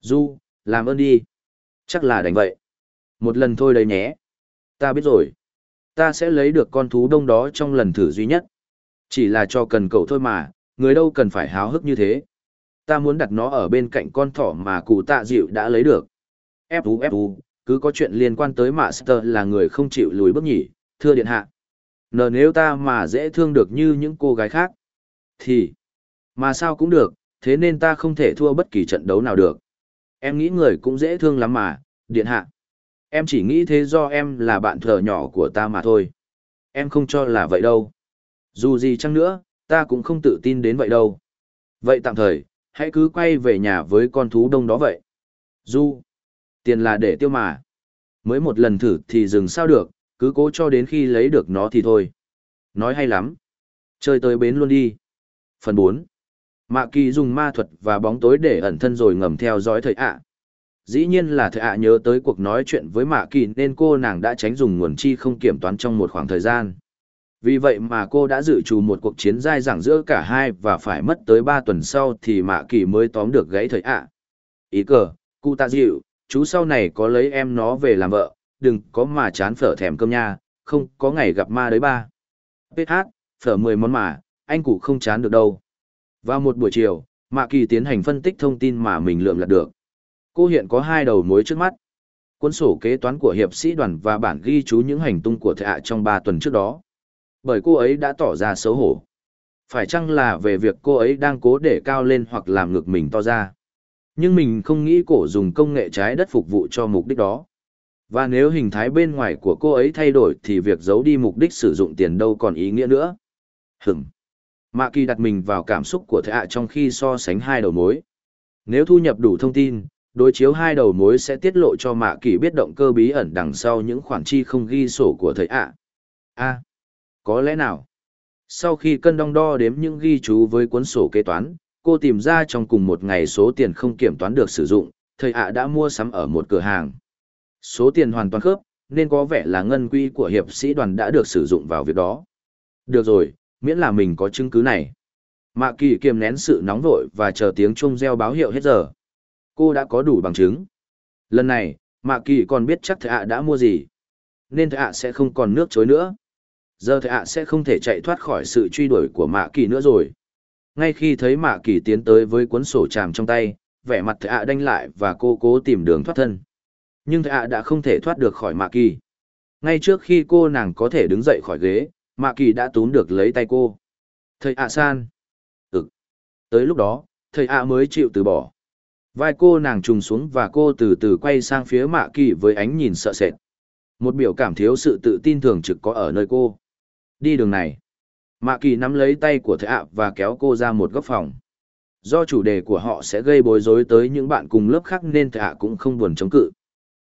Du, làm ơn đi. Chắc là đánh vậy. Một lần thôi đấy nhé. Ta biết rồi. Ta sẽ lấy được con thú đông đó trong lần thử duy nhất. Chỉ là cho cần cậu thôi mà, người đâu cần phải háo hức như thế. Ta muốn đặt nó ở bên cạnh con thỏ mà cụ tạ dịu đã lấy được. Fu Fu, cứ có chuyện liên quan tới Master là người không chịu lùi bước nhỉ, thưa điện hạ. Nờ nếu ta mà dễ thương được như những cô gái khác, thì, mà sao cũng được, thế nên ta không thể thua bất kỳ trận đấu nào được. Em nghĩ người cũng dễ thương lắm mà, điện hạ. Em chỉ nghĩ thế do em là bạn thờ nhỏ của ta mà thôi. Em không cho là vậy đâu. Dù gì chăng nữa, ta cũng không tự tin đến vậy đâu. Vậy tạm thời, hãy cứ quay về nhà với con thú đông đó vậy. Du, tiền là để tiêu mà. Mới một lần thử thì dừng sao được, cứ cố cho đến khi lấy được nó thì thôi. Nói hay lắm. Chơi tới bến luôn đi. Phần 4. Mạ kỳ dùng ma thuật và bóng tối để ẩn thân rồi ngầm theo dõi Thầy ạ. Dĩ nhiên là Thầy ạ nhớ tới cuộc nói chuyện với mạ kỳ nên cô nàng đã tránh dùng nguồn chi không kiểm toán trong một khoảng thời gian. Vì vậy mà cô đã dự trù một cuộc chiến dai dẳng giữa cả hai và phải mất tới 3 tuần sau thì mạ kỳ mới tóm được gãy Thầy ạ. Ý cờ, cụ ta dịu, chú sau này có lấy em nó về làm vợ, đừng có mà chán phở thèm cơm nha, không có ngày gặp ma đấy ba. PH, phở 10 món mà, anh cụ không chán được đâu. Vào một buổi chiều, Mạ Kỳ tiến hành phân tích thông tin mà mình lượm lặt được. Cô hiện có hai đầu mối trước mắt. Cuốn sổ kế toán của hiệp sĩ đoàn và bản ghi chú những hành tung của thệ ạ trong 3 tuần trước đó. Bởi cô ấy đã tỏ ra xấu hổ. Phải chăng là về việc cô ấy đang cố để cao lên hoặc làm ngược mình to ra. Nhưng mình không nghĩ cổ dùng công nghệ trái đất phục vụ cho mục đích đó. Và nếu hình thái bên ngoài của cô ấy thay đổi thì việc giấu đi mục đích sử dụng tiền đâu còn ý nghĩa nữa. Hửm. Mạ kỳ đặt mình vào cảm xúc của thệ ạ trong khi so sánh hai đầu mối. Nếu thu nhập đủ thông tin, đối chiếu hai đầu mối sẽ tiết lộ cho mạ kỳ biết động cơ bí ẩn đằng sau những khoản chi không ghi sổ của thầy ạ. A. có lẽ nào? Sau khi cân đong đo đếm những ghi chú với cuốn sổ kế toán, cô tìm ra trong cùng một ngày số tiền không kiểm toán được sử dụng, thầy ạ đã mua sắm ở một cửa hàng. Số tiền hoàn toàn khớp, nên có vẻ là ngân quỹ của hiệp sĩ đoàn đã được sử dụng vào việc đó. Được rồi, miễn là mình có chứng cứ này. Mạ kỳ kiềm nén sự nóng vội và chờ tiếng chuông reo báo hiệu hết giờ. Cô đã có đủ bằng chứng. Lần này, Mạ kỳ còn biết chắc thầy ạ đã mua gì. Nên thầy ạ sẽ không còn nước chối nữa. Giờ thầy ạ sẽ không thể chạy thoát khỏi sự truy đuổi của Mạ kỳ nữa rồi. Ngay khi thấy Mạ kỳ tiến tới với cuốn sổ tràm trong tay, vẻ mặt thầy ạ đanh lại và cô cố tìm đường thoát thân. Nhưng thầy ạ đã không thể thoát được khỏi Mạ kỳ. Ngay trước khi cô nàng có thể đứng dậy khỏi ghế, Mạ kỳ đã túm được lấy tay cô. Thầy ạ san. Ừ. Tới lúc đó, thầy ạ mới chịu từ bỏ. Vai cô nàng trùng xuống và cô từ từ quay sang phía mạ kỳ với ánh nhìn sợ sệt. Một biểu cảm thiếu sự tự tin thường trực có ở nơi cô. Đi đường này. Mạ kỳ nắm lấy tay của thầy ạ và kéo cô ra một góc phòng. Do chủ đề của họ sẽ gây bối rối tới những bạn cùng lớp khác nên thầy ạ cũng không buồn chống cự.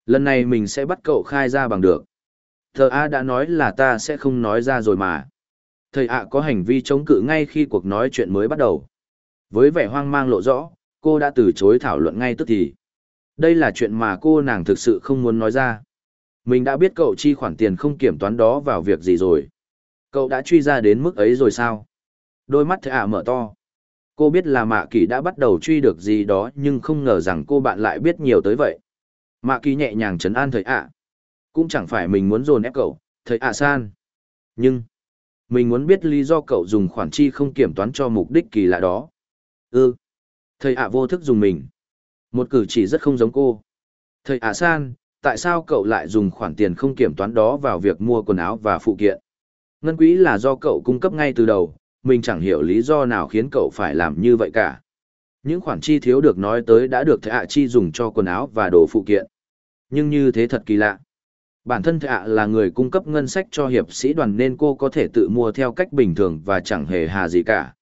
Lần này mình sẽ bắt cậu khai ra bằng được. Thờ A đã nói là ta sẽ không nói ra rồi mà. Thầy ạ có hành vi chống cự ngay khi cuộc nói chuyện mới bắt đầu. Với vẻ hoang mang lộ rõ, cô đã từ chối thảo luận ngay tức thì. Đây là chuyện mà cô nàng thực sự không muốn nói ra. Mình đã biết cậu chi khoản tiền không kiểm toán đó vào việc gì rồi. Cậu đã truy ra đến mức ấy rồi sao? Đôi mắt thầy ạ mở to. Cô biết là Mạ Kỳ đã bắt đầu truy được gì đó nhưng không ngờ rằng cô bạn lại biết nhiều tới vậy. Mạ Kỳ nhẹ nhàng trấn an thầy ạ. Cũng chẳng phải mình muốn dồn ép cậu, thầy ạ san. Nhưng, mình muốn biết lý do cậu dùng khoản chi không kiểm toán cho mục đích kỳ lạ đó. Ừ, thầy ạ vô thức dùng mình. Một cử chỉ rất không giống cô. Thầy ạ san, tại sao cậu lại dùng khoản tiền không kiểm toán đó vào việc mua quần áo và phụ kiện? Ngân quỹ là do cậu cung cấp ngay từ đầu, mình chẳng hiểu lý do nào khiến cậu phải làm như vậy cả. Những khoản chi thiếu được nói tới đã được thầy ạ chi dùng cho quần áo và đồ phụ kiện. Nhưng như thế thật kỳ lạ. Bản thân thạ là người cung cấp ngân sách cho hiệp sĩ đoàn nên cô có thể tự mua theo cách bình thường và chẳng hề hà gì cả.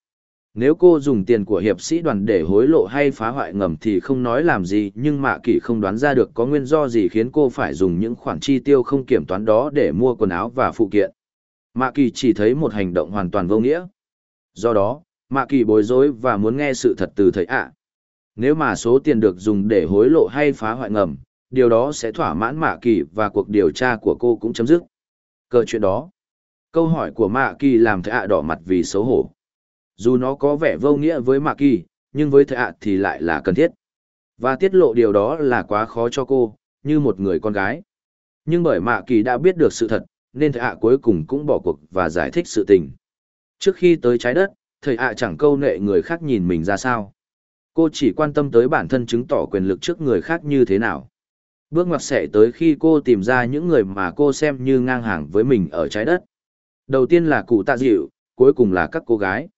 Nếu cô dùng tiền của hiệp sĩ đoàn để hối lộ hay phá hoại ngầm thì không nói làm gì nhưng Mạ Kỳ không đoán ra được có nguyên do gì khiến cô phải dùng những khoản chi tiêu không kiểm toán đó để mua quần áo và phụ kiện. Mạ Kỳ chỉ thấy một hành động hoàn toàn vô nghĩa. Do đó, Mạ Kỳ bối rối và muốn nghe sự thật từ thầy ạ. Nếu mà số tiền được dùng để hối lộ hay phá hoại ngầm, điều đó sẽ thỏa mãn mạ kỳ và cuộc điều tra của cô cũng chấm dứt. Cờ chuyện đó. Câu hỏi của mạ kỳ làm thầy ạ đỏ mặt vì xấu hổ. Dù nó có vẻ vô nghĩa với mạ kỳ, nhưng với thầy ạ thì lại là cần thiết. Và tiết lộ điều đó là quá khó cho cô, như một người con gái. Nhưng bởi Mạ Kỳ đã biết được sự thật, nên thầy ạ cuối cùng cũng bỏ cuộc và giải thích sự tình. Trước khi tới trái đất, thầy ạ chẳng câu nệ người khác nhìn mình ra sao. Cô chỉ quan tâm tới bản thân chứng tỏ quyền lực trước người khác như thế nào. Bước ngoặt sẽ tới khi cô tìm ra những người mà cô xem như ngang hàng với mình ở trái đất. Đầu tiên là cụ tạ dịu, cuối cùng là các cô gái.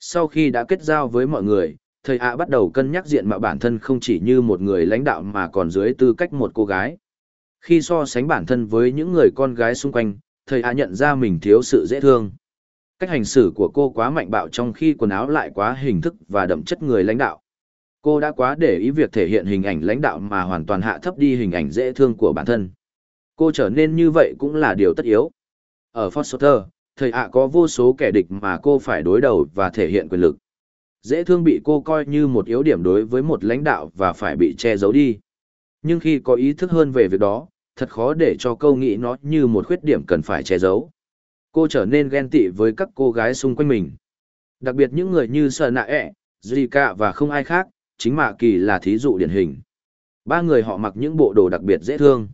Sau khi đã kết giao với mọi người, thầy ạ bắt đầu cân nhắc diện mạo bản thân không chỉ như một người lãnh đạo mà còn dưới tư cách một cô gái. Khi so sánh bản thân với những người con gái xung quanh, thầy ạ nhận ra mình thiếu sự dễ thương. Cách hành xử của cô quá mạnh bạo trong khi quần áo lại quá hình thức và đậm chất người lãnh đạo. Cô đã quá để ý việc thể hiện hình ảnh lãnh đạo mà hoàn toàn hạ thấp đi hình ảnh dễ thương của bản thân. Cô trở nên như vậy cũng là điều tất yếu. Ở Foster, thầy ạ có vô số kẻ địch mà cô phải đối đầu và thể hiện quyền lực. Dễ thương bị cô coi như một yếu điểm đối với một lãnh đạo và phải bị che giấu đi. Nhưng khi có ý thức hơn về việc đó, thật khó để cho câu nghĩ nó như một khuyết điểm cần phải che giấu. Cô trở nên ghen tị với các cô gái xung quanh mình. Đặc biệt những người như Sợ Nạ ẹ, Zika và không ai khác, chính Mạ Kỳ là thí dụ điển hình. Ba người họ mặc những bộ đồ đặc biệt dễ thương.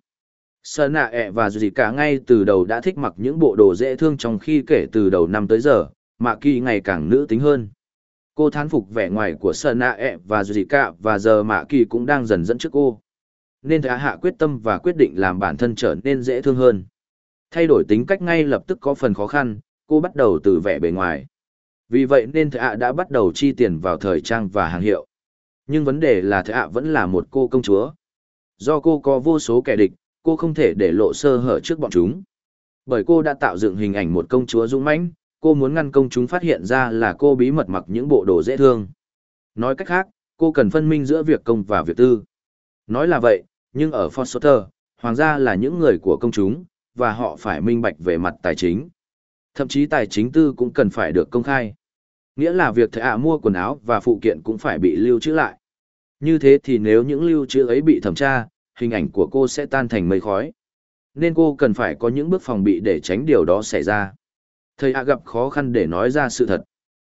Sợ Nạ ẹ và Zika ngay từ đầu đã thích mặc những bộ đồ dễ thương trong khi kể từ đầu năm tới giờ, Mạ Kỳ ngày càng nữ tính hơn. Cô thán phục vẻ ngoài của Sợ Nạ ẹ và Zika và giờ Mạ Kỳ cũng đang dần dẫn trước cô nên thả hạ quyết tâm và quyết định làm bản thân trở nên dễ thương hơn. Thay đổi tính cách ngay lập tức có phần khó khăn, cô bắt đầu từ vẻ bề ngoài. Vì vậy nên thạ đã bắt đầu chi tiền vào thời trang và hàng hiệu. Nhưng vấn đề là thạ vẫn là một cô công chúa. Do cô có vô số kẻ địch, cô không thể để lộ sơ hở trước bọn chúng. Bởi cô đã tạo dựng hình ảnh một công chúa dũng mãnh, cô muốn ngăn công chúng phát hiện ra là cô bí mật mặc những bộ đồ dễ thương. Nói cách khác, cô cần phân minh giữa việc công và việc tư. Nói là vậy, nhưng ở Foster, hoàng gia là những người của công chúng, và họ phải minh bạch về mặt tài chính. Thậm chí tài chính tư cũng cần phải được công khai. Nghĩa là việc Thệ ạ mua quần áo và phụ kiện cũng phải bị lưu trữ lại. Như thế thì nếu những lưu trữ ấy bị thẩm tra, hình ảnh của cô sẽ tan thành mây khói. Nên cô cần phải có những bước phòng bị để tránh điều đó xảy ra. Thầy ạ gặp khó khăn để nói ra sự thật.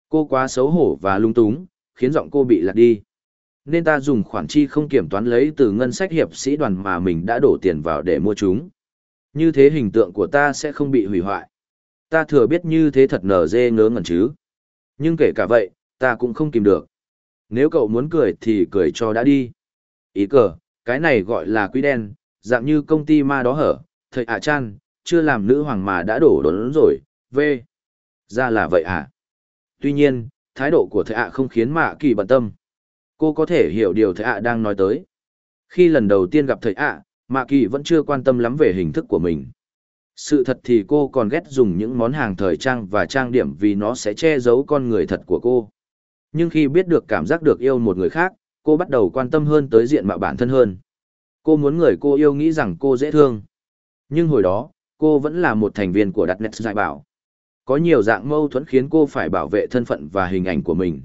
Cô quá xấu hổ và lung túng, khiến giọng cô bị lạc đi. Nên ta dùng khoản chi không kiểm toán lấy từ ngân sách hiệp sĩ đoàn mà mình đã đổ tiền vào để mua chúng. Như thế hình tượng của ta sẽ không bị hủy hoại. Ta thừa biết như thế thật nở dê ngớ ngẩn chứ. Nhưng kể cả vậy, ta cũng không kìm được. Nếu cậu muốn cười thì cười cho đã đi. Ý cờ, cái này gọi là quý đen, dạng như công ty ma đó hở, thầy ạ chan, chưa làm nữ hoàng mà đã đổ đốn rồi, v. Ra là vậy à? Tuy nhiên, thái độ của thầy ạ không khiến mạ kỳ bận tâm. Cô có thể hiểu điều thầy ạ đang nói tới. Khi lần đầu tiên gặp thầy ạ, Mạ Kỳ vẫn chưa quan tâm lắm về hình thức của mình. Sự thật thì cô còn ghét dùng những món hàng thời trang và trang điểm vì nó sẽ che giấu con người thật của cô. Nhưng khi biết được cảm giác được yêu một người khác, cô bắt đầu quan tâm hơn tới diện mạo bản thân hơn. Cô muốn người cô yêu nghĩ rằng cô dễ thương. Nhưng hồi đó, cô vẫn là một thành viên của Đặt Net Giải Bảo. Có nhiều dạng mâu thuẫn khiến cô phải bảo vệ thân phận và hình ảnh của mình.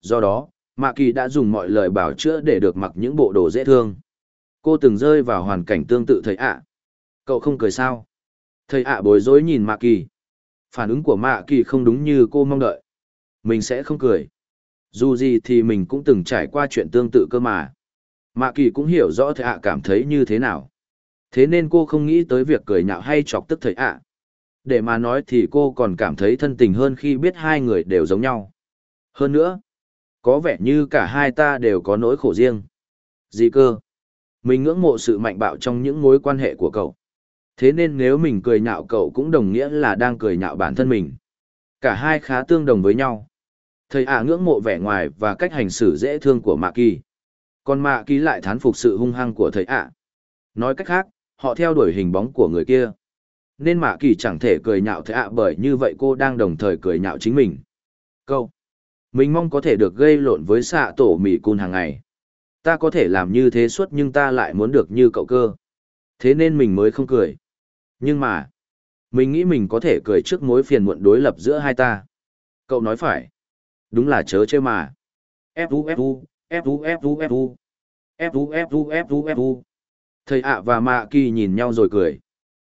Do đó, Mạ Kỳ đã dùng mọi lời bảo chữa để được mặc những bộ đồ dễ thương. Cô từng rơi vào hoàn cảnh tương tự thầy ạ. Cậu không cười sao? Thầy ạ bối rối nhìn Mạ Kỳ. Phản ứng của Mạ Kỳ không đúng như cô mong đợi. Mình sẽ không cười. Dù gì thì mình cũng từng trải qua chuyện tương tự cơ mà. Mạ Kỳ cũng hiểu rõ thầy ạ cảm thấy như thế nào. Thế nên cô không nghĩ tới việc cười nhạo hay chọc tức thầy ạ. Để mà nói thì cô còn cảm thấy thân tình hơn khi biết hai người đều giống nhau. Hơn nữa, có vẻ như cả hai ta đều có nỗi khổ riêng. Gì cơ? Mình ngưỡng mộ sự mạnh bạo trong những mối quan hệ của cậu. Thế nên nếu mình cười nhạo cậu cũng đồng nghĩa là đang cười nhạo bản thân mình. Cả hai khá tương đồng với nhau. Thầy ạ ngưỡng mộ vẻ ngoài và cách hành xử dễ thương của Mạ Kỳ. Còn Mạ Kỳ lại thán phục sự hung hăng của thầy ạ. Nói cách khác, họ theo đuổi hình bóng của người kia. Nên Mạ Kỳ chẳng thể cười nhạo thầy ạ bởi như vậy cô đang đồng thời cười nhạo chính mình. Câu. Mình mong có thể được gây lộn với xạ tổ mì cun hàng ngày. Ta có thể làm như thế suốt nhưng ta lại muốn được như cậu cơ. Thế nên mình mới không cười. Nhưng mà, mình nghĩ mình có thể cười trước mối phiền muộn đối lập giữa hai ta. Cậu nói phải. Đúng là chớ chơi mà. Fu Fu, Fu Fu Fu. Fu Fu Fu Fu. Thầy ạ và Mạ Kỳ nhìn nhau rồi cười.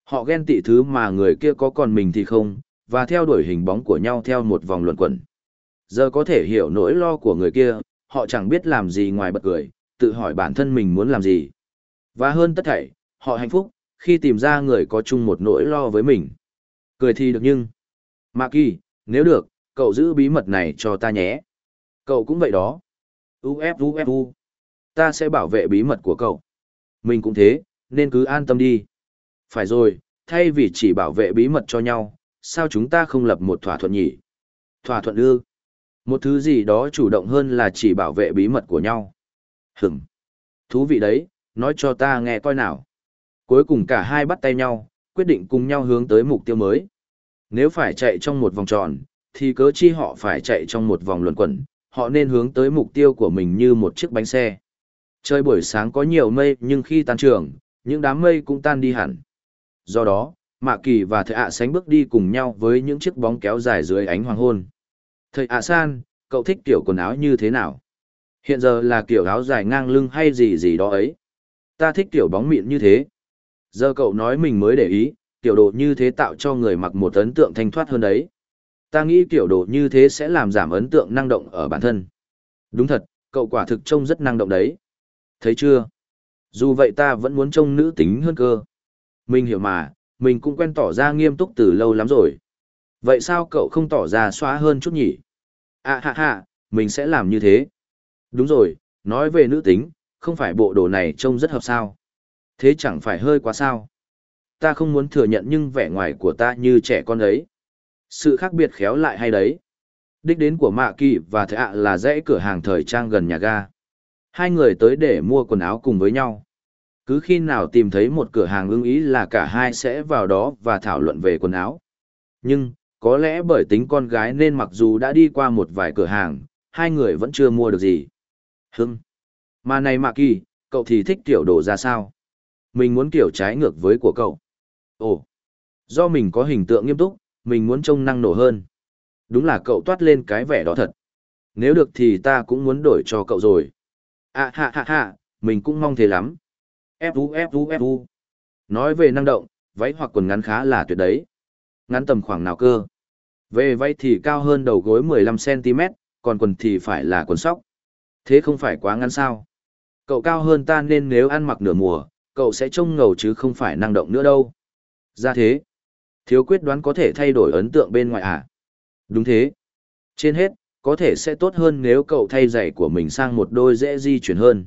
Họ ghen tị thứ mà người kia có còn mình thì không, và theo đuổi hình bóng của nhau theo một vòng luận quẩn. Giờ có thể hiểu nỗi lo của người kia, họ chẳng biết làm gì ngoài bật cười, tự hỏi bản thân mình muốn làm gì. Và hơn tất thảy, họ hạnh phúc, khi tìm ra người có chung một nỗi lo với mình. Cười thì được nhưng... Mạ kỳ, nếu được, cậu giữ bí mật này cho ta nhé. Cậu cũng vậy đó. Uf uf u. Ta sẽ bảo vệ bí mật của cậu. Mình cũng thế, nên cứ an tâm đi. Phải rồi, thay vì chỉ bảo vệ bí mật cho nhau, sao chúng ta không lập một thỏa thuận nhỉ? Thỏa thuận ư? Một thứ gì đó chủ động hơn là chỉ bảo vệ bí mật của nhau. Hửm. Thú vị đấy, nói cho ta nghe coi nào. Cuối cùng cả hai bắt tay nhau, quyết định cùng nhau hướng tới mục tiêu mới. Nếu phải chạy trong một vòng tròn, thì cớ chi họ phải chạy trong một vòng luẩn quẩn, họ nên hướng tới mục tiêu của mình như một chiếc bánh xe. Trời buổi sáng có nhiều mây nhưng khi tan trường, những đám mây cũng tan đi hẳn. Do đó, Mạ Kỳ và Thầy ạ sánh bước đi cùng nhau với những chiếc bóng kéo dài dưới ánh hoàng hôn. Thầy ạ san, cậu thích kiểu quần áo như thế nào? Hiện giờ là kiểu áo dài ngang lưng hay gì gì đó ấy. Ta thích kiểu bóng mịn như thế. Giờ cậu nói mình mới để ý, kiểu đồ như thế tạo cho người mặc một ấn tượng thanh thoát hơn đấy. Ta nghĩ kiểu đồ như thế sẽ làm giảm ấn tượng năng động ở bản thân. Đúng thật, cậu quả thực trông rất năng động đấy. Thấy chưa? Dù vậy ta vẫn muốn trông nữ tính hơn cơ. Mình hiểu mà, mình cũng quen tỏ ra nghiêm túc từ lâu lắm rồi. Vậy sao cậu không tỏ ra xóa hơn chút nhỉ? À ha ha, mình sẽ làm như thế. Đúng rồi, nói về nữ tính, không phải bộ đồ này trông rất hợp sao. Thế chẳng phải hơi quá sao. Ta không muốn thừa nhận nhưng vẻ ngoài của ta như trẻ con ấy. Sự khác biệt khéo lại hay đấy. Đích đến của Mạ Kỳ và Thệ ạ là dãy cửa hàng thời trang gần nhà ga. Hai người tới để mua quần áo cùng với nhau. Cứ khi nào tìm thấy một cửa hàng ưng ý là cả hai sẽ vào đó và thảo luận về quần áo. Nhưng, có lẽ bởi tính con gái nên mặc dù đã đi qua một vài cửa hàng, hai người vẫn chưa mua được gì. Hưng. Mà này Mạ Kỳ, cậu thì thích kiểu đồ ra sao? Mình muốn kiểu trái ngược với của cậu. Ồ, do mình có hình tượng nghiêm túc, mình muốn trông năng nổ hơn. Đúng là cậu toát lên cái vẻ đó thật. Nếu được thì ta cũng muốn đổi cho cậu rồi. À ha ha ha, mình cũng mong thế lắm. Fu Fu Fu. Nói về năng động, váy hoặc quần ngắn khá là tuyệt đấy. Ngắn tầm khoảng nào cơ? Về váy thì cao hơn đầu gối 15cm, còn quần thì phải là quần sóc. Thế không phải quá ngắn sao? Cậu cao hơn ta nên nếu ăn mặc nửa mùa, cậu sẽ trông ngầu chứ không phải năng động nữa đâu. Ra thế. Thiếu quyết đoán có thể thay đổi ấn tượng bên ngoài à? Đúng thế. Trên hết, có thể sẽ tốt hơn nếu cậu thay giày của mình sang một đôi dễ di chuyển hơn.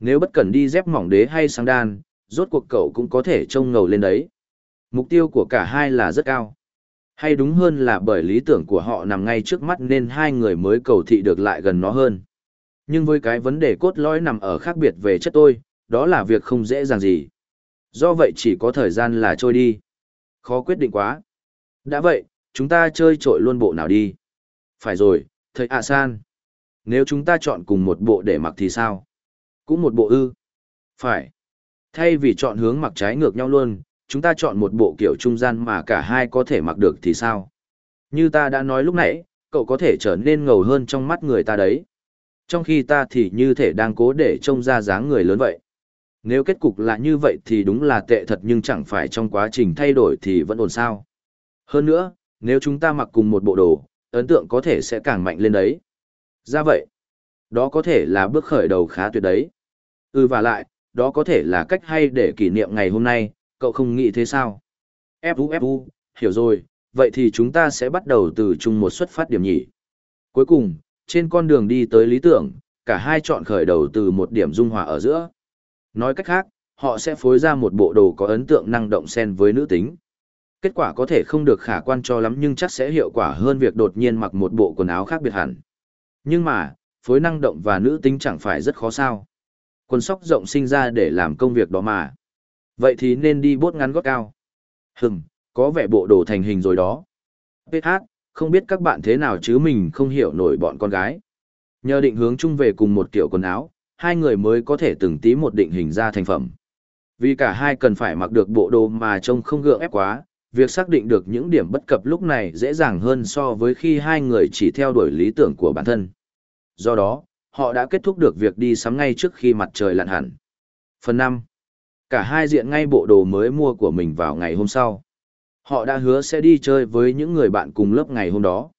Nếu bất cần đi dép mỏng đế hay sang đan, rốt cuộc cậu cũng có thể trông ngầu lên đấy. Mục tiêu của cả hai là rất cao. Hay đúng hơn là bởi lý tưởng của họ nằm ngay trước mắt nên hai người mới cầu thị được lại gần nó hơn. Nhưng với cái vấn đề cốt lõi nằm ở khác biệt về chất tôi, đó là việc không dễ dàng gì. Do vậy chỉ có thời gian là trôi đi. Khó quyết định quá. Đã vậy, chúng ta chơi trội luôn bộ nào đi. Phải rồi, thầy ạ san. Nếu chúng ta chọn cùng một bộ để mặc thì sao? Cũng một bộ ư. Phải. Thay vì chọn hướng mặc trái ngược nhau luôn, chúng ta chọn một bộ kiểu trung gian mà cả hai có thể mặc được thì sao? Như ta đã nói lúc nãy, cậu có thể trở nên ngầu hơn trong mắt người ta đấy. Trong khi ta thì như thể đang cố để trông ra dáng người lớn vậy. Nếu kết cục là như vậy thì đúng là tệ thật nhưng chẳng phải trong quá trình thay đổi thì vẫn ổn sao. Hơn nữa, nếu chúng ta mặc cùng một bộ đồ, ấn tượng có thể sẽ càng mạnh lên đấy. Ra vậy, đó có thể là bước khởi đầu khá tuyệt đấy. Ừ và lại, đó có thể là cách hay để kỷ niệm ngày hôm nay, cậu không nghĩ thế sao? Fu Fu, hiểu rồi, vậy thì chúng ta sẽ bắt đầu từ chung một xuất phát điểm nhỉ. Cuối cùng, trên con đường đi tới lý tưởng, cả hai chọn khởi đầu từ một điểm dung hòa ở giữa. Nói cách khác, họ sẽ phối ra một bộ đồ có ấn tượng năng động xen với nữ tính. Kết quả có thể không được khả quan cho lắm nhưng chắc sẽ hiệu quả hơn việc đột nhiên mặc một bộ quần áo khác biệt hẳn. Nhưng mà, phối năng động và nữ tính chẳng phải rất khó sao. Quần sóc rộng sinh ra để làm công việc đó mà. Vậy thì nên đi bốt ngắn gót cao. Hừm, có vẻ bộ đồ thành hình rồi đó. PH, không biết các bạn thế nào chứ mình không hiểu nổi bọn con gái. Nhờ định hướng chung về cùng một kiểu quần áo, hai người mới có thể từng tí một định hình ra thành phẩm. Vì cả hai cần phải mặc được bộ đồ mà trông không gượng ép quá, việc xác định được những điểm bất cập lúc này dễ dàng hơn so với khi hai người chỉ theo đuổi lý tưởng của bản thân. Do đó, họ đã kết thúc được việc đi sắm ngay trước khi mặt trời lặn hẳn. Phần 5. Cả hai diện ngay bộ đồ mới mua của mình vào ngày hôm sau. Họ đã hứa sẽ đi chơi với những người bạn cùng lớp ngày hôm đó.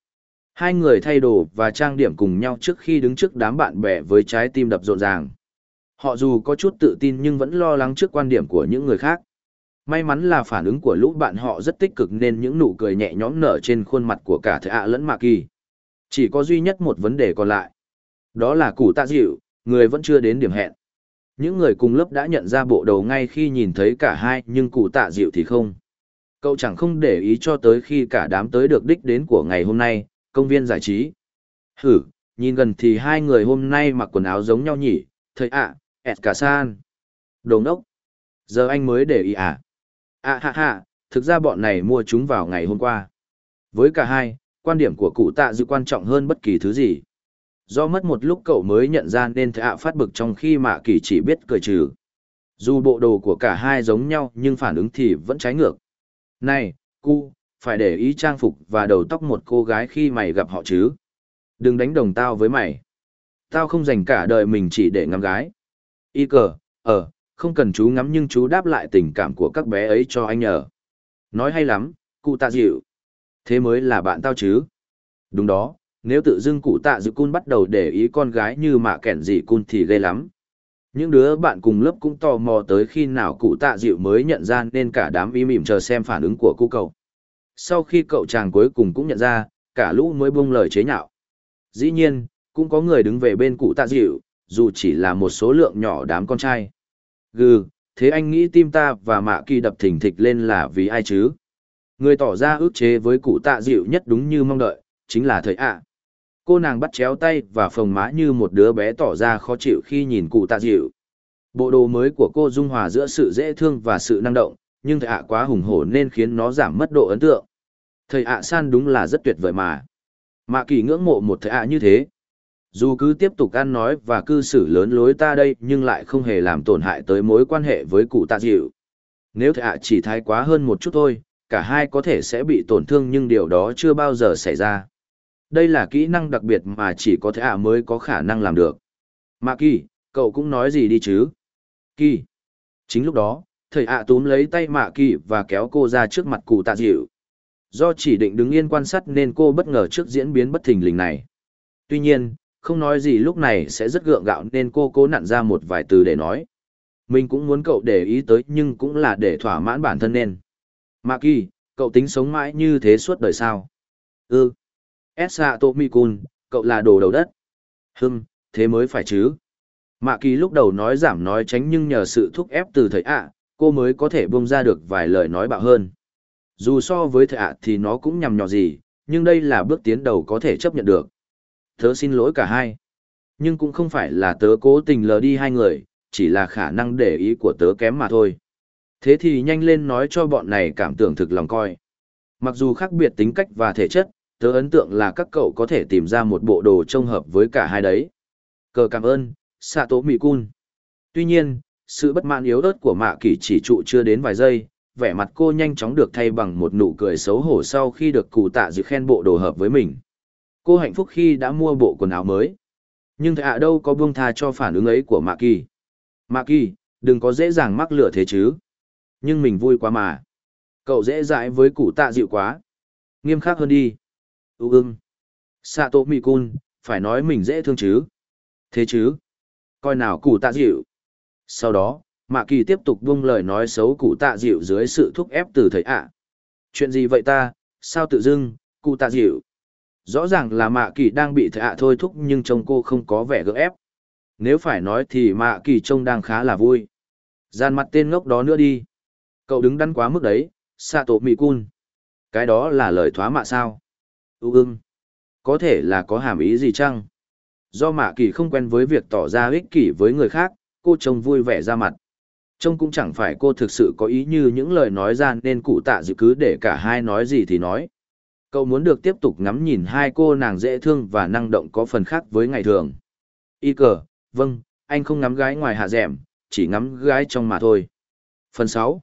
Hai người thay đồ và trang điểm cùng nhau trước khi đứng trước đám bạn bè với trái tim đập rộn ràng. Họ dù có chút tự tin nhưng vẫn lo lắng trước quan điểm của những người khác. May mắn là phản ứng của lũ bạn họ rất tích cực nên những nụ cười nhẹ nhõm nở trên khuôn mặt của cả thầy ạ lẫn mạ kỳ. Chỉ có duy nhất một vấn đề còn lại. Đó là cụ tạ dịu, người vẫn chưa đến điểm hẹn. Những người cùng lớp đã nhận ra bộ đầu ngay khi nhìn thấy cả hai nhưng cụ tạ dịu thì không. Cậu chẳng không để ý cho tới khi cả đám tới được đích đến của ngày hôm nay, công viên giải trí. Hử, nhìn gần thì hai người hôm nay mặc quần áo giống nhau nhỉ, thầy ạ, ẹt cả san. Đồ ngốc. Giờ anh mới để ý à? À ha ha, thực ra bọn này mua chúng vào ngày hôm qua. Với cả hai, quan điểm của cụ tạ dự quan trọng hơn bất kỳ thứ gì. Do mất một lúc cậu mới nhận ra nên thầy ạ phát bực trong khi mạ kỳ chỉ biết cười trừ. Dù bộ đồ của cả hai giống nhau nhưng phản ứng thì vẫn trái ngược. Này, cu, phải để ý trang phục và đầu tóc một cô gái khi mày gặp họ chứ. Đừng đánh đồng tao với mày. Tao không dành cả đời mình chỉ để ngắm gái. Y cờ, ờ, không cần chú ngắm nhưng chú đáp lại tình cảm của các bé ấy cho anh nhờ. Nói hay lắm, cụ tạ dịu. Thế mới là bạn tao chứ. Đúng đó, nếu tự dưng cụ tạ dịu cun bắt đầu để ý con gái như mạ kẻn gì cun thì ghê lắm. Những đứa bạn cùng lớp cũng tò mò tới khi nào cụ tạ dịu mới nhận ra nên cả đám im mỉm chờ xem phản ứng của cô cậu. Sau khi cậu chàng cuối cùng cũng nhận ra, cả lũ mới buông lời chế nhạo. Dĩ nhiên, cũng có người đứng về bên cụ tạ dịu, dù chỉ là một số lượng nhỏ đám con trai. Gừ, thế anh nghĩ tim ta và mạ kỳ đập thỉnh thịch lên là vì ai chứ? Người tỏ ra ước chế với cụ tạ dịu nhất đúng như mong đợi, chính là thời ạ. Cô nàng bắt chéo tay và phồng má như một đứa bé tỏ ra khó chịu khi nhìn cụ tạ dịu. Bộ đồ mới của cô dung hòa giữa sự dễ thương và sự năng động, nhưng thầy ạ quá hùng hổ nên khiến nó giảm mất độ ấn tượng. Thầy ạ san đúng là rất tuyệt vời mà. Mạ kỳ ngưỡng mộ một thầy ạ như thế. Dù cứ tiếp tục ăn nói và cư xử lớn lối ta đây nhưng lại không hề làm tổn hại tới mối quan hệ với cụ tạ dịu. Nếu thầy ạ chỉ thái quá hơn một chút thôi, cả hai có thể sẽ bị tổn thương nhưng điều đó chưa bao giờ xảy ra. Đây là kỹ năng đặc biệt mà chỉ có thầy ạ mới có khả năng làm được. Mạ kỳ, cậu cũng nói gì đi chứ? Kỳ. Chính lúc đó, thầy ạ túm lấy tay mạ kỳ và kéo cô ra trước mặt cụ tạ dịu. Do chỉ định đứng yên quan sát nên cô bất ngờ trước diễn biến bất thình lình này. Tuy nhiên, không nói gì lúc này sẽ rất gượng gạo nên cô cố nặn ra một vài từ để nói. Mình cũng muốn cậu để ý tới nhưng cũng là để thỏa mãn bản thân nên. Mạ kỳ, cậu tính sống mãi như thế suốt đời sao? Ừ. Esa n cậu là đồ đầu đất. Hưng, thế mới phải chứ. Mạ kỳ lúc đầu nói giảm nói tránh nhưng nhờ sự thúc ép từ thầy ạ, cô mới có thể bông ra được vài lời nói bạo hơn. Dù so với thệ ạ thì nó cũng nhằm nhỏ gì, nhưng đây là bước tiến đầu có thể chấp nhận được. Tớ xin lỗi cả hai. Nhưng cũng không phải là tớ cố tình lờ đi hai người, chỉ là khả năng để ý của tớ kém mà thôi. Thế thì nhanh lên nói cho bọn này cảm tưởng thực lòng coi. Mặc dù khác biệt tính cách và thể chất, tớ ấn tượng là các cậu có thể tìm ra một bộ đồ trông hợp với cả hai đấy. Cờ cảm ơn, Sato Mikun. Tuy nhiên, sự bất mãn yếu ớt của mạ kỳ chỉ trụ chưa đến vài giây, vẻ mặt cô nhanh chóng được thay bằng một nụ cười xấu hổ sau khi được cụ tạ dự khen bộ đồ hợp với mình. Cô hạnh phúc khi đã mua bộ quần áo mới. Nhưng thầy đâu có buông tha cho phản ứng ấy của Mạ Kỳ. Mạ Kỳ, đừng có dễ dàng mắc lửa thế chứ. Nhưng mình vui quá mà. Cậu dễ dãi với cụ tạ dịu quá. Nghiêm khắc hơn đi. ưu ưng. Sato Mikun, phải nói mình dễ thương chứ. Thế chứ. Coi nào cụ tạ dịu. Sau đó, Mạ Kỳ tiếp tục buông lời nói xấu cụ tạ dịu dưới sự thúc ép từ thầy ạ. Chuyện gì vậy ta, sao tự dưng, cụ tạ dịu. Rõ ràng là Mạ Kỳ đang bị thầy ạ thôi thúc nhưng trông cô không có vẻ gỡ ép. Nếu phải nói thì Mạ Kỳ trông đang khá là vui. Gian mặt tên ngốc đó nữa đi. Cậu đứng đắn quá mức đấy, xạ tổ mị cun. Cái đó là lời thoá mạ sao? Ú ưng. Có thể là có hàm ý gì chăng? Do Mạ Kỳ không quen với việc tỏ ra ích kỷ với người khác, cô trông vui vẻ ra mặt. Trông cũng chẳng phải cô thực sự có ý như những lời nói ra nên cụ tạ dự cứ để cả hai nói gì thì nói. Cậu muốn được tiếp tục ngắm nhìn hai cô nàng dễ thương và năng động có phần khác với ngày thường. Y cờ, vâng, anh không ngắm gái ngoài hạ rẻm, chỉ ngắm gái trong mà thôi. Phần 6.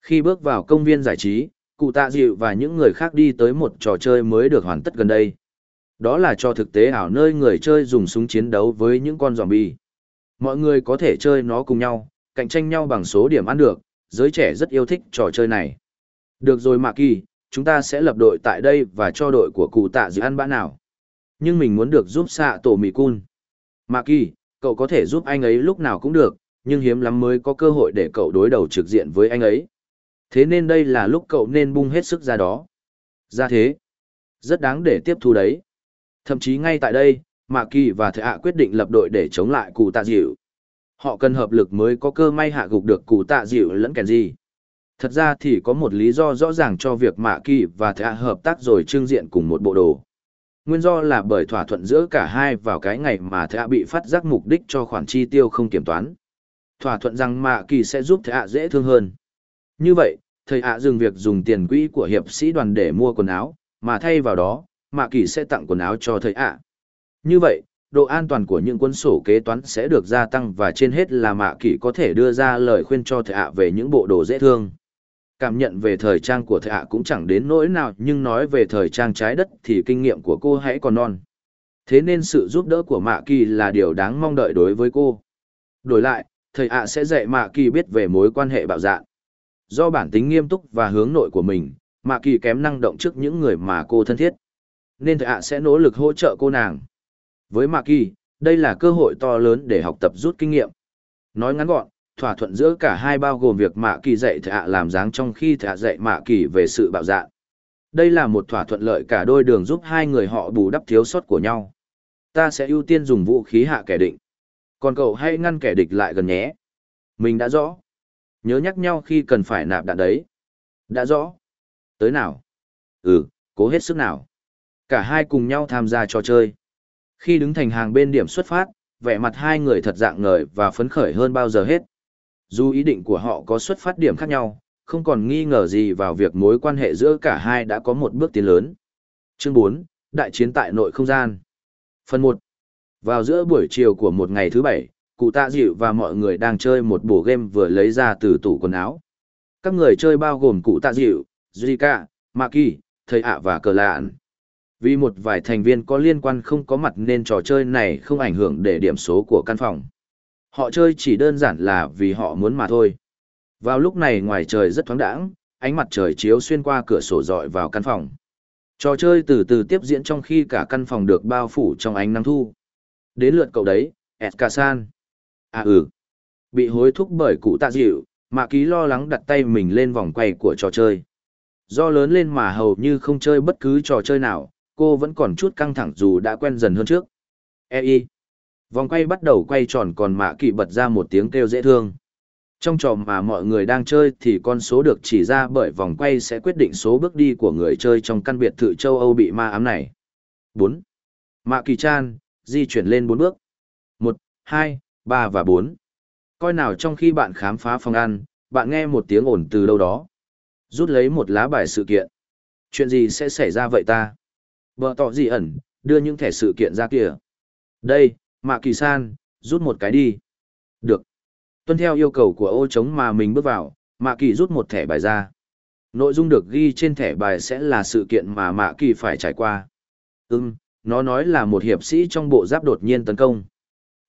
Khi bước vào công viên giải trí, cụ tạ dịu và những người khác đi tới một trò chơi mới được hoàn tất gần đây. Đó là trò thực tế ảo nơi người chơi dùng súng chiến đấu với những con zombie. Mọi người có thể chơi nó cùng nhau, cạnh tranh nhau bằng số điểm ăn được, giới trẻ rất yêu thích trò chơi này. Được rồi Mạ Kỳ, chúng ta sẽ lập đội tại đây và cho đội của cụ tạ dự ăn bã nào. Nhưng mình muốn được giúp xạ tổ mì cun. Mạ Kỳ, Cậu có thể giúp anh ấy lúc nào cũng được, nhưng hiếm lắm mới có cơ hội để cậu đối đầu trực diện với anh ấy. Thế nên đây là lúc cậu nên bung hết sức ra đó. Ra thế. Rất đáng để tiếp thu đấy. Thậm chí ngay tại đây, Mạ Kỳ và Thệ Hạ quyết định lập đội để chống lại cụ tạ dịu. Họ cần hợp lực mới có cơ may hạ gục được cụ tạ dịu lẫn kèn gì. Thật ra thì có một lý do rõ ràng cho việc Mạ Kỳ và Thệ Hạ hợp tác rồi trưng diện cùng một bộ đồ. Nguyên do là bởi thỏa thuận giữa cả hai vào cái ngày mà Thệ Hạ bị phát giác mục đích cho khoản chi tiêu không kiểm toán. Thỏa thuận rằng Mạ Kỳ sẽ giúp Thệ Hạ dễ thương hơn. Như vậy, thầy hạ dừng việc dùng tiền quỹ của hiệp sĩ đoàn để mua quần áo, mà thay vào đó, Mạ Kỳ sẽ tặng quần áo cho thầy ạ. Như vậy, độ an toàn của những quân sổ kế toán sẽ được gia tăng và trên hết là Mạ Kỳ có thể đưa ra lời khuyên cho Thệ ạ về những bộ đồ dễ thương. Cảm nhận về thời trang của Thệ ạ cũng chẳng đến nỗi nào nhưng nói về thời trang trái đất thì kinh nghiệm của cô hãy còn non. Thế nên sự giúp đỡ của Mạ Kỳ là điều đáng mong đợi đối với cô. Đổi lại, thầy ạ sẽ dạy Mạ Kỳ biết về mối quan hệ bạo dạn. Do bản tính nghiêm túc và hướng nội của mình, Mạ Kỳ kém năng động trước những người mà cô thân thiết. Nên thầy ạ sẽ nỗ lực hỗ trợ cô nàng. Với Mạ Kỳ, đây là cơ hội to lớn để học tập rút kinh nghiệm. Nói ngắn gọn, thỏa thuận giữa cả hai bao gồm việc Mạ Kỳ dạy Thạ làm dáng trong khi Thạ dạy Mạ Kỳ về sự bạo dạn. Đây là một thỏa thuận lợi cả đôi đường giúp hai người họ bù đắp thiếu sót của nhau. Ta sẽ ưu tiên dùng vũ khí hạ kẻ định. Còn cậu hãy ngăn kẻ địch lại gần nhé. Mình đã rõ. Nhớ nhắc nhau khi cần phải nạp đạn đấy. Đã rõ. Tới nào? Ừ, cố hết sức nào. Cả hai cùng nhau tham gia trò chơi. Khi đứng thành hàng bên điểm xuất phát, vẻ mặt hai người thật dạng ngời và phấn khởi hơn bao giờ hết. Dù ý định của họ có xuất phát điểm khác nhau, không còn nghi ngờ gì vào việc mối quan hệ giữa cả hai đã có một bước tiến lớn. Chương 4, Đại chiến tại nội không gian. Phần 1. Vào giữa buổi chiều của một ngày thứ bảy, cụ tạ dịu và mọi người đang chơi một bộ game vừa lấy ra từ tủ quần áo. Các người chơi bao gồm cụ tạ dịu, Zika, Maki, thầy ạ và cờ lạn. Vì một vài thành viên có liên quan không có mặt nên trò chơi này không ảnh hưởng để điểm số của căn phòng. Họ chơi chỉ đơn giản là vì họ muốn mà thôi. Vào lúc này ngoài trời rất thoáng đãng, ánh mặt trời chiếu xuyên qua cửa sổ dọi vào căn phòng. Trò chơi từ từ tiếp diễn trong khi cả căn phòng được bao phủ trong ánh nắng thu. Đến lượt cậu đấy, Eskasan. À ừ. Bị hối thúc bởi cụ tạ dịu, mạ ký lo lắng đặt tay mình lên vòng quay của trò chơi. Do lớn lên mà hầu như không chơi bất cứ trò chơi nào, cô vẫn còn chút căng thẳng dù đã quen dần hơn trước. E Vòng quay bắt đầu quay tròn còn mạ kỳ bật ra một tiếng kêu dễ thương. Trong trò mà mọi người đang chơi thì con số được chỉ ra bởi vòng quay sẽ quyết định số bước đi của người chơi trong căn biệt thự châu Âu bị ma ám này. 4. Mạ kỳ chan, di chuyển lên 4 bước. 1, 2, 3 và 4. Coi nào trong khi bạn khám phá phòng ăn, bạn nghe một tiếng ồn từ đâu đó. Rút lấy một lá bài sự kiện. Chuyện gì sẽ xảy ra vậy ta? Bờ tỏ gì ẩn, đưa những thẻ sự kiện ra kìa. Đây, Mạ Kỳ San, rút một cái đi. Được. Tuân theo yêu cầu của ô trống mà mình bước vào, Mạ Kỳ rút một thẻ bài ra. Nội dung được ghi trên thẻ bài sẽ là sự kiện mà Mạ Kỳ phải trải qua. Ừm, nó nói là một hiệp sĩ trong bộ giáp đột nhiên tấn công.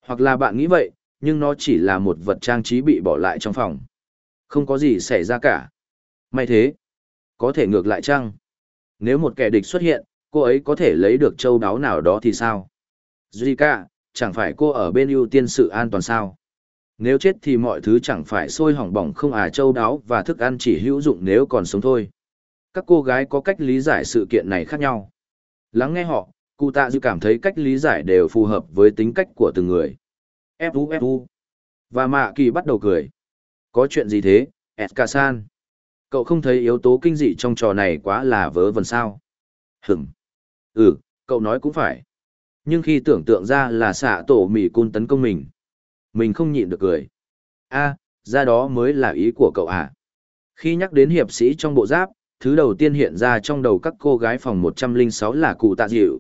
Hoặc là bạn nghĩ vậy, nhưng nó chỉ là một vật trang trí bị bỏ lại trong phòng. Không có gì xảy ra cả. May thế. Có thể ngược lại chăng? Nếu một kẻ địch xuất hiện, cô ấy có thể lấy được châu đáo nào đó thì sao? Zika, chẳng phải cô ở bên ưu tiên sự an toàn sao? Nếu chết thì mọi thứ chẳng phải sôi hỏng bỏng không à châu đáo và thức ăn chỉ hữu dụng nếu còn sống thôi. Các cô gái có cách lý giải sự kiện này khác nhau. Lắng nghe họ, cụ tạ dư cảm thấy cách lý giải đều phù hợp với tính cách của từng người. Fu Fu. Và mạ kỳ bắt đầu cười. Có chuyện gì thế, Eskasan? Cậu không thấy yếu tố kinh dị trong trò này quá là vớ vẩn sao? Hửm. Ừ, cậu nói cũng phải. Nhưng khi tưởng tượng ra là xạ tổ mỉ cun tấn công mình, mình không nhịn được cười. a ra đó mới là ý của cậu à. Khi nhắc đến hiệp sĩ trong bộ giáp, thứ đầu tiên hiện ra trong đầu các cô gái phòng 106 là cụ tạ dịu.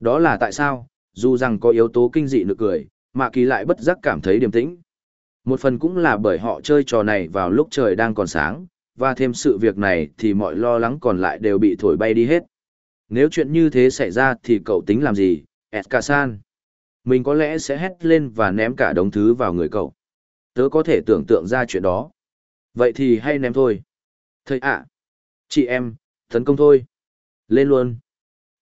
Đó là tại sao, dù rằng có yếu tố kinh dị nực cười, mà Kỳ lại bất giác cảm thấy điềm tĩnh. Một phần cũng là bởi họ chơi trò này vào lúc trời đang còn sáng, và thêm sự việc này thì mọi lo lắng còn lại đều bị thổi bay đi hết. Nếu chuyện như thế xảy ra thì cậu tính làm gì, Eskasan? Mình có lẽ sẽ hét lên và ném cả đống thứ vào người cậu. Tớ có thể tưởng tượng ra chuyện đó. Vậy thì hay ném thôi. Thầy ạ. Chị em, tấn công thôi. Lên luôn.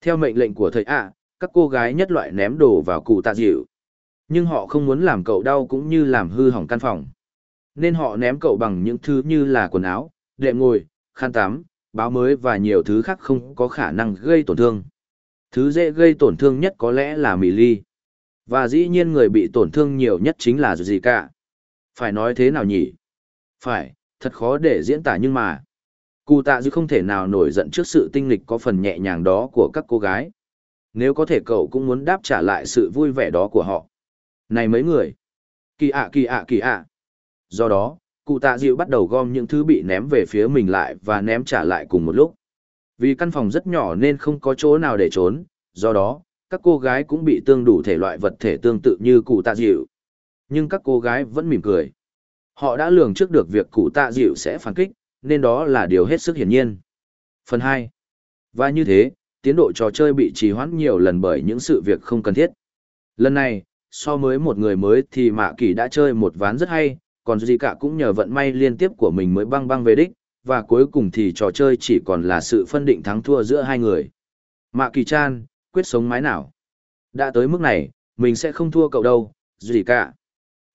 Theo mệnh lệnh của thầy ạ, các cô gái nhất loại ném đồ vào cụ tạ dịu. Nhưng họ không muốn làm cậu đau cũng như làm hư hỏng căn phòng. Nên họ ném cậu bằng những thứ như là quần áo, đệm ngồi, khăn tắm, báo mới và nhiều thứ khác không có khả năng gây tổn thương. Thứ dễ gây tổn thương nhất có lẽ là mì ly. Và dĩ nhiên người bị tổn thương nhiều nhất chính là gì cả. Phải nói thế nào nhỉ? Phải, thật khó để diễn tả nhưng mà. Cụ tạ dư không thể nào nổi giận trước sự tinh lịch có phần nhẹ nhàng đó của các cô gái. Nếu có thể cậu cũng muốn đáp trả lại sự vui vẻ đó của họ. Này mấy người! Kỳ ạ kỳ ạ kỳ ạ! Do đó, cụ tạ dịu bắt đầu gom những thứ bị ném về phía mình lại và ném trả lại cùng một lúc. Vì căn phòng rất nhỏ nên không có chỗ nào để trốn, do đó, các cô gái cũng bị tương đủ thể loại vật thể tương tự như cụ tạ dịu. Nhưng các cô gái vẫn mỉm cười. Họ đã lường trước được việc cụ tạ dịu sẽ phản kích, nên đó là điều hết sức hiển nhiên. Phần 2. Và như thế, tiến độ trò chơi bị trì hoãn nhiều lần bởi những sự việc không cần thiết. Lần này, so với một người mới thì Mạ Kỳ đã chơi một ván rất hay, còn gì cả cũng nhờ vận may liên tiếp của mình mới băng băng về đích, và cuối cùng thì trò chơi chỉ còn là sự phân định thắng thua giữa hai người. Mạ Kỳ Chan, quyết sống mái nào? Đã tới mức này, mình sẽ không thua cậu đâu, gì cả.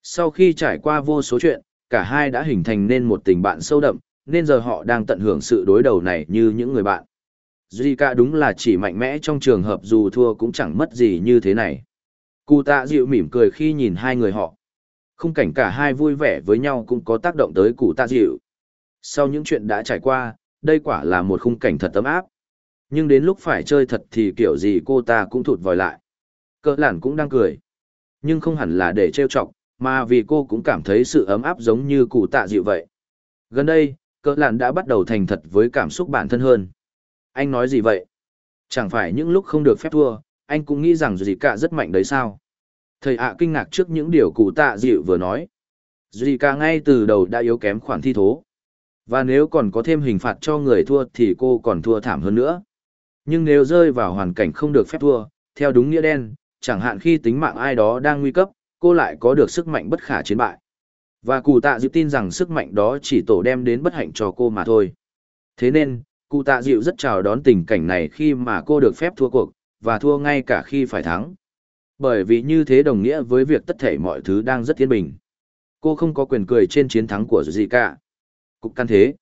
Sau khi trải qua vô số chuyện, cả hai đã hình thành nên một tình bạn sâu đậm, nên giờ họ đang tận hưởng sự đối đầu này như những người bạn. Zika đúng là chỉ mạnh mẽ trong trường hợp dù thua cũng chẳng mất gì như thế này. Cụ tạ dịu mỉm cười khi nhìn hai người họ. Khung cảnh cả hai vui vẻ với nhau cũng có tác động tới cụ tạ dịu. Sau những chuyện đã trải qua, đây quả là một khung cảnh thật ấm áp. Nhưng đến lúc phải chơi thật thì kiểu gì cô ta cũng thụt vòi lại. Cỡ lản cũng đang cười. Nhưng không hẳn là để trêu chọc, mà vì cô cũng cảm thấy sự ấm áp giống như cụ tạ dịu vậy. Gần đây, cỡ lản đã bắt đầu thành thật với cảm xúc bản thân hơn. Anh nói gì vậy? Chẳng phải những lúc không được phép thua, anh cũng nghĩ rằng gì cả rất mạnh đấy sao? Thầy ạ kinh ngạc trước những điều cụ tạ dịu vừa nói. Gì cả ngay từ đầu đã yếu kém khoản thi thố. Và nếu còn có thêm hình phạt cho người thua thì cô còn thua thảm hơn nữa. Nhưng nếu rơi vào hoàn cảnh không được phép thua, theo đúng nghĩa đen, chẳng hạn khi tính mạng ai đó đang nguy cấp, cô lại có được sức mạnh bất khả chiến bại. Và cụ tạ dịu tin rằng sức mạnh đó chỉ tổ đem đến bất hạnh cho cô mà thôi. Thế nên, cụ tạ dịu rất chào đón tình cảnh này khi mà cô được phép thua cuộc, và thua ngay cả khi phải thắng. Bởi vì như thế đồng nghĩa với việc tất thể mọi thứ đang rất yên bình. Cô không có quyền cười trên chiến thắng của gì cả. Cục căn thế.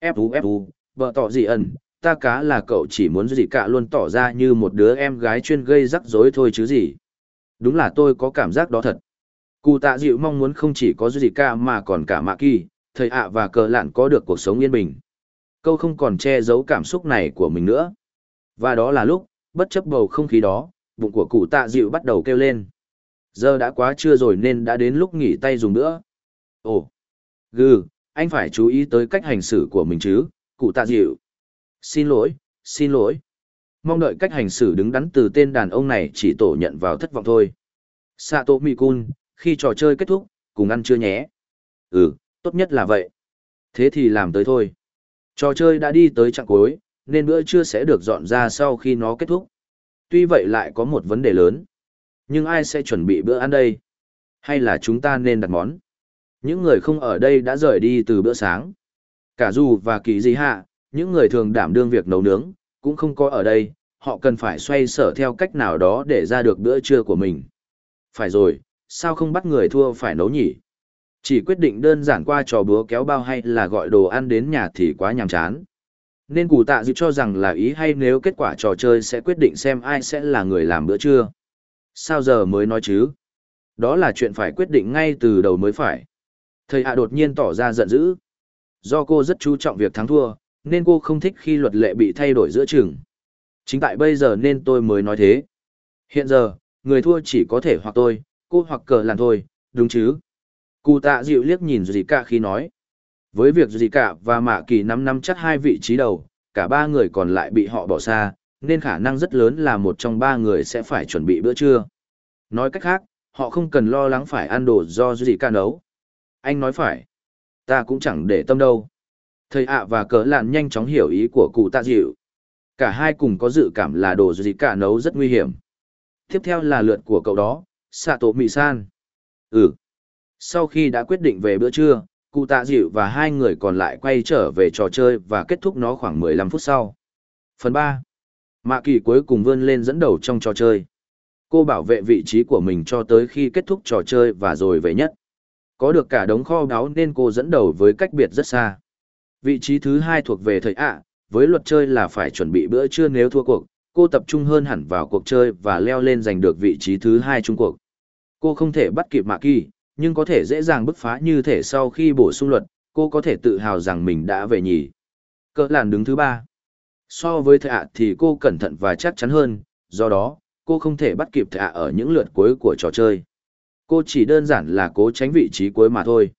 Fu Fu, vợ tỏ gì ẩn, ta cá là cậu chỉ muốn gì cả luôn tỏ ra như một đứa em gái chuyên gây rắc rối thôi chứ gì. Đúng là tôi có cảm giác đó thật. Cụ tạ dịu mong muốn không chỉ có gì cả mà còn cả mạ kỳ, thầy ạ và cờ lạn có được cuộc sống yên bình. Câu không còn che giấu cảm xúc này của mình nữa. Và đó là lúc, bất chấp bầu không khí đó, bụng của cụ tạ dịu bắt đầu kêu lên. Giờ đã quá trưa rồi nên đã đến lúc nghỉ tay dùng nữa. Ồ, gừ, anh phải chú ý tới cách hành xử của mình chứ, cụ tạ dịu. Xin lỗi, xin lỗi. Mong đợi cách hành xử đứng đắn từ tên đàn ông này chỉ tổ nhận vào thất vọng thôi. Sato Mikun, khi trò chơi kết thúc, cùng ăn chưa nhé? Ừ, tốt nhất là vậy. Thế thì làm tới thôi. Trò chơi đã đi tới trạng cuối, nên bữa trưa sẽ được dọn ra sau khi nó kết thúc. Tuy vậy lại có một vấn đề lớn. Nhưng ai sẽ chuẩn bị bữa ăn đây? Hay là chúng ta nên đặt món? Những người không ở đây đã rời đi từ bữa sáng. Cả dù và kỳ gì hạ, những người thường đảm đương việc nấu nướng, cũng không có ở đây, họ cần phải xoay sở theo cách nào đó để ra được bữa trưa của mình. Phải rồi, sao không bắt người thua phải nấu nhỉ? Chỉ quyết định đơn giản qua trò búa kéo bao hay là gọi đồ ăn đến nhà thì quá nhàm chán. Nên cụ tạ dự cho rằng là ý hay nếu kết quả trò chơi sẽ quyết định xem ai sẽ là người làm bữa trưa. Sao giờ mới nói chứ? Đó là chuyện phải quyết định ngay từ đầu mới phải. Thầy hạ đột nhiên tỏ ra giận dữ. Do cô rất chú trọng việc thắng thua, nên cô không thích khi luật lệ bị thay đổi giữa chừng. Chính tại bây giờ nên tôi mới nói thế. Hiện giờ, người thua chỉ có thể hoặc tôi, cô hoặc cờ làn thôi, đúng chứ? Cụ tạ dịu liếc nhìn gì cả khi nói. Với việc gì cả và mạ kỳ năm năm chắc hai vị trí đầu, cả ba người còn lại bị họ bỏ xa, nên khả năng rất lớn là một trong ba người sẽ phải chuẩn bị bữa trưa. Nói cách khác, họ không cần lo lắng phải ăn đồ do gì cả nấu. Anh nói phải. Ta cũng chẳng để tâm đâu. Thầy ạ và cỡ lạn nhanh chóng hiểu ý của cụ tạ dịu. Cả hai cùng có dự cảm là đồ gì cả nấu rất nguy hiểm. Tiếp theo là lượt của cậu đó, xạ tổ mì san. Ừ. Sau khi đã quyết định về bữa trưa, cụ tạ dịu và hai người còn lại quay trở về trò chơi và kết thúc nó khoảng 15 phút sau. Phần 3. Mạ kỳ cuối cùng vươn lên dẫn đầu trong trò chơi. Cô bảo vệ vị trí của mình cho tới khi kết thúc trò chơi và rồi về nhất. Có được cả đống kho báu nên cô dẫn đầu với cách biệt rất xa. Vị trí thứ hai thuộc về thầy ạ, với luật chơi là phải chuẩn bị bữa trưa nếu thua cuộc, cô tập trung hơn hẳn vào cuộc chơi và leo lên giành được vị trí thứ hai chung cuộc. Cô không thể bắt kịp Mạ Kỳ, nhưng có thể dễ dàng bứt phá như thể sau khi bổ sung luật, cô có thể tự hào rằng mình đã về nhì. Cỡ làn đứng thứ ba. So với thạ ạ thì cô cẩn thận và chắc chắn hơn, do đó, cô không thể bắt kịp thạ ạ ở những lượt cuối của trò chơi. Cô chỉ đơn giản là cố tránh vị trí cuối mà thôi.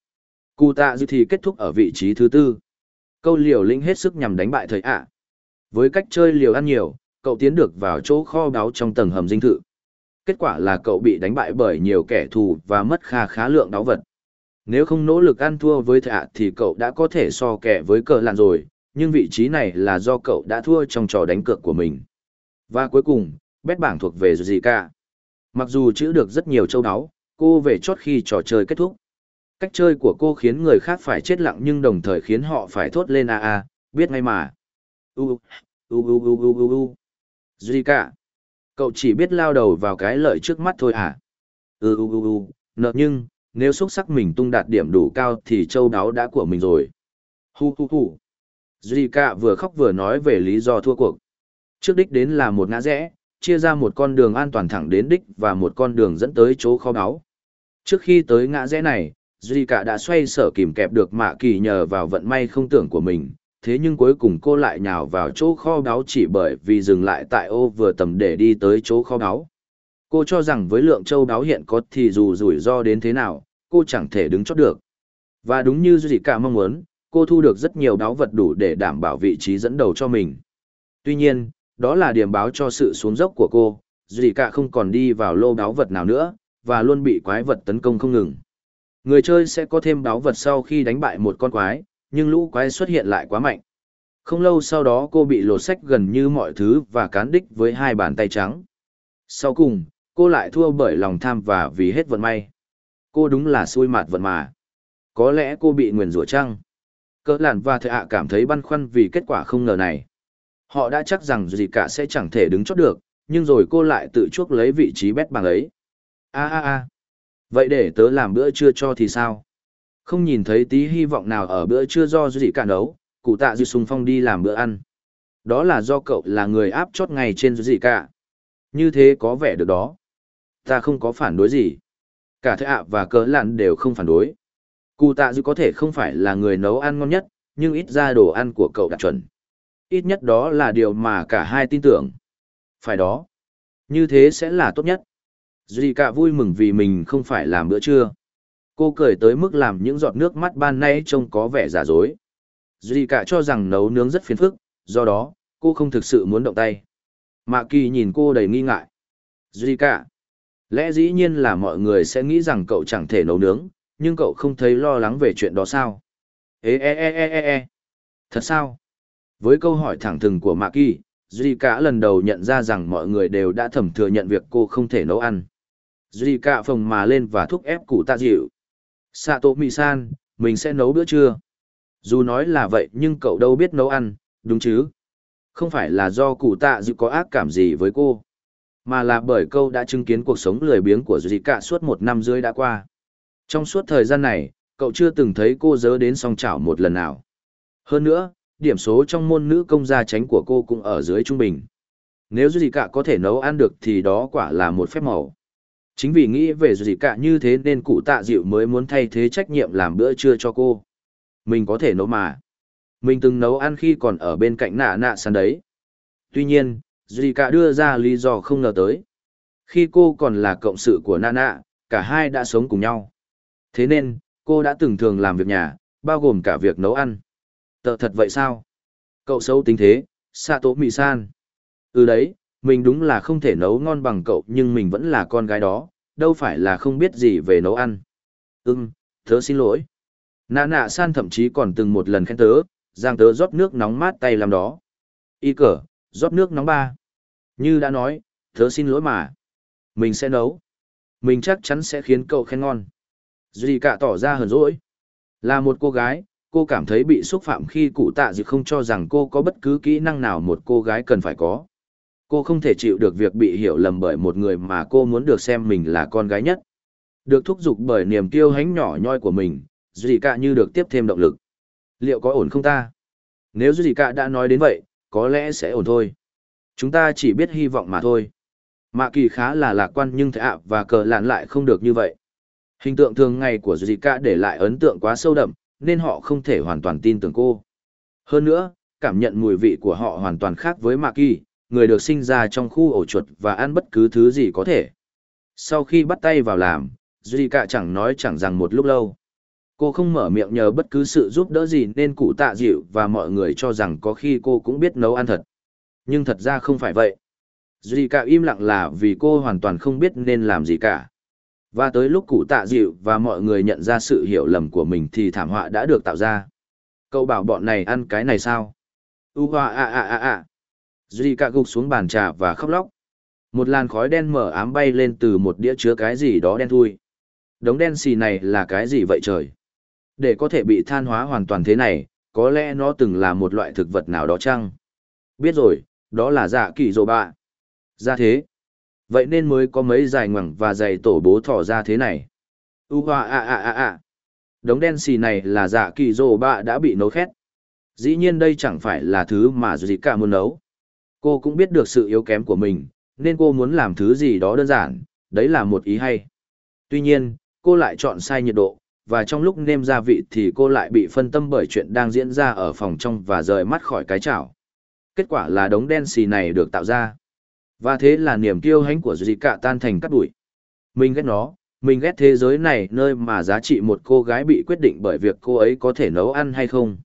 Cụ tạ dư thì kết thúc ở vị trí thứ tư. Câu liều lĩnh hết sức nhằm đánh bại thầy ạ. Với cách chơi liều ăn nhiều, cậu tiến được vào chỗ kho báu trong tầng hầm dinh thự. Kết quả là cậu bị đánh bại bởi nhiều kẻ thù và mất kha khá lượng đáo vật. Nếu không nỗ lực ăn thua với thạ thì cậu đã có thể so kẻ với cờ lạn rồi, nhưng vị trí này là do cậu đã thua trong trò đánh cược của mình. Và cuối cùng, bét bảng thuộc về gì. Mặc dù chữ được rất nhiều châu đáo, cô về chót khi trò chơi kết thúc. Cách chơi của cô khiến người khác phải chết lặng nhưng đồng thời khiến họ phải thốt lên a a, biết ngay mà. U u u u u u u. Zika. Cậu chỉ biết lao đầu vào cái lợi trước mắt thôi à? Ừ ừ ừ ừ, nợ nhưng, nếu xuất sắc mình tung đạt điểm đủ cao thì châu đáo đã của mình rồi. Hu hu hu. Zika vừa khóc vừa nói về lý do thua cuộc. Trước đích đến là một ngã rẽ, chia ra một con đường an toàn thẳng đến đích và một con đường dẫn tới chỗ kho báu. Trước khi tới ngã rẽ này, Zika đã xoay sở kìm kẹp được mạ kỳ nhờ vào vận may không tưởng của mình, thế nhưng cuối cùng cô lại nhào vào chỗ kho báu chỉ bởi vì dừng lại tại ô vừa tầm để đi tới chỗ kho báu. Cô cho rằng với lượng châu báu hiện có thì dù rủi ro đến thế nào, cô chẳng thể đứng chót được. Và đúng như gì cả mong muốn, cô thu được rất nhiều báu vật đủ để đảm bảo vị trí dẫn đầu cho mình. Tuy nhiên, đó là điểm báo cho sự xuống dốc của cô, gì cả không còn đi vào lô báu vật nào nữa, và luôn bị quái vật tấn công không ngừng. Người chơi sẽ có thêm báu vật sau khi đánh bại một con quái, nhưng lũ quái xuất hiện lại quá mạnh. Không lâu sau đó cô bị lột sách gần như mọi thứ và cán đích với hai bàn tay trắng. Sau cùng, cô lại thua bởi lòng tham và vì hết vận may. Cô đúng là xui mạt vận mà. Có lẽ cô bị nguyền rủa trăng. Cỡ làn và thợ ạ cảm thấy băn khoăn vì kết quả không ngờ này. Họ đã chắc rằng gì cả sẽ chẳng thể đứng chót được, nhưng rồi cô lại tự chuốc lấy vị trí bét bằng ấy. a a a Vậy để tớ làm bữa trưa cho thì sao? Không nhìn thấy tí hy vọng nào ở bữa trưa do gì cả nấu, cụ tạ dư sùng phong đi làm bữa ăn. Đó là do cậu là người áp chót ngay trên gì cả. Như thế có vẻ được đó. Ta không có phản đối gì. Cả thế ạ và cớ lặn đều không phản đối. Cụ tạ dư có thể không phải là người nấu ăn ngon nhất, nhưng ít ra đồ ăn của cậu đạt chuẩn. Ít nhất đó là điều mà cả hai tin tưởng. Phải đó. Như thế sẽ là tốt nhất. Duy cả vui mừng vì mình không phải làm bữa trưa. Cô cười tới mức làm những giọt nước mắt ban nay trông có vẻ giả dối. Duy cả cho rằng nấu nướng rất phiền phức, do đó, cô không thực sự muốn động tay. Mạ kỳ nhìn cô đầy nghi ngại. Duy cả. Lẽ dĩ nhiên là mọi người sẽ nghĩ rằng cậu chẳng thể nấu nướng, nhưng cậu không thấy lo lắng về chuyện đó sao? Ê ê ê ê ê ê. Thật sao? Với câu hỏi thẳng thừng của Mạ kỳ, Duy cả lần đầu nhận ra rằng mọi người đều đã thầm thừa nhận việc cô không thể nấu ăn. Duy cả phồng mà lên và thúc ép cụ tạ dịu. Sato mì san mình sẽ nấu bữa trưa. Dù nói là vậy nhưng cậu đâu biết nấu ăn, đúng chứ? Không phải là do cụ tạ dịu có ác cảm gì với cô, mà là bởi câu đã chứng kiến cuộc sống lười biếng của Duy cả suốt một năm rưỡi đã qua. Trong suốt thời gian này, cậu chưa từng thấy cô dớ đến song chảo một lần nào. Hơn nữa, điểm số trong môn nữ công gia tránh của cô cũng ở dưới trung bình. Nếu Duy cả có thể nấu ăn được thì đó quả là một phép màu. Chính vì nghĩ về gì cả như thế nên cụ tạ dịu mới muốn thay thế trách nhiệm làm bữa trưa cho cô. Mình có thể nấu mà. Mình từng nấu ăn khi còn ở bên cạnh nạ nạ sàn đấy. Tuy nhiên, gì cả đưa ra lý do không ngờ tới. Khi cô còn là cộng sự của nạ nạ, cả hai đã sống cùng nhau. Thế nên, cô đã từng thường làm việc nhà, bao gồm cả việc nấu ăn. Tợ thật vậy sao? Cậu xấu tính thế, Sato Mì-san. Ừ đấy, mình đúng là không thể nấu ngon bằng cậu nhưng mình vẫn là con gái đó, đâu phải là không biết gì về nấu ăn. Ừm, tớ xin lỗi. Nạ nạ san thậm chí còn từng một lần khen tớ, giang tớ rót nước nóng mát tay làm đó. Y cờ, rót nước nóng ba. Như đã nói, tớ xin lỗi mà. Mình sẽ nấu. Mình chắc chắn sẽ khiến cậu khen ngon. Duy cả tỏ ra hờn dỗi. Là một cô gái, cô cảm thấy bị xúc phạm khi cụ tạ dịu không cho rằng cô có bất cứ kỹ năng nào một cô gái cần phải có. Cô không thể chịu được việc bị hiểu lầm bởi một người mà cô muốn được xem mình là con gái nhất. Được thúc giục bởi niềm kiêu hãnh nhỏ nhoi của mình, Duy Cả như được tiếp thêm động lực. Liệu có ổn không ta? Nếu Duy Cả đã nói đến vậy, có lẽ sẽ ổn thôi. Chúng ta chỉ biết hy vọng mà thôi. Mạ kỳ khá là lạc quan nhưng thệ ạ và cờ lạn lại không được như vậy. Hình tượng thường ngày của Duy Cả để lại ấn tượng quá sâu đậm, nên họ không thể hoàn toàn tin tưởng cô. Hơn nữa, cảm nhận mùi vị của họ hoàn toàn khác với Mạ kỳ, người được sinh ra trong khu ổ chuột và ăn bất cứ thứ gì có thể. Sau khi bắt tay vào làm, Duy Cạ chẳng nói chẳng rằng một lúc lâu. Cô không mở miệng nhờ bất cứ sự giúp đỡ gì nên cụ tạ dịu và mọi người cho rằng có khi cô cũng biết nấu ăn thật. Nhưng thật ra không phải vậy. Duy Cạ im lặng là vì cô hoàn toàn không biết nên làm gì cả. Và tới lúc cụ tạ dịu và mọi người nhận ra sự hiểu lầm của mình thì thảm họa đã được tạo ra. Cậu bảo bọn này ăn cái này sao? U hoa a a a a. Duy Cả gục xuống bàn trà và khóc lóc. Một làn khói đen mở ám bay lên từ một đĩa chứa cái gì đó đen thui. Đống đen xì này là cái gì vậy trời? Để có thể bị than hóa hoàn toàn thế này, có lẽ nó từng là một loại thực vật nào đó chăng? Biết rồi, đó là dạ kỳ rồ bạ. Ra thế. Vậy nên mới có mấy dài ngoằng và dày tổ bố thỏ ra thế này. U hoa a a a a. Đống đen xì này là dạ kỳ rồ bạ đã bị nấu khét. Dĩ nhiên đây chẳng phải là thứ mà gì cả muốn nấu. Cô cũng biết được sự yếu kém của mình, nên cô muốn làm thứ gì đó đơn giản, đấy là một ý hay. Tuy nhiên, cô lại chọn sai nhiệt độ, và trong lúc nêm gia vị thì cô lại bị phân tâm bởi chuyện đang diễn ra ở phòng trong và rời mắt khỏi cái chảo. Kết quả là đống đen xì này được tạo ra. Và thế là niềm kiêu hãnh của Zika tan thành cát bụi. Mình ghét nó, mình ghét thế giới này nơi mà giá trị một cô gái bị quyết định bởi việc cô ấy có thể nấu ăn hay không.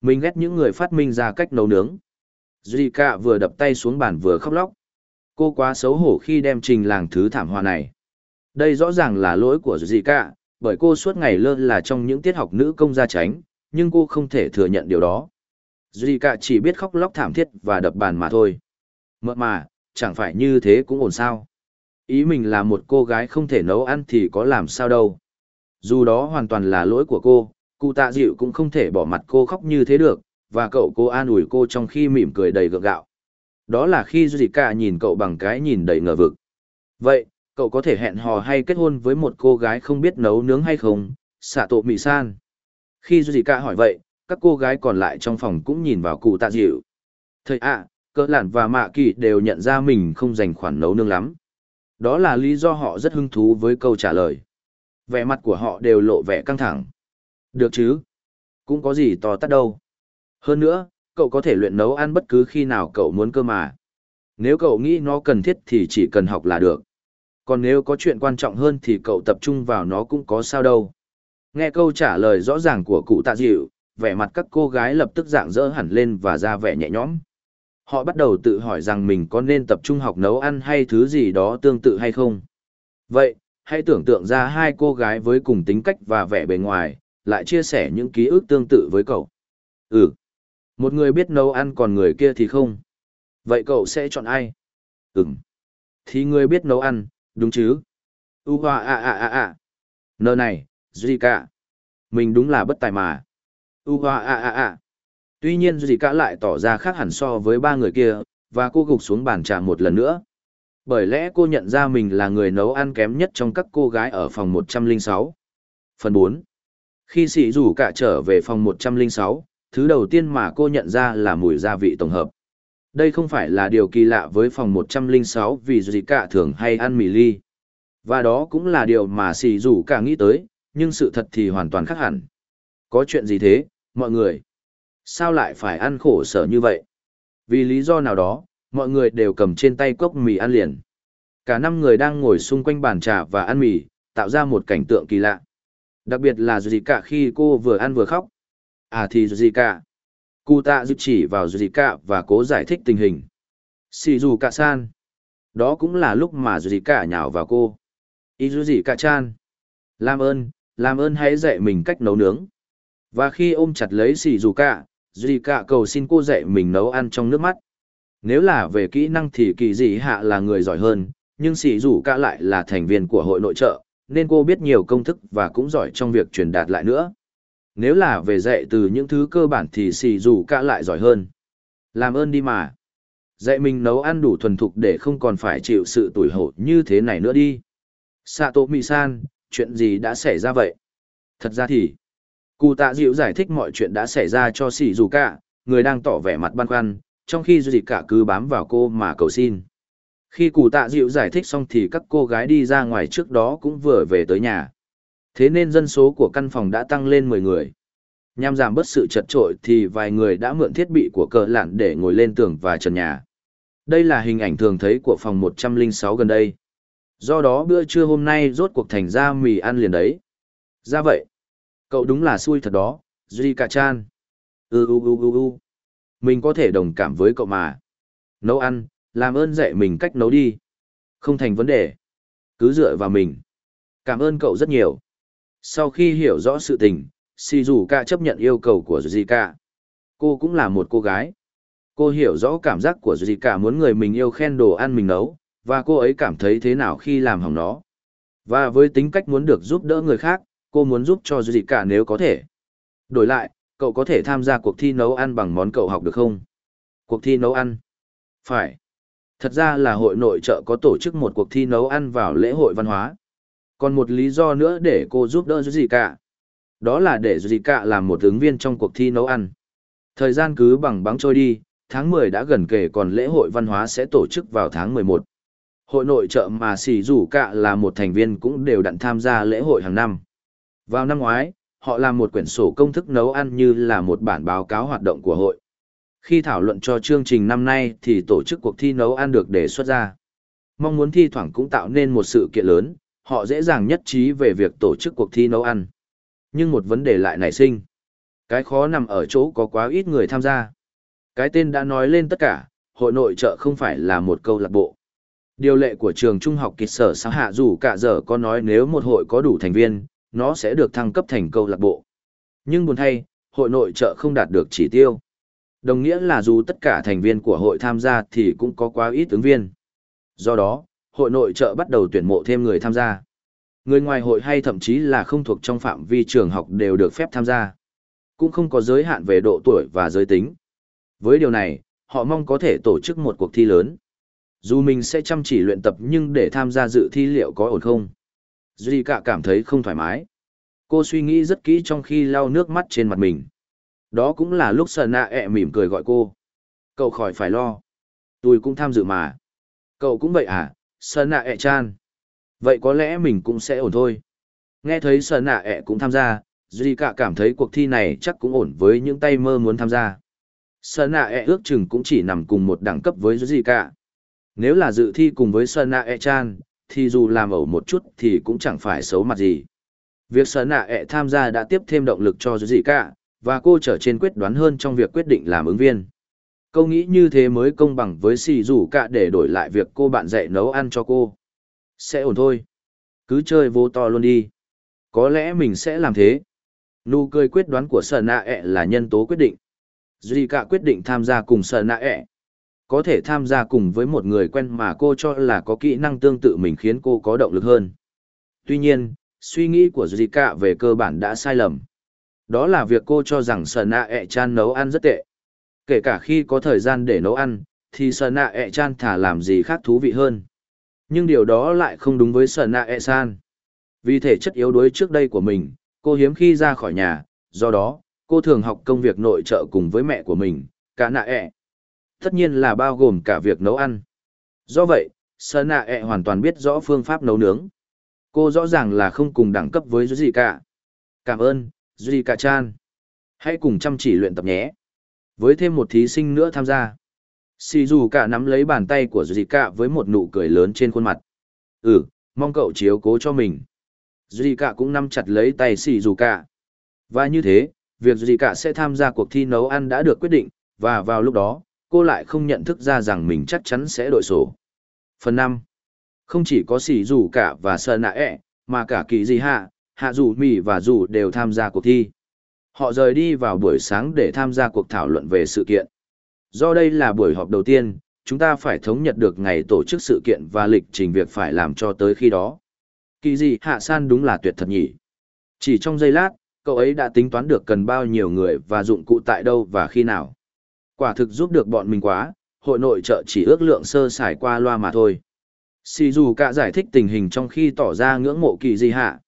Mình ghét những người phát minh ra cách nấu nướng. Zika vừa đập tay xuống bàn vừa khóc lóc. Cô quá xấu hổ khi đem trình làng thứ thảm họa này. Đây rõ ràng là lỗi của Zika, bởi cô suốt ngày lơ là trong những tiết học nữ công gia tránh, nhưng cô không thể thừa nhận điều đó. Zika chỉ biết khóc lóc thảm thiết và đập bàn mà thôi. Mợ mà, chẳng phải như thế cũng ổn sao. Ý mình là một cô gái không thể nấu ăn thì có làm sao đâu. Dù đó hoàn toàn là lỗi của cô, cụ tạ dịu cũng không thể bỏ mặt cô khóc như thế được, và cậu cô an ủi cô trong khi mỉm cười đầy gượng gạo. Đó là khi Zika nhìn cậu bằng cái nhìn đầy ngờ vực. Vậy, cậu có thể hẹn hò hay kết hôn với một cô gái không biết nấu nướng hay không? Xạ tổ mì san. Khi Zika hỏi vậy, các cô gái còn lại trong phòng cũng nhìn vào cụ tạ dịu. Thầy ạ, à, cỡ lản và mạ kỳ đều nhận ra mình không dành khoản nấu nướng lắm. Đó là lý do họ rất hứng thú với câu trả lời. Vẻ mặt của họ đều lộ vẻ căng thẳng. Được chứ? Cũng có gì to tát đâu. Hơn nữa, cậu có thể luyện nấu ăn bất cứ khi nào cậu muốn cơ mà. Nếu cậu nghĩ nó cần thiết thì chỉ cần học là được. Còn nếu có chuyện quan trọng hơn thì cậu tập trung vào nó cũng có sao đâu. Nghe câu trả lời rõ ràng của cụ tạ dịu, vẻ mặt các cô gái lập tức dạng dỡ hẳn lên và ra vẻ nhẹ nhõm. Họ bắt đầu tự hỏi rằng mình có nên tập trung học nấu ăn hay thứ gì đó tương tự hay không. Vậy, hãy tưởng tượng ra hai cô gái với cùng tính cách và vẻ bề ngoài, lại chia sẻ những ký ức tương tự với cậu. Ừ, một người biết nấu ăn còn người kia thì không. Vậy cậu sẽ chọn ai? Ừm. Thì người biết nấu ăn, đúng chứ? U hoa a a a a. Nơ này, Zika. Mình đúng là bất tài mà. U hoa a a a. Tuy nhiên Zika lại tỏ ra khác hẳn so với ba người kia, và cô gục xuống bàn trà một lần nữa. Bởi lẽ cô nhận ra mình là người nấu ăn kém nhất trong các cô gái ở phòng 106. Phần 4. Khi sĩ rủ cả trở về phòng 106, thứ đầu tiên mà cô nhận ra là mùi gia vị tổng hợp. Đây không phải là điều kỳ lạ với phòng 106 vì gì cả thường hay ăn mì ly. Và đó cũng là điều mà xì rủ cả nghĩ tới, nhưng sự thật thì hoàn toàn khác hẳn. Có chuyện gì thế, mọi người? Sao lại phải ăn khổ sở như vậy? Vì lý do nào đó, mọi người đều cầm trên tay cốc mì ăn liền. Cả năm người đang ngồi xung quanh bàn trà và ăn mì, tạo ra một cảnh tượng kỳ lạ. Đặc biệt là gì cả khi cô vừa ăn vừa khóc. À thì gì cả? Cụ tạ dự chỉ vào gì cả và cố giải thích tình hình. Xì dù cả san. Đó cũng là lúc mà gì cả nhào vào cô. Ý dù gì cả chan. Làm ơn, làm ơn hãy dạy mình cách nấu nướng. Và khi ôm chặt lấy xì dù cả, gì cả cầu xin cô dạy mình nấu ăn trong nước mắt. Nếu là về kỹ năng thì kỳ dị hạ là người giỏi hơn, nhưng xì dù cả lại là thành viên của hội nội trợ, nên cô biết nhiều công thức và cũng giỏi trong việc truyền đạt lại nữa. Nếu là về dạy từ những thứ cơ bản thì xì dù cả lại giỏi hơn. Làm ơn đi mà. Dạy mình nấu ăn đủ thuần thục để không còn phải chịu sự tủi hổ như thế này nữa đi. Sato Mi-san, chuyện gì đã xảy ra vậy? Thật ra thì, cụ tạ dịu giải thích mọi chuyện đã xảy ra cho xì dù cả, người đang tỏ vẻ mặt băn khoăn, trong khi dù gì cả cứ bám vào cô mà cầu xin. Khi cụ tạ dịu giải thích xong thì các cô gái đi ra ngoài trước đó cũng vừa về tới nhà. Thế nên dân số của căn phòng đã tăng lên 10 người. Nhằm giảm bớt sự chật trội thì vài người đã mượn thiết bị của cờ lạn để ngồi lên tường và trần nhà. Đây là hình ảnh thường thấy của phòng 106 gần đây. Do đó bữa trưa hôm nay rốt cuộc thành ra mì ăn liền đấy. Ra vậy. Cậu đúng là xui thật đó, Zika-chan. Ừ ừ ừ ừ ừ. Mình có thể đồng cảm với cậu mà. Nấu ăn, làm ơn dạy mình cách nấu đi. Không thành vấn đề. Cứ dựa vào mình. Cảm ơn cậu rất nhiều. Sau khi hiểu rõ sự tình, Shizuka chấp nhận yêu cầu của Zika. Cô cũng là một cô gái. Cô hiểu rõ cảm giác của Zika muốn người mình yêu khen đồ ăn mình nấu, và cô ấy cảm thấy thế nào khi làm hỏng nó. Và với tính cách muốn được giúp đỡ người khác, cô muốn giúp cho Zika nếu có thể. Đổi lại, cậu có thể tham gia cuộc thi nấu ăn bằng món cậu học được không? Cuộc thi nấu ăn? Phải. Thật ra là hội nội trợ có tổ chức một cuộc thi nấu ăn vào lễ hội văn hóa. Còn một lý do nữa để cô giúp đỡ Zika. Đó là để Zika làm một ứng viên trong cuộc thi nấu ăn. Thời gian cứ bằng bắng trôi đi, tháng 10 đã gần kề còn lễ hội văn hóa sẽ tổ chức vào tháng 11. Hội nội trợ mà xì Rủ Cạ là một thành viên cũng đều đặn tham gia lễ hội hàng năm. Vào năm ngoái, họ làm một quyển sổ công thức nấu ăn như là một bản báo cáo hoạt động của hội. Khi thảo luận cho chương trình năm nay thì tổ chức cuộc thi nấu ăn được đề xuất ra. Mong muốn thi thoảng cũng tạo nên một sự kiện lớn, họ dễ dàng nhất trí về việc tổ chức cuộc thi nấu ăn. Nhưng một vấn đề lại nảy sinh. Cái khó nằm ở chỗ có quá ít người tham gia. Cái tên đã nói lên tất cả, hội nội trợ không phải là một câu lạc bộ. Điều lệ của trường trung học kịch sở xã hạ dù cả giờ có nói nếu một hội có đủ thành viên, nó sẽ được thăng cấp thành câu lạc bộ. Nhưng buồn thay, hội nội trợ không đạt được chỉ tiêu. Đồng nghĩa là dù tất cả thành viên của hội tham gia thì cũng có quá ít ứng viên. Do đó, hội nội trợ bắt đầu tuyển mộ thêm người tham gia. Người ngoài hội hay thậm chí là không thuộc trong phạm vi trường học đều được phép tham gia. Cũng không có giới hạn về độ tuổi và giới tính. Với điều này, họ mong có thể tổ chức một cuộc thi lớn. Dù mình sẽ chăm chỉ luyện tập nhưng để tham gia dự thi liệu có ổn không? Duy cả cảm thấy không thoải mái. Cô suy nghĩ rất kỹ trong khi lau nước mắt trên mặt mình. Đó cũng là lúc sờ nạ ẹ mỉm cười gọi cô. Cậu khỏi phải lo. Tôi cũng tham dự mà. Cậu cũng vậy à, sợ nạ ẹ chan. Vậy có lẽ mình cũng sẽ ổn thôi. Nghe thấy sợ nạ ẹ cũng tham gia, Duy cả cảm thấy cuộc thi này chắc cũng ổn với những tay mơ muốn tham gia. Sợ nạ ẹ ước chừng cũng chỉ nằm cùng một đẳng cấp với Duy cả. Nếu là dự thi cùng với Sơn Nạ E Chan, thì dù làm ẩu một chút thì cũng chẳng phải xấu mặt gì. Việc Sơn Nạ E tham gia đã tiếp thêm động lực cho duy cả, và cô trở trên quyết đoán hơn trong việc quyết định làm ứng viên. Câu nghĩ như thế mới công bằng với xì rủ cả để đổi lại việc cô bạn dạy nấu ăn cho cô. Sẽ ổn thôi. Cứ chơi vô to luôn đi. Có lẽ mình sẽ làm thế. Nụ cười quyết đoán của sợ Nạ ẹ e là nhân tố quyết định. Duy cả quyết định tham gia cùng sợ Nạ ẹ e. có thể tham gia cùng với một người quen mà cô cho là có kỹ năng tương tự mình khiến cô có động lực hơn. Tuy nhiên, suy nghĩ của Zika về cơ bản đã sai lầm. Đó là việc cô cho rằng sợ nạ ẹ e Chan nấu ăn rất tệ. Kể cả khi có thời gian để nấu ăn, thì Sana E Chan thả làm gì khác thú vị hơn. Nhưng điều đó lại không đúng với Sana E San. Vì thể chất yếu đuối trước đây của mình, cô hiếm khi ra khỏi nhà, do đó, cô thường học công việc nội trợ cùng với mẹ của mình, cả nạ ẹ tất nhiên là bao gồm cả việc nấu ăn. Do vậy, Sơn Nạ ẹ hoàn toàn biết rõ phương pháp nấu nướng. Cô rõ ràng là không cùng đẳng cấp với gì cả. Cảm ơn, Duy Cả Chan. Hãy cùng chăm chỉ luyện tập nhé. Với thêm một thí sinh nữa tham gia. Sì dù cả nắm lấy bàn tay của Dì Cả với một nụ cười lớn trên khuôn mặt. Ừ, mong cậu chiếu cố cho mình. Dì Cả cũng nắm chặt lấy tay Sì dù cả. Và như thế, việc Dì Cả sẽ tham gia cuộc thi nấu ăn đã được quyết định, và vào lúc đó, cô lại không nhận thức ra rằng mình chắc chắn sẽ đội sổ. Phần 5. Không chỉ có Sì dù cả và sơ nạ ẹ, mà cả kỳ gì hạ, hạ dù mì và dù đều tham gia cuộc thi. Họ rời đi vào buổi sáng để tham gia cuộc thảo luận về sự kiện. Do đây là buổi họp đầu tiên, chúng ta phải thống nhất được ngày tổ chức sự kiện và lịch trình việc phải làm cho tới khi đó. Kỳ gì hạ san đúng là tuyệt thật nhỉ. Chỉ trong giây lát, cậu ấy đã tính toán được cần bao nhiêu người và dụng cụ tại đâu và khi nào. Quả thực giúp được bọn mình quá, hội nội trợ chỉ ước lượng sơ sài qua loa mà thôi. Sì dù cả giải thích tình hình trong khi tỏ ra ngưỡng mộ kỳ gì hạ.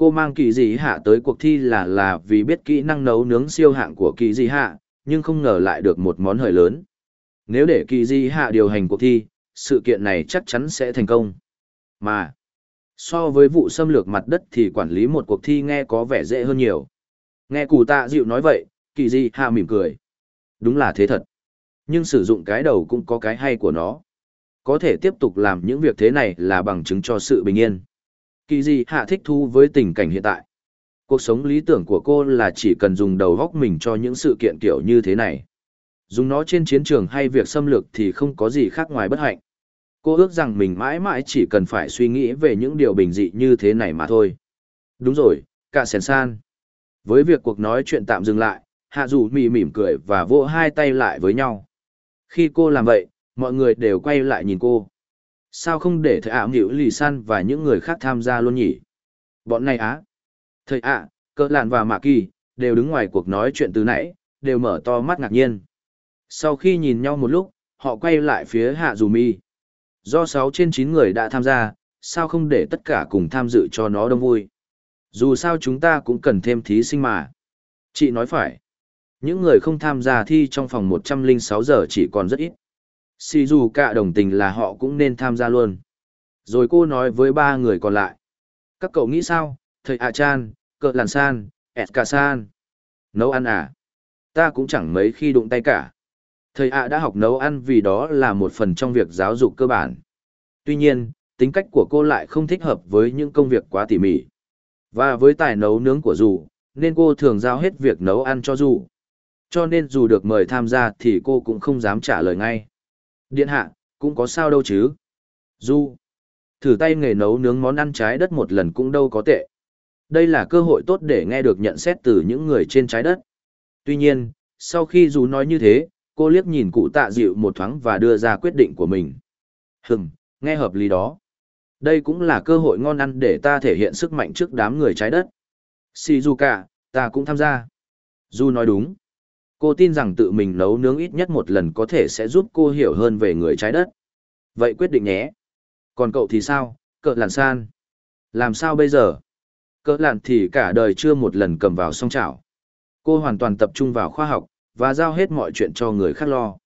Cô mang kỳ dị hạ tới cuộc thi là là vì biết kỹ năng nấu nướng siêu hạng của kỳ dị hạ, nhưng không ngờ lại được một món hời lớn. Nếu để kỳ dị hạ điều hành cuộc thi, sự kiện này chắc chắn sẽ thành công. Mà, so với vụ xâm lược mặt đất thì quản lý một cuộc thi nghe có vẻ dễ hơn nhiều. Nghe cụ tạ dịu nói vậy, kỳ dị hạ mỉm cười. Đúng là thế thật. Nhưng sử dụng cái đầu cũng có cái hay của nó. Có thể tiếp tục làm những việc thế này là bằng chứng cho sự bình yên. Kỳ gì hạ thích thú với tình cảnh hiện tại. Cuộc sống lý tưởng của cô là chỉ cần dùng đầu góc mình cho những sự kiện kiểu như thế này. Dùng nó trên chiến trường hay việc xâm lược thì không có gì khác ngoài bất hạnh. Cô ước rằng mình mãi mãi chỉ cần phải suy nghĩ về những điều bình dị như thế này mà thôi. Đúng rồi, cả sèn san. Với việc cuộc nói chuyện tạm dừng lại, hạ dù mỉ mỉm cười và vỗ hai tay lại với nhau. Khi cô làm vậy, mọi người đều quay lại nhìn cô. Sao không để thầy ạ nghĩu lì san và những người khác tham gia luôn nhỉ? Bọn này á. Thầy ạ, à, cỡ lạn và mạ kỳ, đều đứng ngoài cuộc nói chuyện từ nãy, đều mở to mắt ngạc nhiên. Sau khi nhìn nhau một lúc, họ quay lại phía hạ dù mi. Do sáu trên chín người đã tham gia, sao không để tất cả cùng tham dự cho nó đông vui? Dù sao chúng ta cũng cần thêm thí sinh mà. Chị nói phải. Những người không tham gia thi trong phòng 106 giờ chỉ còn rất ít. Xì dù cả đồng tình là họ cũng nên tham gia luôn. Rồi cô nói với ba người còn lại. Các cậu nghĩ sao, thầy A Chan, cờ làn san, Eska san. Nấu ăn à? Ta cũng chẳng mấy khi đụng tay cả. Thầy A đã học nấu ăn vì đó là một phần trong việc giáo dục cơ bản. Tuy nhiên, tính cách của cô lại không thích hợp với những công việc quá tỉ mỉ. Và với tài nấu nướng của dù, nên cô thường giao hết việc nấu ăn cho dù. Cho nên dù được mời tham gia thì cô cũng không dám trả lời ngay. Điện hạ, cũng có sao đâu chứ. Du, thử tay nghề nấu nướng món ăn trái đất một lần cũng đâu có tệ. Đây là cơ hội tốt để nghe được nhận xét từ những người trên trái đất. Tuy nhiên, sau khi Du nói như thế, cô liếc nhìn cụ tạ dịu một thoáng và đưa ra quyết định của mình. Hừm, nghe hợp lý đó. Đây cũng là cơ hội ngon ăn để ta thể hiện sức mạnh trước đám người trái đất. Shizuka, ta cũng tham gia. Du nói đúng. Cô tin rằng tự mình nấu nướng ít nhất một lần có thể sẽ giúp cô hiểu hơn về người trái đất. Vậy quyết định nhé. Còn cậu thì sao, cỡ làn san? Làm sao bây giờ? Cỡ làn thì cả đời chưa một lần cầm vào song chảo. Cô hoàn toàn tập trung vào khoa học, và giao hết mọi chuyện cho người khác lo.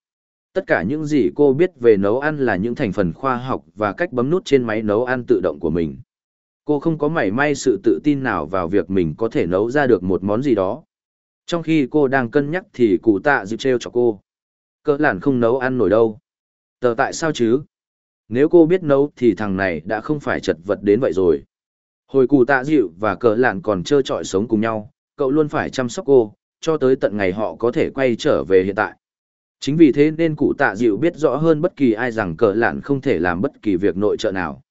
Tất cả những gì cô biết về nấu ăn là những thành phần khoa học và cách bấm nút trên máy nấu ăn tự động của mình. Cô không có mảy may sự tự tin nào vào việc mình có thể nấu ra được một món gì đó. Trong khi cô đang cân nhắc thì cụ tạ dịu treo cho cô. Cỡ làn không nấu ăn nổi đâu. Tờ tại sao chứ? Nếu cô biết nấu thì thằng này đã không phải chật vật đến vậy rồi. Hồi cụ tạ dịu và cỡ lạn còn trơ trọi sống cùng nhau, cậu luôn phải chăm sóc cô, cho tới tận ngày họ có thể quay trở về hiện tại. Chính vì thế nên cụ tạ dịu biết rõ hơn bất kỳ ai rằng cỡ lạn không thể làm bất kỳ việc nội trợ nào.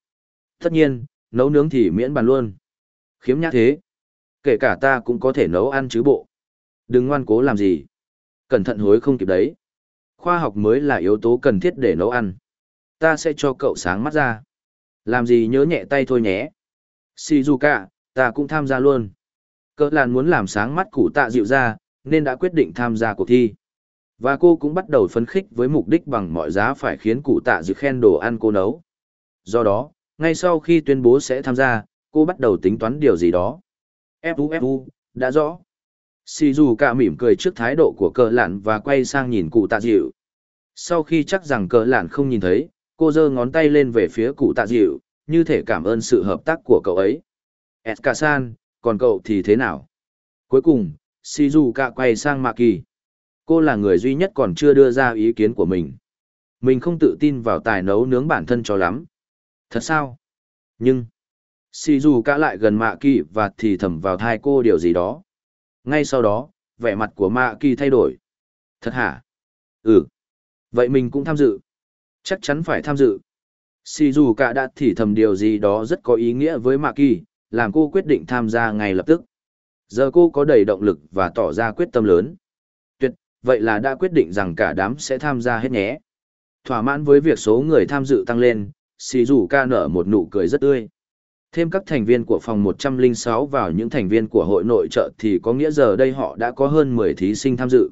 Tất nhiên, nấu nướng thì miễn bàn luôn. Khiếm nhã thế. Kể cả ta cũng có thể nấu ăn chứ bộ. Đừng ngoan cố làm gì. Cẩn thận hối không kịp đấy. Khoa học mới là yếu tố cần thiết để nấu ăn. Ta sẽ cho cậu sáng mắt ra. Làm gì nhớ nhẹ tay thôi nhé. Shizuka, ta cũng tham gia luôn. Cỡ làn muốn làm sáng mắt cụ tạ dịu ra, nên đã quyết định tham gia cuộc thi. Và cô cũng bắt đầu phấn khích với mục đích bằng mọi giá phải khiến cụ tạ dịu khen đồ ăn cô nấu. Do đó, ngay sau khi tuyên bố sẽ tham gia, cô bắt đầu tính toán điều gì đó. Fu Fu, đã rõ. Sì dù cả mỉm cười trước thái độ của cờ lạn và quay sang nhìn cụ tạ dịu. Sau khi chắc rằng cờ lạn không nhìn thấy, cô giơ ngón tay lên về phía cụ tạ dịu, như thể cảm ơn sự hợp tác của cậu ấy. Eskasan, còn cậu thì thế nào? Cuối cùng, Shizuka quay sang Maki. Cô là người duy nhất còn chưa đưa ra ý kiến của mình. Mình không tự tin vào tài nấu nướng bản thân cho lắm. Thật sao? Nhưng, Shizuka lại gần Maki và thì thầm vào thai cô điều gì đó. Ngay sau đó, vẻ mặt của Maki thay đổi. Thật hả? Ừ. Vậy mình cũng tham dự. Chắc chắn phải tham dự. Si Dù cả đã thì thầm điều gì đó rất có ý nghĩa với Maki, làm cô quyết định tham gia ngay lập tức. Giờ cô có đầy động lực và tỏ ra quyết tâm lớn. Tuyệt, vậy là đã quyết định rằng cả đám sẽ tham gia hết nhé. Thỏa mãn với việc số người tham dự tăng lên, Si Dù ca nở một nụ cười rất tươi. Thêm các thành viên của phòng 106 vào những thành viên của hội nội trợ thì có nghĩa giờ đây họ đã có hơn 10 thí sinh tham dự.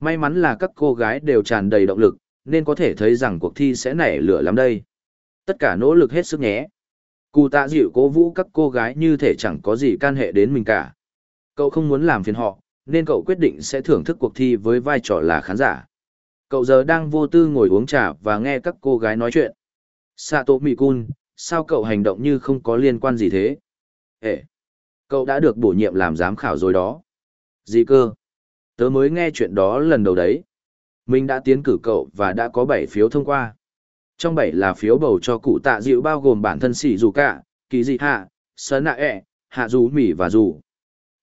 May mắn là các cô gái đều tràn đầy động lực, nên có thể thấy rằng cuộc thi sẽ nảy lửa lắm đây. Tất cả nỗ lực hết sức nhé. Cụ tạ dịu cố vũ các cô gái như thể chẳng có gì can hệ đến mình cả. Cậu không muốn làm phiền họ, nên cậu quyết định sẽ thưởng thức cuộc thi với vai trò là khán giả. Cậu giờ đang vô tư ngồi uống trà và nghe các cô gái nói chuyện. Sato Mikun, sao cậu hành động như không có liên quan gì thế? Ê! Cậu đã được bổ nhiệm làm giám khảo rồi đó. Gì cơ? Tớ mới nghe chuyện đó lần đầu đấy. Mình đã tiến cử cậu và đã có 7 phiếu thông qua. Trong 7 là phiếu bầu cho cụ tạ dịu bao gồm bản thân sĩ dù cả, kỳ dị hạ, Sớn nạ ẹ, hạ dù mỉ và dù.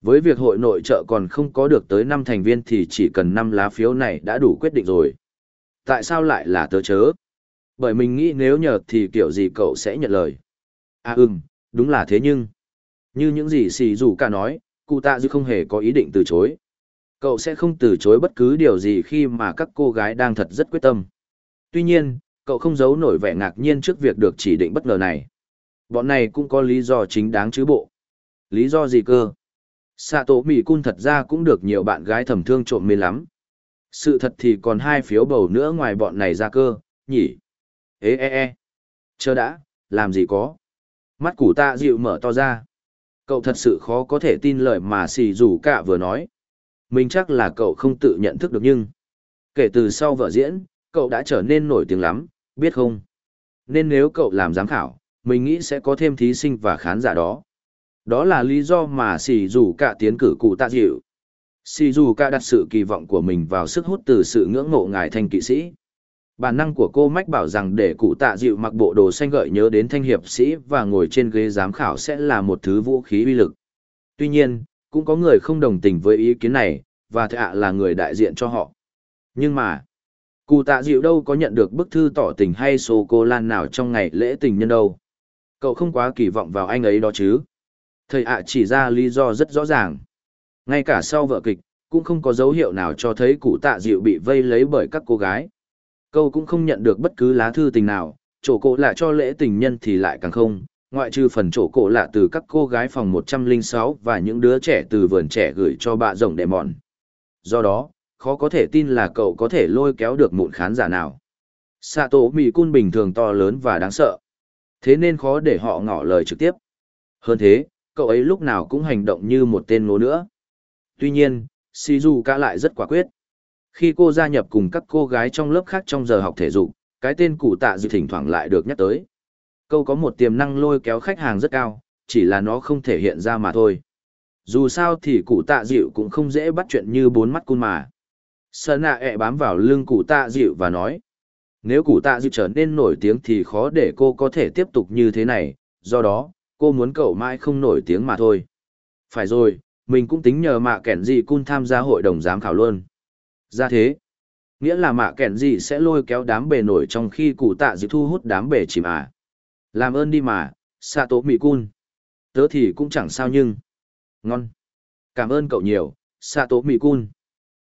Với việc hội nội trợ còn không có được tới 5 thành viên thì chỉ cần 5 lá phiếu này đã đủ quyết định rồi. Tại sao lại là tớ chớ? Bởi mình nghĩ nếu nhờ thì kiểu gì cậu sẽ nhận lời. À ừm, đúng là thế nhưng. Như những gì xì dù cả nói, cụ tạ dư không hề có ý định từ chối. Cậu sẽ không từ chối bất cứ điều gì khi mà các cô gái đang thật rất quyết tâm. Tuy nhiên, cậu không giấu nổi vẻ ngạc nhiên trước việc được chỉ định bất ngờ này. Bọn này cũng có lý do chính đáng chứ bộ. Lý do gì cơ? Sato Mì Cun thật ra cũng được nhiều bạn gái thầm thương trộm mê lắm. Sự thật thì còn hai phiếu bầu nữa ngoài bọn này ra cơ, nhỉ? Ê ê ê! Chờ đã, làm gì có? Mắt củ tạ dịu mở to ra. Cậu thật sự khó có thể tin lời mà xì rủ cả vừa nói. Mình chắc là cậu không tự nhận thức được nhưng... Kể từ sau vở diễn, cậu đã trở nên nổi tiếng lắm, biết không? Nên nếu cậu làm giám khảo, mình nghĩ sẽ có thêm thí sinh và khán giả đó. Đó là lý do mà xì Dù cả tiến cử cụ tạ dịu. Xì Dù cả đặt sự kỳ vọng của mình vào sức hút từ sự ngưỡng mộ ngài thanh kỵ sĩ. Bản năng của cô mách bảo rằng để cụ tạ dịu mặc bộ đồ xanh gợi nhớ đến thanh hiệp sĩ và ngồi trên ghế giám khảo sẽ là một thứ vũ khí uy lực. Tuy nhiên, cũng có người không đồng tình với ý kiến này, và thạ là người đại diện cho họ. Nhưng mà, cụ tạ dịu đâu có nhận được bức thư tỏ tình hay sô cô lan nào trong ngày lễ tình nhân đâu. Cậu không quá kỳ vọng vào anh ấy đó chứ. Thầy ạ chỉ ra lý do rất rõ ràng. Ngay cả sau vợ kịch, cũng không có dấu hiệu nào cho thấy cụ tạ dịu bị vây lấy bởi các cô gái. Câu cũng không nhận được bất cứ lá thư tình nào, chỗ cổ lạ cho lễ tình nhân thì lại càng không, ngoại trừ phần chỗ cổ lạ từ các cô gái phòng 106 và những đứa trẻ từ vườn trẻ gửi cho bà rồng đệ mòn. Do đó, khó có thể tin là cậu có thể lôi kéo được mụn khán giả nào. Sato Mì Cun bình thường to lớn và đáng sợ. Thế nên khó để họ ngỏ lời trực tiếp. Hơn thế, cậu ấy lúc nào cũng hành động như một tên ngố nữa. Tuy nhiên, Shizuka lại rất quả quyết. Khi cô gia nhập cùng các cô gái trong lớp khác trong giờ học thể dục, cái tên cụ tạ dự thỉnh thoảng lại được nhắc tới. Câu có một tiềm năng lôi kéo khách hàng rất cao, chỉ là nó không thể hiện ra mà thôi. Dù sao thì cụ tạ dịu cũng không dễ bắt chuyện như bốn mắt cun mà. Sơn nạ ẹ bám vào lưng cụ tạ dịu và nói. Nếu cụ tạ dịu trở nên nổi tiếng thì khó để cô có thể tiếp tục như thế này, do đó, cô muốn cậu mãi không nổi tiếng mà thôi. Phải rồi, mình cũng tính nhờ mạ kẻn gì cun tham gia hội đồng giám khảo luôn. Ra thế, nghĩa là mạ kẻn gì sẽ lôi kéo đám bề nổi trong khi cụ tạ dịp thu hút đám bề chìm à. Làm ơn đi mà, Sato Mị Cun. Tớ thì cũng chẳng sao nhưng. Ngon. Cảm ơn cậu nhiều, Sato Mị Cun.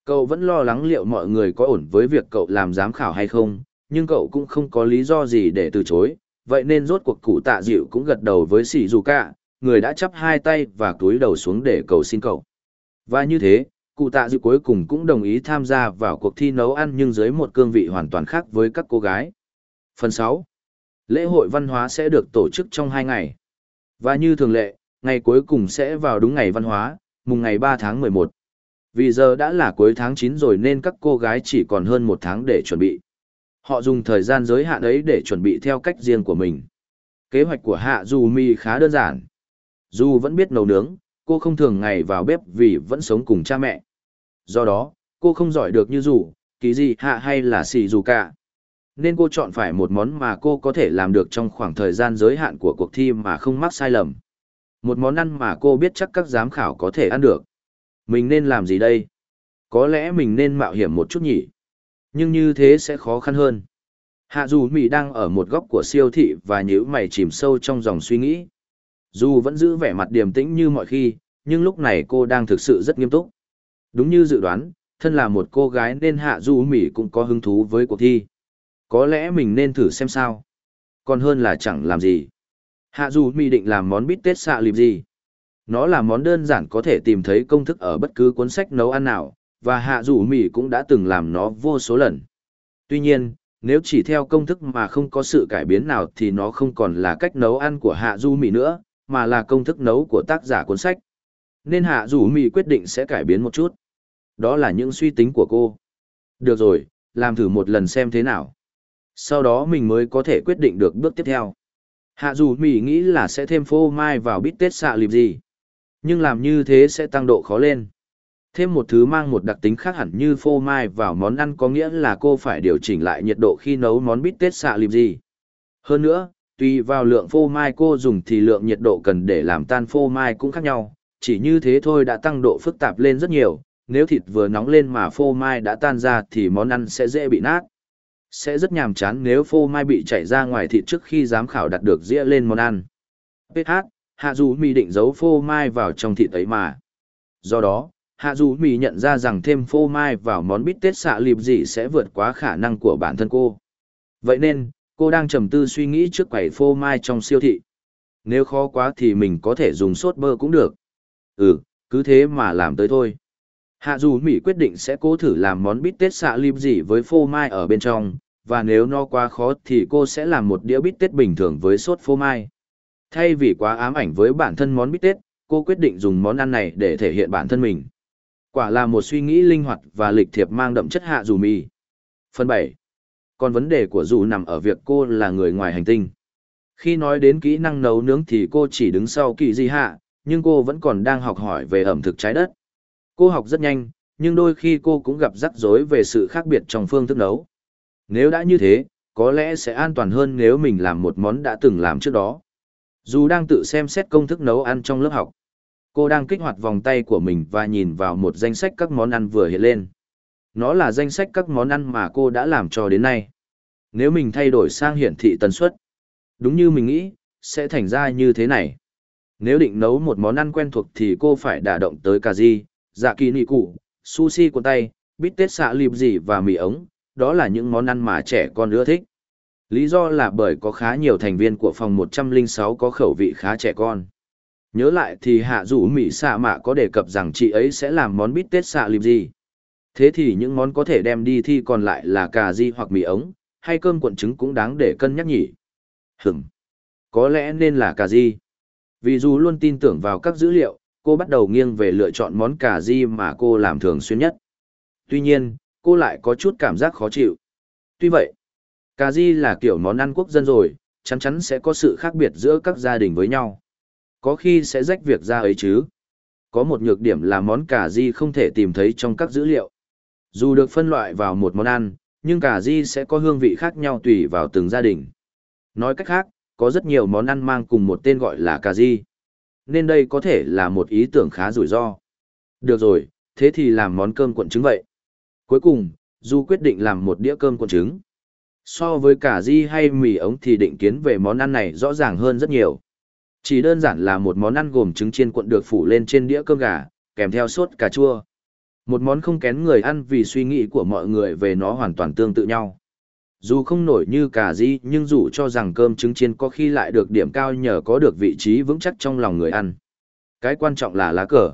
Cậu vẫn lo lắng liệu mọi người có ổn với việc cậu làm giám khảo hay không, nhưng cậu cũng không có lý do gì để từ chối, vậy nên rốt cuộc cụ tạ dịu cũng gật đầu với sỉ dù cả, người đã chắp hai tay và túi đầu xuống để cầu xin cậu. Và như thế, cụ tạ dự cuối cùng cũng đồng ý tham gia vào cuộc thi nấu ăn nhưng dưới một cương vị hoàn toàn khác với các cô gái. Phần 6. Lễ hội văn hóa sẽ được tổ chức trong hai ngày. Và như thường lệ, ngày cuối cùng sẽ vào đúng ngày văn hóa, mùng ngày 3 tháng 11. Vì giờ đã là cuối tháng 9 rồi nên các cô gái chỉ còn hơn một tháng để chuẩn bị. Họ dùng thời gian giới hạn ấy để chuẩn bị theo cách riêng của mình. Kế hoạch của Hạ Dù Mi khá đơn giản. Dù vẫn biết nấu nướng, cô không thường ngày vào bếp vì vẫn sống cùng cha mẹ. Do đó, cô không giỏi được như dù, ký gì hạ hay là xì dù cả. Nên cô chọn phải một món mà cô có thể làm được trong khoảng thời gian giới hạn của cuộc thi mà không mắc sai lầm. Một món ăn mà cô biết chắc các giám khảo có thể ăn được. Mình nên làm gì đây? Có lẽ mình nên mạo hiểm một chút nhỉ? Nhưng như thế sẽ khó khăn hơn. Hạ dù Mỹ đang ở một góc của siêu thị và nhíu mày chìm sâu trong dòng suy nghĩ. Dù vẫn giữ vẻ mặt điềm tĩnh như mọi khi, nhưng lúc này cô đang thực sự rất nghiêm túc. Đúng như dự đoán, thân là một cô gái nên Hạ Du Mỹ cũng có hứng thú với cuộc thi. Có lẽ mình nên thử xem sao. Còn hơn là chẳng làm gì. Hạ Du Mỹ định làm món bít tết xạ lịp gì. Nó là món đơn giản có thể tìm thấy công thức ở bất cứ cuốn sách nấu ăn nào, và hạ Du Mỹ cũng đã từng làm nó vô số lần. Tuy nhiên, Nếu chỉ theo công thức mà không có sự cải biến nào thì nó không còn là cách nấu ăn của Hạ Du Mỹ nữa, mà là công thức nấu của tác giả cuốn sách. Nên Hạ Du Mì quyết định sẽ cải biến một chút. Đó là những suy tính của cô. Được rồi, làm thử một lần xem thế nào. Sau đó mình mới có thể quyết định được bước tiếp theo. Hạ dù Mị nghĩ là sẽ thêm phô mai vào bít tết xạ lịp gì. Nhưng làm như thế sẽ tăng độ khó lên. Thêm một thứ mang một đặc tính khác hẳn như phô mai vào món ăn có nghĩa là cô phải điều chỉnh lại nhiệt độ khi nấu món bít tết xạ lịp gì. Hơn nữa, tùy vào lượng phô mai cô dùng thì lượng nhiệt độ cần để làm tan phô mai cũng khác nhau, chỉ như thế thôi đã tăng độ phức tạp lên rất nhiều, nếu thịt vừa nóng lên mà phô mai đã tan ra thì món ăn sẽ dễ bị nát. Sẽ rất nhàm chán nếu phô mai bị chảy ra ngoài thịt trước khi giám khảo đặt được dĩa lên món ăn. PH, Hạ Dù Mì định giấu phô mai vào trong thịt ấy mà. Do đó, Hạ Dù Mì nhận ra rằng thêm phô mai vào món bít tết xạ lịp gì sẽ vượt quá khả năng của bản thân cô. Vậy nên, cô đang trầm tư suy nghĩ trước quầy phô mai trong siêu thị. Nếu khó quá thì mình có thể dùng sốt bơ cũng được. Ừ, cứ thế mà làm tới thôi. Hạ dù Mỹ quyết định sẽ cố thử làm món bít tết xạ lim gì với phô mai ở bên trong, và nếu nó quá khó thì cô sẽ làm một đĩa bít tết bình thường với sốt phô mai. Thay vì quá ám ảnh với bản thân món bít tết, cô quyết định dùng món ăn này để thể hiện bản thân mình. Quả là một suy nghĩ linh hoạt và lịch thiệp mang đậm chất hạ dù Mỹ. Phần 7. Còn vấn đề của dù nằm ở việc cô là người ngoài hành tinh. Khi nói đến kỹ năng nấu nướng thì cô chỉ đứng sau kỳ di hạ, nhưng cô vẫn còn đang học hỏi về ẩm thực trái đất. Cô học rất nhanh, nhưng đôi khi cô cũng gặp rắc rối về sự khác biệt trong phương thức nấu. Nếu đã như thế, có lẽ sẽ an toàn hơn nếu mình làm một món đã từng làm trước đó. Dù đang tự xem xét công thức nấu ăn trong lớp học, cô đang kích hoạt vòng tay của mình và nhìn vào một danh sách các món ăn vừa hiện lên. Nó là danh sách các món ăn mà cô đã làm cho đến nay. Nếu mình thay đổi sang hiển thị tần suất, đúng như mình nghĩ, sẽ thành ra như thế này. Nếu định nấu một món ăn quen thuộc thì cô phải đả động tới cà ri, dạ kỳ nị củ, sushi cuốn tay, bít tết xạ lịp gì và mì ống, đó là những món ăn mà trẻ con ưa thích. Lý do là bởi có khá nhiều thành viên của phòng 106 có khẩu vị khá trẻ con. Nhớ lại thì hạ rủ Mỹ xạ mạ có đề cập rằng chị ấy sẽ làm món bít tết xạ lịp gì. Thế thì những món có thể đem đi thi còn lại là cà ri hoặc mì ống, hay cơm cuộn trứng cũng đáng để cân nhắc nhỉ. Hửm. Có lẽ nên là cà ri. Vì dù luôn tin tưởng vào các dữ liệu, cô bắt đầu nghiêng về lựa chọn món cà ri mà cô làm thường xuyên nhất. Tuy nhiên, cô lại có chút cảm giác khó chịu. Tuy vậy, cà ri là kiểu món ăn quốc dân rồi, chắn chắn sẽ có sự khác biệt giữa các gia đình với nhau. Có khi sẽ rách việc ra ấy chứ. Có một nhược điểm là món cà ri không thể tìm thấy trong các dữ liệu. Dù được phân loại vào một món ăn, nhưng cà ri sẽ có hương vị khác nhau tùy vào từng gia đình. Nói cách khác, có rất nhiều món ăn mang cùng một tên gọi là cà ri nên đây có thể là một ý tưởng khá rủi ro. Được rồi, thế thì làm món cơm cuộn trứng vậy. Cuối cùng, Du quyết định làm một đĩa cơm cuộn trứng. So với cả di hay mì ống thì định kiến về món ăn này rõ ràng hơn rất nhiều. Chỉ đơn giản là một món ăn gồm trứng chiên cuộn được phủ lên trên đĩa cơm gà, kèm theo sốt cà chua. Một món không kén người ăn vì suy nghĩ của mọi người về nó hoàn toàn tương tự nhau. Dù không nổi như cả ri, nhưng dù cho rằng cơm trứng chiên có khi lại được điểm cao nhờ có được vị trí vững chắc trong lòng người ăn. Cái quan trọng là lá cờ.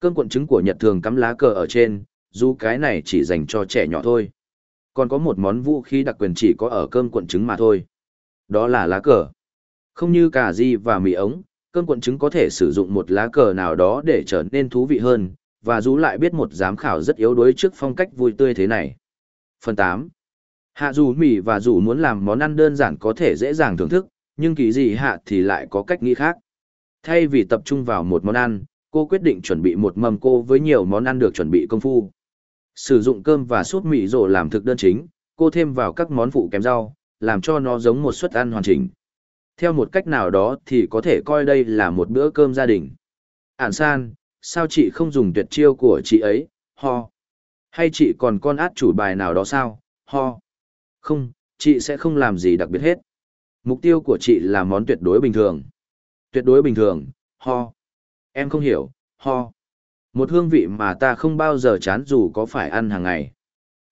Cơm cuộn trứng của Nhật thường cắm lá cờ ở trên, dù cái này chỉ dành cho trẻ nhỏ thôi. Còn có một món vũ khí đặc quyền chỉ có ở cơm cuộn trứng mà thôi. Đó là lá cờ. Không như cà ri và mì ống, cơm cuộn trứng có thể sử dụng một lá cờ nào đó để trở nên thú vị hơn, và dù lại biết một giám khảo rất yếu đuối trước phong cách vui tươi thế này. Phần 8 Hạ dù mì và dù muốn làm món ăn đơn giản có thể dễ dàng thưởng thức, nhưng kỳ gì hạ thì lại có cách nghĩ khác. Thay vì tập trung vào một món ăn, cô quyết định chuẩn bị một mâm cô với nhiều món ăn được chuẩn bị công phu. Sử dụng cơm và sốt mì rổ làm thực đơn chính, cô thêm vào các món phụ kèm rau, làm cho nó giống một suất ăn hoàn chỉnh. Theo một cách nào đó thì có thể coi đây là một bữa cơm gia đình. Ản san, sao chị không dùng tuyệt chiêu của chị ấy, ho. Hay chị còn con át chủ bài nào đó sao, ho. Không, chị sẽ không làm gì đặc biệt hết. Mục tiêu của chị là món tuyệt đối bình thường. Tuyệt đối bình thường, ho. Em không hiểu, ho. Một hương vị mà ta không bao giờ chán dù có phải ăn hàng ngày.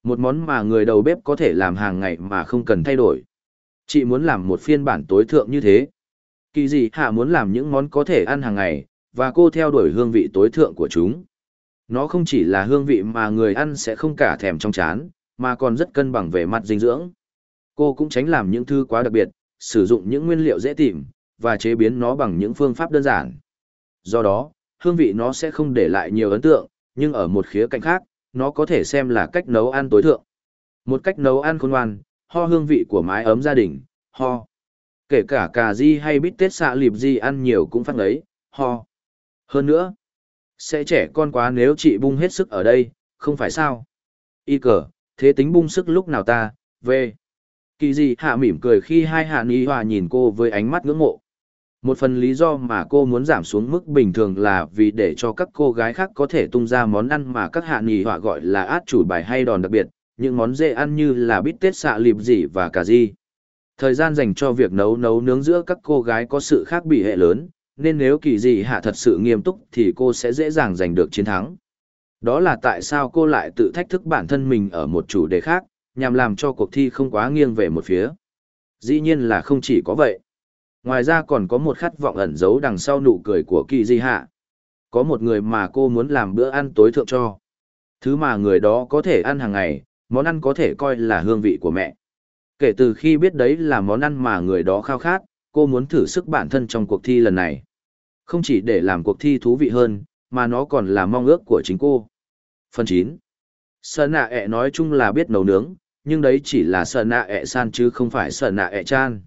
Một món mà người đầu bếp có thể làm hàng ngày mà không cần thay đổi. Chị muốn làm một phiên bản tối thượng như thế. Kỳ gì hạ muốn làm những món có thể ăn hàng ngày, và cô theo đuổi hương vị tối thượng của chúng. Nó không chỉ là hương vị mà người ăn sẽ không cả thèm trong chán, mà còn rất cân bằng về mặt dinh dưỡng. Cô cũng tránh làm những thứ quá đặc biệt, sử dụng những nguyên liệu dễ tìm, và chế biến nó bằng những phương pháp đơn giản. Do đó, hương vị nó sẽ không để lại nhiều ấn tượng, nhưng ở một khía cạnh khác, nó có thể xem là cách nấu ăn tối thượng. Một cách nấu ăn khôn ngoan, ho hương vị của mái ấm gia đình, ho. Kể cả cà ri hay bít tết xạ lịp gì ăn nhiều cũng phát ấy, ho. Hơn nữa, sẽ trẻ con quá nếu chị bung hết sức ở đây, không phải sao. Y cờ, thế tính bung sức lúc nào ta, về. Kỳ gì hạ mỉm cười khi hai hạ ni hòa nhìn cô với ánh mắt ngưỡng mộ. Một phần lý do mà cô muốn giảm xuống mức bình thường là vì để cho các cô gái khác có thể tung ra món ăn mà các hạ nghỉ họa gọi là át chủ bài hay đòn đặc biệt, những món dễ ăn như là bít tết xạ lịp dỉ và cà ri. Thời gian dành cho việc nấu nấu nướng giữa các cô gái có sự khác biệt hệ lớn, nên nếu kỳ dị hạ thật sự nghiêm túc thì cô sẽ dễ dàng giành được chiến thắng. Đó là tại sao cô lại tự thách thức bản thân mình ở một chủ đề khác, nhằm làm cho cuộc thi không quá nghiêng về một phía. Dĩ nhiên là không chỉ có vậy. Ngoài ra còn có một khát vọng ẩn giấu đằng sau nụ cười của kỳ di hạ. Có một người mà cô muốn làm bữa ăn tối thượng cho. Thứ mà người đó có thể ăn hàng ngày, món ăn có thể coi là hương vị của mẹ. Kể từ khi biết đấy là món ăn mà người đó khao khát, cô muốn thử sức bản thân trong cuộc thi lần này. Không chỉ để làm cuộc thi thú vị hơn, mà nó còn là mong ước của chính cô. Phần 9. Sở nạ ẹ nói chung là biết nấu nướng, nhưng đấy chỉ là sở nạ ẹ san chứ không phải sở nạ ẹ chan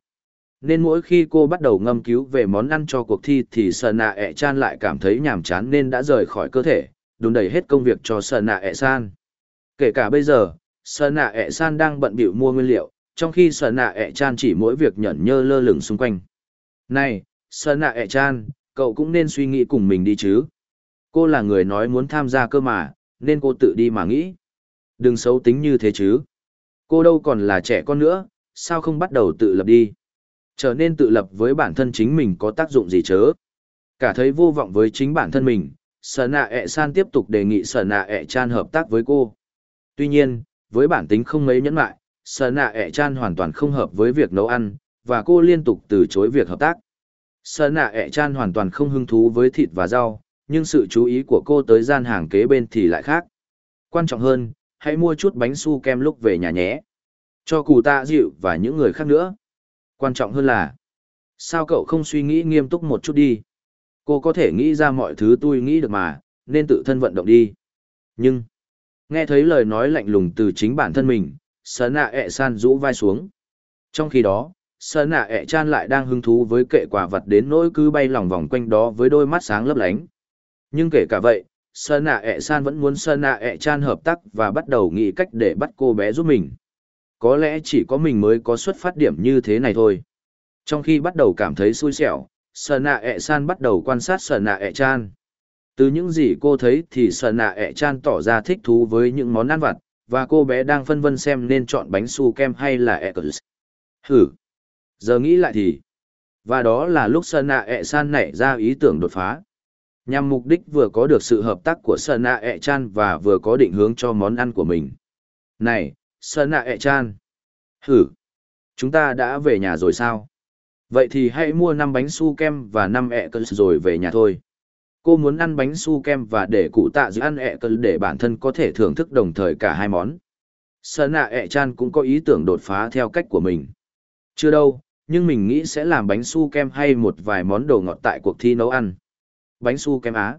nên mỗi khi cô bắt đầu ngâm cứu về món ăn cho cuộc thi thì sợ nạ ẹ chan lại cảm thấy nhàm chán nên đã rời khỏi cơ thể đùn đẩy hết công việc cho sợ nạ ẹ san kể cả bây giờ sợ nạ ẹ san đang bận bịu mua nguyên liệu trong khi sợ nạ ẹ chan chỉ mỗi việc nhẫn nhơ lơ lửng xung quanh này sợ nạ ẹ chan cậu cũng nên suy nghĩ cùng mình đi chứ cô là người nói muốn tham gia cơ mà nên cô tự đi mà nghĩ đừng xấu tính như thế chứ cô đâu còn là trẻ con nữa sao không bắt đầu tự lập đi Trở nên tự lập với bản thân chính mình có tác dụng gì chớ. Cả thấy vô vọng với chính bản thân mình, sở nạ ẹ san tiếp tục đề nghị sở nạ ẹ chan hợp tác với cô. Tuy nhiên, với bản tính không mấy nhẫn lại, sở nạ ẹ chan hoàn toàn không hợp với việc nấu ăn, và cô liên tục từ chối việc hợp tác. Sơn nạ ẹ chan hoàn toàn không hứng thú với thịt và rau, nhưng sự chú ý của cô tới gian hàng kế bên thì lại khác. Quan trọng hơn, hãy mua chút bánh su kem lúc về nhà nhé. Cho cụ tạ dịu và những người khác nữa. Quan trọng hơn là, sao cậu không suy nghĩ nghiêm túc một chút đi? Cô có thể nghĩ ra mọi thứ tôi nghĩ được mà, nên tự thân vận động đi. Nhưng, nghe thấy lời nói lạnh lùng từ chính bản thân mình, Sơn nạ ẹ san rũ vai xuống. Trong khi đó, Sơn nạ ẹ chan lại đang hứng thú với kệ quả vật đến nỗi cứ bay lòng vòng quanh đó với đôi mắt sáng lấp lánh. Nhưng kể cả vậy, Sơn nạ ẹ san vẫn muốn Sơn nạ ẹ chan hợp tác và bắt đầu nghĩ cách để bắt cô bé giúp mình có lẽ chỉ có mình mới có xuất phát điểm như thế này thôi. Trong khi bắt đầu cảm thấy xui xẻo, Sơn nạ ẹ san bắt đầu quan sát Sơn nạ ẹ chan. Từ những gì cô thấy thì Sơn nạ ẹ chan tỏ ra thích thú với những món ăn vặt, và cô bé đang phân vân xem nên chọn bánh su kem hay là Eccles. Hử! Giờ nghĩ lại thì... Và đó là lúc Sơn nạ ẹ san nảy ra ý tưởng đột phá. Nhằm mục đích vừa có được sự hợp tác của Sơn nạ ẹ chan và vừa có định hướng cho món ăn của mình. Này, Sơn nạ ẹ chan. Hử. Chúng ta đã về nhà rồi sao? Vậy thì hãy mua năm bánh su kem và năm ẹ cân rồi về nhà thôi. Cô muốn ăn bánh su kem và để cụ tạ giữ ăn ẹ cân để bản thân có thể thưởng thức đồng thời cả hai món. Sơn nạ ẹ chan cũng có ý tưởng đột phá theo cách của mình. Chưa đâu, nhưng mình nghĩ sẽ làm bánh su kem hay một vài món đồ ngọt tại cuộc thi nấu ăn. Bánh su kem Á.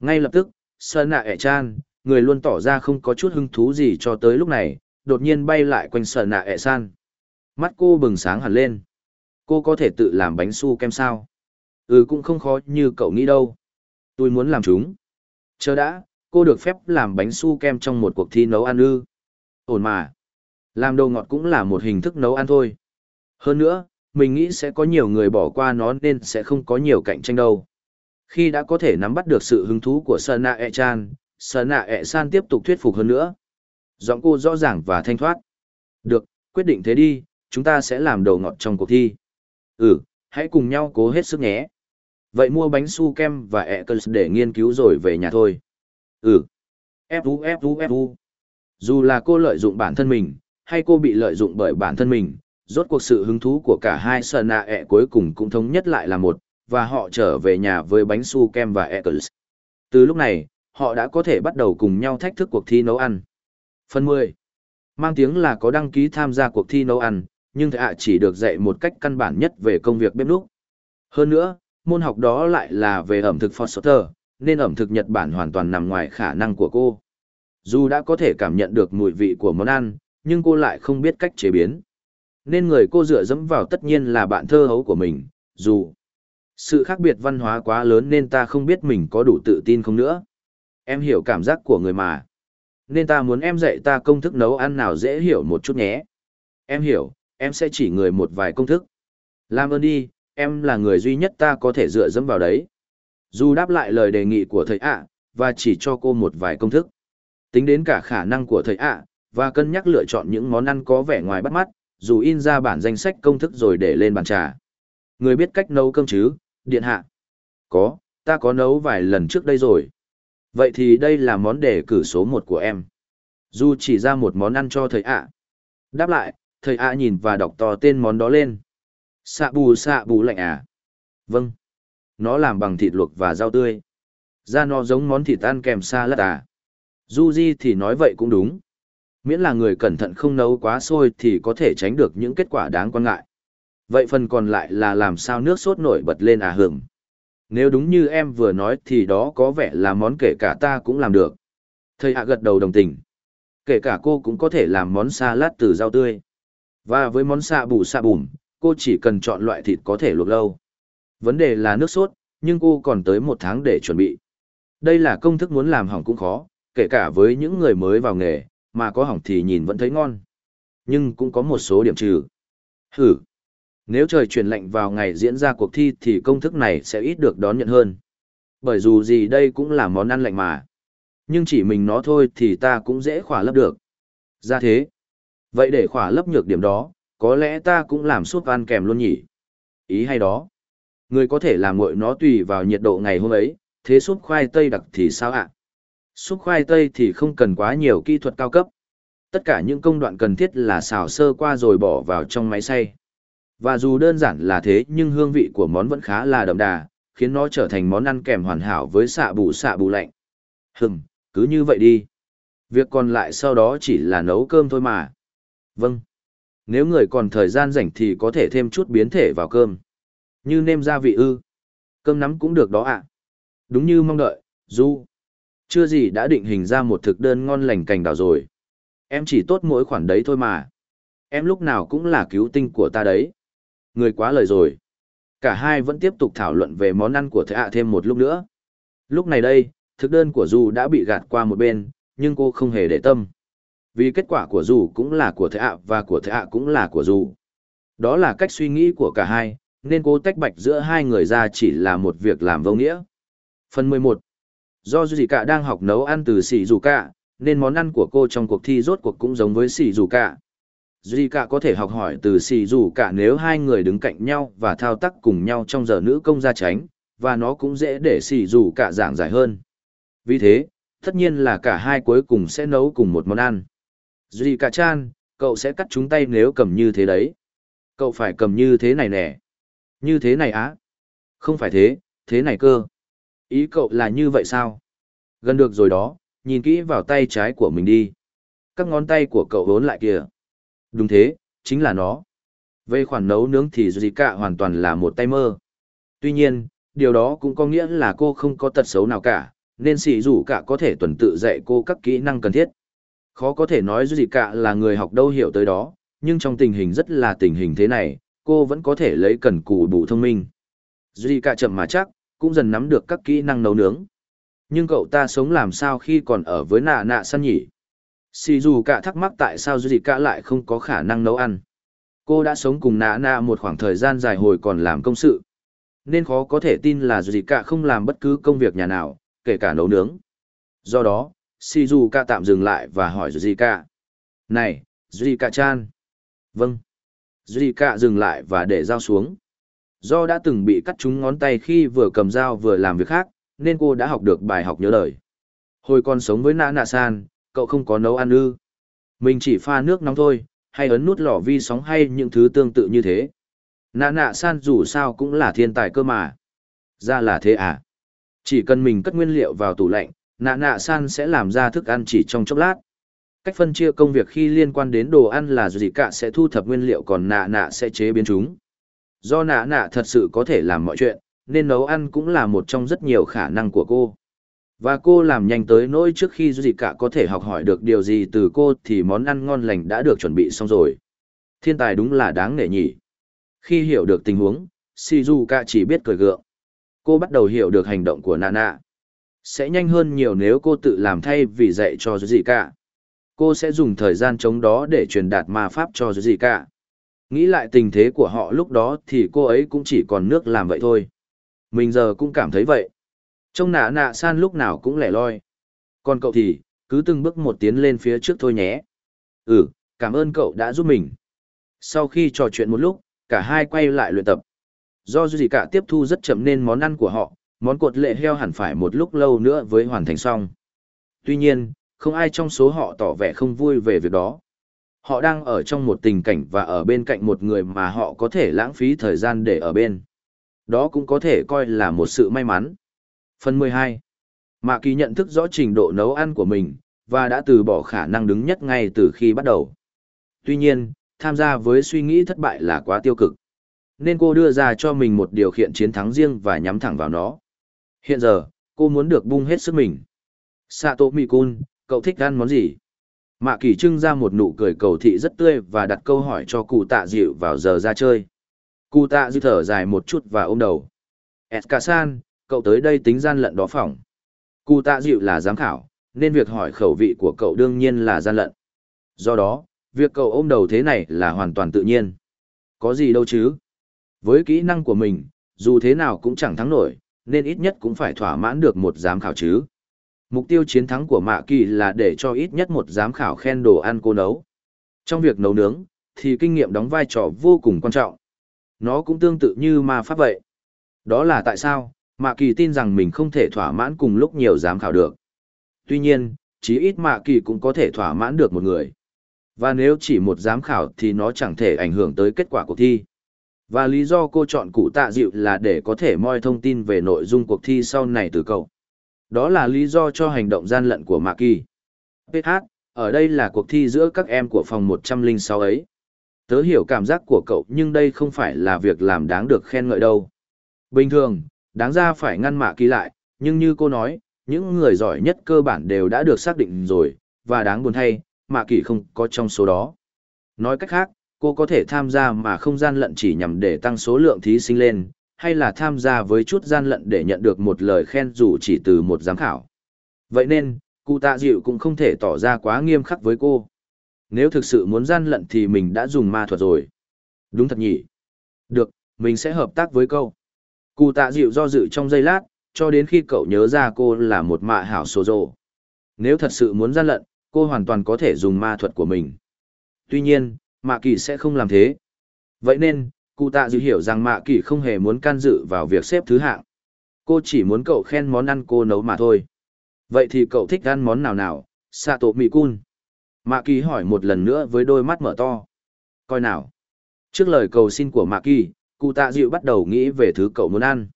Ngay lập tức, Sơn nạ ẻ chan, người luôn tỏ ra không có chút hứng thú gì cho tới lúc này, đột nhiên bay lại quanh sơn nạ ẻ san. Mắt cô bừng sáng hẳn lên. Cô có thể tự làm bánh su kem sao? Ừ cũng không khó như cậu nghĩ đâu. Tôi muốn làm chúng. Chờ đã, cô được phép làm bánh su kem trong một cuộc thi nấu ăn ư. Ổn mà. Làm đồ ngọt cũng là một hình thức nấu ăn thôi. Hơn nữa, mình nghĩ sẽ có nhiều người bỏ qua nó nên sẽ không có nhiều cạnh tranh đâu. Khi đã có thể nắm bắt được sự hứng thú của Sana E-chan, Sana E-san tiếp tục thuyết phục hơn nữa giọng cô rõ ràng và thanh thoát. Được, quyết định thế đi, chúng ta sẽ làm đầu ngọt trong cuộc thi. Ừ, hãy cùng nhau cố hết sức nhé. Vậy mua bánh su kem và e ẹ để nghiên cứu rồi về nhà thôi. Ừ. Fu Fu Fu. Dù là cô lợi dụng bản thân mình, hay cô bị lợi dụng bởi bản thân mình, rốt cuộc sự hứng thú của cả hai sờ nạ ẹ cuối cùng cũng thống nhất lại là một, và họ trở về nhà với bánh su kem và ẹ. Từ lúc này, họ đã có thể bắt đầu cùng nhau thách thức cuộc thi nấu ăn. Phần 10. Mang tiếng là có đăng ký tham gia cuộc thi nấu ăn, nhưng thầy ạ chỉ được dạy một cách căn bản nhất về công việc bếp núc. Hơn nữa, môn học đó lại là về ẩm thực Foster, nên ẩm thực Nhật Bản hoàn toàn nằm ngoài khả năng của cô. Dù đã có thể cảm nhận được mùi vị của món ăn, nhưng cô lại không biết cách chế biến. Nên người cô dựa dẫm vào tất nhiên là bạn thơ hấu của mình, dù sự khác biệt văn hóa quá lớn nên ta không biết mình có đủ tự tin không nữa. Em hiểu cảm giác của người mà. Nên ta muốn em dạy ta công thức nấu ăn nào dễ hiểu một chút nhé. Em hiểu, em sẽ chỉ người một vài công thức. Làm ơn đi, em là người duy nhất ta có thể dựa dẫm vào đấy. Dù đáp lại lời đề nghị của thầy ạ, và chỉ cho cô một vài công thức. Tính đến cả khả năng của thầy ạ, và cân nhắc lựa chọn những món ăn có vẻ ngoài bắt mắt, dù in ra bản danh sách công thức rồi để lên bàn trà. Người biết cách nấu cơm chứ, điện hạ. Có, ta có nấu vài lần trước đây rồi. Vậy thì đây là món đề cử số một của em. Dù chỉ ra một món ăn cho thầy ạ. Đáp lại, thầy ạ nhìn và đọc to tên món đó lên. Xạ bù xạ bù lạnh à? Vâng. Nó làm bằng thịt luộc và rau tươi. Da nó giống món thịt ăn kèm xa lát à. Du Di thì nói vậy cũng đúng. Miễn là người cẩn thận không nấu quá sôi thì có thể tránh được những kết quả đáng quan ngại. Vậy phần còn lại là làm sao nước sốt nổi bật lên à hưởng. Nếu đúng như em vừa nói thì đó có vẻ là món kể cả ta cũng làm được. Thầy hạ gật đầu đồng tình. Kể cả cô cũng có thể làm món salad từ rau tươi. Và với món xạ bù xạ bùm, cô chỉ cần chọn loại thịt có thể luộc lâu. Vấn đề là nước sốt, nhưng cô còn tới một tháng để chuẩn bị. Đây là công thức muốn làm hỏng cũng khó, kể cả với những người mới vào nghề, mà có hỏng thì nhìn vẫn thấy ngon. Nhưng cũng có một số điểm trừ. Hử! Nếu trời chuyển lạnh vào ngày diễn ra cuộc thi thì công thức này sẽ ít được đón nhận hơn. Bởi dù gì đây cũng là món ăn lạnh mà. Nhưng chỉ mình nó thôi thì ta cũng dễ khỏa lấp được. Ra thế. Vậy để khỏa lấp nhược điểm đó, có lẽ ta cũng làm súp ăn kèm luôn nhỉ. Ý hay đó. Người có thể làm nguội nó tùy vào nhiệt độ ngày hôm ấy, thế súp khoai tây đặc thì sao ạ? Súp khoai tây thì không cần quá nhiều kỹ thuật cao cấp. Tất cả những công đoạn cần thiết là xào sơ qua rồi bỏ vào trong máy xay. Và dù đơn giản là thế nhưng hương vị của món vẫn khá là đậm đà, khiến nó trở thành món ăn kèm hoàn hảo với xạ bù xạ bù lạnh. Hừm, cứ như vậy đi. Việc còn lại sau đó chỉ là nấu cơm thôi mà. Vâng. Nếu người còn thời gian rảnh thì có thể thêm chút biến thể vào cơm. Như nêm gia vị ư. Cơm nắm cũng được đó ạ. Đúng như mong đợi, Du. Chưa gì đã định hình ra một thực đơn ngon lành cành đào rồi. Em chỉ tốt mỗi khoản đấy thôi mà. Em lúc nào cũng là cứu tinh của ta đấy. Người quá lời rồi. Cả hai vẫn tiếp tục thảo luận về món ăn của thầy ạ thêm một lúc nữa. Lúc này đây, thực đơn của Du đã bị gạt qua một bên, nhưng cô không hề để tâm. Vì kết quả của Du cũng là của thầy ạ và của thầy ạ cũng là của Du. Đó là cách suy nghĩ của cả hai, nên cô tách bạch giữa hai người ra chỉ là một việc làm vô nghĩa. Phần 11 Do Duy Cả đang học nấu ăn từ xì dù cả, nên món ăn của cô trong cuộc thi rốt cuộc cũng giống với xì dù cả. Duy Cả có thể học hỏi từ xì dù cả nếu hai người đứng cạnh nhau và thao tác cùng nhau trong giờ nữ công gia tránh, và nó cũng dễ để xì dù cả giảng giải hơn. Vì thế, tất nhiên là cả hai cuối cùng sẽ nấu cùng một món ăn. Duy Cả chan, cậu sẽ cắt chúng tay nếu cầm như thế đấy. Cậu phải cầm như thế này nè. Như thế này á? Không phải thế, thế này cơ. Ý cậu là như vậy sao? Gần được rồi đó, nhìn kỹ vào tay trái của mình đi. Các ngón tay của cậu vốn lại kìa. Đúng thế, chính là nó. Về khoản nấu nướng thì Zika hoàn toàn là một tay mơ. Tuy nhiên, điều đó cũng có nghĩa là cô không có tật xấu nào cả, nên sĩ rủ cả có thể tuần tự dạy cô các kỹ năng cần thiết. Khó có thể nói Zika là người học đâu hiểu tới đó, nhưng trong tình hình rất là tình hình thế này, cô vẫn có thể lấy cần cù đủ thông minh. Zika chậm mà chắc, cũng dần nắm được các kỹ năng nấu nướng. Nhưng cậu ta sống làm sao khi còn ở với nạ nạ săn nhỉ? xì dù cả thắc mắc tại sao Duy cả lại không có khả năng nấu ăn. Cô đã sống cùng nạ nạ một khoảng thời gian dài hồi còn làm công sự. Nên khó có thể tin là Duy cả không làm bất cứ công việc nhà nào, kể cả nấu nướng. Do đó, xì dù cả tạm dừng lại và hỏi Duy cả. Này, Duy cả chan. Vâng. Duy cả dừng lại và để dao xuống. Do đã từng bị cắt trúng ngón tay khi vừa cầm dao vừa làm việc khác, nên cô đã học được bài học nhớ lời. Hồi còn sống với nã nạ san, cậu không có nấu ăn ư. Mình chỉ pha nước nóng thôi, hay ấn nút lò vi sóng hay những thứ tương tự như thế. Nạ nạ san dù sao cũng là thiên tài cơ mà. Ra là thế à? Chỉ cần mình cất nguyên liệu vào tủ lạnh, nạ nạ san sẽ làm ra thức ăn chỉ trong chốc lát. Cách phân chia công việc khi liên quan đến đồ ăn là gì cả sẽ thu thập nguyên liệu còn nạ nạ sẽ chế biến chúng. Do nạ nạ thật sự có thể làm mọi chuyện, nên nấu ăn cũng là một trong rất nhiều khả năng của cô. Và cô làm nhanh tới nỗi trước khi gì cả có thể học hỏi được điều gì từ cô thì món ăn ngon lành đã được chuẩn bị xong rồi. Thiên tài đúng là đáng nể nhỉ. Khi hiểu được tình huống, Shizuka chỉ biết cười gượng. Cô bắt đầu hiểu được hành động của Nana. Sẽ nhanh hơn nhiều nếu cô tự làm thay vì dạy cho Zika. Cô sẽ dùng thời gian chống đó để truyền đạt ma pháp cho Zika. Nghĩ lại tình thế của họ lúc đó thì cô ấy cũng chỉ còn nước làm vậy thôi. Mình giờ cũng cảm thấy vậy. Trông nạ nạ san lúc nào cũng lẻ loi. Còn cậu thì, cứ từng bước một tiến lên phía trước thôi nhé. Ừ, cảm ơn cậu đã giúp mình. Sau khi trò chuyện một lúc, cả hai quay lại luyện tập. Do gì cả tiếp thu rất chậm nên món ăn của họ, món cột lệ heo hẳn phải một lúc lâu nữa với hoàn thành xong. Tuy nhiên, không ai trong số họ tỏ vẻ không vui về việc đó. Họ đang ở trong một tình cảnh và ở bên cạnh một người mà họ có thể lãng phí thời gian để ở bên. Đó cũng có thể coi là một sự may mắn. Phần 12. Mạ Kỳ nhận thức rõ trình độ nấu ăn của mình, và đã từ bỏ khả năng đứng nhất ngay từ khi bắt đầu. Tuy nhiên, tham gia với suy nghĩ thất bại là quá tiêu cực. Nên cô đưa ra cho mình một điều kiện chiến thắng riêng và nhắm thẳng vào nó. Hiện giờ, cô muốn được bung hết sức mình. Sato Mikun, cậu thích ăn món gì? Mạ Kỳ trưng ra một nụ cười cầu thị rất tươi và đặt câu hỏi cho cụ tạ dịu vào giờ ra chơi. Cụ tạ dư thở dài một chút và ôm đầu. Eskasan, cậu tới đây tính gian lận đó phỏng. Cụ tạ dịu là giám khảo, nên việc hỏi khẩu vị của cậu đương nhiên là gian lận. Do đó, việc cậu ôm đầu thế này là hoàn toàn tự nhiên. Có gì đâu chứ. Với kỹ năng của mình, dù thế nào cũng chẳng thắng nổi, nên ít nhất cũng phải thỏa mãn được một giám khảo chứ. Mục tiêu chiến thắng của Mạ Kỳ là để cho ít nhất một giám khảo khen đồ ăn cô nấu. Trong việc nấu nướng, thì kinh nghiệm đóng vai trò vô cùng quan trọng. Nó cũng tương tự như ma pháp vậy. Đó là tại sao, Mạ Kỳ tin rằng mình không thể thỏa mãn cùng lúc nhiều giám khảo được. Tuy nhiên, chí ít Mạ Kỳ cũng có thể thỏa mãn được một người. Và nếu chỉ một giám khảo thì nó chẳng thể ảnh hưởng tới kết quả cuộc thi. Và lý do cô chọn cụ tạ dịu là để có thể moi thông tin về nội dung cuộc thi sau này từ cậu. Đó là lý do cho hành động gian lận của Mạ Kỳ. PH, ở đây là cuộc thi giữa các em của phòng 106 ấy. Tớ hiểu cảm giác của cậu nhưng đây không phải là việc làm đáng được khen ngợi đâu. Bình thường, đáng ra phải ngăn Mạ Kỳ lại, nhưng như cô nói, những người giỏi nhất cơ bản đều đã được xác định rồi, và đáng buồn thay, Mạ Kỳ không có trong số đó. Nói cách khác, cô có thể tham gia mà không gian lận chỉ nhằm để tăng số lượng thí sinh lên, hay là tham gia với chút gian lận để nhận được một lời khen dù chỉ từ một giám khảo. Vậy nên, cụ tạ dịu cũng không thể tỏ ra quá nghiêm khắc với cô. Nếu thực sự muốn gian lận thì mình đã dùng ma thuật rồi. Đúng thật nhỉ? Được, mình sẽ hợp tác với cậu Cụ tạ dịu do dự trong giây lát, cho đến khi cậu nhớ ra cô là một mạ hảo sổ rồ. Nếu thật sự muốn gian lận, cô hoàn toàn có thể dùng ma thuật của mình. Tuy nhiên, mạ kỳ sẽ không làm thế. Vậy nên, cụ tạ dịu hiểu rằng mạ kỳ không hề muốn can dự vào việc xếp thứ hạng. Cô chỉ muốn cậu khen món ăn cô nấu mà thôi. Vậy thì cậu thích ăn món nào nào, Sato Mikun? Mạ kỳ hỏi một lần nữa với đôi mắt mở to. Coi nào. Trước lời cầu xin của mạ kỳ, cụ tạ dịu bắt đầu nghĩ về thứ cậu muốn ăn.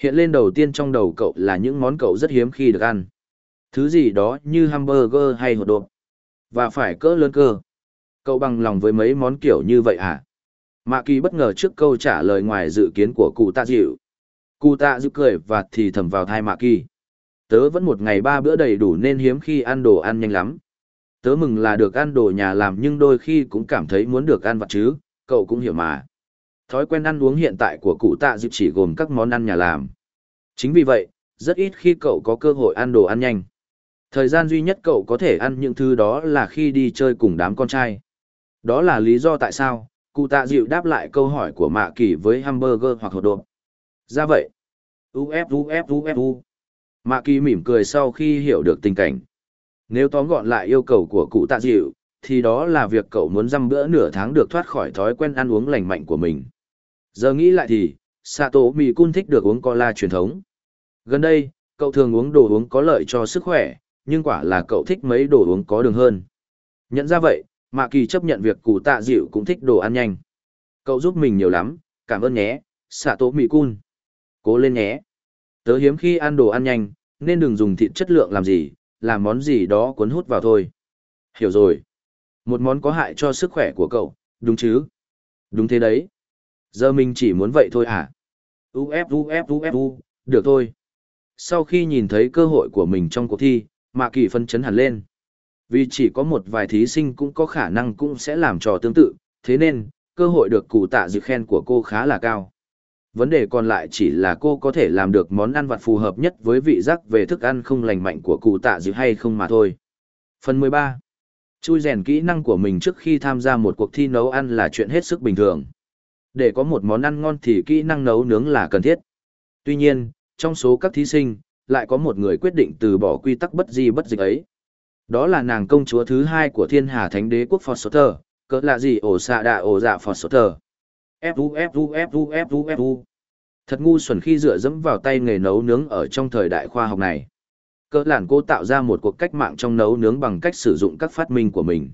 Hiện lên đầu tiên trong đầu cậu là những món cậu rất hiếm khi được ăn. Thứ gì đó như hamburger hay hột đột. Và phải cỡ lớn cơ. Cậu bằng lòng với mấy món kiểu như vậy à? Mạ kỳ bất ngờ trước câu trả lời ngoài dự kiến của cụ tạ dịu. Cụ tạ dịu cười và thì thầm vào thai mạ kỳ. Tớ vẫn một ngày ba bữa đầy đủ nên hiếm khi ăn đồ ăn nhanh lắm. Tớ mừng là được ăn đồ nhà làm nhưng đôi khi cũng cảm thấy muốn được ăn vặt chứ, cậu cũng hiểu mà. Thói quen ăn uống hiện tại của cụ tạ dịu chỉ gồm các món ăn nhà làm. Chính vì vậy, rất ít khi cậu có cơ hội ăn đồ ăn nhanh. Thời gian duy nhất cậu có thể ăn những thứ đó là khi đi chơi cùng đám con trai. Đó là lý do tại sao, cụ tạ dịu đáp lại câu hỏi của mạ kỳ với hamburger hoặc hột độp. Ra vậy. Uf uf uf uf. Mạ kỳ mỉm cười sau khi hiểu được tình cảnh. Nếu tóm gọn lại yêu cầu của cụ tạ dịu, thì đó là việc cậu muốn dăm bữa nửa tháng được thoát khỏi thói quen ăn uống lành mạnh của mình. Giờ nghĩ lại thì, Sato Mì Cun thích được uống cola truyền thống. Gần đây, cậu thường uống đồ uống có lợi cho sức khỏe, nhưng quả là cậu thích mấy đồ uống có đường hơn. Nhận ra vậy, Mạ Kỳ chấp nhận việc cụ tạ dịu cũng thích đồ ăn nhanh. Cậu giúp mình nhiều lắm, cảm ơn nhé, Sato Mì Cun. Cố lên nhé. Tớ hiếm khi ăn đồ ăn nhanh, nên đừng dùng thịt chất lượng làm gì, làm món gì đó cuốn hút vào thôi. Hiểu rồi. Một món có hại cho sức khỏe của cậu, đúng chứ? Đúng thế đấy. Giờ mình chỉ muốn vậy thôi à? Uf uf uf u, được thôi. Sau khi nhìn thấy cơ hội của mình trong cuộc thi, Mạ Kỳ phân chấn hẳn lên. Vì chỉ có một vài thí sinh cũng có khả năng cũng sẽ làm trò tương tự, thế nên, cơ hội được cụ tạ dự khen của cô khá là cao. Vấn đề còn lại chỉ là cô có thể làm được món ăn vặt phù hợp nhất với vị giác về thức ăn không lành mạnh của cụ tạ dịu hay không mà thôi. Phần 13. Chui rèn kỹ năng của mình trước khi tham gia một cuộc thi nấu ăn là chuyện hết sức bình thường. Để có một món ăn ngon thì kỹ năng nấu nướng là cần thiết. Tuy nhiên, trong số các thí sinh, lại có một người quyết định từ bỏ quy tắc bất di bất dịch ấy. Đó là nàng công chúa thứ hai của thiên hà thánh đế quốc Foster, cỡ là gì ổ xạ đạ ổ dạ Foster. Fu Fu Fu Fu Fu. Thật ngu xuẩn khi dựa dẫm vào tay nghề nấu nướng ở trong thời đại khoa học này. Cỡ làn cô tạo ra một cuộc cách mạng trong nấu nướng bằng cách sử dụng các phát minh của mình.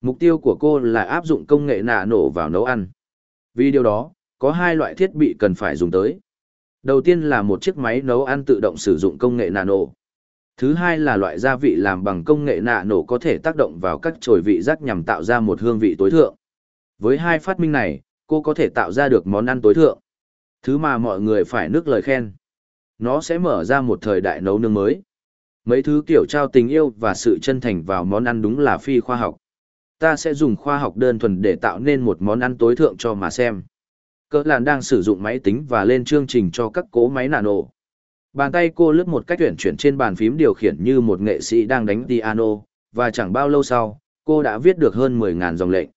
Mục tiêu của cô là áp dụng công nghệ nạ nổ vào nấu ăn. Vì điều đó, có hai loại thiết bị cần phải dùng tới. Đầu tiên là một chiếc máy nấu ăn tự động sử dụng công nghệ nano. Thứ hai là loại gia vị làm bằng công nghệ nano có thể tác động vào các chồi vị giác nhằm tạo ra một hương vị tối thượng. Với hai phát minh này, cô có thể tạo ra được món ăn tối thượng. Thứ mà mọi người phải nước lời khen. Nó sẽ mở ra một thời đại nấu nướng mới. Mấy thứ kiểu trao tình yêu và sự chân thành vào món ăn đúng là phi khoa học. Ta sẽ dùng khoa học đơn thuần để tạo nên một món ăn tối thượng cho mà xem. Cỡ làn đang sử dụng máy tính và lên chương trình cho các cố máy nano. Bàn tay cô lướt một cách tuyển chuyển trên bàn phím điều khiển như một nghệ sĩ đang đánh piano, và chẳng bao lâu sau, cô đã viết được hơn 10.000 dòng lệnh.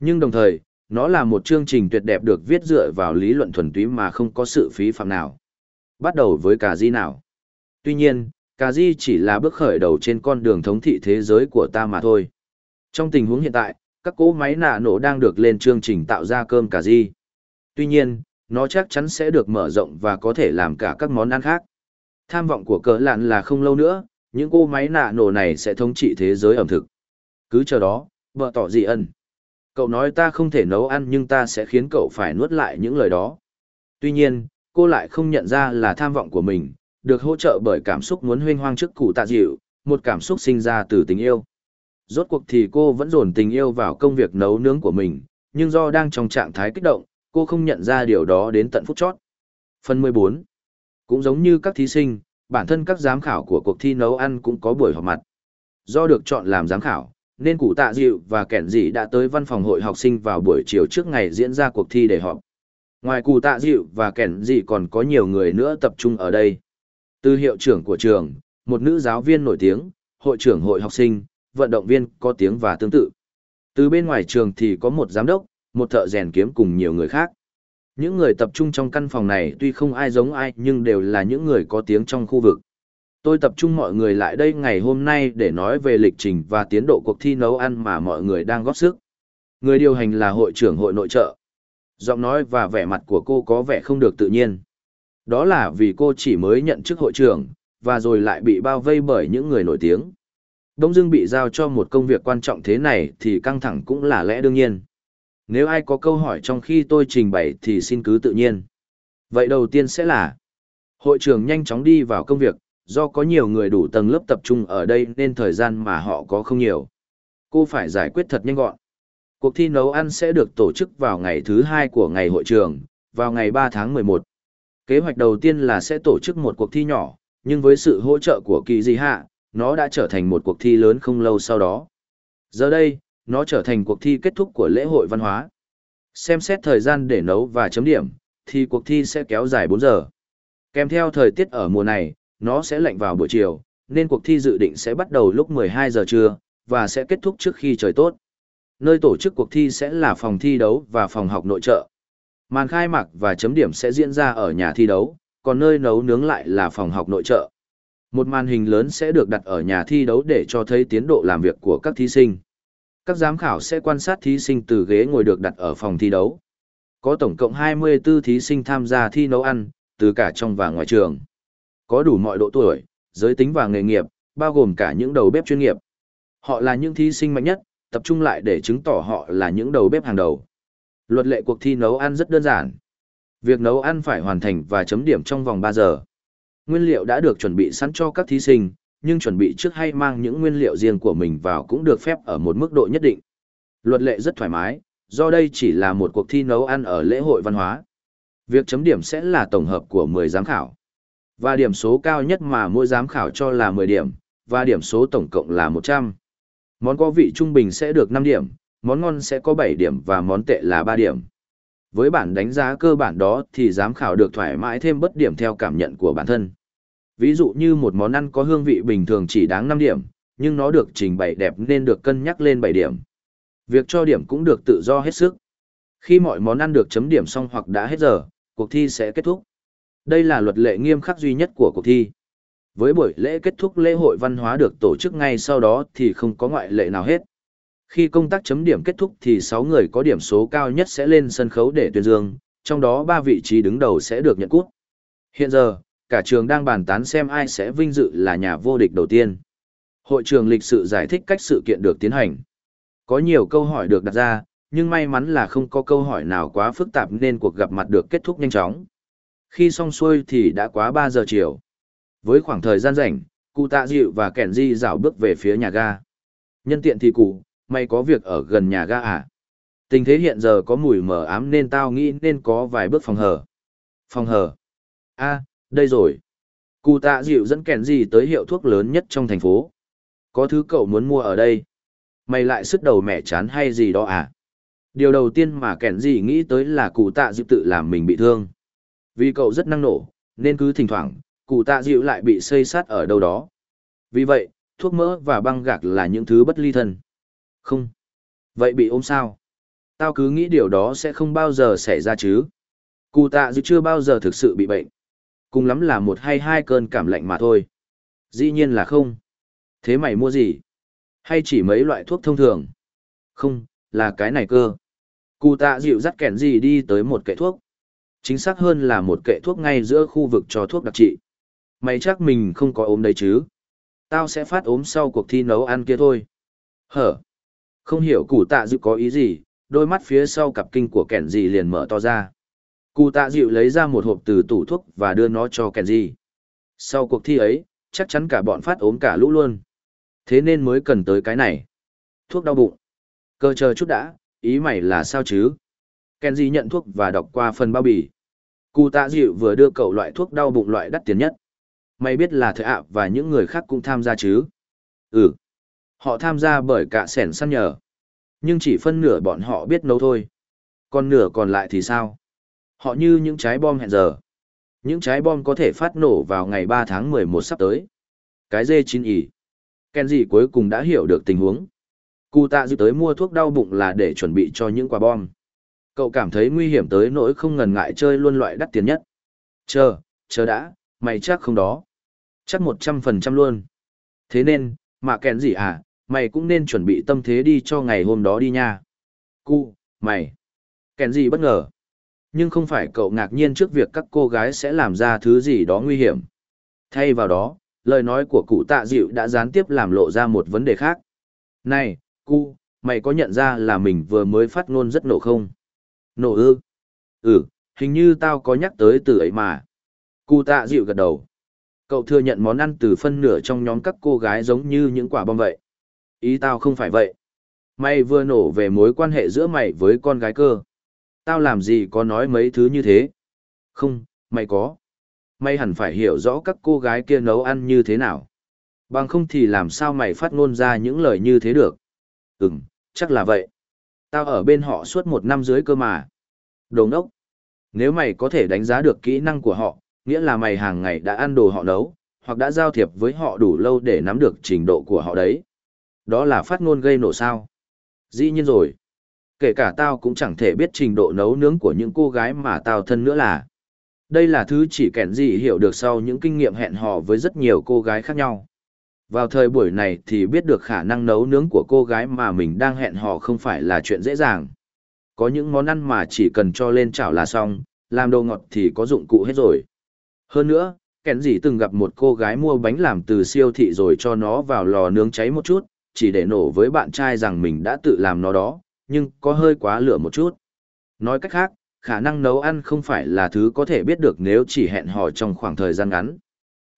Nhưng đồng thời, nó là một chương trình tuyệt đẹp được viết dựa vào lý luận thuần túy mà không có sự phí phạm nào. Bắt đầu với cà di nào. Tuy nhiên, cà di chỉ là bước khởi đầu trên con đường thống thị thế giới của ta mà thôi. Trong tình huống hiện tại, các cỗ máy nạ nổ đang được lên chương trình tạo ra cơm cà di tuy nhiên, nó chắc chắn sẽ được mở rộng và có thể làm cả các món ăn khác. Tham vọng của cờ lạn là không lâu nữa, những cô máy nạ nổ này sẽ thống trị thế giới ẩm thực. Cứ chờ đó, vợ tỏ dị ẩn. Cậu nói ta không thể nấu ăn nhưng ta sẽ khiến cậu phải nuốt lại những lời đó. Tuy nhiên, cô lại không nhận ra là tham vọng của mình, được hỗ trợ bởi cảm xúc muốn huynh hoang trước cụ tạ dịu, một cảm xúc sinh ra từ tình yêu. Rốt cuộc thì cô vẫn dồn tình yêu vào công việc nấu nướng của mình, nhưng do đang trong trạng thái kích động, cô không nhận ra điều đó đến tận phút chót. Phần 14. Cũng giống như các thí sinh, bản thân các giám khảo của cuộc thi nấu ăn cũng có buổi họp mặt. Do được chọn làm giám khảo, nên cụ tạ dịu và kẻn dị đã tới văn phòng hội học sinh vào buổi chiều trước ngày diễn ra cuộc thi để họp. Ngoài cụ tạ dịu và kẻn dị còn có nhiều người nữa tập trung ở đây. Từ hiệu trưởng của trường, một nữ giáo viên nổi tiếng, hội trưởng hội học sinh, vận động viên có tiếng và tương tự. Từ bên ngoài trường thì có một giám đốc, một thợ rèn kiếm cùng nhiều người khác. Những người tập trung trong căn phòng này tuy không ai giống ai nhưng đều là những người có tiếng trong khu vực. Tôi tập trung mọi người lại đây ngày hôm nay để nói về lịch trình và tiến độ cuộc thi nấu ăn mà mọi người đang góp sức. Người điều hành là hội trưởng hội nội trợ. Giọng nói và vẻ mặt của cô có vẻ không được tự nhiên. Đó là vì cô chỉ mới nhận chức hội trưởng, và rồi lại bị bao vây bởi những người nổi tiếng. Đông Dương bị giao cho một công việc quan trọng thế này thì căng thẳng cũng là lẽ đương nhiên. Nếu ai có câu hỏi trong khi tôi trình bày thì xin cứ tự nhiên. Vậy đầu tiên sẽ là Hội trưởng nhanh chóng đi vào công việc, do có nhiều người đủ tầng lớp tập trung ở đây nên thời gian mà họ có không nhiều. Cô phải giải quyết thật nhanh gọn. Cuộc thi nấu ăn sẽ được tổ chức vào ngày thứ hai của ngày hội trường, vào ngày 3 tháng 11. Kế hoạch đầu tiên là sẽ tổ chức một cuộc thi nhỏ, nhưng với sự hỗ trợ của kỳ di hạ, nó đã trở thành một cuộc thi lớn không lâu sau đó. Giờ đây, nó trở thành cuộc thi kết thúc của lễ hội văn hóa. Xem xét thời gian để nấu và chấm điểm, thì cuộc thi sẽ kéo dài 4 giờ. Kèm theo thời tiết ở mùa này, nó sẽ lạnh vào buổi chiều, nên cuộc thi dự định sẽ bắt đầu lúc 12 giờ trưa, và sẽ kết thúc trước khi trời tốt. Nơi tổ chức cuộc thi sẽ là phòng thi đấu và phòng học nội trợ. Màn khai mạc và chấm điểm sẽ diễn ra ở nhà thi đấu, còn nơi nấu nướng lại là phòng học nội trợ. Một màn hình lớn sẽ được đặt ở nhà thi đấu để cho thấy tiến độ làm việc của các thí sinh. Các giám khảo sẽ quan sát thí sinh từ ghế ngồi được đặt ở phòng thi đấu. Có tổng cộng 24 thí sinh tham gia thi nấu ăn, từ cả trong và ngoài trường. Có đủ mọi độ tuổi, giới tính và nghề nghiệp, bao gồm cả những đầu bếp chuyên nghiệp. Họ là những thí sinh mạnh nhất, tập trung lại để chứng tỏ họ là những đầu bếp hàng đầu. Luật lệ cuộc thi nấu ăn rất đơn giản. Việc nấu ăn phải hoàn thành và chấm điểm trong vòng 3 giờ. Nguyên liệu đã được chuẩn bị sẵn cho các thí sinh, nhưng chuẩn bị trước hay mang những nguyên liệu riêng của mình vào cũng được phép ở một mức độ nhất định. Luật lệ rất thoải mái, do đây chỉ là một cuộc thi nấu ăn ở lễ hội văn hóa. Việc chấm điểm sẽ là tổng hợp của 10 giám khảo. Và điểm số cao nhất mà mỗi giám khảo cho là 10 điểm, và điểm số tổng cộng là 100. Món có vị trung bình sẽ được 5 điểm, món ngon sẽ có 7 điểm và món tệ là 3 điểm. Với bản đánh giá cơ bản đó thì giám khảo được thoải mái thêm bất điểm theo cảm nhận của bản thân. Ví dụ như một món ăn có hương vị bình thường chỉ đáng 5 điểm, nhưng nó được trình bày đẹp nên được cân nhắc lên 7 điểm. Việc cho điểm cũng được tự do hết sức. Khi mọi món ăn được chấm điểm xong hoặc đã hết giờ, cuộc thi sẽ kết thúc. Đây là luật lệ nghiêm khắc duy nhất của cuộc thi. Với buổi lễ kết thúc lễ hội văn hóa được tổ chức ngay sau đó thì không có ngoại lệ nào hết. Khi công tác chấm điểm kết thúc thì 6 người có điểm số cao nhất sẽ lên sân khấu để tuyên dương, trong đó 3 vị trí đứng đầu sẽ được nhận cút. Hiện giờ, cả trường đang bàn tán xem ai sẽ vinh dự là nhà vô địch đầu tiên. Hội trường lịch sự giải thích cách sự kiện được tiến hành. Có nhiều câu hỏi được đặt ra, nhưng may mắn là không có câu hỏi nào quá phức tạp nên cuộc gặp mặt được kết thúc nhanh chóng. Khi xong xuôi thì đã quá 3 giờ chiều. Với khoảng thời gian rảnh, cụ tạ dịu và kẻn di dạo bước về phía nhà ga. Nhân tiện thì cụ, mày có việc ở gần nhà ga à? Tình thế hiện giờ có mùi mờ ám nên tao nghĩ nên có vài bước phòng hở. Phòng hở. a đây rồi. Cụ tạ dịu dẫn kẻn di tới hiệu thuốc lớn nhất trong thành phố. Có thứ cậu muốn mua ở đây. Mày lại sức đầu mẹ chán hay gì đó à? Điều đầu tiên mà kẻn di nghĩ tới là cụ tạ dịu tự làm mình bị thương. Vì cậu rất năng nổ, nên cứ thỉnh thoảng, cụ tạ dịu lại bị xây sát ở đâu đó. Vì vậy, thuốc mỡ và băng gạc là những thứ bất ly thân. Không. Vậy bị ốm sao? Tao cứ nghĩ điều đó sẽ không bao giờ xảy ra chứ. Cụ tạ dịu chưa bao giờ thực sự bị bệnh. Cùng lắm là một hay hai cơn cảm lạnh mà thôi. Dĩ nhiên là không. Thế mày mua gì? Hay chỉ mấy loại thuốc thông thường? Không, là cái này cơ. Cụ tạ dịu dắt kẻn gì đi tới một kệ thuốc. Chính xác hơn là một kệ thuốc ngay giữa khu vực cho thuốc đặc trị. Mày chắc mình không có ốm đấy chứ? Tao sẽ phát ốm sau cuộc thi nấu ăn kia thôi. Hở? Không hiểu cụ tạ dịu có ý gì, đôi mắt phía sau cặp kinh của kẻn gì liền mở to ra. Cụ tạ dịu lấy ra một hộp từ tủ thuốc và đưa nó cho kẻn gì. Sau cuộc thi ấy, chắc chắn cả bọn phát ốm cả lũ luôn. Thế nên mới cần tới cái này. Thuốc đau bụng. Cơ chờ chút đã, ý mày là sao chứ? Kenji nhận thuốc và đọc qua phần bao bì. Cụ tạ dịu vừa đưa cậu loại thuốc đau bụng loại đắt tiền nhất. Mày biết là thợ ạ và những người khác cũng tham gia chứ? Ừ. Họ tham gia bởi cả sẻn săn nhờ. Nhưng chỉ phân nửa bọn họ biết nấu thôi. Còn nửa còn lại thì sao? Họ như những trái bom hẹn giờ. Những trái bom có thể phát nổ vào ngày 3 tháng 11 sắp tới. Cái dê chín ỉ. Kenji cuối cùng đã hiểu được tình huống. Cụ tạ dịu tới mua thuốc đau bụng là để chuẩn bị cho những quả bom. Cậu cảm thấy nguy hiểm tới nỗi không ngần ngại chơi luôn loại đắt tiền nhất. Chờ, chờ đã, mày chắc không đó. Chắc một trăm phần trăm luôn. Thế nên, mà kèn gì à, mày cũng nên chuẩn bị tâm thế đi cho ngày hôm đó đi nha. Cụ, mày. Kèn gì bất ngờ. Nhưng không phải cậu ngạc nhiên trước việc các cô gái sẽ làm ra thứ gì đó nguy hiểm. Thay vào đó, lời nói của cụ tạ dịu đã gián tiếp làm lộ ra một vấn đề khác. Này, cu, mày có nhận ra là mình vừa mới phát ngôn rất nổ không? Nổ ư? Ừ, hình như tao có nhắc tới từ ấy mà. Cụ tạ dịu gật đầu. Cậu thừa nhận món ăn từ phân nửa trong nhóm các cô gái giống như những quả bom vậy. Ý tao không phải vậy. Mày vừa nổ về mối quan hệ giữa mày với con gái cơ. Tao làm gì có nói mấy thứ như thế? Không, mày có. Mày hẳn phải hiểu rõ các cô gái kia nấu ăn như thế nào. Bằng không thì làm sao mày phát ngôn ra những lời như thế được. Ừm, chắc là vậy. Tao ở bên họ suốt một năm dưới cơ mà. Đồ ngốc. Nếu mày có thể đánh giá được kỹ năng của họ, nghĩa là mày hàng ngày đã ăn đồ họ nấu, hoặc đã giao thiệp với họ đủ lâu để nắm được trình độ của họ đấy. Đó là phát ngôn gây nổ sao. Dĩ nhiên rồi. Kể cả tao cũng chẳng thể biết trình độ nấu nướng của những cô gái mà tao thân nữa là. Đây là thứ chỉ kẻn gì hiểu được sau những kinh nghiệm hẹn hò với rất nhiều cô gái khác nhau. Vào thời buổi này thì biết được khả năng nấu nướng của cô gái mà mình đang hẹn hò không phải là chuyện dễ dàng. Có những món ăn mà chỉ cần cho lên chảo là xong, làm đồ ngọt thì có dụng cụ hết rồi. Hơn nữa, kẻn gì từng gặp một cô gái mua bánh làm từ siêu thị rồi cho nó vào lò nướng cháy một chút, chỉ để nổ với bạn trai rằng mình đã tự làm nó đó, nhưng có hơi quá lửa một chút. Nói cách khác, khả năng nấu ăn không phải là thứ có thể biết được nếu chỉ hẹn hò trong khoảng thời gian ngắn.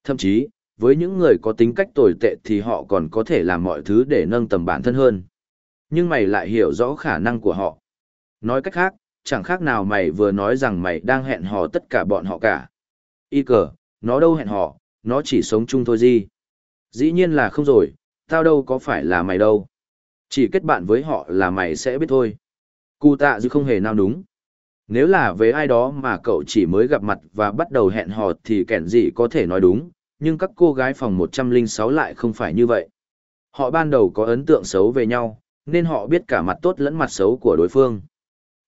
Thậm chí, với những người có tính cách tồi tệ thì họ còn có thể làm mọi thứ để nâng tầm bản thân hơn. Nhưng mày lại hiểu rõ khả năng của họ. Nói cách khác, chẳng khác nào mày vừa nói rằng mày đang hẹn hò tất cả bọn họ cả. Y cờ, nó đâu hẹn hò, nó chỉ sống chung thôi gì. Dĩ nhiên là không rồi, tao đâu có phải là mày đâu. Chỉ kết bạn với họ là mày sẽ biết thôi. Cụ tạ dư không hề nào đúng. Nếu là với ai đó mà cậu chỉ mới gặp mặt và bắt đầu hẹn hò thì kẻn gì có thể nói đúng, nhưng các cô gái phòng 106 lại không phải như vậy. Họ ban đầu có ấn tượng xấu về nhau, nên họ biết cả mặt tốt lẫn mặt xấu của đối phương.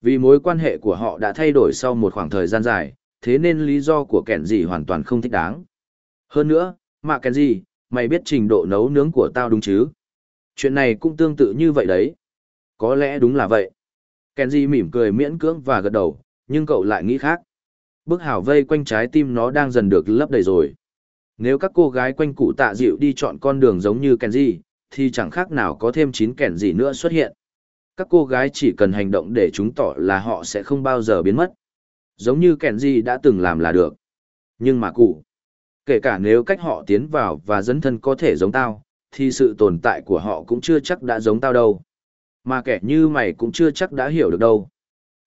Vì mối quan hệ của họ đã thay đổi sau một khoảng thời gian dài, thế nên lý do của kẻn gì hoàn toàn không thích đáng. Hơn nữa, mà kẻn gì, mày biết trình độ nấu nướng của tao đúng chứ? Chuyện này cũng tương tự như vậy đấy. Có lẽ đúng là vậy. Kenji mỉm cười miễn cưỡng và gật đầu, nhưng cậu lại nghĩ khác. Bức hào vây quanh trái tim nó đang dần được lấp đầy rồi. Nếu các cô gái quanh cụ tạ dịu đi chọn con đường giống như Kenji, thì chẳng khác nào có thêm chín kèn gì nữa xuất hiện. Các cô gái chỉ cần hành động để chúng tỏ là họ sẽ không bao giờ biến mất. Giống như kèn gì đã từng làm là được. Nhưng mà cụ, kể cả nếu cách họ tiến vào và dẫn thân có thể giống tao, thì sự tồn tại của họ cũng chưa chắc đã giống tao đâu. Mà kẻ như mày cũng chưa chắc đã hiểu được đâu.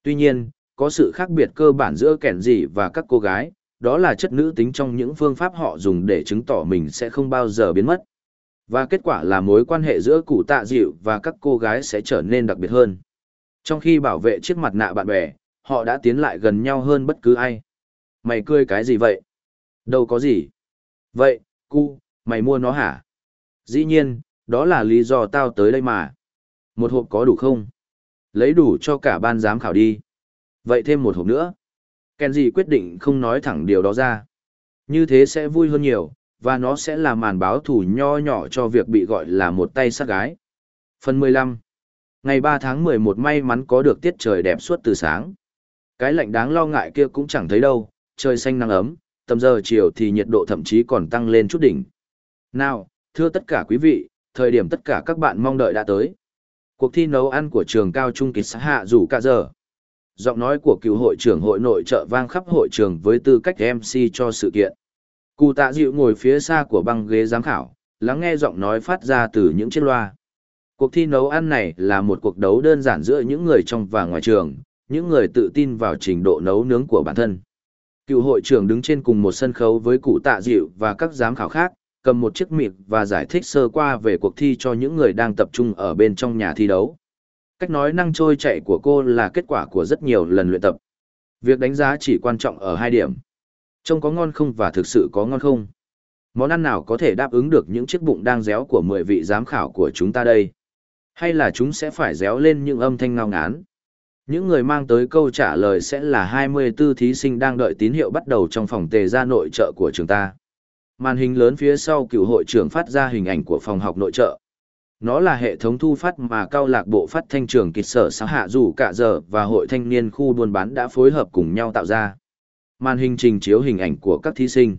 Tuy nhiên, có sự khác biệt cơ bản giữa kẻn gì và các cô gái, đó là chất nữ tính trong những phương pháp họ dùng để chứng tỏ mình sẽ không bao giờ biến mất. Và kết quả là mối quan hệ giữa cụ tạ dịu và các cô gái sẽ trở nên đặc biệt hơn. Trong khi bảo vệ chiếc mặt nạ bạn bè, họ đã tiến lại gần nhau hơn bất cứ ai. Mày cười cái gì vậy? Đâu có gì. Vậy, cu, mày mua nó hả? Dĩ nhiên, đó là lý do tao tới đây mà. Một hộp có đủ không? Lấy đủ cho cả ban giám khảo đi. Vậy thêm một hộp nữa. Kenji quyết định không nói thẳng điều đó ra. Như thế sẽ vui hơn nhiều, và nó sẽ là màn báo thủ nho nhỏ cho việc bị gọi là một tay sát gái. Phần 15 Ngày 3 tháng 11 may mắn có được tiết trời đẹp suốt từ sáng. Cái lạnh đáng lo ngại kia cũng chẳng thấy đâu, trời xanh nắng ấm, tầm giờ chiều thì nhiệt độ thậm chí còn tăng lên chút đỉnh. Nào, thưa tất cả quý vị, thời điểm tất cả các bạn mong đợi đã tới. Cuộc thi nấu ăn của trường cao trung kỳ xã hạ rủ cả giờ. Giọng nói của cựu hội trưởng hội nội trợ vang khắp hội trường với tư cách MC cho sự kiện. Cụ tạ dịu ngồi phía xa của băng ghế giám khảo, lắng nghe giọng nói phát ra từ những chiếc loa. Cuộc thi nấu ăn này là một cuộc đấu đơn giản giữa những người trong và ngoài trường, những người tự tin vào trình độ nấu nướng của bản thân. Cựu hội trưởng đứng trên cùng một sân khấu với cụ tạ dịu và các giám khảo khác, cầm một chiếc mịt và giải thích sơ qua về cuộc thi cho những người đang tập trung ở bên trong nhà thi đấu. Cách nói năng trôi chạy của cô là kết quả của rất nhiều lần luyện tập. Việc đánh giá chỉ quan trọng ở hai điểm. Trông có ngon không và thực sự có ngon không? Món ăn nào có thể đáp ứng được những chiếc bụng đang réo của 10 vị giám khảo của chúng ta đây? Hay là chúng sẽ phải réo lên những âm thanh ngao ngán? Những người mang tới câu trả lời sẽ là 24 thí sinh đang đợi tín hiệu bắt đầu trong phòng tề gia nội trợ của trường ta. Màn hình lớn phía sau cựu hội trưởng phát ra hình ảnh của phòng học nội trợ. Nó là hệ thống thu phát mà cao lạc bộ phát thanh trường kịch sở xã hạ dù cả giờ và hội thanh niên khu buôn bán đã phối hợp cùng nhau tạo ra. Màn hình trình chiếu hình ảnh của các thí sinh.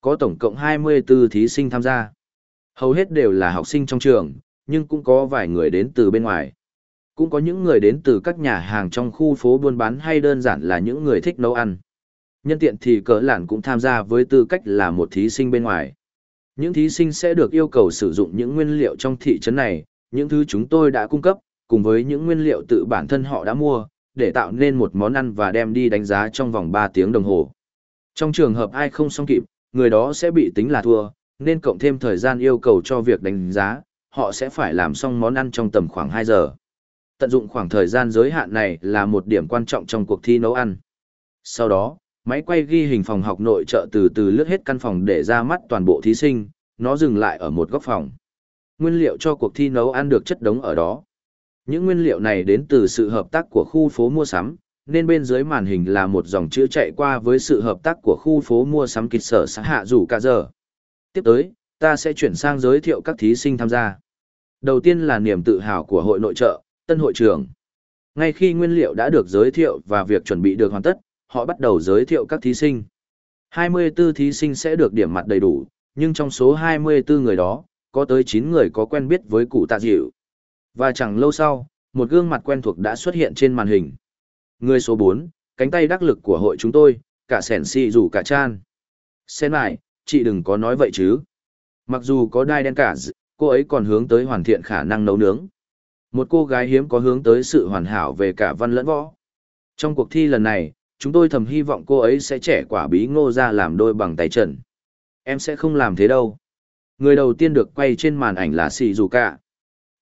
Có tổng cộng 24 thí sinh tham gia. Hầu hết đều là học sinh trong trường, nhưng cũng có vài người đến từ bên ngoài. Cũng có những người đến từ các nhà hàng trong khu phố buôn bán hay đơn giản là những người thích nấu ăn. Nhân tiện thì cỡ lản cũng tham gia với tư cách là một thí sinh bên ngoài. Những thí sinh sẽ được yêu cầu sử dụng những nguyên liệu trong thị trấn này, những thứ chúng tôi đã cung cấp, cùng với những nguyên liệu tự bản thân họ đã mua, để tạo nên một món ăn và đem đi đánh giá trong vòng 3 tiếng đồng hồ. Trong trường hợp ai không xong kịp, người đó sẽ bị tính là thua, nên cộng thêm thời gian yêu cầu cho việc đánh giá, họ sẽ phải làm xong món ăn trong tầm khoảng 2 giờ. Tận dụng khoảng thời gian giới hạn này là một điểm quan trọng trong cuộc thi nấu ăn. Sau đó, máy quay ghi hình phòng học nội trợ từ từ lướt hết căn phòng để ra mắt toàn bộ thí sinh, nó dừng lại ở một góc phòng. Nguyên liệu cho cuộc thi nấu ăn được chất đống ở đó. Những nguyên liệu này đến từ sự hợp tác của khu phố mua sắm, nên bên dưới màn hình là một dòng chữ chạy qua với sự hợp tác của khu phố mua sắm kịch sở xã hạ rủ cả giờ. Tiếp tới, ta sẽ chuyển sang giới thiệu các thí sinh tham gia. Đầu tiên là niềm tự hào của hội nội trợ, tân hội trưởng. Ngay khi nguyên liệu đã được giới thiệu và việc chuẩn bị được hoàn tất, họ bắt đầu giới thiệu các thí sinh. 24 thí sinh sẽ được điểm mặt đầy đủ, nhưng trong số 24 người đó, có tới 9 người có quen biết với cụ tạ dịu. Và chẳng lâu sau, một gương mặt quen thuộc đã xuất hiện trên màn hình. Người số 4, cánh tay đắc lực của hội chúng tôi, cả sẻn si dù cả chan. Sen lại, chị đừng có nói vậy chứ, Mặc dù có đai đen cả, cô ấy còn hướng tới hoàn thiện khả năng nấu nướng. Một cô gái hiếm có hướng tới sự hoàn hảo về cả văn lẫn võ. Trong cuộc thi lần này, chúng tôi thầm hy vọng cô ấy sẽ trẻ quả bí ngô ra làm đôi bằng tay trần. Em sẽ không làm thế đâu. Người đầu tiên được quay trên màn ảnh là Sì Dù Cả.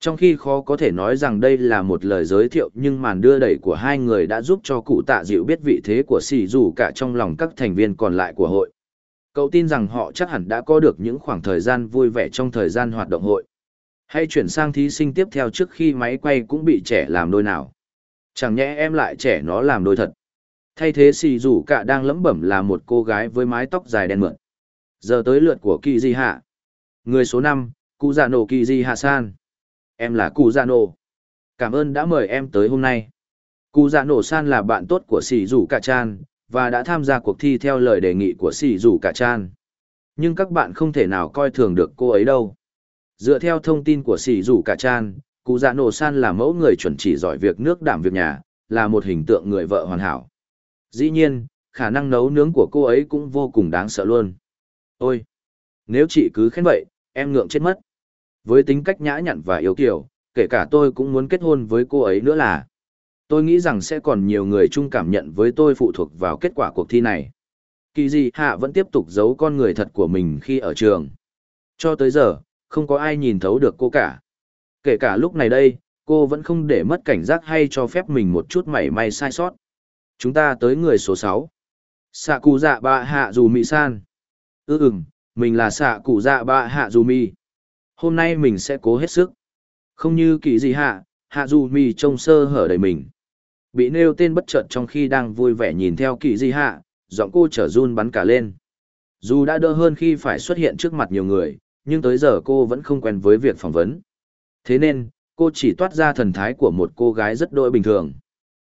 Trong khi khó có thể nói rằng đây là một lời giới thiệu, nhưng màn đưa đẩy của hai người đã giúp cho cụ tạ dịu biết vị thế của Sì Dù Cả trong lòng các thành viên còn lại của hội. Cậu tin rằng họ chắc hẳn đã có được những khoảng thời gian vui vẻ trong thời gian hoạt động hội. Hay chuyển sang thí sinh tiếp theo trước khi máy quay cũng bị trẻ làm đôi nào. Chẳng nhẽ em lại trẻ nó làm đôi thật. Thay thế xì rủ cả đang lấm bẩm là một cô gái với mái tóc dài đen mượn. Giờ tới lượt của Kỳ Di Hạ. Người số năm, Cụ Dạ Nổ Kỳ Di Hạ San. Em là Cụ Dạ Nổ. Cảm ơn đã mời em tới hôm nay. Cụ Dạ Nổ San là bạn tốt của xì rủ cả Chan, và đã tham gia cuộc thi theo lời đề nghị của xì rủ cả Chan. Nhưng các bạn không thể nào coi thường được cô ấy đâu. Dựa theo thông tin của xì rủ cả Chan, Cụ Dạ Nổ San là mẫu người chuẩn chỉ giỏi việc nước đảm việc nhà, là một hình tượng người vợ hoàn hảo. Dĩ nhiên, khả năng nấu nướng của cô ấy cũng vô cùng đáng sợ luôn. Ôi! Nếu chị cứ khen vậy, em ngượng chết mất. Với tính cách nhã nhặn và yếu kiểu, kể cả tôi cũng muốn kết hôn với cô ấy nữa là. Tôi nghĩ rằng sẽ còn nhiều người chung cảm nhận với tôi phụ thuộc vào kết quả cuộc thi này. Kỳ gì hạ vẫn tiếp tục giấu con người thật của mình khi ở trường. Cho tới giờ, không có ai nhìn thấu được cô cả. Kể cả lúc này đây, cô vẫn không để mất cảnh giác hay cho phép mình một chút mảy may sai sót. Chúng ta tới người số sáu xạ cụ dạ bạ hạ dù mỹ san. Ừ ừm, mình là xạ cụ dạ bạ hạ dù mị. Hôm nay mình sẽ cố hết sức. Không như kỳ gì hạ, hạ dù mị trông sơ hở đầy mình. Bị nêu tên bất chợt trong khi đang vui vẻ nhìn theo kỳ Di hạ, giọng cô trở run bắn cả lên. Dù đã đỡ hơn khi phải xuất hiện trước mặt nhiều người, nhưng tới giờ cô vẫn không quen với việc phỏng vấn. Thế nên, cô chỉ toát ra thần thái của một cô gái rất đôi bình thường.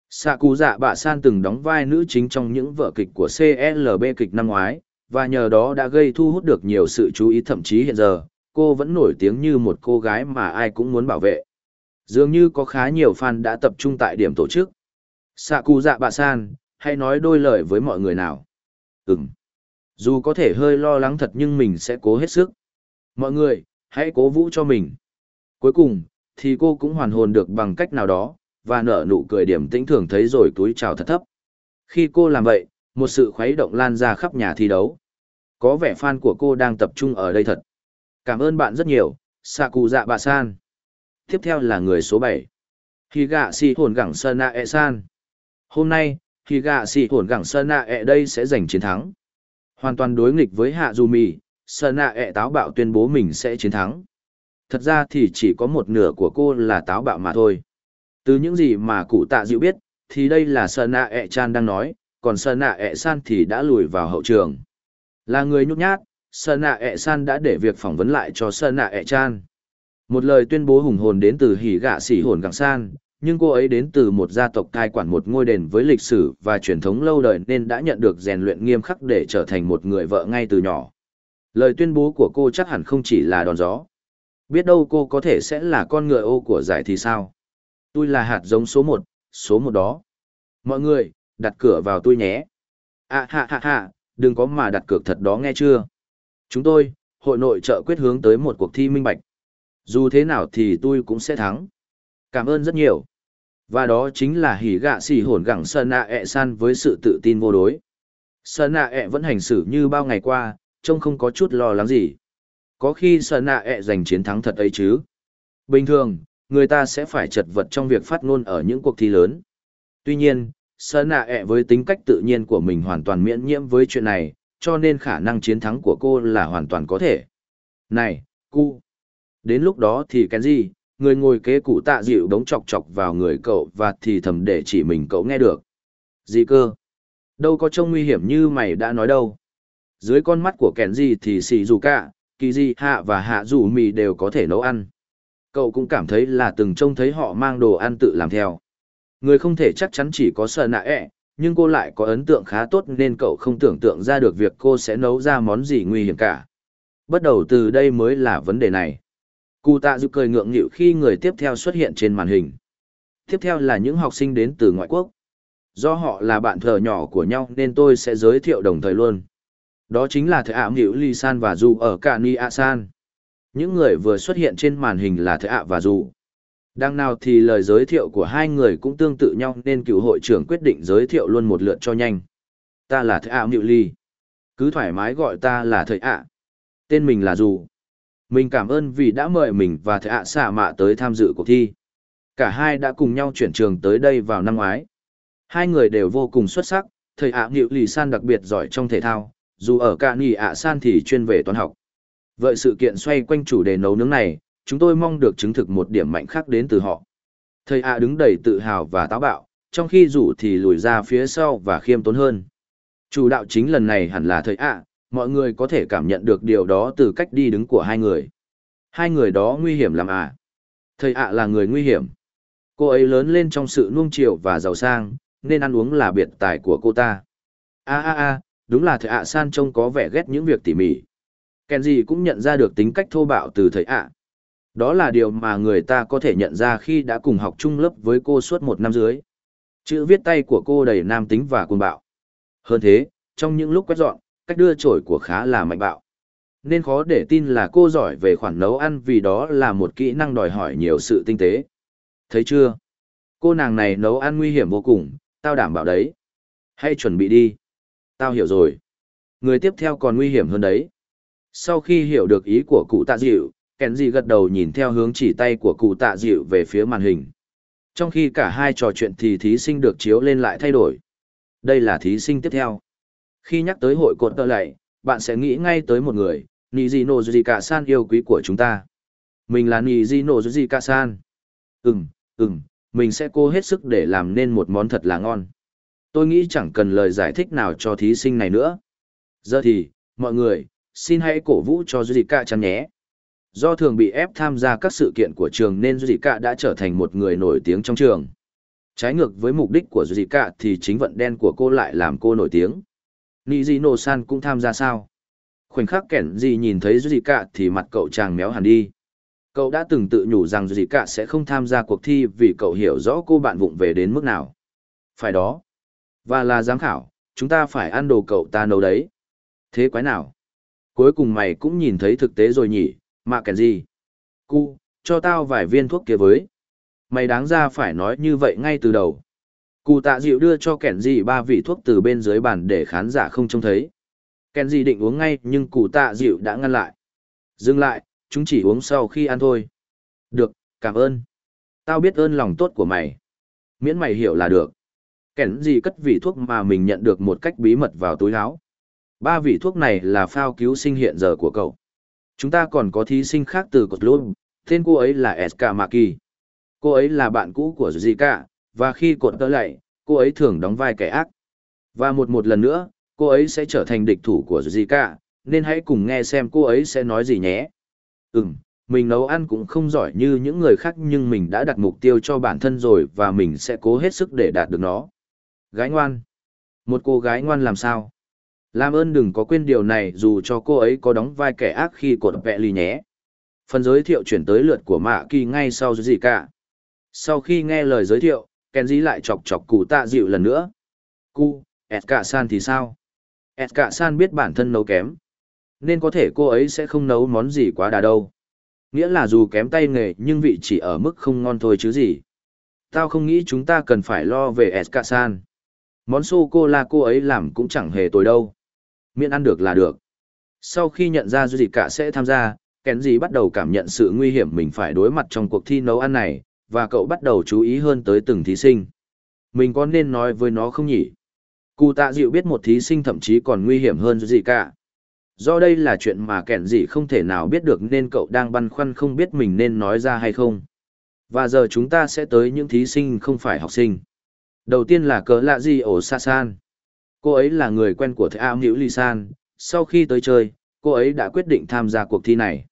Sạ cụ dạ bạ san từng đóng vai nữ chính trong những vở kịch của CLB kịch năm ngoái, và nhờ đó đã gây thu hút được nhiều sự chú ý thậm chí hiện giờ, cô vẫn nổi tiếng như một cô gái mà ai cũng muốn bảo vệ. Dường như có khá nhiều fan đã tập trung tại điểm tổ chức. Sạ cụ dạ bạ san, hãy nói đôi lời với mọi người nào. Ừm. Dù có thể hơi lo lắng thật nhưng mình sẽ cố hết sức. Mọi người, hãy cố vũ cho mình. Cuối cùng, thì cô cũng hoàn hồn được bằng cách nào đó, và nở nụ cười điểm tĩnh thường thấy rồi túi chào thật thấp. Khi cô làm vậy, một sự khuấy động lan ra khắp nhà thi đấu. Có vẻ fan của cô đang tập trung ở đây thật. Cảm ơn bạn rất nhiều, Saku dạ bà san. Tiếp theo là người số 7. Higa si hồn gẳng sơn e san. Hôm nay, Higa si hồn gẳng sơn e đây sẽ giành chiến thắng. Hoàn toàn đối nghịch với Hạ Dù Mì, e táo bạo tuyên bố mình sẽ chiến thắng. Thật ra thì chỉ có một nửa của cô là táo bạo mà thôi. Từ những gì mà cụ tạ dịu biết, thì đây là Sơn Nạ ẹ e Chan đang nói, còn Sơn Nạ ẹ e San thì đã lùi vào hậu trường. Là người nhút nhát, Sơn Nạ ẹ e San đã để việc phỏng vấn lại cho Sơn Nạ ẹ Chan. Một lời tuyên bố hùng hồn đến từ hỉ gạ Sỉ hồn gặng san, nhưng cô ấy đến từ một gia tộc cai quản một ngôi đền với lịch sử và truyền thống lâu đời nên đã nhận được rèn luyện nghiêm khắc để trở thành một người vợ ngay từ nhỏ. Lời tuyên bố của cô chắc hẳn không chỉ là đòn gió. Biết đâu cô có thể sẽ là con ngựa ô của giải thì sao? Tôi là hạt giống số một, số một đó. Mọi người, đặt cửa vào tôi nhé. À ha ha ha, đừng có mà đặt cược thật đó nghe chưa. Chúng tôi, hội nội trợ quyết hướng tới một cuộc thi minh bạch. Dù thế nào thì tôi cũng sẽ thắng. Cảm ơn rất nhiều. Và đó chính là hỉ gạ xỉ hồn gẳng Sơn Nạ ẹ san với sự tự tin vô đối. Sơn Nạ ẹ vẫn hành xử như bao ngày qua, trông không có chút lo lắng gì. Có khi Sơn Nạ ẹ giành chiến thắng thật ấy chứ. Bình thường, người ta sẽ phải chật vật trong việc phát ngôn ở những cuộc thi lớn. Tuy nhiên, Sơ Nạ ẹ với tính cách tự nhiên của mình hoàn toàn miễn nhiễm với chuyện này, cho nên khả năng chiến thắng của cô là hoàn toàn có thể. Này, cu! Đến lúc đó thì cái gì, người ngồi kế cụ tạ dịu đống chọc chọc vào người cậu và thì thầm để chỉ mình cậu nghe được. Gì cơ? Đâu có trông nguy hiểm như mày đã nói đâu. Dưới con mắt của kẻn gì thì xì dù cả, kỳ gì hạ và hạ dù mì đều có thể nấu ăn cậu cũng cảm thấy là từng trông thấy họ mang đồ ăn tự làm theo. Người không thể chắc chắn chỉ có sợ nạ ẹ, nhưng cô lại có ấn tượng khá tốt nên cậu không tưởng tượng ra được việc cô sẽ nấu ra món gì nguy hiểm cả. Bắt đầu từ đây mới là vấn đề này. Cụ tạ dự cười ngượng nghịu khi người tiếp theo xuất hiện trên màn hình. Tiếp theo là những học sinh đến từ ngoại quốc. Do họ là bạn thờ nhỏ của nhau nên tôi sẽ giới thiệu đồng thời luôn. Đó chính là thầy Ảm nghịu Ly San và Du ở cả Ni A San. Những người vừa xuất hiện trên màn hình là Thầy ạ và Dù. Đang nào thì lời giới thiệu của hai người cũng tương tự nhau nên cựu hội trưởng quyết định giới thiệu luôn một lượt cho nhanh. Ta là Thầy ạ Mịu Ly. Cứ thoải mái gọi ta là Thầy ạ. Tên mình là Dù. Mình cảm ơn vì đã mời mình và Thầy ạ xạ mạ tới tham dự cuộc thi. Cả hai đã cùng nhau chuyển trường tới đây vào năm ngoái. Hai người đều vô cùng xuất sắc, thầy ạ nghịu Ly San đặc biệt giỏi trong thể thao, dù ở cả nghỉ ạ San thì chuyên về toán học. Vậy sự kiện xoay quanh chủ đề nấu nướng này, chúng tôi mong được chứng thực một điểm mạnh khác đến từ họ. Thầy ạ đứng đầy tự hào và táo bạo, trong khi rủ thì lùi ra phía sau và khiêm tốn hơn. Chủ đạo chính lần này hẳn là thầy ạ, mọi người có thể cảm nhận được điều đó từ cách đi đứng của hai người. Hai người đó nguy hiểm lắm à? Thầy ạ là người nguy hiểm. Cô ấy lớn lên trong sự nuông chiều và giàu sang, nên ăn uống là biệt tài của cô ta. A a a, đúng là thầy ạ san trông có vẻ ghét những việc tỉ mỉ. Kenji cũng nhận ra được tính cách thô bạo từ thầy ạ. Đó là điều mà người ta có thể nhận ra khi đã cùng học chung lớp với cô suốt một năm dưới. Chữ viết tay của cô đầy nam tính và cuồng bạo. Hơn thế, trong những lúc quét dọn, cách đưa chổi của khá là mạnh bạo. Nên khó để tin là cô giỏi về khoản nấu ăn vì đó là một kỹ năng đòi hỏi nhiều sự tinh tế. Thấy chưa? Cô nàng này nấu ăn nguy hiểm vô cùng, tao đảm bảo đấy. Hãy chuẩn bị đi. Tao hiểu rồi. Người tiếp theo còn nguy hiểm hơn đấy. Sau khi hiểu được ý của cụ tạ dịu, kèn dị gật đầu nhìn theo hướng chỉ tay của cụ tạ dịu về phía màn hình. Trong khi cả hai trò chuyện thì thí sinh được chiếu lên lại thay đổi. Đây là thí sinh tiếp theo. Khi nhắc tới hội cột tơ lạy, bạn sẽ nghĩ ngay tới một người, Nijino Zika San yêu quý của chúng ta. Mình là Nijino Zika San. Ừm, ừm, mình sẽ cố hết sức để làm nên một món thật là ngon. Tôi nghĩ chẳng cần lời giải thích nào cho thí sinh này nữa. Giờ thì, mọi người, xin hãy cổ vũ cho Zika chắn nhé. Do thường bị ép tham gia các sự kiện của trường nên Zika đã trở thành một người nổi tiếng trong trường. Trái ngược với mục đích của Zika thì chính vận đen của cô lại làm cô nổi tiếng. Nijino San cũng tham gia sao? Khoảnh khắc kẻn gì nhìn thấy Zika thì mặt cậu chàng méo hẳn đi. Cậu đã từng tự nhủ rằng Zika sẽ không tham gia cuộc thi vì cậu hiểu rõ cô bạn vụng về đến mức nào. Phải đó. Và là giám khảo, chúng ta phải ăn đồ cậu ta nấu đấy. Thế quái nào? Cuối cùng mày cũng nhìn thấy thực tế rồi nhỉ, mà kèn gì? Cu, cho tao vài viên thuốc kia với. Mày đáng ra phải nói như vậy ngay từ đầu. Cụ tạ dịu đưa cho kèn gì ba vị thuốc từ bên dưới bàn để khán giả không trông thấy. Kèn gì định uống ngay nhưng cụ tạ dịu đã ngăn lại. Dừng lại, chúng chỉ uống sau khi ăn thôi. Được, cảm ơn. Tao biết ơn lòng tốt của mày. Miễn mày hiểu là được. Kèn gì cất vị thuốc mà mình nhận được một cách bí mật vào túi áo. Ba vị thuốc này là phao cứu sinh hiện giờ của cậu. Chúng ta còn có thí sinh khác từ cột luôn, tên cô ấy là Eska Maki. Cô ấy là bạn cũ của Zika, và khi cột tơ lạy cô ấy thường đóng vai kẻ ác. Và một một lần nữa, cô ấy sẽ trở thành địch thủ của Zika, nên hãy cùng nghe xem cô ấy sẽ nói gì nhé. Ừm, mình nấu ăn cũng không giỏi như những người khác nhưng mình đã đặt mục tiêu cho bản thân rồi và mình sẽ cố hết sức để đạt được nó. Gái ngoan. Một cô gái ngoan làm sao? Làm ơn đừng có quên điều này dù cho cô ấy có đóng vai kẻ ác khi cột vẹ lì nhé. Phần giới thiệu chuyển tới lượt của Mạ Kỳ ngay sau gì cả. Sau khi nghe lời giới thiệu, Kenji lại chọc chọc cụ tạ dịu lần nữa. Cụ, Eska San thì sao? Eska San biết bản thân nấu kém. Nên có thể cô ấy sẽ không nấu món gì quá đà đâu. Nghĩa là dù kém tay nghề nhưng vị chỉ ở mức không ngon thôi chứ gì. Tao không nghĩ chúng ta cần phải lo về Eska San. Món sô-cô-la cô ấy làm cũng chẳng hề tồi đâu miễn ăn được là được. Sau khi nhận ra Duy cả sẽ tham gia, Kenji bắt đầu cảm nhận sự nguy hiểm mình phải đối mặt trong cuộc thi nấu ăn này, và cậu bắt đầu chú ý hơn tới từng thí sinh. Mình có nên nói với nó không nhỉ? Cụ tạ dịu biết một thí sinh thậm chí còn nguy hiểm hơn Duy cả. Do đây là chuyện mà kẻn gì không thể nào biết được nên cậu đang băn khoăn không biết mình nên nói ra hay không. Và giờ chúng ta sẽ tới những thí sinh không phải học sinh. Đầu tiên là cỡ lạ gì ổ Sa San. Cô ấy là người quen của thầy Ao hữu Ly San, sau khi tới chơi, cô ấy đã quyết định tham gia cuộc thi này.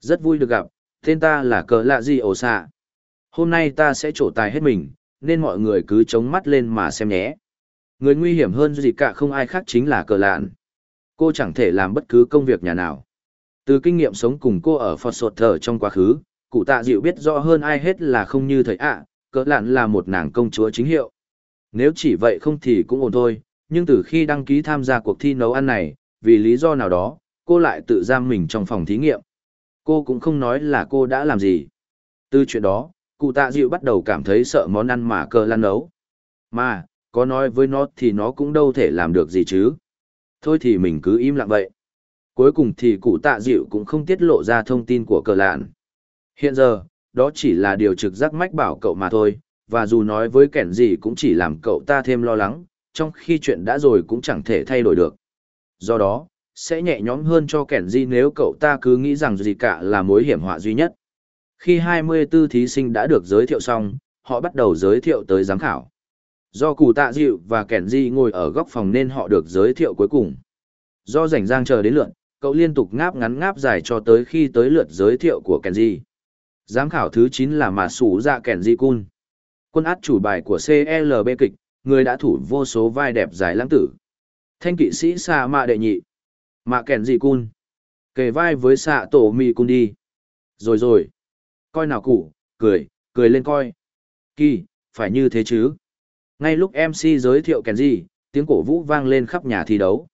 Rất vui được gặp, tên ta là cờ lạ gì ổ xạ. Hôm nay ta sẽ trổ tài hết mình, nên mọi người cứ chống mắt lên mà xem nhé. Người nguy hiểm hơn gì cả không ai khác chính là cờ lạn. Cô chẳng thể làm bất cứ công việc nhà nào. Từ kinh nghiệm sống cùng cô ở Phật Sột Thờ trong quá khứ, cụ tạ dịu biết rõ hơn ai hết là không như thầy ạ, cờ lạn là một nàng công chúa chính hiệu. Nếu chỉ vậy không thì cũng ổn thôi, nhưng từ khi đăng ký tham gia cuộc thi nấu ăn này, vì lý do nào đó, cô lại tự giam mình trong phòng thí nghiệm. Cô cũng không nói là cô đã làm gì. Từ chuyện đó, cụ tạ dịu bắt đầu cảm thấy sợ món ăn mà cờ lan nấu. Mà, có nói với nó thì nó cũng đâu thể làm được gì chứ. Thôi thì mình cứ im lặng vậy. Cuối cùng thì cụ tạ dịu cũng không tiết lộ ra thông tin của cờ lạn. Hiện giờ, đó chỉ là điều trực giác mách bảo cậu mà thôi, và dù nói với kẻn gì cũng chỉ làm cậu ta thêm lo lắng, trong khi chuyện đã rồi cũng chẳng thể thay đổi được. Do đó, sẽ nhẹ nhõm hơn cho kẻn gì nếu cậu ta cứ nghĩ rằng gì cả là mối hiểm họa duy nhất. Khi 24 thí sinh đã được giới thiệu xong, họ bắt đầu giới thiệu tới giám khảo. Do cụ tạ dịu và kẻn di ngồi ở góc phòng nên họ được giới thiệu cuối cùng. Do rảnh rang chờ đến lượt, cậu liên tục ngáp ngắn ngáp dài cho tới khi tới lượt giới thiệu của kẻn di. Giám khảo thứ 9 là Mà Sủ Dạ Kẻn Di Kun, Quân át chủ bài của CLB kịch, người đã thủ vô số vai đẹp dài lãng tử. Thanh kỵ sĩ Sa Mạ Đệ Nhị. Mạ kèn Di Cun. Kề vai với xạ tổ mì cun đi. Rồi rồi. Coi nào cụ, cười, cười lên coi. Kỳ, phải như thế chứ. Ngay lúc MC giới thiệu kèn gì, tiếng cổ vũ vang lên khắp nhà thi đấu.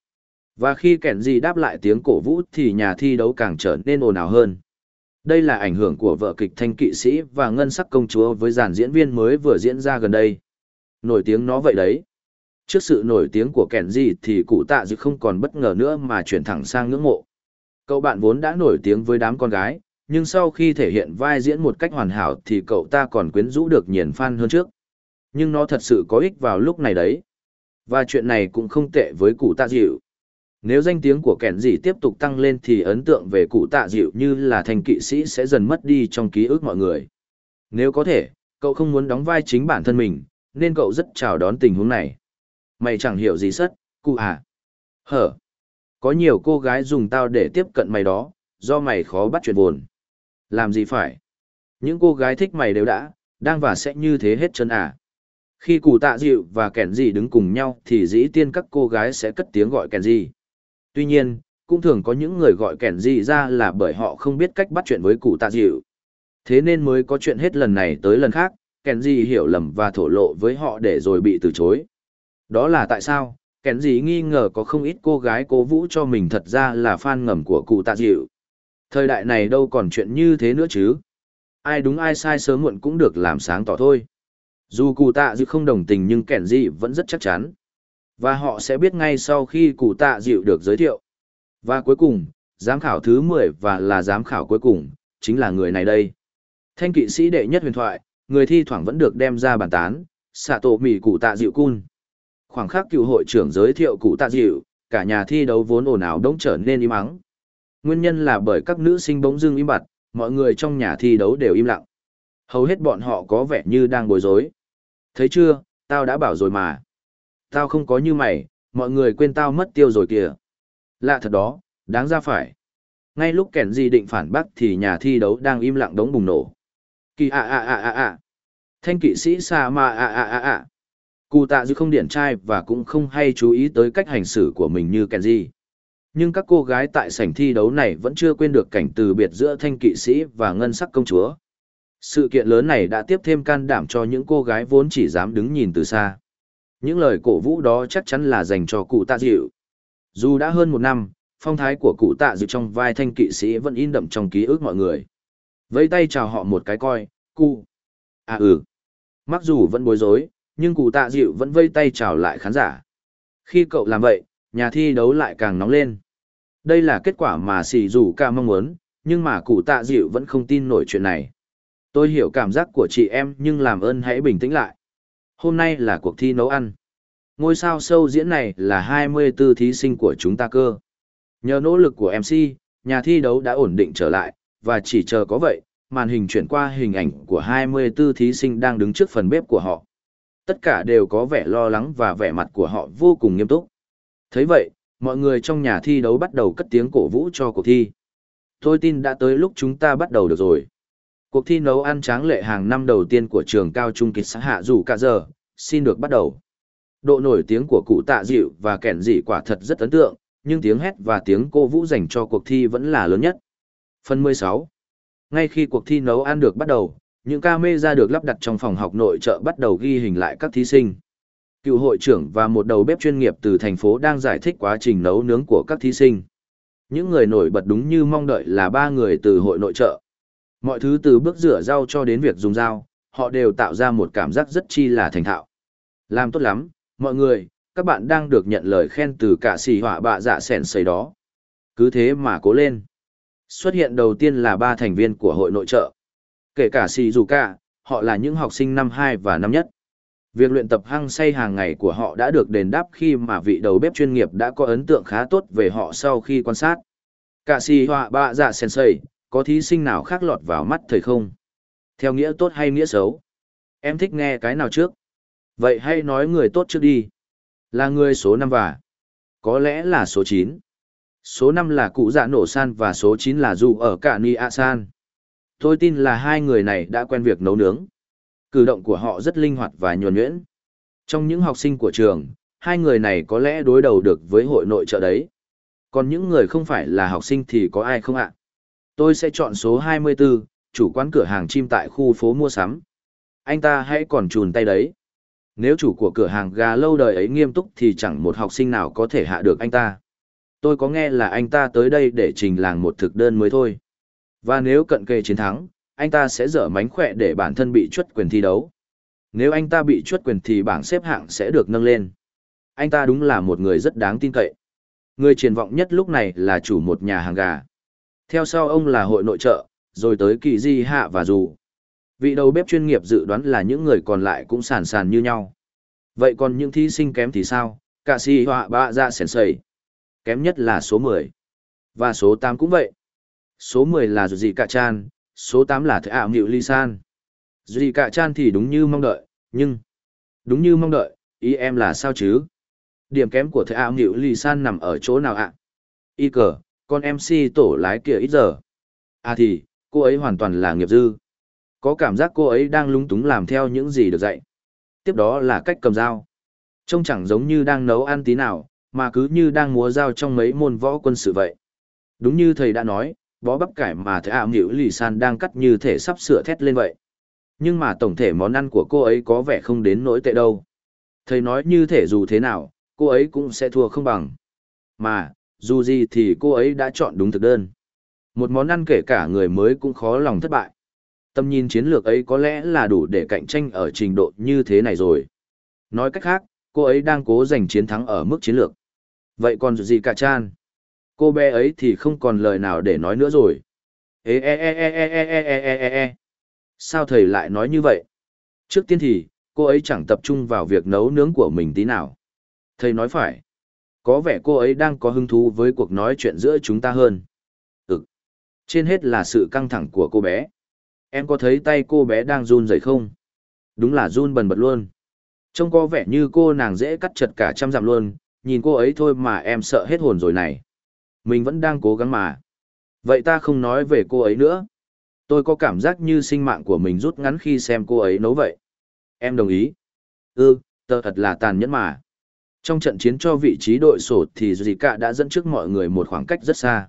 Và khi kèn gì đáp lại tiếng cổ vũ thì nhà thi đấu càng trở nên ồn ào hơn. Đây là ảnh hưởng của vợ kịch Thanh Kỵ Sĩ và Ngân Sắc Công Chúa với dàn diễn viên mới vừa diễn ra gần đây. Nổi tiếng nó vậy đấy. Trước sự nổi tiếng của Kẻn gì thì cụ tạ dự không còn bất ngờ nữa mà chuyển thẳng sang ngưỡng mộ. Cậu bạn vốn đã nổi tiếng với đám con gái, nhưng sau khi thể hiện vai diễn một cách hoàn hảo thì cậu ta còn quyến rũ được nhiền fan hơn trước. Nhưng nó thật sự có ích vào lúc này đấy. Và chuyện này cũng không tệ với cụ tạ dịu. Nếu danh tiếng của kẻn gì tiếp tục tăng lên thì ấn tượng về cụ tạ dịu như là thành kỵ sĩ sẽ dần mất đi trong ký ức mọi người. Nếu có thể, cậu không muốn đóng vai chính bản thân mình, nên cậu rất chào đón tình huống này. Mày chẳng hiểu gì sất, cụ à? Hở? Có nhiều cô gái dùng tao để tiếp cận mày đó, do mày khó bắt chuyện buồn. Làm gì phải? Những cô gái thích mày đều đã, đang và sẽ như thế hết chân à. Khi cụ tạ dịu và kẻn gì đứng cùng nhau thì dĩ tiên các cô gái sẽ cất tiếng gọi kẻn gì. Tuy nhiên, cũng thường có những người gọi kẻn gì ra là bởi họ không biết cách bắt chuyện với cụ tạ dịu. Thế nên mới có chuyện hết lần này tới lần khác, kẻn gì hiểu lầm và thổ lộ với họ để rồi bị từ chối. Đó là tại sao, kẻn gì nghi ngờ có không ít cô gái cố vũ cho mình thật ra là fan ngầm của cụ tạ dịu. Thời đại này đâu còn chuyện như thế nữa chứ. Ai đúng ai sai sớm muộn cũng được làm sáng tỏ thôi. Dù cụ tạ dịu không đồng tình nhưng kẻn gì vẫn rất chắc chắn. Và họ sẽ biết ngay sau khi cụ tạ dịu được giới thiệu. Và cuối cùng, giám khảo thứ mười và là giám khảo cuối cùng, chính là người này đây. Thanh kỵ sĩ đệ nhất huyền thoại, người thi thoảng vẫn được đem ra bàn tán, xạ tổ mỉ cụ tạ dịu cun. Khoảng khắc cựu hội trưởng giới thiệu cụ tạ dịu, cả nhà thi đấu vốn ồn ào đông trở nên im ắng. Nguyên nhân là bởi các nữ sinh bỗng dưng im bặt, mọi người trong nhà thi đấu đều im lặng. Hầu hết bọn họ có vẻ như đang bối rối. Thấy chưa, tao đã bảo rồi mà. Tao không có như mày, mọi người quên tao mất tiêu rồi kìa. Lạ thật đó, đáng ra phải. Ngay lúc kẻn gì định phản bác thì nhà thi đấu đang im lặng đống bùng nổ. Kỳ ạ ạ ạ ạ ạ. Thanh kỵ sĩ sa mà ạ ạ ạ ạ. Cụ tạ dư không điển trai và cũng không hay chú ý tới cách hành xử của mình như kẻn gì. Nhưng các cô gái tại sảnh thi đấu này vẫn chưa quên được cảnh từ biệt giữa thanh kỵ sĩ và ngân sắc công chúa. Sự kiện lớn này đã tiếp thêm can đảm cho những cô gái vốn chỉ dám đứng nhìn từ xa. Những lời cổ vũ đó chắc chắn là dành cho cụ tạ dịu. Dù đã hơn một năm, phong thái của cụ tạ dịu trong vai thanh kỵ sĩ vẫn in đậm trong ký ức mọi người. Vẫy tay chào họ một cái coi, cụ. À ừ. Mặc dù vẫn bối rối, nhưng cụ tạ dịu vẫn vây tay chào lại khán giả. Khi cậu làm vậy, nhà thi đấu lại càng nóng lên. Đây là kết quả mà xì dù ca mong muốn, nhưng mà cụ tạ dịu vẫn không tin nổi chuyện này. Tôi hiểu cảm giác của chị em nhưng làm ơn hãy bình tĩnh lại. Hôm nay là cuộc thi nấu ăn. Ngôi sao sâu diễn này là 24 thí sinh của chúng ta cơ. Nhờ nỗ lực của MC, nhà thi đấu đã ổn định trở lại, và chỉ chờ có vậy, màn hình chuyển qua hình ảnh của 24 thí sinh đang đứng trước phần bếp của họ. Tất cả đều có vẻ lo lắng và vẻ mặt của họ vô cùng nghiêm túc. thấy vậy, mọi người trong nhà thi đấu bắt đầu cất tiếng cổ vũ cho cuộc thi. Tôi tin đã tới lúc chúng ta bắt đầu được rồi. Cuộc thi nấu ăn tráng lệ hàng năm đầu tiên của trường cao trung kịch xã hạ dù cả giờ, xin được bắt đầu. Độ nổi tiếng của cụ tạ dịu và kẻn dị quả thật rất ấn tượng, nhưng tiếng hét và tiếng cô vũ dành cho cuộc thi vẫn là lớn nhất. Phần 16 Ngay khi cuộc thi nấu ăn được bắt đầu, những camera được lắp đặt trong phòng học nội trợ bắt đầu ghi hình lại các thí sinh. Cựu hội trưởng và một đầu bếp chuyên nghiệp từ thành phố đang giải thích quá trình nấu nướng của các thí sinh. Những người nổi bật đúng như mong đợi là ba người từ hội nội trợ. Mọi thứ từ bước rửa rau cho đến việc dùng dao, họ đều tạo ra một cảm giác rất chi là thành thạo. Làm tốt lắm, mọi người, các bạn đang được nhận lời khen từ cả xì họa bạ dạ sẻn xây đó. Cứ thế mà cố lên. Xuất hiện đầu tiên là ba thành viên của hội nội trợ. Kể cả xì dù cả, họ là những học sinh năm 2 và năm nhất. Việc luyện tập hăng say hàng ngày của họ đã được đền đáp khi mà vị đầu bếp chuyên nghiệp đã có ấn tượng khá tốt về họ sau khi quan sát. Cả xì họa bạ dạ sensei, có thí sinh nào khác lọt vào mắt thầy không? Theo nghĩa tốt hay nghĩa xấu? Em thích nghe cái nào trước? Vậy hay nói người tốt trước đi. Là người số 5 và. Có lẽ là số 9. Số 5 là cụ dạ nổ san và số 9 là dù ở cả ni a san. Tôi tin là hai người này đã quen việc nấu nướng. Cử động của họ rất linh hoạt và nhuần nhuyễn. Trong những học sinh của trường, hai người này có lẽ đối đầu được với hội nội trợ đấy. Còn những người không phải là học sinh thì có ai không ạ? Tôi sẽ chọn số 24, chủ quán cửa hàng chim tại khu phố mua sắm. Anh ta hãy còn chùn tay đấy. Nếu chủ của cửa hàng gà lâu đời ấy nghiêm túc thì chẳng một học sinh nào có thể hạ được anh ta. Tôi có nghe là anh ta tới đây để trình làng một thực đơn mới thôi. Và nếu cận kề chiến thắng, anh ta sẽ dở mánh khỏe để bản thân bị chuất quyền thi đấu. Nếu anh ta bị chuất quyền thì bảng xếp hạng sẽ được nâng lên. Anh ta đúng là một người rất đáng tin cậy. Người triển vọng nhất lúc này là chủ một nhà hàng gà. Theo sau ông là hội nội trợ, rồi tới kỳ di hạ và dù. Vị đầu bếp chuyên nghiệp dự đoán là những người còn lại cũng sàn sàn như nhau. Vậy còn những thí sinh kém thì sao? Cả si họa bạ ra dạ sèn sầy. Kém nhất là số 10. Và số 8 cũng vậy. Số 10 là dù gì cả chan, số 8 là thợ ảo nghịu ly san. Dù gì cả chan thì đúng như mong đợi, nhưng... Đúng như mong đợi, ý em là sao chứ? Điểm kém của thợ ảo nghịu ly san nằm ở chỗ nào ạ? À? Y cờ, con MC tổ lái kia ít giờ. À thì, cô ấy hoàn toàn là nghiệp dư. Có cảm giác cô ấy đang lúng túng làm theo những gì được dạy. Tiếp đó là cách cầm dao. Trông chẳng giống như đang nấu ăn tí nào, mà cứ như đang múa dao trong mấy môn võ quân sự vậy. Đúng như thầy đã nói, bó bắp cải mà thầy ảo hiểu lì san đang cắt như thể sắp sửa thét lên vậy. Nhưng mà tổng thể món ăn của cô ấy có vẻ không đến nỗi tệ đâu. Thầy nói như thể dù thế nào, cô ấy cũng sẽ thua không bằng. Mà, dù gì thì cô ấy đã chọn đúng thực đơn. Một món ăn kể cả người mới cũng khó lòng thất bại. Tầm nhìn chiến lược ấy có lẽ là đủ để cạnh tranh ở trình độ như thế này rồi. Nói cách khác, cô ấy đang cố giành chiến thắng ở mức chiến lược. Vậy còn gì cả chan? Cô bé ấy thì không còn lời nào để nói nữa rồi. Ê ê ê ê ê ê ê ê ê ê Sao thầy lại nói như vậy? Trước tiên thì, cô ấy chẳng tập trung vào việc nấu nướng của mình tí nào. Thầy nói phải. Có vẻ cô ấy đang có hứng thú với cuộc nói chuyện giữa chúng ta hơn. Ừ. Trên hết là sự căng thẳng của cô bé. Em có thấy tay cô bé đang run rẩy không? Đúng là run bần bật luôn. Trông có vẻ như cô nàng dễ cắt chật cả trăm dặm luôn, nhìn cô ấy thôi mà em sợ hết hồn rồi này. Mình vẫn đang cố gắng mà. Vậy ta không nói về cô ấy nữa. Tôi có cảm giác như sinh mạng của mình rút ngắn khi xem cô ấy nấu vậy. Em đồng ý. Ừ, tờ thật là tàn nhẫn mà. Trong trận chiến cho vị trí đội sổ thì Zika đã dẫn trước mọi người một khoảng cách rất xa.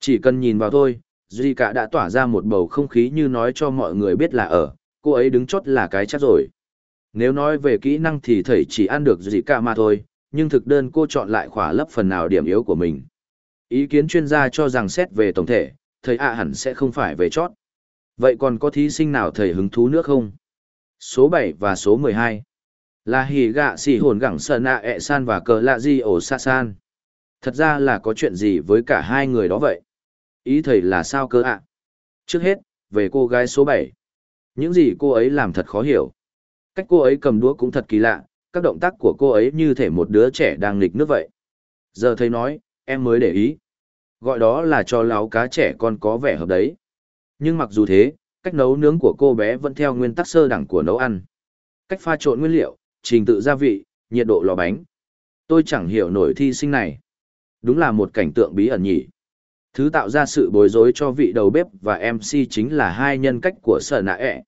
Chỉ cần nhìn vào thôi, Zika đã tỏa ra một bầu không khí như nói cho mọi người biết là ở, cô ấy đứng chốt là cái chắc rồi. Nếu nói về kỹ năng thì thầy chỉ ăn được Zika mà thôi, nhưng thực đơn cô chọn lại khỏa lấp phần nào điểm yếu của mình. Ý kiến chuyên gia cho rằng xét về tổng thể, thầy ạ hẳn sẽ không phải về chót. Vậy còn có thí sinh nào thầy hứng thú nữa không? Số 7 và số 12 là hỉ gạ xỉ hồn gẳng sơn ạ ẹ san và cờ lạ di ổ xa san. Thật ra là có chuyện gì với cả hai người đó vậy? Ý thầy là sao cơ ạ? Trước hết, về cô gái số 7. Những gì cô ấy làm thật khó hiểu. Cách cô ấy cầm đũa cũng thật kỳ lạ, các động tác của cô ấy như thể một đứa trẻ đang nghịch nước vậy. Giờ thấy nói, em mới để ý. Gọi đó là cho láo cá trẻ con có vẻ hợp đấy. Nhưng mặc dù thế, cách nấu nướng của cô bé vẫn theo nguyên tắc sơ đẳng của nấu ăn. Cách pha trộn nguyên liệu, trình tự gia vị, nhiệt độ lò bánh. Tôi chẳng hiểu nổi thi sinh này. Đúng là một cảnh tượng bí ẩn nhỉ. Thứ tạo ra sự bối rối cho vị đầu bếp và MC chính là hai nhân cách của sở nạ ẹ.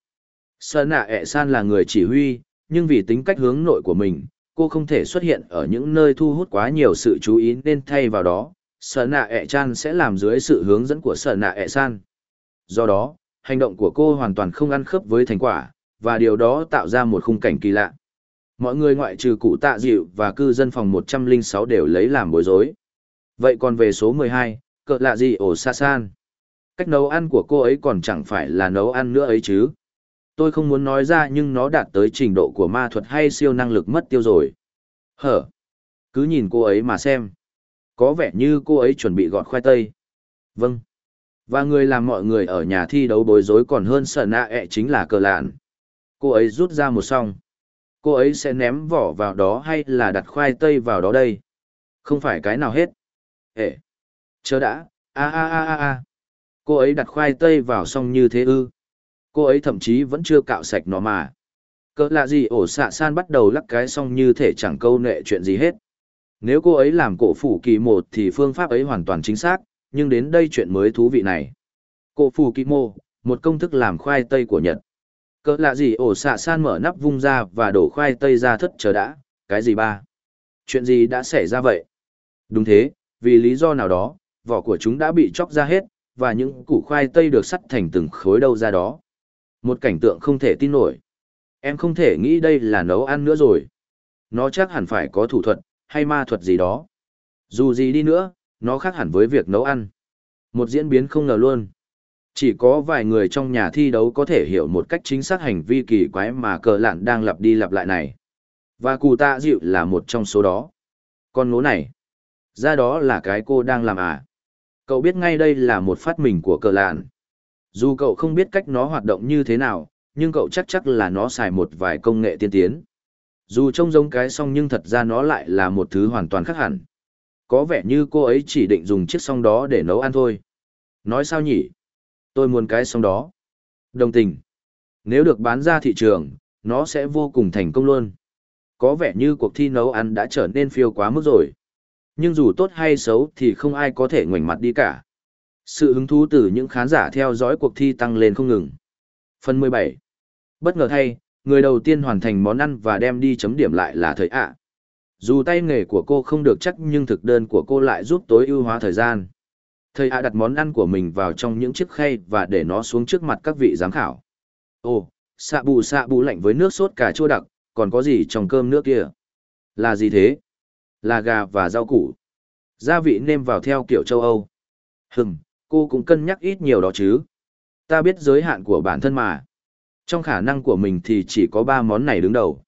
Sở nạ ẹ san là người chỉ huy, nhưng vì tính cách hướng nội của mình, cô không thể xuất hiện ở những nơi thu hút quá nhiều sự chú ý nên thay vào đó, sở nạ ẹ chan sẽ làm dưới sự hướng dẫn của sở nạ ẹ san. Do đó, hành động của cô hoàn toàn không ăn khớp với thành quả, và điều đó tạo ra một khung cảnh kỳ lạ. Mọi người ngoại trừ cụ tạ dịu và cư dân phòng 106 đều lấy làm bối rối. Vậy còn về số 12, cỡ lạ gì ổ xa san. Cách nấu ăn của cô ấy còn chẳng phải là nấu ăn nữa ấy chứ. Tôi không muốn nói ra nhưng nó đạt tới trình độ của ma thuật hay siêu năng lực mất tiêu rồi. Hở? Cứ nhìn cô ấy mà xem. Có vẻ như cô ấy chuẩn bị gọt khoai tây. Vâng. Và người làm mọi người ở nhà thi đấu bối rối còn hơn sợ nạ ẹ chính là cờ lạn. Cô ấy rút ra một song. Cô ấy sẽ ném vỏ vào đó hay là đặt khoai tây vào đó đây? Không phải cái nào hết. Ê! Chờ đã, a a a a a. Cô ấy đặt khoai tây vào song như thế ư. Cô ấy thậm chí vẫn chưa cạo sạch nó mà. Cỡ lạ gì ổ xạ san bắt đầu lắc cái xong như thể chẳng câu nệ chuyện gì hết. Nếu cô ấy làm cổ phủ kỳ một thì phương pháp ấy hoàn toàn chính xác, nhưng đến đây chuyện mới thú vị này. Cổ phủ kỳ mô, một công thức làm khoai tây của Nhật. Cỡ lạ gì ổ xạ san mở nắp vung ra và đổ khoai tây ra thất chờ đã, cái gì ba? Chuyện gì đã xảy ra vậy? Đúng thế, vì lý do nào đó, vỏ của chúng đã bị chóc ra hết, và những củ khoai tây được sắt thành từng khối đâu ra đó. Một cảnh tượng không thể tin nổi. Em không thể nghĩ đây là nấu ăn nữa rồi. Nó chắc hẳn phải có thủ thuật, hay ma thuật gì đó. Dù gì đi nữa, nó khác hẳn với việc nấu ăn. Một diễn biến không ngờ luôn. Chỉ có vài người trong nhà thi đấu có thể hiểu một cách chính xác hành vi kỳ quái mà cờ lạn đang lặp đi lặp lại này. Và cụ tạ dịu là một trong số đó. Con ngố này, ra đó là cái cô đang làm à. Cậu biết ngay đây là một phát minh của cờ lạn. Dù cậu không biết cách nó hoạt động như thế nào, nhưng cậu chắc chắc là nó xài một vài công nghệ tiên tiến. Dù trông giống cái song nhưng thật ra nó lại là một thứ hoàn toàn khác hẳn. Có vẻ như cô ấy chỉ định dùng chiếc song đó để nấu ăn thôi. Nói sao nhỉ? Tôi muốn cái song đó. Đồng tình. Nếu được bán ra thị trường, nó sẽ vô cùng thành công luôn. Có vẻ như cuộc thi nấu ăn đã trở nên phiêu quá mức rồi. Nhưng dù tốt hay xấu thì không ai có thể ngoảnh mặt đi cả. Sự hứng thú từ những khán giả theo dõi cuộc thi tăng lên không ngừng. Phần 17. Bất ngờ thay, người đầu tiên hoàn thành món ăn và đem đi chấm điểm lại là thời ạ. Dù tay nghề của cô không được chắc nhưng thực đơn của cô lại giúp tối ưu hóa thời gian. Thầy ạ đặt món ăn của mình vào trong những chiếc khay và để nó xuống trước mặt các vị giám khảo. Ồ, xạ bù xạ bù lạnh với nước sốt cà chua đặc, còn có gì trong cơm nước kia? Là gì thế? Là gà và rau củ. Gia vị nêm vào theo kiểu châu Âu. Hừm, cô cũng cân nhắc ít nhiều đó chứ. Ta biết giới hạn của bản thân mà. Trong khả năng của mình thì chỉ có ba món này đứng đầu.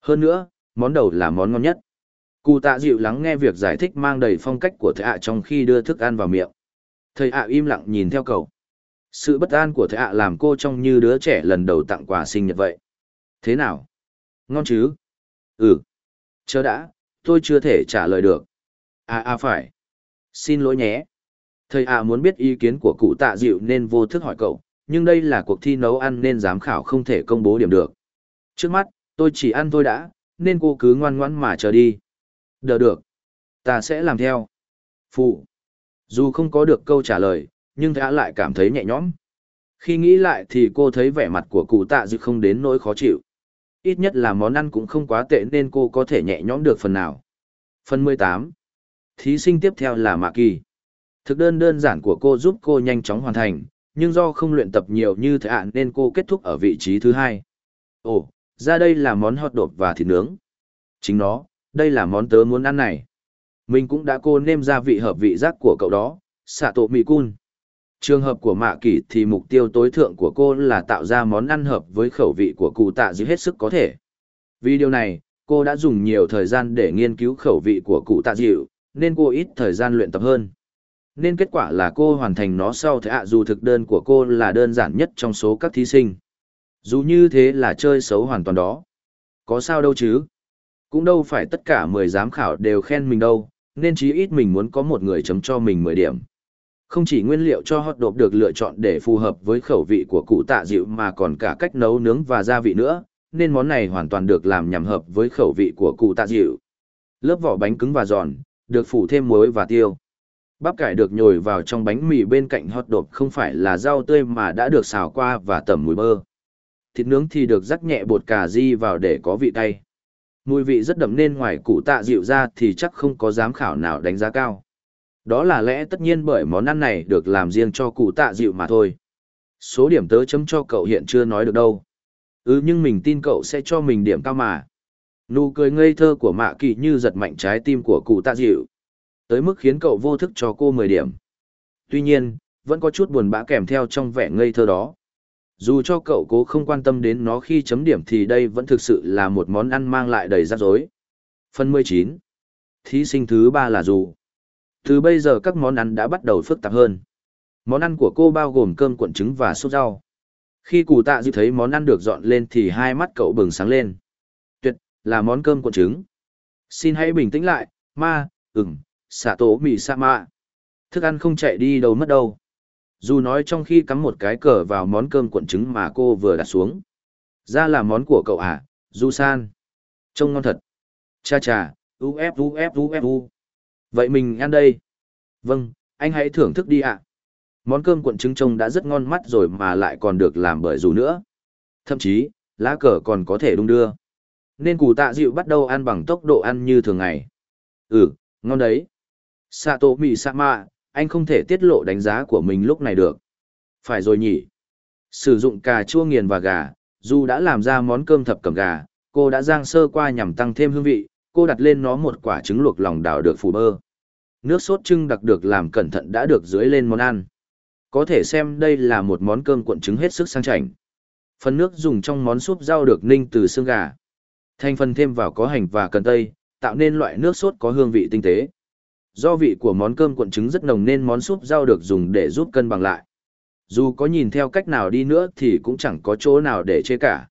Hơn nữa, món đầu là món ngon nhất. Cụ tạ dịu lắng nghe việc giải thích mang đầy phong cách của thầy ạ trong khi đưa thức ăn vào miệng. Thầy ạ im lặng nhìn theo cậu. Sự bất an của thầy ạ làm cô trông như đứa trẻ lần đầu tặng quà sinh nhật vậy. Thế nào? Ngon chứ? Ừ. Chớ đã, tôi chưa thể trả lời được. À à phải. Xin lỗi nhé. Thầy ạ muốn biết ý kiến của cụ tạ dịu nên vô thức hỏi cậu, nhưng đây là cuộc thi nấu ăn nên giám khảo không thể công bố điểm được. Trước mắt, tôi chỉ ăn thôi đã, nên cô cứ ngoan ngoãn mà chờ đi. Được được. Ta sẽ làm theo. Phụ. Dù không có được câu trả lời, nhưng thả lại cảm thấy nhẹ nhõm. Khi nghĩ lại thì cô thấy vẻ mặt của cụ tạ dịu không đến nỗi khó chịu. Ít nhất là món ăn cũng không quá tệ nên cô có thể nhẹ nhõm được phần nào. Phần 18. Thí sinh tiếp theo là Mạ Kỳ. Thực đơn đơn giản của cô giúp cô nhanh chóng hoàn thành, nhưng do không luyện tập nhiều như thế ạ nên cô kết thúc ở vị trí thứ hai. Ồ, ra đây là món hot đột và thịt nướng. Chính nó, đây là món tớ muốn ăn này. Mình cũng đã cô nêm ra vị hợp vị giác của cậu đó, xạ tổ mì cun. Trường hợp của Mạ Kỳ thì mục tiêu tối thượng của cô là tạo ra món ăn hợp với khẩu vị của cụ tạ dư hết sức có thể. Vì điều này, cô đã dùng nhiều thời gian để nghiên cứu khẩu vị của cụ tạ dịu, nên cô ít thời gian luyện tập hơn nên kết quả là cô hoàn thành nó sau thế ạ dù thực đơn của cô là đơn giản nhất trong số các thí sinh. Dù như thế là chơi xấu hoàn toàn đó. Có sao đâu chứ. Cũng đâu phải tất cả 10 giám khảo đều khen mình đâu, nên chí ít mình muốn có một người chấm cho mình 10 điểm. Không chỉ nguyên liệu cho hot dog được lựa chọn để phù hợp với khẩu vị của cụ tạ dịu mà còn cả cách nấu nướng và gia vị nữa, nên món này hoàn toàn được làm nhằm hợp với khẩu vị của cụ tạ dịu. Lớp vỏ bánh cứng và giòn, được phủ thêm muối và tiêu. Bắp cải được nhồi vào trong bánh mì bên cạnh hot dog không phải là rau tươi mà đã được xào qua và tẩm mùi bơ. Thịt nướng thì được rắc nhẹ bột cà ri vào để có vị cay. Mùi vị rất đậm nên ngoài củ tạ dịu ra thì chắc không có giám khảo nào đánh giá cao. Đó là lẽ tất nhiên bởi món ăn này được làm riêng cho cụ tạ dịu mà thôi. Số điểm tớ chấm cho cậu hiện chưa nói được đâu. Ừ nhưng mình tin cậu sẽ cho mình điểm cao mà. Nụ cười ngây thơ của mạ kỳ như giật mạnh trái tim của cụ tạ dịu tới mức khiến cậu vô thức cho cô 10 điểm. Tuy nhiên, vẫn có chút buồn bã kèm theo trong vẻ ngây thơ đó. Dù cho cậu cố không quan tâm đến nó khi chấm điểm thì đây vẫn thực sự là một món ăn mang lại đầy rắc rối. Phần 19. Thí sinh thứ ba là dù. Từ bây giờ các món ăn đã bắt đầu phức tạp hơn. Món ăn của cô bao gồm cơm cuộn trứng và sốt rau. Khi cụ tạ dư thấy món ăn được dọn lên thì hai mắt cậu bừng sáng lên. Tuyệt, là món cơm cuộn trứng. Xin hãy bình tĩnh lại, ma, ừm, xạ tổ mì sa mạ. Thức ăn không chạy đi đâu mất đâu. Dù nói trong khi cắm một cái cờ vào món cơm cuộn trứng mà cô vừa đặt xuống. Ra là món của cậu à, Du San. Trông ngon thật. Cha cha, uf uf uf u. Vậy mình ăn đây. Vâng, anh hãy thưởng thức đi ạ. Món cơm cuộn trứng trông đã rất ngon mắt rồi mà lại còn được làm bởi dù nữa. Thậm chí, lá cờ còn có thể đung đưa. Nên củ tạ dịu bắt đầu ăn bằng tốc độ ăn như thường ngày. Ừ, ngon đấy. Sato Mì Sama, anh không thể tiết lộ đánh giá của mình lúc này được. Phải rồi nhỉ. Sử dụng cà chua nghiền và gà, dù đã làm ra món cơm thập cẩm gà, cô đã rang sơ qua nhằm tăng thêm hương vị, cô đặt lên nó một quả trứng luộc lòng đào được phủ bơ. Nước sốt trưng đặc được làm cẩn thận đã được dưới lên món ăn. Có thể xem đây là một món cơm cuộn trứng hết sức sang chảnh. Phần nước dùng trong món súp rau được ninh từ xương gà. Thành phần thêm vào có hành và cần tây, tạo nên loại nước sốt có hương vị tinh tế. Do vị của món cơm cuộn trứng rất nồng nên món súp rau được dùng để giúp cân bằng lại. Dù có nhìn theo cách nào đi nữa thì cũng chẳng có chỗ nào để chê cả.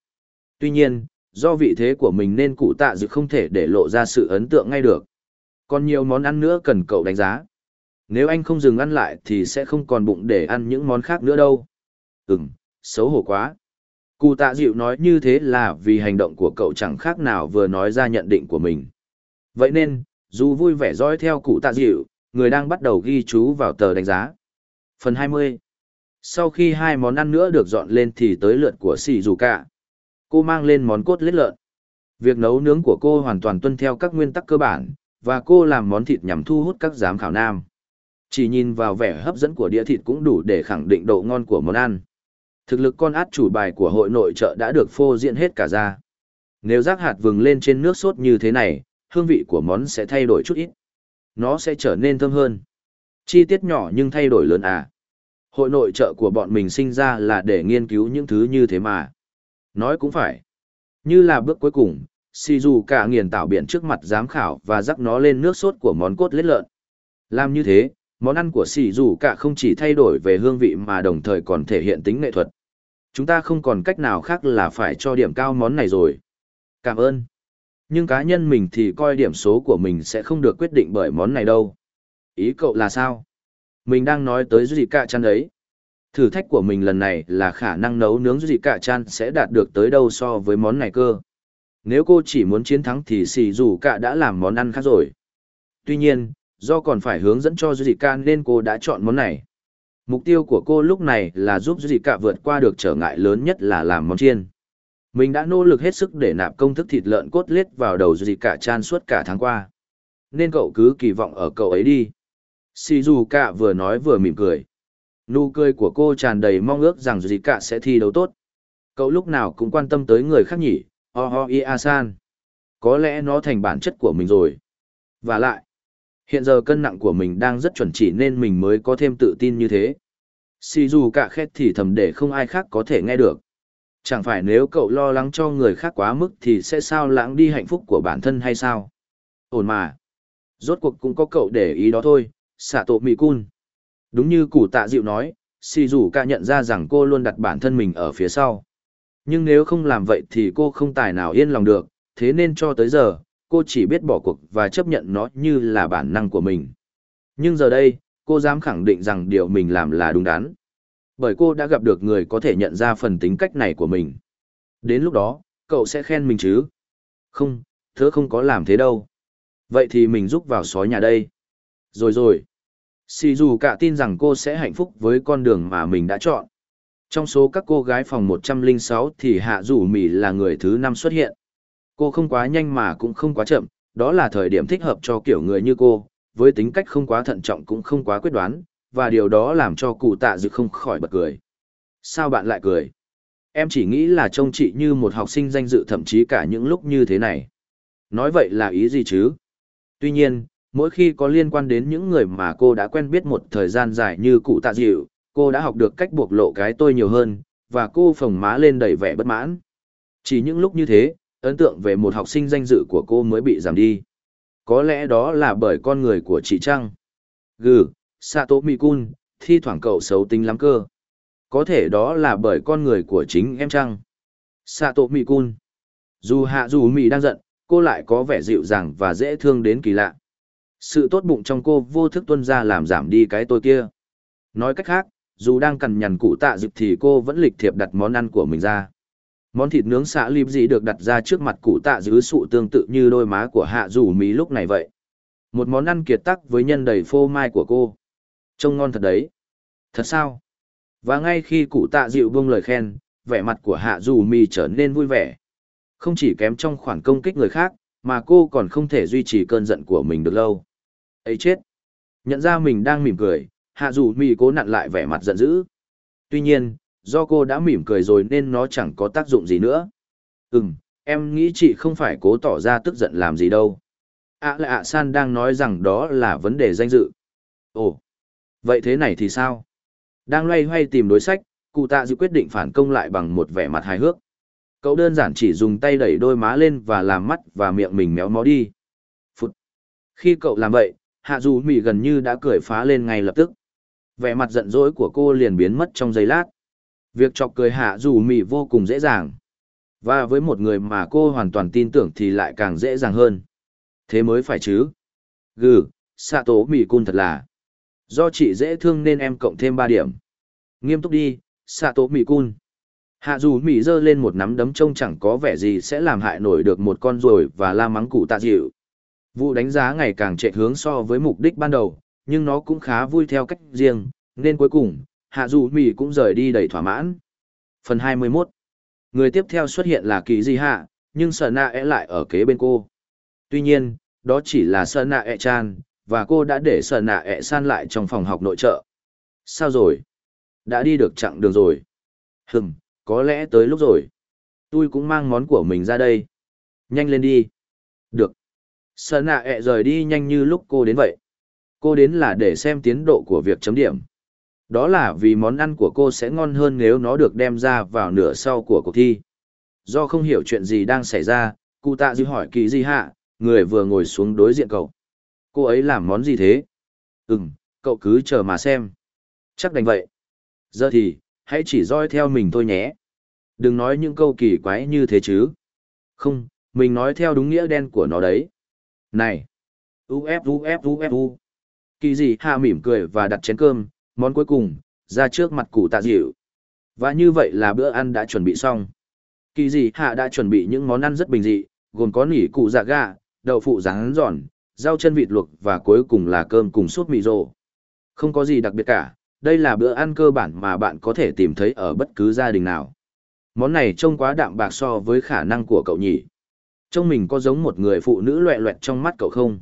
Tuy nhiên, do vị thế của mình nên cụ tạ dự không thể để lộ ra sự ấn tượng ngay được. Còn nhiều món ăn nữa cần cậu đánh giá. Nếu anh không dừng ăn lại thì sẽ không còn bụng để ăn những món khác nữa đâu. Ừm, xấu hổ quá. Cụ tạ dịu nói như thế là vì hành động của cậu chẳng khác nào vừa nói ra nhận định của mình. Vậy nên, dù vui vẻ dõi theo cụ tạ dịu, người đang bắt đầu ghi chú vào tờ đánh giá. Phần 20 Sau khi hai món ăn nữa được dọn lên thì tới lượt của xì dù cả. Cô mang lên món cốt lết lợn. Việc nấu nướng của cô hoàn toàn tuân theo các nguyên tắc cơ bản, và cô làm món thịt nhằm thu hút các giám khảo nam. Chỉ nhìn vào vẻ hấp dẫn của đĩa thịt cũng đủ để khẳng định độ ngon của món ăn. Thực lực con át chủ bài của hội nội trợ đã được phô diễn hết cả ra. Nếu rác hạt vừng lên trên nước sốt như thế này, hương vị của món sẽ thay đổi chút ít. Nó sẽ trở nên thơm hơn. Chi tiết nhỏ nhưng thay đổi lớn à. Hội nội trợ của bọn mình sinh ra là để nghiên cứu những thứ như thế mà. Nói cũng phải. Như là bước cuối cùng, cả nghiền tảo biển trước mặt giám khảo và rắc nó lên nước sốt của món cốt lết lợn. Làm như thế, món ăn của cả không chỉ thay đổi về hương vị mà đồng thời còn thể hiện tính nghệ thuật. Chúng ta không còn cách nào khác là phải cho điểm cao món này rồi. Cảm ơn. Nhưng cá nhân mình thì coi điểm số của mình sẽ không được quyết định bởi món này đâu. Ý cậu là sao? Mình đang nói tới gì cả chăn ấy. Thử thách của mình lần này là khả năng nấu nướng gì cả chăn sẽ đạt được tới đâu so với món này cơ. Nếu cô chỉ muốn chiến thắng thì xì dù cả đã làm món ăn khác rồi. Tuy nhiên, do còn phải hướng dẫn cho Zika nên cô đã chọn món này. Mục tiêu của cô lúc này là giúp Zika vượt qua được trở ngại lớn nhất là làm món chiên. Mình đã nỗ lực hết sức để nạp công thức thịt lợn cốt lết vào đầu Zika chan suốt cả tháng qua. Nên cậu cứ kỳ vọng ở cậu ấy đi. Shizuka vừa nói vừa mỉm cười. Nụ cười của cô tràn đầy mong ước rằng Zika sẽ thi đấu tốt. Cậu lúc nào cũng quan tâm tới người khác nhỉ, Oho Ia-san. Có lẽ nó thành bản chất của mình rồi. Và lại, hiện giờ cân nặng của mình đang rất chuẩn chỉ nên mình mới có thêm tự tin như thế. Shizuka cả khét thì thầm để không ai khác có thể nghe được. Chẳng phải nếu cậu lo lắng cho người khác quá mức thì sẽ sao lãng đi hạnh phúc của bản thân hay sao? Ổn mà. Rốt cuộc cũng có cậu để ý đó thôi, xạ tổ mỹ cun. Đúng như củ tạ dịu nói, xì dù ca nhận ra rằng cô luôn đặt bản thân mình ở phía sau. Nhưng nếu không làm vậy thì cô không tài nào yên lòng được, thế nên cho tới giờ, cô chỉ biết bỏ cuộc và chấp nhận nó như là bản năng của mình. Nhưng giờ đây, cô dám khẳng định rằng điều mình làm là đúng đắn. Bởi cô đã gặp được người có thể nhận ra phần tính cách này của mình. Đến lúc đó, cậu sẽ khen mình chứ? Không, thớ không có làm thế đâu. Vậy thì mình giúp vào sói nhà đây. Rồi rồi. Sì dù cả tin rằng cô sẽ hạnh phúc với con đường mà mình đã chọn. Trong số các cô gái phòng 106 thì Hạ Dù Mỹ là người thứ năm xuất hiện. Cô không quá nhanh mà cũng không quá chậm, đó là thời điểm thích hợp cho kiểu người như cô, với tính cách không quá thận trọng cũng không quá quyết đoán, và điều đó làm cho cụ tạ dự không khỏi bật cười. Sao bạn lại cười? Em chỉ nghĩ là trông chị như một học sinh danh dự thậm chí cả những lúc như thế này. Nói vậy là ý gì chứ? Tuy nhiên, Mỗi khi có liên quan đến những người mà cô đã quen biết một thời gian dài như cụ tạ dịu, cô đã học được cách buộc lộ cái tôi nhiều hơn, và cô phồng má lên đầy vẻ bất mãn. Chỉ những lúc như thế, ấn tượng về một học sinh danh dự của cô mới bị giảm đi. Có lẽ đó là bởi con người của chị Trăng. Gừ, Sato Mikun, thi thoảng cậu xấu tính lắm cơ. Có thể đó là bởi con người của chính em chăng? Sato Mikun. Dù hạ dù Mì đang giận, cô lại có vẻ dịu dàng và dễ thương đến kỳ lạ. Sự tốt bụng trong cô vô thức tuân ra làm giảm đi cái tôi kia. Nói cách khác, dù đang cằn nhằn cụ tạ dịp thì cô vẫn lịch thiệp đặt món ăn của mình ra. Món thịt nướng xạ lịp gì được đặt ra trước mặt cụ tạ giữ sụ tương tự như đôi má của hạ dù mí lúc này vậy. Một món ăn kiệt tắc với nhân đầy phô mai của cô. Trông ngon thật đấy. Thật sao? Và ngay khi cụ tạ dịu buông lời khen, vẻ mặt của hạ Dù mì trở nên vui vẻ. Không chỉ kém trong khoản công kích người khác, mà cô còn không thể duy trì cơn giận của mình được lâu. ấy chết! Nhận ra mình đang mỉm cười, hạ Dù mì cố nặn lại vẻ mặt giận dữ. Tuy nhiên, do cô đã mỉm cười rồi nên nó chẳng có tác dụng gì nữa. Ừm, em nghĩ chị không phải cố tỏ ra tức giận làm gì đâu. ạ à là ạ san đang nói rằng đó là vấn đề danh dự. Ồ, vậy thế này thì sao? Đang loay hoay tìm đối sách, cụ tạ dự quyết định phản công lại bằng một vẻ mặt hài hước. Cậu đơn giản chỉ dùng tay đẩy đôi má lên và làm mắt và miệng mình méo mó đi. Phụt. Khi cậu làm vậy, hạ dù mỉ gần như đã cười phá lên ngay lập tức. Vẻ mặt giận dỗi của cô liền biến mất trong giây lát. Việc chọc cười hạ dù mỉ vô cùng dễ dàng. Và với một người mà cô hoàn toàn tin tưởng thì lại càng dễ dàng hơn. Thế mới phải chứ. Gừ, xạ tố mỉ cun thật là. Do chị dễ thương nên em cộng thêm ba điểm. Nghiêm túc đi, xạ tố mỉ cun. Hạ dù mỉ giơ lên một nắm đấm trông chẳng có vẻ gì sẽ làm hại nổi được một con ruồi và la mắng cụ tạ dịu. Vụ đánh giá ngày càng chạy hướng so với mục đích ban đầu, nhưng nó cũng khá vui theo cách riêng, nên cuối cùng, hạ dù mỉ cũng rời đi đầy thỏa mãn. Phần 21 Người tiếp theo xuất hiện là kỳ di hạ, nhưng sở nạ e lại ở kế bên cô. Tuy nhiên, đó chỉ là sở nạ e chan, và cô đã để sợ nạ ẹ san lại trong phòng học nội trợ. Sao rồi? Đã đi được chặng đường rồi. Hừm, có lẽ tới lúc rồi. Tôi cũng mang món của mình ra đây. Nhanh lên đi. Được. Sợ nạ ẹ rời đi nhanh như lúc cô đến vậy. Cô đến là để xem tiến độ của việc chấm điểm. Đó là vì món ăn của cô sẽ ngon hơn nếu nó được đem ra vào nửa sau của cuộc thi. Do không hiểu chuyện gì đang xảy ra, cụ tạ dư hỏi kỳ di hạ, người vừa ngồi xuống đối diện cậu. Cô ấy làm món gì thế? Ừm, cậu cứ chờ mà xem. Chắc đành vậy. Giờ thì, hãy chỉ roi theo mình thôi nhé. Đừng nói những câu kỳ quái như thế chứ. Không, mình nói theo đúng nghĩa đen của nó đấy. Này! Uf uf uf u. Kỳ gì hạ mỉm cười và đặt chén cơm, món cuối cùng, ra trước mặt cụ tạ dịu. Và như vậy là bữa ăn đã chuẩn bị xong. Kỳ gì hạ đã chuẩn bị những món ăn rất bình dị, gồm có nỉ cụ dạ gà, đậu phụ rán giòn, rau chân vịt luộc và cuối cùng là cơm cùng sốt mì rô. Không có gì đặc biệt cả, đây là bữa ăn cơ bản mà bạn có thể tìm thấy ở bất cứ gia đình nào. Món này trông quá đạm bạc so với khả năng của cậu nhỉ. Trông mình có giống một người phụ nữ loẹ loẹt trong mắt cậu không?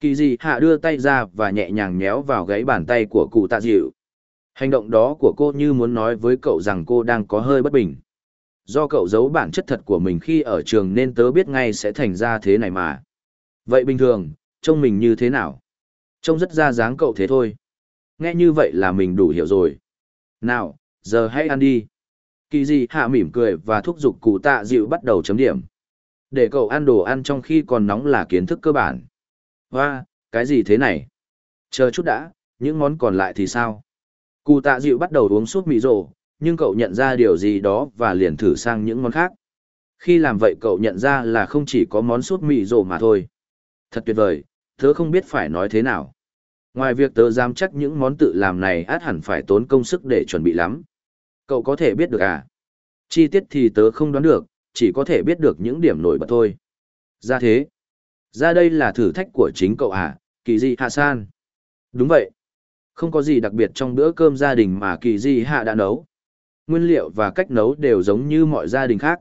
Kỳ gì hạ đưa tay ra và nhẹ nhàng nhéo vào gáy bàn tay của cụ tạ dịu. Hành động đó của cô như muốn nói với cậu rằng cô đang có hơi bất bình. Do cậu giấu bản chất thật của mình khi ở trường nên tớ biết ngay sẽ thành ra thế này mà. Vậy bình thường, trông mình như thế nào? Trông rất ra dáng cậu thế thôi nghe như vậy là mình đủ hiểu rồi. Nào, giờ hãy ăn đi. Kỳ gì hạ mỉm cười và thúc giục cụ tạ dịu bắt đầu chấm điểm. Để cậu ăn đồ ăn trong khi còn nóng là kiến thức cơ bản. Hoa, cái gì thế này? Chờ chút đã, những món còn lại thì sao? Cụ tạ dịu bắt đầu uống súp mì rộ nhưng cậu nhận ra điều gì đó và liền thử sang những món khác. Khi làm vậy cậu nhận ra là không chỉ có món súp mì rộ mà thôi. Thật tuyệt vời, tớ không biết phải nói thế nào. Ngoài việc tớ dám chắc những món tự làm này át hẳn phải tốn công sức để chuẩn bị lắm. Cậu có thể biết được à? Chi tiết thì tớ không đoán được, chỉ có thể biết được những điểm nổi bật thôi. Ra thế. Ra đây là thử thách của chính cậu à, kỳ di hạ san. Đúng vậy. Không có gì đặc biệt trong bữa cơm gia đình mà kỳ di hạ đã nấu. Nguyên liệu và cách nấu đều giống như mọi gia đình khác.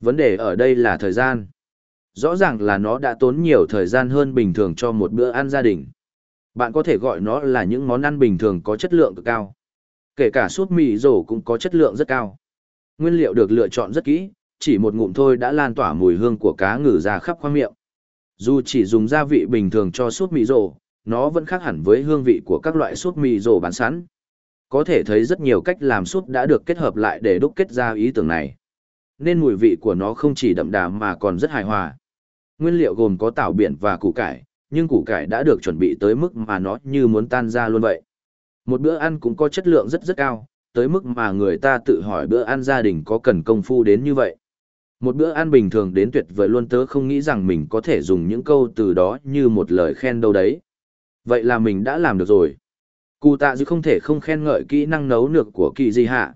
Vấn đề ở đây là thời gian. Rõ ràng là nó đã tốn nhiều thời gian hơn bình thường cho một bữa ăn gia đình. Bạn có thể gọi nó là những món ăn bình thường có chất lượng cực cao. Kể cả súp mì rổ cũng có chất lượng rất cao. Nguyên liệu được lựa chọn rất kỹ, chỉ một ngụm thôi đã lan tỏa mùi hương của cá ngừ ra khắp khoang miệng. Dù chỉ dùng gia vị bình thường cho súp mì rổ, nó vẫn khác hẳn với hương vị của các loại súp mì rổ bán sẵn. Có thể thấy rất nhiều cách làm súp đã được kết hợp lại để đúc kết ra ý tưởng này. Nên mùi vị của nó không chỉ đậm đà mà còn rất hài hòa. Nguyên liệu gồm có tảo biển và củ cải, nhưng củ cải đã được chuẩn bị tới mức mà nó như muốn tan ra luôn vậy. Một bữa ăn cũng có chất lượng rất rất cao, tới mức mà người ta tự hỏi bữa ăn gia đình có cần công phu đến như vậy. Một bữa ăn bình thường đến tuyệt vời luôn tớ không nghĩ rằng mình có thể dùng những câu từ đó như một lời khen đâu đấy. Vậy là mình đã làm được rồi. Cụ tạ dư không thể không khen ngợi kỹ năng nấu nược của kỳ di hạ.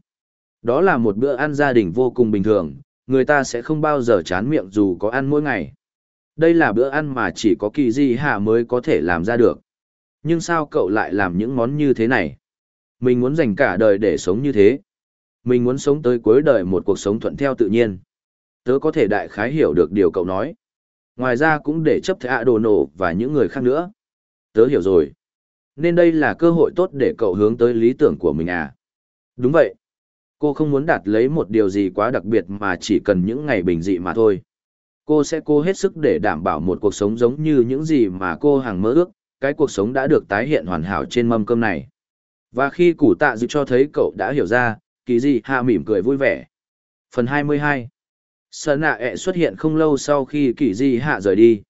Đó là một bữa ăn gia đình vô cùng bình thường, người ta sẽ không bao giờ chán miệng dù có ăn mỗi ngày. Đây là bữa ăn mà chỉ có kỳ di hạ mới có thể làm ra được. Nhưng sao cậu lại làm những món như thế này? Mình muốn dành cả đời để sống như thế. Mình muốn sống tới cuối đời một cuộc sống thuận theo tự nhiên. Tớ có thể đại khái hiểu được điều cậu nói. Ngoài ra cũng để chấp thạ đồ nổ và những người khác nữa. Tớ hiểu rồi. Nên đây là cơ hội tốt để cậu hướng tới lý tưởng của mình à? Đúng vậy. Cô không muốn đạt lấy một điều gì quá đặc biệt mà chỉ cần những ngày bình dị mà thôi. Cô sẽ cố hết sức để đảm bảo một cuộc sống giống như những gì mà cô hàng mơ ước, cái cuộc sống đã được tái hiện hoàn hảo trên mâm cơm này. Và khi củ tạ dự cho thấy cậu đã hiểu ra, kỳ gì hạ mỉm cười vui vẻ. Phần 22 Sơn nạ ẹ xuất hiện không lâu sau khi kỳ di hạ rời đi.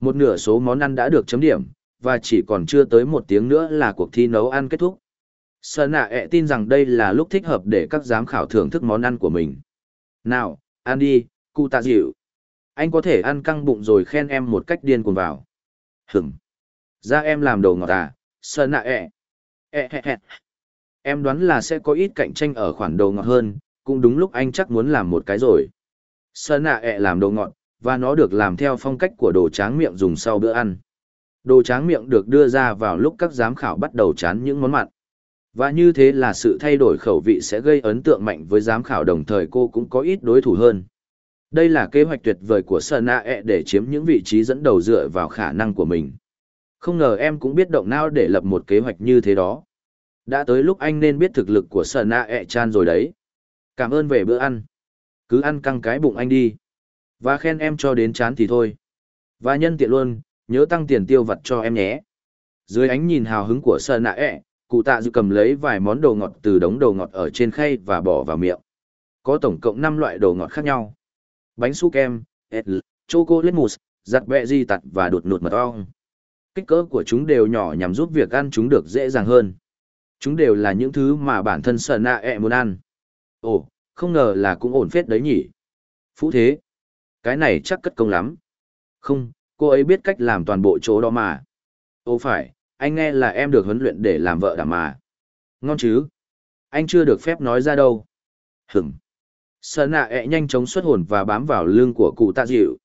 Một nửa số món ăn đã được chấm điểm, và chỉ còn chưa tới một tiếng nữa là cuộc thi nấu ăn kết thúc. Sơn nạ ẹ tin rằng đây là lúc thích hợp để các giám khảo thưởng thức món ăn của mình. Nào, ăn đi, cụ tạ dịu. Anh có thể ăn căng bụng rồi khen em một cách điên cuồng vào. Hửm. Ra em làm đồ ngọt à, Sợ nạ ẹ. Ẹ hẹ hẹ. Em đoán là sẽ có ít cạnh tranh ở khoản đồ ngọt hơn, cũng đúng lúc anh chắc muốn làm một cái rồi. Sợ nạ ẹ làm đồ ngọt, và nó được làm theo phong cách của đồ tráng miệng dùng sau bữa ăn. Đồ tráng miệng được đưa ra vào lúc các giám khảo bắt đầu chán những món mặn. Và như thế là sự thay đổi khẩu vị sẽ gây ấn tượng mạnh với giám khảo đồng thời cô cũng có ít đối thủ hơn. Đây là kế hoạch tuyệt vời của Sơn để chiếm những vị trí dẫn đầu dựa vào khả năng của mình. Không ngờ em cũng biết động não để lập một kế hoạch như thế đó. Đã tới lúc anh nên biết thực lực của Sơn chan rồi đấy. Cảm ơn về bữa ăn cứ ăn căng cái bụng anh đi. Và khen em cho đến chán thì thôi. Và nhân tiện luôn, nhớ tăng tiền tiêu vặt cho em nhé. Dưới ánh nhìn hào hứng của Sơn cụ tạ dự cầm lấy vài món đồ ngọt từ đống đồ ngọt ở trên khay và bỏ vào miệng. Có tổng cộng 5 loại đồ ngọt khác nhau. Bánh su kem, etl, chocolate mousse, giặt bẹ di tặt và đột nụt mật ong. Kích cỡ của chúng đều nhỏ nhằm giúp việc ăn chúng được dễ dàng hơn. Chúng đều là những thứ mà bản thân sợ nạ ẹ muốn ăn. Ồ, không ngờ là cũng ổn phết đấy nhỉ. Phú thế. Cái này chắc cất công lắm. Không, cô ấy biết cách làm toàn bộ chỗ đó mà. Ồ phải, anh nghe là em được huấn luyện để làm vợ đảm mà. Ngon chứ? Anh chưa được phép nói ra đâu. Hửm. Sơn nạ ẹ nhanh chóng xuất hồn và bám vào lưng của cụ tạ dịu.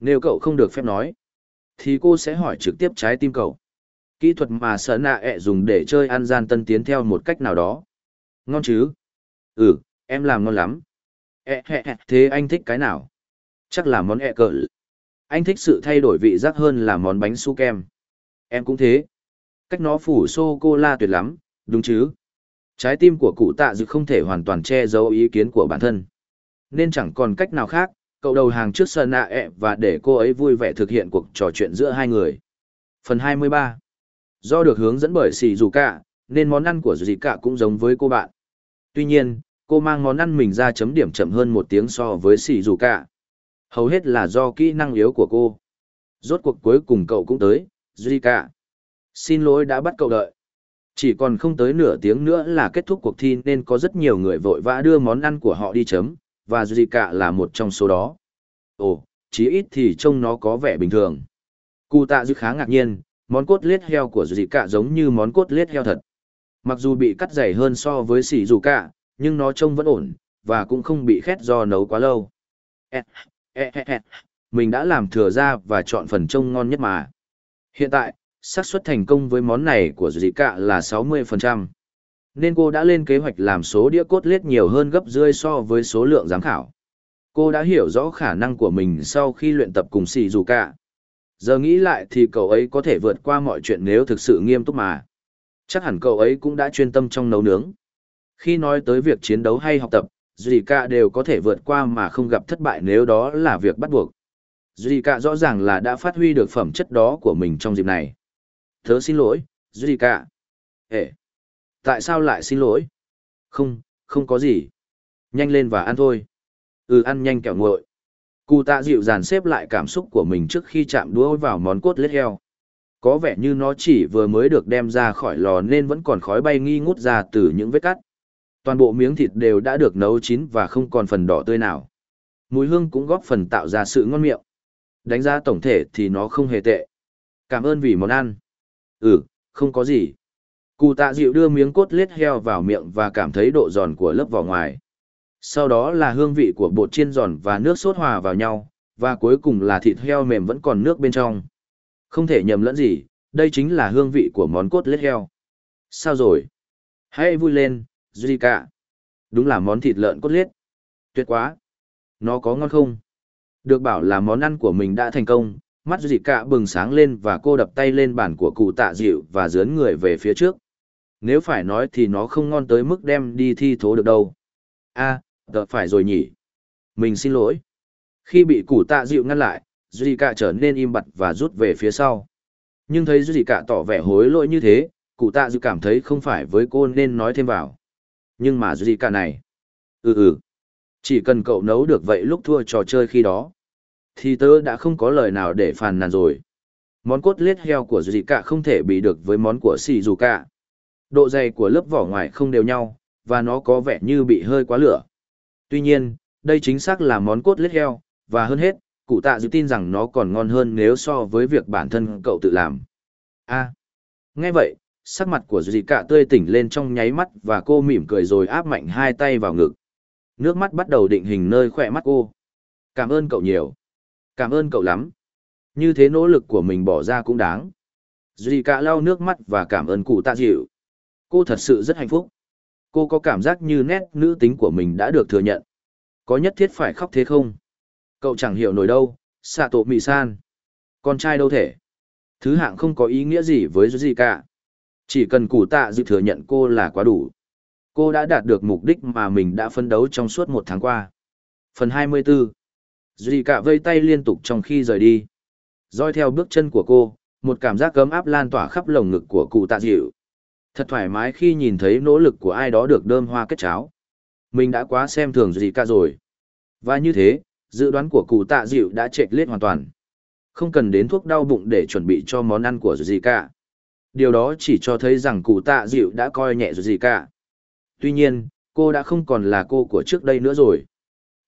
Nếu cậu không được phép nói, thì cô sẽ hỏi trực tiếp trái tim cậu. Kỹ thuật mà Sơn nạ ẹ dùng để chơi ăn gian tân tiến theo một cách nào đó. Ngon chứ? Ừ, Em làm ngon lắm. ẹ hẹ hẹ Thế anh thích cái nào? Chắc là món ẹ cỡ Anh thích sự thay đổi vị giác hơn là món bánh su kem. Em cũng thế. Cách nó phủ sô-cô-la tuyệt lắm, đúng chứ? Trái tim của cụ tạ dự không thể hoàn toàn che giấu ý kiến của bản thân. Nên chẳng còn cách nào khác, cậu đầu hàng trước sân nạ ẹ và để cô ấy vui vẻ thực hiện cuộc trò chuyện giữa hai người. Phần 23 Do được hướng dẫn bởi Sì Dù Cả, nên món ăn của Dù Cả cũng giống với cô bạn. Tuy nhiên, cô mang món ăn mình ra chấm điểm chậm hơn một tiếng so với xì dù cả. Hầu hết là do kỹ năng yếu của cô. Rốt cuộc cuối cùng cậu cũng tới duy cả. Xin lỗi đã bắt cậu đợi. Chỉ còn không tới nửa tiếng nữa là kết thúc cuộc thi nên có rất nhiều người vội vã đưa món ăn của họ đi chấm và duy cả là một trong số đó ồ chí ít thì trông nó có vẻ bình thường cụ tạ dư khá ngạc nhiên món cốt lết heo của duy cả giống như món cốt lết heo thật mặc dù bị cắt dày hơn so với xì dù cả nhưng nó trông vẫn ổn, và cũng không bị khét do nấu quá lâu. E, e, e, Mình đã làm thừa ra và chọn phần trông ngon nhất mà. Hiện tại, xác suất thành công với món này của dì là 60%. Nên cô đã lên kế hoạch làm số đĩa cốt lết nhiều hơn gấp rưỡi so với số lượng giám khảo. Cô đã hiểu rõ khả năng của mình sau khi luyện tập cùng xì dù cả. Giờ nghĩ lại thì cậu ấy có thể vượt qua mọi chuyện nếu thực sự nghiêm túc mà. Chắc hẳn cậu ấy cũng đã chuyên tâm trong nấu nướng. Khi nói tới việc chiến đấu hay học tập, gì cả đều có thể vượt qua mà không gặp thất bại nếu đó là việc bắt buộc. Duy cả rõ ràng là đã phát huy được phẩm chất đó của mình trong dịp này. Thớ xin lỗi, Duy cả. Ê! Tại sao lại xin lỗi? Không, không có gì. Nhanh lên và ăn thôi. Ừ ăn nhanh kẹo nguội. Cụ tạ dịu dàn xếp lại cảm xúc của mình trước khi chạm đũa vào món cốt lết heo. Có vẻ như nó chỉ vừa mới được đem ra khỏi lò nên vẫn còn khói bay nghi ngút ra từ những vết cắt. Toàn bộ miếng thịt đều đã được nấu chín và không còn phần đỏ tươi nào. Mùi hương cũng góp phần tạo ra sự ngon miệng. Đánh giá tổng thể thì nó không hề tệ. Cảm ơn vì món ăn. Ừ, không có gì. Cụ tạ dịu đưa miếng cốt lết heo vào miệng và cảm thấy độ giòn của lớp vỏ ngoài. Sau đó là hương vị của bột chiên giòn và nước sốt hòa vào nhau, và cuối cùng là thịt heo mềm vẫn còn nước bên trong. Không thể nhầm lẫn gì, đây chính là hương vị của món cốt lết heo. Sao rồi? Hãy vui lên, Zika. Đúng là món thịt lợn cốt lết. Tuyệt quá. Nó có ngon không? Được bảo là món ăn của mình đã thành công, mắt Zika bừng sáng lên và cô đập tay lên bàn của cụ tạ dịu và dướn người về phía trước. Nếu phải nói thì nó không ngon tới mức đem đi thi thố được đâu. a à, phải rồi nhỉ. Mình xin lỗi. Khi bị cụ tạ dịu ngăn lại, Zika trở nên im bặt và rút về phía sau. Nhưng thấy Zika tỏ vẻ hối lỗi như thế, cụ tạ dịu cảm thấy không phải với cô nên nói thêm vào. Nhưng mà Zika này... Ừ ừ. Chỉ cần cậu nấu được vậy lúc thua trò chơi khi đó. Thì tớ đã không có lời nào để phàn nàn rồi. Món cốt lết heo của Zika không thể bị được với món của Shizuka. Độ dày của lớp vỏ ngoài không đều nhau, và nó có vẻ như bị hơi quá lửa. Tuy nhiên, đây chính xác là món cốt lết heo, và hơn hết, cụ tạ dự tin rằng nó còn ngon hơn nếu so với việc bản thân cậu tự làm. a nghe vậy, sắc mặt của dì cả tươi tỉnh lên trong nháy mắt và cô mỉm cười rồi áp mạnh hai tay vào ngực. Nước mắt bắt đầu định hình nơi khỏe mắt cô. Cảm ơn cậu nhiều. Cảm ơn cậu lắm. Như thế nỗ lực của mình bỏ ra cũng đáng. Dì cả lau nước mắt và cảm ơn cụ tạ dịu. Cô thật sự rất hạnh phúc. Cô có cảm giác như nét nữ tính của mình đã được thừa nhận. Có nhất thiết phải khóc thế không? Cậu chẳng hiểu nổi đâu, xạ tổ mì san. Con trai đâu thể. Thứ hạng không có ý nghĩa gì với gì cả. Chỉ cần cụ tạ dự thừa nhận cô là quá đủ. Cô đã đạt được mục đích mà mình đã phấn đấu trong suốt một tháng qua. Phần 24 Duy cả vây tay liên tục trong khi rời đi. Doi theo bước chân của cô, một cảm giác cấm áp lan tỏa khắp lồng ngực của cụ tạ dịu. Thật thoải mái khi nhìn thấy nỗ lực của ai đó được đơm hoa kết cháo. Mình đã quá xem thường gì cả rồi. Và như thế, dự đoán của cụ tạ dịu đã chệch lết hoàn toàn. Không cần đến thuốc đau bụng để chuẩn bị cho món ăn của gì cả. Điều đó chỉ cho thấy rằng cụ tạ dịu đã coi nhẹ gì cả. Tuy nhiên, cô đã không còn là cô của trước đây nữa rồi.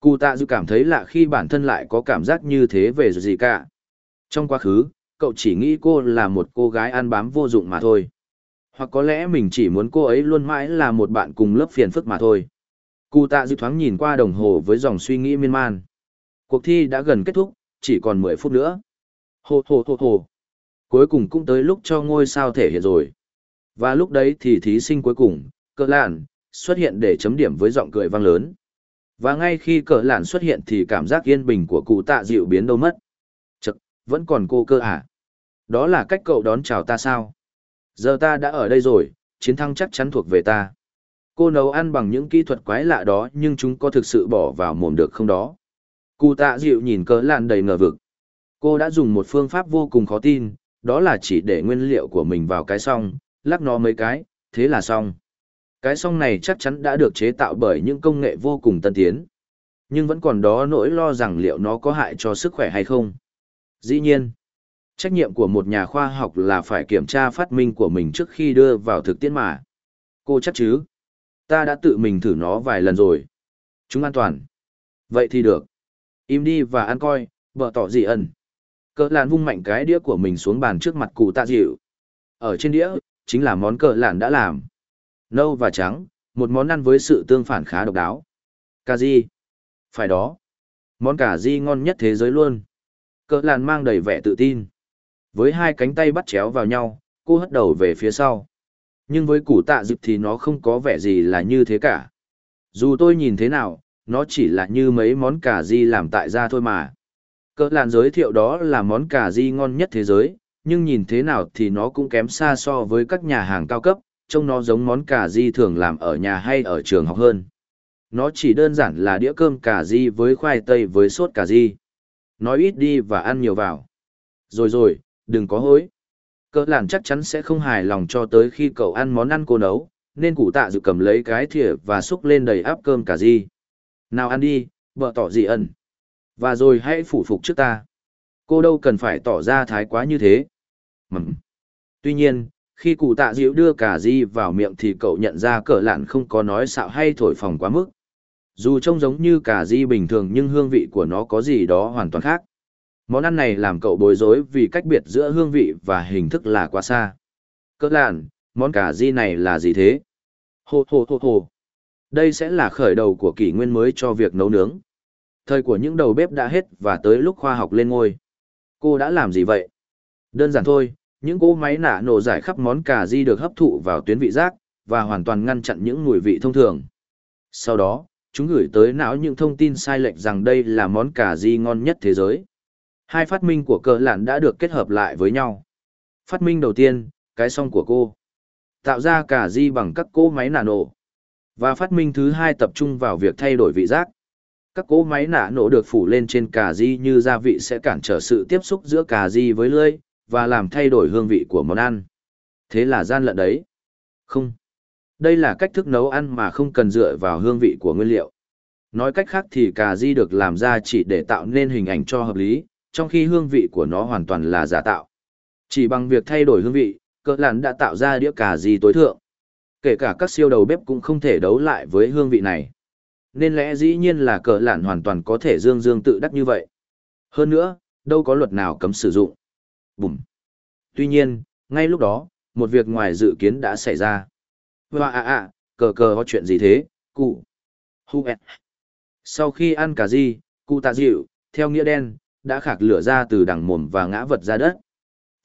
Cụ tạ dịu cảm thấy lạ khi bản thân lại có cảm giác như thế về gì cả. Trong quá khứ, cậu chỉ nghĩ cô là một cô gái ăn bám vô dụng mà thôi. Hoặc có lẽ mình chỉ muốn cô ấy luôn mãi là một bạn cùng lớp phiền phức mà thôi. Cụ tạ dịu thoáng nhìn qua đồng hồ với dòng suy nghĩ miên man. Cuộc thi đã gần kết thúc, chỉ còn 10 phút nữa. Hồ hồ hồ hồ. Cuối cùng cũng tới lúc cho ngôi sao thể hiện rồi. Và lúc đấy thì thí sinh cuối cùng, cỡ lạn, xuất hiện để chấm điểm với giọng cười vang lớn. Và ngay khi cỡ lạn xuất hiện thì cảm giác yên bình của cụ tạ dịu biến đâu mất. Chật, vẫn còn cô cơ à? Đó là cách cậu đón chào ta sao? Giờ ta đã ở đây rồi, chiến thắng chắc chắn thuộc về ta. Cô nấu ăn bằng những kỹ thuật quái lạ đó nhưng chúng có thực sự bỏ vào mồm được không đó? Cụ tạ dịu nhìn cỡ lạn đầy ngờ vực. Cô đã dùng một phương pháp vô cùng khó tin, đó là chỉ để nguyên liệu của mình vào cái song, lắc nó mấy cái, thế là xong. Cái song này chắc chắn đã được chế tạo bởi những công nghệ vô cùng tân tiến. Nhưng vẫn còn đó nỗi lo rằng liệu nó có hại cho sức khỏe hay không. Dĩ nhiên, trách nhiệm của một nhà khoa học là phải kiểm tra phát minh của mình trước khi đưa vào thực tiễn mà. Cô chắc chứ? Ta đã tự mình thử nó vài lần rồi. Chúng an toàn. Vậy thì được. Im đi và ăn coi, vợ tỏ gì ẩn. Cỡ làn vung mạnh cái đĩa của mình xuống bàn trước mặt cụ tạ dịu. Ở trên đĩa, chính là món cỡ làn đã làm. Nâu và trắng, một món ăn với sự tương phản khá độc đáo. Cà di. Phải đó. Món cà di ngon nhất thế giới luôn. Cỡ làn mang đầy vẻ tự tin. Với hai cánh tay bắt chéo vào nhau, cô hất đầu về phía sau. Nhưng với củ tạ dịp thì nó không có vẻ gì là như thế cả. Dù tôi nhìn thế nào, nó chỉ là như mấy món cà ri làm tại gia thôi mà. Cỡ làn giới thiệu đó là món cà ri ngon nhất thế giới, nhưng nhìn thế nào thì nó cũng kém xa so với các nhà hàng cao cấp, trông nó giống món cà ri thường làm ở nhà hay ở trường học hơn. Nó chỉ đơn giản là đĩa cơm cà ri với khoai tây với sốt cà ri. nói ít đi và ăn nhiều vào. Rồi rồi, đừng có hối. Cỡ làn chắc chắn sẽ không hài lòng cho tới khi cậu ăn món ăn cô nấu, nên cụ tạ dự cầm lấy cái thìa và xúc lên đầy áp cơm cả gì. Nào ăn đi, vợ tỏ gì ẩn. Và rồi hãy phủ phục trước ta. Cô đâu cần phải tỏ ra thái quá như thế. Mầm. Tuy nhiên, khi cụ tạ dịu đưa cả di vào miệng thì cậu nhận ra cỡ lạn không có nói xạo hay thổi phồng quá mức. Dù trông giống như cả di bình thường nhưng hương vị của nó có gì đó hoàn toàn khác. Món ăn này làm cậu bối rối vì cách biệt giữa hương vị và hình thức là quá xa. Cỡ lạn, món cà ri này là gì thế? Hô hô hô hô. Đây sẽ là khởi đầu của kỷ nguyên mới cho việc nấu nướng. Thời của những đầu bếp đã hết và tới lúc khoa học lên ngôi. Cô đã làm gì vậy? Đơn giản thôi, những cỗ máy nạ nổ giải khắp món cà ri được hấp thụ vào tuyến vị giác, và hoàn toàn ngăn chặn những mùi vị thông thường. Sau đó, chúng gửi tới não những thông tin sai lệch rằng đây là món cà ri ngon nhất thế giới. Hai phát minh của cờ lạn đã được kết hợp lại với nhau. Phát minh đầu tiên, cái song của cô. Tạo ra cà di bằng các cỗ máy nano. Và phát minh thứ hai tập trung vào việc thay đổi vị giác. Các cỗ máy nạ nổ được phủ lên trên cà di như gia vị sẽ cản trở sự tiếp xúc giữa cà di với lưỡi, và làm thay đổi hương vị của món ăn. Thế là gian lận đấy. Không. Đây là cách thức nấu ăn mà không cần dựa vào hương vị của nguyên liệu. Nói cách khác thì cà di được làm ra chỉ để tạo nên hình ảnh cho hợp lý, trong khi hương vị của nó hoàn toàn là giả tạo. Chỉ bằng việc thay đổi hương vị, cỡ làn đã tạo ra đĩa cà gì tối thượng. Kể cả các siêu đầu bếp cũng không thể đấu lại với hương vị này. Nên lẽ dĩ nhiên là cỡ lạn hoàn toàn có thể dương dương tự đắc như vậy. Hơn nữa, đâu có luật nào cấm sử dụng. Bùm. Tuy nhiên, ngay lúc đó, một việc ngoài dự kiến đã xảy ra. Hoa à à, cờ cờ có chuyện gì thế, cụ? Hu. Sau khi ăn cà ri, cụ tạ dịu, theo nghĩa đen, đã khạc lửa ra từ đằng mồm và ngã vật ra đất.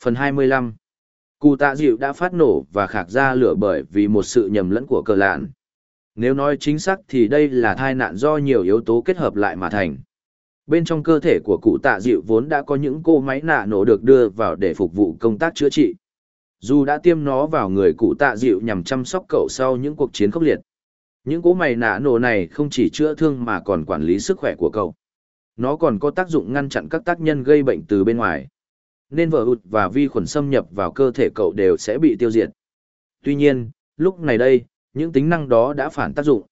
Phần 25 Cụ tạ dịu đã phát nổ và khạc ra lửa bởi vì một sự nhầm lẫn của cờ lạn. Nếu nói chính xác thì đây là tai nạn do nhiều yếu tố kết hợp lại mà thành. Bên trong cơ thể của cụ tạ dịu vốn đã có những cô máy nạ nổ được đưa vào để phục vụ công tác chữa trị. Dù đã tiêm nó vào người cụ tạ dịu nhằm chăm sóc cậu sau những cuộc chiến khốc liệt. Những cỗ máy nạ nổ này không chỉ chữa thương mà còn quản lý sức khỏe của cậu. Nó còn có tác dụng ngăn chặn các tác nhân gây bệnh từ bên ngoài. Nên vở hụt và vi khuẩn xâm nhập vào cơ thể cậu đều sẽ bị tiêu diệt. Tuy nhiên, lúc này đây, những tính năng đó đã phản tác dụng.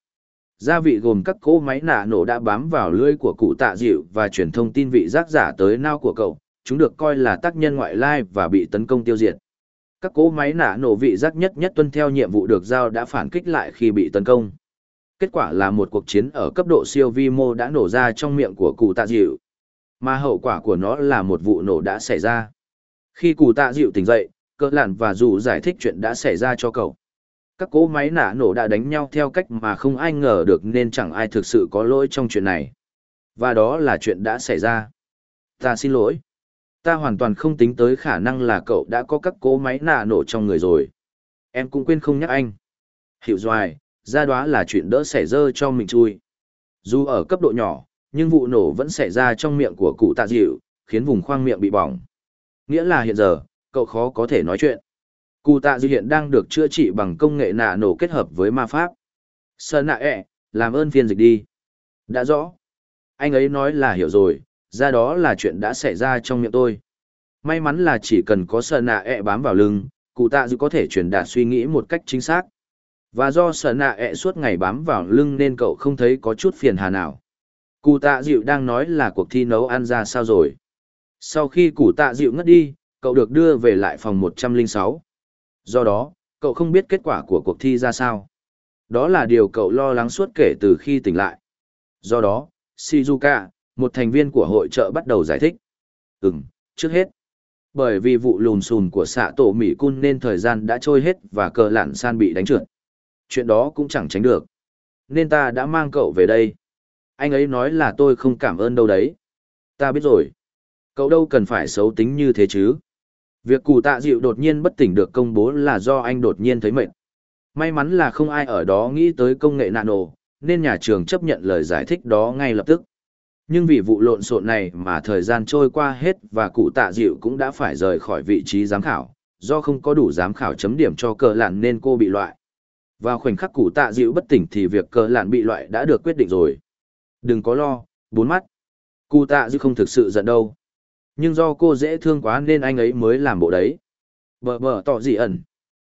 Gia vị gồm các cỗ máy nạ nổ đã bám vào lưỡi của cụ tạ dịu và truyền thông tin vị giác giả tới nao của cậu, chúng được coi là tác nhân ngoại lai và bị tấn công tiêu diệt. Các cỗ máy nạ nổ vị giác nhất nhất tuân theo nhiệm vụ được giao đã phản kích lại khi bị tấn công. Kết quả là một cuộc chiến ở cấp độ siêu vi mô đã nổ ra trong miệng của cụ tạ dịu. Mà hậu quả của nó là một vụ nổ đã xảy ra. Khi cụ tạ dịu tỉnh dậy, cỡ lạn và dù giải thích chuyện đã xảy ra cho cậu các cỗ máy nã nổ đã đánh nhau theo cách mà không ai ngờ được nên chẳng ai thực sự có lỗi trong chuyện này. Và đó là chuyện đã xảy ra. Ta xin lỗi. Ta hoàn toàn không tính tới khả năng là cậu đã có các cỗ máy nạ nổ trong người rồi. Em cũng quên không nhắc anh. Hiệu doài, ra đó là chuyện đỡ xảy ra cho mình chui. Dù ở cấp độ nhỏ, nhưng vụ nổ vẫn xảy ra trong miệng của cụ tạ dịu, khiến vùng khoang miệng bị bỏng. Nghĩa là hiện giờ, cậu khó có thể nói chuyện. Cụ tạ dịu hiện đang được chữa trị bằng công nghệ nạ nổ kết hợp với ma pháp. Sơn nạ ẹ, làm ơn phiên dịch đi. Đã rõ. Anh ấy nói là hiểu rồi, ra đó là chuyện đã xảy ra trong miệng tôi. May mắn là chỉ cần có sơn nạ ẹ bám vào lưng, cụ tạ dịu có thể truyền đạt suy nghĩ một cách chính xác. Và do sợ nạ ẹ suốt ngày bám vào lưng nên cậu không thấy có chút phiền hà nào. Cụ tạ dịu đang nói là cuộc thi nấu ăn ra sao rồi. Sau khi cụ tạ dịu ngất đi, cậu được đưa về lại phòng 106. Do đó, cậu không biết kết quả của cuộc thi ra sao. Đó là điều cậu lo lắng suốt kể từ khi tỉnh lại. Do đó, Shizuka, một thành viên của hội trợ bắt đầu giải thích. Ừm, trước hết. Bởi vì vụ lùn xùn của xạ tổ Mỹ Cun nên thời gian đã trôi hết và cờ lạn san bị đánh trượt. Chuyện đó cũng chẳng tránh được. Nên ta đã mang cậu về đây. Anh ấy nói là tôi không cảm ơn đâu đấy. Ta biết rồi. Cậu đâu cần phải xấu tính như thế chứ. Việc cụ tạ dịu đột nhiên bất tỉnh được công bố là do anh đột nhiên thấy mệt. May mắn là không ai ở đó nghĩ tới công nghệ nano, nên nhà trường chấp nhận lời giải thích đó ngay lập tức. Nhưng vì vụ lộn xộn này mà thời gian trôi qua hết và cụ tạ dịu cũng đã phải rời khỏi vị trí giám khảo, do không có đủ giám khảo chấm điểm cho cờ lạn nên cô bị loại. Vào khoảnh khắc cụ tạ dịu bất tỉnh thì việc cờ lạn bị loại đã được quyết định rồi. Đừng có lo, bốn mắt. Cụ tạ dịu không thực sự giận đâu. Nhưng do cô dễ thương quá nên anh ấy mới làm bộ đấy. Bờ bờ tỏ gì ẩn.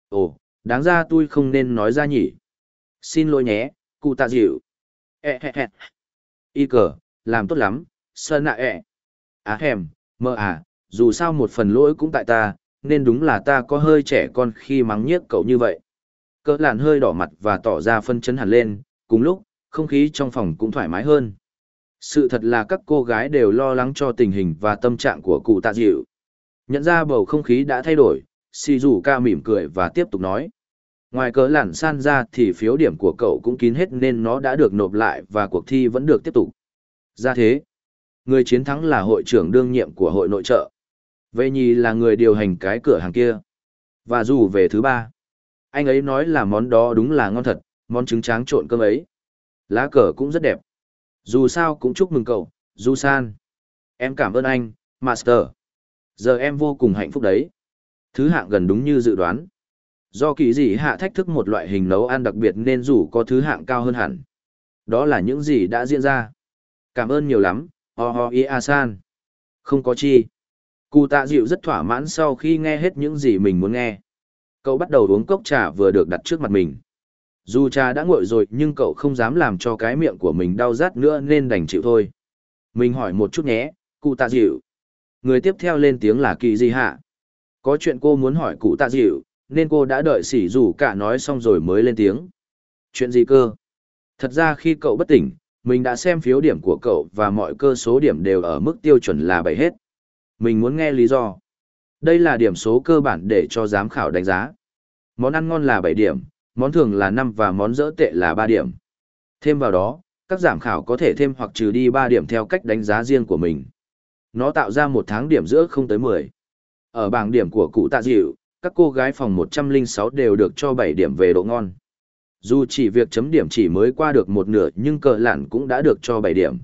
Ồ, đáng ra tôi không nên nói ra nhỉ. Xin lỗi nhé, cụ tạ dịu. Ê hẹ hẹ. Y cờ, làm tốt lắm, sơn nạ ẹ. Á hèm, mơ à, dù sao một phần lỗi cũng tại ta, nên đúng là ta có hơi trẻ con khi mắng nhiếc cậu như vậy. Cỡ làn hơi đỏ mặt và tỏ ra phân chấn hẳn lên, cùng lúc, không khí trong phòng cũng thoải mái hơn. Sự thật là các cô gái đều lo lắng cho tình hình và tâm trạng của cụ tạ dịu. Nhận ra bầu không khí đã thay đổi, si dù ca mỉm cười và tiếp tục nói. Ngoài cỡ lản san ra thì phiếu điểm của cậu cũng kín hết nên nó đã được nộp lại và cuộc thi vẫn được tiếp tục. Ra thế, người chiến thắng là hội trưởng đương nhiệm của hội nội trợ. Vậy nhì là người điều hành cái cửa hàng kia. Và dù về thứ ba, anh ấy nói là món đó đúng là ngon thật, món trứng tráng trộn cơm ấy. Lá cờ cũng rất đẹp. Dù sao cũng chúc mừng cậu, Du San. Em cảm ơn anh, Master. Giờ em vô cùng hạnh phúc đấy. Thứ hạng gần đúng như dự đoán. Do kỳ dị hạ thách thức một loại hình nấu ăn đặc biệt nên dù có thứ hạng cao hơn hẳn. Đó là những gì đã diễn ra. Cảm ơn nhiều lắm, ho ho a san. Không có chi. Cụ tạ dịu rất thỏa mãn sau khi nghe hết những gì mình muốn nghe. Cậu bắt đầu uống cốc trà vừa được đặt trước mặt mình. Dù trà đã nguội rồi nhưng cậu không dám làm cho cái miệng của mình đau rát nữa nên đành chịu thôi. Mình hỏi một chút nhé, cụ tạ dịu. Người tiếp theo lên tiếng là kỳ di hạ. Có chuyện cô muốn hỏi cụ tạ dịu, nên cô đã đợi sỉ rủ cả nói xong rồi mới lên tiếng. Chuyện gì cơ? Thật ra khi cậu bất tỉnh, mình đã xem phiếu điểm của cậu và mọi cơ số điểm đều ở mức tiêu chuẩn là 7 hết. Mình muốn nghe lý do. Đây là điểm số cơ bản để cho giám khảo đánh giá. Món ăn ngon là bảy điểm, món thường là năm và món dỡ tệ là ba điểm. Thêm vào đó, các giám khảo có thể thêm hoặc trừ đi ba điểm theo cách đánh giá riêng của mình. Nó tạo ra một tháng điểm giữa không tới mười. Ở bảng điểm của cụ tạ dịu, các cô gái phòng 106 đều được cho 7 điểm về độ ngon. Dù chỉ việc chấm điểm chỉ mới qua được một nửa nhưng cờ lạn cũng đã được cho 7 điểm.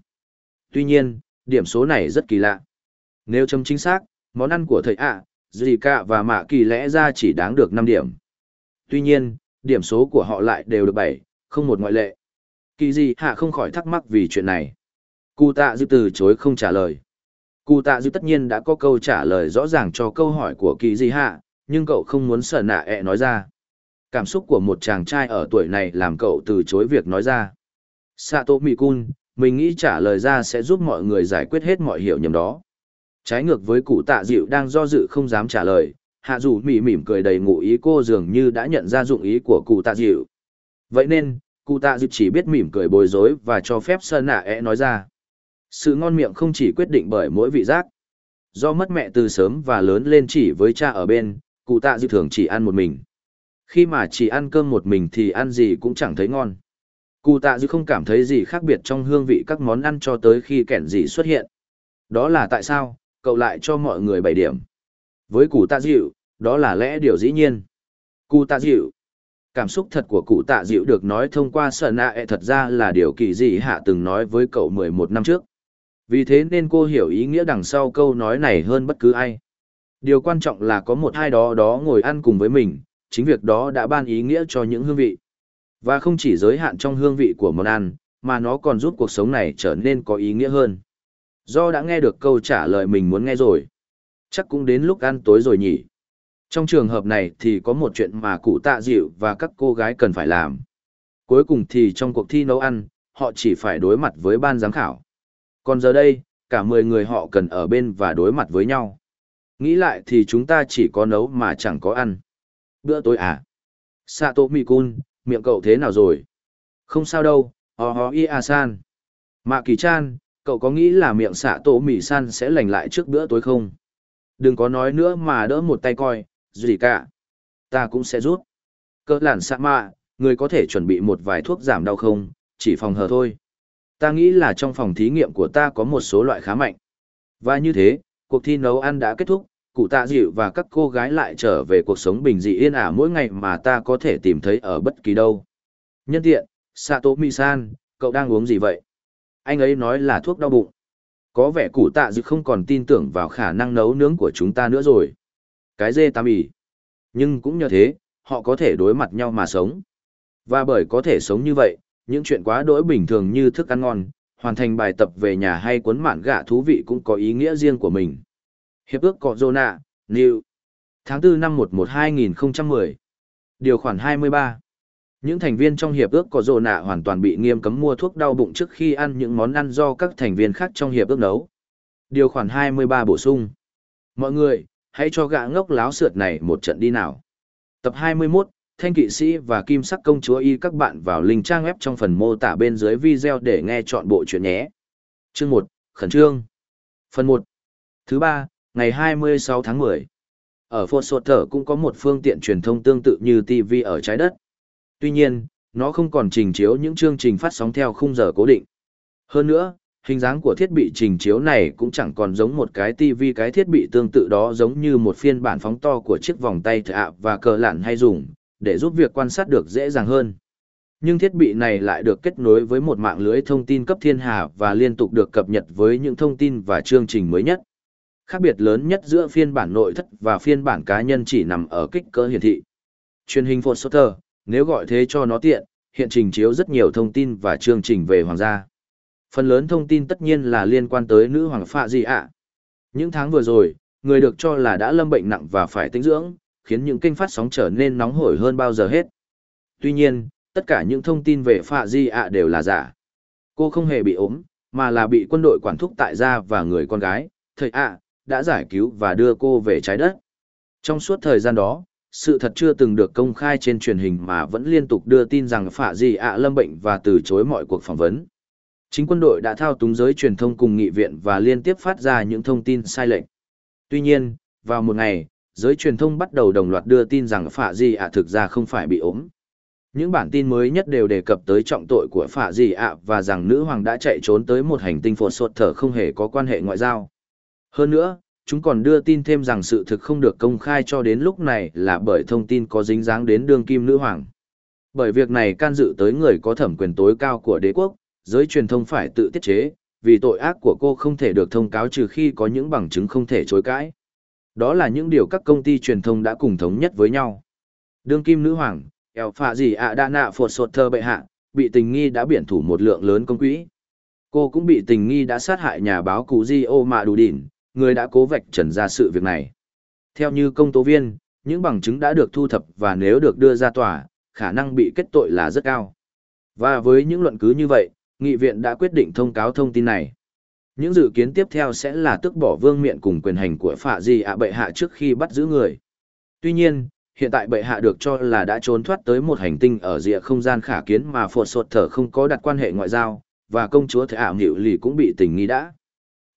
Tuy nhiên, điểm số này rất kỳ lạ. Nếu chấm chính xác, món ăn của thầy ạ, à, cả và Mạ Kỳ lẽ ra chỉ đáng được năm điểm. Tuy nhiên, điểm số của họ lại đều được bảy, không một ngoại lệ. Kỳ gì hạ không khỏi thắc mắc vì chuyện này. Cụ tạ dư từ chối không trả lời. Cụ tạ dư tất nhiên đã có câu trả lời rõ ràng cho câu hỏi của kỳ gì hạ, nhưng cậu không muốn sợ nạ ẹ nói ra. Cảm xúc của một chàng trai ở tuổi này làm cậu từ chối việc nói ra. Sato Mikun, mình nghĩ trả lời ra sẽ giúp mọi người giải quyết hết mọi hiểu nhầm đó. Trái ngược với cụ tạ dịu đang do dự không dám trả lời, hạ dù mỉ mỉm cười đầy ngụ ý cô dường như đã nhận ra dụng ý của cụ tạ dịu. Vậy nên, cụ tạ dịu chỉ biết mỉm cười bối rối và cho phép sơn nạ É nói ra. Sự ngon miệng không chỉ quyết định bởi mỗi vị giác. Do mất mẹ từ sớm và lớn lên chỉ với cha ở bên, cụ tạ dịu thường chỉ ăn một mình. Khi mà chỉ ăn cơm một mình thì ăn gì cũng chẳng thấy ngon. Cụ tạ dịu không cảm thấy gì khác biệt trong hương vị các món ăn cho tới khi kẻn gì xuất hiện. Đó là tại sao, cậu lại cho mọi người 7 điểm. Với cụ tạ dịu, đó là lẽ điều dĩ nhiên. Cụ tạ dịu. Cảm xúc thật của cụ tạ dịu được nói thông qua sở nạ e thật ra là điều kỳ dị hạ từng nói với cậu 11 năm trước. Vì thế nên cô hiểu ý nghĩa đằng sau câu nói này hơn bất cứ ai. Điều quan trọng là có một hai đó đó ngồi ăn cùng với mình, chính việc đó đã ban ý nghĩa cho những hương vị. Và không chỉ giới hạn trong hương vị của món ăn, mà nó còn giúp cuộc sống này trở nên có ý nghĩa hơn. Do đã nghe được câu trả lời mình muốn nghe rồi. Chắc cũng đến lúc ăn tối rồi nhỉ. Trong trường hợp này thì có một chuyện mà cụ tạ dịu và các cô gái cần phải làm. Cuối cùng thì trong cuộc thi nấu ăn, họ chỉ phải đối mặt với ban giám khảo. Còn giờ đây, cả 10 người họ cần ở bên và đối mặt với nhau. Nghĩ lại thì chúng ta chỉ có nấu mà chẳng có ăn. Bữa tối à? Sato Mikun, miệng cậu thế nào rồi? Không sao đâu, ho ho i a san. Mạ kỳ chan, cậu có nghĩ là miệng xạ tổ mì san sẽ lành lại trước bữa tối không? Đừng có nói nữa mà đỡ một tay coi, gì cả. Ta cũng sẽ rút. Cơ lản xạ mạ, người có thể chuẩn bị một vài thuốc giảm đau không, chỉ phòng hờ thôi. Ta nghĩ là trong phòng thí nghiệm của ta có một số loại khá mạnh. Và như thế, cuộc thi nấu ăn đã kết thúc, cụ tạ dịu và các cô gái lại trở về cuộc sống bình dị yên ả mỗi ngày mà ta có thể tìm thấy ở bất kỳ đâu. Nhân tiện, Sato Mi-san, cậu đang uống gì vậy? Anh ấy nói là thuốc đau bụng. Có vẻ cụ tạ dự không còn tin tưởng vào khả năng nấu nướng của chúng ta nữa rồi. Cái dê tam ỉ. Nhưng cũng nhờ thế, họ có thể đối mặt nhau mà sống. Và bởi có thể sống như vậy, những chuyện quá đỗi bình thường như thức ăn ngon, hoàn thành bài tập về nhà hay cuốn mạn gạ thú vị cũng có ý nghĩa riêng của mình. Hiệp ước Cọ Zona, New. Tháng 4 năm 11-2010. Điều khoản 23. Những thành viên trong hiệp ước có rồ nạ hoàn toàn bị nghiêm cấm mua thuốc đau bụng trước khi ăn những món ăn do các thành viên khác trong hiệp ước nấu. Điều khoản 23 bổ sung. Mọi người, hãy cho gã ngốc láo sượt này một trận đi nào. Tập 21, Thanh kỵ sĩ và Kim sắc công chúa y các bạn vào link trang web trong phần mô tả bên dưới video để nghe chọn bộ chuyện nhé. Chương 1, Khẩn trương. Phần 1. Thứ 3, ngày 26 tháng 10. Ở Phô Sột Thở cũng có một phương tiện truyền thông tương tự như TV ở trái đất. Tuy nhiên, nó không còn trình chiếu những chương trình phát sóng theo khung giờ cố định. Hơn nữa, hình dáng của thiết bị trình chiếu này cũng chẳng còn giống một cái TV cái thiết bị tương tự đó giống như một phiên bản phóng to của chiếc vòng tay thạ và cờ lặn hay dùng, để giúp việc quan sát được dễ dàng hơn. Nhưng thiết bị này lại được kết nối với một mạng lưới thông tin cấp thiên hà và liên tục được cập nhật với những thông tin và chương trình mới nhất. Khác biệt lớn nhất giữa phiên bản nội thất và phiên bản cá nhân chỉ nằm ở kích cỡ hiển thị. Truyền hình Photoshop, nếu gọi thế cho nó tiện, hiện trình chiếu rất nhiều thông tin và chương trình về hoàng gia. Phần lớn thông tin tất nhiên là liên quan tới nữ hoàng phạ gì ạ. Những tháng vừa rồi, người được cho là đã lâm bệnh nặng và phải tĩnh dưỡng, khiến những kênh phát sóng trở nên nóng hổi hơn bao giờ hết. Tuy nhiên, tất cả những thông tin về phạ di ạ đều là giả. Cô không hề bị ốm, mà là bị quân đội quản thúc tại gia và người con gái, thầy ạ, đã giải cứu và đưa cô về trái đất. Trong suốt thời gian đó, sự thật chưa từng được công khai trên truyền hình mà vẫn liên tục đưa tin rằng phạ gì ạ lâm bệnh và từ chối mọi cuộc phỏng vấn. Chính quân đội đã thao túng giới truyền thông cùng nghị viện và liên tiếp phát ra những thông tin sai lệch. Tuy nhiên, vào một ngày, giới truyền thông bắt đầu đồng loạt đưa tin rằng phạ gì ạ thực ra không phải bị ốm. Những bản tin mới nhất đều đề cập tới trọng tội của phạ gì ạ và rằng nữ hoàng đã chạy trốn tới một hành tinh phột sột thở không hề có quan hệ ngoại giao. Hơn nữa, chúng còn đưa tin thêm rằng sự thực không được công khai cho đến lúc này là bởi thông tin có dính dáng đến đương kim nữ hoàng. Bởi việc này can dự tới người có thẩm quyền tối cao của đế quốc, giới truyền thông phải tự tiết chế, vì tội ác của cô không thể được thông cáo trừ khi có những bằng chứng không thể chối cãi. Đó là những điều các công ty truyền thông đã cùng thống nhất với nhau. Đương kim nữ hoàng, eo phạ gì ạ đa nạ phột sột thơ bệ hạ, bị tình nghi đã biển thủ một lượng lớn công quỹ. Cô cũng bị tình nghi đã sát hại nhà báo Cú Di Ô Mạ Đủ đỉnh người đã cố vạch trần ra sự việc này. Theo như công tố viên, những bằng chứng đã được thu thập và nếu được đưa ra tòa, khả năng bị kết tội là rất cao. Và với những luận cứ như vậy, nghị viện đã quyết định thông cáo thông tin này. Những dự kiến tiếp theo sẽ là tước bỏ vương miện cùng quyền hành của phạ di ạ bệ hạ trước khi bắt giữ người. Tuy nhiên, hiện tại bệ hạ được cho là đã trốn thoát tới một hành tinh ở rìa không gian khả kiến mà phột sột thở không có đặt quan hệ ngoại giao, và công chúa thể ảo nghịu lì cũng bị tình nghi đã.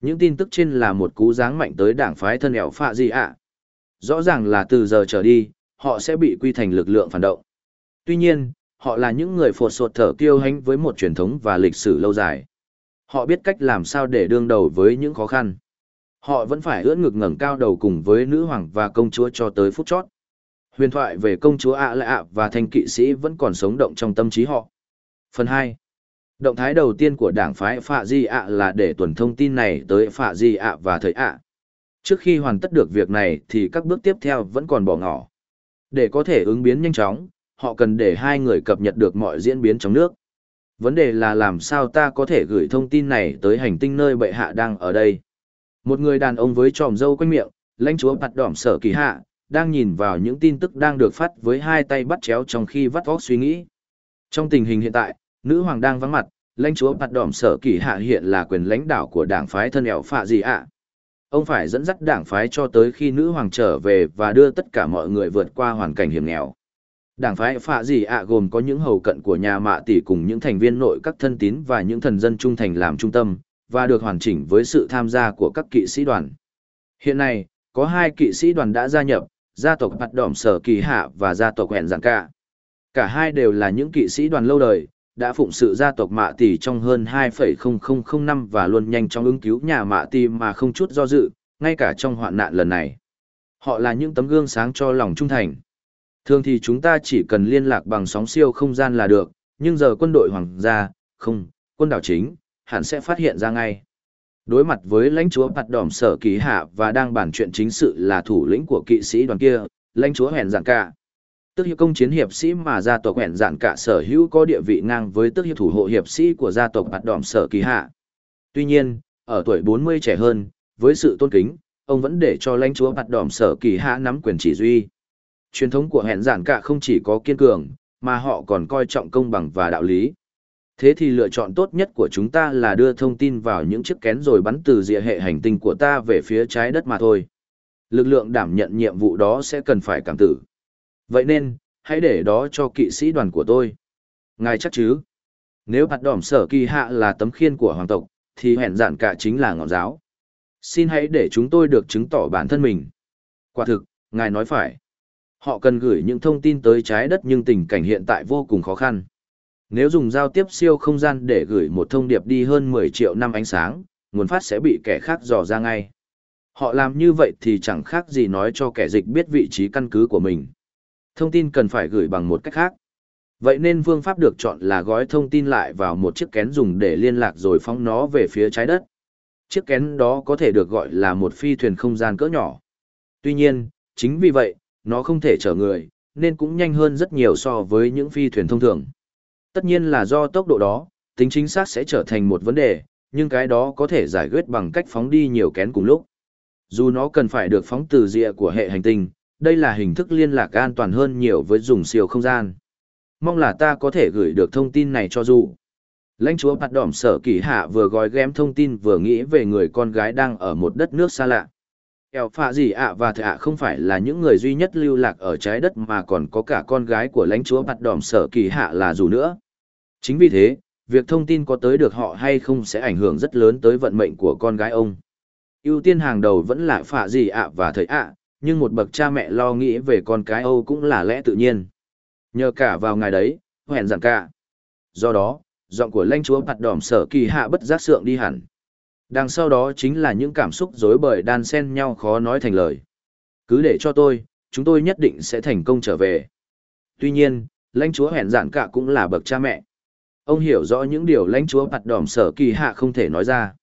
Những tin tức trên là một cú giáng mạnh tới đảng phái thân ẻo phạ gì ạ. Rõ ràng là từ giờ trở đi, họ sẽ bị quy thành lực lượng phản động. Tuy nhiên, họ là những người phột sột thở kiêu hãnh với một truyền thống và lịch sử lâu dài. Họ biết cách làm sao để đương đầu với những khó khăn. Họ vẫn phải ưỡn ngực ngẩng cao đầu cùng với nữ hoàng và công chúa cho tới phút chót. Huyền thoại về công chúa ạ lạ ạ và thanh kỵ sĩ vẫn còn sống động trong tâm trí họ. Phần 2 Động thái đầu tiên của đảng phái Phạ Di ạ là để tuần thông tin này tới Phạ Di ạ và thời ạ. Trước khi hoàn tất được việc này thì các bước tiếp theo vẫn còn bỏ ngỏ. Để có thể ứng biến nhanh chóng, họ cần để hai người cập nhật được mọi diễn biến trong nước. Vấn đề là làm sao ta có thể gửi thông tin này tới hành tinh nơi bệ hạ đang ở đây. Một người đàn ông với tròm râu quanh miệng, lãnh chúa bạt đỏm sở kỳ hạ, đang nhìn vào những tin tức đang được phát với hai tay bắt chéo trong khi vắt óc suy nghĩ. Trong tình hình hiện tại, Nữ hoàng đang vắng mặt, lãnh chúa bạt đỏm sở kỳ hạ hiện là quyền lãnh đạo của đảng phái thân ẻo phạ gì ạ. Ông phải dẫn dắt đảng phái cho tới khi nữ hoàng trở về và đưa tất cả mọi người vượt qua hoàn cảnh hiểm nghèo. Đảng phái phạ gì ạ gồm có những hầu cận của nhà mạ tỷ cùng những thành viên nội các thân tín và những thần dân trung thành làm trung tâm, và được hoàn chỉnh với sự tham gia của các kỵ sĩ đoàn. Hiện nay, có hai kỵ sĩ đoàn đã gia nhập, gia tộc Bạt Đỏm Sở Kỳ Hạ và gia tộc Hẹn Giảng Cả. Cả hai đều là những kỵ sĩ đoàn lâu đời, đã phụng sự gia tộc mạ tỷ trong hơn 2,0005 năm và luôn nhanh chóng ứng cứu nhà mạ tỷ mà không chút do dự, ngay cả trong hoạn nạn lần này. Họ là những tấm gương sáng cho lòng trung thành. Thường thì chúng ta chỉ cần liên lạc bằng sóng siêu không gian là được, nhưng giờ quân đội hoàng gia, không, quân đảo chính, hẳn sẽ phát hiện ra ngay. Đối mặt với lãnh chúa bạt đỏm sở ký hạ và đang bàn chuyện chính sự là thủ lĩnh của kỵ sĩ đoàn kia, lãnh chúa hèn dạng cả. Tức hiệu công chiến hiệp sĩ mà gia tộc hẹn dạn cả sở hữu có địa vị ngang với tức hiệu thủ hộ hiệp sĩ của gia tộc bạt đỏm sở kỳ hạ. Tuy nhiên, ở tuổi 40 trẻ hơn, với sự tôn kính, ông vẫn để cho lãnh chúa bạt đỏm sở kỳ hạ nắm quyền chỉ duy. Truyền thống của hẹn dạn cả không chỉ có kiên cường, mà họ còn coi trọng công bằng và đạo lý. Thế thì lựa chọn tốt nhất của chúng ta là đưa thông tin vào những chiếc kén rồi bắn từ rìa hệ hành tinh của ta về phía trái đất mà thôi. Lực lượng đảm nhận nhiệm vụ đó sẽ cần phải cảm tử. Vậy nên, hãy để đó cho kỵ sĩ đoàn của tôi. Ngài chắc chứ? Nếu hạt đỏm sở kỳ hạ là tấm khiên của hoàng tộc, thì hẹn giản cả chính là ngọn giáo. Xin hãy để chúng tôi được chứng tỏ bản thân mình. Quả thực, ngài nói phải. Họ cần gửi những thông tin tới trái đất nhưng tình cảnh hiện tại vô cùng khó khăn. Nếu dùng giao tiếp siêu không gian để gửi một thông điệp đi hơn 10 triệu năm ánh sáng, nguồn phát sẽ bị kẻ khác dò ra ngay. Họ làm như vậy thì chẳng khác gì nói cho kẻ dịch biết vị trí căn cứ của mình. Thông tin cần phải gửi bằng một cách khác. Vậy nên phương pháp được chọn là gói thông tin lại vào một chiếc kén dùng để liên lạc rồi phóng nó về phía trái đất. Chiếc kén đó có thể được gọi là một phi thuyền không gian cỡ nhỏ. Tuy nhiên, chính vì vậy, nó không thể chở người, nên cũng nhanh hơn rất nhiều so với những phi thuyền thông thường. Tất nhiên là do tốc độ đó, tính chính xác sẽ trở thành một vấn đề, nhưng cái đó có thể giải quyết bằng cách phóng đi nhiều kén cùng lúc. Dù nó cần phải được phóng từ rìa của hệ hành tinh, đây là hình thức liên lạc an toàn hơn nhiều với dùng siêu không gian. Mong là ta có thể gửi được thông tin này cho dù. Lãnh chúa bạt đỏm sở kỳ hạ vừa gói ghém thông tin vừa nghĩ về người con gái đang ở một đất nước xa lạ. Eo phạ gì ạ và thạ không phải là những người duy nhất lưu lạc ở trái đất mà còn có cả con gái của lãnh chúa bạt đỏm sở kỳ hạ là dù nữa. Chính vì thế, việc thông tin có tới được họ hay không sẽ ảnh hưởng rất lớn tới vận mệnh của con gái ông. ưu tiên hàng đầu vẫn là phạ gì ạ và thầy ạ, nhưng một bậc cha mẹ lo nghĩ về con cái Âu cũng là lẽ tự nhiên. Nhờ cả vào ngày đấy, hẹn giảng cả. Do đó, giọng của lãnh chúa bạt đỏm sở kỳ hạ bất giác sượng đi hẳn. Đằng sau đó chính là những cảm xúc rối bời đan xen nhau khó nói thành lời. Cứ để cho tôi, chúng tôi nhất định sẽ thành công trở về. Tuy nhiên, lãnh chúa hẹn giảng cả cũng là bậc cha mẹ. Ông hiểu rõ những điều lãnh chúa bạt đỏm sở kỳ hạ không thể nói ra.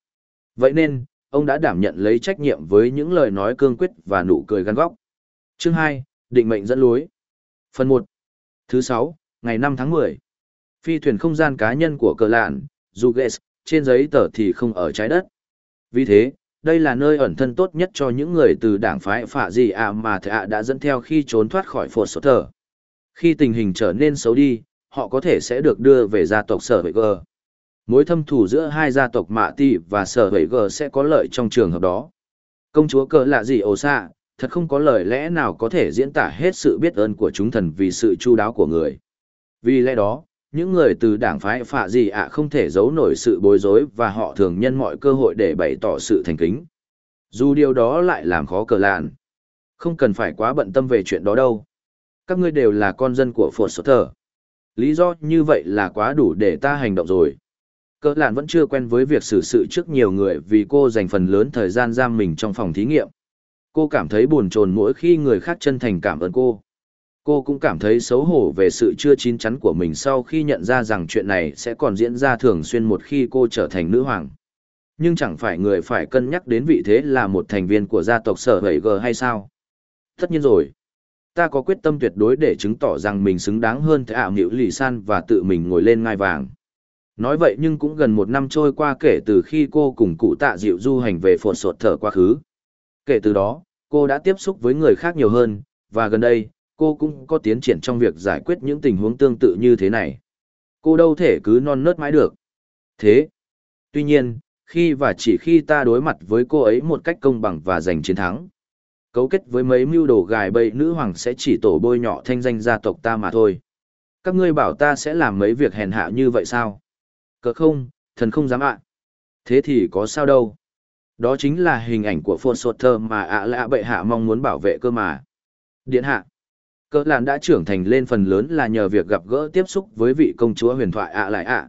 Vậy nên, ông đã đảm nhận lấy trách nhiệm với những lời nói cương quyết và nụ cười gắn góc. Chương 2, định mệnh dẫn lối. Phần 1. Thứ 6, ngày 5 tháng 10. Phi thuyền không gian cá nhân của cờ lạn, Zuges, trên giấy tờ thì không ở trái đất. Vì thế, đây là nơi ẩn thân tốt nhất cho những người từ đảng phái phạ gì ạ mà thạ đã dẫn theo khi trốn thoát khỏi phột sốt thờ. Khi tình hình trở nên xấu đi, họ có thể sẽ được đưa về gia tộc sở vệ gờ. Mối thâm thù giữa hai gia tộc Mạ tỷ và Sở Hữu G sẽ có lợi trong trường hợp đó. Công chúa cờ lạ gì ồ xạ, thật không có lời lẽ nào có thể diễn tả hết sự biết ơn của chúng thần vì sự chu đáo của người. Vì lẽ đó, những người từ đảng phái phạ gì ạ không thể giấu nổi sự bối rối và họ thường nhân mọi cơ hội để bày tỏ sự thành kính. Dù điều đó lại làm khó cờ lạn. Không cần phải quá bận tâm về chuyện đó đâu. Các ngươi đều là con dân của Phột Sở Thờ. Lý do như vậy là quá đủ để ta hành động rồi. Cỡ lạn vẫn chưa quen với việc xử sự trước nhiều người vì cô dành phần lớn thời gian giam mình trong phòng thí nghiệm. Cô cảm thấy buồn chồn mỗi khi người khác chân thành cảm ơn cô. Cô cũng cảm thấy xấu hổ về sự chưa chín chắn của mình sau khi nhận ra rằng chuyện này sẽ còn diễn ra thường xuyên một khi cô trở thành nữ hoàng. Nhưng chẳng phải người phải cân nhắc đến vị thế là một thành viên của gia tộc sở hầy G hay sao? Tất nhiên rồi. Ta có quyết tâm tuyệt đối để chứng tỏ rằng mình xứng đáng hơn thế ảo nghịu lì san và tự mình ngồi lên ngai vàng. Nói vậy nhưng cũng gần một năm trôi qua kể từ khi cô cùng cụ tạ dịu du hành về phột sột thở quá khứ. Kể từ đó, cô đã tiếp xúc với người khác nhiều hơn, và gần đây, cô cũng có tiến triển trong việc giải quyết những tình huống tương tự như thế này. Cô đâu thể cứ non nớt mãi được. Thế, tuy nhiên, khi và chỉ khi ta đối mặt với cô ấy một cách công bằng và giành chiến thắng, cấu kết với mấy mưu đồ gài bẫy nữ hoàng sẽ chỉ tổ bôi nhọ thanh danh gia tộc ta mà thôi. Các ngươi bảo ta sẽ làm mấy việc hèn hạ như vậy sao? Cờ không, thần không dám ạ. Thế thì có sao đâu. Đó chính là hình ảnh của phôn sột thơ mà ạ lạ bệ hạ mong muốn bảo vệ cơ mà. Điện hạ. Cỡ làn đã trưởng thành lên phần lớn là nhờ việc gặp gỡ tiếp xúc với vị công chúa huyền thoại ạ lại ạ.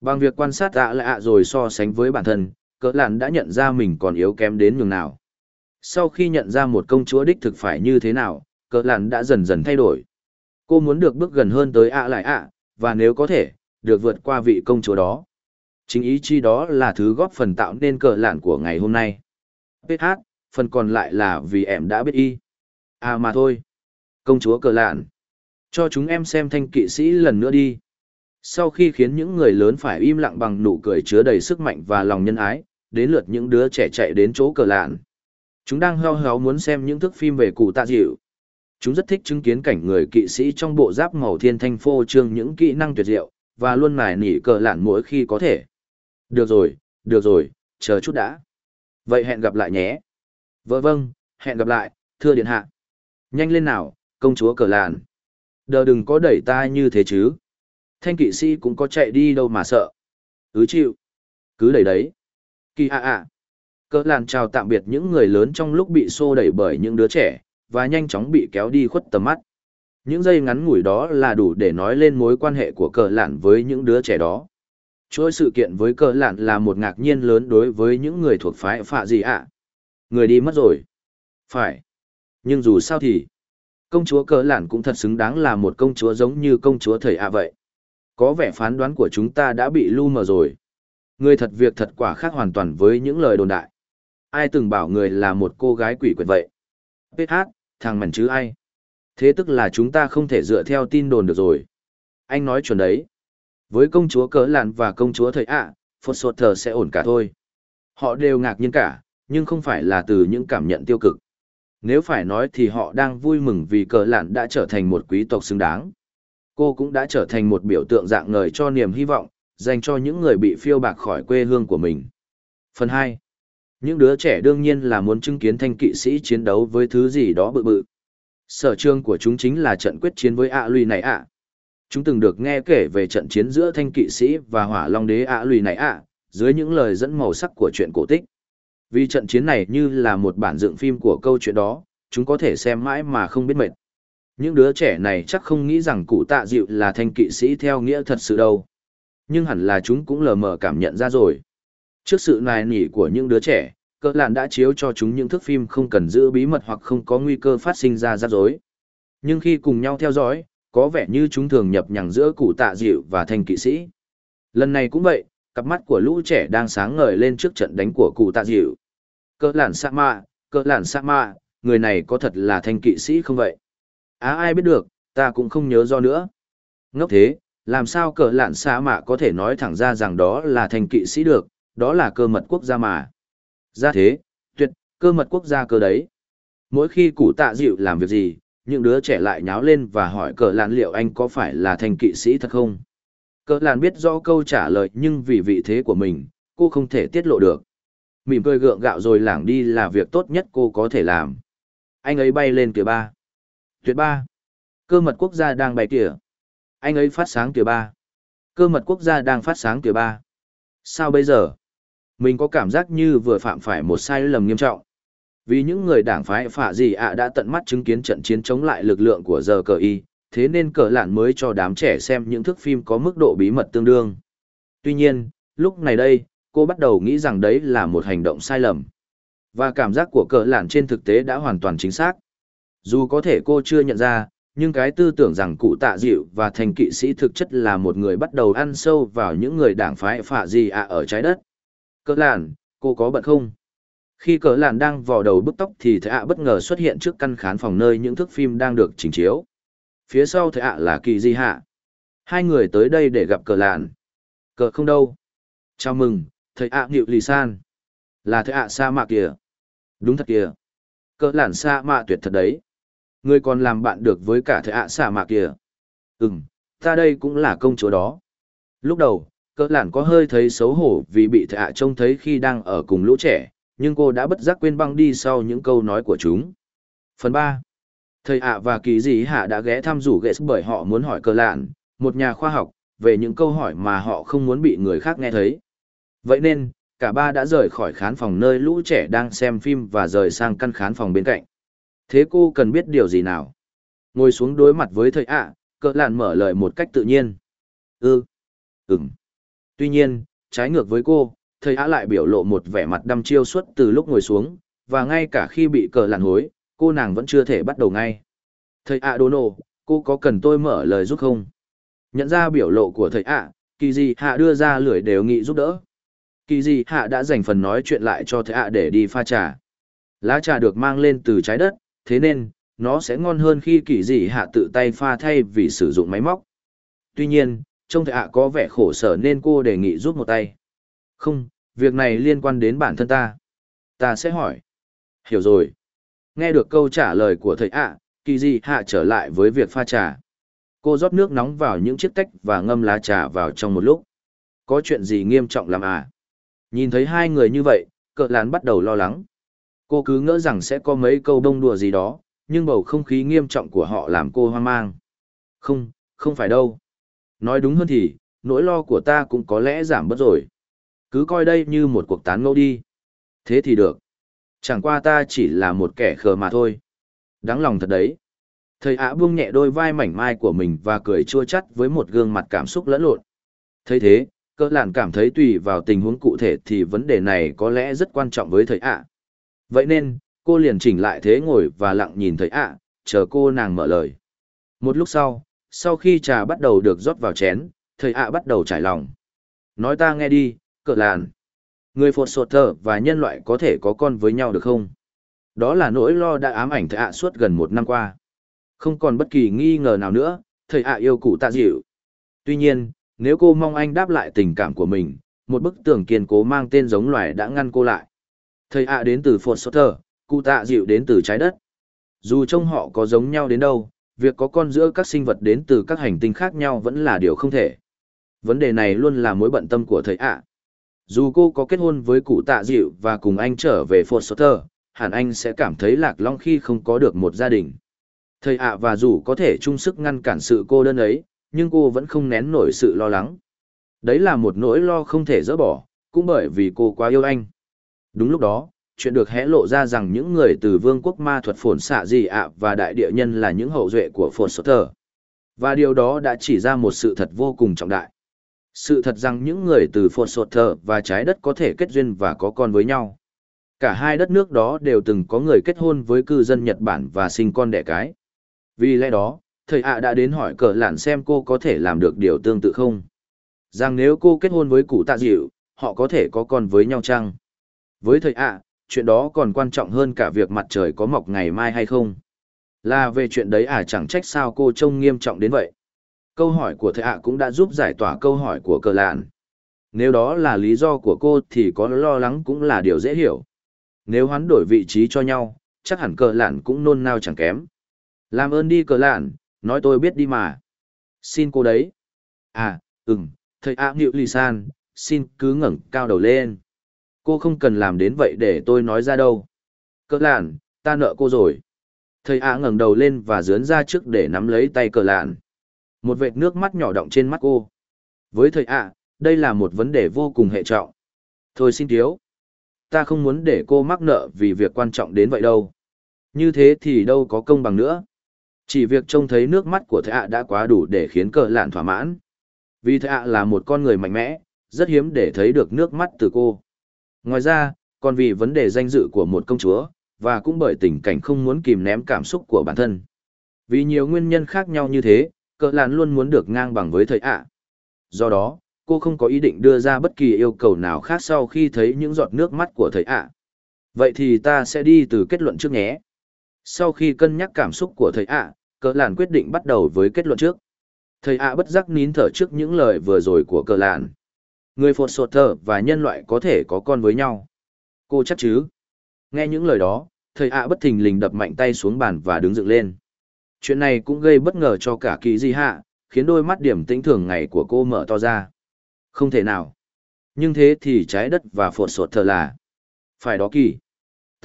Bằng việc quan sát ạ lại ạ rồi so sánh với bản thân, cỡ làn đã nhận ra mình còn yếu kém đến nhường nào. Sau khi nhận ra một công chúa đích thực phải như thế nào, cỡ làn đã dần dần thay đổi. Cô muốn được bước gần hơn tới ạ lại ạ, và nếu có thể, được vượt qua vị công chúa đó. Chính ý chi đó là thứ góp phần tạo nên cờ lạn của ngày hôm nay. PH, phần còn lại là vì em đã biết y. À mà thôi. Công chúa cờ lạn. Cho chúng em xem thanh kỵ sĩ lần nữa đi. Sau khi khiến những người lớn phải im lặng bằng nụ cười chứa đầy sức mạnh và lòng nhân ái, đến lượt những đứa trẻ chạy đến chỗ cờ lạn. Chúng đang heo héo muốn xem những thước phim về cụ tạ dịu. Chúng rất thích chứng kiến cảnh người kỵ sĩ trong bộ giáp màu thiên thanh phô trương những kỹ năng tuyệt diệu, và luôn mải nỉ cờ lạn mỗi khi có thể. Được rồi, được rồi, chờ chút đã. Vậy hẹn gặp lại nhé. Vâng vâng, hẹn gặp lại, thưa điện hạ. Nhanh lên nào, công chúa cờ lạn. Đờ đừng có đẩy ta như thế chứ. Thanh kỵ sĩ cũng có chạy đi đâu mà sợ. Ứ chịu. Cứ đẩy đấy. Kỳ ạ ạ. Cờ lạn chào tạm biệt những người lớn trong lúc bị xô đẩy bởi những đứa trẻ, và nhanh chóng bị kéo đi khuất tầm mắt. Những giây ngắn ngủi đó là đủ để nói lên mối quan hệ của cờ lạn với những đứa trẻ đó. Chuỗi sự kiện với cờ lạn là một ngạc nhiên lớn đối với những người thuộc phái phạ gì ạ. Người đi mất rồi. Phải. Nhưng dù sao thì, công chúa cờ lạn cũng thật xứng đáng là một công chúa giống như công chúa thầy ạ vậy. Có vẻ phán đoán của chúng ta đã bị lu mờ rồi. Người thật việc thật quả khác hoàn toàn với những lời đồn đại. Ai từng bảo người là một cô gái quỷ quyệt vậy? PH, thằng mảnh chứ ai? Thế tức là chúng ta không thể dựa theo tin đồn được rồi. Anh nói chuẩn đấy. Với công chúa cỡ lạn và công chúa thời ạ, à, sột thờ sẽ ổn cả thôi. Họ đều ngạc nhiên cả, nhưng không phải là từ những cảm nhận tiêu cực. Nếu phải nói thì họ đang vui mừng vì cờ lạn đã trở thành một quý tộc xứng đáng. Cô cũng đã trở thành một biểu tượng dạng ngời cho niềm hy vọng, dành cho những người bị phiêu bạc khỏi quê hương của mình. Phần 2. Những đứa trẻ đương nhiên là muốn chứng kiến thanh kỵ sĩ chiến đấu với thứ gì đó bự bự. Sở trường của chúng chính là trận quyết chiến với ạ à lùi này ạ. Chúng từng được nghe kể về trận chiến giữa thanh kỵ sĩ và hỏa long đế ạ à lùi này ạ, dưới những lời dẫn màu sắc của chuyện cổ tích. Vì trận chiến này như là một bản dựng phim của câu chuyện đó, chúng có thể xem mãi mà không biết mệt. Những đứa trẻ này chắc không nghĩ rằng cụ tạ dịu là thanh kỵ sĩ theo nghĩa thật sự đâu. Nhưng hẳn là chúng cũng lờ mờ cảm nhận ra rồi. Trước sự nài nỉ của những đứa trẻ, cỡ lạn đã chiếu cho chúng những thước phim không cần giữ bí mật hoặc không có nguy cơ phát sinh ra rắc rối. Nhưng khi cùng nhau theo dõi, có vẻ như chúng thường nhập nhằng giữa cụ tạ dịu và thanh kỵ sĩ. Lần này cũng vậy, cặp mắt của lũ trẻ đang sáng ngời lên trước trận đánh của cụ tạ dịu. Cỡ lạn sa mạ, cỡ lạn sa mạ, người này có thật là thanh kỵ sĩ không vậy? Á ai biết được, ta cũng không nhớ do nữa. Ngốc thế, làm sao cỡ lạn sa mạ có thể nói thẳng ra rằng đó là thanh kỵ sĩ được, đó là cơ mật quốc gia mà. Ra thế, tuyệt, cơ mật quốc gia cơ đấy. Mỗi khi cụ tạ dịu làm việc gì, những đứa trẻ lại nháo lên và hỏi cờ làn liệu anh có phải là thành kỵ sĩ thật không? Cờ làn biết rõ câu trả lời nhưng vì vị thế của mình, cô không thể tiết lộ được. Mỉm cười gượng gạo rồi lảng đi là việc tốt nhất cô có thể làm. Anh ấy bay lên kìa ba. Tuyệt ba. Cơ mật quốc gia đang bay kìa. Anh ấy phát sáng kìa ba. Cơ mật quốc gia đang phát sáng kìa ba. Sao bây giờ? Mình có cảm giác như vừa phạm phải một sai lầm nghiêm trọng. Vì những người đảng phái phạ gì ạ đã tận mắt chứng kiến trận chiến chống lại lực lượng của giờ cờ y, thế nên cờ lạn mới cho đám trẻ xem những thước phim có mức độ bí mật tương đương. Tuy nhiên, lúc này đây, cô bắt đầu nghĩ rằng đấy là một hành động sai lầm. Và cảm giác của cờ lạn trên thực tế đã hoàn toàn chính xác. Dù có thể cô chưa nhận ra, nhưng cái tư tưởng rằng cụ tạ dịu và thành kỵ sĩ thực chất là một người bắt đầu ăn sâu vào những người đảng phái phạ gì ạ ở trái đất. Cỡ làn, cô có bận không? Khi cỡ làn đang vò đầu bức tóc thì thầy ạ bất ngờ xuất hiện trước căn khán phòng nơi những thước phim đang được trình chiếu. Phía sau thầy ạ là kỳ di hạ. Hai người tới đây để gặp cờ làn. Cờ không đâu. Chào mừng, thầy ạ à lì san. Là thầy ạ sa mạ kìa. Đúng thật kìa. Cờ làn sa mạ tuyệt thật đấy. Người còn làm bạn được với cả thầy ạ sa mạ kìa. Ừm, ta đây cũng là công chúa đó. Lúc đầu, cỡ lản có hơi thấy xấu hổ vì bị thạ trông thấy khi đang ở cùng lũ trẻ, nhưng cô đã bất giác quên băng đi sau những câu nói của chúng. Phần ba, thầy ạ và kỳ dị hạ đã ghé thăm rủ ghệ bởi họ muốn hỏi cờ lạn một nhà khoa học, về những câu hỏi mà họ không muốn bị người khác nghe thấy. Vậy nên, cả ba đã rời khỏi khán phòng nơi lũ trẻ đang xem phim và rời sang căn khán phòng bên cạnh. Thế cô cần biết điều gì nào? Ngồi xuống đối mặt với thầy ạ cờ lạn mở lời một cách tự nhiên. Ư ừ. ừng Tuy nhiên, trái ngược với cô, thầy Á lại biểu lộ một vẻ mặt đăm chiêu suốt từ lúc ngồi xuống, và ngay cả khi bị cờ làn hối, cô nàng vẫn chưa thể bắt đầu ngay. Thầy ạ đồ nổ, cô có cần tôi mở lời giúp không? Nhận ra biểu lộ của thầy ạ, kỳ gì hạ đưa ra lưỡi đều nghị giúp đỡ. Kỳ gì hạ đã dành phần nói chuyện lại cho thầy ạ để đi pha trà. Lá trà được mang lên từ trái đất, thế nên, nó sẽ ngon hơn khi kỳ dị hạ tự tay pha thay vì sử dụng máy móc. Tuy nhiên, trông thầy ạ có vẻ khổ sở nên cô đề nghị giúp một tay. Không, việc này liên quan đến bản thân ta. Ta sẽ hỏi. Hiểu rồi. Nghe được câu trả lời của thầy ạ, kỳ di hạ trở lại với việc pha trà. Cô rót nước nóng vào những chiếc tách và ngâm lá trà vào trong một lúc. Có chuyện gì nghiêm trọng làm à? Nhìn thấy hai người như vậy, cỡ lán bắt đầu lo lắng. Cô cứ ngỡ rằng sẽ có mấy câu bông đùa gì đó, nhưng bầu không khí nghiêm trọng của họ làm cô hoang mang. Không, không phải đâu. Nói đúng hơn thì, nỗi lo của ta cũng có lẽ giảm bớt rồi. Cứ coi đây như một cuộc tán ngẫu đi. Thế thì được. Chẳng qua ta chỉ là một kẻ khờ mà thôi. Đáng lòng thật đấy. Thầy ạ buông nhẹ đôi vai mảnh mai của mình và cười chua chắt với một gương mặt cảm xúc lẫn lộn. thấy thế, cơ làn cảm thấy tùy vào tình huống cụ thể thì vấn đề này có lẽ rất quan trọng với thầy ạ. Vậy nên, cô liền chỉnh lại thế ngồi và lặng nhìn thầy ạ, chờ cô nàng mở lời. Một lúc sau, sau khi trà bắt đầu được rót vào chén, thầy ạ bắt đầu trải lòng. Nói ta nghe đi, cỡ làn. Người phột sột thờ và nhân loại có thể có con với nhau được không? Đó là nỗi lo đã ám ảnh thầy ạ suốt gần một năm qua. Không còn bất kỳ nghi ngờ nào nữa, thầy ạ yêu cụ tạ dịu. Tuy nhiên, nếu cô mong anh đáp lại tình cảm của mình, một bức tường kiên cố mang tên giống loài đã ngăn cô lại. Thầy ạ đến từ Phột sột thờ cụ tạ dịu đến từ trái đất. Dù trông họ có giống nhau đến đâu, việc có con giữa các sinh vật đến từ các hành tinh khác nhau vẫn là điều không thể. Vấn đề này luôn là mối bận tâm của thầy ạ. Dù cô có kết hôn với cụ tạ dịu và cùng anh trở về Phột Sốt Thở, hẳn anh sẽ cảm thấy lạc long khi không có được một gia đình. Thầy ạ và dù có thể chung sức ngăn cản sự cô đơn ấy, nhưng cô vẫn không nén nổi sự lo lắng. Đấy là một nỗi lo không thể dỡ bỏ, cũng bởi vì cô quá yêu anh. Đúng lúc đó, chuyện được hé lộ ra rằng những người từ vương quốc ma thuật phồn xạ gì ạ và đại địa nhân là những hậu duệ của phồn sốt Tơ, Và điều đó đã chỉ ra một sự thật vô cùng trọng đại. Sự thật rằng những người từ phồn sốt Tơ và trái đất có thể kết duyên và có con với nhau. Cả hai đất nước đó đều từng có người kết hôn với cư dân Nhật Bản và sinh con đẻ cái. Vì lẽ đó, thầy ạ đã đến hỏi cờ lản xem cô có thể làm được điều tương tự không. Rằng nếu cô kết hôn với cụ tạ dịu, họ có thể có con với nhau chăng? Với thầy ạ, chuyện đó còn quan trọng hơn cả việc mặt trời có mọc ngày mai hay không. Là về chuyện đấy à chẳng trách sao cô trông nghiêm trọng đến vậy. Câu hỏi của thầy ạ cũng đã giúp giải tỏa câu hỏi của cờ lạn. Nếu đó là lý do của cô thì có lo lắng cũng là điều dễ hiểu. Nếu hoán đổi vị trí cho nhau, chắc hẳn cờ lạn cũng nôn nao chẳng kém. Làm ơn đi cờ lạn, nói tôi biết đi mà. Xin cô đấy. À, ừm, thầy ạ à, lì san, xin cứ ngẩng cao đầu lên. Cô không cần làm đến vậy để tôi nói ra đâu. Cờ lạn, ta nợ cô rồi. Thầy ạ ngẩng đầu lên và dướn ra trước để nắm lấy tay cờ lạn. Một vệt nước mắt nhỏ động trên mắt cô. Với thầy ạ, đây là một vấn đề vô cùng hệ trọng. Thôi xin thiếu. Ta không muốn để cô mắc nợ vì việc quan trọng đến vậy đâu. Như thế thì đâu có công bằng nữa. Chỉ việc trông thấy nước mắt của thầy ạ đã quá đủ để khiến cờ lạn thỏa mãn. Vì thầy ạ là một con người mạnh mẽ, rất hiếm để thấy được nước mắt từ cô. Ngoài ra, còn vì vấn đề danh dự của một công chúa, và cũng bởi tình cảnh không muốn kìm ném cảm xúc của bản thân. Vì nhiều nguyên nhân khác nhau như thế, cờ lạn luôn muốn được ngang bằng với thầy ạ. Do đó, cô không có ý định đưa ra bất kỳ yêu cầu nào khác sau khi thấy những giọt nước mắt của thầy ạ. Vậy thì ta sẽ đi từ kết luận trước nhé. Sau khi cân nhắc cảm xúc của thầy ạ, cờ lạn quyết định bắt đầu với kết luận trước. Thầy ạ bất giác nín thở trước những lời vừa rồi của cờ lạn. Người phột sột thở và nhân loại có thể có con với nhau. Cô chắc chứ? Nghe những lời đó, thầy ạ bất thình lình đập mạnh tay xuống bàn và đứng dựng lên. Chuyện này cũng gây bất ngờ cho cả kỳ di hạ, khiến đôi mắt điểm tĩnh thường ngày của cô mở to ra. Không thể nào. Nhưng thế thì trái đất và phột sột thở là. Phải đó kỳ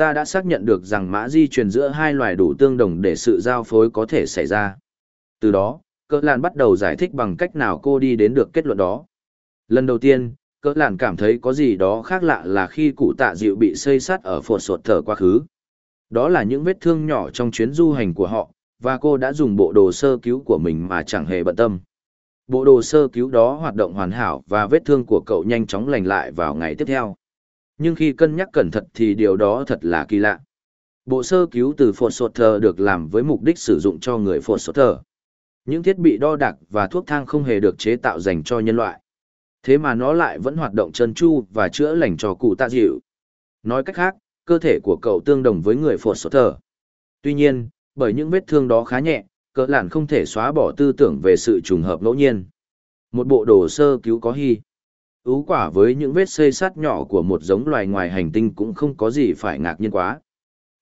ta đã xác nhận được rằng mã di truyền giữa hai loài đủ tương đồng để sự giao phối có thể xảy ra. Từ đó, cỡ làn bắt đầu giải thích bằng cách nào cô đi đến được kết luận đó. Lần đầu tiên, cỡ làn cảm thấy có gì đó khác lạ là khi cụ tạ dịu bị xây sát ở phột sột thở quá khứ. Đó là những vết thương nhỏ trong chuyến du hành của họ, và cô đã dùng bộ đồ sơ cứu của mình mà chẳng hề bận tâm. Bộ đồ sơ cứu đó hoạt động hoàn hảo và vết thương của cậu nhanh chóng lành lại vào ngày tiếp theo nhưng khi cân nhắc cẩn thận thì điều đó thật là kỳ lạ. Bộ sơ cứu từ phột sột thờ được làm với mục đích sử dụng cho người phột sột thờ. Những thiết bị đo đạc và thuốc thang không hề được chế tạo dành cho nhân loại. Thế mà nó lại vẫn hoạt động chân chu và chữa lành cho cụ tạ dịu. Nói cách khác, cơ thể của cậu tương đồng với người phột sột thờ. Tuy nhiên, bởi những vết thương đó khá nhẹ, cỡ lạn không thể xóa bỏ tư tưởng về sự trùng hợp ngẫu nhiên. Một bộ đồ sơ cứu có hy. Ú quả với những vết xây sát nhỏ của một giống loài ngoài hành tinh cũng không có gì phải ngạc nhiên quá.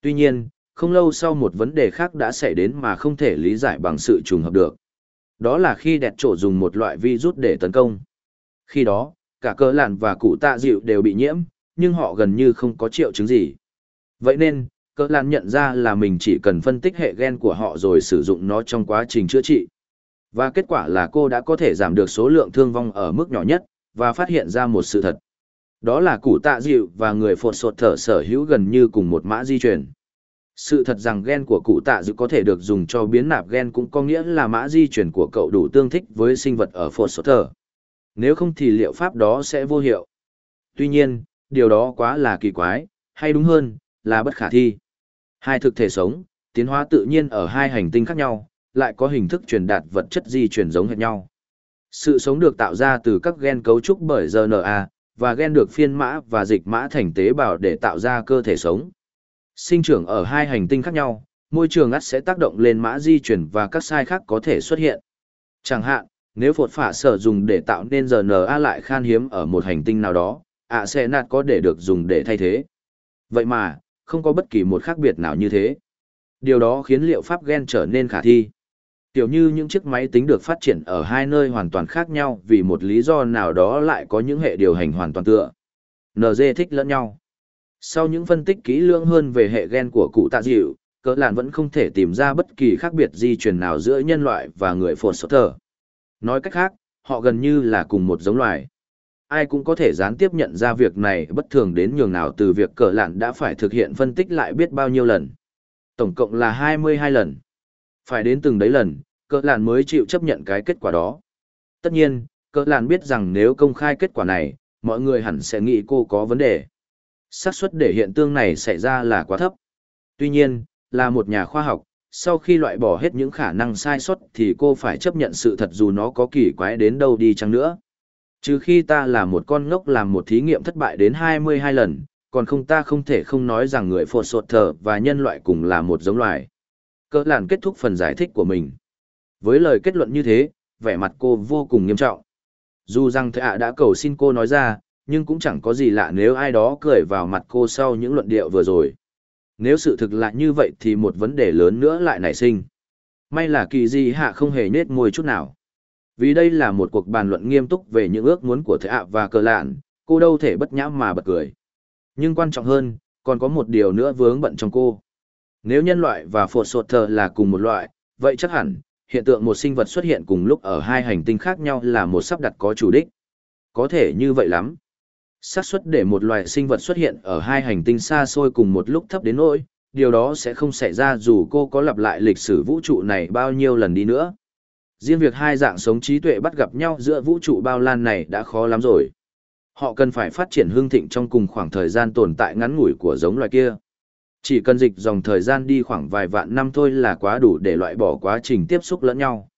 Tuy nhiên, không lâu sau một vấn đề khác đã xảy đến mà không thể lý giải bằng sự trùng hợp được. Đó là khi đẹp trộ dùng một loại virus để tấn công. Khi đó, cả cơ làn và cụ tạ dịu đều bị nhiễm, nhưng họ gần như không có triệu chứng gì. Vậy nên, cơ làn nhận ra là mình chỉ cần phân tích hệ gen của họ rồi sử dụng nó trong quá trình chữa trị. Và kết quả là cô đã có thể giảm được số lượng thương vong ở mức nhỏ nhất, và phát hiện ra một sự thật. Đó là cụ tạ dịu và người phột sột thở sở hữu gần như cùng một mã di truyền. Sự thật rằng gen của cụ tạ dịu có thể được dùng cho biến nạp gen cũng có nghĩa là mã di truyền của cậu đủ tương thích với sinh vật ở phột sột thở. Nếu không thì liệu pháp đó sẽ vô hiệu. Tuy nhiên, điều đó quá là kỳ quái, hay đúng hơn, là bất khả thi. Hai thực thể sống, tiến hóa tự nhiên ở hai hành tinh khác nhau, lại có hình thức truyền đạt vật chất di truyền giống hệt nhau. Sự sống được tạo ra từ các gen cấu trúc bởi RNA, và gen được phiên mã và dịch mã thành tế bào để tạo ra cơ thể sống. Sinh trưởng ở hai hành tinh khác nhau, môi trường ắt sẽ tác động lên mã di chuyển và các sai khác có thể xuất hiện. Chẳng hạn, nếu phột phả sở dùng để tạo nên RNA lại khan hiếm ở một hành tinh nào đó, ạ sẽ nạt có để được dùng để thay thế. Vậy mà, không có bất kỳ một khác biệt nào như thế. Điều đó khiến liệu pháp gen trở nên khả thi. Tiểu như những chiếc máy tính được phát triển ở hai nơi hoàn toàn khác nhau vì một lý do nào đó lại có những hệ điều hành hoàn toàn tựa. nd thích lẫn nhau. Sau những phân tích kỹ lưỡng hơn về hệ gen của cụ tạ dịu, cỡ làn vẫn không thể tìm ra bất kỳ khác biệt di truyền nào giữa nhân loại và người phột sốt thờ Nói cách khác, họ gần như là cùng một giống loài. Ai cũng có thể gián tiếp nhận ra việc này bất thường đến nhường nào từ việc cỡ lạn đã phải thực hiện phân tích lại biết bao nhiêu lần. Tổng cộng là 22 lần. Phải đến từng đấy lần, cỡ lạn mới chịu chấp nhận cái kết quả đó. Tất nhiên, cỡ lạn biết rằng nếu công khai kết quả này, mọi người hẳn sẽ nghĩ cô có vấn đề. xác suất để hiện tượng này xảy ra là quá thấp. Tuy nhiên, là một nhà khoa học, sau khi loại bỏ hết những khả năng sai sót thì cô phải chấp nhận sự thật dù nó có kỳ quái đến đâu đi chăng nữa. Trừ khi ta là một con ngốc làm một thí nghiệm thất bại đến 22 lần, còn không ta không thể không nói rằng người phột sột thở và nhân loại cùng là một giống loài. Cơ làn kết thúc phần giải thích của mình. Với lời kết luận như thế, vẻ mặt cô vô cùng nghiêm trọng. Dù rằng thệ ạ đã cầu xin cô nói ra, nhưng cũng chẳng có gì lạ nếu ai đó cười vào mặt cô sau những luận điệu vừa rồi. Nếu sự thực là như vậy thì một vấn đề lớn nữa lại nảy sinh. May là kỳ di hạ không hề nết môi chút nào. Vì đây là một cuộc bàn luận nghiêm túc về những ước muốn của thệ ạ và cờ lạn, cô đâu thể bất nhã mà bật cười. Nhưng quan trọng hơn, còn có một điều nữa vướng bận trong cô. Nếu nhân loại và phột sột thờ là cùng một loại, vậy chắc hẳn, hiện tượng một sinh vật xuất hiện cùng lúc ở hai hành tinh khác nhau là một sắp đặt có chủ đích. Có thể như vậy lắm xác suất để một loài sinh vật xuất hiện ở hai hành tinh xa xôi cùng một lúc thấp đến nỗi, điều đó sẽ không xảy ra dù cô có lặp lại lịch sử vũ trụ này bao nhiêu lần đi nữa. Riêng việc hai dạng sống trí tuệ bắt gặp nhau giữa vũ trụ bao lan này đã khó lắm rồi. Họ cần phải phát triển hương thịnh trong cùng khoảng thời gian tồn tại ngắn ngủi của giống loài kia. Chỉ cần dịch dòng thời gian đi khoảng vài vạn năm thôi là quá đủ để loại bỏ quá trình tiếp xúc lẫn nhau.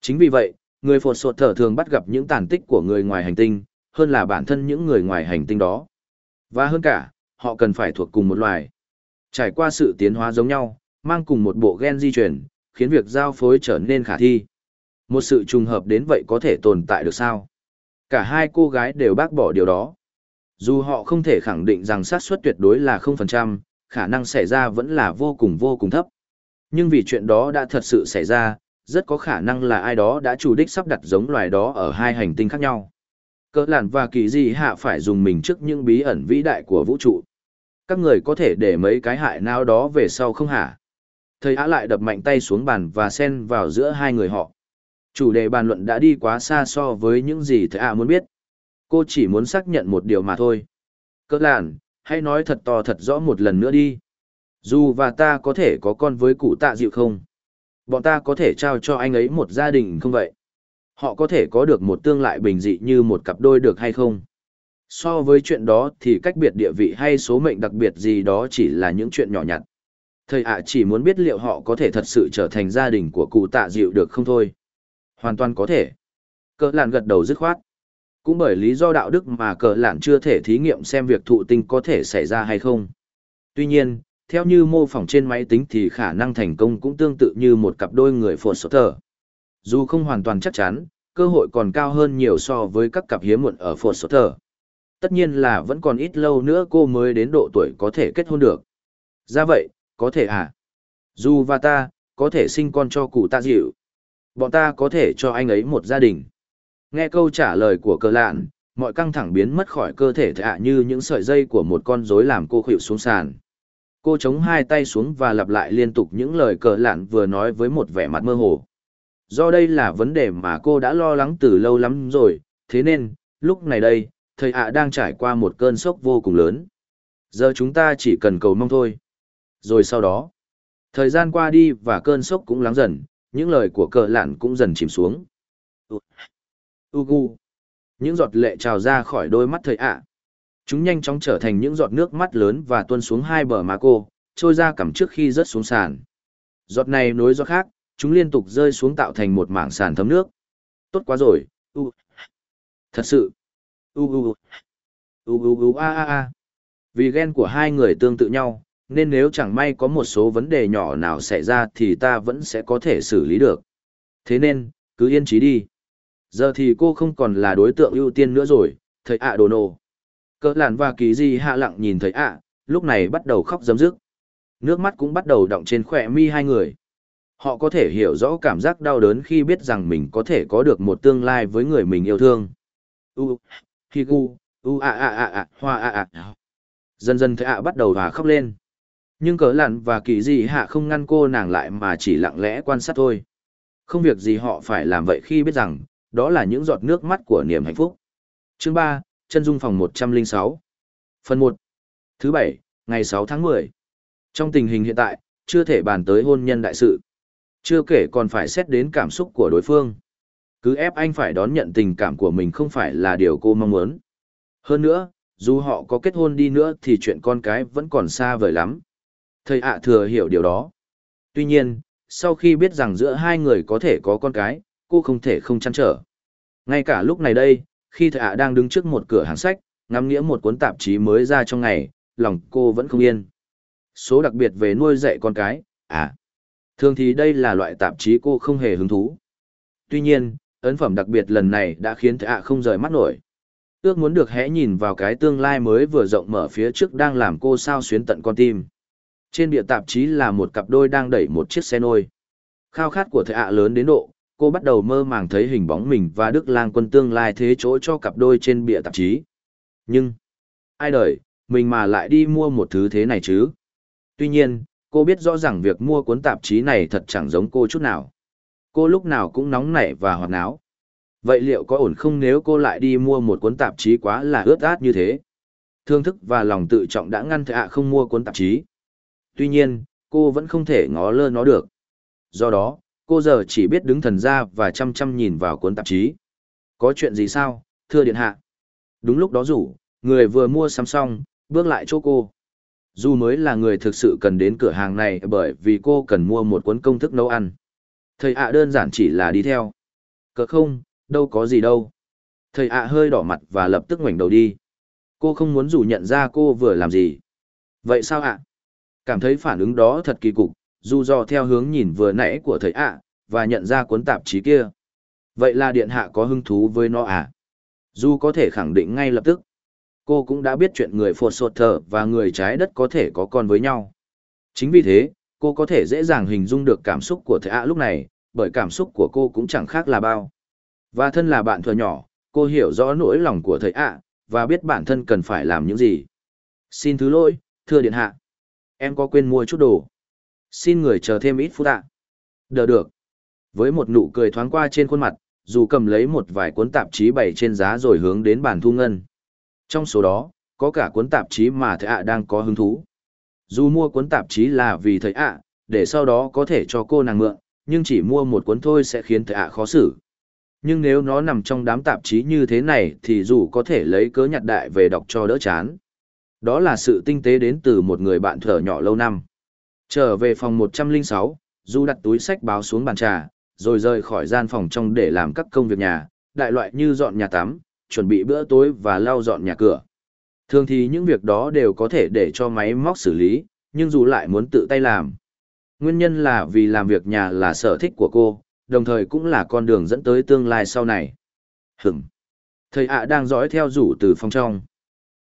Chính vì vậy, người phột sột thở thường bắt gặp những tàn tích của người ngoài hành tinh, hơn là bản thân những người ngoài hành tinh đó. Và hơn cả, họ cần phải thuộc cùng một loài. Trải qua sự tiến hóa giống nhau, mang cùng một bộ gen di chuyển, khiến việc giao phối trở nên khả thi. Một sự trùng hợp đến vậy có thể tồn tại được sao? Cả hai cô gái đều bác bỏ điều đó. Dù họ không thể khẳng định rằng xác suất tuyệt đối là 0%, khả năng xảy ra vẫn là vô cùng vô cùng thấp. Nhưng vì chuyện đó đã thật sự xảy ra, rất có khả năng là ai đó đã chủ đích sắp đặt giống loài đó ở hai hành tinh khác nhau. Cỡ làn và kỳ gì hạ phải dùng mình trước những bí ẩn vĩ đại của vũ trụ. Các người có thể để mấy cái hại nào đó về sau không hả? Thầy Á lại đập mạnh tay xuống bàn và xen vào giữa hai người họ. Chủ đề bàn luận đã đi quá xa so với những gì thầy Á muốn biết. Cô chỉ muốn xác nhận một điều mà thôi. Cỡ làn, hãy nói thật to thật rõ một lần nữa đi. Dù và ta có thể có con với cụ tạ dịu không? Bọn ta có thể trao cho anh ấy một gia đình không vậy? Họ có thể có được một tương lai bình dị như một cặp đôi được hay không? So với chuyện đó thì cách biệt địa vị hay số mệnh đặc biệt gì đó chỉ là những chuyện nhỏ nhặt. Thầy ạ chỉ muốn biết liệu họ có thể thật sự trở thành gia đình của cụ tạ dịu được không thôi. Hoàn toàn có thể. Cờ Lạn gật đầu dứt khoát. Cũng bởi lý do đạo đức mà cờ lạn chưa thể thí nghiệm xem việc thụ tinh có thể xảy ra hay không. Tuy nhiên, theo như mô phỏng trên máy tính thì khả năng thành công cũng tương tự như một cặp đôi người phổ sốt thờ. Dù không hoàn toàn chắc chắn, cơ hội còn cao hơn nhiều so với các cặp hiếm muộn ở phổ sốt thở. Tất nhiên là vẫn còn ít lâu nữa cô mới đến độ tuổi có thể kết hôn được. Ra vậy, có thể à? Dù và ta, có thể sinh con cho cụ ta dịu. Bọn ta có thể cho anh ấy một gia đình. Nghe câu trả lời của cờ lạn, mọi căng thẳng biến mất khỏi cơ thể thạ như những sợi dây của một con rối làm cô khuỵu xuống sàn. Cô chống hai tay xuống và lặp lại liên tục những lời cờ lạn vừa nói với một vẻ mặt mơ hồ. Do đây là vấn đề mà cô đã lo lắng từ lâu lắm rồi, thế nên, lúc này đây, thầy ạ đang trải qua một cơn sốc vô cùng lớn. Giờ chúng ta chỉ cần cầu mong thôi. Rồi sau đó, thời gian qua đi và cơn sốc cũng lắng dần, những lời của cờ lạn cũng dần chìm xuống. Ugu. Những giọt lệ trào ra khỏi đôi mắt thầy ạ. Chúng nhanh chóng trở thành những giọt nước mắt lớn và tuôn xuống hai bờ má cô, trôi ra cằm trước khi rớt xuống sàn. Giọt này nối giọt khác, chúng liên tục rơi xuống tạo thành một mảng sàn thấm nước. Tốt quá rồi. U. Thật sự. U u u u u a a a. Vì ghen của hai người tương tự nhau, nên nếu chẳng may có một số vấn đề nhỏ nào xảy ra thì ta vẫn sẽ có thể xử lý được. Thế nên, cứ yên trí đi. Giờ thì cô không còn là đối tượng ưu tiên nữa rồi, thầy ạ đồ nổ. Cỡ làn và kỳ gì hạ lặng nhìn thấy ạ, lúc này bắt đầu khóc giấm dứt. Nước mắt cũng bắt đầu đọng trên khỏe mi hai người. Họ có thể hiểu rõ cảm giác đau đớn khi biết rằng mình có thể có được một tương lai với người mình yêu thương. U, Higu, U a a a a, hoa a a. Dần dần thấy ạ bắt đầu hòa khóc lên. Nhưng cỡ lặn và kỳ gì hạ không ngăn cô nàng lại mà chỉ lặng lẽ quan sát thôi. Không việc gì họ phải làm vậy khi biết rằng, đó là những giọt nước mắt của niềm hạnh phúc. Chương 3, chân dung phòng 106. Phần 1. Thứ 7, ngày 6 tháng 10. Trong tình hình hiện tại, chưa thể bàn tới hôn nhân đại sự. Chưa kể còn phải xét đến cảm xúc của đối phương. Cứ ép anh phải đón nhận tình cảm của mình không phải là điều cô mong muốn. Hơn nữa, dù họ có kết hôn đi nữa thì chuyện con cái vẫn còn xa vời lắm. Thầy ạ thừa hiểu điều đó. Tuy nhiên, sau khi biết rằng giữa hai người có thể có con cái, cô không thể không chăn trở. Ngay cả lúc này đây, khi thầy ạ đang đứng trước một cửa hàng sách, ngắm nghĩa một cuốn tạp chí mới ra trong ngày, lòng cô vẫn không yên. Số đặc biệt về nuôi dạy con cái, à, thường thì đây là loại tạp chí cô không hề hứng thú. Tuy nhiên, ấn phẩm đặc biệt lần này đã khiến thầy ạ không rời mắt nổi. Ước muốn được hẽ nhìn vào cái tương lai mới vừa rộng mở phía trước đang làm cô sao xuyến tận con tim. Trên bìa tạp chí là một cặp đôi đang đẩy một chiếc xe nôi. Khao khát của thầy ạ lớn đến độ, cô bắt đầu mơ màng thấy hình bóng mình và Đức Lang quân tương lai thế chỗ cho cặp đôi trên bìa tạp chí. Nhưng, ai đời, mình mà lại đi mua một thứ thế này chứ? Tuy nhiên, cô biết rõ ràng việc mua cuốn tạp chí này thật chẳng giống cô chút nào. Cô lúc nào cũng nóng nảy và hoạt náo. Vậy liệu có ổn không nếu cô lại đi mua một cuốn tạp chí quá là ướt át như thế? Thương thức và lòng tự trọng đã ngăn thạ không mua cuốn tạp chí. Tuy nhiên, cô vẫn không thể ngó lơ nó được. Do đó, cô giờ chỉ biết đứng thần ra và chăm chăm nhìn vào cuốn tạp chí. Có chuyện gì sao, thưa điện hạ? Đúng lúc đó rủ, người vừa mua sắm xong, bước lại chỗ cô. Dù mới là người thực sự cần đến cửa hàng này bởi vì cô cần mua một cuốn công thức nấu ăn. Thầy ạ đơn giản chỉ là đi theo. Cỡ không, đâu có gì đâu. Thầy ạ hơi đỏ mặt và lập tức ngoảnh đầu đi. Cô không muốn dù nhận ra cô vừa làm gì. Vậy sao ạ? Cảm thấy phản ứng đó thật kỳ cục, dù dò theo hướng nhìn vừa nãy của thầy ạ, và nhận ra cuốn tạp chí kia. Vậy là điện hạ có hứng thú với nó à? Dù có thể khẳng định ngay lập tức. Cô cũng đã biết chuyện người phột sột thở và người trái đất có thể có con với nhau. Chính vì thế, cô có thể dễ dàng hình dung được cảm xúc của thầy ạ lúc này, bởi cảm xúc của cô cũng chẳng khác là bao. Và thân là bạn thừa nhỏ, cô hiểu rõ nỗi lòng của thầy ạ, và biết bản thân cần phải làm những gì. Xin thứ lỗi, thưa điện hạ. Em có quên mua chút đồ. Xin người chờ thêm ít phút ạ. Đỡ được. Với một nụ cười thoáng qua trên khuôn mặt, dù cầm lấy một vài cuốn tạp chí bày trên giá rồi hướng đến bàn thu ngân. Trong số đó, có cả cuốn tạp chí mà thầy ạ đang có hứng thú. Dù mua cuốn tạp chí là vì thầy ạ, để sau đó có thể cho cô nàng mượn, nhưng chỉ mua một cuốn thôi sẽ khiến thầy ạ khó xử. Nhưng nếu nó nằm trong đám tạp chí như thế này thì dù có thể lấy cớ nhặt đại về đọc cho đỡ chán. Đó là sự tinh tế đến từ một người bạn thở nhỏ lâu năm. Trở về phòng 106, Du đặt túi sách báo xuống bàn trà, rồi rời khỏi gian phòng trong để làm các công việc nhà, đại loại như dọn nhà tắm, chuẩn bị bữa tối và lau dọn nhà cửa. Thường thì những việc đó đều có thể để cho máy móc xử lý, nhưng dù lại muốn tự tay làm. Nguyên nhân là vì làm việc nhà là sở thích của cô, đồng thời cũng là con đường dẫn tới tương lai sau này. Hửm. Thầy ạ đang dõi theo rủ từ phòng trong.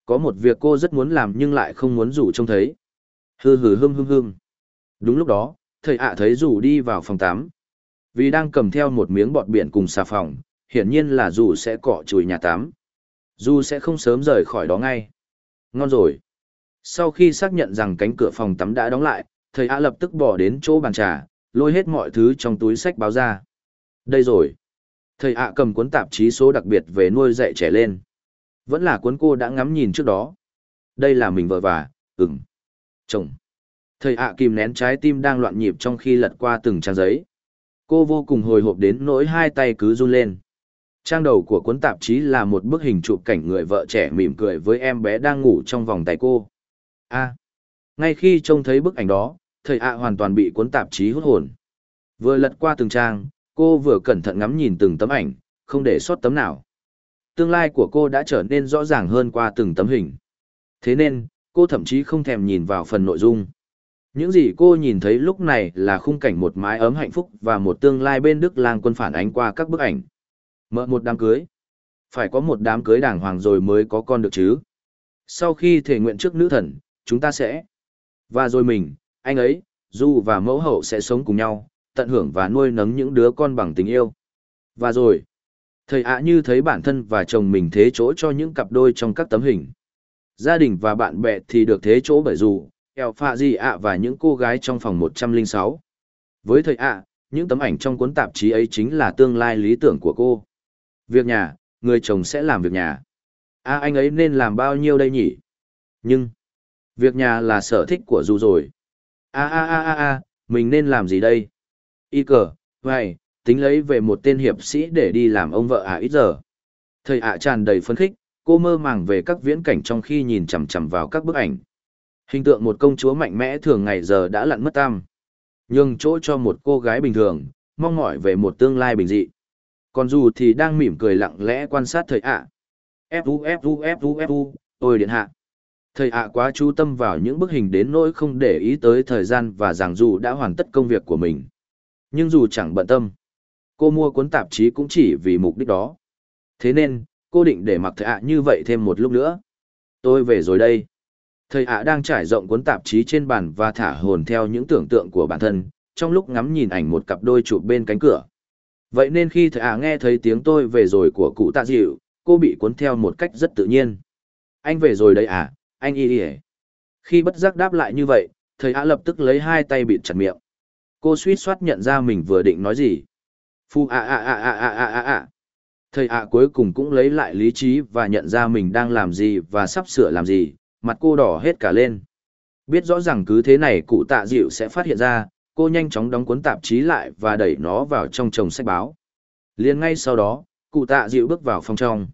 Có một việc cô rất muốn làm nhưng lại không muốn rủ trông thấy. Hừ hừ hưng hưng hưng. Đúng lúc đó, thầy ạ thấy rủ đi vào phòng tắm. Vì đang cầm theo một miếng bọt biển cùng xà phòng, hiển nhiên là dù sẽ cọ chùi nhà tắm. Dù sẽ không sớm rời khỏi đó ngay. Ngon rồi. Sau khi xác nhận rằng cánh cửa phòng tắm đã đóng lại, thầy ạ lập tức bỏ đến chỗ bàn trà, lôi hết mọi thứ trong túi sách báo ra. Đây rồi. Thầy ạ cầm cuốn tạp chí số đặc biệt về nuôi dạy trẻ lên. Vẫn là cuốn cô đã ngắm nhìn trước đó. Đây là mình vợ và, ừm, chồng. Thầy ạ kìm nén trái tim đang loạn nhịp trong khi lật qua từng trang giấy. Cô vô cùng hồi hộp đến nỗi hai tay cứ run lên. Trang đầu của cuốn tạp chí là một bức hình chụp cảnh người vợ trẻ mỉm cười với em bé đang ngủ trong vòng tay cô. A. ngay khi trông thấy bức ảnh đó, thầy ạ hoàn toàn bị cuốn tạp chí hút hồn. Vừa lật qua từng trang, cô vừa cẩn thận ngắm nhìn từng tấm ảnh, không để sót tấm nào. Tương lai của cô đã trở nên rõ ràng hơn qua từng tấm hình. Thế nên, cô thậm chí không thèm nhìn vào phần nội dung. Những gì cô nhìn thấy lúc này là khung cảnh một mái ấm hạnh phúc và một tương lai bên Đức lang quân phản ánh qua các bức ảnh. Mợ một đám cưới. Phải có một đám cưới đàng hoàng rồi mới có con được chứ. Sau khi thể nguyện trước nữ thần, chúng ta sẽ. Và rồi mình, anh ấy, Du và mẫu hậu sẽ sống cùng nhau, tận hưởng và nuôi nấng những đứa con bằng tình yêu. Và rồi, thầy ạ như thấy bản thân và chồng mình thế chỗ cho những cặp đôi trong các tấm hình. Gia đình và bạn bè thì được thế chỗ bởi dù, eo pha gì ạ và những cô gái trong phòng 106. Với thầy ạ, những tấm ảnh trong cuốn tạp chí ấy chính là tương lai lý tưởng của cô. Việc nhà, người chồng sẽ làm việc nhà. À anh ấy nên làm bao nhiêu đây nhỉ? Nhưng, việc nhà là sở thích của Du rồi. A a a a a, mình nên làm gì đây? Y cờ, vậy, tính lấy về một tên hiệp sĩ để đi làm ông vợ à ít giờ. Thầy ạ tràn đầy phấn khích, cô mơ màng về các viễn cảnh trong khi nhìn chằm chằm vào các bức ảnh. Hình tượng một công chúa mạnh mẽ thường ngày giờ đã lặn mất tam. Nhưng chỗ cho một cô gái bình thường, mong mỏi về một tương lai bình dị. Còn dù thì đang mỉm cười lặng lẽ quan sát thầy ạ. Fu Fu Fu Fu, tôi điện hạ. Thầy ạ quá chú tâm vào những bức hình đến nỗi không để ý tới thời gian và rằng dù đã hoàn tất công việc của mình. Nhưng dù chẳng bận tâm, cô mua cuốn tạp chí cũng chỉ vì mục đích đó. Thế nên, cô định để mặc thầy ạ như vậy thêm một lúc nữa. Tôi về rồi đây. Thầy ạ đang trải rộng cuốn tạp chí trên bàn và thả hồn theo những tưởng tượng của bản thân, trong lúc ngắm nhìn ảnh một cặp đôi chụp bên cánh cửa. Vậy nên khi thầy ạ nghe thấy tiếng tôi về rồi của cụ tạ dịu, cô bị cuốn theo một cách rất tự nhiên. Anh về rồi đấy à, anh y y Khi bất giác đáp lại như vậy, thầy ạ lập tức lấy hai tay bịt chặt miệng. Cô suýt soát nhận ra mình vừa định nói gì. Phu ạ ạ ạ ạ ạ ạ ạ ạ. Thầy ạ cuối cùng cũng lấy lại lý trí và nhận ra mình đang làm gì và sắp sửa làm gì, mặt cô đỏ hết cả lên. Biết rõ ràng cứ thế này cụ tạ dịu sẽ phát hiện ra, cô nhanh chóng đóng cuốn tạp chí lại và đẩy nó vào trong chồng sách báo. Liền ngay sau đó, cụ tạ dịu bước vào phòng trong.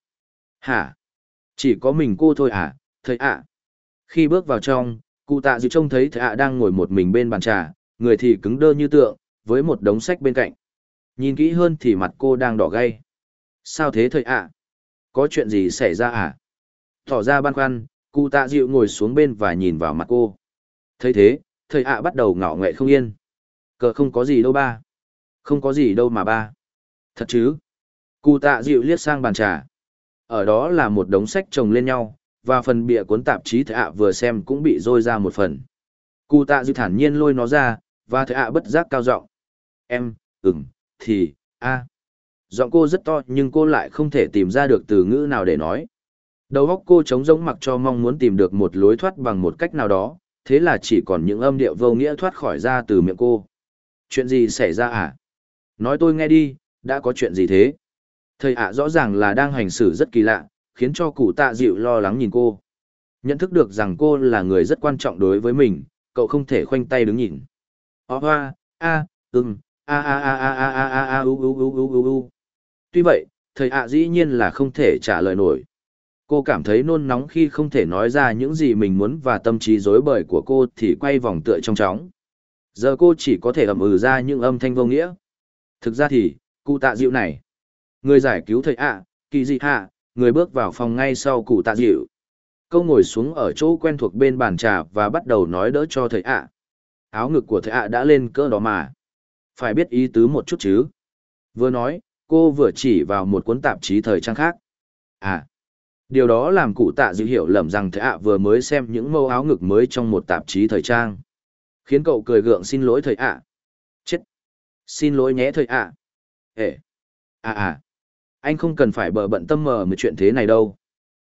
Hả? Chỉ có mình cô thôi à, thầy ạ. Khi bước vào trong, cụ tạ dịu trông thấy thầy ạ đang ngồi một mình bên bàn trà, người thì cứng đơ như tượng, với một đống sách bên cạnh. Nhìn kỹ hơn thì mặt cô đang đỏ gay. Sao thế thầy ạ? Có chuyện gì xảy ra à? Tỏ ra băn khoăn, cụ tạ dịu ngồi xuống bên và nhìn vào mặt cô. thấy thế, thầy ạ bắt đầu ngạo nghệ không yên. Cờ không có gì đâu ba. Không có gì đâu mà ba. Thật chứ? Cụ tạ dịu liếc sang bàn trà. Ở đó là một đống sách chồng lên nhau, và phần bìa cuốn tạp chí thạ vừa xem cũng bị rôi ra một phần. Cụ tạ dịu thản nhiên lôi nó ra, và thạ bất giác cao giọng Em, ừm, thì, a Giọng cô rất to nhưng cô lại không thể tìm ra được từ ngữ nào để nói. Đầu óc cô trống rỗng mặc cho mong muốn tìm được một lối thoát bằng một cách nào đó, thế là chỉ còn những âm điệu vô nghĩa thoát khỏi ra từ miệng cô. Chuyện gì xảy ra à? Nói tôi nghe đi, đã có chuyện gì thế? Thầy ạ rõ ràng là đang hành xử rất kỳ lạ, khiến cho cụ tạ dịu lo lắng nhìn cô. Nhận thức được rằng cô là người rất quan trọng đối với mình, cậu không thể khoanh tay đứng nhìn. Ó hoa, a, ừm, a a a a a a a a u u u u u u. Tuy vậy, thầy ạ dĩ nhiên là không thể trả lời nổi. Cô cảm thấy nôn nóng khi không thể nói ra những gì mình muốn và tâm trí rối bời của cô thì quay vòng tựa trong chóng. Giờ cô chỉ có thể ẩm ừ ra những âm thanh vô nghĩa. Thực ra thì, cụ tạ dịu này. Người giải cứu thầy ạ, kỳ dị hạ, người bước vào phòng ngay sau cụ tạ dịu. câu ngồi xuống ở chỗ quen thuộc bên bàn trà và bắt đầu nói đỡ cho thầy ạ. Áo ngực của thầy ạ đã lên cỡ đó mà. Phải biết ý tứ một chút chứ. Vừa nói, cô vừa chỉ vào một cuốn tạp chí thời trang khác. À, điều đó làm cụ tạ dịu hiểu lầm rằng thầy ạ vừa mới xem những mẫu áo ngực mới trong một tạp chí thời trang. Khiến cậu cười gượng xin lỗi thầy ạ. Chết! Xin lỗi nhé thầy ạ. Ê! À à! Anh không cần phải bờ bận tâm mờ một chuyện thế này đâu.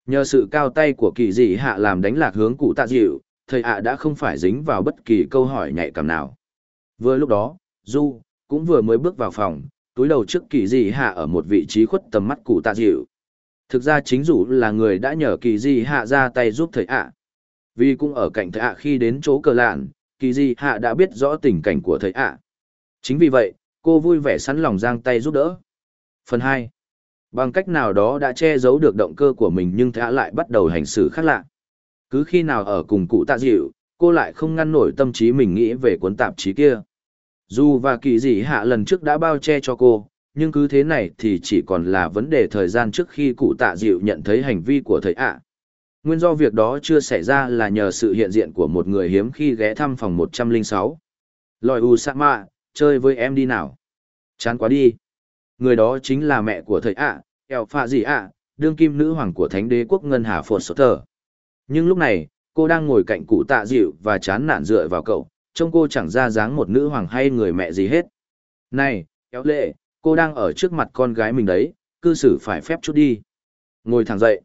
Nhờ sự cao tay của kỳ dị hạ làm đánh lạc hướng cụ tạ dịu, thầy ạ đã không phải dính vào bất kỳ câu hỏi nhạy cảm nào. Vừa lúc đó, Du, cũng vừa mới bước vào phòng, túi đầu trước kỳ dị hạ ở một vị trí khuất tầm mắt cụ tạ dịu. Thực ra chính dù là người đã nhờ kỳ dị hạ ra tay giúp thầy ạ. Vì cũng ở cạnh thầy ạ khi đến chỗ cờ lạn, kỳ di hạ đã biết rõ tình cảnh của thầy ạ. Chính vì vậy, cô vui vẻ sẵn lòng giang tay giúp đỡ. Phần hai, Bằng cách nào đó đã che giấu được động cơ của mình nhưng thạ lại bắt đầu hành xử khác lạ. Cứ khi nào ở cùng cụ tạ dịu, cô lại không ngăn nổi tâm trí mình nghĩ về cuốn tạp chí kia. Dù và kỳ dị hạ lần trước đã bao che cho cô, nhưng cứ thế này thì chỉ còn là vấn đề thời gian trước khi cụ tạ dịu nhận thấy hành vi của thầy ạ. Nguyên do việc đó chưa xảy ra là nhờ sự hiện diện của một người hiếm khi ghé thăm phòng 106. Lòi Usama, chơi với em đi nào. Chán quá đi người đó chính là mẹ của thầy ạ, eo phạ gì ạ, đương kim nữ hoàng của thánh đế quốc ngân hà phột sốt thờ. Nhưng lúc này, cô đang ngồi cạnh cụ tạ dịu và chán nản dựa vào cậu, trông cô chẳng ra dáng một nữ hoàng hay người mẹ gì hết. Này, kéo lệ, cô đang ở trước mặt con gái mình đấy, cư xử phải phép chút đi. Ngồi thẳng dậy.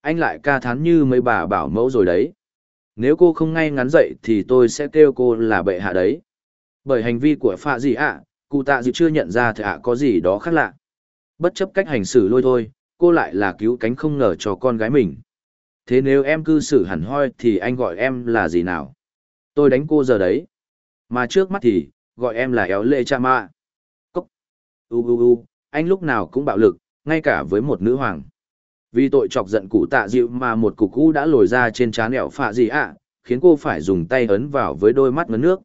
Anh lại ca thán như mấy bà bảo mẫu rồi đấy. Nếu cô không ngay ngắn dậy thì tôi sẽ kêu cô là bệ hạ đấy. Bởi hành vi của phạ gì ạ, cụ tạ dịu chưa nhận ra thì ạ có gì đó khác lạ. Bất chấp cách hành xử lôi thôi, cô lại là cứu cánh không ngờ cho con gái mình. Thế nếu em cư xử hẳn hoi thì anh gọi em là gì nào? Tôi đánh cô giờ đấy. Mà trước mắt thì, gọi em là éo lệ cha mạ. Cốc. U u u, anh lúc nào cũng bạo lực, ngay cả với một nữ hoàng. Vì tội chọc giận cụ tạ dịu mà một cục cũ đã lồi ra trên trán ẻo phạ gì ạ, khiến cô phải dùng tay ấn vào với đôi mắt ngấn nước.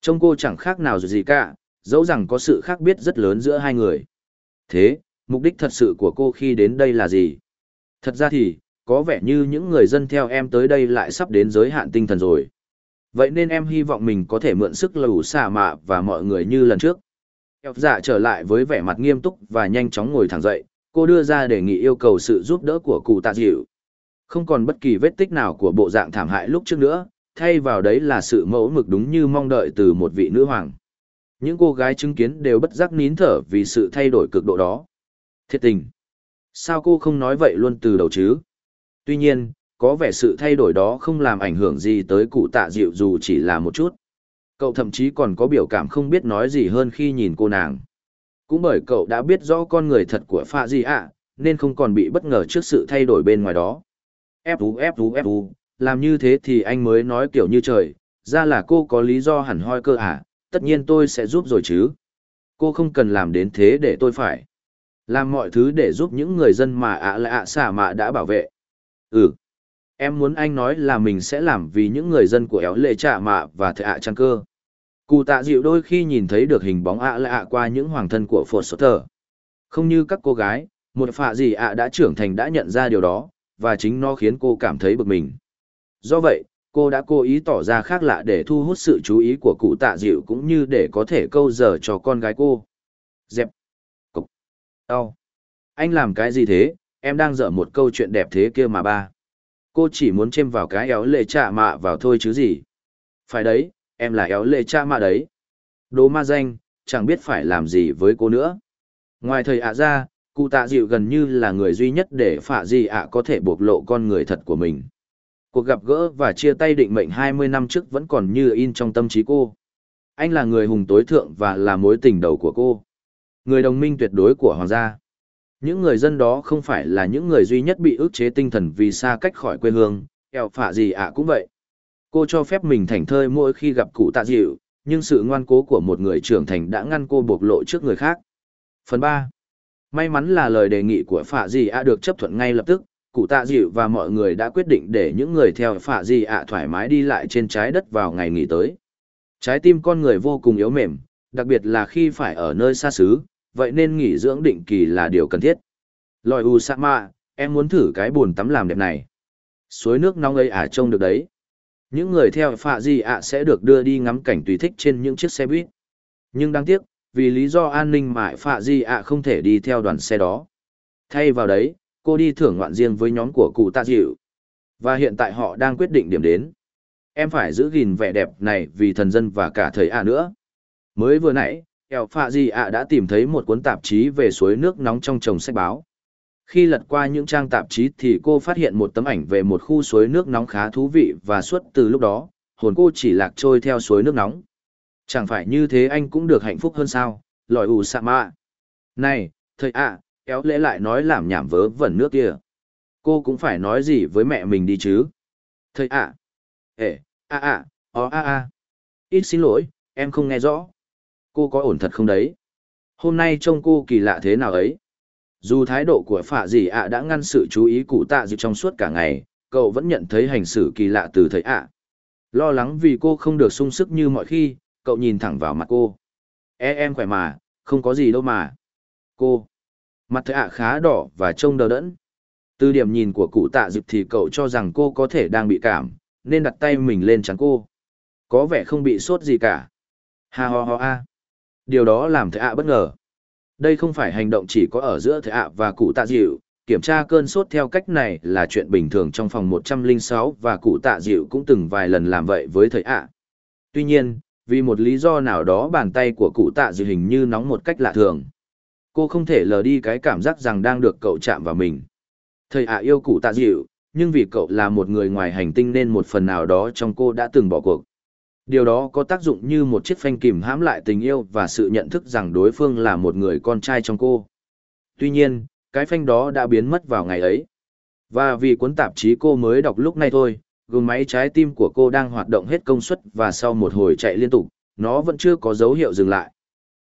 Trông cô chẳng khác nào gì cả, dẫu rằng có sự khác biệt rất lớn giữa hai người. Thế, mục đích thật sự của cô khi đến đây là gì? Thật ra thì, có vẻ như những người dân theo em tới đây lại sắp đến giới hạn tinh thần rồi. Vậy nên em hy vọng mình có thể mượn sức lù xả mạ và mọi người như lần trước. Eo dạ trở lại với vẻ mặt nghiêm túc và nhanh chóng ngồi thẳng dậy, cô đưa ra đề nghị yêu cầu sự giúp đỡ của cụ tạ dịu. Không còn bất kỳ vết tích nào của bộ dạng thảm hại lúc trước nữa, thay vào đấy là sự mẫu mực đúng như mong đợi từ một vị nữ hoàng. Những cô gái chứng kiến đều bất giác nín thở vì sự thay đổi cực độ đó. Thiệt tình. Sao cô không nói vậy luôn từ đầu chứ? Tuy nhiên, có vẻ sự thay đổi đó không làm ảnh hưởng gì tới cụ tạ dịu dù chỉ là một chút. Cậu thậm chí còn có biểu cảm không biết nói gì hơn khi nhìn cô nàng. Cũng bởi cậu đã biết rõ con người thật của pha Di ạ, nên không còn bị bất ngờ trước sự thay đổi bên ngoài đó. Ép ú ép ú ép ú, làm như thế thì anh mới nói kiểu như trời, ra là cô có lý do hẳn hoi cơ à, tất nhiên tôi sẽ giúp rồi chứ. Cô không cần làm đến thế để tôi phải. Làm mọi thứ để giúp những người dân mà ạ là ạ xả mạ đã bảo vệ. Ừ. Em muốn anh nói là mình sẽ làm vì những người dân của éo lệ trạ mạ và thệ ạ trang cơ. Cụ tạ dịu đôi khi nhìn thấy được hình bóng ạ lạ qua những hoàng thân của phột sốt thờ. Không như các cô gái, một phạ gì ạ đã trưởng thành đã nhận ra điều đó, và chính nó khiến cô cảm thấy bực mình. Do vậy, cô đã cố ý tỏ ra khác lạ để thu hút sự chú ý của cụ tạ dịu cũng như để có thể câu giờ cho con gái cô. Dẹp. Cục. Đau. Anh làm cái gì thế? Em đang dở một câu chuyện đẹp thế kia mà ba. Cô chỉ muốn chêm vào cái éo lệ trạ mạ vào thôi chứ gì. Phải đấy em là éo lệ cha ma đấy đồ ma danh chẳng biết phải làm gì với cô nữa ngoài thầy ạ ra cụ tạ dịu gần như là người duy nhất để phạ gì ạ có thể bộc lộ con người thật của mình Cuộc gặp gỡ và chia tay định mệnh 20 năm trước vẫn còn như in trong tâm trí cô. Anh là người hùng tối thượng và là mối tình đầu của cô. Người đồng minh tuyệt đối của hoàng gia. Những người dân đó không phải là những người duy nhất bị ức chế tinh thần vì xa cách khỏi quê hương, eo phạ gì ạ cũng vậy. Cô cho phép mình thành thơi mỗi khi gặp cụ tạ dịu, nhưng sự ngoan cố của một người trưởng thành đã ngăn cô bộc lộ trước người khác. Phần 3. May mắn là lời đề nghị của phạ di ạ được chấp thuận ngay lập tức, cụ tạ dịu và mọi người đã quyết định để những người theo phạ di ạ thoải mái đi lại trên trái đất vào ngày nghỉ tới. Trái tim con người vô cùng yếu mềm, đặc biệt là khi phải ở nơi xa xứ, vậy nên nghỉ dưỡng định kỳ là điều cần thiết. Lòi Usama, em muốn thử cái bồn tắm làm đẹp này. Suối nước nóng ấy à trông được đấy. Những người theo phạ gì ạ sẽ được đưa đi ngắm cảnh tùy thích trên những chiếc xe buýt. Nhưng đáng tiếc, vì lý do an ninh mà phạ gì ạ không thể đi theo đoàn xe đó. Thay vào đấy, cô đi thưởng ngoạn riêng với nhóm của cụ tạ dịu. Và hiện tại họ đang quyết định điểm đến. Em phải giữ gìn vẻ đẹp này vì thần dân và cả thầy ạ nữa. Mới vừa nãy, Eo Phạ Di ạ đã tìm thấy một cuốn tạp chí về suối nước nóng trong chồng sách báo. Khi lật qua những trang tạp chí thì cô phát hiện một tấm ảnh về một khu suối nước nóng khá thú vị và suốt từ lúc đó, hồn cô chỉ lạc trôi theo suối nước nóng. Chẳng phải như thế anh cũng được hạnh phúc hơn sao, lòi ù sạ mạ. Này, thầy ạ, kéo lễ lại nói làm nhảm vớ vẩn nước kia. Cô cũng phải nói gì với mẹ mình đi chứ. Thầy ạ. À. Ê, a a, ó a a. Ít xin lỗi, em không nghe rõ. Cô có ổn thật không đấy? Hôm nay trông cô kỳ lạ thế nào ấy? Dù thái độ của phạ gì ạ đã ngăn sự chú ý cụ tạ dịp trong suốt cả ngày, cậu vẫn nhận thấy hành xử kỳ lạ từ thầy ạ. Lo lắng vì cô không được sung sức như mọi khi, cậu nhìn thẳng vào mặt cô. E em khỏe mà, không có gì đâu mà. Cô. Mặt thầy ạ khá đỏ và trông đờ đẫn. Từ điểm nhìn của cụ tạ dịp thì cậu cho rằng cô có thể đang bị cảm, nên đặt tay mình lên chắn cô. Có vẻ không bị sốt gì cả. Ha ho ho ha. Điều đó làm thầy ạ bất ngờ. Đây không phải hành động chỉ có ở giữa thầy ạ và cụ tạ dịu, kiểm tra cơn sốt theo cách này là chuyện bình thường trong phòng 106 và cụ tạ dịu cũng từng vài lần làm vậy với thầy ạ. Tuy nhiên, vì một lý do nào đó bàn tay của cụ tạ dịu hình như nóng một cách lạ thường. Cô không thể lờ đi cái cảm giác rằng đang được cậu chạm vào mình. Thầy ạ yêu cụ tạ dịu, nhưng vì cậu là một người ngoài hành tinh nên một phần nào đó trong cô đã từng bỏ cuộc. Điều đó có tác dụng như một chiếc phanh kìm hãm lại tình yêu và sự nhận thức rằng đối phương là một người con trai trong cô. Tuy nhiên, cái phanh đó đã biến mất vào ngày ấy. Và vì cuốn tạp chí cô mới đọc lúc này thôi, gương máy trái tim của cô đang hoạt động hết công suất và sau một hồi chạy liên tục, nó vẫn chưa có dấu hiệu dừng lại.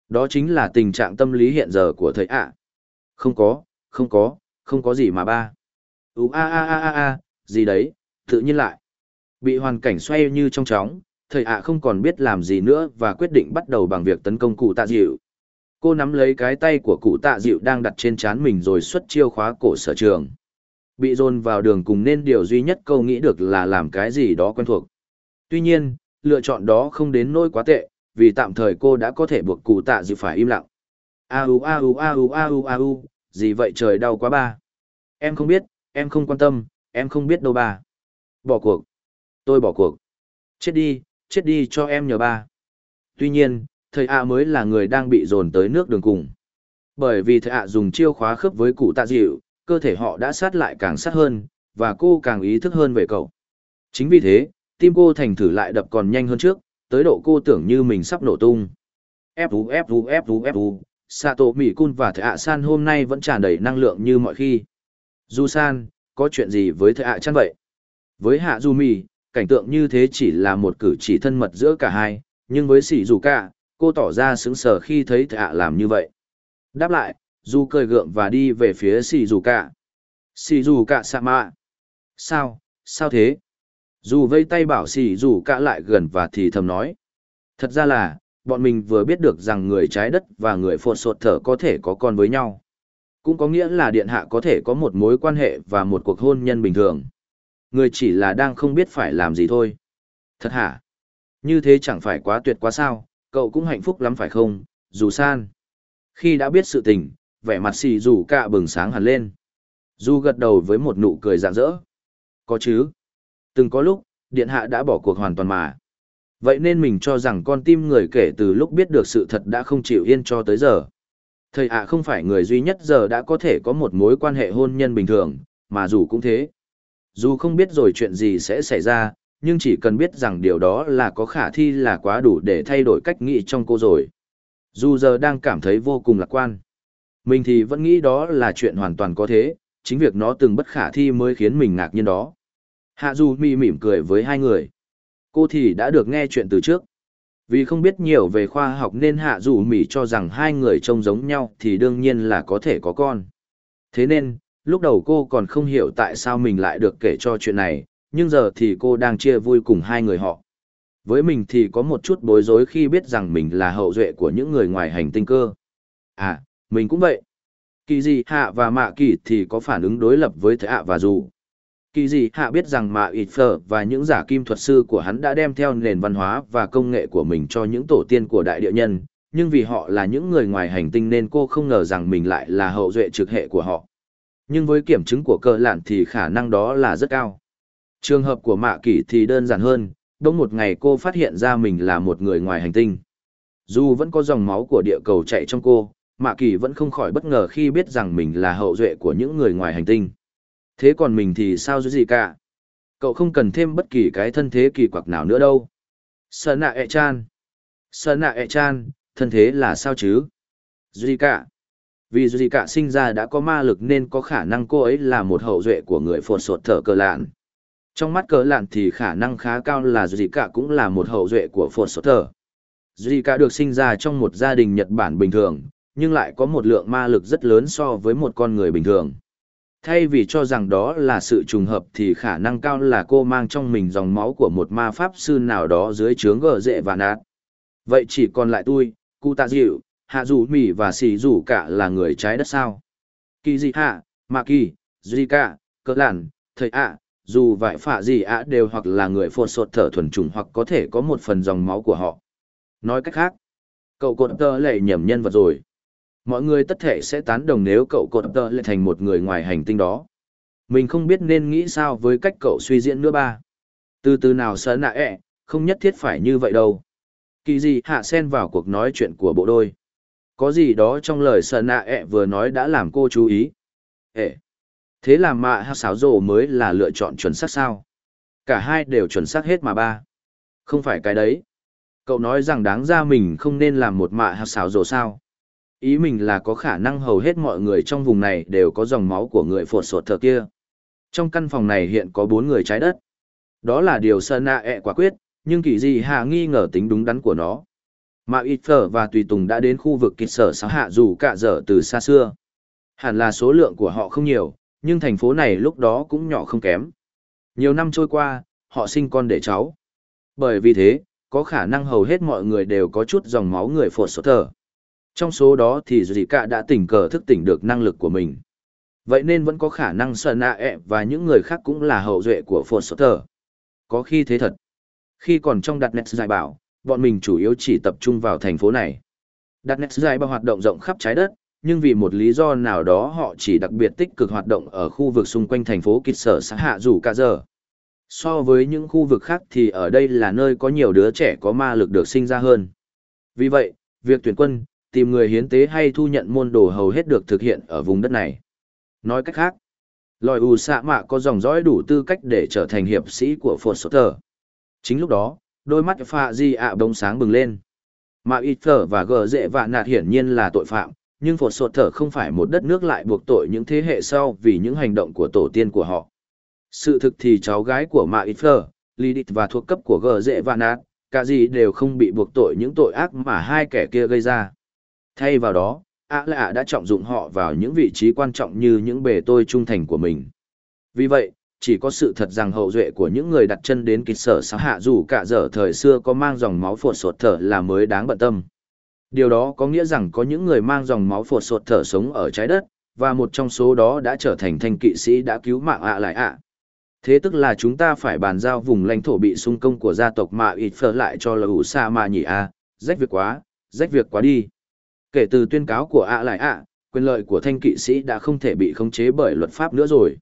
Đó chính là tình trạng tâm lý hiện giờ của thầy ạ. Không có, không có, không có gì mà ba. Ú a a a a a, gì đấy, tự nhiên lại. Bị hoàn cảnh xoay như trong chóng, thầy ạ không còn biết làm gì nữa và quyết định bắt đầu bằng việc tấn công cụ tạ dịu. Cô nắm lấy cái tay của cụ tạ dịu đang đặt trên trán mình rồi xuất chiêu khóa cổ sở trường. Bị dồn vào đường cùng nên điều duy nhất câu nghĩ được là làm cái gì đó quen thuộc. Tuy nhiên, lựa chọn đó không đến nỗi quá tệ, vì tạm thời cô đã có thể buộc cụ tạ dịu phải im lặng. A u a u a u a u a u, gì vậy trời đau quá ba. Em không biết, em không quan tâm, em không biết đâu ba. Bỏ cuộc. Tôi bỏ cuộc. Chết đi, chết đi cho em nhờ ba. Tuy nhiên, thầy ạ mới là người đang bị dồn tới nước đường cùng. Bởi vì thầy ạ dùng chiêu khóa khớp với cụ tạ dịu, cơ thể họ đã sát lại càng sát hơn, và cô càng ý thức hơn về cậu. Chính vì thế, tim cô thành thử lại đập còn nhanh hơn trước, tới độ cô tưởng như mình sắp nổ tung. Fu Fu Fu Fu, Sato Mỹ Cun và thầy ạ san hôm nay vẫn tràn đầy năng lượng như mọi khi. Du san, có chuyện gì với thầy ạ chăng vậy? Với hạ Du Mỹ, cảnh tượng như thế chỉ là một cử chỉ thân mật giữa cả hai, nhưng với sỉ dù cả, cô tỏ ra sững sờ khi thấy thạ làm như vậy. Đáp lại, Du cười gượng và đi về phía sỉ dù cả. Sỉ dù cả sạ mạ. Sao, sao thế? Dù vây tay bảo sỉ dù cả lại gần và thì thầm nói. Thật ra là, bọn mình vừa biết được rằng người trái đất và người phột sột thở có thể có con với nhau. Cũng có nghĩa là điện hạ có thể có một mối quan hệ và một cuộc hôn nhân bình thường. Người chỉ là đang không biết phải làm gì thôi. Thật hả? Như thế chẳng phải quá tuyệt quá sao, cậu cũng hạnh phúc lắm phải không, dù san. Khi đã biết sự tình, vẻ mặt xì dù cạ bừng sáng hẳn lên. Du gật đầu với một nụ cười rạng rỡ. Có chứ. Từng có lúc, điện hạ đã bỏ cuộc hoàn toàn mà. Vậy nên mình cho rằng con tim người kể từ lúc biết được sự thật đã không chịu yên cho tới giờ. Thầy ạ không phải người duy nhất giờ đã có thể có một mối quan hệ hôn nhân bình thường, mà dù cũng thế. Dù không biết rồi chuyện gì sẽ xảy ra, nhưng chỉ cần biết rằng điều đó là có khả thi là quá đủ để thay đổi cách nghĩ trong cô rồi. Dù giờ đang cảm thấy vô cùng lạc quan. Mình thì vẫn nghĩ đó là chuyện hoàn toàn có thế, chính việc nó từng bất khả thi mới khiến mình ngạc nhiên đó. Hạ Du mỉ mỉm cười với hai người. Cô thì đã được nghe chuyện từ trước. Vì không biết nhiều về khoa học nên Hạ Du mỉ cho rằng hai người trông giống nhau thì đương nhiên là có thể có con. Thế nên, lúc đầu cô còn không hiểu tại sao mình lại được kể cho chuyện này, nhưng giờ thì cô đang chia vui cùng hai người họ. Với mình thì có một chút bối rối khi biết rằng mình là hậu duệ của những người ngoài hành tinh cơ. À, mình cũng vậy. Kỳ gì hạ và mạ kỳ thì có phản ứng đối lập với thế ạ và dù. Kỳ gì hạ biết rằng Mạ ịt phở và những giả kim thuật sư của hắn đã đem theo nền văn hóa và công nghệ của mình cho những tổ tiên của đại địa nhân, nhưng vì họ là những người ngoài hành tinh nên cô không ngờ rằng mình lại là hậu duệ trực hệ của họ. Nhưng với kiểm chứng của cờ lạn thì khả năng đó là rất cao. Trường hợp của mạ kỷ thì đơn giản hơn, đông một ngày cô phát hiện ra mình là một người ngoài hành tinh. Dù vẫn có dòng máu của địa cầu chạy trong cô, mạ kỷ vẫn không khỏi bất ngờ khi biết rằng mình là hậu duệ của những người ngoài hành tinh. Thế còn mình thì sao gì cả? Cậu không cần thêm bất kỳ cái thân thế kỳ quặc nào nữa đâu. Sở nạ ẹ chan. Sở nạ ẹ chan, thân thế là sao chứ? Duy cả. Vì Duy cả sinh ra đã có ma lực nên có khả năng cô ấy là một hậu duệ của người phột sột thở cờ lạn. Trong mắt cờ lạn thì khả năng khá cao là Duy cả cũng là một hậu duệ của phột sột thở. Duy cả được sinh ra trong một gia đình Nhật Bản bình thường, nhưng lại có một lượng ma lực rất lớn so với một con người bình thường. Thay vì cho rằng đó là sự trùng hợp thì khả năng cao là cô mang trong mình dòng máu của một ma pháp sư nào đó dưới trướng gờ dệ và nát. Vậy chỉ còn lại tôi, cụ tạ dịu, hạ dù mì và xì dù cả là người trái đất sao. Kỳ dị hạ, mạ kỳ, duy cả, cỡ làn, thầy ạ, dù vải phạ gì ạ đều hoặc là người phồn sột thở thuần trùng hoặc có thể có một phần dòng máu của họ. Nói cách khác, cậu cột tơ lệ nhầm nhân vật rồi. Mọi người tất thể sẽ tán đồng nếu cậu cột tơ lệ thành một người ngoài hành tinh đó. Mình không biết nên nghĩ sao với cách cậu suy diễn nữa ba. Từ từ nào sớ nạ ẹ không nhất thiết phải như vậy đâu. Kỳ gì hạ xen vào cuộc nói chuyện của bộ đôi có gì đó trong lời sợ nạ ẹ vừa nói đã làm cô chú ý ệ thế là mạ hát sáo rồ mới là lựa chọn chuẩn xác sao cả hai đều chuẩn xác hết mà ba không phải cái đấy cậu nói rằng đáng ra mình không nên làm một mạ hát sáo rồ sao Ý mình là có khả năng hầu hết mọi người trong vùng này đều có dòng máu của người phột sột thờ kia. Trong căn phòng này hiện có bốn người trái đất. Đó là điều sơn nạ ẹ quả quyết, nhưng kỳ gì hạ nghi ngờ tính đúng đắn của nó. Mà ít phở và tùy tùng đã đến khu vực kịch sở sáng hạ dù cả giờ từ xa xưa. Hẳn là số lượng của họ không nhiều, nhưng thành phố này lúc đó cũng nhỏ không kém. Nhiều năm trôi qua, họ sinh con để cháu. Bởi vì thế, có khả năng hầu hết mọi người đều có chút dòng máu người phột sốt thở. Trong số đó thì dì cả đã tỉnh cờ thức tỉnh được năng lực của mình. Vậy nên vẫn có khả năng sợ nạ ẹ e và những người khác cũng là hậu duệ của Phật Sở thở. Có khi thế thật. Khi còn trong đặt nét giải bảo, bọn mình chủ yếu chỉ tập trung vào thành phố này. Đặt nét dài hoạt động rộng khắp trái đất, nhưng vì một lý do nào đó họ chỉ đặc biệt tích cực hoạt động ở khu vực xung quanh thành phố Kịch Sở xã Hạ Dù Cả Giờ. So với những khu vực khác thì ở đây là nơi có nhiều đứa trẻ có ma lực được sinh ra hơn. Vì vậy, việc tuyển quân, tìm người hiến tế hay thu nhận môn đồ hầu hết được thực hiện ở vùng đất này. Nói cách khác, lòi ù xạ mạ có dòng dõi đủ tư cách để trở thành hiệp sĩ của Phật Sốt Chính lúc đó, đôi mắt pha di ạ bông sáng bừng lên. Mà ít thở và gờ dễ vạ nạt hiển nhiên là tội phạm, nhưng phột sột thở không phải một đất nước lại buộc tội những thế hệ sau vì những hành động của tổ tiên của họ. Sự thực thì cháu gái của Mạ ít thở, Lidit và thuộc cấp của gờ dễ vạ nạt, cả gì đều không bị buộc tội những tội ác mà hai kẻ kia gây ra. Thay vào đó, ạ lạ đã trọng dụng họ vào những vị trí quan trọng như những bề tôi trung thành của mình. Vì vậy, chỉ có sự thật rằng hậu duệ của những người đặt chân đến kịch sở xã hạ dù cả giờ thời xưa có mang dòng máu phột sột thở là mới đáng bận tâm. Điều đó có nghĩa rằng có những người mang dòng máu phột sột thở sống ở trái đất, và một trong số đó đã trở thành thanh kỵ sĩ đã cứu mạng ạ lại ạ. Thế tức là chúng ta phải bàn giao vùng lãnh thổ bị xung công của gia tộc mà ịt phở lại cho là ủ sa mà nhỉ a rách việc quá, rách việc quá đi. Kể từ tuyên cáo của ạ lại ạ, quyền lợi của thanh kỵ sĩ đã không thể bị khống chế bởi luật pháp nữa rồi.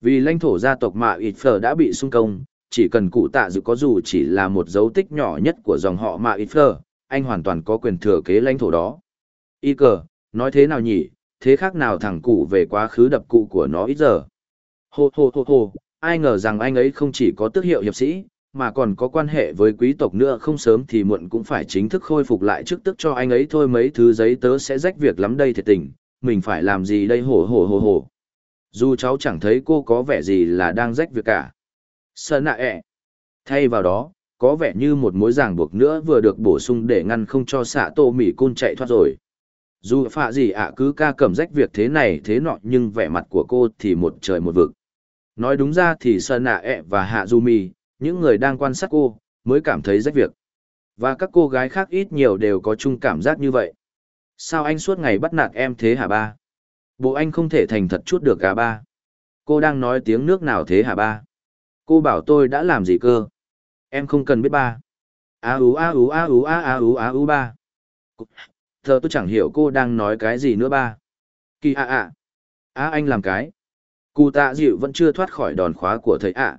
Vì lãnh thổ gia tộc mạ Ít phở đã bị xung công, chỉ cần cụ tạ dự có dù chỉ là một dấu tích nhỏ nhất của dòng họ mạ ít phở, anh hoàn toàn có quyền thừa kế lãnh thổ đó. Y cờ, nói thế nào nhỉ, thế khác nào thằng cụ về quá khứ đập cụ của nó ít giờ. Hô hô hô hô, ai ngờ rằng anh ấy không chỉ có tước hiệu hiệp sĩ, mà còn có quan hệ với quý tộc nữa không sớm thì muộn cũng phải chính thức khôi phục lại trước tức cho anh ấy thôi mấy thứ giấy tớ sẽ rách việc lắm đây thiệt tình, mình phải làm gì đây hổ hổ hổ hổ. Dù cháu chẳng thấy cô có vẻ gì là đang rách việc cả. Sơn nạ ẹ. Thay vào đó, có vẻ như một mối ràng buộc nữa vừa được bổ sung để ngăn không cho xạ tô mỉ côn chạy thoát rồi. Dù phạ gì ạ cứ ca cầm rách việc thế này thế nọ nhưng vẻ mặt của cô thì một trời một vực. Nói đúng ra thì Sơn nạ ẹ và hạ du mì, những người đang quan sát cô, mới cảm thấy rách việc. Và các cô gái khác ít nhiều đều có chung cảm giác như vậy. Sao anh suốt ngày bắt nạt em thế hả ba? Bộ anh không thể thành thật chút được cả ba. Cô đang nói tiếng nước nào thế hả ba? Cô bảo tôi đã làm gì cơ? Em không cần biết ba. A ú a ú a ú a a ú a ú ba. Thờ tôi chẳng hiểu cô đang nói cái gì nữa ba. Kỳ ạ ạ. á anh làm cái. Cụ tạ dịu vẫn chưa thoát khỏi đòn khóa của thầy ạ.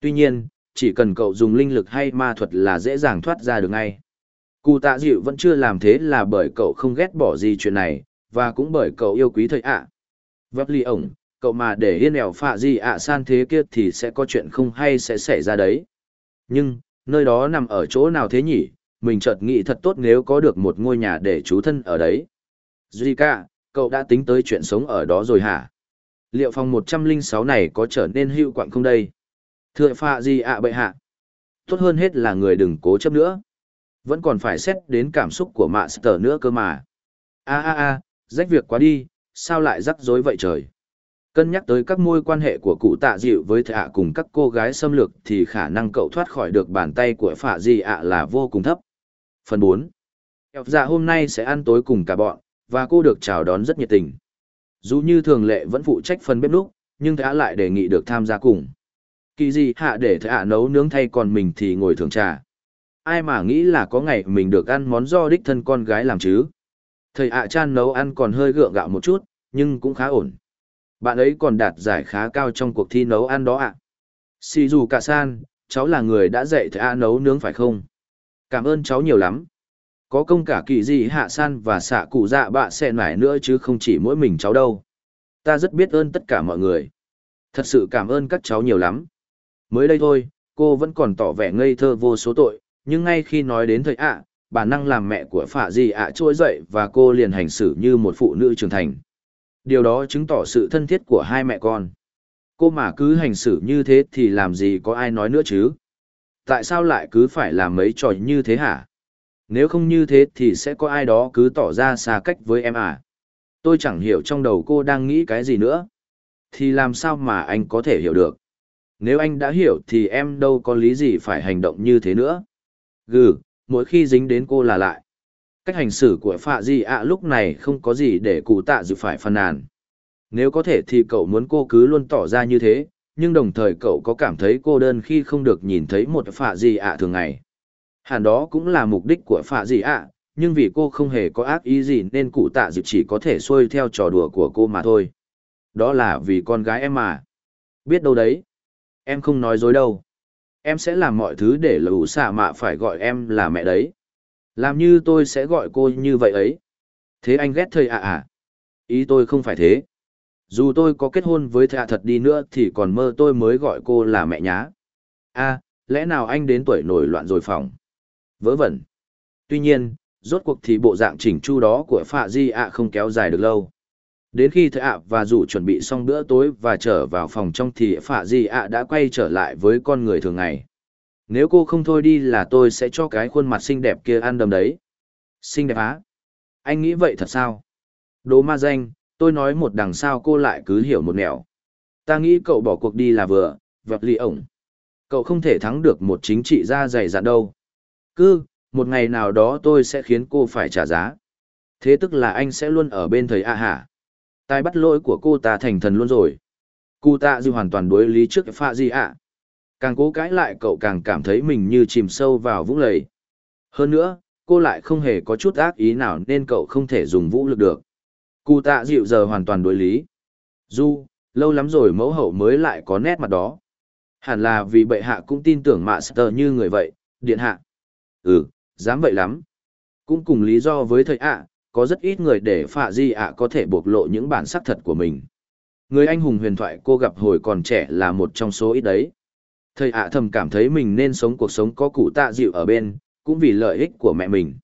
Tuy nhiên, chỉ cần cậu dùng linh lực hay ma thuật là dễ dàng thoát ra được ngay. Cụ tạ dịu vẫn chưa làm thế là bởi cậu không ghét bỏ gì chuyện này, và cũng bởi cậu yêu quý thầy ạ. À. Vấp ly ổng, cậu mà để yên ẻo phạ gì ạ san thế kia thì sẽ có chuyện không hay sẽ xảy ra đấy. Nhưng, nơi đó nằm ở chỗ nào thế nhỉ? Mình chợt nghĩ thật tốt nếu có được một ngôi nhà để chú thân ở đấy. Zika, cậu đã tính tới chuyện sống ở đó rồi hả? Liệu phòng 106 này có trở nên hữu quạng không đây? Thưa phạ gì ạ bệ hạ? Tốt hơn hết là người đừng cố chấp nữa. Vẫn còn phải xét đến cảm xúc của mạ sở nữa cơ mà. a a a rách việc quá đi, sao lại rắc rối vậy trời? Cân nhắc tới các mối quan hệ của cụ tạ dịu với thạ cùng các cô gái xâm lược thì khả năng cậu thoát khỏi được bàn tay của phạ gì ạ là vô cùng thấp. Phần 4. Dạ hôm nay sẽ ăn tối cùng cả bọn, và cô được chào đón rất nhiệt tình. Dù như thường lệ vẫn phụ trách phần bếp núc, nhưng thạ lại đề nghị được tham gia cùng. Kỳ gì hạ để thạ nấu nướng thay còn mình thì ngồi thưởng trà. Ai mà nghĩ là có ngày mình được ăn món do đích thân con gái làm chứ. Thầy ạ chan nấu ăn còn hơi gượng gạo một chút, nhưng cũng khá ổn. Bạn ấy còn đạt giải khá cao trong cuộc thi nấu ăn đó ạ. À. Sì dù cả san, cháu là người đã dạy thầy ạ nấu nướng phải không? Cảm ơn cháu nhiều lắm. Có công cả kỳ gì hạ san và xạ cụ dạ bạ sẽ nải nữa chứ không chỉ mỗi mình cháu đâu. Ta rất biết ơn tất cả mọi người. Thật sự cảm ơn các cháu nhiều lắm. Mới đây thôi, cô vẫn còn tỏ vẻ ngây thơ vô số tội, nhưng ngay khi nói đến thầy ạ, bản năng làm mẹ của phạ Di ạ trôi dậy và cô liền hành xử như một phụ nữ trưởng thành. Điều đó chứng tỏ sự thân thiết của hai mẹ con. Cô mà cứ hành xử như thế thì làm gì có ai nói nữa chứ? Tại sao lại cứ phải làm mấy trò như thế hả? Nếu không như thế thì sẽ có ai đó cứ tỏ ra xa cách với em à? Tôi chẳng hiểu trong đầu cô đang nghĩ cái gì nữa. Thì làm sao mà anh có thể hiểu được? Nếu anh đã hiểu thì em đâu có lý gì phải hành động như thế nữa. Gừ, mỗi khi dính đến cô là lại. Cách hành xử của Phạ Di ạ lúc này không có gì để cụ tạ dự phải phàn nàn. Nếu có thể thì cậu muốn cô cứ luôn tỏ ra như thế, nhưng đồng thời cậu có cảm thấy cô đơn khi không được nhìn thấy một Phạ Di ạ thường ngày. Hẳn đó cũng là mục đích của Phạ Di ạ, nhưng vì cô không hề có ác ý gì nên cụ tạ dự chỉ có thể xuôi theo trò đùa của cô mà thôi. Đó là vì con gái em mà. Biết đâu đấy. Em không nói dối đâu. Em sẽ làm mọi thứ để lù xạ mạ phải gọi em là mẹ đấy. Làm như tôi sẽ gọi cô như vậy ấy. Thế anh ghét thầy ạ à à? Ý tôi không phải thế. Dù tôi có kết hôn với thầy thật đi nữa thì còn mơ tôi mới gọi cô là mẹ nhá. À, lẽ nào anh đến tuổi nổi loạn rồi phòng? Vớ vẩn. Tuy nhiên, rốt cuộc thì bộ dạng chỉnh chu đó của Phạ Di ạ không kéo dài được lâu. Đến khi thầy ạ và dù chuẩn bị xong bữa tối và trở vào phòng trong thì Phạ Di ạ đã quay trở lại với con người thường ngày. Nếu cô không thôi đi là tôi sẽ cho cái khuôn mặt xinh đẹp kia ăn đầm đấy. Xinh đẹp á? Anh nghĩ vậy thật sao? Đồ ma danh, tôi nói một đằng sao cô lại cứ hiểu một nẻo. Ta nghĩ cậu bỏ cuộc đi là vừa, vập lì ổng. Cậu không thể thắng được một chính trị gia dày dạn đâu. Cứ, một ngày nào đó tôi sẽ khiến cô phải trả giá. Thế tức là anh sẽ luôn ở bên thầy A hả? Tai bắt lỗi của cô ta thành thần luôn rồi. Cụ tạ dư hoàn toàn đối lý trước pha gì ạ. Càng cố cãi lại cậu càng cảm thấy mình như chìm sâu vào vũng lầy. Hơn nữa, cô lại không hề có chút ác ý nào nên cậu không thể dùng vũ lực được. Cụ tạ dịu giờ hoàn toàn đối lý. Du, lâu lắm rồi mẫu hậu mới lại có nét mặt đó. Hẳn là vì bệ hạ cũng tin tưởng mạ sờ như người vậy, điện hạ. Ừ, dám vậy lắm. Cũng cùng lý do với thầy ạ, có rất ít người để phạ di ạ có thể bộc lộ những bản sắc thật của mình. Người anh hùng huyền thoại cô gặp hồi còn trẻ là một trong số ít đấy. Thầy ạ thầm cảm thấy mình nên sống cuộc sống có cụ tạ dịu ở bên, cũng vì lợi ích của mẹ mình.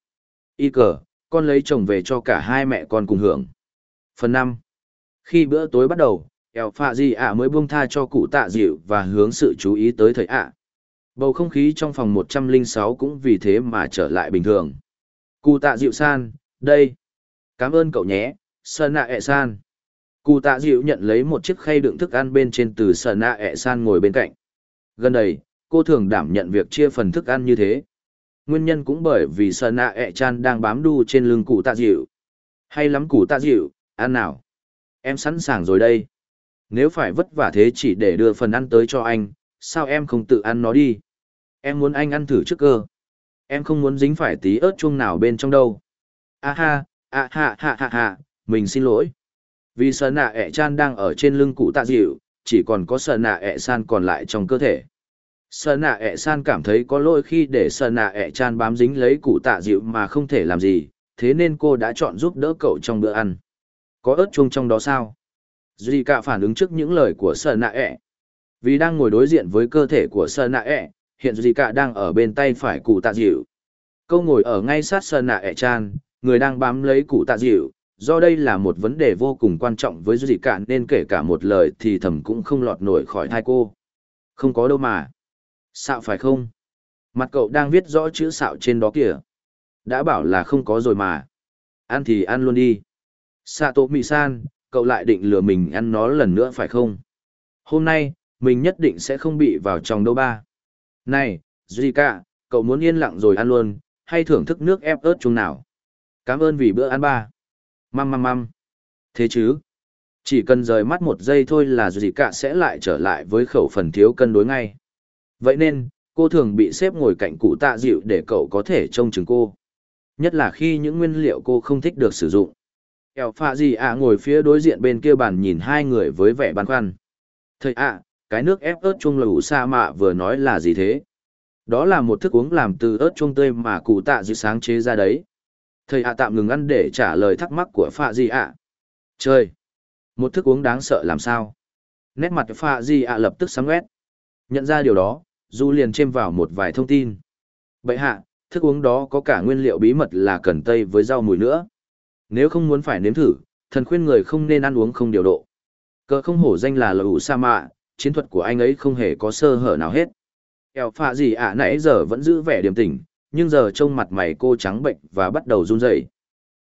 Y cờ, con lấy chồng về cho cả hai mẹ con cùng hưởng. Phần năm Khi bữa tối bắt đầu, eo phạ di ạ mới buông tha cho cụ tạ dịu và hướng sự chú ý tới thầy ạ. Bầu không khí trong phòng 106 cũng vì thế mà trở lại bình thường. Cụ tạ dịu san, đây. Cảm ơn cậu nhé, sơn nạ ẹ san. Cụ tạ dịu nhận lấy một chiếc khay đựng thức ăn bên trên từ sơn nạ ẹ san ngồi bên cạnh. Gần đây, cô thường đảm nhận việc chia phần thức ăn như thế. Nguyên nhân cũng bởi vì sơn nạ ẹ chan đang bám đu trên lưng cụ tạ dịu. Hay lắm cụ tạ dịu, ăn nào. Em sẵn sàng rồi đây. Nếu phải vất vả thế chỉ để đưa phần ăn tới cho anh, sao em không tự ăn nó đi? Em muốn anh ăn thử trước cơ. Em không muốn dính phải tí ớt chuông nào bên trong đâu. A ha, à ha ha ha ha, mình xin lỗi. Vì sờ nạ ẹ chan đang ở trên lưng cụ tạ dịu, chỉ còn có sờ nạ ẹ san còn lại trong cơ thể. Sờ nạ ẹ san cảm thấy có lỗi khi để sờ nạ ẹ chan bám dính lấy cụ tạ dịu mà không thể làm gì, thế nên cô đã chọn giúp đỡ cậu trong bữa ăn. Có ớt chuông trong đó sao? Duy cả phản ứng trước những lời của sờ nạ ẹ. Vì đang ngồi đối diện với cơ thể của sờ nạ ẹ, hiện Duy cả đang ở bên tay phải cụ tạ dịu. Câu ngồi ở ngay sát sờ nạ ẹ chan, người đang bám lấy cụ tạ dịu, do đây là một vấn đề vô cùng quan trọng với Duy cả nên kể cả một lời thì thầm cũng không lọt nổi khỏi thai cô. Không có đâu mà. Xạo phải không? Mặt cậu đang viết rõ chữ xạo trên đó kìa. Đã bảo là không có rồi mà. Ăn thì ăn luôn đi. Sato Mì-san, cậu lại định lừa mình ăn nó lần nữa phải không? Hôm nay, mình nhất định sẽ không bị vào trong đâu ba. Này, Zika, cậu muốn yên lặng rồi ăn luôn, hay thưởng thức nước ép ớt chung nào? Cảm ơn vì bữa ăn ba. Măm măm măm. Thế chứ? Chỉ cần rời mắt một giây thôi là gì cả sẽ lại trở lại với khẩu phần thiếu cân đối ngay. Vậy nên, cô thường bị xếp ngồi cạnh cụ tạ dịu để cậu có thể trông chừng cô. Nhất là khi những nguyên liệu cô không thích được sử dụng. Eo phạ gì ạ ngồi phía đối diện bên kia bàn nhìn hai người với vẻ băn khoăn. Thầy ạ, cái nước ép ớt chung lẩu sa mạ vừa nói là gì thế? Đó là một thức uống làm từ ớt chuông tươi mà cụ tạ dịu sáng chế ra đấy. Thầy ạ tạm ngừng ăn để trả lời thắc mắc của phạ di ạ. Chơi! Một thức uống đáng sợ làm sao? Nét mặt phạ di ạ lập tức sáng quét. Nhận ra điều đó, Du liền chêm vào một vài thông tin. Vậy hạ, thức uống đó có cả nguyên liệu bí mật là cần tây với rau mùi nữa. Nếu không muốn phải nếm thử, thần khuyên người không nên ăn uống không điều độ. Cờ không hổ danh là lầu sa mạ, chiến thuật của anh ấy không hề có sơ hở nào hết. Eo phạ gì ạ nãy giờ vẫn giữ vẻ điềm tĩnh, nhưng giờ trông mặt mày cô trắng bệnh và bắt đầu run rẩy.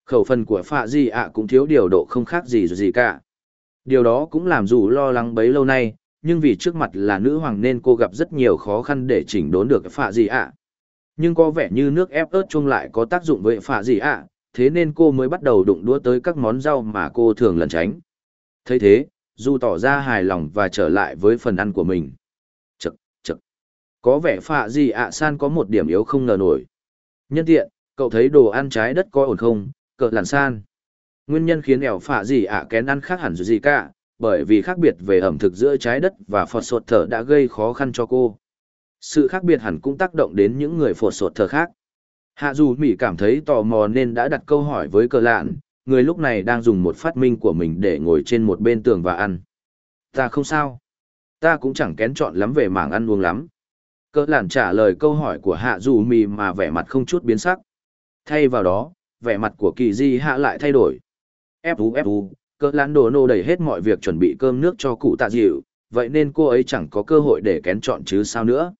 Khẩu phần của phạ di ạ cũng thiếu điều độ không khác gì gì cả. Điều đó cũng làm dù lo lắng bấy lâu nay, nhưng vì trước mặt là nữ hoàng nên cô gặp rất nhiều khó khăn để chỉnh đốn được phạ di ạ. Nhưng có vẻ như nước ép ớt chung lại có tác dụng với phạ di ạ, thế nên cô mới bắt đầu đụng đũa tới các món rau mà cô thường lẩn tránh. thấy thế, dù tỏ ra hài lòng và trở lại với phần ăn của mình. Có vẻ phạ gì ạ san có một điểm yếu không ngờ nổi. Nhân tiện, cậu thấy đồ ăn trái đất có ổn không, cỡ làn san. Nguyên nhân khiến ẻo phạ gì ạ kén ăn khác hẳn gì cả, bởi vì khác biệt về ẩm thực giữa trái đất và phọt sột thở đã gây khó khăn cho cô. Sự khác biệt hẳn cũng tác động đến những người phọt sột thở khác. Hạ dù Mỹ cảm thấy tò mò nên đã đặt câu hỏi với cờ lạn, người lúc này đang dùng một phát minh của mình để ngồi trên một bên tường và ăn. Ta không sao. Ta cũng chẳng kén chọn lắm về mảng ăn uống lắm. Cỡ lạn trả lời câu hỏi của hạ dù mì mà vẻ mặt không chút biến sắc. Thay vào đó, vẻ mặt của kỳ di hạ lại thay đổi. Ép ú ép ú, cờ lạn đồ nô đẩy hết mọi việc chuẩn bị cơm nước cho cụ tạ dịu, vậy nên cô ấy chẳng có cơ hội để kén chọn chứ sao nữa.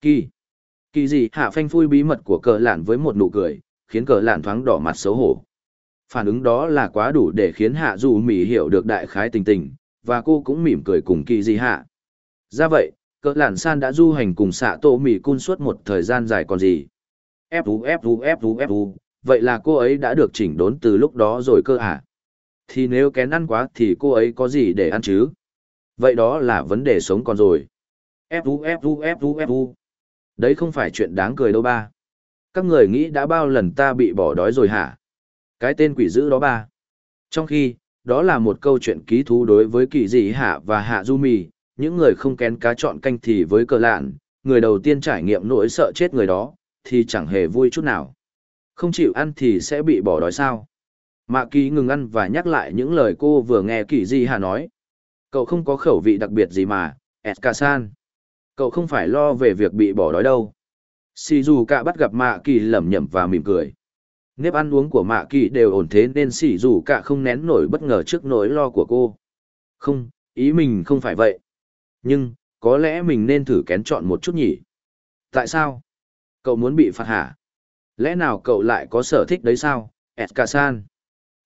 Kỳ. Kỳ gì hạ phanh phui bí mật của cờ lạn với một nụ cười, khiến cờ lạn thoáng đỏ mặt xấu hổ. Phản ứng đó là quá đủ để khiến hạ dù mỉ hiểu được đại khái tình tình, và cô cũng mỉm cười cùng kỳ gì hạ. Ra vậy, cỡ lản san đã du hành cùng xạ tổ mỹ cun suốt một thời gian dài còn gì. Ép u ép u ép u ép u, vậy là cô ấy đã được chỉnh đốn từ lúc đó rồi cơ à? Thì nếu kén ăn quá thì cô ấy có gì để ăn chứ? Vậy đó là vấn đề sống còn rồi. Ép u ép u ép u ép u. Đấy không phải chuyện đáng cười đâu ba. Các người nghĩ đã bao lần ta bị bỏ đói rồi hả? Cái tên quỷ dữ đó ba. Trong khi, đó là một câu chuyện ký thú đối với kỳ dị hạ và hạ du mì, những người không kén cá chọn canh thì với cờ lạn, người đầu tiên trải nghiệm nỗi sợ chết người đó, thì chẳng hề vui chút nào. Không chịu ăn thì sẽ bị bỏ đói sao? Mạ kỳ ngừng ăn và nhắc lại những lời cô vừa nghe kỳ Di Hà nói. Cậu không có khẩu vị đặc biệt gì mà, Eskasan. Cậu không phải lo về việc bị bỏ đói đâu. Sì dù cả bắt gặp mạ kỳ lẩm nhẩm và mỉm cười. Nếp ăn uống của mạ kỳ đều ổn thế nên sì dù cả không nén nổi bất ngờ trước nỗi lo của cô. Không, ý mình không phải vậy. Nhưng, có lẽ mình nên thử kén chọn một chút nhỉ. Tại sao? Cậu muốn bị phạt hả? Lẽ nào cậu lại có sở thích đấy sao, Eskasan?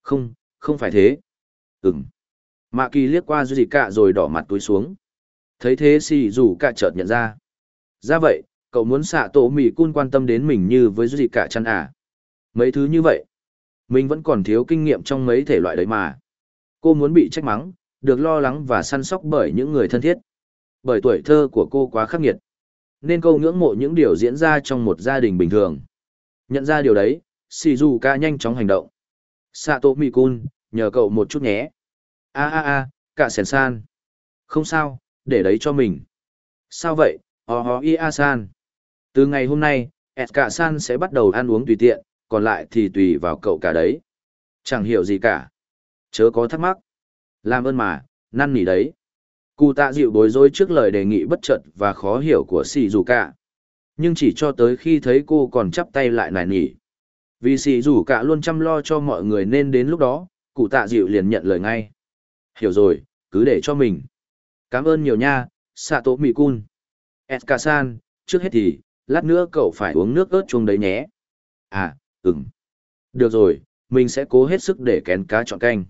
Không, không phải thế. Ừm. Mạ kỳ liếc qua Duy Cả rồi đỏ mặt túi xuống. Thấy thế xì dù cả chợt nhận ra. Ra vậy, cậu muốn xạ tổ mì cun quan tâm đến mình như với Duy cả chăn à. Mấy thứ như vậy. Mình vẫn còn thiếu kinh nghiệm trong mấy thể loại đấy mà. Cô muốn bị trách mắng, được lo lắng và săn sóc bởi những người thân thiết. Bởi tuổi thơ của cô quá khắc nghiệt, nên cô ngưỡng mộ những điều diễn ra trong một gia đình bình thường. Nhận ra điều đấy, Shizuka nhanh chóng hành động. Sato Mikun, nhờ cậu một chút nhé. A a a, cả sèn san. Không sao, để đấy cho mình. Sao vậy, ho ho i a san. Từ ngày hôm nay, Cả san sẽ bắt đầu ăn uống tùy tiện, còn lại thì tùy vào cậu cả đấy. Chẳng hiểu gì cả. Chớ có thắc mắc. Làm ơn mà, năn nỉ đấy. Cụ tạ dịu bối rối trước lời đề nghị bất chợt và khó hiểu của Sì Dù Cả. Nhưng chỉ cho tới khi thấy cô còn chắp tay lại nài nỉ. Vì Sì Dù Cả luôn chăm lo cho mọi người nên đến lúc đó, cụ tạ dịu liền nhận lời ngay. Hiểu rồi, cứ để cho mình. Cảm ơn nhiều nha, Sato Mikun. Eska-san, trước hết thì, lát nữa cậu phải uống nước ớt chuông đấy nhé. À, ừm. Được rồi, mình sẽ cố hết sức để kén cá chọn canh.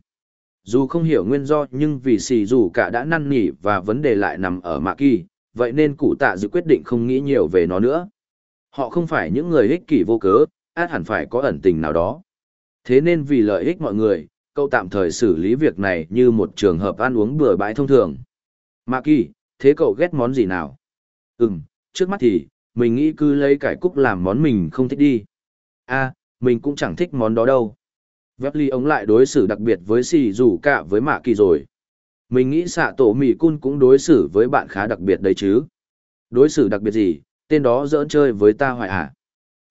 Dù không hiểu nguyên do nhưng vì xì dù cả đã năn nỉ và vấn đề lại nằm ở mạ kỳ, vậy nên cụ tạ dự quyết định không nghĩ nhiều về nó nữa. Họ không phải những người ích kỷ vô cớ, át hẳn phải có ẩn tình nào đó. Thế nên vì lợi ích mọi người, cậu tạm thời xử lý việc này như một trường hợp ăn uống bừa bãi thông thường. Mạ kỳ, thế cậu ghét món gì nào? Ừ, trước mắt thì, mình nghĩ cứ lấy cải cúc làm món mình không thích đi. a mình cũng chẳng thích món đó đâu. Vép ly ống lại đối xử đặc biệt với xì dù cả với mạ kỳ rồi. Mình nghĩ xạ tổ mì cun cũng đối xử với bạn khá đặc biệt đấy chứ. Đối xử đặc biệt gì, tên đó giỡn chơi với ta hoài à.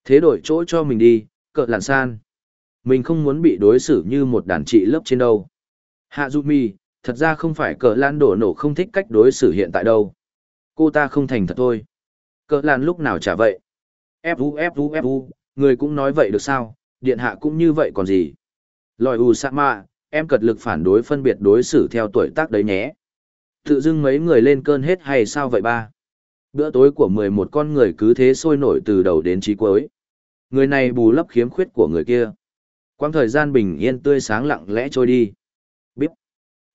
Thế đổi chỗ cho mình đi, cỡ làn san. Mình không muốn bị đối xử như một đàn chị lớp trên đâu. Hạ Dụ Mì, thật ra không phải cỡ lan đổ nổ không thích cách đối xử hiện tại đâu. Cô ta không thành thật thôi. Cỡ lan lúc nào chả vậy. Fu Fu Fu, người cũng nói vậy được sao, điện hạ cũng như vậy còn gì. Lòi U mạ, em cật lực phản đối phân biệt đối xử theo tuổi tác đấy nhé. Tự dưng mấy người lên cơn hết hay sao vậy ba? Bữa tối của mười một con người cứ thế sôi nổi từ đầu đến trí cuối. Người này bù lấp khiếm khuyết của người kia. Quang thời gian bình yên tươi sáng lặng lẽ trôi đi. Bíp.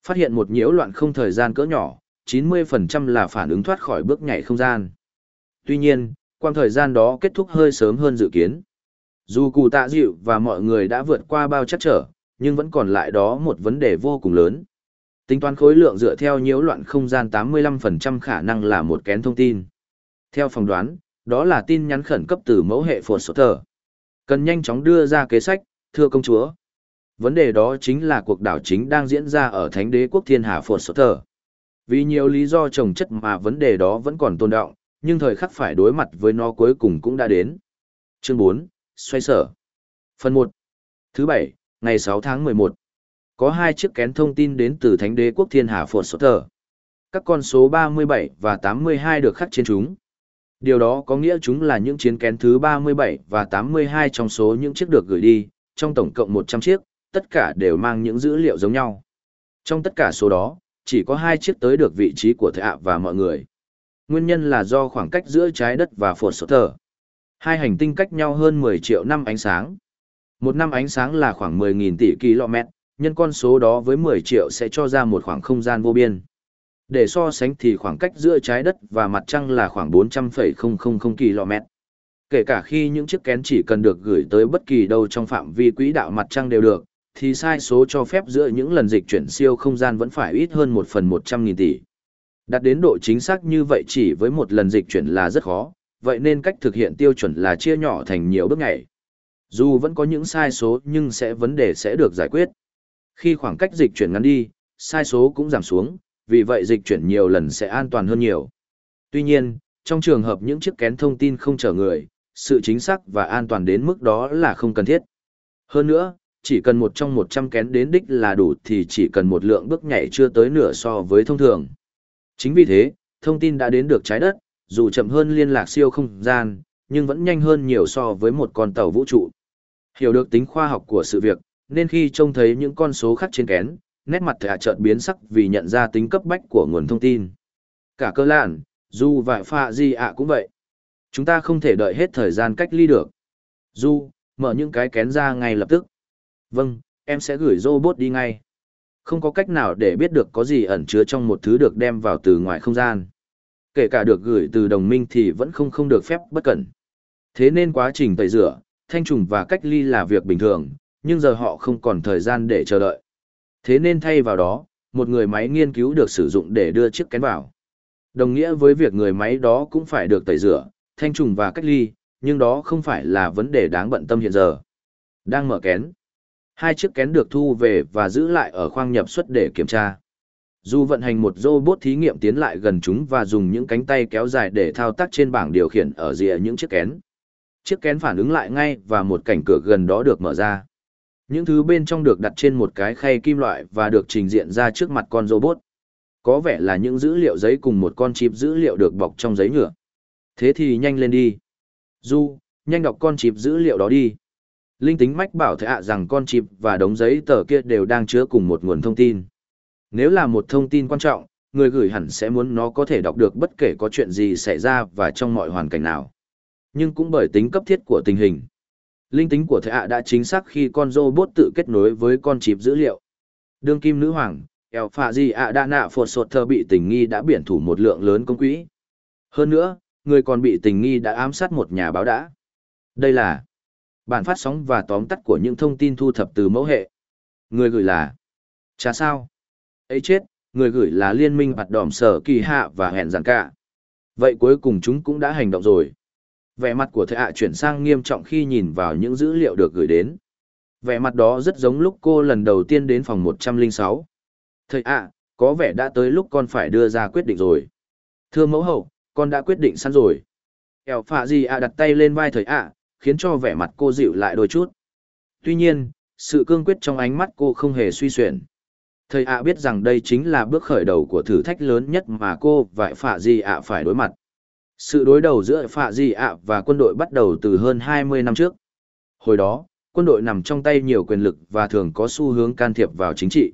Phát hiện một nhiễu loạn không thời gian cỡ nhỏ, 90% là phản ứng thoát khỏi bước nhảy không gian. Tuy nhiên, quang thời gian đó kết thúc hơi sớm hơn dự kiến. Dù cụ tạ dịu và mọi người đã vượt qua bao chắc trở, nhưng vẫn còn lại đó một vấn đề vô cùng lớn. Tính toán khối lượng dựa theo nhiễu loạn không gian 85% khả năng là một kén thông tin. Theo phỏng đoán, đó là tin nhắn khẩn cấp từ mẫu hệ phổ sổ thờ. Cần nhanh chóng đưa ra kế sách, thưa công chúa. Vấn đề đó chính là cuộc đảo chính đang diễn ra ở Thánh đế quốc thiên hà phổ sổ thờ. Vì nhiều lý do trồng chất mà vấn đề đó vẫn còn tồn động, nhưng thời khắc phải đối mặt với nó cuối cùng cũng đã đến. Chương 4, xoay sở. Phần 1. Thứ 7, ngày 6 tháng 11. Có hai chiếc kén thông tin đến từ Thánh đế quốc Thiên Hà Phổ Sở Tờ. Các con số 37 và 82 được khắc trên chúng. Điều đó có nghĩa chúng là những chiến kén thứ 37 và 82 trong số những chiếc được gửi đi, trong tổng cộng 100 chiếc, tất cả đều mang những dữ liệu giống nhau. Trong tất cả số đó, chỉ có hai chiếc tới được vị trí của thệ ạ và mọi người. Nguyên nhân là do khoảng cách giữa trái đất và phổ sở thờ. Hai hành tinh cách nhau hơn 10 triệu năm ánh sáng. Một năm ánh sáng là khoảng 10.000 tỷ km, nhân con số đó với 10 triệu sẽ cho ra một khoảng không gian vô biên. Để so sánh thì khoảng cách giữa trái đất và mặt trăng là khoảng 400,000 km. Kể cả khi những chiếc kén chỉ cần được gửi tới bất kỳ đâu trong phạm vi quỹ đạo mặt trăng đều được, thì sai số cho phép giữa những lần dịch chuyển siêu không gian vẫn phải ít hơn 1 phần 100 nghìn tỷ. Đạt đến độ chính xác như vậy chỉ với một lần dịch chuyển là rất khó, vậy nên cách thực hiện tiêu chuẩn là chia nhỏ thành nhiều bước nhảy. Dù vẫn có những sai số nhưng sẽ vấn đề sẽ được giải quyết. Khi khoảng cách dịch chuyển ngắn đi, sai số cũng giảm xuống, vì vậy dịch chuyển nhiều lần sẽ an toàn hơn nhiều. Tuy nhiên, trong trường hợp những chiếc kén thông tin không chở người, sự chính xác và an toàn đến mức đó là không cần thiết. Hơn nữa, chỉ cần một trong 100 kén đến đích là đủ thì chỉ cần một lượng bước nhảy chưa tới nửa so với thông thường. Chính vì thế, thông tin đã đến được trái đất, dù chậm hơn liên lạc siêu không gian, nhưng vẫn nhanh hơn nhiều so với một con tàu vũ trụ. Hiểu được tính khoa học của sự việc, nên khi trông thấy những con số khác trên kén, nét mặt thẻ chợt biến sắc vì nhận ra tính cấp bách của nguồn thông tin. Cả cơ lạn, dù và pha gì ạ cũng vậy. Chúng ta không thể đợi hết thời gian cách ly được. Du, mở những cái kén ra ngay lập tức. Vâng, em sẽ gửi robot đi ngay. Không có cách nào để biết được có gì ẩn chứa trong một thứ được đem vào từ ngoài không gian kể cả được gửi từ đồng minh thì vẫn không không được phép bất cẩn. Thế nên quá trình tẩy rửa, thanh trùng và cách ly là việc bình thường, nhưng giờ họ không còn thời gian để chờ đợi. Thế nên thay vào đó, một người máy nghiên cứu được sử dụng để đưa chiếc kén vào. Đồng nghĩa với việc người máy đó cũng phải được tẩy rửa, thanh trùng và cách ly, nhưng đó không phải là vấn đề đáng bận tâm hiện giờ. Đang mở kén. Hai chiếc kén được thu về và giữ lại ở khoang nhập xuất để kiểm tra. Dù vận hành một robot thí nghiệm tiến lại gần chúng và dùng những cánh tay kéo dài để thao tác trên bảng điều khiển ở rìa những chiếc kén. Chiếc kén phản ứng lại ngay và một cảnh cửa gần đó được mở ra. Những thứ bên trong được đặt trên một cái khay kim loại và được trình diện ra trước mặt con robot. Có vẻ là những dữ liệu giấy cùng một con chip dữ liệu được bọc trong giấy nhựa. Thế thì nhanh lên đi. Du, nhanh đọc con chip dữ liệu đó đi. Linh tính mách bảo thệ ạ rằng con chip và đống giấy tờ kia đều đang chứa cùng một nguồn thông tin. Nếu là một thông tin quan trọng, người gửi hẳn sẽ muốn nó có thể đọc được bất kể có chuyện gì xảy ra và trong mọi hoàn cảnh nào. Nhưng cũng bởi tính cấp thiết của tình hình. Linh tính của thệ ạ đã chính xác khi con robot tự kết nối với con chip dữ liệu. Đương kim nữ hoàng, eo phạ gì ạ đã nạ phột sột thơ bị tình nghi đã biển thủ một lượng lớn công quỹ. Hơn nữa, người còn bị tình nghi đã ám sát một nhà báo đã. Đây là bản phát sóng và tóm tắt của những thông tin thu thập từ mẫu hệ. Người gửi là Chả sao? Ấy chết, người gửi là liên minh hoạt đòm sở kỳ hạ và hẹn giản cả. Vậy cuối cùng chúng cũng đã hành động rồi. Vẻ mặt của thệ ạ chuyển sang nghiêm trọng khi nhìn vào những dữ liệu được gửi đến. Vẻ mặt đó rất giống lúc cô lần đầu tiên đến phòng 106. Thầy ạ, có vẻ đã tới lúc con phải đưa ra quyết định rồi. Thưa mẫu hậu, con đã quyết định sẵn rồi. ẻo phạ gì ạ đặt tay lên vai thầy ạ, khiến cho vẻ mặt cô dịu lại đôi chút. Tuy nhiên, sự cương quyết trong ánh mắt cô không hề suy xuyển. Thầy ạ biết rằng đây chính là bước khởi đầu của thử thách lớn nhất mà cô và Phạ Di ạ phải đối mặt. Sự đối đầu giữa Phạ Di ạ và quân đội bắt đầu từ hơn 20 năm trước. Hồi đó, quân đội nằm trong tay nhiều quyền lực và thường có xu hướng can thiệp vào chính trị.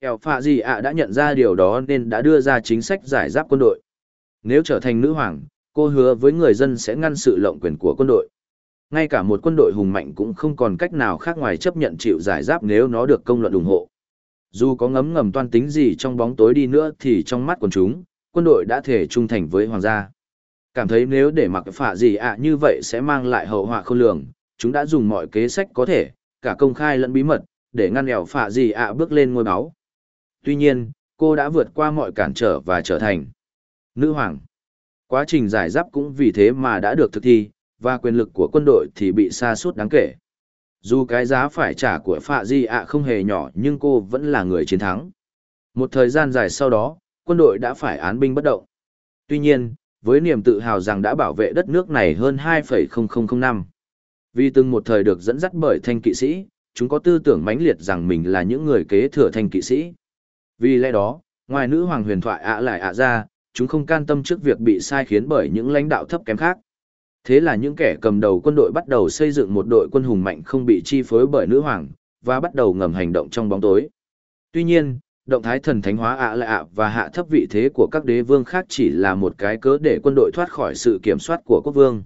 Eo Phạ Di ạ đã nhận ra điều đó nên đã đưa ra chính sách giải giáp quân đội. Nếu trở thành nữ hoàng, cô hứa với người dân sẽ ngăn sự lộng quyền của quân đội. Ngay cả một quân đội hùng mạnh cũng không còn cách nào khác ngoài chấp nhận chịu giải giáp nếu nó được công luận ủng hộ. Dù có ngấm ngầm toan tính gì trong bóng tối đi nữa thì trong mắt quần chúng, quân đội đã thể trung thành với hoàng gia. Cảm thấy nếu để mặc phạ gì ạ như vậy sẽ mang lại hậu họa khôn lường, chúng đã dùng mọi kế sách có thể, cả công khai lẫn bí mật, để ngăn ẻo phạ gì ạ bước lên ngôi báo. Tuy nhiên, cô đã vượt qua mọi cản trở và trở thành nữ hoàng. Quá trình giải giáp cũng vì thế mà đã được thực thi, và quyền lực của quân đội thì bị sa sút đáng kể. Dù cái giá phải trả của Phạ Di ạ không hề nhỏ nhưng cô vẫn là người chiến thắng. Một thời gian dài sau đó, quân đội đã phải án binh bất động. Tuy nhiên, với niềm tự hào rằng đã bảo vệ đất nước này hơn 2,0005 năm. Vì từng một thời được dẫn dắt bởi thanh kỵ sĩ, chúng có tư tưởng mãnh liệt rằng mình là những người kế thừa thanh kỵ sĩ. Vì lẽ đó, ngoài nữ hoàng huyền thoại ạ lại ạ ra, chúng không can tâm trước việc bị sai khiến bởi những lãnh đạo thấp kém khác. Thế là những kẻ cầm đầu quân đội bắt đầu xây dựng một đội quân hùng mạnh không bị chi phối bởi nữ hoàng, và bắt đầu ngầm hành động trong bóng tối. Tuy nhiên, động thái thần thánh hóa ạ lạ ạ và hạ thấp vị thế của các đế vương khác chỉ là một cái cớ để quân đội thoát khỏi sự kiểm soát của quốc vương.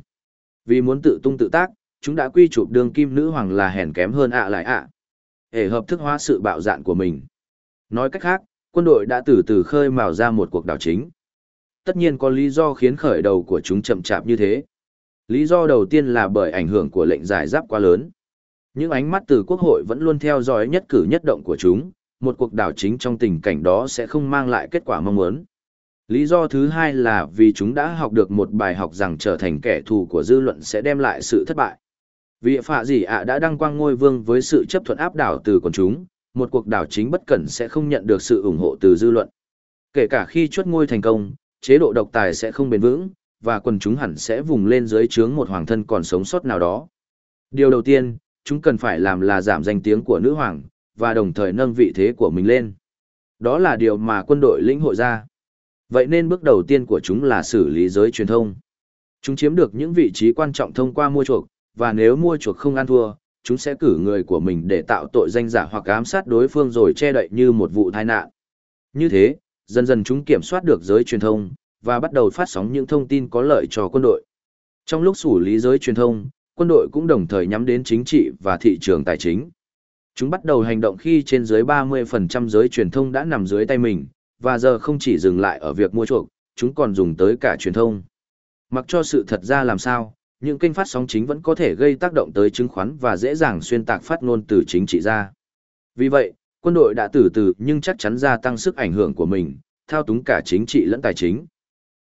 Vì muốn tự tung tự tác, chúng đã quy chụp đường kim nữ hoàng là hèn kém hơn ạ lại ạ. Để hợp thức hóa sự bạo dạn của mình. Nói cách khác, quân đội đã từ từ khơi mào ra một cuộc đảo chính. Tất nhiên có lý do khiến khởi đầu của chúng chậm chạp như thế. Lý do đầu tiên là bởi ảnh hưởng của lệnh giải giáp quá lớn. Những ánh mắt từ quốc hội vẫn luôn theo dõi nhất cử nhất động của chúng, một cuộc đảo chính trong tình cảnh đó sẽ không mang lại kết quả mong muốn. Lý do thứ hai là vì chúng đã học được một bài học rằng trở thành kẻ thù của dư luận sẽ đem lại sự thất bại. Vì phạ gì ạ đã đăng quang ngôi vương với sự chấp thuận áp đảo từ quần chúng, một cuộc đảo chính bất cẩn sẽ không nhận được sự ủng hộ từ dư luận. Kể cả khi chuốt ngôi thành công, chế độ độc tài sẽ không bền vững, và quần chúng hẳn sẽ vùng lên dưới trướng một hoàng thân còn sống sót nào đó. Điều đầu tiên, chúng cần phải làm là giảm danh tiếng của nữ hoàng, và đồng thời nâng vị thế của mình lên. Đó là điều mà quân đội lĩnh hội ra. Vậy nên bước đầu tiên của chúng là xử lý giới truyền thông. Chúng chiếm được những vị trí quan trọng thông qua mua chuộc, và nếu mua chuộc không ăn thua, chúng sẽ cử người của mình để tạo tội danh giả hoặc ám sát đối phương rồi che đậy như một vụ tai nạn. Như thế, dần dần chúng kiểm soát được giới truyền thông, và bắt đầu phát sóng những thông tin có lợi cho quân đội. Trong lúc xử lý giới truyền thông, quân đội cũng đồng thời nhắm đến chính trị và thị trường tài chính. Chúng bắt đầu hành động khi trên dưới 30% giới truyền thông đã nằm dưới tay mình, và giờ không chỉ dừng lại ở việc mua chuộc, chúng còn dùng tới cả truyền thông. Mặc cho sự thật ra làm sao, những kênh phát sóng chính vẫn có thể gây tác động tới chứng khoán và dễ dàng xuyên tạc phát ngôn từ chính trị ra. Vì vậy, Quân đội đã từ từ nhưng chắc chắn gia tăng sức ảnh hưởng của mình, thao túng cả chính trị lẫn tài chính.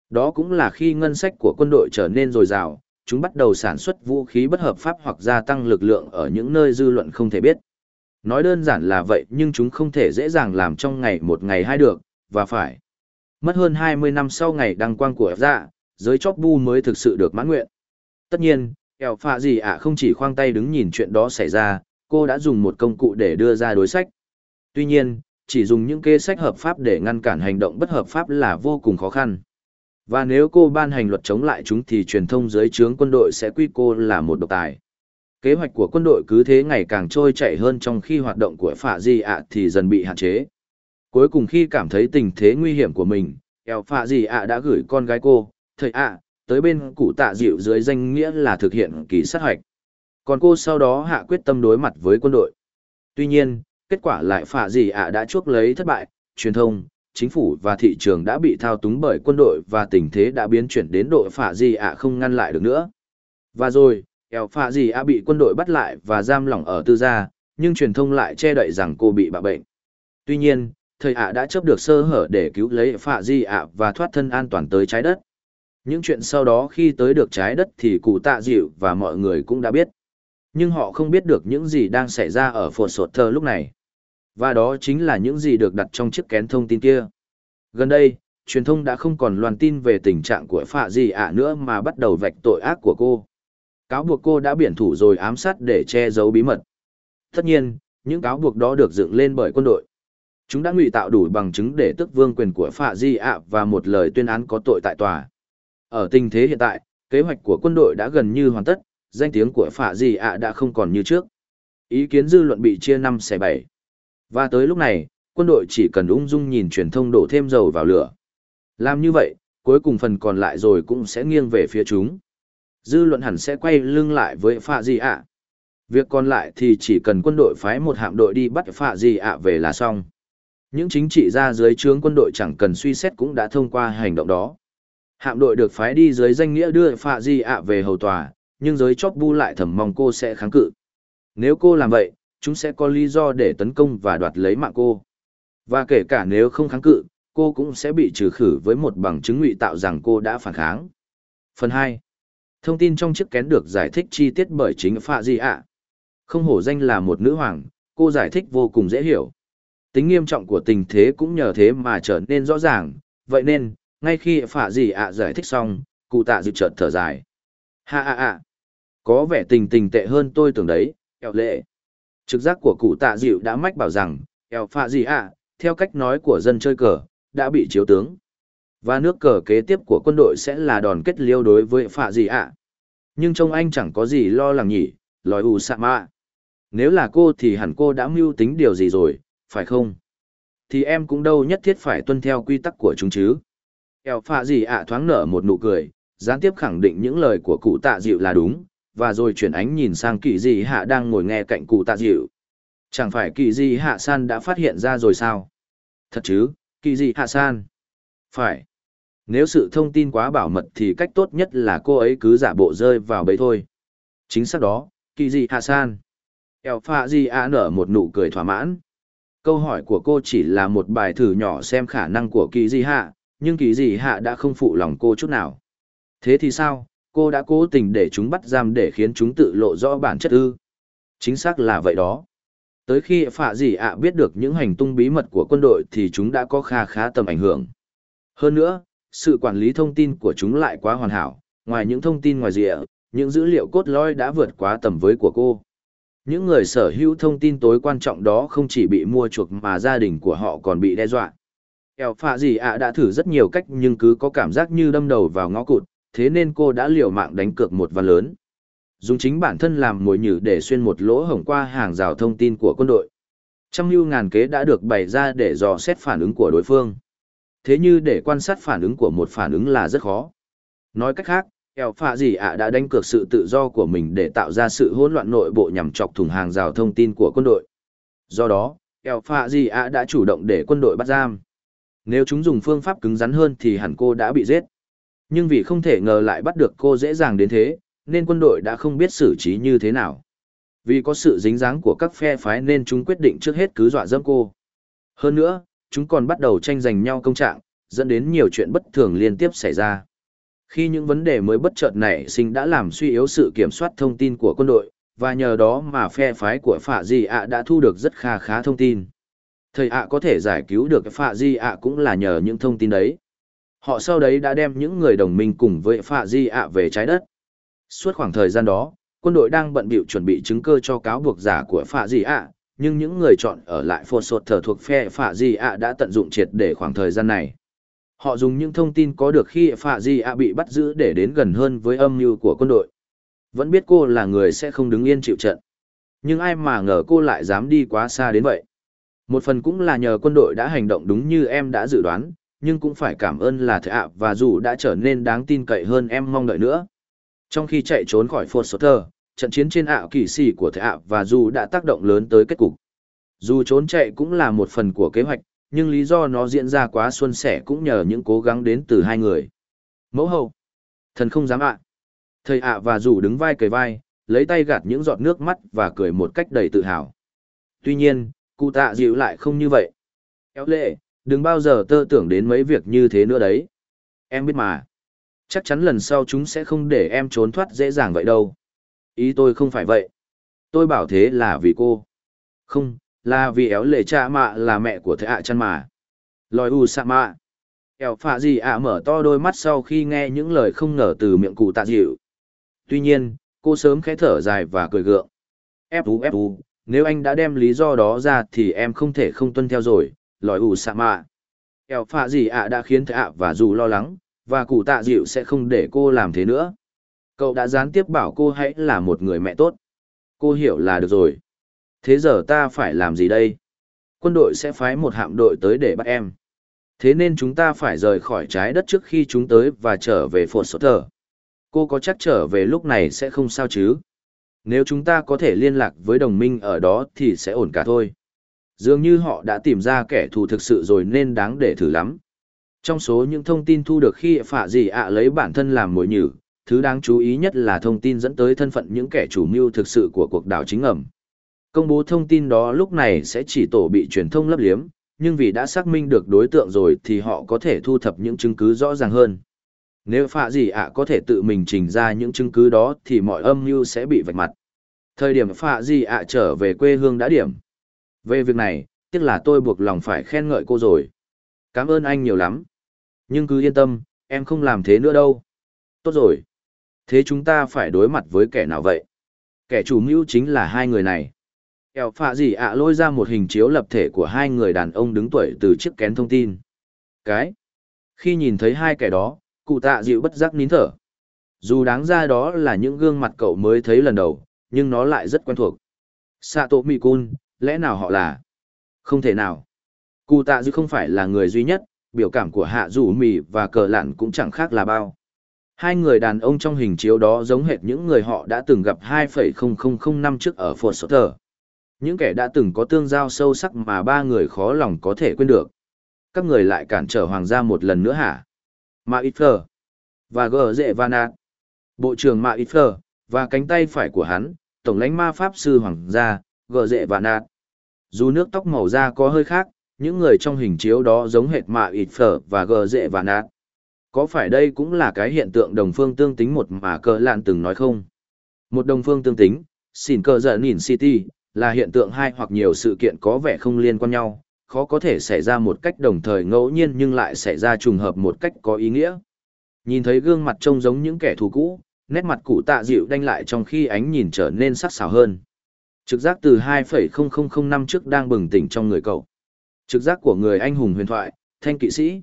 Đó cũng là khi ngân sách của quân đội trở nên dồi dào, chúng bắt đầu sản xuất vũ khí bất hợp pháp hoặc gia tăng lực lượng ở những nơi dư luận không thể biết. Nói đơn giản là vậy nhưng chúng không thể dễ dàng làm trong ngày một ngày hai được, và phải. Mất hơn 20 năm sau ngày đăng quang của dạ, giới chóp bu mới thực sự được mãn nguyện. Tất nhiên, eo phạ gì ạ không chỉ khoang tay đứng nhìn chuyện đó xảy ra, cô đã dùng một công cụ để đưa ra đối sách. Tuy nhiên, chỉ dùng những kế sách hợp pháp để ngăn cản hành động bất hợp pháp là vô cùng khó khăn. Và nếu cô ban hành luật chống lại chúng thì truyền thông dưới trướng quân đội sẽ quy cô là một độc tài. Kế hoạch của quân đội cứ thế ngày càng trôi chảy hơn trong khi hoạt động của phạ di ạ thì dần bị hạn chế. Cuối cùng khi cảm thấy tình thế nguy hiểm của mình, eo phạ di ạ đã gửi con gái cô, thầy ạ, tới bên cụ tạ dịu dưới danh nghĩa là thực hiện kỳ sát hoạch. Còn cô sau đó hạ quyết tâm đối mặt với quân đội. Tuy nhiên, kết quả lại phạ Di ạ đã chuốc lấy thất bại, truyền thông, chính phủ và thị trường đã bị thao túng bởi quân đội và tình thế đã biến chuyển đến đội phạ gì ạ không ngăn lại được nữa. Và rồi, eo phạ gì ạ bị quân đội bắt lại và giam lỏng ở tư gia, nhưng truyền thông lại che đậy rằng cô bị bạ bệnh. Tuy nhiên, thầy ạ đã chấp được sơ hở để cứu lấy phạ gì ạ và thoát thân an toàn tới trái đất. Những chuyện sau đó khi tới được trái đất thì cụ tạ dịu và mọi người cũng đã biết. Nhưng họ không biết được những gì đang xảy ra ở phột sột thơ lúc này. Và đó chính là những gì được đặt trong chiếc kén thông tin kia. Gần đây, truyền thông đã không còn loan tin về tình trạng của phạ Di ạ nữa mà bắt đầu vạch tội ác của cô. Cáo buộc cô đã biển thủ rồi ám sát để che giấu bí mật. Tất nhiên, những cáo buộc đó được dựng lên bởi quân đội. Chúng đã ngụy tạo đủ bằng chứng để tức vương quyền của phạ di ạ và một lời tuyên án có tội tại tòa. Ở tình thế hiện tại, kế hoạch của quân đội đã gần như hoàn tất, danh tiếng của phạ Di ạ đã không còn như trước. Ý kiến dư luận bị chia năm xẻ bảy. Và tới lúc này, quân đội chỉ cần ung dung nhìn truyền thông đổ thêm dầu vào lửa. Làm như vậy, cuối cùng phần còn lại rồi cũng sẽ nghiêng về phía chúng. Dư luận hẳn sẽ quay lưng lại với phạ gì ạ. Việc còn lại thì chỉ cần quân đội phái một hạm đội đi bắt phạ gì ạ về là xong. Những chính trị gia dưới trướng quân đội chẳng cần suy xét cũng đã thông qua hành động đó. Hạm đội được phái đi dưới danh nghĩa đưa Phạ Di ạ về hầu tòa, nhưng giới chóp bu lại thầm mong cô sẽ kháng cự. Nếu cô làm vậy, chúng sẽ có lý do để tấn công và đoạt lấy mạng cô. Và kể cả nếu không kháng cự, cô cũng sẽ bị trừ khử với một bằng chứng ngụy tạo rằng cô đã phản kháng. Phần 2. Thông tin trong chiếc kén được giải thích chi tiết bởi chính Phạ Di ạ. Không hổ danh là một nữ hoàng, cô giải thích vô cùng dễ hiểu. Tính nghiêm trọng của tình thế cũng nhờ thế mà trở nên rõ ràng, vậy nên, ngay khi phạ di ạ giải thích xong cụ tạ dịu chợt thở dài ha ha ha có vẻ tình tình tệ hơn tôi tưởng đấy eo lệ trực giác của cụ tạ dịu đã mách bảo rằng, eo phạ gì ạ, theo cách nói của dân chơi cờ, đã bị chiếu tướng. Và nước cờ kế tiếp của quân đội sẽ là đòn kết liêu đối với phạ gì ạ. Nhưng trông anh chẳng có gì lo lắng nhỉ, lòi ù sạ mạ. Nếu là cô thì hẳn cô đã mưu tính điều gì rồi, phải không? Thì em cũng đâu nhất thiết phải tuân theo quy tắc của chúng chứ. Eo phạ gì ạ thoáng nở một nụ cười, gián tiếp khẳng định những lời của cụ tạ dịu là đúng và rồi chuyển ánh nhìn sang kỳ dị hạ đang ngồi nghe cạnh cụ tạ dịu. Chẳng phải kỳ dị hạ san đã phát hiện ra rồi sao? Thật chứ kỳ dị hạ san. Phải. Nếu sự thông tin quá bảo mật thì cách tốt nhất là cô ấy cứ giả bộ rơi vào bẫy thôi. Chính xác đó kỳ dị hạ san. Eo pha di a nở một nụ cười thỏa mãn. Câu hỏi của cô chỉ là một bài thử nhỏ xem khả năng của kỳ di hạ nhưng kỳ dị hạ đã không phụ lòng cô chút nào. Thế thì sao, cô đã cố tình để chúng bắt giam để khiến chúng tự lộ rõ bản chất ư. Chính xác là vậy đó. Tới khi phạ dị ạ biết được những hành tung bí mật của quân đội thì chúng đã có kha khá tầm ảnh hưởng. Hơn nữa, sự quản lý thông tin của chúng lại quá hoàn hảo, ngoài những thông tin ngoài rìa, những dữ liệu cốt lõi đã vượt quá tầm với của cô. Những người sở hữu thông tin tối quan trọng đó không chỉ bị mua chuộc mà gia đình của họ còn bị đe dọa. Eo phạ gì ạ đã thử rất nhiều cách nhưng cứ có cảm giác như đâm đầu vào ngõ cụt, thế nên cô đã liều mạng đánh cược một ván lớn. Dùng chính bản thân làm mồi nhử để xuyên một lỗ hổng qua hàng rào thông tin của quân đội. Trăm mưu ngàn kế đã được bày ra để dò xét phản ứng của đối phương. Thế như để quan sát phản ứng của một phản ứng là rất khó. Nói cách khác, eo phạ gì ạ đã đánh cược sự tự do của mình để tạo ra sự hỗn loạn nội bộ nhằm chọc thủng hàng rào thông tin của quân đội. Do đó, eo phạ gì ạ đã chủ động để quân đội bắt giam. Nếu chúng dùng phương pháp cứng rắn hơn thì hẳn cô đã bị giết. Nhưng vì không thể ngờ lại bắt được cô dễ dàng đến thế, nên quân đội đã không biết xử trí như thế nào. Vì có sự dính dáng của các phe phái nên chúng quyết định trước hết cứ dọa dẫm cô. Hơn nữa, chúng còn bắt đầu tranh giành nhau công trạng, dẫn đến nhiều chuyện bất thường liên tiếp xảy ra. Khi những vấn đề mới bất chợt nảy sinh đã làm suy yếu sự kiểm soát thông tin của quân đội, và nhờ đó mà phe phái của Phạ Di ạ đã thu được rất kha khá thông tin. Thầy ạ có thể giải cứu được Phạ Di ạ cũng là nhờ những thông tin đấy. Họ sau đấy đã đem những người đồng minh cùng với Phạ Di ạ về trái đất. Suốt khoảng thời gian đó, quân đội đang bận bịu chuẩn bị chứng cơ cho cáo buộc giả của Phạ Di ạ, nhưng những người chọn ở lại phô sột thờ thuộc phe Phạ Di ạ đã tận dụng triệt để khoảng thời gian này. Họ dùng những thông tin có được khi Phạ Di ạ bị bắt giữ để đến gần hơn với âm mưu của quân đội. Vẫn biết cô là người sẽ không đứng yên chịu trận. Nhưng ai mà ngờ cô lại dám đi quá xa đến vậy. Một phần cũng là nhờ quân đội đã hành động đúng như em đã dự đoán, nhưng cũng phải cảm ơn là thầy ạ và dù đã trở nên đáng tin cậy hơn em mong đợi nữa. Trong khi chạy trốn khỏi Fort Sutter, trận chiến trên ạ kỳ sĩ của thầy ạ và dù đã tác động lớn tới kết cục. Dù trốn chạy cũng là một phần của kế hoạch, nhưng lý do nó diễn ra quá xuân sẻ cũng nhờ những cố gắng đến từ hai người. Mẫu hậu. Thần không dám ạ. Thầy ạ và dù đứng vai cầy vai, lấy tay gạt những giọt nước mắt và cười một cách đầy tự hào. Tuy nhiên, cụ tạ dịu lại không như vậy. Éo lệ, đừng bao giờ tơ tưởng đến mấy việc như thế nữa đấy. Em biết mà. Chắc chắn lần sau chúng sẽ không để em trốn thoát dễ dàng vậy đâu. Ý tôi không phải vậy. Tôi bảo thế là vì cô. Không, là vì éo lệ cha mạ là mẹ của thầy ạ chăn mà. Lòi u sa mạ. Éo phạ gì ạ mở to đôi mắt sau khi nghe những lời không ngờ từ miệng cụ tạ dịu. Tuy nhiên, cô sớm khẽ thở dài và cười gượng. Ép ú ép ú, nếu anh đã đem lý do đó ra thì em không thể không tuân theo rồi, lòi ủ xạ mạ. Eo phạ gì ạ đã khiến thạ và dù lo lắng, và cụ tạ dịu sẽ không để cô làm thế nữa. Cậu đã gián tiếp bảo cô hãy là một người mẹ tốt. Cô hiểu là được rồi. Thế giờ ta phải làm gì đây? Quân đội sẽ phái một hạm đội tới để bắt em. Thế nên chúng ta phải rời khỏi trái đất trước khi chúng tới và trở về Fort Sutter. Cô có chắc trở về lúc này sẽ không sao chứ? Nếu chúng ta có thể liên lạc với đồng minh ở đó thì sẽ ổn cả thôi. Dường như họ đã tìm ra kẻ thù thực sự rồi nên đáng để thử lắm. Trong số những thông tin thu được khi phạ gì ạ lấy bản thân làm mồi nhử, thứ đáng chú ý nhất là thông tin dẫn tới thân phận những kẻ chủ mưu thực sự của cuộc đảo chính ẩm. Công bố thông tin đó lúc này sẽ chỉ tổ bị truyền thông lấp liếm, nhưng vì đã xác minh được đối tượng rồi thì họ có thể thu thập những chứng cứ rõ ràng hơn. Nếu phạ gì ạ có thể tự mình trình ra những chứng cứ đó thì mọi âm mưu sẽ bị vạch mặt. Thời điểm phạ gì ạ trở về quê hương đã điểm. Về việc này, tiếc là tôi buộc lòng phải khen ngợi cô rồi. Cảm ơn anh nhiều lắm. Nhưng cứ yên tâm, em không làm thế nữa đâu. Tốt rồi. Thế chúng ta phải đối mặt với kẻ nào vậy? Kẻ chủ mưu chính là hai người này. Eo phạ gì ạ lôi ra một hình chiếu lập thể của hai người đàn ông đứng tuổi từ chiếc kén thông tin. Cái. Khi nhìn thấy hai kẻ đó, cụ tạ dịu bất giác nín thở. Dù đáng ra đó là những gương mặt cậu mới thấy lần đầu, nhưng nó lại rất quen thuộc. Sato Mikun, lẽ nào họ là? Không thể nào. Cụ tạ dư không phải là người duy nhất, biểu cảm của hạ rủ mì và cờ lạn cũng chẳng khác là bao. Hai người đàn ông trong hình chiếu đó giống hệt những người họ đã từng gặp 2,0005 năm trước ở Fort Sutter. Những kẻ đã từng có tương giao sâu sắc mà ba người khó lòng có thể quên được. Các người lại cản trở hoàng gia một lần nữa hả? Ma Itfer và Gờ Dệ nạt Bộ trưởng Ma Itfer và cánh tay phải của hắn, tổng lãnh ma pháp sư hoàng gia, Gờ Dệ nạt dù nước tóc màu da có hơi khác, những người trong hình chiếu đó giống hệt mạ ịt phở và G. Dệ nát Có phải đây cũng là cái hiện tượng đồng phương tương tính một mà cờ lạn từng nói không? Một đồng phương tương tính, xin cờ giận nhìn City, là hiện tượng hai hoặc nhiều sự kiện có vẻ không liên quan nhau, khó có thể xảy ra một cách đồng thời ngẫu nhiên nhưng lại xảy ra trùng hợp một cách có ý nghĩa. Nhìn thấy gương mặt trông giống những kẻ thù cũ, nét mặt cụ tạ dịu đanh lại trong khi ánh nhìn trở nên sắc sảo hơn. Trực giác từ 2,000 năm trước đang bừng tỉnh trong người cậu. Trực giác của người anh hùng huyền thoại, thanh kỵ sĩ.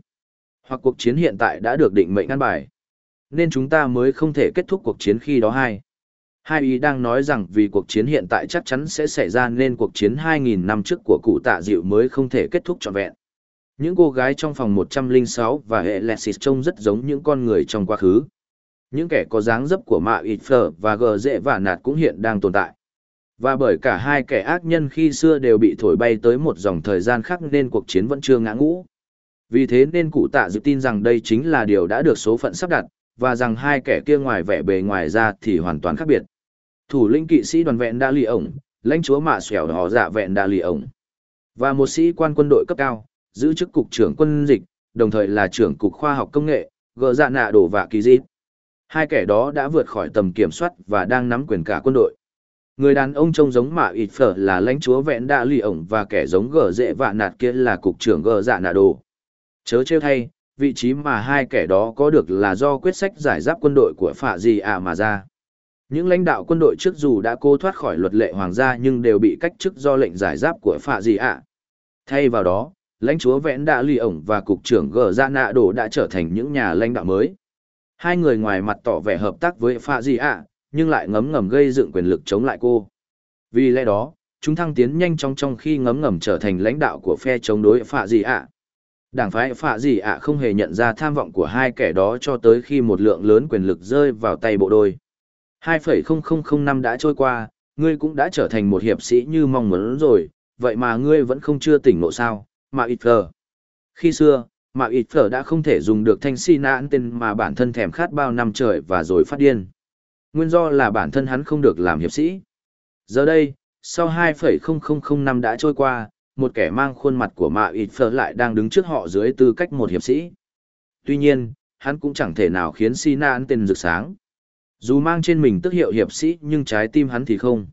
Hoặc cuộc chiến hiện tại đã được định mệnh ngăn bài. Nên chúng ta mới không thể kết thúc cuộc chiến khi đó hai. Hai ý đang nói rằng vì cuộc chiến hiện tại chắc chắn sẽ xảy ra nên cuộc chiến 2.000 năm trước của cụ tạ dịu mới không thể kết thúc trọn vẹn. Những cô gái trong phòng 106 và hệ Lexis trông rất giống những con người trong quá khứ. Những kẻ có dáng dấp của mạ Ít phở và gờ dễ và nạt cũng hiện đang tồn tại. Và bởi cả hai kẻ ác nhân khi xưa đều bị thổi bay tới một dòng thời gian khác nên cuộc chiến vẫn chưa ngã ngũ. Vì thế nên cụ tạ dự tin rằng đây chính là điều đã được số phận sắp đặt, và rằng hai kẻ kia ngoài vẻ bề ngoài ra thì hoàn toàn khác biệt. Thủ lĩnh kỵ sĩ đoàn vẹn đa lì ổng, lãnh chúa mạ xẻo họ dạ vẹn đa lì ổng. Và một sĩ quan quân đội cấp cao, giữ chức cục trưởng quân dịch, đồng thời là trưởng cục khoa học công nghệ, gỡ dạ nạ đổ và kỳ dịp. Hai kẻ đó đã vượt khỏi tầm kiểm soát và đang nắm quyền cả quân đội. Người đàn ông trông giống mạ ít phở là lãnh chúa vẹn Đạ lì ổng và kẻ giống gờ dễ vạ nạt kia là cục trưởng gờ dạ nạ đồ. Chớ trêu thay, vị trí mà hai kẻ đó có được là do quyết sách giải giáp quân đội của phạ gì ạ mà ra. Những lãnh đạo quân đội trước dù đã cố thoát khỏi luật lệ hoàng gia nhưng đều bị cách chức do lệnh giải giáp của phạ gì ạ. Thay vào đó, lãnh chúa vẽn đạ lì ổng và cục trưởng gờ ra nạ đồ đã trở thành những nhà lãnh đạo mới. Hai người ngoài mặt tỏ vẻ hợp tác với phạ gì ạ, nhưng lại ngấm ngầm gây dựng quyền lực chống lại cô. Vì lẽ đó, chúng thăng tiến nhanh chóng trong khi ngấm ngầm trở thành lãnh đạo của phe chống đối phạ gì ạ. Đảng phái phạ gì ạ không hề nhận ra tham vọng của hai kẻ đó cho tới khi một lượng lớn quyền lực rơi vào tay bộ đôi. 2,0005 năm đã trôi qua, ngươi cũng đã trở thành một hiệp sĩ như mong muốn rồi, vậy mà ngươi vẫn không chưa tỉnh ngộ sao, mà ít phở. Khi xưa, mà ít phở đã không thể dùng được thanh si nãn tên mà bản thân thèm khát bao năm trời và rồi phát điên. Nguyên do là bản thân hắn không được làm hiệp sĩ. Giờ đây, sau 2,0005 năm đã trôi qua, một kẻ mang khuôn mặt của mạ ít phở lại đang đứng trước họ dưới tư cách một hiệp sĩ. Tuy nhiên, hắn cũng chẳng thể nào khiến Sina ăn tên rực sáng. Dù mang trên mình tức hiệu hiệp sĩ nhưng trái tim hắn thì không.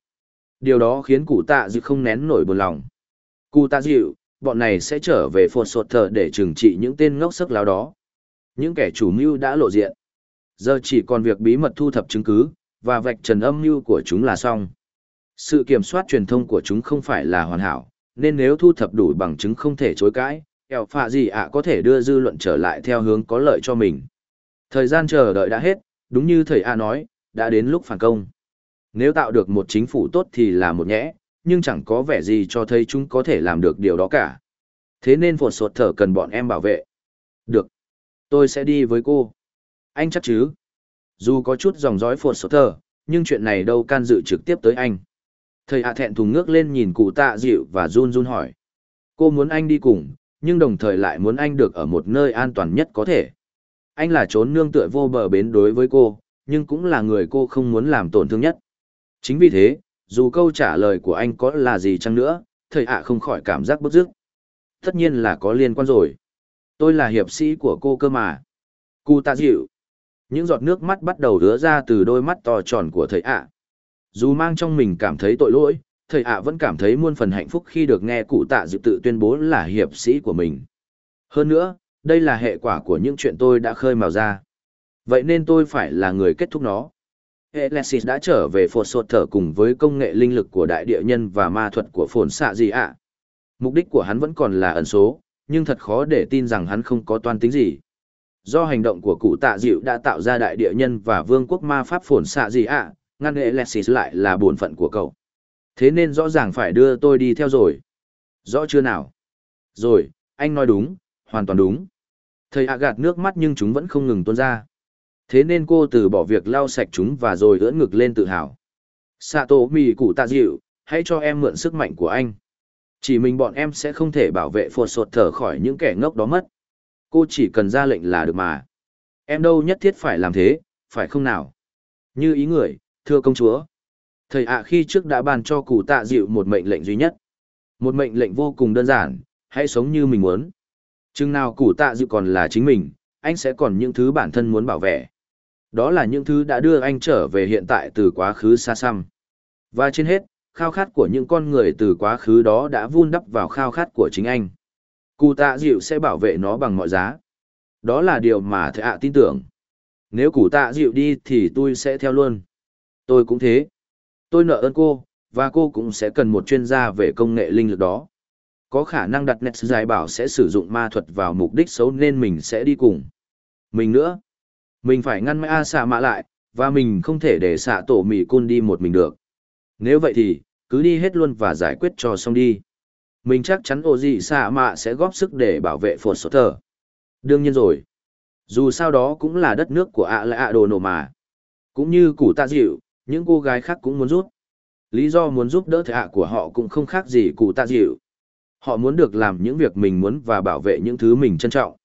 Điều đó khiến cụ tạ dịu không nén nổi buồn lòng. Cụ tạ dịu, bọn này sẽ trở về phột sột thờ để trừng trị những tên ngốc sức láo đó. Những kẻ chủ mưu đã lộ diện. Giờ chỉ còn việc bí mật thu thập chứng cứ, và vạch trần âm mưu của chúng là xong. Sự kiểm soát truyền thông của chúng không phải là hoàn hảo, nên nếu thu thập đủ bằng chứng không thể chối cãi, kẹo phạ gì ạ có thể đưa dư luận trở lại theo hướng có lợi cho mình. Thời gian chờ đợi đã hết, đúng như thầy A nói, đã đến lúc phản công. Nếu tạo được một chính phủ tốt thì là một nhẽ, nhưng chẳng có vẻ gì cho thấy chúng có thể làm được điều đó cả. Thế nên phột sột thở cần bọn em bảo vệ. Được. Tôi sẽ đi với cô. Anh chắc chứ. Dù có chút dòng dõi phột sổ thở, nhưng chuyện này đâu can dự trực tiếp tới anh. Thầy hạ thẹn thùng ngước lên nhìn cụ tạ dịu và run run hỏi. Cô muốn anh đi cùng, nhưng đồng thời lại muốn anh được ở một nơi an toàn nhất có thể. Anh là trốn nương tựa vô bờ bến đối với cô, nhưng cũng là người cô không muốn làm tổn thương nhất. Chính vì thế, dù câu trả lời của anh có là gì chăng nữa, thầy ạ không khỏi cảm giác bức rức. Tất nhiên là có liên quan rồi. Tôi là hiệp sĩ của cô cơ mà. Cụ tạ dịu. Những giọt nước mắt bắt đầu rứa ra từ đôi mắt to tròn của thầy ạ. Dù mang trong mình cảm thấy tội lỗi, thầy ạ vẫn cảm thấy muôn phần hạnh phúc khi được nghe cụ tạ dự tự tuyên bố là hiệp sĩ của mình. Hơn nữa, đây là hệ quả của những chuyện tôi đã khơi mào ra. Vậy nên tôi phải là người kết thúc nó. Alexis đã trở về phột sột thở cùng với công nghệ linh lực của đại địa nhân và ma thuật của phồn xạ gì ạ. Mục đích của hắn vẫn còn là ẩn số, nhưng thật khó để tin rằng hắn không có toan tính gì. Do hành động của cụ tạ dịu đã tạo ra đại địa nhân và vương quốc ma pháp phồn xạ gì ạ, ngăn nghệ lexis lại là bổn phận của cậu. Thế nên rõ ràng phải đưa tôi đi theo rồi. Rõ chưa nào? Rồi, anh nói đúng, hoàn toàn đúng. Thầy ạ gạt nước mắt nhưng chúng vẫn không ngừng tuôn ra. Thế nên cô từ bỏ việc lau sạch chúng và rồi ưỡn ngực lên tự hào. Sato mì cụ tạ dịu, hãy cho em mượn sức mạnh của anh. Chỉ mình bọn em sẽ không thể bảo vệ phột sột thở khỏi những kẻ ngốc đó mất. Cô chỉ cần ra lệnh là được mà. Em đâu nhất thiết phải làm thế, phải không nào? Như ý người, thưa công chúa. Thầy ạ khi trước đã ban cho cụ tạ dịu một mệnh lệnh duy nhất. Một mệnh lệnh vô cùng đơn giản, hãy sống như mình muốn. Chừng nào cụ tạ dịu còn là chính mình, anh sẽ còn những thứ bản thân muốn bảo vệ. Đó là những thứ đã đưa anh trở về hiện tại từ quá khứ xa xăm. Và trên hết, khao khát của những con người từ quá khứ đó đã vun đắp vào khao khát của chính anh. Cụ tạ dịu sẽ bảo vệ nó bằng mọi giá. Đó là điều mà thầy ạ tin tưởng. Nếu cụ tạ dịu đi thì tôi sẽ theo luôn. Tôi cũng thế. Tôi nợ ơn cô, và cô cũng sẽ cần một chuyên gia về công nghệ linh lực đó. Có khả năng đặt nét giải bảo sẽ sử dụng ma thuật vào mục đích xấu nên mình sẽ đi cùng. Mình nữa. Mình phải ngăn A xạ mạ lại, và mình không thể để xạ tổ mì cun đi một mình được. Nếu vậy thì, cứ đi hết luôn và giải quyết cho xong đi. Mình chắc chắn ô dị xạ mạ sẽ góp sức để bảo vệ phột sốt thờ. Đương nhiên rồi. Dù sao đó cũng là đất nước của ạ là ạ đồ nổ mà. Cũng như củ tạ dịu, những cô gái khác cũng muốn giúp. Lý do muốn giúp đỡ thệ ạ của họ cũng không khác gì cụ tạ dịu. Họ muốn được làm những việc mình muốn và bảo vệ những thứ mình trân trọng.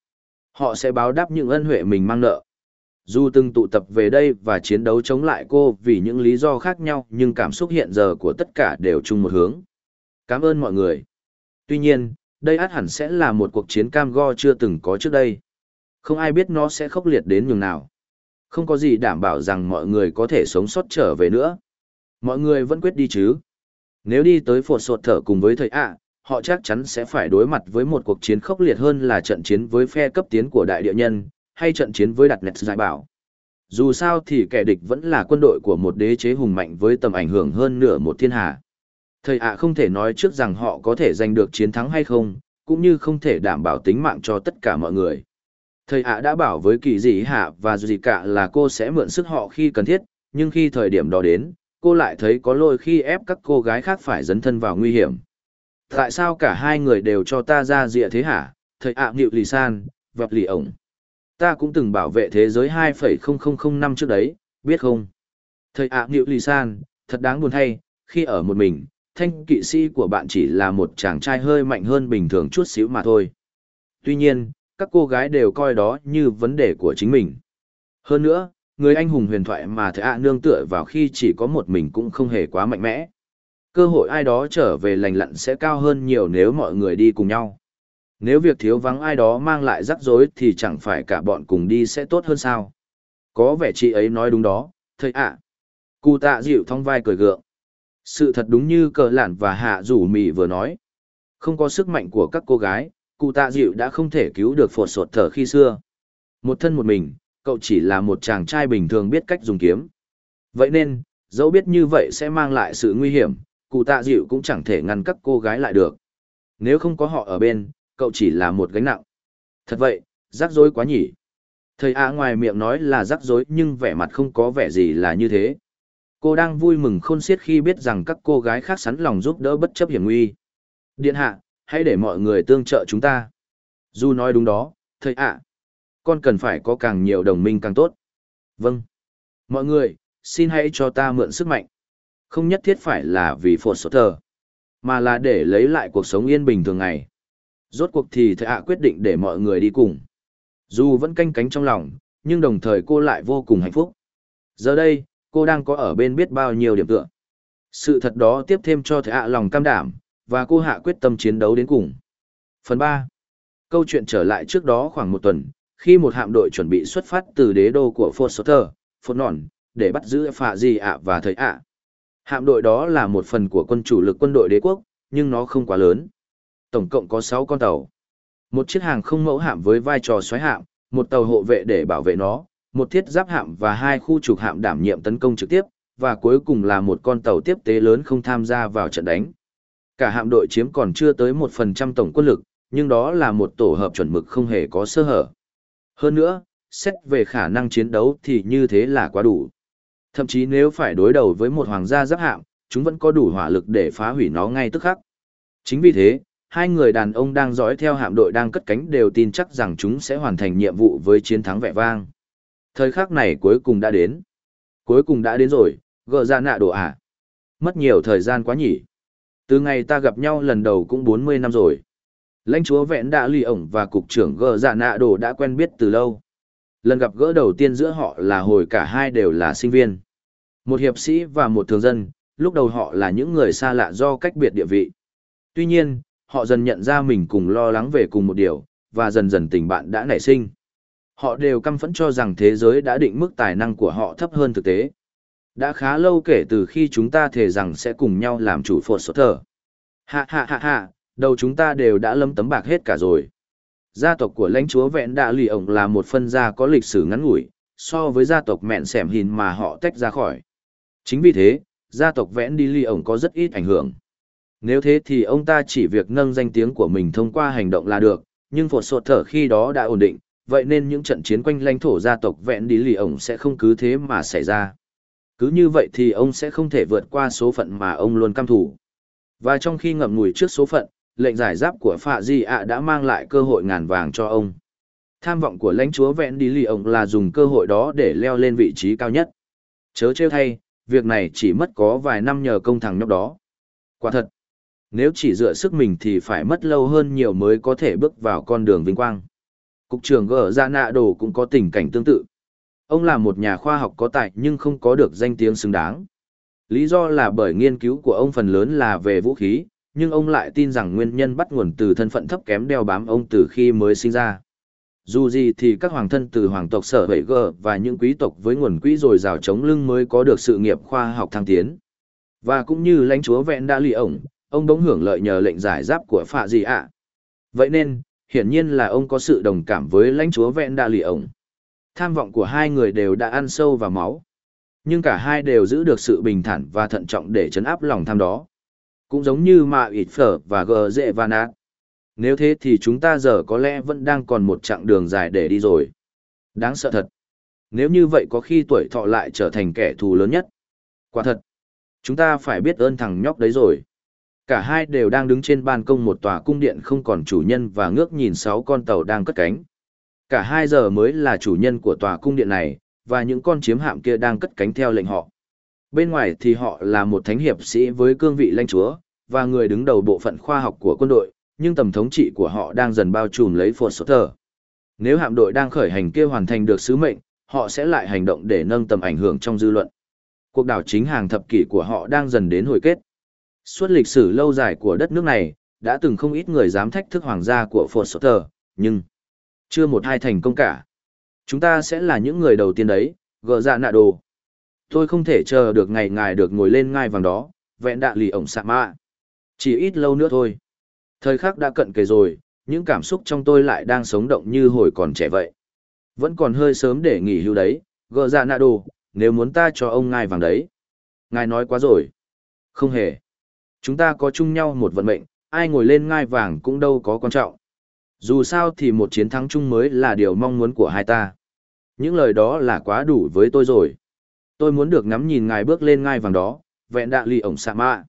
Họ sẽ báo đáp những ân huệ mình mang nợ. Dù từng tụ tập về đây và chiến đấu chống lại cô vì những lý do khác nhau nhưng cảm xúc hiện giờ của tất cả đều chung một hướng. Cảm ơn mọi người. Tuy nhiên, đây át hẳn sẽ là một cuộc chiến cam go chưa từng có trước đây. Không ai biết nó sẽ khốc liệt đến nhường nào. Không có gì đảm bảo rằng mọi người có thể sống sót trở về nữa. Mọi người vẫn quyết đi chứ. Nếu đi tới phột sột thở cùng với thầy ạ, họ chắc chắn sẽ phải đối mặt với một cuộc chiến khốc liệt hơn là trận chiến với phe cấp tiến của đại địa nhân, hay trận chiến với đặt nẹt giải bảo. Dù sao thì kẻ địch vẫn là quân đội của một đế chế hùng mạnh với tầm ảnh hưởng hơn nửa một thiên hạ. Thầy ạ không thể nói trước rằng họ có thể giành được chiến thắng hay không, cũng như không thể đảm bảo tính mạng cho tất cả mọi người. Thầy ạ đã bảo với kỳ dị hạ và dù gì cả là cô sẽ mượn sức họ khi cần thiết, nhưng khi thời điểm đó đến, cô lại thấy có lỗi khi ép các cô gái khác phải dấn thân vào nguy hiểm. Tại sao cả hai người đều cho ta ra dịa thế hả? Thầy ạ à, lì san, vập lì ổng. Ta cũng từng bảo vệ thế giới 2,000 năm trước đấy, biết không? Thầy ạ à, lì san, thật đáng buồn thay, khi ở một mình, thanh kỵ sĩ của bạn chỉ là một chàng trai hơi mạnh hơn bình thường chút xíu mà thôi. Tuy nhiên, các cô gái đều coi đó như vấn đề của chính mình. Hơn nữa, người anh hùng huyền thoại mà thầy ạ nương tựa vào khi chỉ có một mình cũng không hề quá mạnh mẽ. Cơ hội ai đó trở về lành lặn sẽ cao hơn nhiều nếu mọi người đi cùng nhau. Nếu việc thiếu vắng ai đó mang lại rắc rối thì chẳng phải cả bọn cùng đi sẽ tốt hơn sao. Có vẻ chị ấy nói đúng đó, thầy ạ. Cụ tạ dịu thong vai cười gượng. Sự thật đúng như cờ lạn và hạ rủ mì vừa nói. Không có sức mạnh của các cô gái, cụ tạ dịu đã không thể cứu được phột sột thở khi xưa. Một thân một mình, cậu chỉ là một chàng trai bình thường biết cách dùng kiếm. Vậy nên, dẫu biết như vậy sẽ mang lại sự nguy hiểm, cụ tạ dịu cũng chẳng thể ngăn các cô gái lại được. Nếu không có họ ở bên, cậu chỉ là một gánh nặng. Thật vậy, rắc rối quá nhỉ. Thầy A ngoài miệng nói là rắc rối nhưng vẻ mặt không có vẻ gì là như thế. Cô đang vui mừng khôn xiết khi biết rằng các cô gái khác sẵn lòng giúp đỡ bất chấp hiểm nguy. Điện hạ, hãy để mọi người tương trợ chúng ta. Du nói đúng đó, thầy ạ. con cần phải có càng nhiều đồng minh càng tốt. Vâng. Mọi người, xin hãy cho ta mượn sức mạnh. Không nhất thiết phải là vì phột sốt thờ, mà là để lấy lại cuộc sống yên bình thường ngày. Rốt cuộc thì thầy ạ quyết định để mọi người đi cùng. Dù vẫn canh cánh trong lòng, nhưng đồng thời cô lại vô cùng hạnh phúc. Giờ đây, cô đang có ở bên biết bao nhiêu điểm tựa. Sự thật đó tiếp thêm cho thẻ ạ lòng cam đảm, và cô hạ quyết tâm chiến đấu đến cùng. Phần 3. Câu chuyện trở lại trước đó khoảng một tuần, khi một hạm đội chuẩn bị xuất phát từ đế đô của Fort Sutter, Fort Nòn, để bắt giữ phạ Di ạ và thầy ạ. Hạm đội đó là một phần của quân chủ lực quân đội đế quốc, nhưng nó không quá lớn. Tổng cộng có 6 con tàu. Một chiếc hàng không mẫu hạm với vai trò xoáy hạm, một tàu hộ vệ để bảo vệ nó, một thiết giáp hạm và hai khu trục hạm đảm nhiệm tấn công trực tiếp, và cuối cùng là một con tàu tiếp tế lớn không tham gia vào trận đánh. Cả hạm đội chiếm còn chưa tới 1% tổng quân lực, nhưng đó là một tổ hợp chuẩn mực không hề có sơ hở. Hơn nữa, xét về khả năng chiến đấu thì như thế là quá đủ. Thậm chí nếu phải đối đầu với một hoàng gia giáp hạm, chúng vẫn có đủ hỏa lực để phá hủy nó ngay tức khắc. Chính vì thế, hai người đàn ông đang dõi theo hạm đội đang cất cánh đều tin chắc rằng chúng sẽ hoàn thành nhiệm vụ với chiến thắng vẻ vang. Thời khắc này cuối cùng đã đến. Cuối cùng đã đến rồi, gỡ ra nạ đồ à. Mất nhiều thời gian quá nhỉ. Từ ngày ta gặp nhau lần đầu cũng 40 năm rồi. Lãnh chúa vẹn đã lì ổng và cục trưởng gỡ ra nạ đồ đã quen biết từ lâu. Lần gặp gỡ đầu tiên giữa họ là hồi cả hai đều là sinh viên. Một hiệp sĩ và một thường dân, lúc đầu họ là những người xa lạ do cách biệt địa vị. Tuy nhiên, họ dần nhận ra mình cùng lo lắng về cùng một điều, và dần dần tình bạn đã nảy sinh. Họ đều căm phẫn cho rằng thế giới đã định mức tài năng của họ thấp hơn thực tế. Đã khá lâu kể từ khi chúng ta thề rằng sẽ cùng nhau làm chủ phột sốt thở. Hạ hạ hạ hạ, đầu chúng ta đều đã lâm tấm bạc hết cả rồi. Gia tộc của lãnh chúa vẹn đạ lì ổng là một phân gia có lịch sử ngắn ngủi, so với gia tộc mẹn xẻm hình mà họ tách ra khỏi. Chính vì thế, gia tộc vẽn đi lì ổng có rất ít ảnh hưởng. Nếu thế thì ông ta chỉ việc nâng danh tiếng của mình thông qua hành động là được, nhưng phột sột thở khi đó đã ổn định, vậy nên những trận chiến quanh lãnh thổ gia tộc vẹn đi lì ổng sẽ không cứ thế mà xảy ra. Cứ như vậy thì ông sẽ không thể vượt qua số phận mà ông luôn căm thủ. Và trong khi ngậm ngùi trước số phận, lệnh giải giáp của Phạ Di ạ đã mang lại cơ hội ngàn vàng cho ông. Tham vọng của lãnh chúa vẹn đi lì Ổng là dùng cơ hội đó để leo lên vị trí cao nhất. Chớ trêu thay, việc này chỉ mất có vài năm nhờ công thằng nhóc đó. Quả thật, nếu chỉ dựa sức mình thì phải mất lâu hơn nhiều mới có thể bước vào con đường vinh quang. Cục trưởng gỡ ra nạ đồ cũng có tình cảnh tương tự. Ông là một nhà khoa học có tài nhưng không có được danh tiếng xứng đáng. Lý do là bởi nghiên cứu của ông phần lớn là về vũ khí, nhưng ông lại tin rằng nguyên nhân bắt nguồn từ thân phận thấp kém đeo bám ông từ khi mới sinh ra. Dù gì thì các hoàng thân từ hoàng tộc sở hữu gờ và những quý tộc với nguồn quỹ dồi dào chống lưng mới có được sự nghiệp khoa học thăng tiến. Và cũng như lãnh chúa vẹn đã lì ổng, ông đống hưởng lợi nhờ lệnh giải giáp của phạ gì ạ. Vậy nên, hiển nhiên là ông có sự đồng cảm với lãnh chúa vẹn đa lì ổng. Tham vọng của hai người đều đã ăn sâu vào máu. Nhưng cả hai đều giữ được sự bình thản và thận trọng để chấn áp lòng tham đó. Cũng giống như mà ịt phở và gờ dễ và nát. Nếu thế thì chúng ta giờ có lẽ vẫn đang còn một chặng đường dài để đi rồi. Đáng sợ thật. Nếu như vậy có khi tuổi thọ lại trở thành kẻ thù lớn nhất. Quả thật. Chúng ta phải biết ơn thằng nhóc đấy rồi. Cả hai đều đang đứng trên ban công một tòa cung điện không còn chủ nhân và ngước nhìn sáu con tàu đang cất cánh. Cả hai giờ mới là chủ nhân của tòa cung điện này, và những con chiếm hạm kia đang cất cánh theo lệnh họ. Bên ngoài thì họ là một thánh hiệp sĩ với cương vị lãnh chúa, và người đứng đầu bộ phận khoa học của quân đội, nhưng tầm thống trị của họ đang dần bao trùm lấy Fort Sutter. Nếu hạm đội đang khởi hành kia hoàn thành được sứ mệnh, họ sẽ lại hành động để nâng tầm ảnh hưởng trong dư luận. Cuộc đảo chính hàng thập kỷ của họ đang dần đến hồi kết. Suốt lịch sử lâu dài của đất nước này, đã từng không ít người dám thách thức hoàng gia của Phật Sở Tờ, nhưng chưa một hai thành công cả. Chúng ta sẽ là những người đầu tiên đấy, gỡ dạ nạ đồ. Tôi không thể chờ được ngày ngài được ngồi lên ngai vàng đó, vẹn đạ lì ổng sạ mạ. Chỉ ít lâu nữa thôi. Thời khắc đã cận kề rồi, những cảm xúc trong tôi lại đang sống động như hồi còn trẻ vậy. Vẫn còn hơi sớm để nghỉ hưu đấy, gỡ dạ nạ đồ, nếu muốn ta cho ông ngai vàng đấy. Ngài nói quá rồi. Không hề. Chúng ta có chung nhau một vận mệnh, ai ngồi lên ngai vàng cũng đâu có quan trọng. Dù sao thì một chiến thắng chung mới là điều mong muốn của hai ta. Những lời đó là quá đủ với tôi rồi. Tôi muốn được ngắm nhìn ngài bước lên ngai vàng đó, vẹn đạ lì ổng sạ mạ.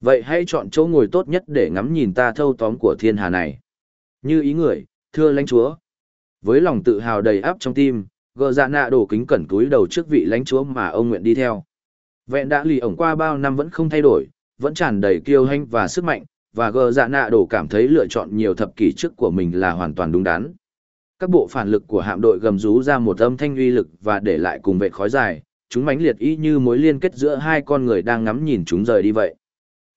Vậy hãy chọn chỗ ngồi tốt nhất để ngắm nhìn ta thâu tóm của thiên hà này. Như ý người, thưa lãnh chúa. Với lòng tự hào đầy áp trong tim, gờ dạ nạ đổ kính cẩn túi đầu trước vị lãnh chúa mà ông nguyện đi theo. Vẹn đã lì ổng qua bao năm vẫn không thay đổi, vẫn tràn đầy kiêu hãnh và sức mạnh, và gờ dạ nạ đổ cảm thấy lựa chọn nhiều thập kỷ trước của mình là hoàn toàn đúng đắn. Các bộ phản lực của hạm đội gầm rú ra một âm thanh uy lực và để lại cùng vệ khói dài, chúng mãnh liệt y như mối liên kết giữa hai con người đang ngắm nhìn chúng rời đi vậy.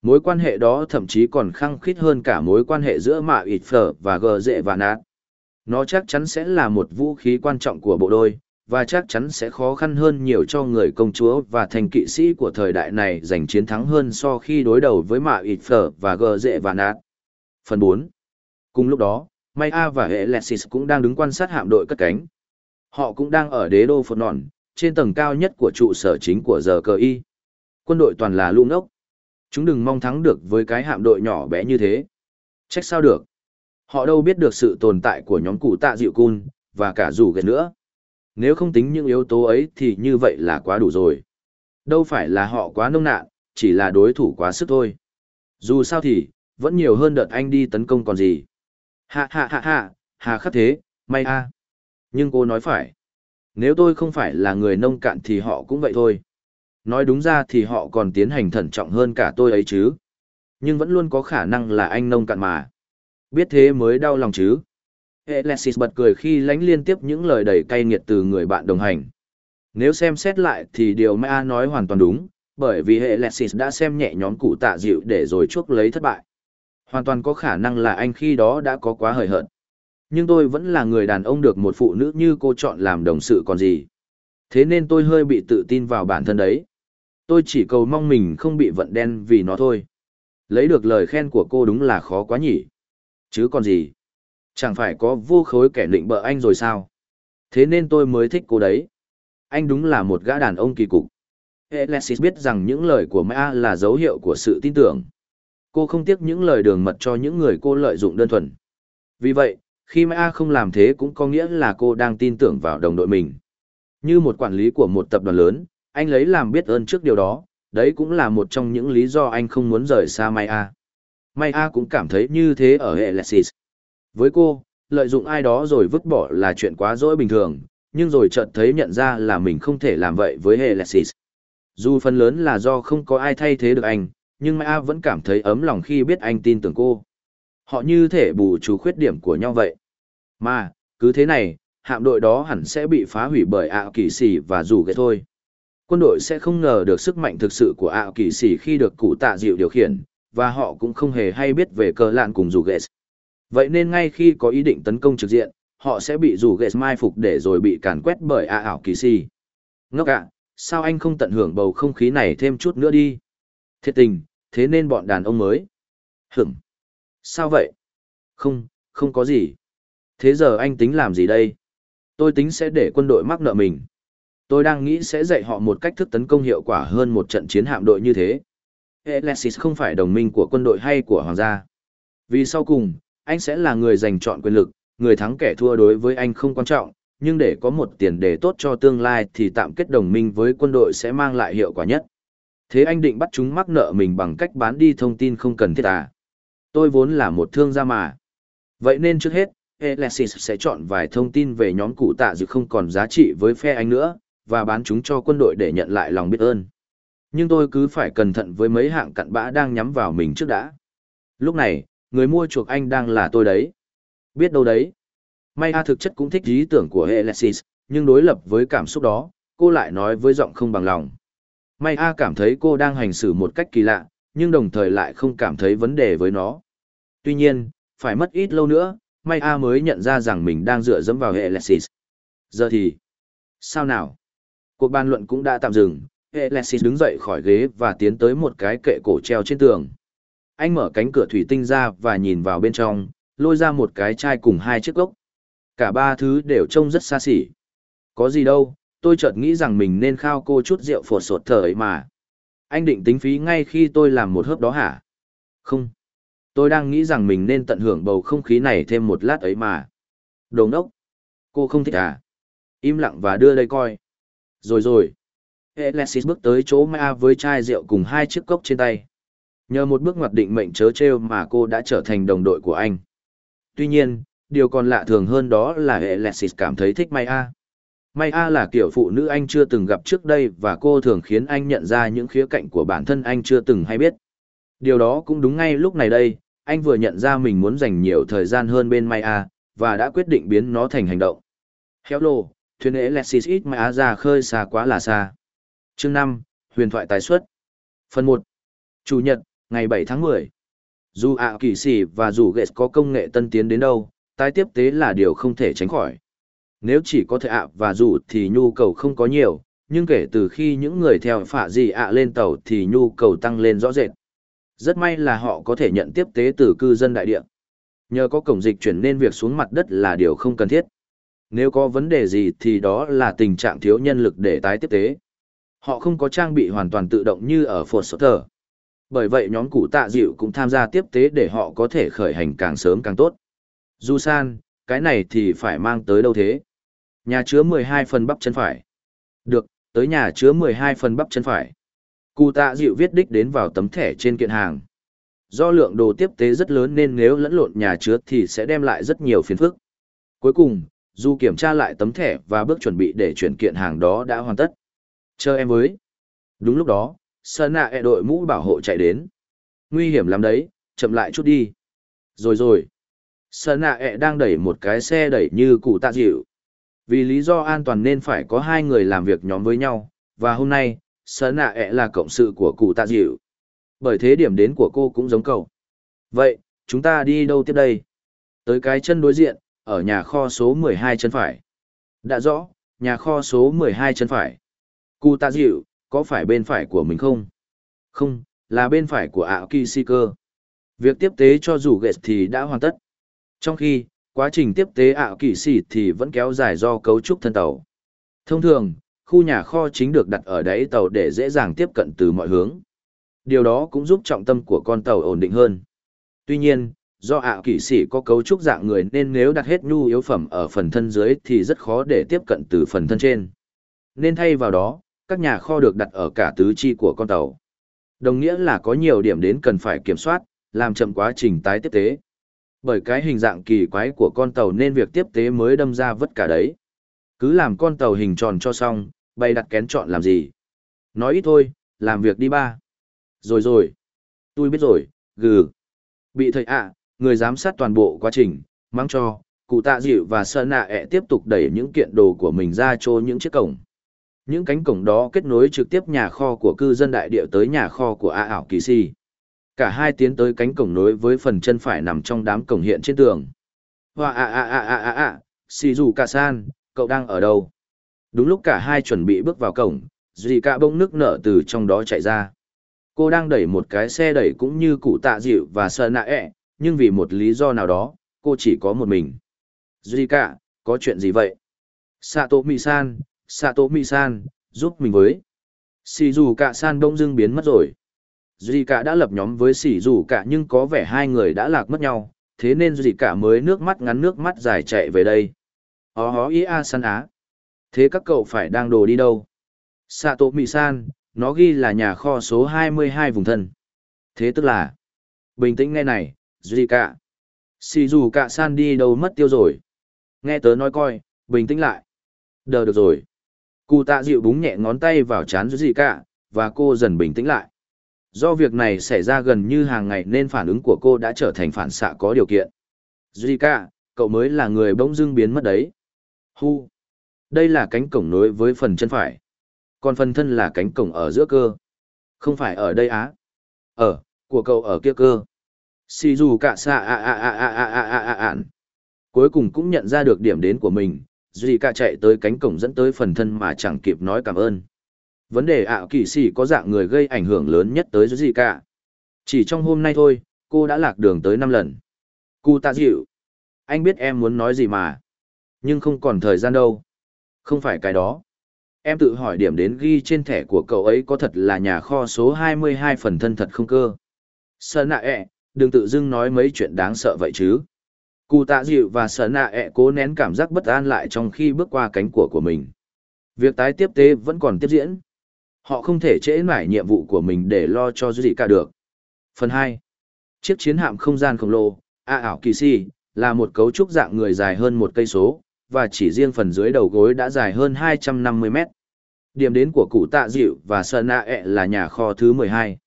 Mối quan hệ đó thậm chí còn khăng khít hơn cả mối quan hệ giữa mạ ịt phở và gờ dệ và nát. Nó chắc chắn sẽ là một vũ khí quan trọng của bộ đôi, và chắc chắn sẽ khó khăn hơn nhiều cho người công chúa và thành kỵ sĩ của thời đại này giành chiến thắng hơn so khi đối đầu với mạ ịt phở và gờ dệ và nạt. Phần 4 Cùng lúc đó, Maya và hệ Lexis cũng đang đứng quan sát hạm đội cất cánh. Họ cũng đang ở đế đô Phật Nòn, trên tầng cao nhất của trụ sở chính của giờ cờ y. Quân đội toàn là lũ ngốc. Chúng đừng mong thắng được với cái hạm đội nhỏ bé như thế. Trách sao được. Họ đâu biết được sự tồn tại của nhóm cụ tạ dịu cun, và cả rủ ghét nữa. Nếu không tính những yếu tố ấy thì như vậy là quá đủ rồi. Đâu phải là họ quá nông nạn, chỉ là đối thủ quá sức thôi. Dù sao thì, vẫn nhiều hơn đợt anh đi tấn công còn gì. Hạ hạ hạ hạ, hà khắc thế, may a. Nhưng cô nói phải. Nếu tôi không phải là người nông cạn thì họ cũng vậy thôi. Nói đúng ra thì họ còn tiến hành thận trọng hơn cả tôi ấy chứ. Nhưng vẫn luôn có khả năng là anh nông cạn mà. Biết thế mới đau lòng chứ. Alexis bật cười khi lánh liên tiếp những lời đầy cay nghiệt từ người bạn đồng hành. Nếu xem xét lại thì điều Maya nói hoàn toàn đúng, bởi vì Alexis đã xem nhẹ nhóm cụ tạ dịu để rồi chuốc lấy thất bại. Hoàn toàn có khả năng là anh khi đó đã có quá hời hợt. Nhưng tôi vẫn là người đàn ông được một phụ nữ như cô chọn làm đồng sự còn gì. Thế nên tôi hơi bị tự tin vào bản thân đấy. Tôi chỉ cầu mong mình không bị vận đen vì nó thôi. Lấy được lời khen của cô đúng là khó quá nhỉ. Chứ còn gì. Chẳng phải có vô khối kẻ định bợ anh rồi sao? Thế nên tôi mới thích cô đấy. Anh đúng là một gã đàn ông kỳ cục. Alexis biết rằng những lời của Maya là dấu hiệu của sự tin tưởng. Cô không tiếc những lời đường mật cho những người cô lợi dụng đơn thuần. Vì vậy, khi Maya không làm thế cũng có nghĩa là cô đang tin tưởng vào đồng đội mình. Như một quản lý của một tập đoàn lớn, anh lấy làm biết ơn trước điều đó, đấy cũng là một trong những lý do anh không muốn rời xa Maya. Maya cũng cảm thấy như thế ở Alexis. Với cô, lợi dụng ai đó rồi vứt bỏ là chuyện quá dỗi bình thường, nhưng rồi chợt thấy nhận ra là mình không thể làm vậy với Alexis. Dù phần lớn là do không có ai thay thế được anh, nhưng Maya vẫn cảm thấy ấm lòng khi biết anh tin tưởng cô. Họ như thể bù trừ khuyết điểm của nhau vậy. Mà, cứ thế này, hạm đội đó hẳn sẽ bị phá hủy bởi ạ kỳ sĩ và dù ghê thôi. Quân đội sẽ không ngờ được sức mạnh thực sự của ạ kỳ sĩ khi được cụ tạ dịu điều khiển, và họ cũng không hề hay biết về cờ lạn cùng dù ghê. Vậy nên ngay khi có ý định tấn công trực diện, họ sẽ bị rủ ghệ mai phục để rồi bị càn quét bởi ạ ảo kỳ si. Ngốc ạ, sao anh không tận hưởng bầu không khí này thêm chút nữa đi? Thiệt tình, thế nên bọn đàn ông mới. Hửng. Sao vậy? Không, không có gì. Thế giờ anh tính làm gì đây? Tôi tính sẽ để quân đội mắc nợ mình. Tôi đang nghĩ sẽ dạy họ một cách thức tấn công hiệu quả hơn một trận chiến hạm đội như thế. Alexis không phải đồng minh của quân đội hay của hoàng gia. Vì sau cùng, anh sẽ là người giành chọn quyền lực, người thắng kẻ thua đối với anh không quan trọng, nhưng để có một tiền đề tốt cho tương lai thì tạm kết đồng minh với quân đội sẽ mang lại hiệu quả nhất. Thế anh định bắt chúng mắc nợ mình bằng cách bán đi thông tin không cần thiết à? Tôi vốn là một thương gia mà. Vậy nên trước hết, Alexis sẽ chọn vài thông tin về nhóm cụ tạ dự không còn giá trị với phe anh nữa, và bán chúng cho quân đội để nhận lại lòng biết ơn. Nhưng tôi cứ phải cẩn thận với mấy hạng cặn bã đang nhắm vào mình trước đã. Lúc này, người mua chuộc anh đang là tôi đấy. Biết đâu đấy. May A thực chất cũng thích ý tưởng của Alexis, nhưng đối lập với cảm xúc đó, cô lại nói với giọng không bằng lòng. May A cảm thấy cô đang hành xử một cách kỳ lạ, nhưng đồng thời lại không cảm thấy vấn đề với nó. Tuy nhiên, phải mất ít lâu nữa, May A mới nhận ra rằng mình đang dựa dẫm vào Alexis. Giờ thì, sao nào? Cuộc bàn luận cũng đã tạm dừng, Alexis đứng dậy khỏi ghế và tiến tới một cái kệ cổ treo trên tường. Anh mở cánh cửa thủy tinh ra và nhìn vào bên trong, lôi ra một cái chai cùng hai chiếc gốc. Cả ba thứ đều trông rất xa xỉ. Có gì đâu, tôi chợt nghĩ rằng mình nên khao cô chút rượu phột sột thở ấy mà. Anh định tính phí ngay khi tôi làm một hớp đó hả? Không. Tôi đang nghĩ rằng mình nên tận hưởng bầu không khí này thêm một lát ấy mà. Đồ ngốc. Cô không thích à? Im lặng và đưa đây coi. Rồi rồi. Alexis bước tới chỗ Ma với chai rượu cùng hai chiếc cốc trên tay. Nhờ một bước ngoặt định mệnh chớ trêu mà cô đã trở thành đồng đội của anh. Tuy nhiên, điều còn lạ thường hơn đó là Alexis cảm thấy thích Maya. Maya là kiểu phụ nữ anh chưa từng gặp trước đây và cô thường khiến anh nhận ra những khía cạnh của bản thân anh chưa từng hay biết. Điều đó cũng đúng ngay lúc này đây, anh vừa nhận ra mình muốn dành nhiều thời gian hơn bên Maya, và đã quyết định biến nó thành hành động. Hello, thuyền Alexis ít Maya ra khơi xa quá là xa. Chương 5, huyền thoại tái xuất. Phần 1. Chủ nhật, ngày 7 tháng 10. Dù ạ kỳ sĩ và dù ghệ có công nghệ tân tiến đến đâu, tái tiếp tế là điều không thể tránh khỏi. Nếu chỉ có thể ạ và dù thì nhu cầu không có nhiều, nhưng kể từ khi những người theo phả gì ạ lên tàu thì nhu cầu tăng lên rõ rệt. Rất may là họ có thể nhận tiếp tế từ cư dân đại địa. Nhờ có cổng dịch chuyển nên việc xuống mặt đất là điều không cần thiết. Nếu có vấn đề gì thì đó là tình trạng thiếu nhân lực để tái tiếp tế. Họ không có trang bị hoàn toàn tự động như ở Fort Sutter. Bởi vậy nhóm cụ tạ dịu cũng tham gia tiếp tế để họ có thể khởi hành càng sớm càng tốt. Du san, cái này thì phải mang tới đâu thế? Nhà chứa 12 phần bắp chân phải. Được, tới nhà chứa 12 phần bắp chân phải. Cụ tạ dịu viết đích đến vào tấm thẻ trên kiện hàng. Do lượng đồ tiếp tế rất lớn nên nếu lẫn lộn nhà chứa thì sẽ đem lại rất nhiều phiền phức. Cuối cùng, Du kiểm tra lại tấm thẻ và bước chuẩn bị để chuyển kiện hàng đó đã hoàn tất. Chờ em với. Đúng lúc đó, Sơn nạ e đội mũ bảo hộ chạy đến. Nguy hiểm lắm đấy, chậm lại chút đi. Rồi rồi. Sơn nạ e đang đẩy một cái xe đẩy như cụ tạ dịu. Vì lý do an toàn nên phải có hai người làm việc nhóm với nhau, và hôm nay, Sơn nạ e là cộng sự của cụ tạ dịu. Bởi thế điểm đến của cô cũng giống cậu. Vậy, chúng ta đi đâu tiếp đây? Tới cái chân đối diện, ở nhà kho số 12 chân phải. Đã rõ, nhà kho số 12 chân phải. Cụ tạ dịu, có phải bên phải của mình không? Không, là bên phải của ảo kỳ si cơ. Việc tiếp tế cho dù ghệ thì đã hoàn tất. Trong khi, quá trình tiếp tế ảo kỳ si thì vẫn kéo dài do cấu trúc thân tàu. Thông thường, khu nhà kho chính được đặt ở đáy tàu để dễ dàng tiếp cận từ mọi hướng. Điều đó cũng giúp trọng tâm của con tàu ổn định hơn. Tuy nhiên, do ảo kỵ sĩ có cấu trúc dạng người nên nếu đặt hết nhu yếu phẩm ở phần thân dưới thì rất khó để tiếp cận từ phần thân trên. Nên thay vào đó, các nhà kho được đặt ở cả tứ chi của con tàu. Đồng nghĩa là có nhiều điểm đến cần phải kiểm soát, làm chậm quá trình tái tiếp tế. Bởi cái hình dạng kỳ quái của con tàu nên việc tiếp tế mới đâm ra vất cả đấy. Cứ làm con tàu hình tròn cho xong, bay đặt kén chọn làm gì. Nói ít thôi, làm việc đi ba. Rồi rồi. Tôi biết rồi, gừ. Bị thầy ạ, người giám sát toàn bộ quá trình, mang cho, cụ tạ dịu và sơn nạ ẹ tiếp tục đẩy những kiện đồ của mình ra cho những chiếc cổng. Những cánh cổng đó kết nối trực tiếp nhà kho của cư dân đại địa tới nhà kho của A ảo kỳ si. Cả hai tiến tới cánh cổng nối với phần chân phải nằm trong đám cổng hiện trên tường. Hoa a a a a a a, xì dù cả san, cậu đang ở đâu? Đúng lúc cả hai chuẩn bị bước vào cổng, dì cả bông nước nở từ trong đó chạy ra. Cô đang đẩy một cái xe đẩy cũng như cụ tạ dịu và sợ nạ ẹ, nhưng vì một lý do nào đó, cô chỉ có một mình. Dì cả, có chuyện gì vậy? Sato Mi-san, Sato Mi-san, giúp mình với. Sì dù cả san Đông dưng biến mất rồi. Dì cả đã lập nhóm với sỉ dù cả nhưng có vẻ hai người đã lạc mất nhau, thế nên dì cả mới nước mắt ngắn nước mắt dài chạy về đây. Ó hó ý a san á. Thế các cậu phải đang đồ đi đâu? Sato Mi-san, nó ghi là nhà kho số 22 vùng thân. Thế tức là... Bình tĩnh nghe này, dì cả. Sì dù cả san đi đâu mất tiêu rồi. Nghe tớ nói coi, bình tĩnh lại. Đờ được rồi. Cụ tạ dịu búng nhẹ ngón tay vào chán gì cả, và cô dần bình tĩnh lại. Do việc này xảy ra gần như hàng ngày nên phản ứng của cô đã trở thành phản xạ có điều kiện. Zika, cậu mới là người bỗng dưng biến mất đấy. Hu. Đây là cánh cổng nối với phần chân phải. Còn phần thân là cánh cổng ở giữa cơ. Không phải ở đây á. Ở, của cậu ở kia cơ. Xì dù cả xạ à à à à à à à, a Cuối cùng cũng nhận ra được điểm đến của mình, Duy cả chạy tới cánh cổng dẫn tới phần thân mà chẳng kịp nói cảm ơn. Vấn đề ảo kỳ sĩ có dạng người gây ảnh hưởng lớn nhất tới Duy cả. Chỉ trong hôm nay thôi, cô đã lạc đường tới năm lần. Cụ tạ dịu. Anh biết em muốn nói gì mà. Nhưng không còn thời gian đâu. Không phải cái đó. Em tự hỏi điểm đến ghi trên thẻ của cậu ấy có thật là nhà kho số 22 phần thân thật không cơ. Sợ nạ ẹ, đừng tự dưng nói mấy chuyện đáng sợ vậy chứ. Cụ tạ dịu và sở nạ ẹ cố nén cảm giác bất an lại trong khi bước qua cánh của của mình. Việc tái tiếp tế vẫn còn tiếp diễn. Họ không thể trễ mải nhiệm vụ của mình để lo cho gì cả được. Phần hai. Chiếc chiến hạm không gian khổng lồ, A ảo kỳ si, là một cấu trúc dạng người dài hơn một cây số, và chỉ riêng phần dưới đầu gối đã dài hơn 250 mét. Điểm đến của cụ tạ dịu và sơn nạ ẹ là nhà kho thứ 12.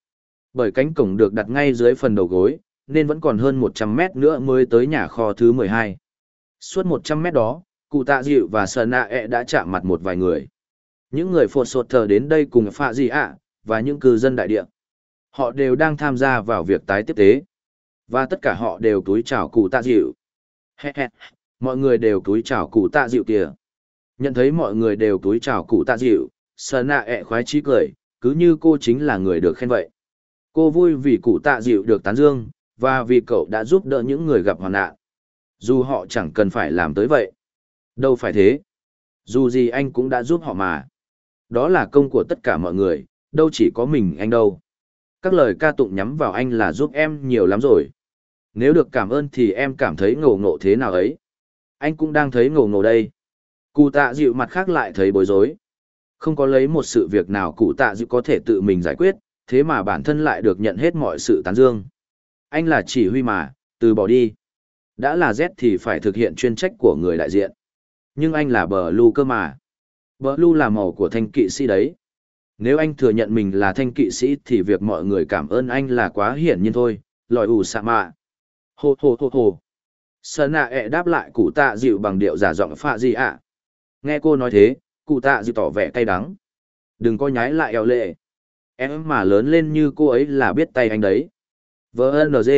Bởi cánh cổng được đặt ngay dưới phần đầu gối, nên vẫn còn hơn 100 mét nữa mới tới nhà kho thứ 12. Suốt 100 mét đó, cụ tạ dịu và sờ nạ ẹ đã chạm mặt một vài người. Những người phột sột thờ đến đây cùng phạ gì ạ, và những cư dân đại địa. Họ đều đang tham gia vào việc tái tiếp tế. Và tất cả họ đều túi chào cụ tạ dịu. mọi người đều túi chào cụ tạ dịu kìa. Nhận thấy mọi người đều túi chào cụ tạ dịu, sờ nạ ẹ khoái chí cười, cứ như cô chính là người được khen vậy. Cô vui vì cụ tạ dịu được tán dương, và vì cậu đã giúp đỡ những người gặp hoạn nạn. Dù họ chẳng cần phải làm tới vậy. Đâu phải thế. Dù gì anh cũng đã giúp họ mà. Đó là công của tất cả mọi người, đâu chỉ có mình anh đâu. Các lời ca tụng nhắm vào anh là giúp em nhiều lắm rồi. Nếu được cảm ơn thì em cảm thấy ngầu ngộ thế nào ấy. Anh cũng đang thấy ngầu ngộ đây. Cụ tạ dịu mặt khác lại thấy bối rối. Không có lấy một sự việc nào cụ tạ dịu có thể tự mình giải quyết, thế mà bản thân lại được nhận hết mọi sự tán dương. Anh là chỉ huy mà, từ bỏ đi. Đã là Z thì phải thực hiện chuyên trách của người đại diện. Nhưng anh là bờ lưu cơ mà. Bờ lưu là màu của thanh kỵ sĩ đấy. Nếu anh thừa nhận mình là thanh kỵ sĩ thì việc mọi người cảm ơn anh là quá hiển nhiên thôi, lòi ủ xạ mạ. Hô hô hô hô. Sơn nạ ẹ đáp lại cụ tạ dịu bằng điệu giả giọng phạ gì ạ. Nghe cô nói thế, cụ tạ dịu tỏ vẻ cay đắng. Đừng có nhái lại eo lệ. Em mà lớn lên như cô ấy là biết tay anh đấy. VNG.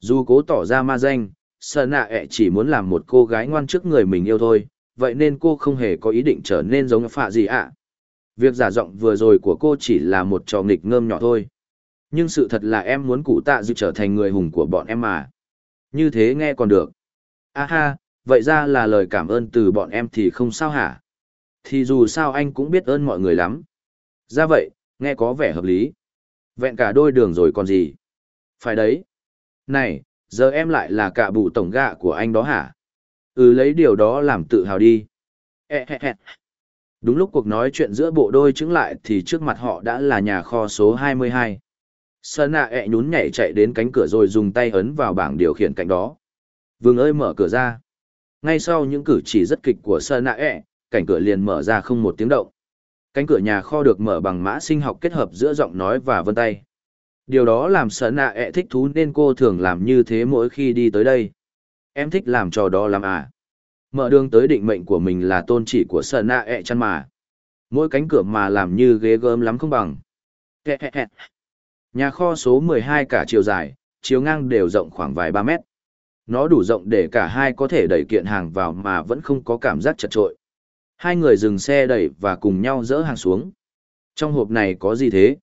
Dù cố tỏ ra ma danh, sợ nạ ẹ chỉ muốn làm một cô gái ngoan trước người mình yêu thôi, vậy nên cô không hề có ý định trở nên giống phạ gì ạ. Việc giả giọng vừa rồi của cô chỉ là một trò nghịch ngơm nhỏ thôi. Nhưng sự thật là em muốn cụ tạ dự trở thành người hùng của bọn em mà. Như thế nghe còn được. A ha, vậy ra là lời cảm ơn từ bọn em thì không sao hả? Thì dù sao anh cũng biết ơn mọi người lắm. Ra vậy, nghe có vẻ hợp lý. Vẹn cả đôi đường rồi còn gì? Phải đấy. Này, giờ em lại là cả bụ tổng gạ của anh đó hả? Ừ lấy điều đó làm tự hào đi. E Đúng lúc cuộc nói chuyện giữa bộ đôi chứng lại thì trước mặt họ đã là nhà kho số 22. Sơn nạ ẹ nhún nhảy chạy đến cánh cửa rồi dùng tay ấn vào bảng điều khiển cạnh đó. Vương ơi mở cửa ra. Ngay sau những cử chỉ rất kịch của Sơn nạ ẹ, cảnh cửa liền mở ra không một tiếng động. Cánh cửa nhà kho được mở bằng mã sinh học kết hợp giữa giọng nói và vân tay. Điều đó làm sợ nạ ẹ thích thú nên cô thường làm như thế mỗi khi đi tới đây. Em thích làm trò đó làm à? Mở đường tới định mệnh của mình là tôn chỉ của sợ nạ ẹ chăn mà. Mỗi cánh cửa mà làm như ghế gớm lắm không bằng. Nhà kho số 12 cả chiều dài, chiều ngang đều rộng khoảng vài ba mét. Nó đủ rộng để cả hai có thể đẩy kiện hàng vào mà vẫn không có cảm giác chật trội. Hai người dừng xe đẩy và cùng nhau dỡ hàng xuống. Trong hộp này có gì thế?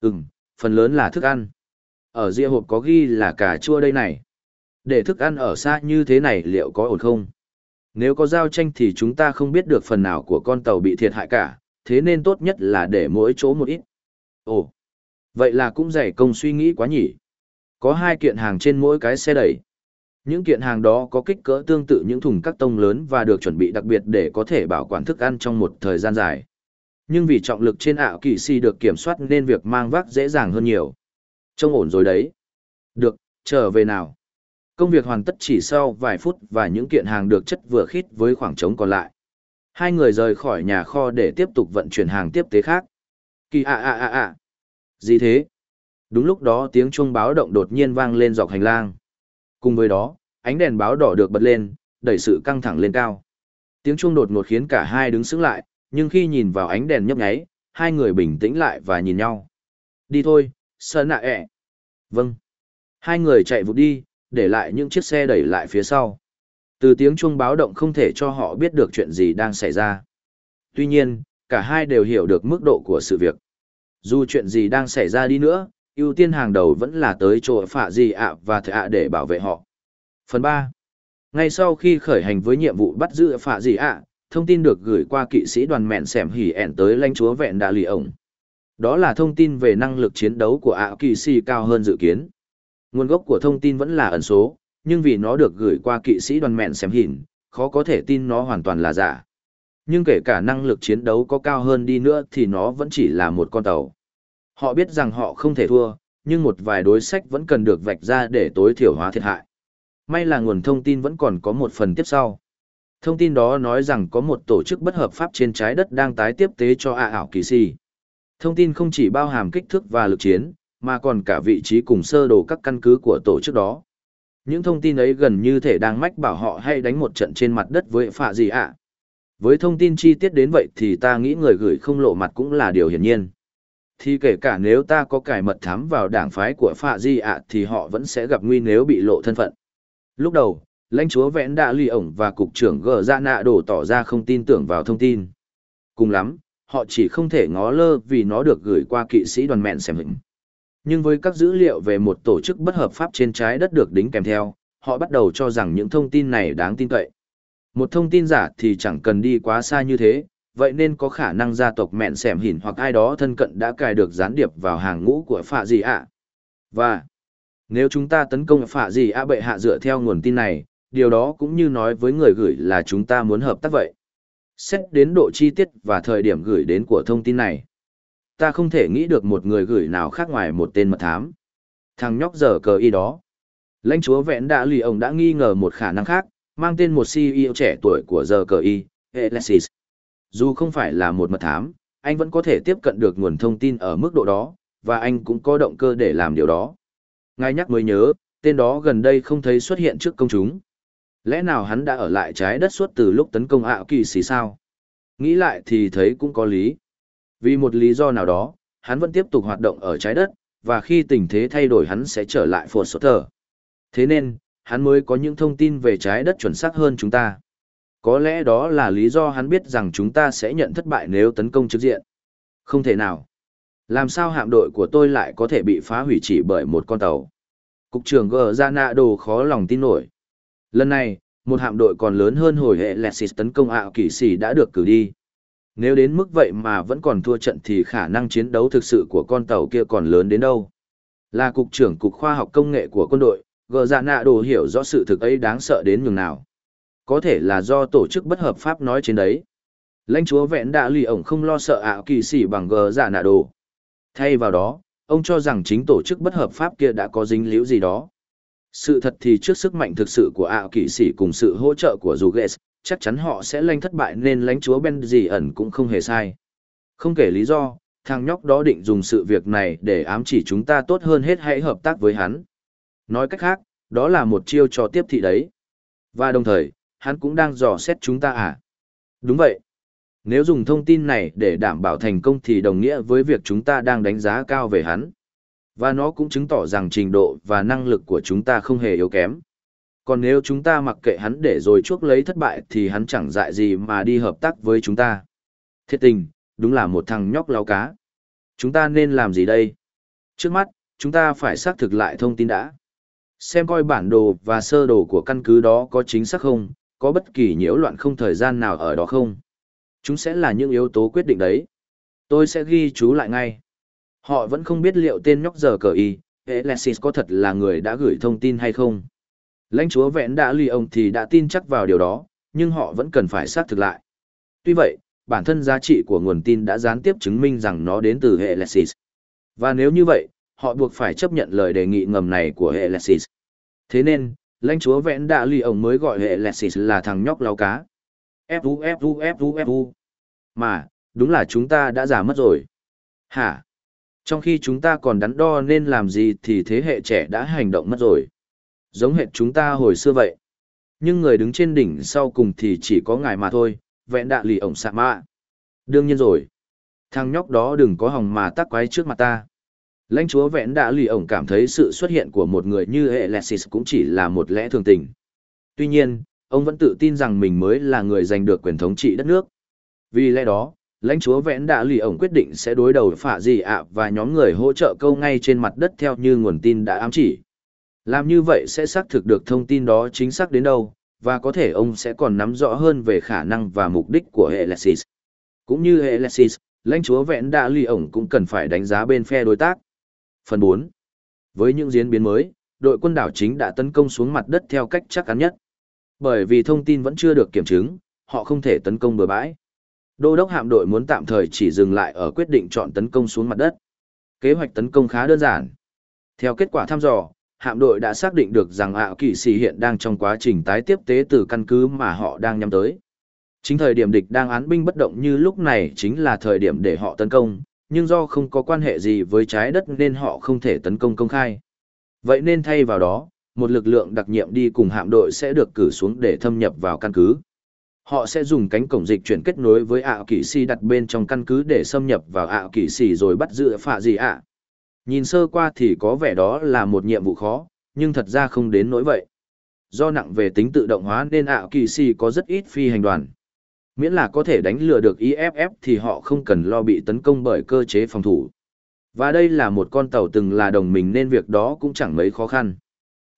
Ừm, phần lớn là thức ăn. Ở ria hộp có ghi là cà chua đây này. Để thức ăn ở xa như thế này liệu có ổn không? Nếu có giao tranh thì chúng ta không biết được phần nào của con tàu bị thiệt hại cả, thế nên tốt nhất là để mỗi chỗ một ít. Ồ, vậy là cũng dày công suy nghĩ quá nhỉ. Có hai kiện hàng trên mỗi cái xe đẩy. Những kiện hàng đó có kích cỡ tương tự những thùng cắt tông lớn và được chuẩn bị đặc biệt để có thể bảo quản thức ăn trong một thời gian dài. Nhưng vì trọng lực trên ảo kỳ si được kiểm soát nên việc mang vác dễ dàng hơn nhiều. Trông ổn rồi đấy. Được, trở về nào. Công việc hoàn tất chỉ sau vài phút và những kiện hàng được chất vừa khít với khoảng trống còn lại. Hai người rời khỏi nhà kho để tiếp tục vận chuyển hàng tiếp tế khác. Kỳ ạ ạ ạ ạ. Gì thế? Đúng lúc đó tiếng chuông báo động đột nhiên vang lên dọc hành lang. Cùng với đó, ánh đèn báo đỏ được bật lên, đẩy sự căng thẳng lên cao. Tiếng chuông đột ngột khiến cả hai đứng sững lại, nhưng khi nhìn vào ánh đèn nhấp nháy, hai người bình tĩnh lại và nhìn nhau. Đi thôi, sơn nạ ẹ. Vâng. Hai người chạy vụt đi, để lại những chiếc xe đẩy lại phía sau. Từ tiếng chuông báo động không thể cho họ biết được chuyện gì đang xảy ra. Tuy nhiên, cả hai đều hiểu được mức độ của sự việc. Dù chuyện gì đang xảy ra đi nữa, ưu tiên hàng đầu vẫn là tới chỗ phạ gì ạ và thạ à để bảo vệ họ. Phần 3. Ngay sau khi khởi hành với nhiệm vụ bắt giữ phạ gì ạ, thông tin được gửi qua kỵ sĩ đoàn mẹn xẻm hỉ ẻn tới lãnh chúa vẹn đà lì ổng. Đó là thông tin về năng lực chiến đấu của ạ kỵ sĩ cao hơn dự kiến. Nguồn gốc của thông tin vẫn là ẩn số, nhưng vì nó được gửi qua kỵ sĩ đoàn mẹn xẻm hỉn, khó có thể tin nó hoàn toàn là giả. Nhưng kể cả năng lực chiến đấu có cao hơn đi nữa thì nó vẫn chỉ là một con tàu. Họ biết rằng họ không thể thua, nhưng một vài đối sách vẫn cần được vạch ra để tối thiểu hóa thiệt hại. May là nguồn thông tin vẫn còn có một phần tiếp sau. Thông tin đó nói rằng có một tổ chức bất hợp pháp trên trái đất đang tái tiếp tế cho A ảo kỳ si. Thông tin không chỉ bao hàm kích thước và lực chiến, mà còn cả vị trí cùng sơ đồ các căn cứ của tổ chức đó. Những thông tin ấy gần như thể đang mách bảo họ hay đánh một trận trên mặt đất với phạ gì ạ. Với thông tin chi tiết đến vậy thì ta nghĩ người gửi không lộ mặt cũng là điều hiển nhiên. Thì kể cả nếu ta có cải mật thám vào đảng phái của phạ di ạ thì họ vẫn sẽ gặp nguy nếu bị lộ thân phận. Lúc đầu, lãnh chúa vẽn đã lì ổng và cục trưởng gờ ra nạ đổ tỏ ra không tin tưởng vào thông tin. Cùng lắm, họ chỉ không thể ngó lơ vì nó được gửi qua kỵ sĩ đoàn mẹn xem hình. Nhưng với các dữ liệu về một tổ chức bất hợp pháp trên trái đất được đính kèm theo, họ bắt đầu cho rằng những thông tin này đáng tin cậy. Một thông tin giả thì chẳng cần đi quá xa như thế, vậy nên có khả năng gia tộc mẹn xẻm hỉn hoặc ai đó thân cận đã cài được gián điệp vào hàng ngũ của phạ dị ạ. Và nếu chúng ta tấn công phạ dị ạ bệ hạ dựa theo nguồn tin này, điều đó cũng như nói với người gửi là chúng ta muốn hợp tác vậy. Xét đến độ chi tiết và thời điểm gửi đến của thông tin này ta không thể nghĩ được một người gửi nào khác ngoài một tên mật thám. Thằng nhóc giờ cờ y đó. Lãnh chúa vẹn đã lì ông đã nghi ngờ một khả năng khác, mang tên một CEO trẻ tuổi của giờ cờ y, Alexis. Dù không phải là một mật thám, anh vẫn có thể tiếp cận được nguồn thông tin ở mức độ đó, và anh cũng có động cơ để làm điều đó. Ngay nhắc mới nhớ, tên đó gần đây không thấy xuất hiện trước công chúng. Lẽ nào hắn đã ở lại trái đất suốt từ lúc tấn công ạ kỳ xì sao? Nghĩ lại thì thấy cũng có lý. Vì một lý do nào đó, hắn vẫn tiếp tục hoạt động ở trái đất, và khi tình thế thay đổi hắn sẽ trở lại phổ sốt thở. Thế nên, hắn mới có những thông tin về trái đất chuẩn xác hơn chúng ta. Có lẽ đó là lý do hắn biết rằng chúng ta sẽ nhận thất bại nếu tấn công trực diện. Không thể nào. Làm sao hạm đội của tôi lại có thể bị phá hủy chỉ bởi một con tàu? Cục trưởng G. Gia Đồ khó lòng tin nổi. Lần này, một hạm đội còn lớn hơn hồi hệ Lexis tấn công ảo kỵ sĩ đã được cử đi. Nếu đến mức vậy mà vẫn còn thua trận thì khả năng chiến đấu thực sự của con tàu kia còn lớn đến đâu. Là cục trưởng cục khoa học công nghệ của quân đội, gờ dạ nạ đồ hiểu rõ sự thực ấy đáng sợ đến nhường nào. Có thể là do tổ chức bất hợp pháp nói trên đấy. Lãnh chúa vẹn đã lì ổng không lo sợ ảo kỳ sĩ bằng gờ dạ nạ đồ. Thay vào đó, ông cho rằng chính tổ chức bất hợp pháp kia đã có dính líu gì đó. Sự thật thì trước sức mạnh thực sự của ảo kỵ sĩ cùng sự hỗ trợ của Juges, chắc chắn họ sẽ lanh thất bại nên lãnh chúa Ben gì ẩn cũng không hề sai. Không kể lý do, thằng nhóc đó định dùng sự việc này để ám chỉ chúng ta tốt hơn hết hãy hợp tác với hắn. Nói cách khác, đó là một chiêu trò tiếp thị đấy. Và đồng thời, hắn cũng đang dò xét chúng ta à? Đúng vậy. Nếu dùng thông tin này để đảm bảo thành công thì đồng nghĩa với việc chúng ta đang đánh giá cao về hắn. Và nó cũng chứng tỏ rằng trình độ và năng lực của chúng ta không hề yếu kém. Còn nếu chúng ta mặc kệ hắn để rồi chuốc lấy thất bại thì hắn chẳng dại gì mà đi hợp tác với chúng ta. Thiệt tình, đúng là một thằng nhóc lao cá. Chúng ta nên làm gì đây? Trước mắt, chúng ta phải xác thực lại thông tin đã. Xem coi bản đồ và sơ đồ của căn cứ đó có chính xác không, có bất kỳ nhiễu loạn không thời gian nào ở đó không. Chúng sẽ là những yếu tố quyết định đấy. Tôi sẽ ghi chú lại ngay. Họ vẫn không biết liệu tên nhóc giờ cờ y, Alexis có thật là người đã gửi thông tin hay không. Lãnh chúa vẹn đã ly ông thì đã tin chắc vào điều đó, nhưng họ vẫn cần phải xác thực lại. Tuy vậy, bản thân giá trị của nguồn tin đã gián tiếp chứng minh rằng nó đến từ hệ Alexis. Và nếu như vậy, họ buộc phải chấp nhận lời đề nghị ngầm này của hệ Alexis. Thế nên, lãnh chúa vẹn đã ly ông mới gọi hệ Alexis là thằng nhóc lao cá. Fu Fu Fu Fu. Mà, đúng là chúng ta đã già mất rồi. Hả? Trong khi chúng ta còn đắn đo nên làm gì thì thế hệ trẻ đã hành động mất rồi. Giống hệt chúng ta hồi xưa vậy. Nhưng người đứng trên đỉnh sau cùng thì chỉ có ngài mà thôi, vẹn đạ lì ổng sạ mạ. Đương nhiên rồi. Thằng nhóc đó đừng có hòng mà tắc quái trước mặt ta. Lãnh chúa vẹn đạ lì ổng cảm thấy sự xuất hiện của một người như hệ Lexis cũng chỉ là một lẽ thường tình. Tuy nhiên, ông vẫn tự tin rằng mình mới là người giành được quyền thống trị đất nước. Vì lẽ đó, lãnh chúa vẽn đã lì ổng quyết định sẽ đối đầu phạ gì ạ và nhóm người hỗ trợ câu ngay trên mặt đất theo như nguồn tin đã ám chỉ. Làm như vậy sẽ xác thực được thông tin đó chính xác đến đâu, và có thể ông sẽ còn nắm rõ hơn về khả năng và mục đích của hệ lexis Cũng như hệ lexis lãnh chúa Vẽn đã lì ổng cũng cần phải đánh giá bên phe đối tác. Phần bốn. Với những diễn biến mới, đội quân đảo chính đã tấn công xuống mặt đất theo cách chắc chắn nhất. Bởi vì thông tin vẫn chưa được kiểm chứng, họ không thể tấn công bừa bãi. Đô đốc hạm đội muốn tạm thời chỉ dừng lại ở quyết định chọn tấn công xuống mặt đất. Kế hoạch tấn công khá đơn giản. Theo kết quả thăm dò, hạm đội đã xác định được rằng ạ kỵ sĩ hiện đang trong quá trình tái tiếp tế từ căn cứ mà họ đang nhắm tới. Chính thời điểm địch đang án binh bất động như lúc này chính là thời điểm để họ tấn công, nhưng do không có quan hệ gì với trái đất nên họ không thể tấn công công khai. Vậy nên thay vào đó, một lực lượng đặc nhiệm đi cùng hạm đội sẽ được cử xuống để thâm nhập vào căn cứ. Họ sẽ dùng cánh cổng dịch chuyển kết nối với ảo kỵ sĩ đặt bên trong căn cứ để xâm nhập vào ảo kỵ sĩ rồi bắt giữ phạ gì ạ. Nhìn sơ qua thì có vẻ đó là một nhiệm vụ khó, nhưng thật ra không đến nỗi vậy. Do nặng về tính tự động hóa nên ảo kỵ sĩ có rất ít phi hành đoàn. Miễn là có thể đánh lừa được IFF thì họ không cần lo bị tấn công bởi cơ chế phòng thủ. Và đây là một con tàu từng là đồng mình nên việc đó cũng chẳng mấy khó khăn.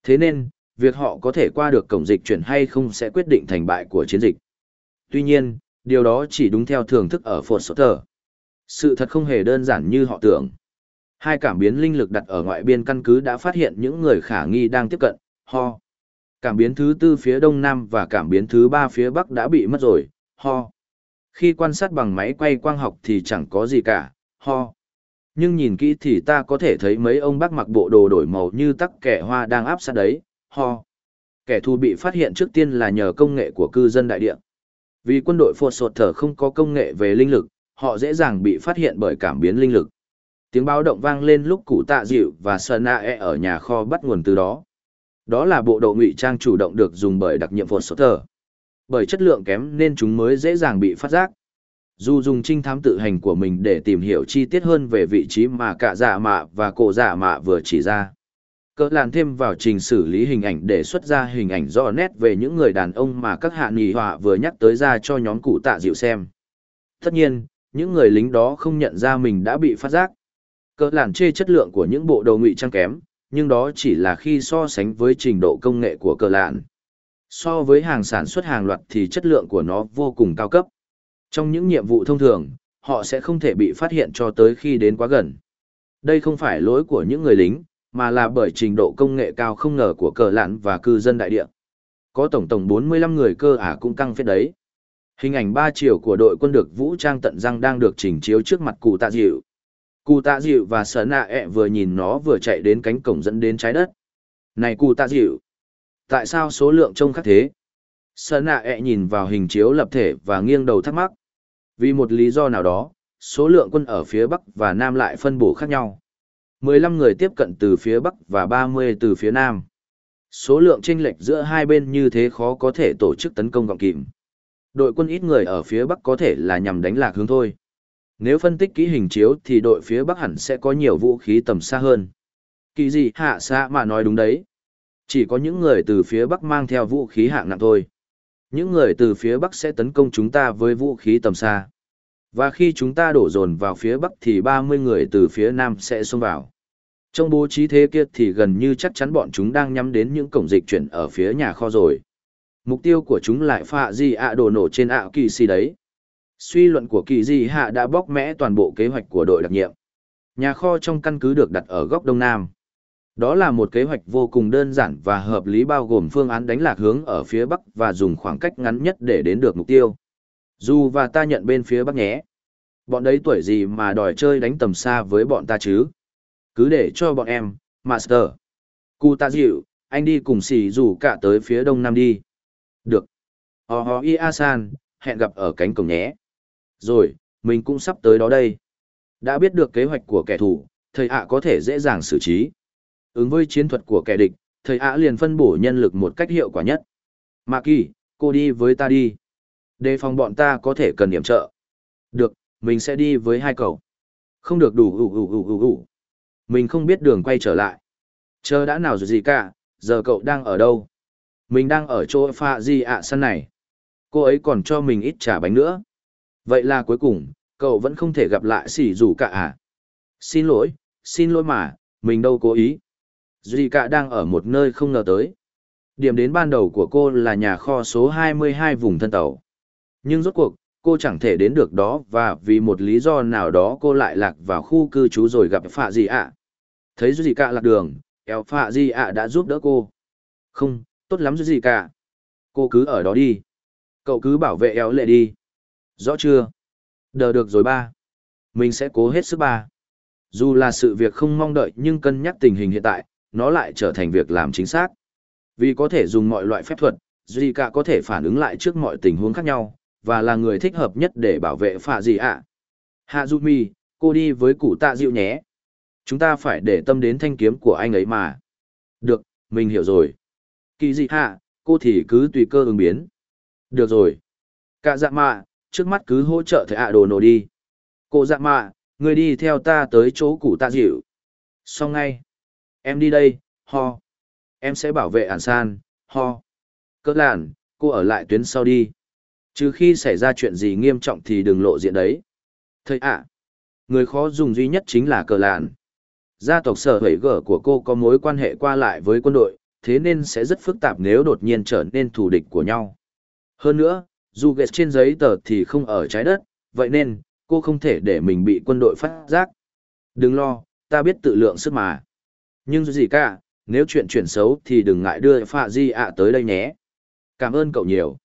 Thế nên, việc họ có thể qua được cổng dịch chuyển hay không sẽ quyết định thành bại của chiến dịch. Tuy nhiên, điều đó chỉ đúng theo thưởng thức ở Phật sốt thở. Sự thật không hề đơn giản như họ tưởng. Hai cảm biến linh lực đặt ở ngoại biên căn cứ đã phát hiện những người khả nghi đang tiếp cận, ho. Cảm biến thứ tư phía đông nam và cảm biến thứ ba phía bắc đã bị mất rồi, ho. Khi quan sát bằng máy quay quang học thì chẳng có gì cả, ho. Nhưng nhìn kỹ thì ta có thể thấy mấy ông bác mặc bộ đồ đổi màu như tắc kẻ hoa đang áp sát đấy, ho. Kẻ thù bị phát hiện trước tiên là nhờ công nghệ của cư dân đại địa. Vì quân đội phột sột thở không có công nghệ về linh lực, họ dễ dàng bị phát hiện bởi cảm biến linh lực. Tiếng báo động vang lên lúc cụ tạ dịu và sơn na e ở nhà kho bắt nguồn từ đó. Đó là bộ độ ngụy trang chủ động được dùng bởi đặc nhiệm phột sột thở. Bởi chất lượng kém nên chúng mới dễ dàng bị phát giác. Dù dùng trinh thám tự hành của mình để tìm hiểu chi tiết hơn về vị trí mà cả giả dạ mạ và cổ giả mạ vừa chỉ ra. Cỡ làn thêm vào trình xử lý hình ảnh để xuất ra hình ảnh rõ nét về những người đàn ông mà các hạ nghỉ họa vừa nhắc tới ra cho nhóm cụ tạ dịu xem. Tất nhiên, những người lính đó không nhận ra mình đã bị phát giác. Cỡ làn chê chất lượng của những bộ đồ ngụy trang kém, nhưng đó chỉ là khi so sánh với trình độ công nghệ của cỡ làn. So với hàng sản xuất hàng loạt thì chất lượng của nó vô cùng cao cấp. Trong những nhiệm vụ thông thường, họ sẽ không thể bị phát hiện cho tới khi đến quá gần. Đây không phải lỗi của những người lính, mà là bởi trình độ công nghệ cao không ngờ của cờ lạn và cư dân đại địa. Có tổng tổng 45 người cơ ả cũng căng phết đấy. Hình ảnh ba chiều của đội quân được vũ trang tận răng đang được chỉnh chiếu trước mặt cụ tạ dịu. Cụ tạ dịu và sở nạ ẹ vừa nhìn nó vừa chạy đến cánh cổng dẫn đến trái đất. Này cụ tạ dịu! Tại sao số lượng trông khác thế? Sở nạ ẹ nhìn vào hình chiếu lập thể và nghiêng đầu thắc mắc. Vì một lý do nào đó, số lượng quân ở phía Bắc và Nam lại phân bổ khác nhau. 15 người tiếp cận từ phía Bắc và 30 từ phía Nam. Số lượng chênh lệch giữa hai bên như thế khó có thể tổ chức tấn công gọng kìm. Đội quân ít người ở phía Bắc có thể là nhằm đánh lạc hướng thôi. Nếu phân tích kỹ hình chiếu thì đội phía Bắc hẳn sẽ có nhiều vũ khí tầm xa hơn. Kỳ gì hạ xa mà nói đúng đấy. Chỉ có những người từ phía Bắc mang theo vũ khí hạng nặng thôi. Những người từ phía Bắc sẽ tấn công chúng ta với vũ khí tầm xa. Và khi chúng ta đổ dồn vào phía Bắc thì 30 người từ phía Nam sẽ xông vào. Trong bố trí thế kia thì gần như chắc chắn bọn chúng đang nhắm đến những cổng dịch chuyển ở phía nhà kho rồi. Mục tiêu của chúng lại phạ gì ạ đổ nổ trên ạ kỳ si đấy. Suy luận của kỳ di hạ đã bóc mẽ toàn bộ kế hoạch của đội đặc nhiệm. Nhà kho trong căn cứ được đặt ở góc đông nam. Đó là một kế hoạch vô cùng đơn giản và hợp lý bao gồm phương án đánh lạc hướng ở phía bắc và dùng khoảng cách ngắn nhất để đến được mục tiêu. Dù và ta nhận bên phía bắc nhé. Bọn đấy tuổi gì mà đòi chơi đánh tầm xa với bọn ta chứ? Cứ để cho bọn em, Master. Cụ ta dịu, anh đi cùng xì rủ cả tới phía đông nam đi. Được. Ho ho i san, hẹn gặp ở cánh cổng nhé. Rồi, mình cũng sắp tới đó đây. Đã biết được kế hoạch của kẻ thù, thầy ạ có thể dễ dàng xử trí. Ứng với chiến thuật của kẻ địch, thầy ạ liền phân bổ nhân lực một cách hiệu quả nhất. Mạc Kỳ, cô đi với ta đi. Đề phòng bọn ta có thể cần điểm trợ. Được, mình sẽ đi với hai cậu. Không được đủ ủ ủ ủ ủ ủ. Mình không biết đường quay trở lại. Chờ đã nào rồi gì cả, giờ cậu đang ở đâu? Mình đang ở chỗ pha di ạ săn này. Cô ấy còn cho mình ít trả bánh nữa. Vậy là cuối cùng, cậu vẫn không thể gặp lại xỉ dù cả à? Xin lỗi, xin lỗi mà, mình đâu cố ý. Duy cả đang ở một nơi không ngờ tới. Điểm đến ban đầu của cô là nhà kho số 22 vùng thân tàu. Nhưng rốt cuộc, cô chẳng thể đến được đó và vì một lý do nào đó cô lại lạc vào khu cư trú rồi gặp phạ gì ạ. Thấy gì cả lạc đường, eo phạ gì ạ đã giúp đỡ cô. Không, tốt lắm gì cả. Cô cứ ở đó đi. Cậu cứ bảo vệ eo lệ đi. Rõ chưa? Đờ được rồi ba. Mình sẽ cố hết sức ba. Dù là sự việc không mong đợi nhưng cân nhắc tình hình hiện tại, nó lại trở thành việc làm chính xác. Vì có thể dùng mọi loại phép thuật, Zika có thể phản ứng lại trước mọi tình huống khác nhau, và là người thích hợp nhất để bảo vệ phạ gì ạ. À? Mi, cô đi với cụ tạ dịu nhé. Chúng ta phải để tâm đến thanh kiếm của anh ấy mà. Được, mình hiểu rồi. Kỳ dị hạ, cô thì cứ tùy cơ ứng biến. Được rồi. Cả dạ mạ, trước mắt cứ hỗ trợ thầy ạ đồ nổ đi. Cô dạ mạ, người đi theo ta tới chỗ cụ tạ dịu. Xong ngay. Em đi đây, ho. Em sẽ bảo vệ ản san, ho. Cỡ làn, cô ở lại tuyến sau đi. Trừ khi xảy ra chuyện gì nghiêm trọng thì đừng lộ diện đấy. Thầy ạ, người khó dùng duy nhất chính là cờ lạn. Gia tộc sở hữu gở của cô có mối quan hệ qua lại với quân đội, thế nên sẽ rất phức tạp nếu đột nhiên trở nên thù địch của nhau. Hơn nữa, dù ghét trên giấy tờ thì không ở trái đất, vậy nên, cô không thể để mình bị quân đội phát giác. Đừng lo, ta biết tự lượng sức mà. Nhưng dù gì cả, nếu chuyện chuyển xấu thì đừng ngại đưa Phạ Di ạ tới đây nhé. Cảm ơn cậu nhiều.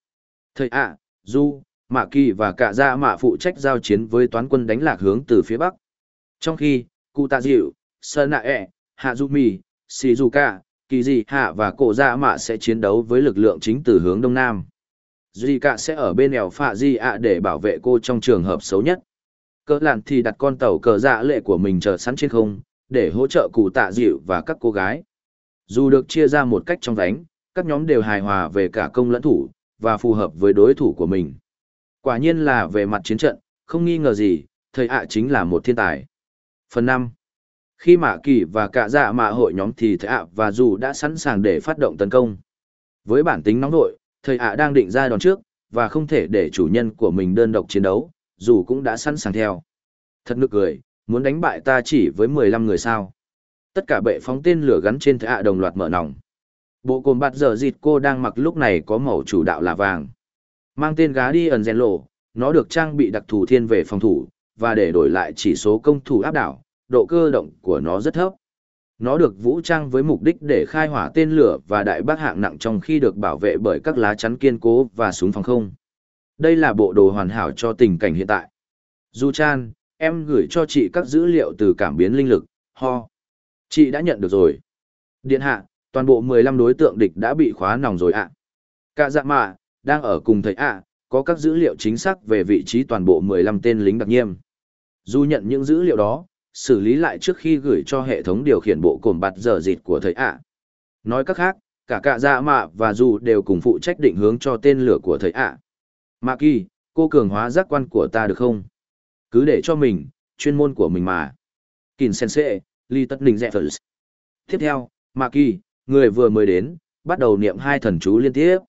Thầy ạ, Du, Mạ Kỳ và cả gia dạ mạ phụ trách giao chiến với toán quân đánh lạc hướng từ phía Bắc. Trong khi, Cụ Tạ dịu, Sơn Nạ ẹ, Hạ Du Mì, Shizuka, Kỳ Dị Hạ và Cổ Gia Mạ sẽ chiến đấu với lực lượng chính từ hướng Đông Nam. Zika sẽ ở bên ẻo phạ Di ạ để bảo vệ cô trong trường hợp xấu nhất. Cỡ lạn thì đặt con tàu cờ dạ lệ của mình chờ sẵn trên không, để hỗ trợ cụ tạ dịu và các cô gái. Dù được chia ra một cách trong đánh, các nhóm đều hài hòa về cả công lẫn thủ, và phù hợp với đối thủ của mình. Quả nhiên là về mặt chiến trận, không nghi ngờ gì, thầy ạ chính là một thiên tài. Phần 5. Khi Mạ Kỳ và cả dạ mạ hội nhóm thì thầy ạ và dù đã sẵn sàng để phát động tấn công. Với bản tính nóng nội, thầy ạ đang định ra đòn trước, và không thể để chủ nhân của mình đơn độc chiến đấu, dù cũng đã sẵn sàng theo. Thật nực cười, muốn đánh bại ta chỉ với 15 người sao. Tất cả bệ phóng tên lửa gắn trên thầy ạ đồng loạt mở nòng. Bộ cồn bạt giờ dịt cô đang mặc lúc này có màu chủ đạo là vàng. Mang tên gá đi ẩn rèn lộ, nó được trang bị đặc thù thiên về phòng thủ, và để đổi lại chỉ số công thủ áp đảo, độ cơ động của nó rất thấp. Nó được vũ trang với mục đích để khai hỏa tên lửa và đại bác hạng nặng trong khi được bảo vệ bởi các lá chắn kiên cố và súng phòng không. Đây là bộ đồ hoàn hảo cho tình cảnh hiện tại. Du Chan, em gửi cho chị các dữ liệu từ cảm biến linh lực, ho. Chị đã nhận được rồi. Điện hạ, toàn bộ 15 đối tượng địch đã bị khóa nòng rồi ạ. Cả dạ mạ, đang ở cùng thầy ạ, có các dữ liệu chính xác về vị trí toàn bộ 15 tên lính đặc nhiệm. Dù nhận những dữ liệu đó, xử lý lại trước khi gửi cho hệ thống điều khiển bộ cồn bạt giờ dịt của thầy ạ. Nói cách khác, cả Cả dạ mạ và dù đều cùng phụ trách định hướng cho tên lửa của thầy ạ. Mạ kỳ, cô cường hóa giác quan của ta được không? Cứ để cho mình, chuyên môn của mình mà. Kìn Sensei, Lee Tất Ninh Zeffers. Tiếp theo, Mạ kỳ, người vừa mới đến, bắt đầu niệm hai thần chú liên tiếp.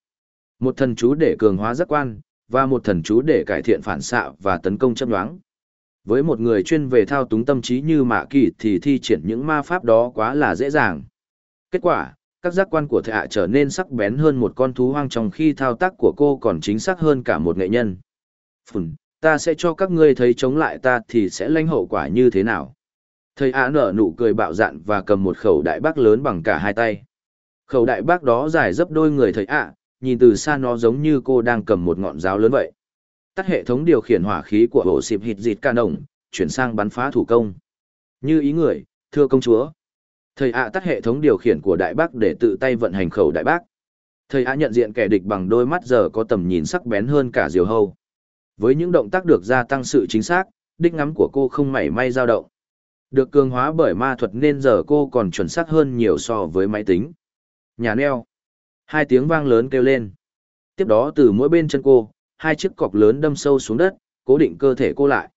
Một thần chú để cường hóa giác quan, và một thần chú để cải thiện phản xạ và tấn công chấp đoán. Với một người chuyên về thao túng tâm trí như Mạ Kỳ thì thi triển những ma pháp đó quá là dễ dàng. Kết quả, các giác quan của thạ trở nên sắc bén hơn một con thú hoang trong khi thao tác của cô còn chính xác hơn cả một nghệ nhân. Phùn, ta sẽ cho các ngươi thấy chống lại ta thì sẽ lãnh hậu quả như thế nào. Thầy ạ nở nụ cười bạo dạn và cầm một khẩu đại bác lớn bằng cả hai tay. Khẩu đại bác đó dài dấp đôi người thầy ạ, nhìn từ xa nó giống như cô đang cầm một ngọn giáo lớn vậy. Tắt hệ thống điều khiển hỏa khí của bộ xịp hịt dịt ca nồng, chuyển sang bắn phá thủ công. Như ý người, thưa công chúa. Thầy ạ tắt hệ thống điều khiển của đại bác để tự tay vận hành khẩu đại bác. Thầy ạ nhận diện kẻ địch bằng đôi mắt giờ có tầm nhìn sắc bén hơn cả diều hâu. Với những động tác được gia tăng sự chính xác, đích ngắm của cô không mảy may dao động. Được cường hóa bởi ma thuật nên giờ cô còn chuẩn xác hơn nhiều so với máy tính. Nhà neo. Hai tiếng vang lớn kêu lên. Tiếp đó từ mỗi bên chân cô, hai chiếc cọc lớn đâm sâu xuống đất, cố định cơ thể cô lại.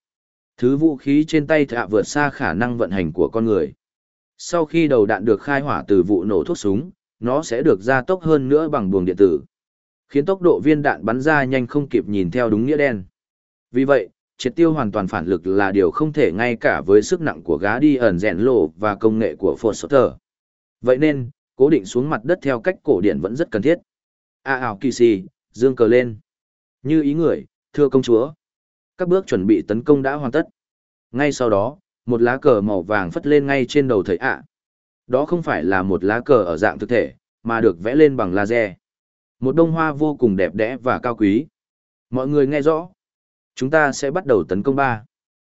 Thứ vũ khí trên tay thạ vượt xa khả năng vận hành của con người. Sau khi đầu đạn được khai hỏa từ vụ nổ thuốc súng, nó sẽ được gia tốc hơn nữa bằng buồng điện tử. Khiến tốc độ viên đạn bắn ra nhanh không kịp nhìn theo đúng nghĩa đen. Vì vậy, triệt tiêu hoàn toàn phản lực là điều không thể ngay cả với sức nặng của gá đi ẩn rèn lộ và công nghệ của Foster. Vậy nên, cố định xuống mặt đất theo cách cổ điển vẫn rất cần thiết. A ảo kỳ xì, dương cờ lên. Như ý người, thưa công chúa. Các bước chuẩn bị tấn công đã hoàn tất. Ngay sau đó, một lá cờ màu vàng phất lên ngay trên đầu thầy ạ. Đó không phải là một lá cờ ở dạng thực thể, mà được vẽ lên bằng laser. Một đông hoa vô cùng đẹp đẽ và cao quý. Mọi người nghe rõ. Chúng ta sẽ bắt đầu tấn công ba.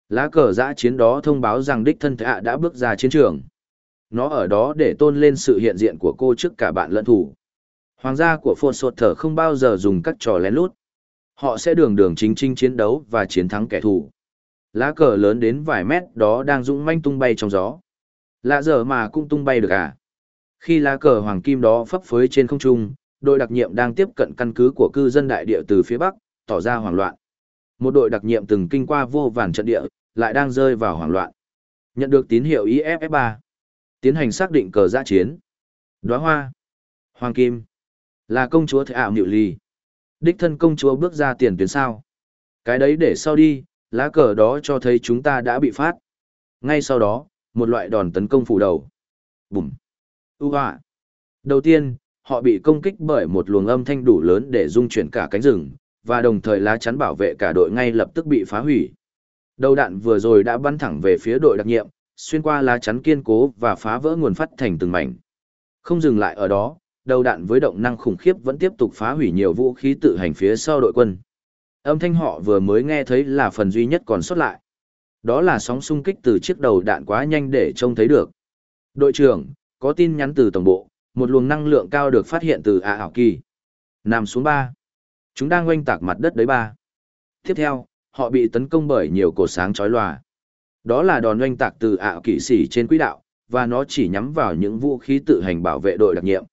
Lá cờ giã chiến đó thông báo rằng đích thân thầy ạ đã bước ra chiến trường. Nó ở đó để tôn lên sự hiện diện của cô trước cả bạn lẫn thủ. Hoàng gia của Phồn Sột Thở không bao giờ dùng các trò lén lút. Họ sẽ đường đường chính chính chiến đấu và chiến thắng kẻ thù. Lá cờ lớn đến vài mét đó đang dũng manh tung bay trong gió. Lạ giờ mà cũng tung bay được à? Khi lá cờ hoàng kim đó phấp phới trên không trung, đội đặc nhiệm đang tiếp cận căn cứ của cư dân đại địa từ phía bắc, tỏ ra hoảng loạn. Một đội đặc nhiệm từng kinh qua vô vàn trận địa, lại đang rơi vào hoảng loạn. Nhận được tín hiệu IFF-3. Tiến hành xác định cờ giã chiến. Đóa hoa. Hoàng kim. Là công chúa thệ ảo Nhự Ly. Đích thân công chúa bước ra tiền tuyến sao. Cái đấy để sau đi, lá cờ đó cho thấy chúng ta đã bị phát. Ngay sau đó, một loại đòn tấn công phủ đầu. Bùm. U hoa. Đầu tiên, họ bị công kích bởi một luồng âm thanh đủ lớn để dung chuyển cả cánh rừng, và đồng thời lá chắn bảo vệ cả đội ngay lập tức bị phá hủy. Đầu đạn vừa rồi đã bắn thẳng về phía đội đặc nhiệm, xuyên qua lá chắn kiên cố và phá vỡ nguồn phát thành từng mảnh. Không dừng lại ở đó, đầu đạn với động năng khủng khiếp vẫn tiếp tục phá hủy nhiều vũ khí tự hành phía sau đội quân. Âm thanh họ vừa mới nghe thấy là phần duy nhất còn sót lại. Đó là sóng xung kích từ chiếc đầu đạn quá nhanh để trông thấy được. Đội trưởng, có tin nhắn từ tổng bộ, một luồng năng lượng cao được phát hiện từ A Hảo Kỳ. Nằm xuống ba. Chúng đang oanh tạc mặt đất đấy ba. Tiếp theo, họ bị tấn công bởi nhiều cột sáng chói lòa. Đó là đòn oanh tạc từ ạ kỵ sĩ trên quỹ đạo, và nó chỉ nhắm vào những vũ khí tự hành bảo vệ đội đặc nhiệm.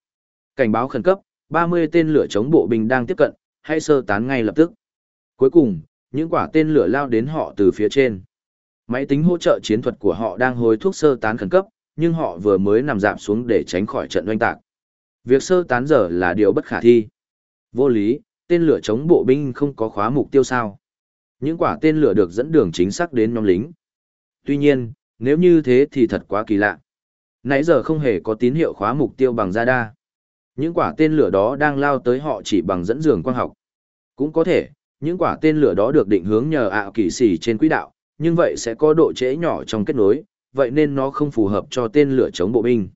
Cảnh báo khẩn cấp, 30 tên lửa chống bộ binh đang tiếp cận, hãy sơ tán ngay lập tức. Cuối cùng, những quả tên lửa lao đến họ từ phía trên. Máy tính hỗ trợ chiến thuật của họ đang hối thuốc sơ tán khẩn cấp, nhưng họ vừa mới nằm dạp xuống để tránh khỏi trận oanh tạc. Việc sơ tán giờ là điều bất khả thi. Vô lý, tên lửa chống bộ binh không có khóa mục tiêu sao. Những quả tên lửa được dẫn đường chính xác đến nhóm lính. Tuy nhiên, nếu như thế thì thật quá kỳ lạ. Nãy giờ không hề có tín hiệu khóa mục tiêu bằng radar. Những quả tên lửa đó đang lao tới họ chỉ bằng dẫn dường quang học. Cũng có thể, những quả tên lửa đó được định hướng nhờ ạ kỳ xỉ trên quỹ đạo, nhưng vậy sẽ có độ trễ nhỏ trong kết nối, vậy nên nó không phù hợp cho tên lửa chống bộ binh.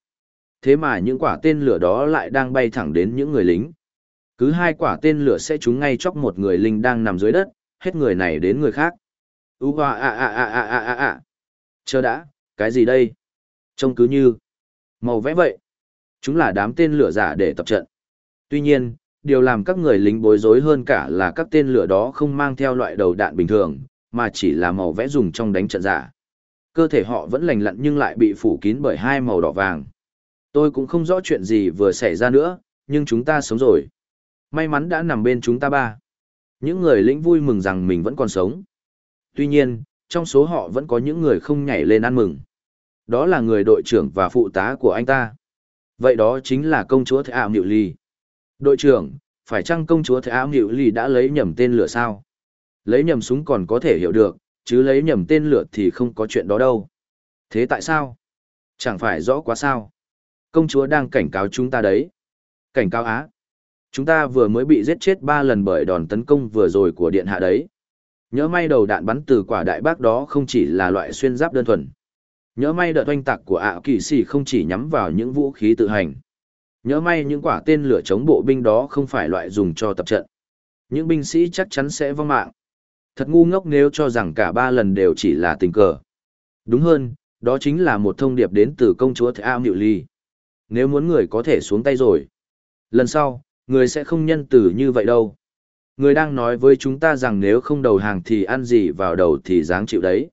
Thế mà những quả tên lửa đó lại đang bay thẳng đến những người lính. Cứ hai quả tên lửa sẽ trúng ngay chóc một người lính đang nằm dưới đất, hết người này đến người khác. Ú hoa a a a a a a a. Chờ đã, cái gì đây? Trông cứ như màu vẽ vậy. Chúng là đám tên lửa giả để tập trận. Tuy nhiên, điều làm các người lính bối rối hơn cả là các tên lửa đó không mang theo loại đầu đạn bình thường, mà chỉ là màu vẽ dùng trong đánh trận giả. Cơ thể họ vẫn lành lặn nhưng lại bị phủ kín bởi hai màu đỏ vàng. Tôi cũng không rõ chuyện gì vừa xảy ra nữa, nhưng chúng ta sống rồi. May mắn đã nằm bên chúng ta ba. Những người lính vui mừng rằng mình vẫn còn sống. Tuy nhiên, trong số họ vẫn có những người không nhảy lên ăn mừng. Đó là người đội trưởng và phụ tá của anh ta. Vậy đó chính là công chúa Thế Ảo Nhiệu Ly. Đội trưởng, phải chăng công chúa Thế Ảo Nhiệu Ly đã lấy nhầm tên lửa sao? Lấy nhầm súng còn có thể hiểu được, chứ lấy nhầm tên lửa thì không có chuyện đó đâu. Thế tại sao? Chẳng phải rõ quá sao? Công chúa đang cảnh cáo chúng ta đấy. Cảnh cáo á. Chúng ta vừa mới bị giết chết ba lần bởi đòn tấn công vừa rồi của điện hạ đấy. Nhớ may đầu đạn bắn từ quả đại bác đó không chỉ là loại xuyên giáp đơn thuần. Nhớ may đợt oanh tạc của ạ kỳ sĩ không chỉ nhắm vào những vũ khí tự hành. Nhớ may những quả tên lửa chống bộ binh đó không phải loại dùng cho tập trận. Những binh sĩ chắc chắn sẽ vong mạng. Thật ngu ngốc nếu cho rằng cả ba lần đều chỉ là tình cờ. Đúng hơn, đó chính là một thông điệp đến từ công chúa Thế Ao Nhự Ly. Nếu muốn người có thể xuống tay rồi. Lần sau, người sẽ không nhân từ như vậy đâu. Người đang nói với chúng ta rằng nếu không đầu hàng thì ăn gì vào đầu thì dáng chịu đấy.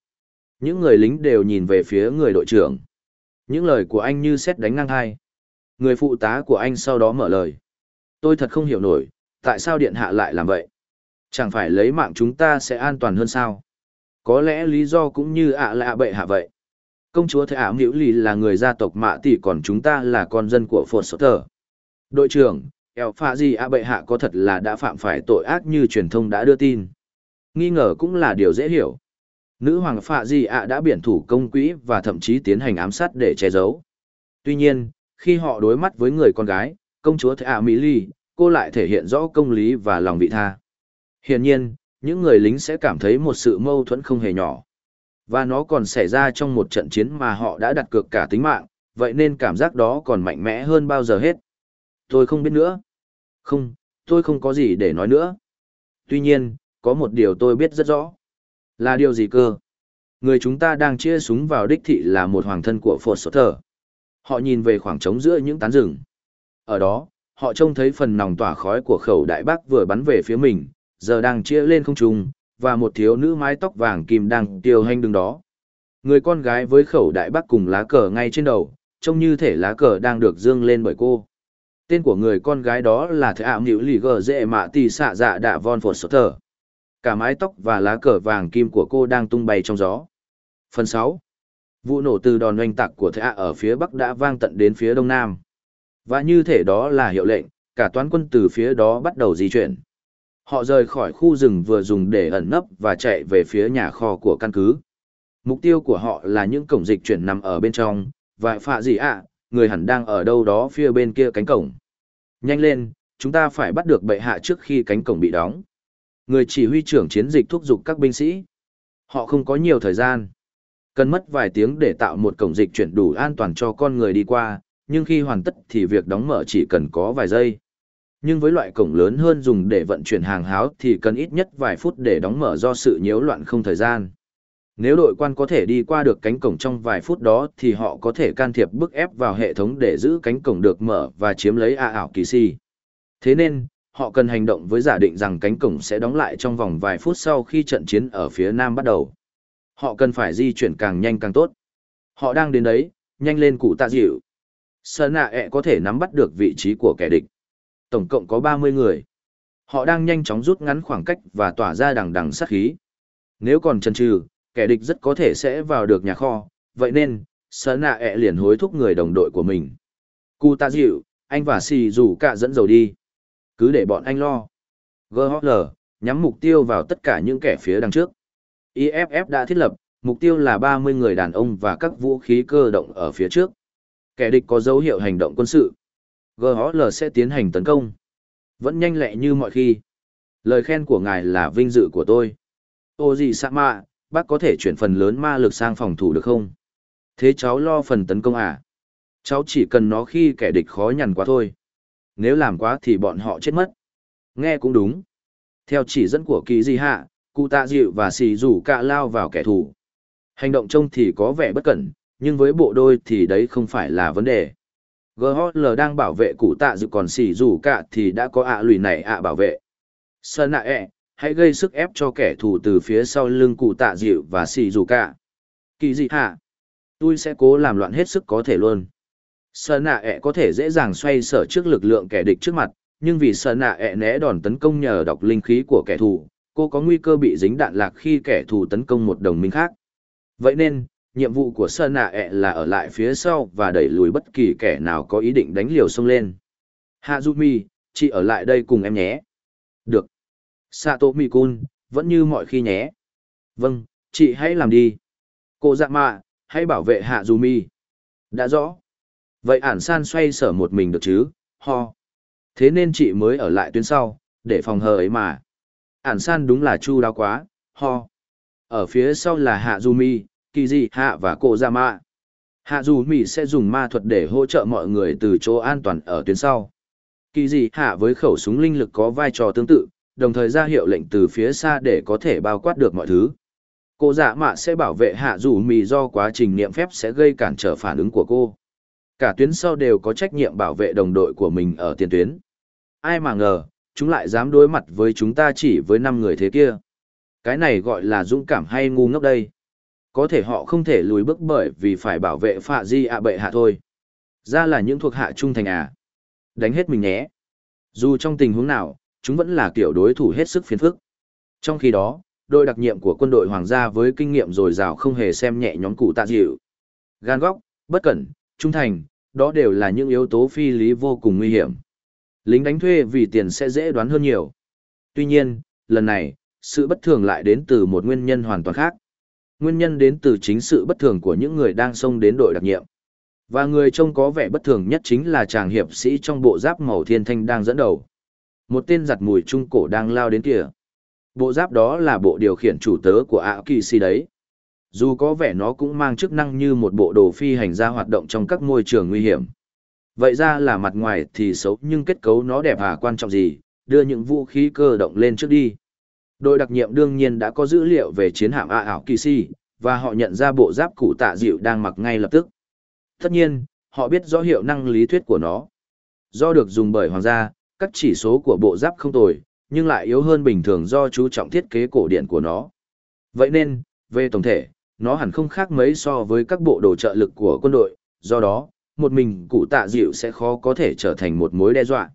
Những người lính đều nhìn về phía người đội trưởng. Những lời của anh như xét đánh ngang hai. Người phụ tá của anh sau đó mở lời. Tôi thật không hiểu nổi, tại sao điện hạ lại làm vậy? Chẳng phải lấy mạng chúng ta sẽ an toàn hơn sao? Có lẽ lý do cũng như ạ lạ bệ hạ vậy. Công chúa Thế Ảo Nhiễu Lì là người gia tộc Mạ Tỷ còn chúng ta là con dân của Phột Sở Tờ. Đội trưởng, eo pha gì ạ bệ hạ có thật là đã phạm phải tội ác như truyền thông đã đưa tin. Nghi ngờ cũng là điều dễ hiểu. Nữ hoàng phạ gì ạ đã biển thủ công quỹ và thậm chí tiến hành ám sát để che giấu. Tuy nhiên, khi họ đối mắt với người con gái, công chúa thệ ạ Mỹ Ly, cô lại thể hiện rõ công lý và lòng vị tha. Hiển nhiên, những người lính sẽ cảm thấy một sự mâu thuẫn không hề nhỏ. Và nó còn xảy ra trong một trận chiến mà họ đã đặt cược cả tính mạng, vậy nên cảm giác đó còn mạnh mẽ hơn bao giờ hết. Tôi không biết nữa. Không, tôi không có gì để nói nữa. Tuy nhiên, có một điều tôi biết rất rõ. Là điều gì cơ? Người chúng ta đang chia súng vào đích thị là một hoàng thân của Phột Sốt Thở. Họ nhìn về khoảng trống giữa những tán rừng. Ở đó, họ trông thấy phần nòng tỏa khói của khẩu đại bác vừa bắn về phía mình, giờ đang chia lên không trung, và một thiếu nữ mái tóc vàng kim đang tiêu hành đứng đó. Người con gái với khẩu đại bác cùng lá cờ ngay trên đầu, trông như thể lá cờ đang được dương lên bởi cô. Tên của người con gái đó là Thế ảo Nhiễu Lì Gờ Dệ Mạ Tì Xạ Dạ Đạ Von Phột Sốt Thở. Cả mái tóc và lá cờ vàng kim của cô đang tung bay trong gió. Phần 6. Vụ nổ từ đòn oanh tạc của Thế ạ ở phía bắc đã vang tận đến phía đông nam. Và như thể đó là hiệu lệnh, cả toán quân từ phía đó bắt đầu di chuyển. Họ rời khỏi khu rừng vừa dùng để ẩn nấp và chạy về phía nhà kho của căn cứ. Mục tiêu của họ là những cổng dịch chuyển nằm ở bên trong, và phạ gì ạ, người hẳn đang ở đâu đó phía bên kia cánh cổng. Nhanh lên, chúng ta phải bắt được bệ hạ trước khi cánh cổng bị đóng. Người chỉ huy trưởng chiến dịch thúc giục các binh sĩ. Họ không có nhiều thời gian. Cần mất vài tiếng để tạo một cổng dịch chuyển đủ an toàn cho con người đi qua, nhưng khi hoàn tất thì việc đóng mở chỉ cần có vài giây. Nhưng với loại cổng lớn hơn dùng để vận chuyển hàng háo thì cần ít nhất vài phút để đóng mở do sự nhiễu loạn không thời gian. Nếu đội quan có thể đi qua được cánh cổng trong vài phút đó thì họ có thể can thiệp bức ép vào hệ thống để giữ cánh cổng được mở và chiếm lấy A ảo kỳ si. Thế nên, họ cần hành động với giả định rằng cánh cổng sẽ đóng lại trong vòng vài phút sau khi trận chiến ở phía nam bắt đầu. Họ cần phải di chuyển càng nhanh càng tốt. Họ đang đến đấy, nhanh lên cụ tạ dịu. Sơn nạ ẹ có thể nắm bắt được vị trí của kẻ địch. Tổng cộng có 30 người. Họ đang nhanh chóng rút ngắn khoảng cách và tỏa ra đằng đằng sát khí. Nếu còn chần chừ, kẻ địch rất có thể sẽ vào được nhà kho, vậy nên, Sơn nạ ẹ liền hối thúc người đồng đội của mình. Cụ ta dịu, anh và xì rủ cả dẫn dầu đi. Cứ để bọn anh lo. GHL, nhắm mục tiêu vào tất cả những kẻ phía đằng trước. IFF đã thiết lập, mục tiêu là 30 người đàn ông và các vũ khí cơ động ở phía trước. Kẻ địch có dấu hiệu hành động quân sự. GHL sẽ tiến hành tấn công. Vẫn nhanh lẹ như mọi khi. Lời khen của ngài là vinh dự của tôi. Ô gì Sama, bác có thể chuyển phần lớn ma lực sang phòng thủ được không? Thế cháu lo phần tấn công à? Cháu chỉ cần nó khi kẻ địch khó nhằn quá thôi. Nếu làm quá thì bọn họ chết mất. Nghe cũng đúng. Theo chỉ dẫn của kỳ di hạ, cụ tạ dịu và xì rủ cạ lao vào kẻ thù. Hành động trông thì có vẻ bất cẩn, nhưng với bộ đôi thì đấy không phải là vấn đề. GHL đang bảo vệ cụ tạ dịu còn xì rủ cạ thì đã có ạ lùi này ạ bảo vệ. Sơn ạ ẹ, hãy gây sức ép cho kẻ thù từ phía sau lưng cụ tạ dịu và xì dù cả. Kỳ dị hạ. Tôi sẽ cố làm loạn hết sức có thể luôn. Sở nạ ẹ có thể dễ dàng xoay sở trước lực lượng kẻ địch trước mặt, nhưng vì sở nạ ẹ né đòn tấn công nhờ đọc linh khí của kẻ thù, cô có nguy cơ bị dính đạn lạc khi kẻ thù tấn công một đồng minh khác. Vậy nên, nhiệm vụ của sở nạ ẹ là ở lại phía sau và đẩy lùi bất kỳ kẻ nào có ý định đánh liều xông lên. Hạ Mi, chị ở lại đây cùng em nhé. Sato Mikun, vẫn như mọi khi nhé. Vâng, chị hãy làm đi. Cô dạ mạ, hãy bảo vệ Hạ Mi. Đã rõ. Vậy ản san xoay sở một mình được chứ, ho. Thế nên chị mới ở lại tuyến sau, để phòng hờ ấy mà. Ản san đúng là chu đáo quá, ho. Ở phía sau là Hạ Dù Mi, Kỳ Dị Hạ và Cô dạ Mạ. Hạ Dù Mi sẽ dùng ma thuật để hỗ trợ mọi người từ chỗ an toàn ở tuyến sau. Kỳ Dị Hạ với khẩu súng linh lực có vai trò tương tự, đồng thời ra hiệu lệnh từ phía xa để có thể bao quát được mọi thứ. Cô dạ mạ sẽ bảo vệ hạ dù mì do quá trình niệm phép sẽ gây cản trở phản ứng của cô. Cả tuyến sau đều có trách nhiệm bảo vệ đồng đội của mình ở tiền tuyến. Ai mà ngờ, chúng lại dám đối mặt với chúng ta chỉ với năm người thế kia. Cái này gọi là dũng cảm hay ngu ngốc đây. Có thể họ không thể lùi bước bởi vì phải bảo vệ phạ di ạ bệ hạ thôi. Ra là những thuộc hạ trung thành à. Đánh hết mình nhé. Dù trong tình huống nào, chúng vẫn là kiểu đối thủ hết sức phiền phức. Trong khi đó, đội đặc nhiệm của quân đội hoàng gia với kinh nghiệm dồi dào không hề xem nhẹ nhóm cụ tạ dịu. Gan góc, bất cẩn, trung thành, đó đều là những yếu tố phi lý vô cùng nguy hiểm. Lính đánh thuê vì tiền sẽ dễ đoán hơn nhiều. Tuy nhiên, lần này, sự bất thường lại đến từ một nguyên nhân hoàn toàn khác. Nguyên nhân đến từ chính sự bất thường của những người đang xông đến đội đặc nhiệm. Và người trông có vẻ bất thường nhất chính là chàng hiệp sĩ trong bộ giáp màu thiên thanh đang dẫn đầu. Một tên giặt mùi trung cổ đang lao đến kìa. Bộ giáp đó là bộ điều khiển chủ tớ của ảo kỳ si đấy. Dù có vẻ nó cũng mang chức năng như một bộ đồ phi hành gia hoạt động trong các môi trường nguy hiểm. Vậy ra là mặt ngoài thì xấu nhưng kết cấu nó đẹp à quan trọng gì, đưa những vũ khí cơ động lên trước đi. Đội đặc nhiệm đương nhiên đã có dữ liệu về chiến hạm A ảo kỳ si, và họ nhận ra bộ giáp cụ tạ dịu đang mặc ngay lập tức. Tất nhiên, họ biết rõ hiệu năng lý thuyết của nó. Do được dùng bởi hoàng gia, các chỉ số của bộ giáp không tồi, nhưng lại yếu hơn bình thường do chú trọng thiết kế cổ điển của nó. Vậy nên, về tổng thể, nó hẳn không khác mấy so với các bộ đồ trợ lực của quân đội, do đó, một mình cụ tạ dịu sẽ khó có thể trở thành một mối đe dọa.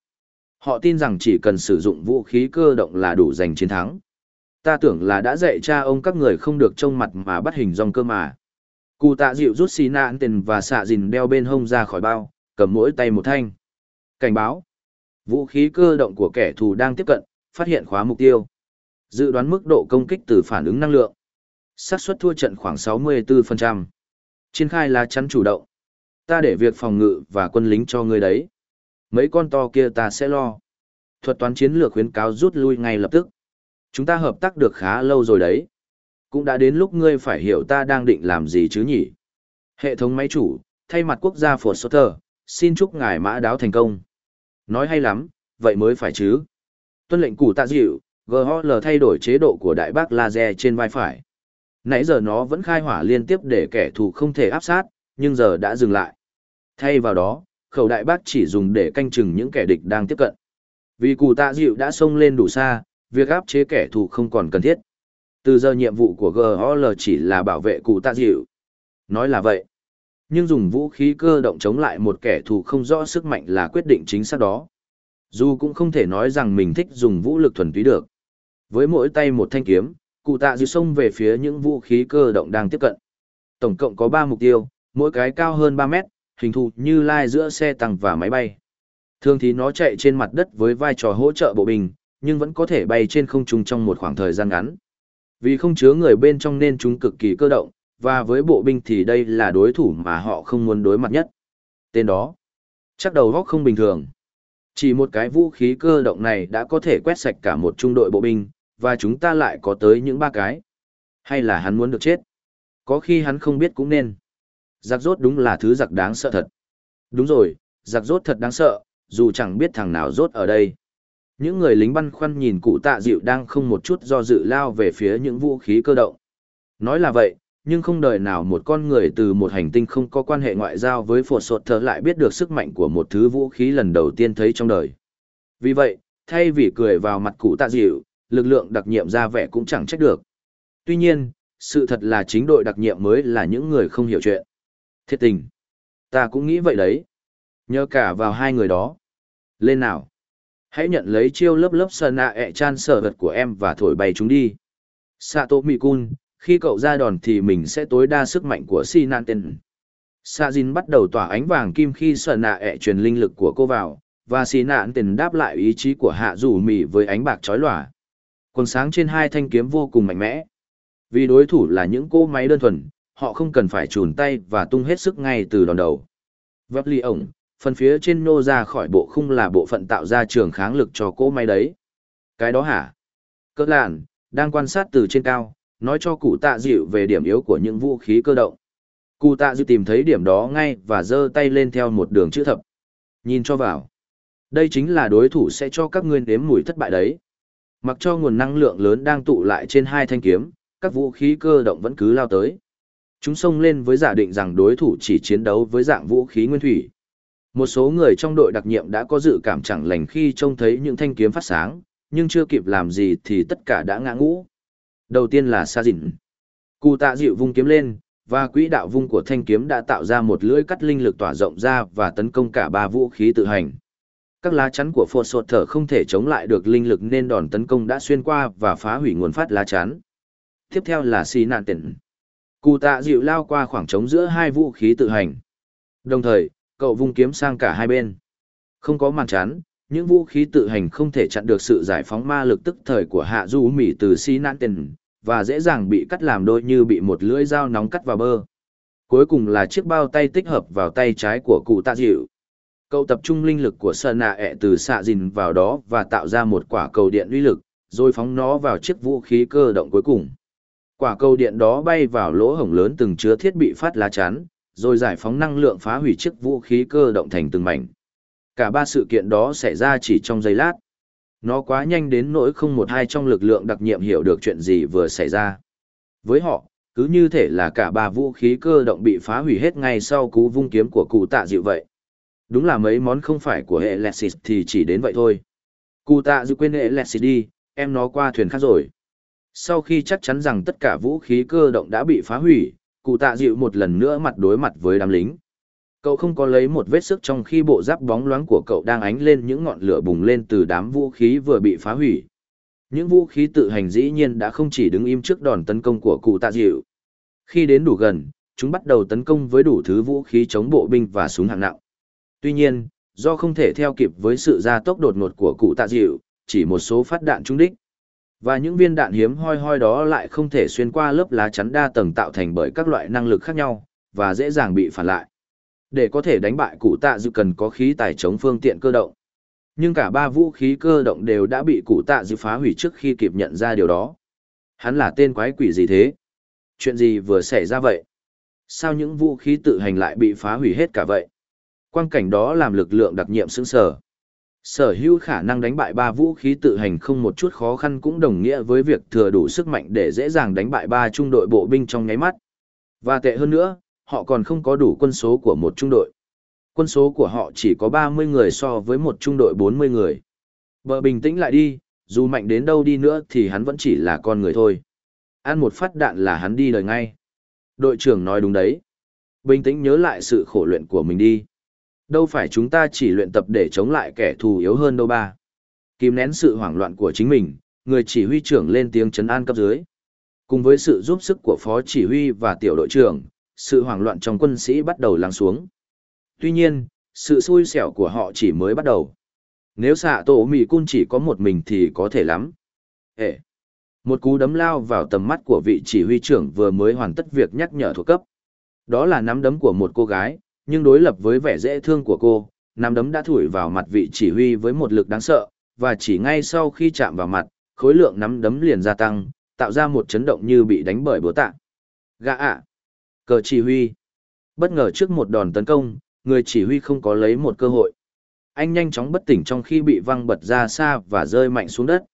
Họ tin rằng chỉ cần sử dụng vũ khí cơ động là đủ giành chiến thắng. Ta tưởng là đã dạy cha ông các người không được trông mặt mà bắt hình dòng cơ mà. Cụ tạ dịu rút xì nạn tiền và xạ dìn đeo bên hông ra khỏi bao, cầm mỗi tay một thanh. Cảnh báo. Vũ khí cơ động của kẻ thù đang tiếp cận, phát hiện khóa mục tiêu. Dự đoán mức độ công kích từ phản ứng năng lượng. xác suất thua trận khoảng 64%. Triển khai lá chắn chủ động. Ta để việc phòng ngự và quân lính cho người đấy. Mấy con to kia ta sẽ lo. Thuật toán chiến lược khuyến cáo rút lui ngay lập tức. Chúng ta hợp tác được khá lâu rồi đấy. Cũng đã đến lúc ngươi phải hiểu ta đang định làm gì chứ nhỉ. Hệ thống máy chủ, thay mặt quốc gia Phổ Sotter, xin chúc ngài mã đáo thành công. Nói hay lắm, vậy mới phải chứ. Tuân lệnh củ tạ dịu, GHL thay đổi chế độ của đại bác laser trên vai phải. Nãy giờ nó vẫn khai hỏa liên tiếp để kẻ thù không thể áp sát, nhưng giờ đã dừng lại. Thay vào đó, khẩu đại bác chỉ dùng để canh chừng những kẻ địch đang tiếp cận. Vì củ tạ dịu đã xông lên đủ xa, việc áp chế kẻ thù không còn cần thiết. Từ giờ nhiệm vụ của GHL chỉ là bảo vệ cụ tạ dịu. Nói là vậy. Nhưng dùng vũ khí cơ động chống lại một kẻ thù không rõ sức mạnh là quyết định chính xác đó. Dù cũng không thể nói rằng mình thích dùng vũ lực thuần túy được. Với mỗi tay một thanh kiếm, cụ tạ dư xông về phía những vũ khí cơ động đang tiếp cận. Tổng cộng có 3 mục tiêu, mỗi cái cao hơn 3 mét, hình thù như lai giữa xe tăng và máy bay. Thường thì nó chạy trên mặt đất với vai trò hỗ trợ bộ binh, nhưng vẫn có thể bay trên không trung trong một khoảng thời gian ngắn. Vì không chứa người bên trong nên chúng cực kỳ cơ động, và với bộ binh thì đây là đối thủ mà họ không muốn đối mặt nhất. Tên đó, chắc đầu góc không bình thường. Chỉ một cái vũ khí cơ động này đã có thể quét sạch cả một trung đội bộ binh, và chúng ta lại có tới những ba cái. Hay là hắn muốn được chết? Có khi hắn không biết cũng nên. Giặc rốt đúng là thứ giặc đáng sợ thật. Đúng rồi, giặc rốt thật đáng sợ, dù chẳng biết thằng nào rốt ở đây. Những người lính băn khoăn nhìn cụ tạ dịu đang không một chút do dự lao về phía những vũ khí cơ động. Nói là vậy, nhưng không đời nào một con người từ một hành tinh không có quan hệ ngoại giao với phột sột thờ lại biết được sức mạnh của một thứ vũ khí lần đầu tiên thấy trong đời. Vì vậy, thay vì cười vào mặt cụ tạ dịu, lực lượng đặc nhiệm ra vẻ cũng chẳng trách được. Tuy nhiên, sự thật là chính đội đặc nhiệm mới là những người không hiểu chuyện. Thiệt tình. Ta cũng nghĩ vậy đấy. Nhờ cả vào hai người đó. Lên nào. Hãy nhận lấy chiêu lớp lớp sơn nạ ẹ chan sở vật của em và thổi bay chúng đi. Sato Mikun, khi cậu ra đòn thì mình sẽ tối đa sức mạnh của Sinanten. Sajin bắt đầu tỏa ánh vàng kim khi sở nạ ẹ truyền linh lực của cô vào, và Sinanten đáp lại ý chí của hạ rủ mì với ánh bạc chói lòa. Quần sáng trên hai thanh kiếm vô cùng mạnh mẽ. Vì đối thủ là những cô máy đơn thuần, họ không cần phải chùn tay và tung hết sức ngay từ đòn đầu. Vấp ly ổng, phần phía trên nô ra khỏi bộ khung là bộ phận tạo ra trường kháng lực cho cỗ máy đấy. Cái đó hả? Cơ làn, đang quan sát từ trên cao, nói cho cụ tạ dịu về điểm yếu của những vũ khí cơ động. Cụ tạ dịu tìm thấy điểm đó ngay và giơ tay lên theo một đường chữ thập. Nhìn cho vào. Đây chính là đối thủ sẽ cho các ngươi nếm mùi thất bại đấy. Mặc cho nguồn năng lượng lớn đang tụ lại trên hai thanh kiếm, các vũ khí cơ động vẫn cứ lao tới. Chúng xông lên với giả định rằng đối thủ chỉ chiến đấu với dạng vũ khí nguyên thủy. Một số người trong đội đặc nhiệm đã có dự cảm chẳng lành khi trông thấy những thanh kiếm phát sáng, nhưng chưa kịp làm gì thì tất cả đã ngã ngũ. Đầu tiên là Sa Dịn. Cụ tạ dịu vung kiếm lên, và quỹ đạo vung của thanh kiếm đã tạo ra một lưỡi cắt linh lực tỏa rộng ra và tấn công cả ba vũ khí tự hành. Các lá chắn của phột sột thở không thể chống lại được linh lực nên đòn tấn công đã xuyên qua và phá hủy nguồn phát lá chắn. Tiếp theo là xì nạn tỉnh. Cụ tạ dịu lao qua khoảng trống giữa hai vũ khí tự hành. Đồng thời, cậu vung kiếm sang cả hai bên. Không có màn chắn, những vũ khí tự hành không thể chặn được sự giải phóng ma lực tức thời của hạ du mỹ từ xi nạn tỉnh, và dễ dàng bị cắt làm đôi như bị một lưỡi dao nóng cắt vào bơ. Cuối cùng là chiếc bao tay tích hợp vào tay trái của cụ tạ dịu. Cậu tập trung linh lực của sơn nạ ẹ từ xạ dìn vào đó và tạo ra một quả cầu điện uy lực, rồi phóng nó vào chiếc vũ khí cơ động cuối cùng. Quả cầu điện đó bay vào lỗ hổng lớn từng chứa thiết bị phát lá chắn, rồi giải phóng năng lượng phá hủy chiếc vũ khí cơ động thành từng mảnh. Cả ba sự kiện đó xảy ra chỉ trong giây lát. Nó quá nhanh đến nỗi không một hai trong lực lượng đặc nhiệm hiểu được chuyện gì vừa xảy ra. Với họ, cứ như thể là cả ba vũ khí cơ động bị phá hủy hết ngay sau cú vung kiếm của cụ tạ dịu vậy. Đúng là mấy món không phải của hệ Lexis thì chỉ đến vậy thôi. Cụ tạ dịu quên hệ Lexis đi, em nó qua thuyền khác rồi. Sau khi chắc chắn rằng tất cả vũ khí cơ động đã bị phá hủy, cụ tạ dịu một lần nữa mặt đối mặt với đám lính. Cậu không có lấy một vết sức trong khi bộ giáp bóng loáng của cậu đang ánh lên những ngọn lửa bùng lên từ đám vũ khí vừa bị phá hủy. Những vũ khí tự hành dĩ nhiên đã không chỉ đứng im trước đòn tấn công của cụ tạ dịu. Khi đến đủ gần, chúng bắt đầu tấn công với đủ thứ vũ khí chống bộ binh và súng hạng nặng. Tuy nhiên, do không thể theo kịp với sự gia tốc đột ngột của cụ tạ dịu, chỉ một số phát đạn trúng đích. Và những viên đạn hiếm hoi hoi đó lại không thể xuyên qua lớp lá chắn đa tầng tạo thành bởi các loại năng lực khác nhau, và dễ dàng bị phản lại. Để có thể đánh bại cụ tạ dự cần có khí tài chống phương tiện cơ động. Nhưng cả ba vũ khí cơ động đều đã bị cụ tạ dự phá hủy trước khi kịp nhận ra điều đó. Hắn là tên quái quỷ gì thế? Chuyện gì vừa xảy ra vậy? Sao những vũ khí tự hành lại bị phá hủy hết cả vậy? Quang cảnh đó làm lực lượng đặc nhiệm sững sờ. Sở hữu khả năng đánh bại ba vũ khí tự hành không một chút khó khăn cũng đồng nghĩa với việc thừa đủ sức mạnh để dễ dàng đánh bại ba trung đội bộ binh trong nháy mắt. Và tệ hơn nữa, họ còn không có đủ quân số của một trung đội. Quân số của họ chỉ có 30 người so với một trung đội 40 người. Bờ bình tĩnh lại đi, dù mạnh đến đâu đi nữa thì hắn vẫn chỉ là con người thôi. Ăn một phát đạn là hắn đi đời ngay. Đội trưởng nói đúng đấy. Bình tĩnh nhớ lại sự khổ luyện của mình đi. Đâu phải chúng ta chỉ luyện tập để chống lại kẻ thù yếu hơn đâu ba. Kìm nén sự hoảng loạn của chính mình, người chỉ huy trưởng lên tiếng chấn an cấp dưới. Cùng với sự giúp sức của phó chỉ huy và tiểu đội trưởng, sự hoảng loạn trong quân sĩ bắt đầu lắng xuống. Tuy nhiên, sự xui xẻo của họ chỉ mới bắt đầu. Nếu xạ tổ mì cun chỉ có một mình thì có thể lắm. Ê! Một cú đấm lao vào tầm mắt của vị chỉ huy trưởng vừa mới hoàn tất việc nhắc nhở thuộc cấp. Đó là nắm đấm của một cô gái, nhưng đối lập với vẻ dễ thương của cô, nắm đấm đã thủi vào mặt vị chỉ huy với một lực đáng sợ, và chỉ ngay sau khi chạm vào mặt, khối lượng nắm đấm liền gia tăng, tạo ra một chấn động như bị đánh bởi búa tạ. Gã ạ! Cờ chỉ huy. Bất ngờ trước một đòn tấn công, người chỉ huy không có lấy một cơ hội. Anh nhanh chóng bất tỉnh trong khi bị văng bật ra xa và rơi mạnh xuống đất.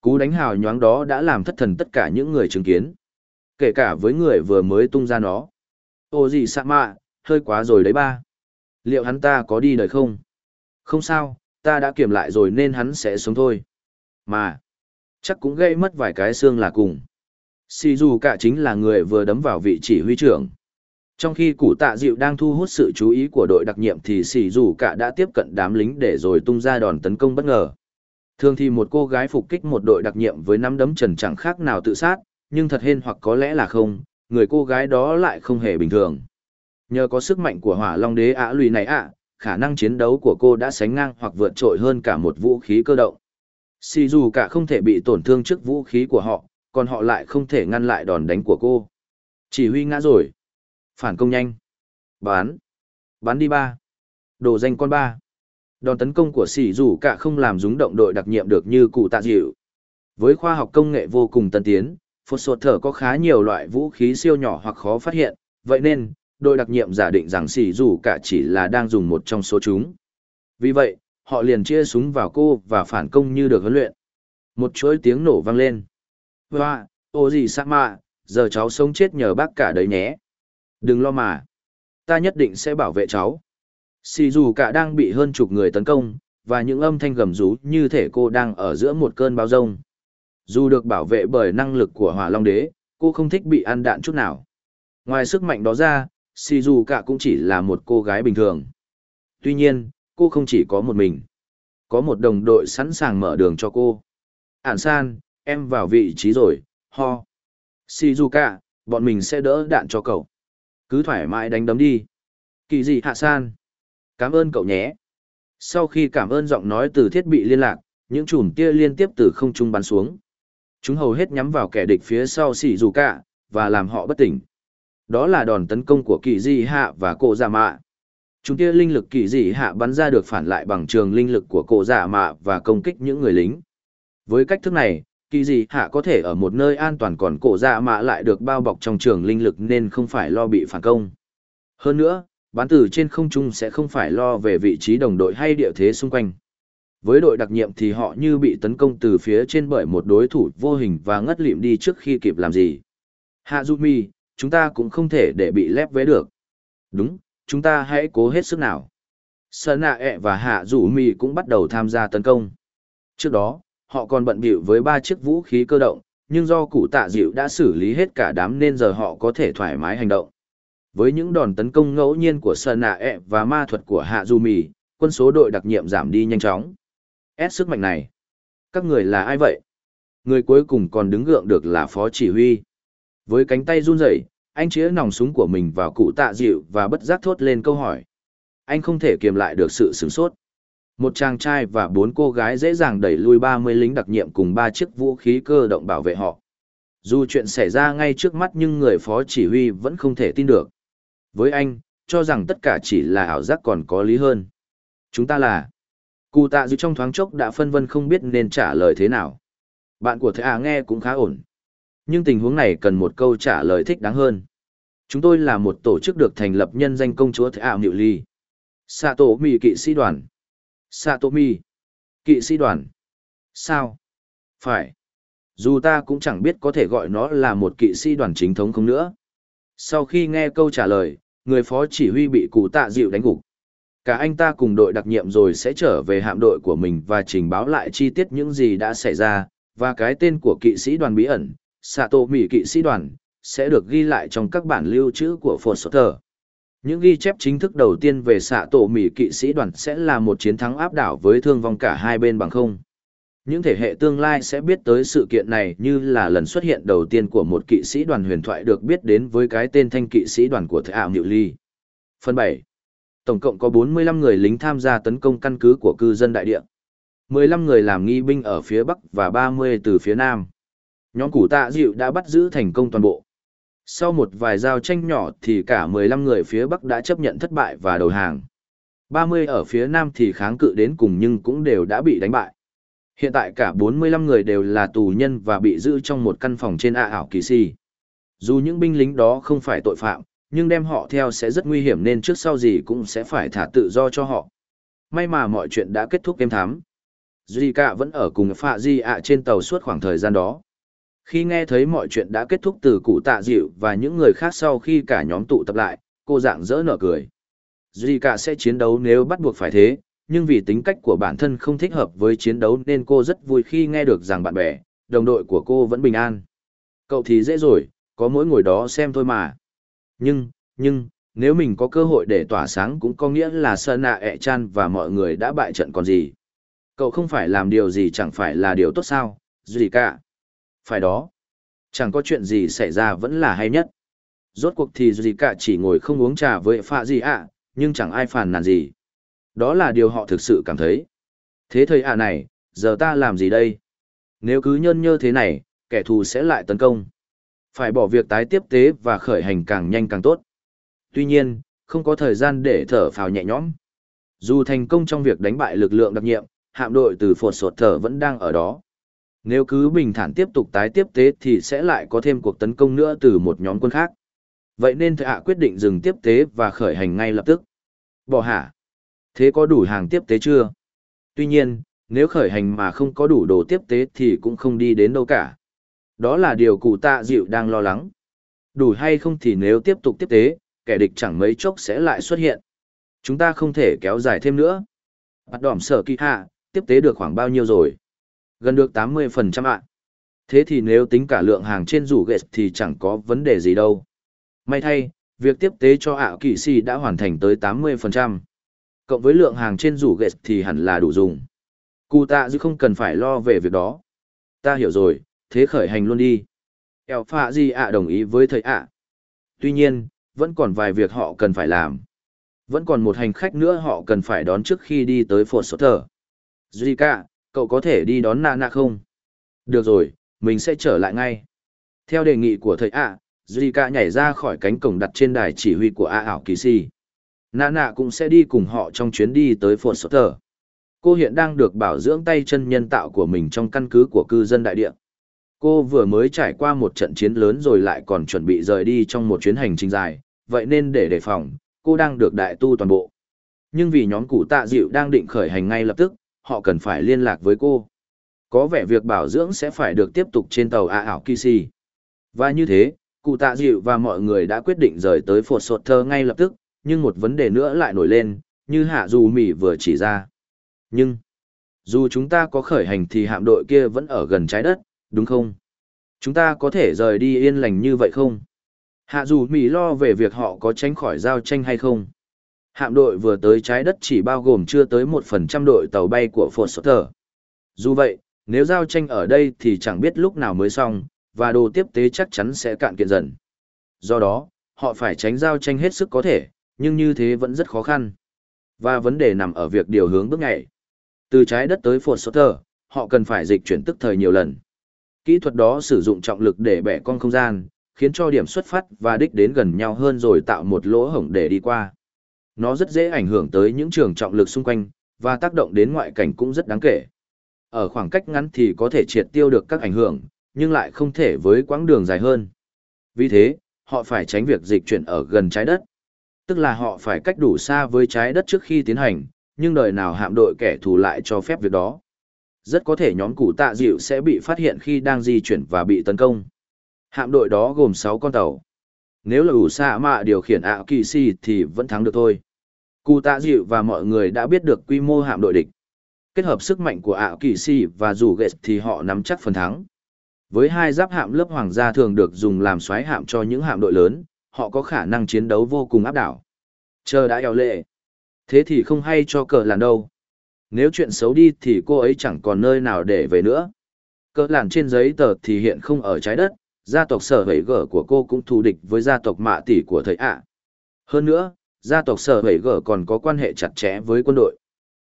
Cú đánh hào nhoáng đó đã làm thất thần tất cả những người chứng kiến. Kể cả với người vừa mới tung ra nó. Ô gì sạ mạ, hơi quá rồi đấy ba. Liệu hắn ta có đi đời không? Không sao, ta đã kiểm lại rồi nên hắn sẽ sống thôi. Mà, chắc cũng gây mất vài cái xương là cùng. Sì dù cả chính là người vừa đấm vào vị chỉ huy trưởng. Trong khi cụ tạ dịu đang thu hút sự chú ý của đội đặc nhiệm thì xì dù cả đã tiếp cận đám lính để rồi tung ra đòn tấn công bất ngờ. Thường thì một cô gái phục kích một đội đặc nhiệm với nắm đấm trần chẳng khác nào tự sát, nhưng thật hên hoặc có lẽ là không, người cô gái đó lại không hề bình thường. Nhờ có sức mạnh của hỏa long đế ả lùi này ạ, khả năng chiến đấu của cô đã sánh ngang hoặc vượt trội hơn cả một vũ khí cơ động. Xì dù cả không thể bị tổn thương trước vũ khí của họ, còn họ lại không thể ngăn lại đòn đánh của cô. Chỉ huy ngã rồi. Phản công nhanh. Bán. Bán đi ba. Đồ danh con ba. Đòn tấn công của sỉ dù cả không làm rúng động đội đặc nhiệm được như cụ tạ dịu. Với khoa học công nghệ vô cùng tân tiến, phột sột thở có khá nhiều loại vũ khí siêu nhỏ hoặc khó phát hiện, vậy nên, đội đặc nhiệm giả định rằng sỉ dù cả chỉ là đang dùng một trong số chúng. Vì vậy, họ liền chia súng vào cô và phản công như được huấn luyện. Một chuỗi tiếng nổ vang lên. Hoa, ô gì sa mạ, giờ cháu sống chết nhờ bác cả đấy nhé. Đừng lo mà. Ta nhất định sẽ bảo vệ cháu. Xì dù cả đang bị hơn chục người tấn công, và những âm thanh gầm rú như thể cô đang ở giữa một cơn bão rông. Dù được bảo vệ bởi năng lực của hỏa long đế, cô không thích bị ăn đạn chút nào. Ngoài sức mạnh đó ra, xì dù cả cũng chỉ là một cô gái bình thường. Tuy nhiên, cô không chỉ có một mình. Có một đồng đội sẵn sàng mở đường cho cô. Ản san, em vào vị trí rồi, ho. Shizuka, bọn mình sẽ đỡ đạn cho cậu. Cứ thoải mái đánh đấm đi. Kỳ gì hạ san? Cảm ơn cậu nhé. Sau khi cảm ơn giọng nói từ thiết bị liên lạc, những chùm tia liên tiếp từ không trung bắn xuống. Chúng hầu hết nhắm vào kẻ địch phía sau Shizuka, và làm họ bất tỉnh. Đó là đòn tấn công của kỳ di hạ và cổ giả dạ mạ. Chúng tia linh lực kỳ dị hạ bắn ra được phản lại bằng trường linh lực của cổ giả dạ mạ và công kích những người lính. Với cách thức này, kỳ gì hạ có thể ở một nơi an toàn còn cổ dạ mạ lại được bao bọc trong trường linh lực nên không phải lo bị phản công. Hơn nữa, bán từ trên không trung sẽ không phải lo về vị trí đồng đội hay địa thế xung quanh. Với đội đặc nhiệm thì họ như bị tấn công từ phía trên bởi một đối thủ vô hình và ngất lịm đi trước khi kịp làm gì. Hạ Hazumi, chúng ta cũng không thể để bị lép vế được. Đúng, chúng ta hãy cố hết sức nào. Sơn nạ ẹ và hạ rủ mì cũng bắt đầu tham gia tấn công. Trước đó, họ còn bận bịu với ba chiếc vũ khí cơ động, nhưng do cụ tạ dịu đã xử lý hết cả đám nên giờ họ có thể thoải mái hành động. Với những đòn tấn công ngẫu nhiên của Sơn nạ ẹ và ma thuật của hạ Du mì, quân số đội đặc nhiệm giảm đi nhanh chóng. Ép sức mạnh này. Các người là ai vậy? Người cuối cùng còn đứng gượng được là phó chỉ huy. Với cánh tay run rẩy, anh chĩa nòng súng của mình vào cụ tạ dịu và bất giác thốt lên câu hỏi. Anh không thể kiềm lại được sự sửng sốt. Một chàng trai và bốn cô gái dễ dàng đẩy lui ba mươi lính đặc nhiệm cùng ba chiếc vũ khí cơ động bảo vệ họ. Dù chuyện xảy ra ngay trước mắt nhưng người phó chỉ huy vẫn không thể tin được. Với anh, cho rằng tất cả chỉ là ảo giác còn có lý hơn. Chúng ta là... Cụ tạ dư trong thoáng chốc đã phân vân không biết nên trả lời thế nào. Bạn của thầy à nghe cũng khá ổn. Nhưng tình huống này cần một câu trả lời thích đáng hơn. Chúng tôi là một tổ chức được thành lập nhân danh công chúa Thế à Nhiệu Ly. Sato Mi kỵ sĩ đoàn. Sato Mi. Kỵ sĩ đoàn. Sao? Phải. Dù ta cũng chẳng biết có thể gọi nó là một kỵ sĩ đoàn chính thống không nữa. Sau khi nghe câu trả lời, người phó chỉ huy bị cụ tạ dịu đánh gục. Cả anh ta cùng đội đặc nhiệm rồi sẽ trở về hạm đội của mình và trình báo lại chi tiết những gì đã xảy ra, và cái tên của kỵ sĩ đoàn bí ẩn, Sato Mỹ kỵ sĩ đoàn, sẽ được ghi lại trong các bản lưu trữ của Foster. Những ghi chép chính thức đầu tiên về xạ tổ Mỹ kỵ sĩ đoàn sẽ là một chiến thắng áp đảo với thương vong cả hai bên bằng không. Những thể hệ tương lai sẽ biết tới sự kiện này như là lần xuất hiện đầu tiên của một kỵ sĩ đoàn huyền thoại được biết đến với cái tên thanh kỵ sĩ đoàn của Thệ ảo Nhiệu Ly. Phần 7. Tổng cộng có 45 người lính tham gia tấn công căn cứ của cư dân đại địa. 15 người làm nghi binh ở phía Bắc và 30 từ phía Nam. Nhóm củ tạ dịu đã bắt giữ thành công toàn bộ. Sau một vài giao tranh nhỏ thì cả 15 người phía Bắc đã chấp nhận thất bại và đầu hàng. 30 ở phía Nam thì kháng cự đến cùng nhưng cũng đều đã bị đánh bại. Hiện tại cả 45 người đều là tù nhân và bị giữ trong một căn phòng trên A ảo kỳ si. Dù những binh lính đó không phải tội phạm, nhưng đem họ theo sẽ rất nguy hiểm nên trước sau gì cũng sẽ phải thả tự do cho họ. May mà mọi chuyện đã kết thúc êm thắm. Zika vẫn ở cùng Phạ Di ạ trên tàu suốt khoảng thời gian đó. Khi nghe thấy mọi chuyện đã kết thúc từ cụ tạ dịu và những người khác sau khi cả nhóm tụ tập lại, cô dạng dỡ nở cười. Zika sẽ chiến đấu nếu bắt buộc phải thế, nhưng vì tính cách của bản thân không thích hợp với chiến đấu nên cô rất vui khi nghe được rằng bạn bè, đồng đội của cô vẫn bình an. Cậu thì dễ rồi, có mỗi ngồi đó xem thôi mà. Nhưng, nhưng, nếu mình có cơ hội để tỏa sáng cũng có nghĩa là Sơn Nạ ẹ e chan và mọi người đã bại trận còn gì. Cậu không phải làm điều gì chẳng phải là điều tốt sao, Duy cả. Phải đó. Chẳng có chuyện gì xảy ra vẫn là hay nhất. Rốt cuộc thì gì cả chỉ ngồi không uống trà với phạ gì ạ, nhưng chẳng ai phàn nàn gì. Đó là điều họ thực sự cảm thấy. Thế thời ạ này, giờ ta làm gì đây? Nếu cứ nhơn nhơ thế này, kẻ thù sẽ lại tấn công. Phải bỏ việc tái tiếp tế và khởi hành càng nhanh càng tốt. Tuy nhiên, không có thời gian để thở phào nhẹ nhõm. Dù thành công trong việc đánh bại lực lượng đặc nhiệm, hạm đội từ phột sột thở vẫn đang ở đó. Nếu cứ bình thản tiếp tục tái tiếp tế thì sẽ lại có thêm cuộc tấn công nữa từ một nhóm quân khác. Vậy nên thợ hạ quyết định dừng tiếp tế và khởi hành ngay lập tức. Bỏ hả? Thế có đủ hàng tiếp tế chưa? Tuy nhiên, nếu khởi hành mà không có đủ đồ tiếp tế thì cũng không đi đến đâu cả. Đó là điều cụ tạ dịu đang lo lắng. Đủ hay không thì nếu tiếp tục tiếp tế, kẻ địch chẳng mấy chốc sẽ lại xuất hiện. Chúng ta không thể kéo dài thêm nữa. Bắt đỏm sở kỳ hạ, tiếp tế được khoảng bao nhiêu rồi? Gần được 80% ạ. Thế thì nếu tính cả lượng hàng trên rủ ghệ thì chẳng có vấn đề gì đâu. May thay, việc tiếp tế cho ạ kỳ si đã hoàn thành tới 80%. Cộng với lượng hàng trên rủ ghệ thì hẳn là đủ dùng. Cụ tạ dư không cần phải lo về việc đó. Ta hiểu rồi, thế khởi hành luôn đi. Eo phạ gì ạ đồng ý với thầy ạ. Tuy nhiên, vẫn còn vài việc họ cần phải làm. Vẫn còn một hành khách nữa họ cần phải đón trước khi đi tới phổ sốt thở. Zika, cậu có thể đi đón Nana không? Được rồi, mình sẽ trở lại ngay. Theo đề nghị của thầy ạ, Zika nhảy ra khỏi cánh cổng đặt trên đài chỉ huy của A ảo kỳ si. Nana cũng sẽ đi cùng họ trong chuyến đi tới Fort Sutter. Cô hiện đang được bảo dưỡng tay chân nhân tạo của mình trong căn cứ của cư dân đại địa. Cô vừa mới trải qua một trận chiến lớn rồi lại còn chuẩn bị rời đi trong một chuyến hành trình dài, vậy nên để đề phòng, cô đang được đại tu toàn bộ. Nhưng vì nhóm cụ tạ dịu đang định khởi hành ngay lập tức, họ cần phải liên lạc với cô. Có vẻ việc bảo dưỡng sẽ phải được tiếp tục trên tàu A ảo Kisi. Và như thế, cụ tạ dịu và mọi người đã quyết định rời tới phột sột thơ ngay lập tức, nhưng một vấn đề nữa lại nổi lên, như hạ dù mỉ vừa chỉ ra. Nhưng, dù chúng ta có khởi hành thì hạm đội kia vẫn ở gần trái đất, đúng không? Chúng ta có thể rời đi yên lành như vậy không? Hạ dù Mỹ lo về việc họ có tránh khỏi giao tranh hay không. Hạm đội vừa tới trái đất chỉ bao gồm chưa tới một phần trăm đội tàu bay của Fort Sutter. Dù vậy, nếu giao tranh ở đây thì chẳng biết lúc nào mới xong, và đồ tiếp tế chắc chắn sẽ cạn kiệt dần. Do đó, họ phải tránh giao tranh hết sức có thể, nhưng như thế vẫn rất khó khăn. Và vấn đề nằm ở việc điều hướng bước nhảy. Từ trái đất tới Fort Sutter, họ cần phải dịch chuyển tức thời nhiều lần. Kỹ thuật đó sử dụng trọng lực để bẻ cong không gian, khiến cho điểm xuất phát và đích đến gần nhau hơn rồi tạo một lỗ hổng để đi qua. Nó rất dễ ảnh hưởng tới những trường trọng lực xung quanh, và tác động đến ngoại cảnh cũng rất đáng kể. Ở khoảng cách ngắn thì có thể triệt tiêu được các ảnh hưởng, nhưng lại không thể với quãng đường dài hơn. Vì thế, họ phải tránh việc dịch chuyển ở gần trái đất. Tức là họ phải cách đủ xa với trái đất trước khi tiến hành, nhưng đời nào hạm đội kẻ thù lại cho phép việc đó. Rất có thể nhóm cụ tạ dịu sẽ bị phát hiện khi đang di chuyển và bị tấn công. Hạm đội đó gồm 6 con tàu. Nếu là ủ xạ mạ điều khiển ạ kỳ si thì vẫn thắng được thôi. Cụ tạ dịu và mọi người đã biết được quy mô hạm đội địch. Kết hợp sức mạnh của ạ kỳ si và dù ghệ thì họ nắm chắc phần thắng. Với hai giáp hạm lớp hoàng gia thường được dùng làm xoáy hạm cho những hạm đội lớn, họ có khả năng chiến đấu vô cùng áp đảo. Chờ đã eo lệ. Thế thì không hay cho cờ làn đâu. Nếu chuyện xấu đi thì cô ấy chẳng còn nơi nào để về nữa. Cờ làn trên giấy tờ thì hiện không ở trái đất, gia tộc sở hữu gở của cô cũng thù địch với gia tộc mạ tỷ của thầy ạ. Hơn nữa, gia tộc sở hữu gở còn có quan hệ chặt chẽ với quân đội.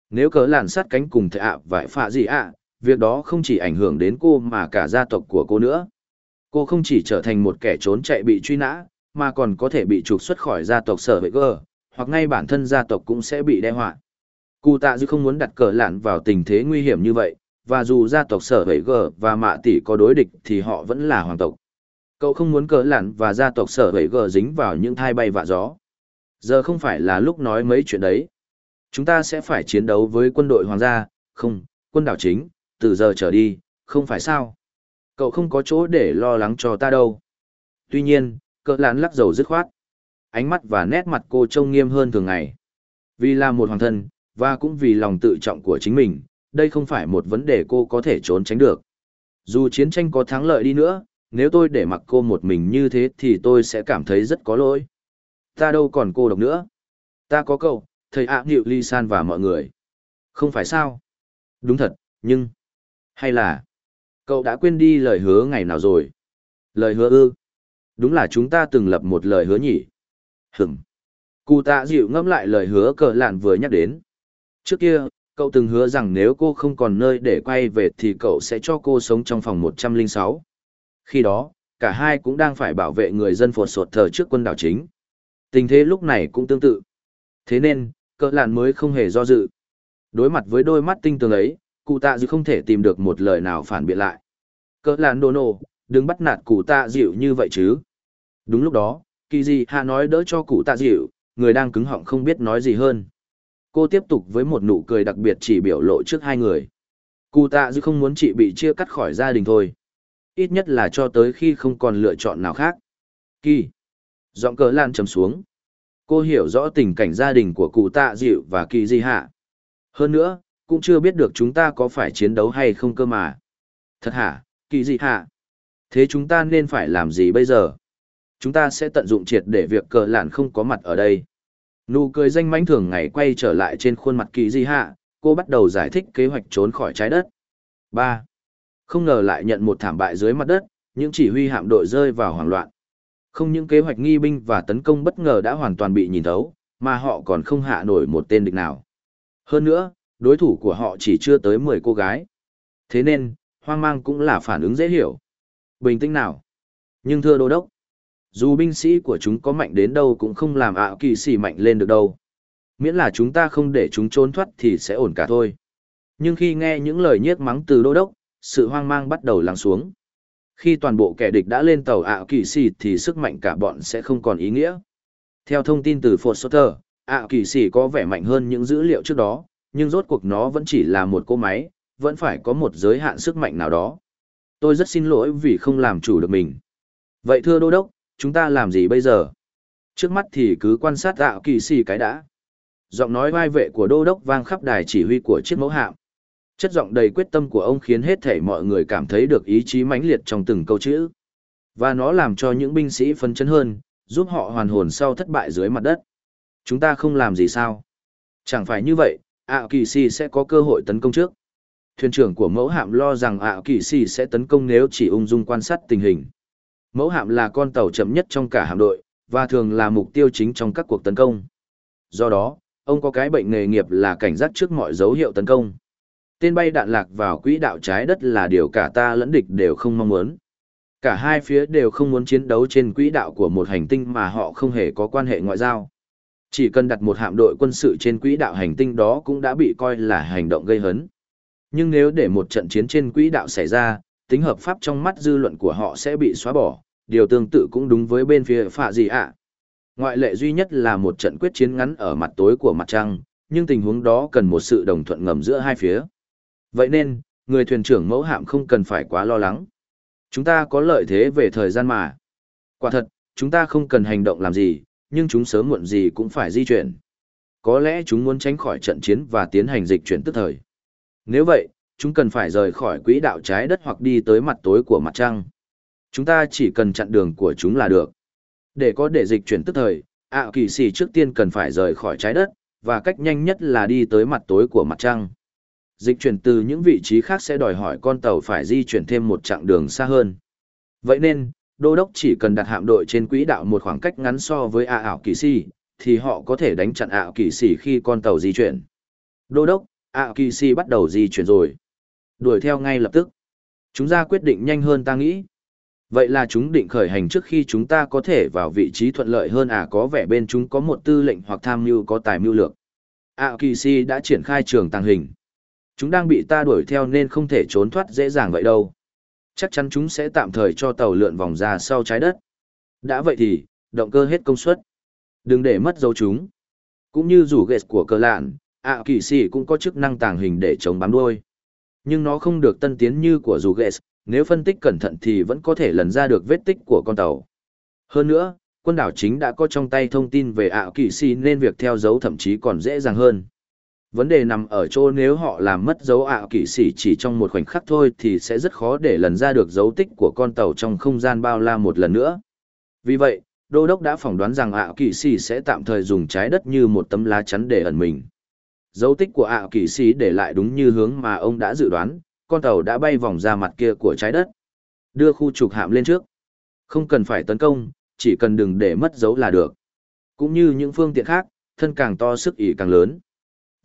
Nếu cớ làn sát cánh cùng thầy ạ và phạ gì ạ, việc đó không chỉ ảnh hưởng đến cô mà cả gia tộc của cô nữa. Cô không chỉ trở thành một kẻ trốn chạy bị truy nã, mà còn có thể bị trục xuất khỏi gia tộc sở hữu gở, hoặc ngay bản thân gia tộc cũng sẽ bị đe họa. Cụ tạ dư không muốn đặt cờ lạn vào tình thế nguy hiểm như vậy, và dù gia tộc sở hữu gở và mạ tỷ có đối địch thì họ vẫn là hoàng tộc. Cậu không muốn cỡ lặn và gia tộc sở hữu gờ dính vào những thai bay vạ gió. Giờ không phải là lúc nói mấy chuyện đấy. Chúng ta sẽ phải chiến đấu với quân đội hoàng gia, không, quân đảo chính, từ giờ trở đi, không phải sao. Cậu không có chỗ để lo lắng cho ta đâu. Tuy nhiên, cỡ lặn lắc dầu dứt khoát. Ánh mắt và nét mặt cô trông nghiêm hơn thường ngày. Vì là một hoàng thân, và cũng vì lòng tự trọng của chính mình, đây không phải một vấn đề cô có thể trốn tránh được. Dù chiến tranh có thắng lợi đi nữa, nếu tôi để mặc cô một mình như thế thì tôi sẽ cảm thấy rất có lỗi. Ta đâu còn cô độc nữa. Ta có cậu, thầy ạ nghịu ly san và mọi người. Không phải sao? Đúng thật, nhưng... Hay là... Cậu đã quên đi lời hứa ngày nào rồi? Lời hứa ư? Đúng là chúng ta từng lập một lời hứa nhỉ? Hửm. Cụ tạ dịu ngẫm lại lời hứa cờ lạn vừa nhắc đến. Trước kia, cậu từng hứa rằng nếu cô không còn nơi để quay về thì cậu sẽ cho cô sống trong phòng 106. Khi đó, cả hai cũng đang phải bảo vệ người dân phột sột thờ trước quân đảo chính. Tình thế lúc này cũng tương tự. Thế nên, cỡ lạn mới không hề do dự. Đối mặt với đôi mắt tinh tường ấy, cụ tạ dịu không thể tìm được một lời nào phản biện lại. Cỡ lạn đồ nổ, đừng bắt nạt cụ tạ dịu như vậy chứ. Đúng lúc đó, kỳ gì hạ nói đỡ cho cụ tạ dịu, người đang cứng họng không biết nói gì hơn. Cô tiếp tục với một nụ cười đặc biệt chỉ biểu lộ trước hai người. Cụ tạ dịu không muốn chị bị chia cắt khỏi gia đình thôi. Ít nhất là cho tới khi không còn lựa chọn nào khác. Kỳ. Giọng cờ lan trầm xuống. Cô hiểu rõ tình cảnh gia đình của cụ tạ dịu và kỳ di hạ. Hơn nữa, cũng chưa biết được chúng ta có phải chiến đấu hay không cơ mà. Thật hả, kỳ di hạ? Thế chúng ta nên phải làm gì bây giờ? Chúng ta sẽ tận dụng triệt để việc cờ lạn không có mặt ở đây. Nụ cười danh mánh thường ngày quay trở lại trên khuôn mặt kỳ di hạ, cô bắt đầu giải thích kế hoạch trốn khỏi trái đất. 3. Không ngờ lại nhận một thảm bại dưới mặt đất, những chỉ huy hạm đội rơi vào hoảng loạn. Không những kế hoạch nghi binh và tấn công bất ngờ đã hoàn toàn bị nhìn thấu, mà họ còn không hạ nổi một tên địch nào. Hơn nữa, đối thủ của họ chỉ chưa tới 10 cô gái. Thế nên, hoang mang cũng là phản ứng dễ hiểu. Bình tĩnh nào. Nhưng thưa đô đốc, dù binh sĩ của chúng có mạnh đến đâu cũng không làm ạ kỳ sĩ mạnh lên được đâu. Miễn là chúng ta không để chúng trốn thoát thì sẽ ổn cả thôi. Nhưng khi nghe những lời nhiếc mắng từ đô đốc, sự hoang mang bắt đầu lắng xuống. Khi toàn bộ kẻ địch đã lên tàu ạ kỳ sĩ thì sức mạnh cả bọn sẽ không còn ý nghĩa. Theo thông tin từ Foster, ạ kỳ sĩ có vẻ mạnh hơn những dữ liệu trước đó, nhưng rốt cuộc nó vẫn chỉ là một cô máy, vẫn phải có một giới hạn sức mạnh nào đó. Tôi rất xin lỗi vì không làm chủ được mình. Vậy thưa đô đốc, chúng ta làm gì bây giờ? Trước mắt thì cứ quan sát ạ kỳ sĩ cái đã. Giọng nói vai vệ của đô đốc vang khắp đài chỉ huy của chiếc mẫu hạm. Chất giọng đầy quyết tâm của ông khiến hết thảy mọi người cảm thấy được ý chí mãnh liệt trong từng câu chữ. Và nó làm cho những binh sĩ phấn chấn hơn, giúp họ hoàn hồn sau thất bại dưới mặt đất. Chúng ta không làm gì sao? Chẳng phải như vậy, ạ kỳ si sẽ có cơ hội tấn công trước. Thuyền trưởng của mẫu hạm lo rằng ạ kỳ si sẽ tấn công nếu chỉ ung dung quan sát tình hình. Mẫu hạm là con tàu chậm nhất trong cả hạm đội, và thường là mục tiêu chính trong các cuộc tấn công. Do đó, ông có cái bệnh nghề nghiệp là cảnh giác trước mọi dấu hiệu tấn công. Tên bay đạn lạc vào quỹ đạo trái đất là điều cả ta lẫn địch đều không mong muốn. Cả hai phía đều không muốn chiến đấu trên quỹ đạo của một hành tinh mà họ không hề có quan hệ ngoại giao. Chỉ cần đặt một hạm đội quân sự trên quỹ đạo hành tinh đó cũng đã bị coi là hành động gây hấn. Nhưng nếu để một trận chiến trên quỹ đạo xảy ra, tính hợp pháp trong mắt dư luận của họ sẽ bị xóa bỏ, điều tương tự cũng đúng với bên phía phạ gì ạ. Ngoại lệ duy nhất là một trận quyết chiến ngắn ở mặt tối của mặt trăng, nhưng tình huống đó cần một sự đồng thuận ngầm giữa hai phía. Vậy nên, người thuyền trưởng mẫu hạm không cần phải quá lo lắng. Chúng ta có lợi thế về thời gian mà. Quả thật, chúng ta không cần hành động làm gì, nhưng chúng sớm muộn gì cũng phải di chuyển. Có lẽ chúng muốn tránh khỏi trận chiến và tiến hành dịch chuyển tức thời. Nếu vậy, chúng cần phải rời khỏi quỹ đạo trái đất hoặc đi tới mặt tối của mặt trăng. Chúng ta chỉ cần chặn đường của chúng là được. Để có để dịch chuyển tức thời, ạ kỳ sĩ trước tiên cần phải rời khỏi trái đất, và cách nhanh nhất là đi tới mặt tối của mặt trăng. Dịch chuyển từ những vị trí khác sẽ đòi hỏi con tàu phải di chuyển thêm một chặng đường xa hơn. Vậy nên, đô đốc chỉ cần đặt hạm đội trên quỹ đạo một khoảng cách ngắn so với ạ ảo kỳ sĩ, thì họ có thể đánh chặn ảo kỳ sĩ khi con tàu di chuyển. Đô đốc, ảo kỳ sĩ bắt đầu di chuyển rồi. Đuổi theo ngay lập tức. Chúng ra quyết định nhanh hơn ta nghĩ. Vậy là chúng định khởi hành trước khi chúng ta có thể vào vị trí thuận lợi hơn à có vẻ bên chúng có một tư lệnh hoặc tham mưu có tài mưu lược. ảo kỳ sĩ đã triển khai trường tàng hình. Chúng đang bị ta đuổi theo nên không thể trốn thoát dễ dàng vậy đâu. Chắc chắn chúng sẽ tạm thời cho tàu lượn vòng ra sau trái đất. Đã vậy thì, động cơ hết công suất. Đừng để mất dấu chúng. Cũng như rủ ghệt của cơ lạn, ạ kỳ sĩ cũng có chức năng tàng hình để chống bám đuôi. Nhưng nó không được tân tiến như của dù ghét, nếu phân tích cẩn thận thì vẫn có thể lần ra được vết tích của con tàu. Hơn nữa, quân đảo chính đã có trong tay thông tin về ạ kỳ sĩ nên việc theo dấu thậm chí còn dễ dàng hơn. Vấn đề nằm ở chỗ nếu họ làm mất dấu ạ kỵ sĩ chỉ trong một khoảnh khắc thôi thì sẽ rất khó để lần ra được dấu tích của con tàu trong không gian bao la một lần nữa. Vì vậy, đô đốc đã phỏng đoán rằng ạ kỳ sĩ sẽ tạm thời dùng trái đất như một tấm lá chắn để ẩn mình. Dấu tích của ạ kỳ sĩ để lại đúng như hướng mà ông đã dự đoán, con tàu đã bay vòng ra mặt kia của trái đất. Đưa khu trục hạm lên trước. Không cần phải tấn công, chỉ cần đừng để mất dấu là được. Cũng như những phương tiện khác, thân càng to sức ỉ càng lớn.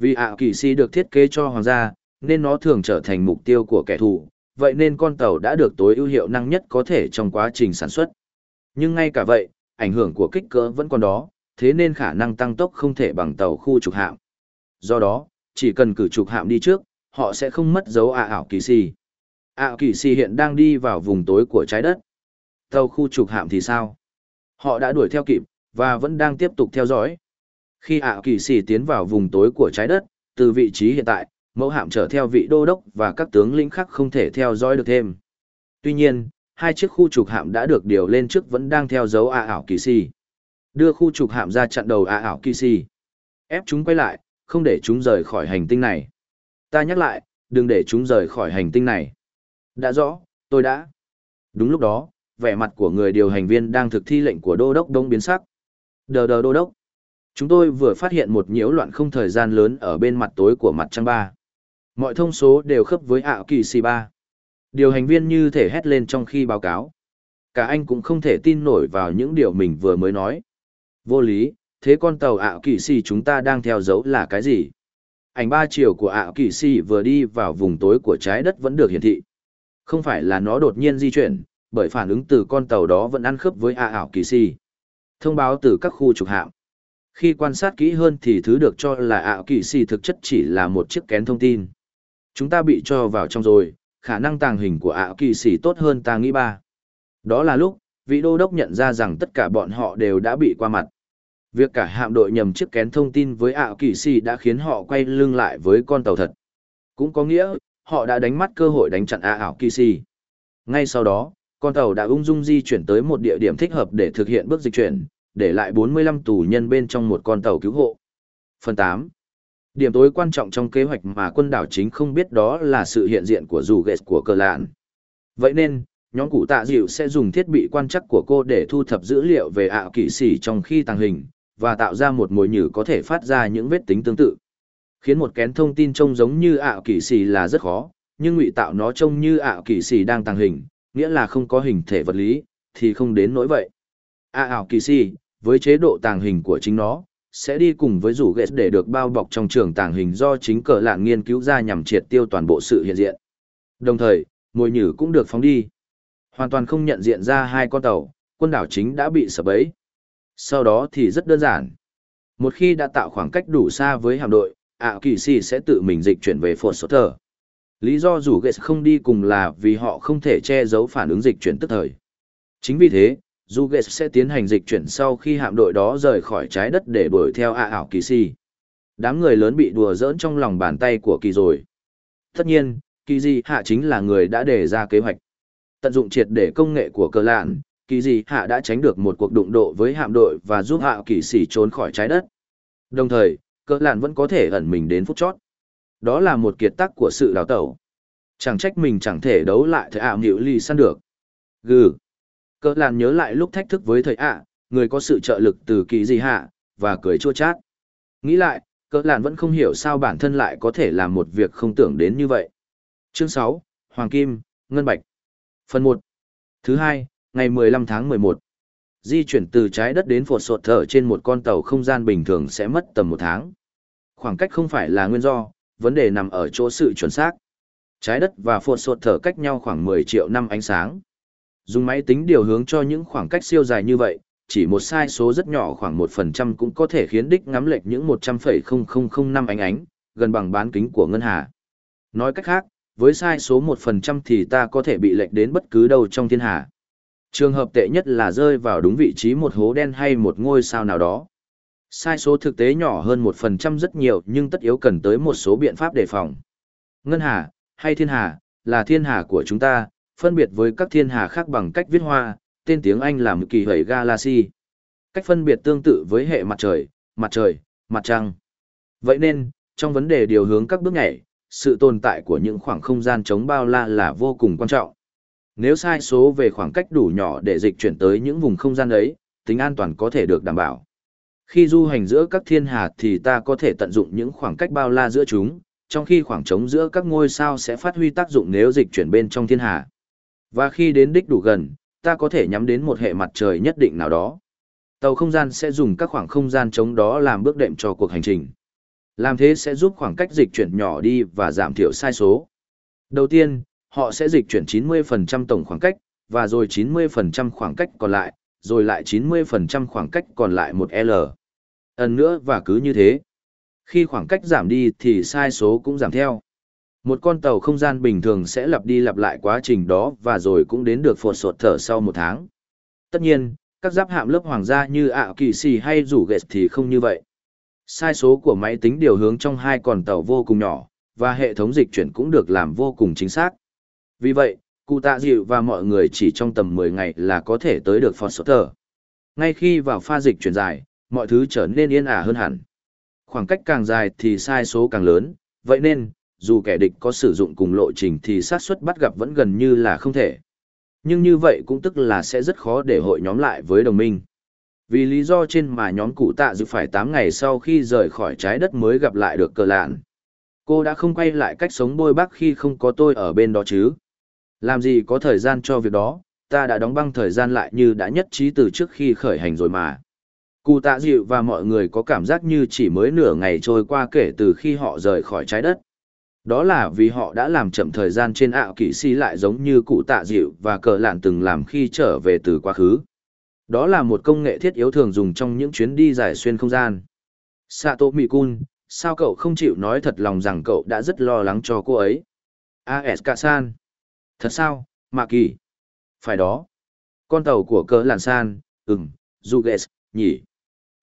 Vì ạ kỳ si được thiết kế cho hoàng gia, nên nó thường trở thành mục tiêu của kẻ thù, vậy nên con tàu đã được tối ưu hiệu năng nhất có thể trong quá trình sản xuất. Nhưng ngay cả vậy, ảnh hưởng của kích cỡ vẫn còn đó, thế nên khả năng tăng tốc không thể bằng tàu khu trục hạm. Do đó, chỉ cần cử trục hạm đi trước, họ sẽ không mất dấu ạ ảo kỳ si. ạ kỳ si hiện đang đi vào vùng tối của trái đất. Tàu khu trục hạm thì sao? Họ đã đuổi theo kịp, và vẫn đang tiếp tục theo dõi. Khi ạ kỳ si tiến vào vùng tối của trái đất, từ vị trí hiện tại, mẫu hạm chở theo vị đô đốc và các tướng lĩnh khác không thể theo dõi được thêm. Tuy nhiên, hai chiếc khu trục hạm đã được điều lên trước vẫn đang theo dấu A ảo kỳ si. Đưa khu trục hạm ra chặn đầu A ảo kỳ si. Ép chúng quay lại, không để chúng rời khỏi hành tinh này. Ta nhắc lại, đừng để chúng rời khỏi hành tinh này. Đã rõ, tôi đã. Đúng lúc đó, vẻ mặt của người điều hành viên đang thực thi lệnh của đô đốc đông biến sắc. Đờ đờ đô đốc. Chúng tôi vừa phát hiện một nhiễu loạn không thời gian lớn ở bên mặt tối của mặt trăng ba. Mọi thông số đều khớp với ảo kỳ c ba. Điều hành viên như thể hét lên trong khi báo cáo. Cả anh cũng không thể tin nổi vào những điều mình vừa mới nói. Vô lý, thế con tàu ảo kỳ xì chúng ta đang theo dấu là cái gì? Ảnh ba chiều của ảo kỳ xì vừa đi vào vùng tối của trái đất vẫn được hiển thị. Không phải là nó đột nhiên di chuyển, bởi phản ứng từ con tàu đó vẫn ăn khớp với ảo kỳ xì Thông báo từ các khu trục hạm. Khi quan sát kỹ hơn thì thứ được cho là ảo kỳ si thực chất chỉ là một chiếc kén thông tin. Chúng ta bị cho vào trong rồi, khả năng tàng hình của ảo kỳ sĩ tốt hơn ta nghĩ ba. Đó là lúc, vị đô đốc nhận ra rằng tất cả bọn họ đều đã bị qua mặt. Việc cả hạm đội nhầm chiếc kén thông tin với ảo kỳ sĩ đã khiến họ quay lưng lại với con tàu thật. Cũng có nghĩa, họ đã đánh mất cơ hội đánh chặn ảo kỳ sĩ. Ngay sau đó, con tàu đã ung dung di chuyển tới một địa điểm thích hợp để thực hiện bước dịch chuyển, để lại 45 tù nhân bên trong một con tàu cứu hộ. Phần 8 Điểm tối quan trọng trong kế hoạch mà quân đảo chính không biết đó là sự hiện diện của dù ghét của cờ lạn. Vậy nên, nhóm cụ tạ dịu sẽ dùng thiết bị quan chắc của cô để thu thập dữ liệu về ảo kỵ sĩ trong khi tàng hình, và tạo ra một mồi nhử có thể phát ra những vết tính tương tự. Khiến một kén thông tin trông giống như ảo kỵ sĩ là rất khó, nhưng ngụy tạo nó trông như ảo kỵ sĩ đang tàng hình, nghĩa là không có hình thể vật lý, thì không đến nỗi vậy ảo kỳ si với chế độ tàng hình của chính nó, sẽ đi cùng với rủ ghét để được bao bọc trong trường tàng hình do chính cờ lạn nghiên cứu ra nhằm triệt tiêu toàn bộ sự hiện diện. Đồng thời, mồi nhử cũng được phóng đi. Hoàn toàn không nhận diện ra hai con tàu, quân đảo chính đã bị sập ấy Sau đó thì rất đơn giản. Một khi đã tạo khoảng cách đủ xa với hạm đội, ạ kỳ sĩ sẽ tự mình dịch chuyển về Fort Sutter. Lý do rủ ghét không đi cùng là vì họ không thể che giấu phản ứng dịch chuyển tức thời. Chính vì thế, dù ghệ sẽ tiến hành dịch chuyển sau khi hạm đội đó rời khỏi trái đất để đuổi theo a ảo kỳ si. Đám người lớn bị đùa dỡn trong lòng bàn tay của kỳ rồi. Tất nhiên, kỳ di hạ chính là người đã đề ra kế hoạch. Tận dụng triệt để công nghệ của cơ lạn, kỳ di hạ đã tránh được một cuộc đụng độ với hạm đội và giúp hạ kỳ sĩ trốn khỏi trái đất. Đồng thời cơ lạn vẫn có thể ẩn mình đến phút chót. Đó là một kiệt tác của sự đào tẩu. Chẳng trách mình chẳng thể đấu lại thời ảo nghịu ly săn được. Gừ. Cỡ làn nhớ lại lúc thách thức với thầy ạ, người có sự trợ lực từ kỳ gì hạ, và cười chua chát. Nghĩ lại, cỡ làn vẫn không hiểu sao bản thân lại có thể làm một việc không tưởng đến như vậy. Chương sáu Hoàng Kim, Ngân Bạch. Phần một Thứ hai, ngày mười lăm tháng mười một Di chuyển từ trái đất đến phột sột thở trên một con tàu không gian bình thường sẽ mất tầm một tháng. Khoảng cách không phải là nguyên do, vấn đề nằm ở chỗ sự chuẩn xác. Trái đất và phột sột thở cách nhau khoảng mười triệu năm ánh sáng. Dùng máy tính điều hướng cho những khoảng cách siêu dài như vậy, chỉ một sai số rất nhỏ khoảng 1% cũng có thể khiến đích ngắm lệch những 100,0005 ánh ánh, gần bằng bán kính của ngân hà. Nói cách khác, với sai số 1% thì ta có thể bị lệch đến bất cứ đâu trong thiên hà. Trường hợp tệ nhất là rơi vào đúng vị trí một hố đen hay một ngôi sao nào đó. Sai số thực tế nhỏ hơn 1% rất nhiều nhưng tất yếu cần tới một số biện pháp đề phòng. Ngân hà, hay thiên hà, là thiên hà của chúng ta, phân biệt với các thiên hà khác bằng cách viết hoa, tên tiếng Anh là kỳ hẩy galaxy. Cách phân biệt tương tự với hệ mặt trời, mặt trời, mặt trăng. Vậy nên, trong vấn đề điều hướng các bước nhảy, sự tồn tại của những khoảng không gian chống bao la là vô cùng quan trọng. Nếu sai số về khoảng cách đủ nhỏ để dịch chuyển tới những vùng không gian ấy, tính an toàn có thể được đảm bảo. Khi du hành giữa các thiên hà thì ta có thể tận dụng những khoảng cách bao la giữa chúng, trong khi khoảng trống giữa các ngôi sao sẽ phát huy tác dụng nếu dịch chuyển bên trong thiên hà. Và khi đến đích đủ gần, ta có thể nhắm đến một hệ mặt trời nhất định nào đó. Tàu không gian sẽ dùng các khoảng không gian chống đó làm bước đệm cho cuộc hành trình. Làm thế sẽ giúp khoảng cách dịch chuyển nhỏ đi và giảm thiểu sai số. Đầu tiên, họ sẽ dịch chuyển 90% tổng khoảng cách, và rồi 90% khoảng cách còn lại, rồi lại 90% khoảng cách còn lại một L. Ấn nữa và cứ như thế. Khi khoảng cách giảm đi thì sai số cũng giảm theo. Một con tàu không gian bình thường sẽ lặp đi lặp lại quá trình đó và rồi cũng đến được phột sột thở sau một tháng. Tất nhiên, các giáp hạm lớp hoàng gia như ạ kỳ xì hay rủ ghệt thì không như vậy. Sai số của máy tính điều hướng trong hai con tàu vô cùng nhỏ, và hệ thống dịch chuyển cũng được làm vô cùng chính xác. Vì vậy, cụ tạ dịu và mọi người chỉ trong tầm 10 ngày là có thể tới được phột sột thở. Ngay khi vào pha dịch chuyển dài, mọi thứ trở nên yên ả hơn hẳn. Khoảng cách càng dài thì sai số càng lớn, vậy nên, dù kẻ địch có sử dụng cùng lộ trình thì xác suất bắt gặp vẫn gần như là không thể. Nhưng như vậy cũng tức là sẽ rất khó để hội nhóm lại với đồng minh. Vì lý do trên mà nhóm cụ tạ dự phải 8 ngày sau khi rời khỏi trái đất mới gặp lại được cờ lạn. Cô đã không quay lại cách sống bôi bác khi không có tôi ở bên đó chứ. Làm gì có thời gian cho việc đó, ta đã đóng băng thời gian lại như đã nhất trí từ trước khi khởi hành rồi mà. Cụ tạ dịu và mọi người có cảm giác như chỉ mới nửa ngày trôi qua kể từ khi họ rời khỏi trái đất. Đó là vì họ đã làm chậm thời gian trên ảo kỵ sĩ lại giống như cụ tạ dịu và cờ lạn từng làm khi trở về từ quá khứ. Đó là một công nghệ thiết yếu thường dùng trong những chuyến đi giải xuyên không gian. Sato Mikun, sao cậu không chịu nói thật lòng rằng cậu đã rất lo lắng cho cô ấy? A.S. San. Thật sao, Mạ Kỳ? Phải đó. Con tàu của cờ lạn san, ừm, Zuges, nhỉ?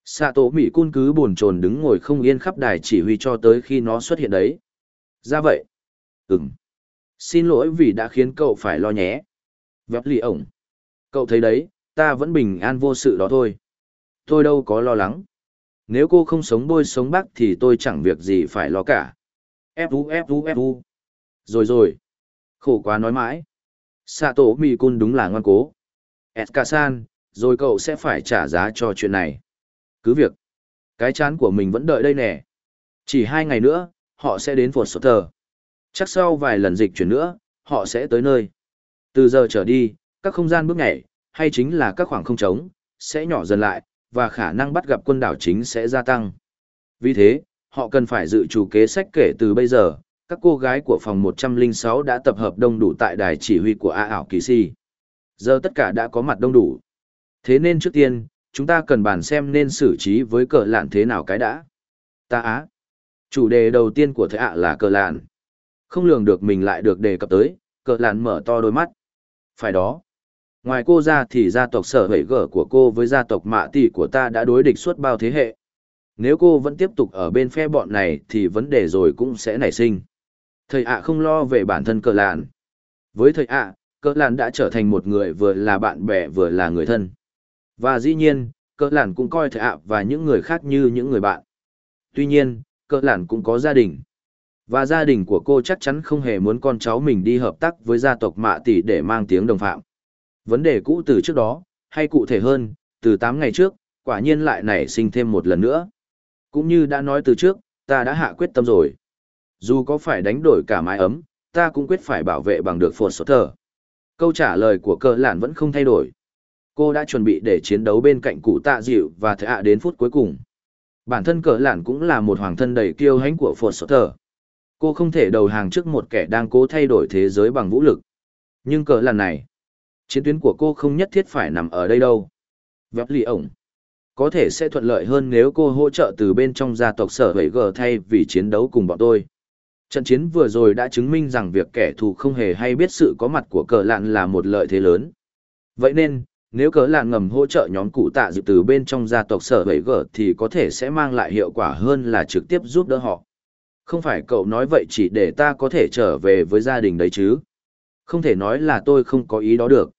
Sato Mikun cứ buồn chồn đứng ngồi không yên khắp đài chỉ huy cho tới khi nó xuất hiện đấy. Ra vậy. Ừm. Xin lỗi vì đã khiến cậu phải lo nhé. Vẹp lì ổng. Cậu thấy đấy, ta vẫn bình an vô sự đó thôi. Tôi đâu có lo lắng. Nếu cô không sống bôi sống bác thì tôi chẳng việc gì phải lo cả. Fu fu fu. Rồi rồi. Khổ quá nói mãi. Sato Mikun đúng là ngoan cố. Eska-san, rồi cậu sẽ phải trả giá cho chuyện này. Cứ việc. Cái chán của mình vẫn đợi đây nè. Chỉ hai ngày nữa, họ sẽ đến Fort Sutter. Chắc sau vài lần dịch chuyển nữa, họ sẽ tới nơi. Từ giờ trở đi, các không gian bước nhảy, hay chính là các khoảng không trống, sẽ nhỏ dần lại, và khả năng bắt gặp quân đảo chính sẽ gia tăng. Vì thế, họ cần phải dự chủ kế sách kể từ bây giờ, các cô gái của phòng 106 đã tập hợp đông đủ tại đài chỉ huy của A ảo kỳ si. Giờ tất cả đã có mặt đông đủ. Thế nên trước tiên, chúng ta cần bàn xem nên xử trí với cờ lạn thế nào cái đã. Ta á. Chủ đề đầu tiên của thầy ạ là cờ lạn. Không lường được mình lại được đề cập tới, cờ lạn mở to đôi mắt. Phải đó. Ngoài cô ra thì gia tộc sở hữu gở của cô với gia tộc mạ tỷ của ta đã đối địch suốt bao thế hệ. Nếu cô vẫn tiếp tục ở bên phe bọn này thì vấn đề rồi cũng sẽ nảy sinh. Thầy ạ không lo về bản thân cờ lạn. Với thầy ạ, cờ lạn đã trở thành một người vừa là bạn bè vừa là người thân. Và dĩ nhiên, cờ lạn cũng coi thầy ạ và những người khác như những người bạn. Tuy nhiên, cỡ lạn cũng có gia đình. Và gia đình của cô chắc chắn không hề muốn con cháu mình đi hợp tác với gia tộc mạ tỷ để mang tiếng đồng phạm. Vấn đề cũ từ trước đó, hay cụ thể hơn, từ 8 ngày trước, quả nhiên lại nảy sinh thêm một lần nữa. Cũng như đã nói từ trước, ta đã hạ quyết tâm rồi. Dù có phải đánh đổi cả mái ấm, ta cũng quyết phải bảo vệ bằng được phột sốt thờ. Câu trả lời của cờ lạn vẫn không thay đổi. Cô đã chuẩn bị để chiến đấu bên cạnh cụ tạ dịu và thệ ạ đến phút cuối cùng. Bản thân cờ lạn cũng là một hoàng thân đầy kiêu hãnh của Phật Sở thờ. Cô không thể đầu hàng trước một kẻ đang cố thay đổi thế giới bằng vũ lực. Nhưng cờ lạn này, chiến tuyến của cô không nhất thiết phải nằm ở đây đâu. Vẹp lì ổng có thể sẽ thuận lợi hơn nếu cô hỗ trợ từ bên trong gia tộc sở hữu g thay vì chiến đấu cùng bọn tôi trận chiến vừa rồi đã chứng minh rằng việc kẻ thù không hề hay biết sự có mặt của cờ lạn là một lợi thế lớn vậy nên nếu cỡ lạn ngầm hỗ trợ nhóm cụ tạ dự từ bên trong gia tộc sở hữu g thì có thể sẽ mang lại hiệu quả hơn là trực tiếp giúp đỡ họ. Không phải cậu nói vậy chỉ để ta có thể trở về với gia đình đấy chứ. Không thể nói là tôi không có ý đó được.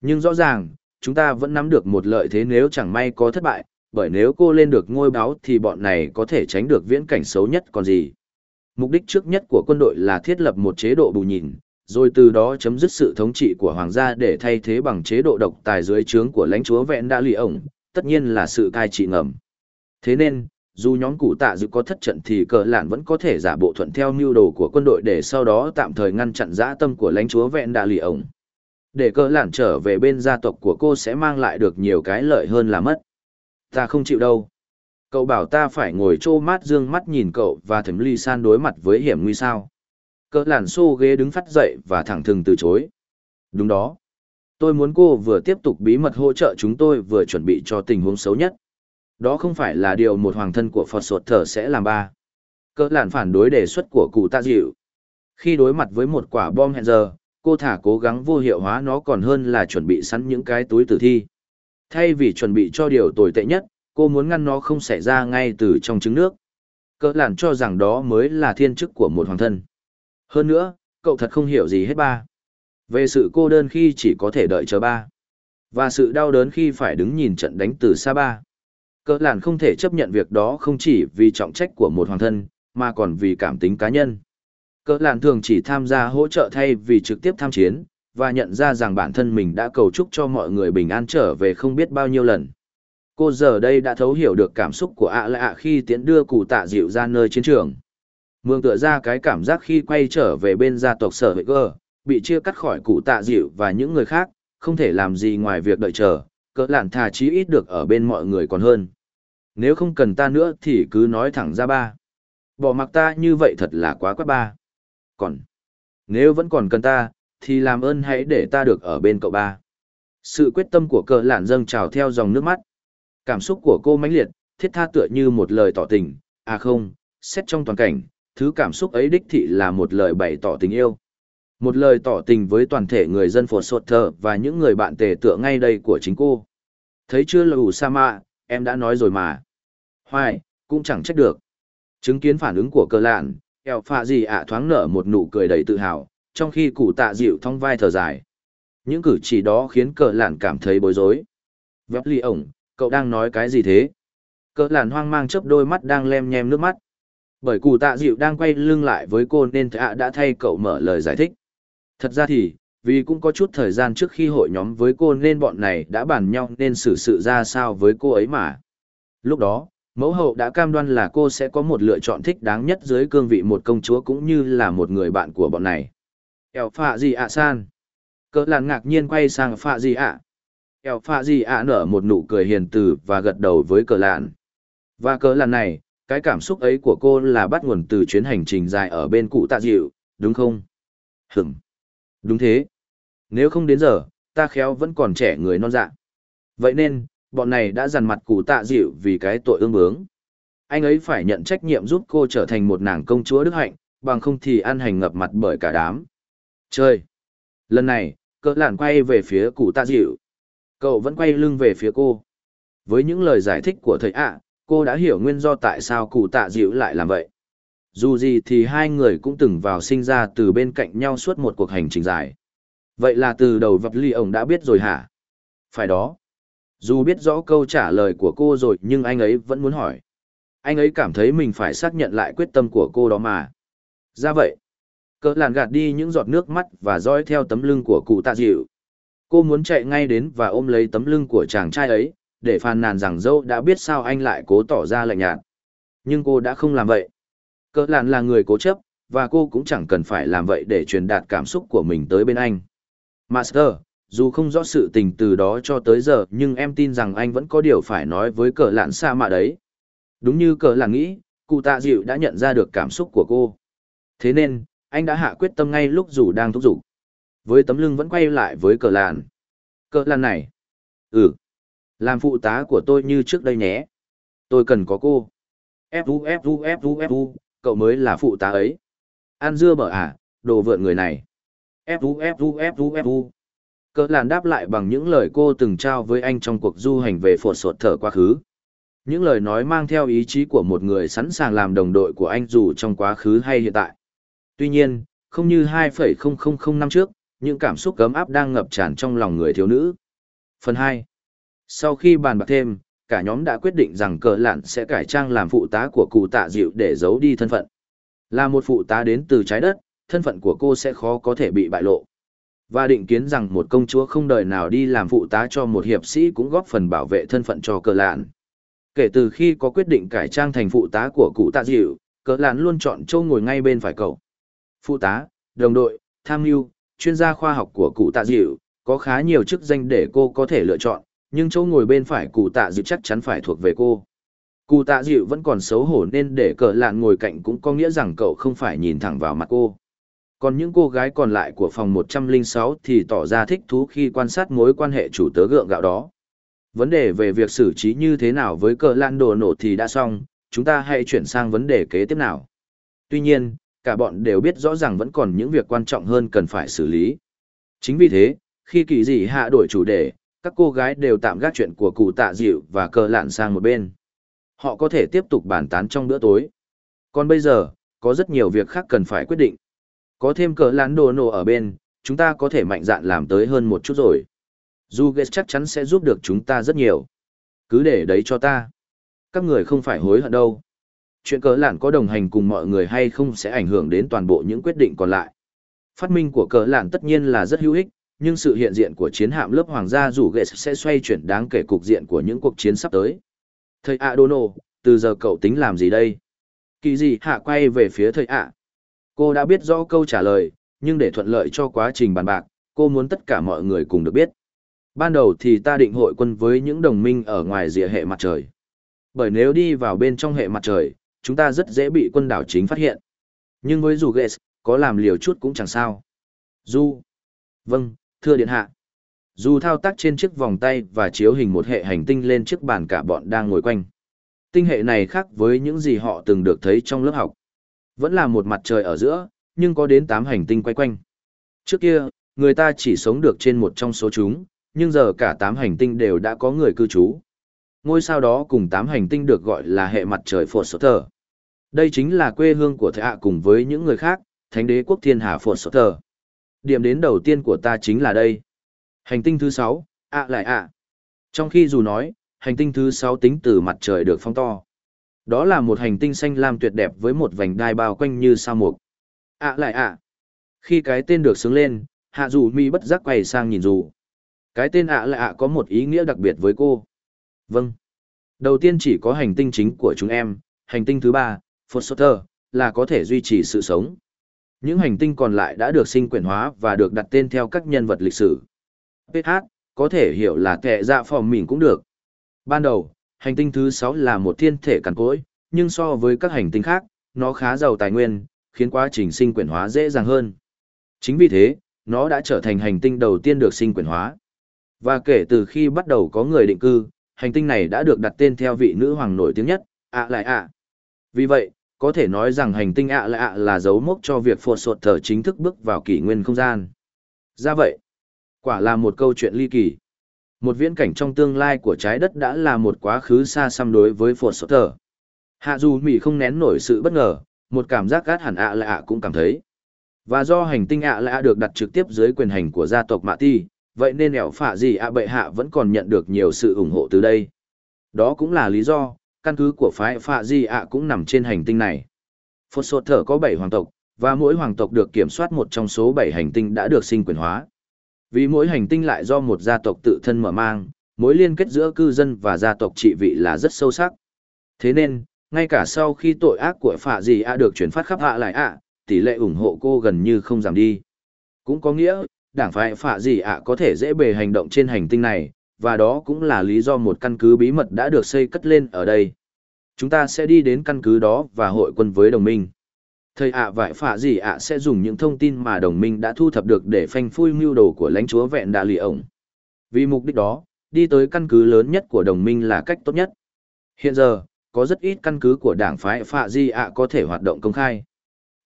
Nhưng rõ ràng chúng ta vẫn nắm được một lợi thế nếu chẳng may có thất bại, bởi nếu cô lên được ngôi báo thì bọn này có thể tránh được viễn cảnh xấu nhất còn gì. Mục đích trước nhất của quân đội là thiết lập một chế độ bù nhìn, rồi từ đó chấm dứt sự thống trị của hoàng gia để thay thế bằng chế độ độc tài dưới trướng của lãnh chúa vẹn đã lì ổng, tất nhiên là sự cai trị ngầm. Thế nên, dù nhóm cụ tạ dự có thất trận thì cờ lạn vẫn có thể giả bộ thuận theo mưu đồ của quân đội để sau đó tạm thời ngăn chặn dã tâm của lãnh chúa vẹn đã lì ổng. Để cờ lạn trở về bên gia tộc của cô sẽ mang lại được nhiều cái lợi hơn là mất. Ta không chịu đâu. Cậu bảo ta phải ngồi trô mát dương mắt nhìn cậu và thẩm ly san đối mặt với hiểm nguy sao cỡ lạn xô ghế đứng phát dậy và thẳng thừng từ chối. Đúng đó. Tôi muốn cô vừa tiếp tục bí mật hỗ trợ chúng tôi vừa chuẩn bị cho tình huống xấu nhất. Đó không phải là điều một hoàng thân của Phật Sột Thở sẽ làm ba. Cỡ lạn phản đối đề xuất của cụ tạ dịu. Khi đối mặt với một quả bom hẹn giờ, cô thả cố gắng vô hiệu hóa nó còn hơn là chuẩn bị sẵn những cái túi tử thi. Thay vì chuẩn bị cho điều tồi tệ nhất, cô muốn ngăn nó không xảy ra ngay từ trong trứng nước. Cỡ lạn cho rằng đó mới là thiên chức của một hoàng thân. Hơn nữa, cậu thật không hiểu gì hết ba. Về sự cô đơn khi chỉ có thể đợi chờ ba. Và sự đau đớn khi phải đứng nhìn trận đánh từ xa ba. Cỡ làn không thể chấp nhận việc đó không chỉ vì trọng trách của một hoàng thân, mà còn vì cảm tính cá nhân. Cỡ làn thường chỉ tham gia hỗ trợ thay vì trực tiếp tham chiến, và nhận ra rằng bản thân mình đã cầu chúc cho mọi người bình an trở về không biết bao nhiêu lần. Cô giờ đây đã thấu hiểu được cảm xúc của ạ lạ khi tiễn đưa cụ tạ dịu ra nơi chiến trường. Mương tựa ra cái cảm giác khi quay trở về bên gia tộc sở hữu cơ, bị chia cắt khỏi cụ tạ dịu và những người khác, không thể làm gì ngoài việc đợi chờ, cỡ lạn thà chí ít được ở bên mọi người còn hơn. Nếu không cần ta nữa thì cứ nói thẳng ra ba. Bỏ mặc ta như vậy thật là quá quá ba. Còn, nếu vẫn còn cần ta, thì làm ơn hãy để ta được ở bên cậu ba. Sự quyết tâm của cờ lạn dâng trào theo dòng nước mắt. Cảm xúc của cô mãnh liệt, thiết tha tựa như một lời tỏ tình, à không, xét trong toàn cảnh, thứ cảm xúc ấy đích thị là một lời bày tỏ tình yêu. Một lời tỏ tình với toàn thể người dân phổ sột thờ và những người bạn tề tựa ngay đây của chính cô. Thấy chưa là sa mạ, em đã nói rồi mà. Hoài, cũng chẳng trách được. Chứng kiến phản ứng của cơ lạn, eo phạ gì ạ thoáng nở một nụ cười đầy tự hào, trong khi cụ tạ dịu thong vai thở dài. Những cử chỉ đó khiến cờ lạn cảm thấy bối rối. Vấp ly ổng, cậu đang nói cái gì thế? Cờ lạn hoang mang chớp đôi mắt đang lem nhem nước mắt. Bởi cụ tạ dịu đang quay lưng lại với cô nên thạ đã thay cậu mở lời giải thích. Thật ra thì, vì cũng có chút thời gian trước khi hội nhóm với cô nên bọn này đã bàn nhau nên xử sự ra sao với cô ấy mà. Lúc đó, mẫu hậu đã cam đoan là cô sẽ có một lựa chọn thích đáng nhất dưới cương vị một công chúa cũng như là một người bạn của bọn này. ẻo phạ gì ạ san? Cỡ làn ngạc nhiên quay sang phạ gì ạ? ẻo phạ gì ạ nở một nụ cười hiền từ và gật đầu với cờ làn Và cỡ làn này, cái cảm xúc ấy của cô là bắt nguồn từ chuyến hành trình dài ở bên cụ tạ dịu, đúng không? Hửm. Đúng thế. Nếu không đến giờ, ta khéo vẫn còn trẻ người non dạ. Vậy nên, bọn này đã dằn mặt cụ tạ dịu vì cái tội ương bướng. Anh ấy phải nhận trách nhiệm giúp cô trở thành một nàng công chúa đức hạnh, bằng không thì ăn hành ngập mặt bởi cả đám. Trời, Lần này, cỡ lản quay về phía cụ tạ dịu. Cậu vẫn quay lưng về phía cô. Với những lời giải thích của thầy ạ, cô đã hiểu nguyên do tại sao cụ tạ dịu lại làm vậy. Dù gì thì hai người cũng từng vào sinh ra từ bên cạnh nhau suốt một cuộc hành trình dài. Vậy là từ đầu vật ly ổng đã biết rồi hả? Phải đó. Dù biết rõ câu trả lời của cô rồi nhưng anh ấy vẫn muốn hỏi. Anh ấy cảm thấy mình phải xác nhận lại quyết tâm của cô đó mà. Ra vậy. Cỡ làn gạt đi những giọt nước mắt và dõi theo tấm lưng của cụ tạ dịu. Cô muốn chạy ngay đến và ôm lấy tấm lưng của chàng trai ấy, để phàn nàn rằng dâu đã biết sao anh lại cố tỏ ra lạnh nhạt. Nhưng cô đã không làm vậy. Cỡ làn là người cố chấp, và cô cũng chẳng cần phải làm vậy để truyền đạt cảm xúc của mình tới bên anh. Master, dù không rõ sự tình từ đó cho tới giờ nhưng em tin rằng anh vẫn có điều phải nói với cờ lạn sa mạ đấy. Đúng như cờ lạn nghĩ, cụ tạ dịu đã nhận ra được cảm xúc của cô. Thế nên, anh đã hạ quyết tâm ngay lúc dù đang thúc giục. Với tấm lưng vẫn quay lại với cờ lạn. Cờ lạn này. Ừ. Làm phụ tá của tôi như trước đây nhé. Tôi cần có cô. Fu Fu Fu Fu, cậu mới là phụ tá ấy. An dưa bở à, đồ vượn người này. Fu Fu Fu Fu. Cỡ làn đáp lại bằng những lời cô từng trao với anh trong cuộc du hành về phột sột thở quá khứ. Những lời nói mang theo ý chí của một người sẵn sàng làm đồng đội của anh dù trong quá khứ hay hiện tại. Tuy nhiên, không như 2,000 năm trước, những cảm xúc cấm áp đang ngập tràn trong lòng người thiếu nữ. Phần 2. Sau khi bàn bạc thêm, cả nhóm đã quyết định rằng cờ lạn sẽ cải trang làm phụ tá của cụ tạ dịu để giấu đi thân phận. Là một phụ tá đến từ trái đất, thân phận của cô sẽ khó có thể bị bại lộ. Và định kiến rằng một công chúa không đời nào đi làm phụ tá cho một hiệp sĩ cũng góp phần bảo vệ thân phận cho cờ lạn. Kể từ khi có quyết định cải trang thành phụ tá của cụ tạ dịu, cờ lạn luôn chọn châu ngồi ngay bên phải cậu. Phụ tá, đồng đội, tham mưu, chuyên gia khoa học của cụ tạ dịu, có khá nhiều chức danh để cô có thể lựa chọn, nhưng chỗ ngồi bên phải cụ tạ dịu chắc chắn phải thuộc về cô. Cụ tạ dịu vẫn còn xấu hổ nên để cờ lạn ngồi cạnh cũng có nghĩa rằng cậu không phải nhìn thẳng vào mặt cô. Còn những cô gái còn lại của phòng 106 thì tỏ ra thích thú khi quan sát mối quan hệ chủ tớ gượng gạo đó. Vấn đề về việc xử trí như thế nào với cờ lạn đồ nổ thì đã xong, chúng ta hãy chuyển sang vấn đề kế tiếp nào. Tuy nhiên, cả bọn đều biết rõ ràng vẫn còn những việc quan trọng hơn cần phải xử lý. Chính vì thế, khi kỳ dị hạ đổi chủ đề, các cô gái đều tạm gác chuyện của cụ tạ dịu và cờ lạn sang một bên. Họ có thể tiếp tục bàn tán trong bữa tối. Còn bây giờ, có rất nhiều việc khác cần phải quyết định. Có thêm cờ lạn đồ nổ ở bên, chúng ta có thể mạnh dạn làm tới hơn một chút rồi. Dù Gates chắc chắn sẽ giúp được chúng ta rất nhiều. Cứ để đấy cho ta. Các người không phải hối hận đâu. Chuyện cờ lạn có đồng hành cùng mọi người hay không sẽ ảnh hưởng đến toàn bộ những quyết định còn lại. Phát minh của cờ lạn tất nhiên là rất hữu ích, nhưng sự hiện diện của chiến hạm lớp hoàng gia rủ ghệ sẽ xoay chuyển đáng kể cục diện của những cuộc chiến sắp tới. Thầy Adono, từ giờ cậu tính làm gì đây? Kỳ gì hạ quay về phía thầy ạ. Cô đã biết rõ câu trả lời, nhưng để thuận lợi cho quá trình bàn bạc, cô muốn tất cả mọi người cùng được biết. Ban đầu thì ta định hội quân với những đồng minh ở ngoài rìa hệ mặt trời. Bởi nếu đi vào bên trong hệ mặt trời, chúng ta rất dễ bị quân đảo chính phát hiện. Nhưng với dù Gates, có làm liều chút cũng chẳng sao. Du. Vâng, thưa điện hạ. Dù thao tác trên chiếc vòng tay và chiếu hình một hệ hành tinh lên chiếc bàn cả bọn đang ngồi quanh. Tinh hệ này khác với những gì họ từng được thấy trong lớp học. Vẫn là một mặt trời ở giữa, nhưng có đến 8 hành tinh quay quanh. Trước kia, người ta chỉ sống được trên một trong số chúng, nhưng giờ cả 8 hành tinh đều đã có người cư trú. Ngôi sao đó cùng 8 hành tinh được gọi là hệ mặt trời Phổ Sở Thờ. Đây chính là quê hương của thệ Hạ cùng với những người khác, thánh đế quốc thiên hà Phổ Sở Thờ. Điểm đến đầu tiên của ta chính là đây. Hành tinh thứ 6, ạ lại ạ. Trong khi dù nói, hành tinh thứ 6 tính từ mặt trời được phong to. Đó là một hành tinh xanh lam tuyệt đẹp với một vành đai bao quanh như sao mục. ạ lại ạ. Khi cái tên được xứng lên, hạ dù mi bất giác quay sang nhìn dù. Cái tên ạ lại ạ có một ý nghĩa đặc biệt với cô. Vâng. Đầu tiên chỉ có hành tinh chính của chúng em, hành tinh thứ ba, Foster, là có thể duy trì sự sống. Những hành tinh còn lại đã được sinh quyển hóa và được đặt tên theo các nhân vật lịch sử. PH, có thể hiểu là kẻ dạ phòng mình cũng được. Ban đầu, hành tinh thứ 6 là một thiên thể cằn cỗi, nhưng so với các hành tinh khác, nó khá giàu tài nguyên, khiến quá trình sinh quyển hóa dễ dàng hơn. Chính vì thế, nó đã trở thành hành tinh đầu tiên được sinh quyển hóa. Và kể từ khi bắt đầu có người định cư, hành tinh này đã được đặt tên theo vị nữ hoàng nổi tiếng nhất, ạ lại ạ. Vì vậy, có thể nói rằng hành tinh ạ lạ ạ là dấu mốc cho việc phột sột thở chính thức bước vào kỷ nguyên không gian. Ra vậy, quả là một câu chuyện ly kỳ. Một viễn cảnh trong tương lai của trái đất đã là một quá khứ xa xăm đối với phột sột thở. Hạ dù Mỹ không nén nổi sự bất ngờ, một cảm giác gắt hẳn ạ lạ ạ cũng cảm thấy. Và do hành tinh ạ lạ được đặt trực tiếp dưới quyền hành của gia tộc Mạ Ti, vậy nên ẻo phạ gì ạ bệ hạ vẫn còn nhận được nhiều sự ủng hộ từ đây. Đó cũng là lý do, căn cứ của phái phạ di ạ cũng nằm trên hành tinh này. Phốt sột thở có 7 hoàng tộc, và mỗi hoàng tộc được kiểm soát một trong số 7 hành tinh đã được sinh quyền hóa. Vì mỗi hành tinh lại do một gia tộc tự thân mở mang, mối liên kết giữa cư dân và gia tộc trị vị là rất sâu sắc. Thế nên, ngay cả sau khi tội ác của phạ Di ạ được chuyển phát khắp hạ lại ạ, tỷ lệ ủng hộ cô gần như không giảm đi. Cũng có nghĩa, đảng phái phạ Di ạ có thể dễ bề hành động trên hành tinh này, và đó cũng là lý do một căn cứ bí mật đã được xây cất lên ở đây. Chúng ta sẽ đi đến căn cứ đó và hội quân với đồng minh. Thầy ạ vải phạ gì ạ sẽ dùng những thông tin mà đồng minh đã thu thập được để phanh phui mưu đồ của lãnh chúa vẹn đà lì ổng. Vì mục đích đó, đi tới căn cứ lớn nhất của đồng minh là cách tốt nhất. Hiện giờ, có rất ít căn cứ của đảng phái phạ di ạ có thể hoạt động công khai.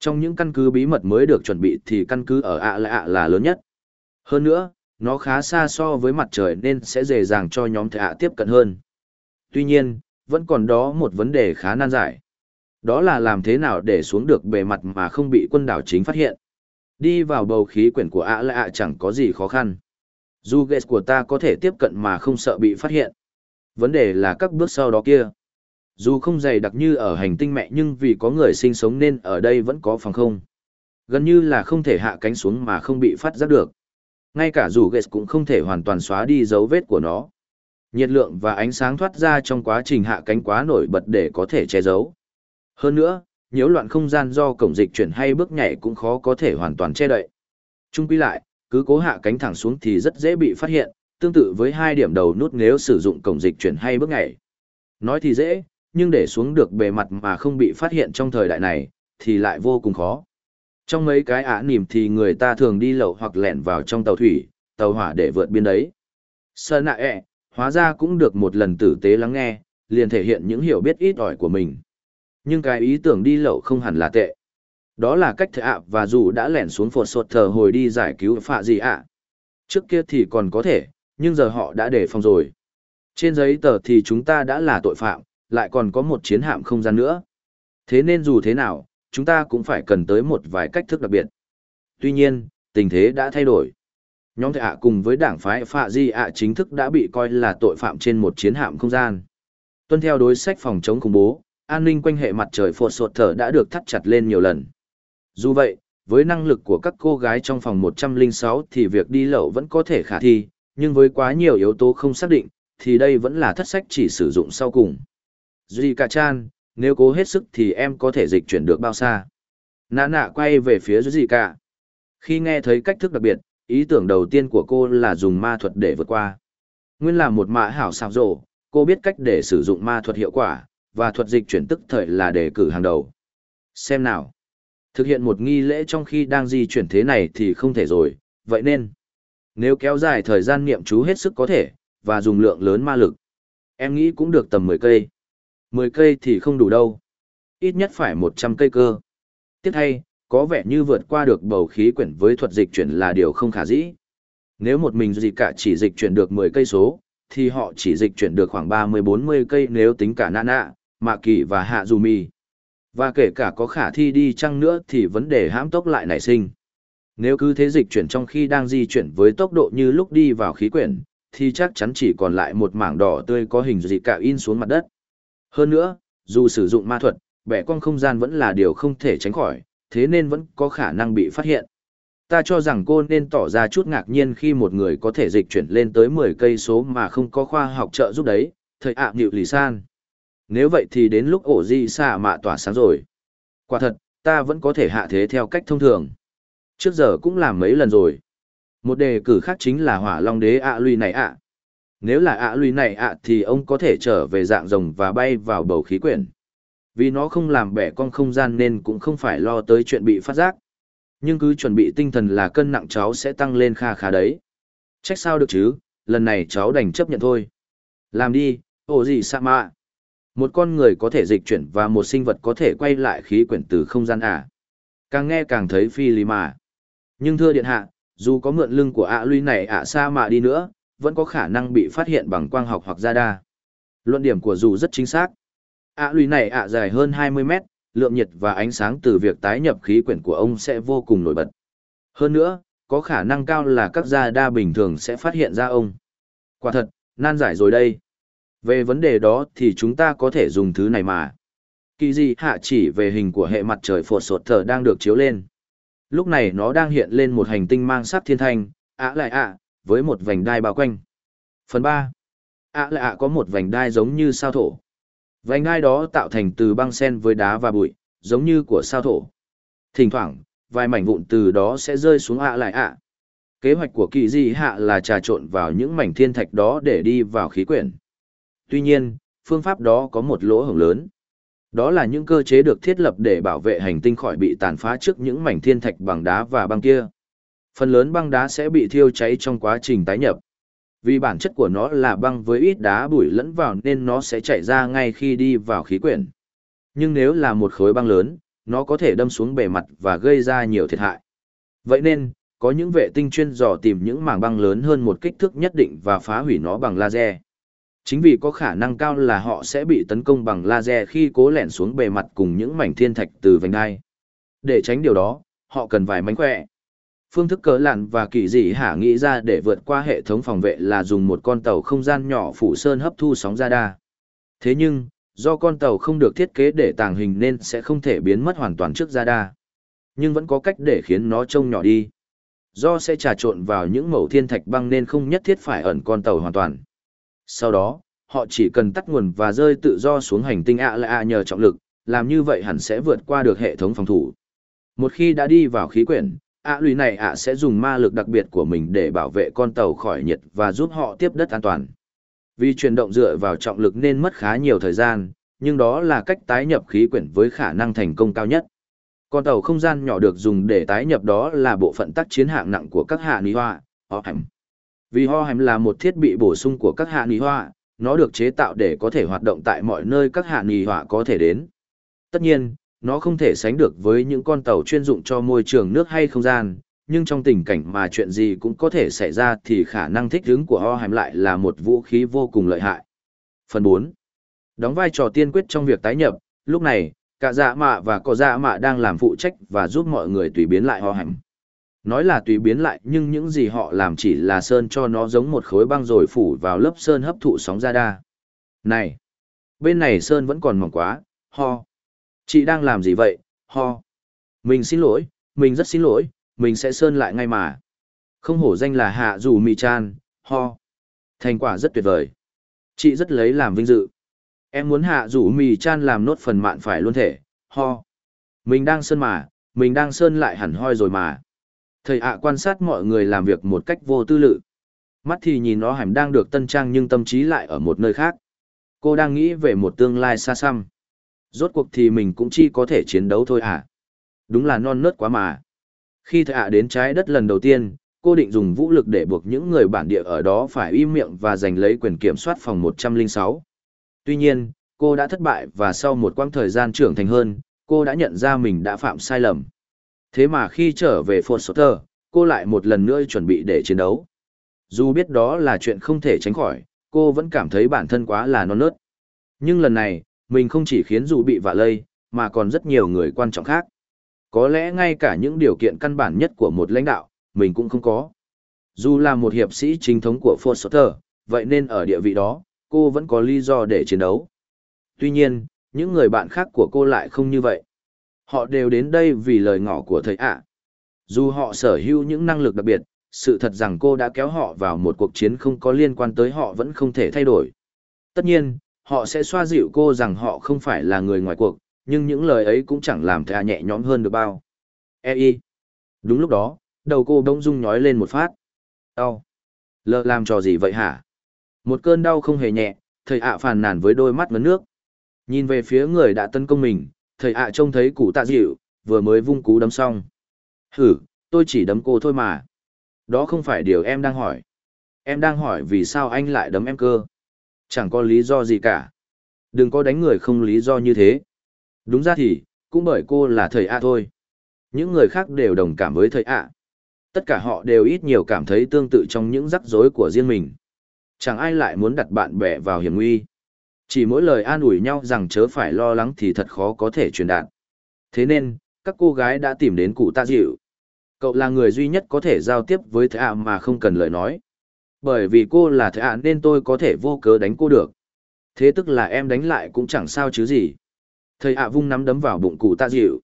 Trong những căn cứ bí mật mới được chuẩn bị thì căn cứ ở ạ là ạ là lớn nhất. Hơn nữa, nó khá xa so với mặt trời nên sẽ dễ dàng cho nhóm thạ hạ tiếp cận hơn. Tuy nhiên, vẫn còn đó một vấn đề khá nan giải. Đó là làm thế nào để xuống được bề mặt mà không bị quân đảo chính phát hiện. Đi vào bầu khí quyển của ạ là ạ chẳng có gì khó khăn. Dù ghét của ta có thể tiếp cận mà không sợ bị phát hiện. Vấn đề là các bước sau đó kia. Dù không dày đặc như ở hành tinh mẹ nhưng vì có người sinh sống nên ở đây vẫn có phòng không. Gần như là không thể hạ cánh xuống mà không bị phát giác được. Ngay cả dù ghét cũng không thể hoàn toàn xóa đi dấu vết của nó. Nhiệt lượng và ánh sáng thoát ra trong quá trình hạ cánh quá nổi bật để có thể che giấu. Hơn nữa, nhiễu loạn không gian do cổng dịch chuyển hay bước nhảy cũng khó có thể hoàn toàn che đậy. Trung quy lại, cứ cố hạ cánh thẳng xuống thì rất dễ bị phát hiện, tương tự với hai điểm đầu nút nếu sử dụng cổng dịch chuyển hay bước nhảy. Nói thì dễ, nhưng để xuống được bề mặt mà không bị phát hiện trong thời đại này, thì lại vô cùng khó. Trong mấy cái ả nỉm thì người ta thường đi lậu hoặc lẻn vào trong tàu thủy, tàu hỏa để vượt biên đấy. Sơn nạ ẹ, hóa ra cũng được một lần tử tế lắng nghe, liền thể hiện những hiểu biết ít ỏi của mình. Nhưng cái ý tưởng đi lậu không hẳn là tệ. Đó là cách thợ ạ và dù đã lẻn xuống phột sột thờ hồi đi giải cứu phạ gì ạ. Trước kia thì còn có thể, nhưng giờ họ đã đề phòng rồi. Trên giấy tờ thì chúng ta đã là tội phạm, lại còn có một chiến hạm không gian nữa. Thế nên dù thế nào, chúng ta cũng phải cần tới một vài cách thức đặc biệt. Tuy nhiên, tình thế đã thay đổi. Nhóm thệ ạ cùng với đảng phái Phạ Di ạ chính thức đã bị coi là tội phạm trên một chiến hạm không gian. Tuân theo đối sách phòng chống khủng bố, an ninh quanh hệ mặt trời phột sột thở đã được thắt chặt lên nhiều lần. Dù vậy, với năng lực của các cô gái trong phòng 106 thì việc đi lậu vẫn có thể khả thi, nhưng với quá nhiều yếu tố không xác định, thì đây vẫn là thất sách chỉ sử dụng sau cùng. Duy Cà Chan, nếu cố hết sức thì em có thể dịch chuyển được bao xa. Nạ nạ quay về phía gì cả. Khi nghe thấy cách thức đặc biệt, ý tưởng đầu tiên của cô là dùng ma thuật để vượt qua. Nguyên là một mã hảo xào rổ, cô biết cách để sử dụng ma thuật hiệu quả, và thuật dịch chuyển tức thời là đề cử hàng đầu. Xem nào. Thực hiện một nghi lễ trong khi đang di chuyển thế này thì không thể rồi, vậy nên, nếu kéo dài thời gian niệm chú hết sức có thể, và dùng lượng lớn ma lực, em nghĩ cũng được tầm 10 cây. 10 cây thì không đủ đâu. Ít nhất phải 100 cây cơ. Tiếp thay, có vẻ như vượt qua được bầu khí quyển với thuật dịch chuyển là điều không khả dĩ. Nếu một mình gì cả chỉ dịch chuyển được 10 cây số, thì họ chỉ dịch chuyển được khoảng 30-40 cây nếu tính cả Nana, Mạ Kỳ và Hạ Dù Mì. Và kể cả có khả thi đi chăng nữa thì vấn đề hãm tốc lại nảy sinh. Nếu cứ thế dịch chuyển trong khi đang di chuyển với tốc độ như lúc đi vào khí quyển, thì chắc chắn chỉ còn lại một mảng đỏ tươi có hình gì cả in xuống mặt đất. Hơn nữa, dù sử dụng ma thuật, bẻ cong không gian vẫn là điều không thể tránh khỏi, thế nên vẫn có khả năng bị phát hiện. Ta cho rằng cô nên tỏ ra chút ngạc nhiên khi một người có thể dịch chuyển lên tới 10 cây số mà không có khoa học trợ giúp đấy, thời ạ à, nhịu lì san. Nếu vậy thì đến lúc ổ di xạ mạ tỏa sáng rồi. Quả thật, ta vẫn có thể hạ thế theo cách thông thường. Trước giờ cũng làm mấy lần rồi. Một đề cử khác chính là hỏa long đế ạ à này ạ. Nếu là ạ à này ạ thì ông có thể trở về dạng rồng và bay vào bầu khí quyển. Vì nó không làm bẻ con không gian nên cũng không phải lo tới chuyện bị phát giác. Nhưng cứ chuẩn bị tinh thần là cân nặng cháu sẽ tăng lên kha khá đấy. Trách sao được chứ, lần này cháu đành chấp nhận thôi. Làm đi, ồ gì sa mạ. Một con người có thể dịch chuyển và một sinh vật có thể quay lại khí quyển từ không gian à. Càng nghe càng thấy phi lý mà. Nhưng thưa điện hạ, dù có mượn lưng của ạ à này ạ sa mạ đi nữa, vẫn có khả năng bị phát hiện bằng quang học hoặc radar. Luận điểm của dù rất chính xác. ạ à này ạ dài hơn 20 mét, lượng nhiệt và ánh sáng từ việc tái nhập khí quyển của ông sẽ vô cùng nổi bật. Hơn nữa, có khả năng cao là các radar bình thường sẽ phát hiện ra ông. Quả thật, nan giải rồi đây. Về vấn đề đó thì chúng ta có thể dùng thứ này mà. Kỳ gì hạ chỉ về hình của hệ mặt trời phột sột thở đang được chiếu lên. Lúc này nó đang hiện lên một hành tinh mang sắc thiên thanh, ạ lại ạ, với một vành đai bao quanh. Phần 3. ạ là ạ có một vành đai giống như sao thổ. Vành đai đó tạo thành từ băng sen với đá và bụi, giống như của sao thổ. Thỉnh thoảng, vài mảnh vụn từ đó sẽ rơi xuống ạ lại ạ. Kế hoạch của kỳ di hạ là trà trộn vào những mảnh thiên thạch đó để đi vào khí quyển. Tuy nhiên, phương pháp đó có một lỗ hổng lớn. Đó là những cơ chế được thiết lập để bảo vệ hành tinh khỏi bị tàn phá trước những mảnh thiên thạch bằng đá và băng kia. Phần lớn băng đá sẽ bị thiêu cháy trong quá trình tái nhập. Vì bản chất của nó là băng với ít đá bụi lẫn vào nên nó sẽ chảy ra ngay khi đi vào khí quyển. Nhưng nếu là một khối băng lớn, nó có thể đâm xuống bề mặt và gây ra nhiều thiệt hại. Vậy nên, có những vệ tinh chuyên dò tìm những mảng băng lớn hơn một kích thước nhất định và phá hủy nó bằng laser. Chính vì có khả năng cao là họ sẽ bị tấn công bằng laser khi cố lẻn xuống bề mặt cùng những mảnh thiên thạch từ vành đai. Để tránh điều đó, họ cần vài mánh khỏe. Phương thức cỡ lặn và kỳ dị hả nghĩ ra để vượt qua hệ thống phòng vệ là dùng một con tàu không gian nhỏ phủ sơn hấp thu sóng radar. Thế nhưng, do con tàu không được thiết kế để tàng hình nên sẽ không thể biến mất hoàn toàn trước radar. Nhưng vẫn có cách để khiến nó trông nhỏ đi. do sẽ trà trộn vào những mẩu thiên thạch băng nên không nhất thiết phải ẩn con tàu hoàn toàn. Sau đó, họ chỉ cần tắt nguồn và rơi tự do xuống hành tinh ạ lại nhờ trọng lực, làm như vậy hẳn sẽ vượt qua được hệ thống phòng thủ. Một khi đã đi vào khí quyển, ạ lùi này ạ sẽ dùng ma lực đặc biệt của mình để bảo vệ con tàu khỏi nhiệt và giúp họ tiếp đất an toàn. Vì chuyển động dựa vào trọng lực nên mất khá nhiều thời gian, nhưng đó là cách tái nhập khí quyển với khả năng thành công cao nhất. Con tàu không gian nhỏ được dùng để tái nhập đó là bộ phận tác chiến hạng nặng của các hạ ní hoa, ho Hohem. Vì ho Hohem là một thiết bị bổ sung của các hạ ní hoa, nó được chế tạo để có thể hoạt động tại mọi nơi các hạ ní hoa có thể đến. Tất nhiên, nó không thể sánh được với những con tàu chuyên dụng cho môi trường nước hay không gian, nhưng trong tình cảnh mà chuyện gì cũng có thể xảy ra thì khả năng thích ứng của Hohem lại là một vũ khí vô cùng lợi hại. Phần 4. Đóng vai trò tiên quyết trong việc tái nhập, lúc này, cả dạ mạ và có dạ mạ đang làm phụ trách và giúp mọi người tùy biến lại ho hàm. Nói là tùy biến lại nhưng những gì họ làm chỉ là sơn cho nó giống một khối băng rồi phủ vào lớp sơn hấp thụ sóng ra đa. Này! Bên này sơn vẫn còn mỏng quá, ho. Chị đang làm gì vậy, ho. Mình xin lỗi, mình rất xin lỗi, mình sẽ sơn lại ngay mà. Không hổ danh là hạ dù mì chan, ho. Thành quả rất tuyệt vời. Chị rất lấy làm vinh dự. Em muốn hạ rủ mì chan làm nốt phần mạn phải luôn thể, ho. Mình đang sơn mà, mình đang sơn lại hẳn hoi rồi mà. Thầy ạ quan sát mọi người làm việc một cách vô tư lự. Mắt thì nhìn nó hẳn đang được tân trang nhưng tâm trí lại ở một nơi khác. Cô đang nghĩ về một tương lai xa xăm. Rốt cuộc thì mình cũng chỉ có thể chiến đấu thôi à. Đúng là non nớt quá mà. Khi thầy ạ đến trái đất lần đầu tiên, cô định dùng vũ lực để buộc những người bản địa ở đó phải im miệng và giành lấy quyền kiểm soát phòng 106. Tuy nhiên, cô đã thất bại và sau một quãng thời gian trưởng thành hơn, cô đã nhận ra mình đã phạm sai lầm. Thế mà khi trở về Fort Sutter, cô lại một lần nữa chuẩn bị để chiến đấu. Dù biết đó là chuyện không thể tránh khỏi, cô vẫn cảm thấy bản thân quá là non nớt. Nhưng lần này, mình không chỉ khiến dù bị vạ lây, mà còn rất nhiều người quan trọng khác. Có lẽ ngay cả những điều kiện căn bản nhất của một lãnh đạo, mình cũng không có. Dù là một hiệp sĩ chính thống của Fort vậy nên ở địa vị đó, cô vẫn có lý do để chiến đấu. Tuy nhiên, những người bạn khác của cô lại không như vậy. Họ đều đến đây vì lời ngỏ của thầy ạ. Dù họ sở hữu những năng lực đặc biệt, sự thật rằng cô đã kéo họ vào một cuộc chiến không có liên quan tới họ vẫn không thể thay đổi. Tất nhiên, họ sẽ xoa dịu cô rằng họ không phải là người ngoài cuộc, nhưng những lời ấy cũng chẳng làm thà nhẹ nhõm hơn được bao. E y. Đúng lúc đó, đầu cô bỗng rung nhói lên một phát. Đau. Lợ làm trò gì vậy hả? Một cơn đau không hề nhẹ, thầy ạ phàn nàn với đôi mắt ngấn nước. Nhìn về phía người đã tấn công mình, thầy ạ trông thấy cụ tạ dịu, vừa mới vung cú đấm xong. Hử, tôi chỉ đấm cô thôi mà. Đó không phải điều em đang hỏi. Em đang hỏi vì sao anh lại đấm em cơ. Chẳng có lý do gì cả. Đừng có đánh người không lý do như thế. Đúng ra thì, cũng bởi cô là thầy ạ thôi. Những người khác đều đồng cảm với thầy ạ. Tất cả họ đều ít nhiều cảm thấy tương tự trong những rắc rối của riêng mình. Chẳng ai lại muốn đặt bạn bè vào hiểm nguy. Chỉ mỗi lời an ủi nhau rằng chớ phải lo lắng thì thật khó có thể truyền đạt. Thế nên, các cô gái đã tìm đến cụ tạ dịu. Cậu là người duy nhất có thể giao tiếp với thầy ạ mà không cần lời nói. Bởi vì cô là thợ ạ nên tôi có thể vô cớ đánh cô được. Thế tức là em đánh lại cũng chẳng sao chứ gì. Thầy ạ vung nắm đấm vào bụng cụ tạ dịu.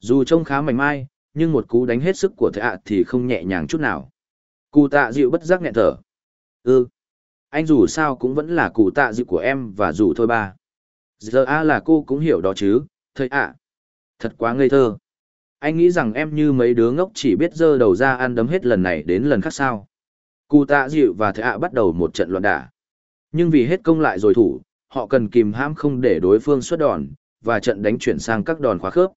Dù trông khá mảnh mai, nhưng một cú đánh hết sức của thầy ạ thì không nhẹ nhàng chút nào. Cụ tạ dịu bất giác nghẹn thở. Ừ, anh dù sao cũng vẫn là cụ tạ dịu của em và dù thôi ba. Giờ a là cô cũng hiểu đó chứ, thầy ạ. Thật quá ngây thơ. Anh nghĩ rằng em như mấy đứa ngốc chỉ biết dơ đầu ra ăn đấm hết lần này đến lần khác sao. Cụ tạ dịu và thầy ạ bắt đầu một trận loạn đả. Nhưng vì hết công lại rồi thủ, họ cần kìm hãm không để đối phương xuất đòn, và trận đánh chuyển sang các đòn khóa khớp.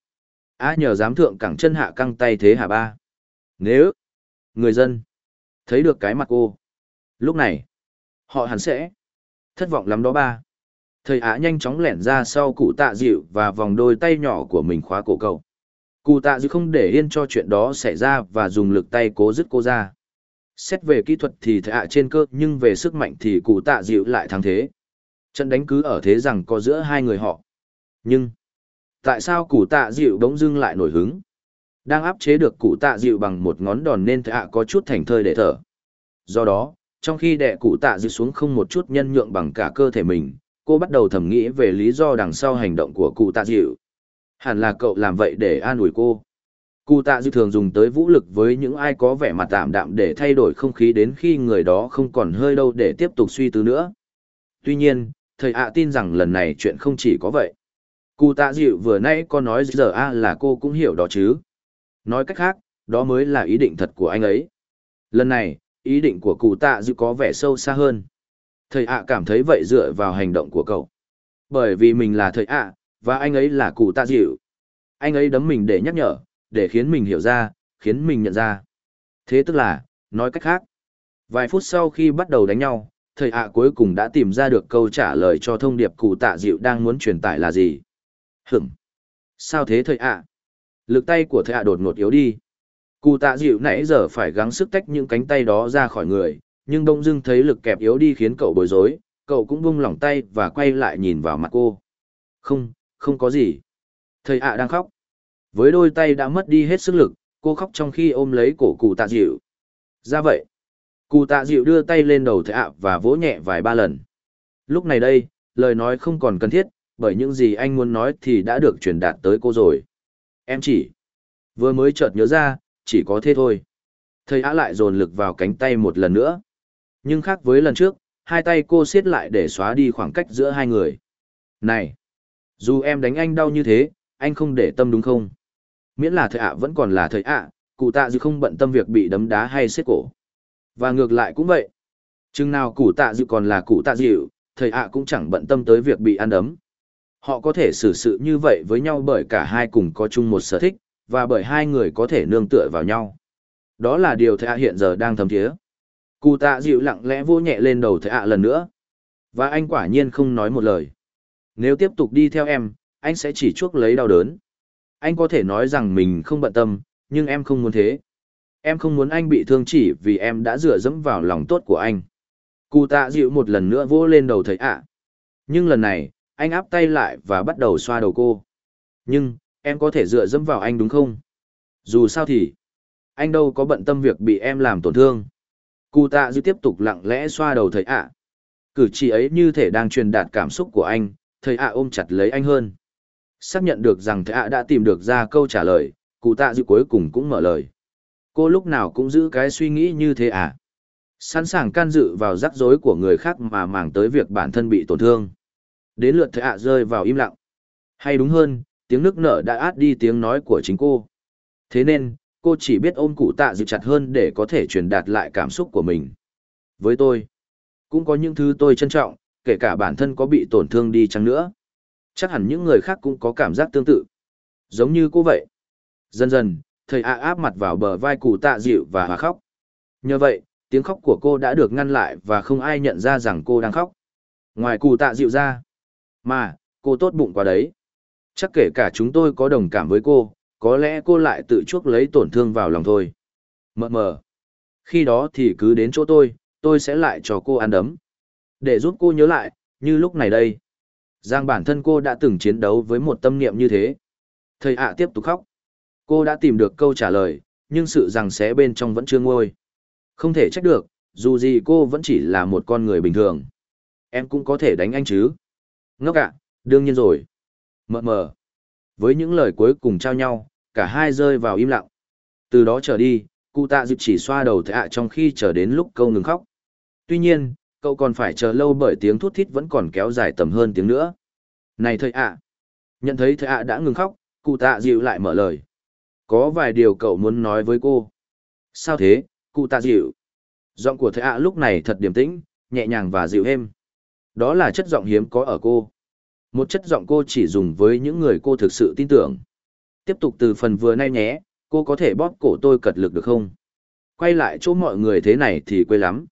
A nhờ giám thượng cẳng chân hạ căng tay thế hạ ba. Nếu, người dân, thấy được cái mặt cô. Lúc này, Họ hẳn sẽ. Thất vọng lắm đó ba. Thầy Á nhanh chóng lẻn ra sau cụ tạ dịu và vòng đôi tay nhỏ của mình khóa cổ cậu. Cụ tạ dịu không để yên cho chuyện đó xảy ra và dùng lực tay cố dứt cô ra. Xét về kỹ thuật thì thạ Á trên cơ nhưng về sức mạnh thì cụ tạ dịu lại thắng thế. Trận đánh cứ ở thế rằng có giữa hai người họ. Nhưng, tại sao cụ tạ dịu đống dưng lại nổi hứng? Đang áp chế được cụ tạ dịu bằng một ngón đòn nên thạ Á có chút thành thơi để thở. Do đó, trong khi đệ cụ tạ dịu xuống không một chút nhân nhượng bằng cả cơ thể mình, cô bắt đầu thầm nghĩ về lý do đằng sau hành động của cụ tạ dịu. Hẳn là cậu làm vậy để an ủi cô. Cụ tạ dư thường dùng tới vũ lực với những ai có vẻ mặt tạm đạm để thay đổi không khí đến khi người đó không còn hơi đâu để tiếp tục suy tư nữa. Tuy nhiên, thầy ạ tin rằng lần này chuyện không chỉ có vậy. Cụ tạ dịu vừa nãy có nói giờ a là cô cũng hiểu đó chứ. Nói cách khác, đó mới là ý định thật của anh ấy. Lần này, ý định của cụ tạ dịu có vẻ sâu xa hơn. Thầy ạ cảm thấy vậy dựa vào hành động của cậu. Bởi vì mình là thầy ạ, và anh ấy là cụ tạ dịu. Anh ấy đấm mình để nhắc nhở, để khiến mình hiểu ra, khiến mình nhận ra. Thế tức là, nói cách khác. Vài phút sau khi bắt đầu đánh nhau, thầy ạ cuối cùng đã tìm ra được câu trả lời cho thông điệp cụ tạ dịu đang muốn truyền tải là gì. Hửm. Sao thế thầy ạ? Lực tay của thầy ạ đột ngột yếu đi. Cụ tạ dịu nãy giờ phải gắng sức tách những cánh tay đó ra khỏi người, nhưng đông dưng thấy lực kẹp yếu đi khiến cậu bối rối, cậu cũng buông lỏng tay và quay lại nhìn vào mặt cô. Không, không có gì. Thầy ạ đang khóc. Với đôi tay đã mất đi hết sức lực, cô khóc trong khi ôm lấy cổ cụ tạ dịu. Ra vậy. Cụ tạ dịu đưa tay lên đầu thầy ạ và vỗ nhẹ vài ba lần. Lúc này đây, lời nói không còn cần thiết, bởi những gì anh muốn nói thì đã được truyền đạt tới cô rồi. Em chỉ. Vừa mới chợt nhớ ra, chỉ có thế thôi. Thầy ạ lại dồn lực vào cánh tay một lần nữa. Nhưng khác với lần trước, hai tay cô siết lại để xóa đi khoảng cách giữa hai người. Này! Dù em đánh anh đau như thế, anh không để tâm đúng không? Miễn là thầy ạ vẫn còn là thầy ạ, cụ tạ dịu không bận tâm việc bị đấm đá hay xếp cổ. Và ngược lại cũng vậy. Chừng nào cụ tạ dịu còn là cụ tạ dịu, thầy ạ cũng chẳng bận tâm tới việc bị ăn đấm. Họ có thể xử sự như vậy với nhau bởi cả hai cùng có chung một sở thích, và bởi hai người có thể nương tựa vào nhau. Đó là điều thầy ạ hiện giờ đang thấm thiế. Cụ tạ dịu lặng lẽ vô nhẹ lên đầu thầy ạ lần nữa. Và anh quả nhiên không nói một lời. Nếu tiếp tục đi theo em, anh sẽ chỉ chuốc lấy đau đớn. Anh có thể nói rằng mình không bận tâm, nhưng em không muốn thế. Em không muốn anh bị thương chỉ vì em đã dựa dẫm vào lòng tốt của anh. Cụ tạ dịu một lần nữa vỗ lên đầu thầy ạ. Nhưng lần này, anh áp tay lại và bắt đầu xoa đầu cô. Nhưng, em có thể dựa dẫm vào anh đúng không? Dù sao thì, anh đâu có bận tâm việc bị em làm tổn thương. Cụ tạ dịu tiếp tục lặng lẽ xoa đầu thầy ạ. Cử chỉ ấy như thể đang truyền đạt cảm xúc của anh, thầy ạ ôm chặt lấy anh hơn. Xác nhận được rằng thầy ạ đã tìm được ra câu trả lời, cụ tạ dự cuối cùng cũng mở lời. Cô lúc nào cũng giữ cái suy nghĩ như thế à? Sẵn sàng can dự vào rắc rối của người khác mà màng tới việc bản thân bị tổn thương. Đến lượt thầy ạ rơi vào im lặng. Hay đúng hơn, tiếng nước nở đã át đi tiếng nói của chính cô. Thế nên, cô chỉ biết ôm cụ tạ dự chặt hơn để có thể truyền đạt lại cảm xúc của mình. Với tôi, cũng có những thứ tôi trân trọng, kể cả bản thân có bị tổn thương đi chăng nữa. Chắc hẳn những người khác cũng có cảm giác tương tự. Giống như cô vậy. Dần dần, thầy ạ áp mặt vào bờ vai cụ tạ dịu và hòa khóc. Nhờ vậy, tiếng khóc của cô đã được ngăn lại và không ai nhận ra rằng cô đang khóc. Ngoài cụ tạ dịu ra. Mà, cô tốt bụng quá đấy. Chắc kể cả chúng tôi có đồng cảm với cô, có lẽ cô lại tự chuốc lấy tổn thương vào lòng thôi. Mờ mờ. Khi đó thì cứ đến chỗ tôi, tôi sẽ lại cho cô ăn đấm. Để giúp cô nhớ lại, như lúc này đây. Giang bản thân cô đã từng chiến đấu với một tâm niệm như thế. Thầy ạ tiếp tục khóc. Cô đã tìm được câu trả lời, nhưng sự rằng xé bên trong vẫn chưa ngôi. Không thể trách được, dù gì cô vẫn chỉ là một con người bình thường. Em cũng có thể đánh anh chứ. Ngốc ạ, đương nhiên rồi. Mờ mờ. Với những lời cuối cùng trao nhau, cả hai rơi vào im lặng. Từ đó trở đi, cụ tạ dịp chỉ xoa đầu thầy ạ trong khi chờ đến lúc câu ngừng khóc. Tuy nhiên, cậu còn phải chờ lâu bởi tiếng thút thít vẫn còn kéo dài tầm hơn tiếng nữa. Này thầy ạ! Nhận thấy thầy ạ đã ngừng khóc, cụ tạ dịu lại mở lời. Có vài điều cậu muốn nói với cô. Sao thế, cụ tạ dịu? Giọng của thầy ạ lúc này thật điềm tĩnh, nhẹ nhàng và dịu êm. Đó là chất giọng hiếm có ở cô. Một chất giọng cô chỉ dùng với những người cô thực sự tin tưởng. Tiếp tục từ phần vừa nay nhé, cô có thể bóp cổ tôi cật lực được không? Quay lại chỗ mọi người thế này thì quê lắm.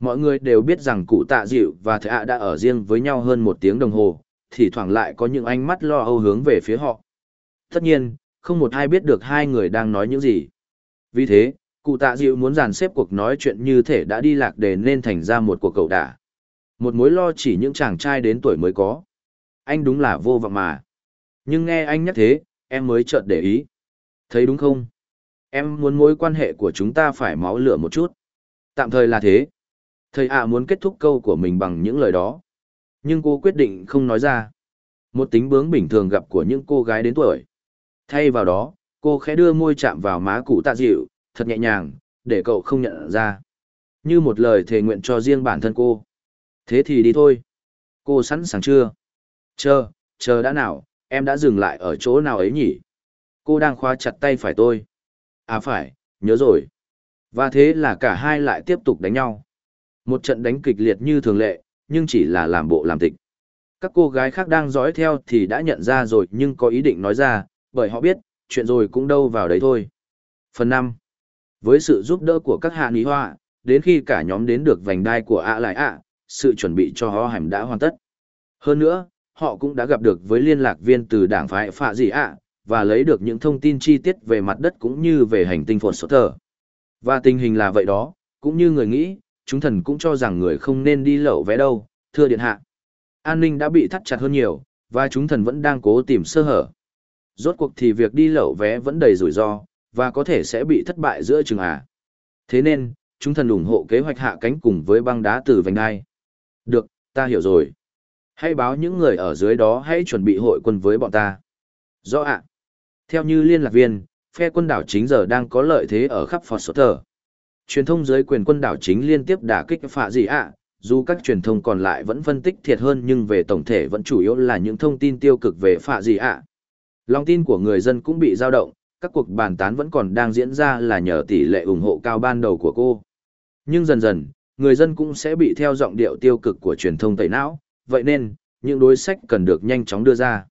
Mọi người đều biết rằng cụ tạ dịu và thầy ạ đã ở riêng với nhau hơn một tiếng đồng hồ, thì thoảng lại có những ánh mắt lo âu hướng về phía họ. Tất nhiên, không một ai biết được hai người đang nói những gì. Vì thế, cụ tạ dịu muốn dàn xếp cuộc nói chuyện như thể đã đi lạc đề nên thành ra một cuộc cậu đả. Một mối lo chỉ những chàng trai đến tuổi mới có. Anh đúng là vô vọng mà. Nhưng nghe anh nhắc thế, em mới chợt để ý. Thấy đúng không? Em muốn mối quan hệ của chúng ta phải máu lửa một chút. Tạm thời là thế. Thầy ạ muốn kết thúc câu của mình bằng những lời đó. Nhưng cô quyết định không nói ra. Một tính bướng bình thường gặp của những cô gái đến tuổi. Thay vào đó, Cô khẽ đưa môi chạm vào má cụ tạ dịu, thật nhẹ nhàng, để cậu không nhận ra. Như một lời thề nguyện cho riêng bản thân cô. Thế thì đi thôi. Cô sẵn sàng chưa? Chờ, chờ đã nào, em đã dừng lại ở chỗ nào ấy nhỉ? Cô đang khóa chặt tay phải tôi. À phải, nhớ rồi. Và thế là cả hai lại tiếp tục đánh nhau. Một trận đánh kịch liệt như thường lệ, nhưng chỉ là làm bộ làm tịch. Các cô gái khác đang dõi theo thì đã nhận ra rồi nhưng có ý định nói ra, bởi họ biết, chuyện rồi cũng đâu vào đấy thôi. Phần 5. Với sự giúp đỡ của các hạ ní hoa, đến khi cả nhóm đến được vành đai của ạ lại ạ, sự chuẩn bị cho họ hẳn đã hoàn tất. Hơn nữa, họ cũng đã gặp được với liên lạc viên từ đảng phái phạ gì ạ, và lấy được những thông tin chi tiết về mặt đất cũng như về hành tinh phột sốt thờ. Và tình hình là vậy đó, cũng như người nghĩ, chúng thần cũng cho rằng người không nên đi lậu vé đâu, thưa điện hạ. An ninh đã bị thắt chặt hơn nhiều, và chúng thần vẫn đang cố tìm sơ hở. Rốt cuộc thì việc đi lậu vé vẫn đầy rủi ro, và có thể sẽ bị thất bại giữa chừng à. Thế nên, chúng thần ủng hộ kế hoạch hạ cánh cùng với băng đá từ vành đai. Được, ta hiểu rồi. Hãy báo những người ở dưới đó hãy chuẩn bị hội quân với bọn ta. Rõ ạ. Theo như liên lạc viên, phe quân đảo chính giờ đang có lợi thế ở khắp Fort Sutter. Truyền thông giới quyền quân đảo chính liên tiếp đả kích phạ gì ạ, dù các truyền thông còn lại vẫn phân tích thiệt hơn nhưng về tổng thể vẫn chủ yếu là những thông tin tiêu cực về phạ gì ạ. Lòng tin của người dân cũng bị dao động, các cuộc bàn tán vẫn còn đang diễn ra là nhờ tỷ lệ ủng hộ cao ban đầu của cô. Nhưng dần dần, người dân cũng sẽ bị theo giọng điệu tiêu cực của truyền thông tẩy não, vậy nên, những đối sách cần được nhanh chóng đưa ra.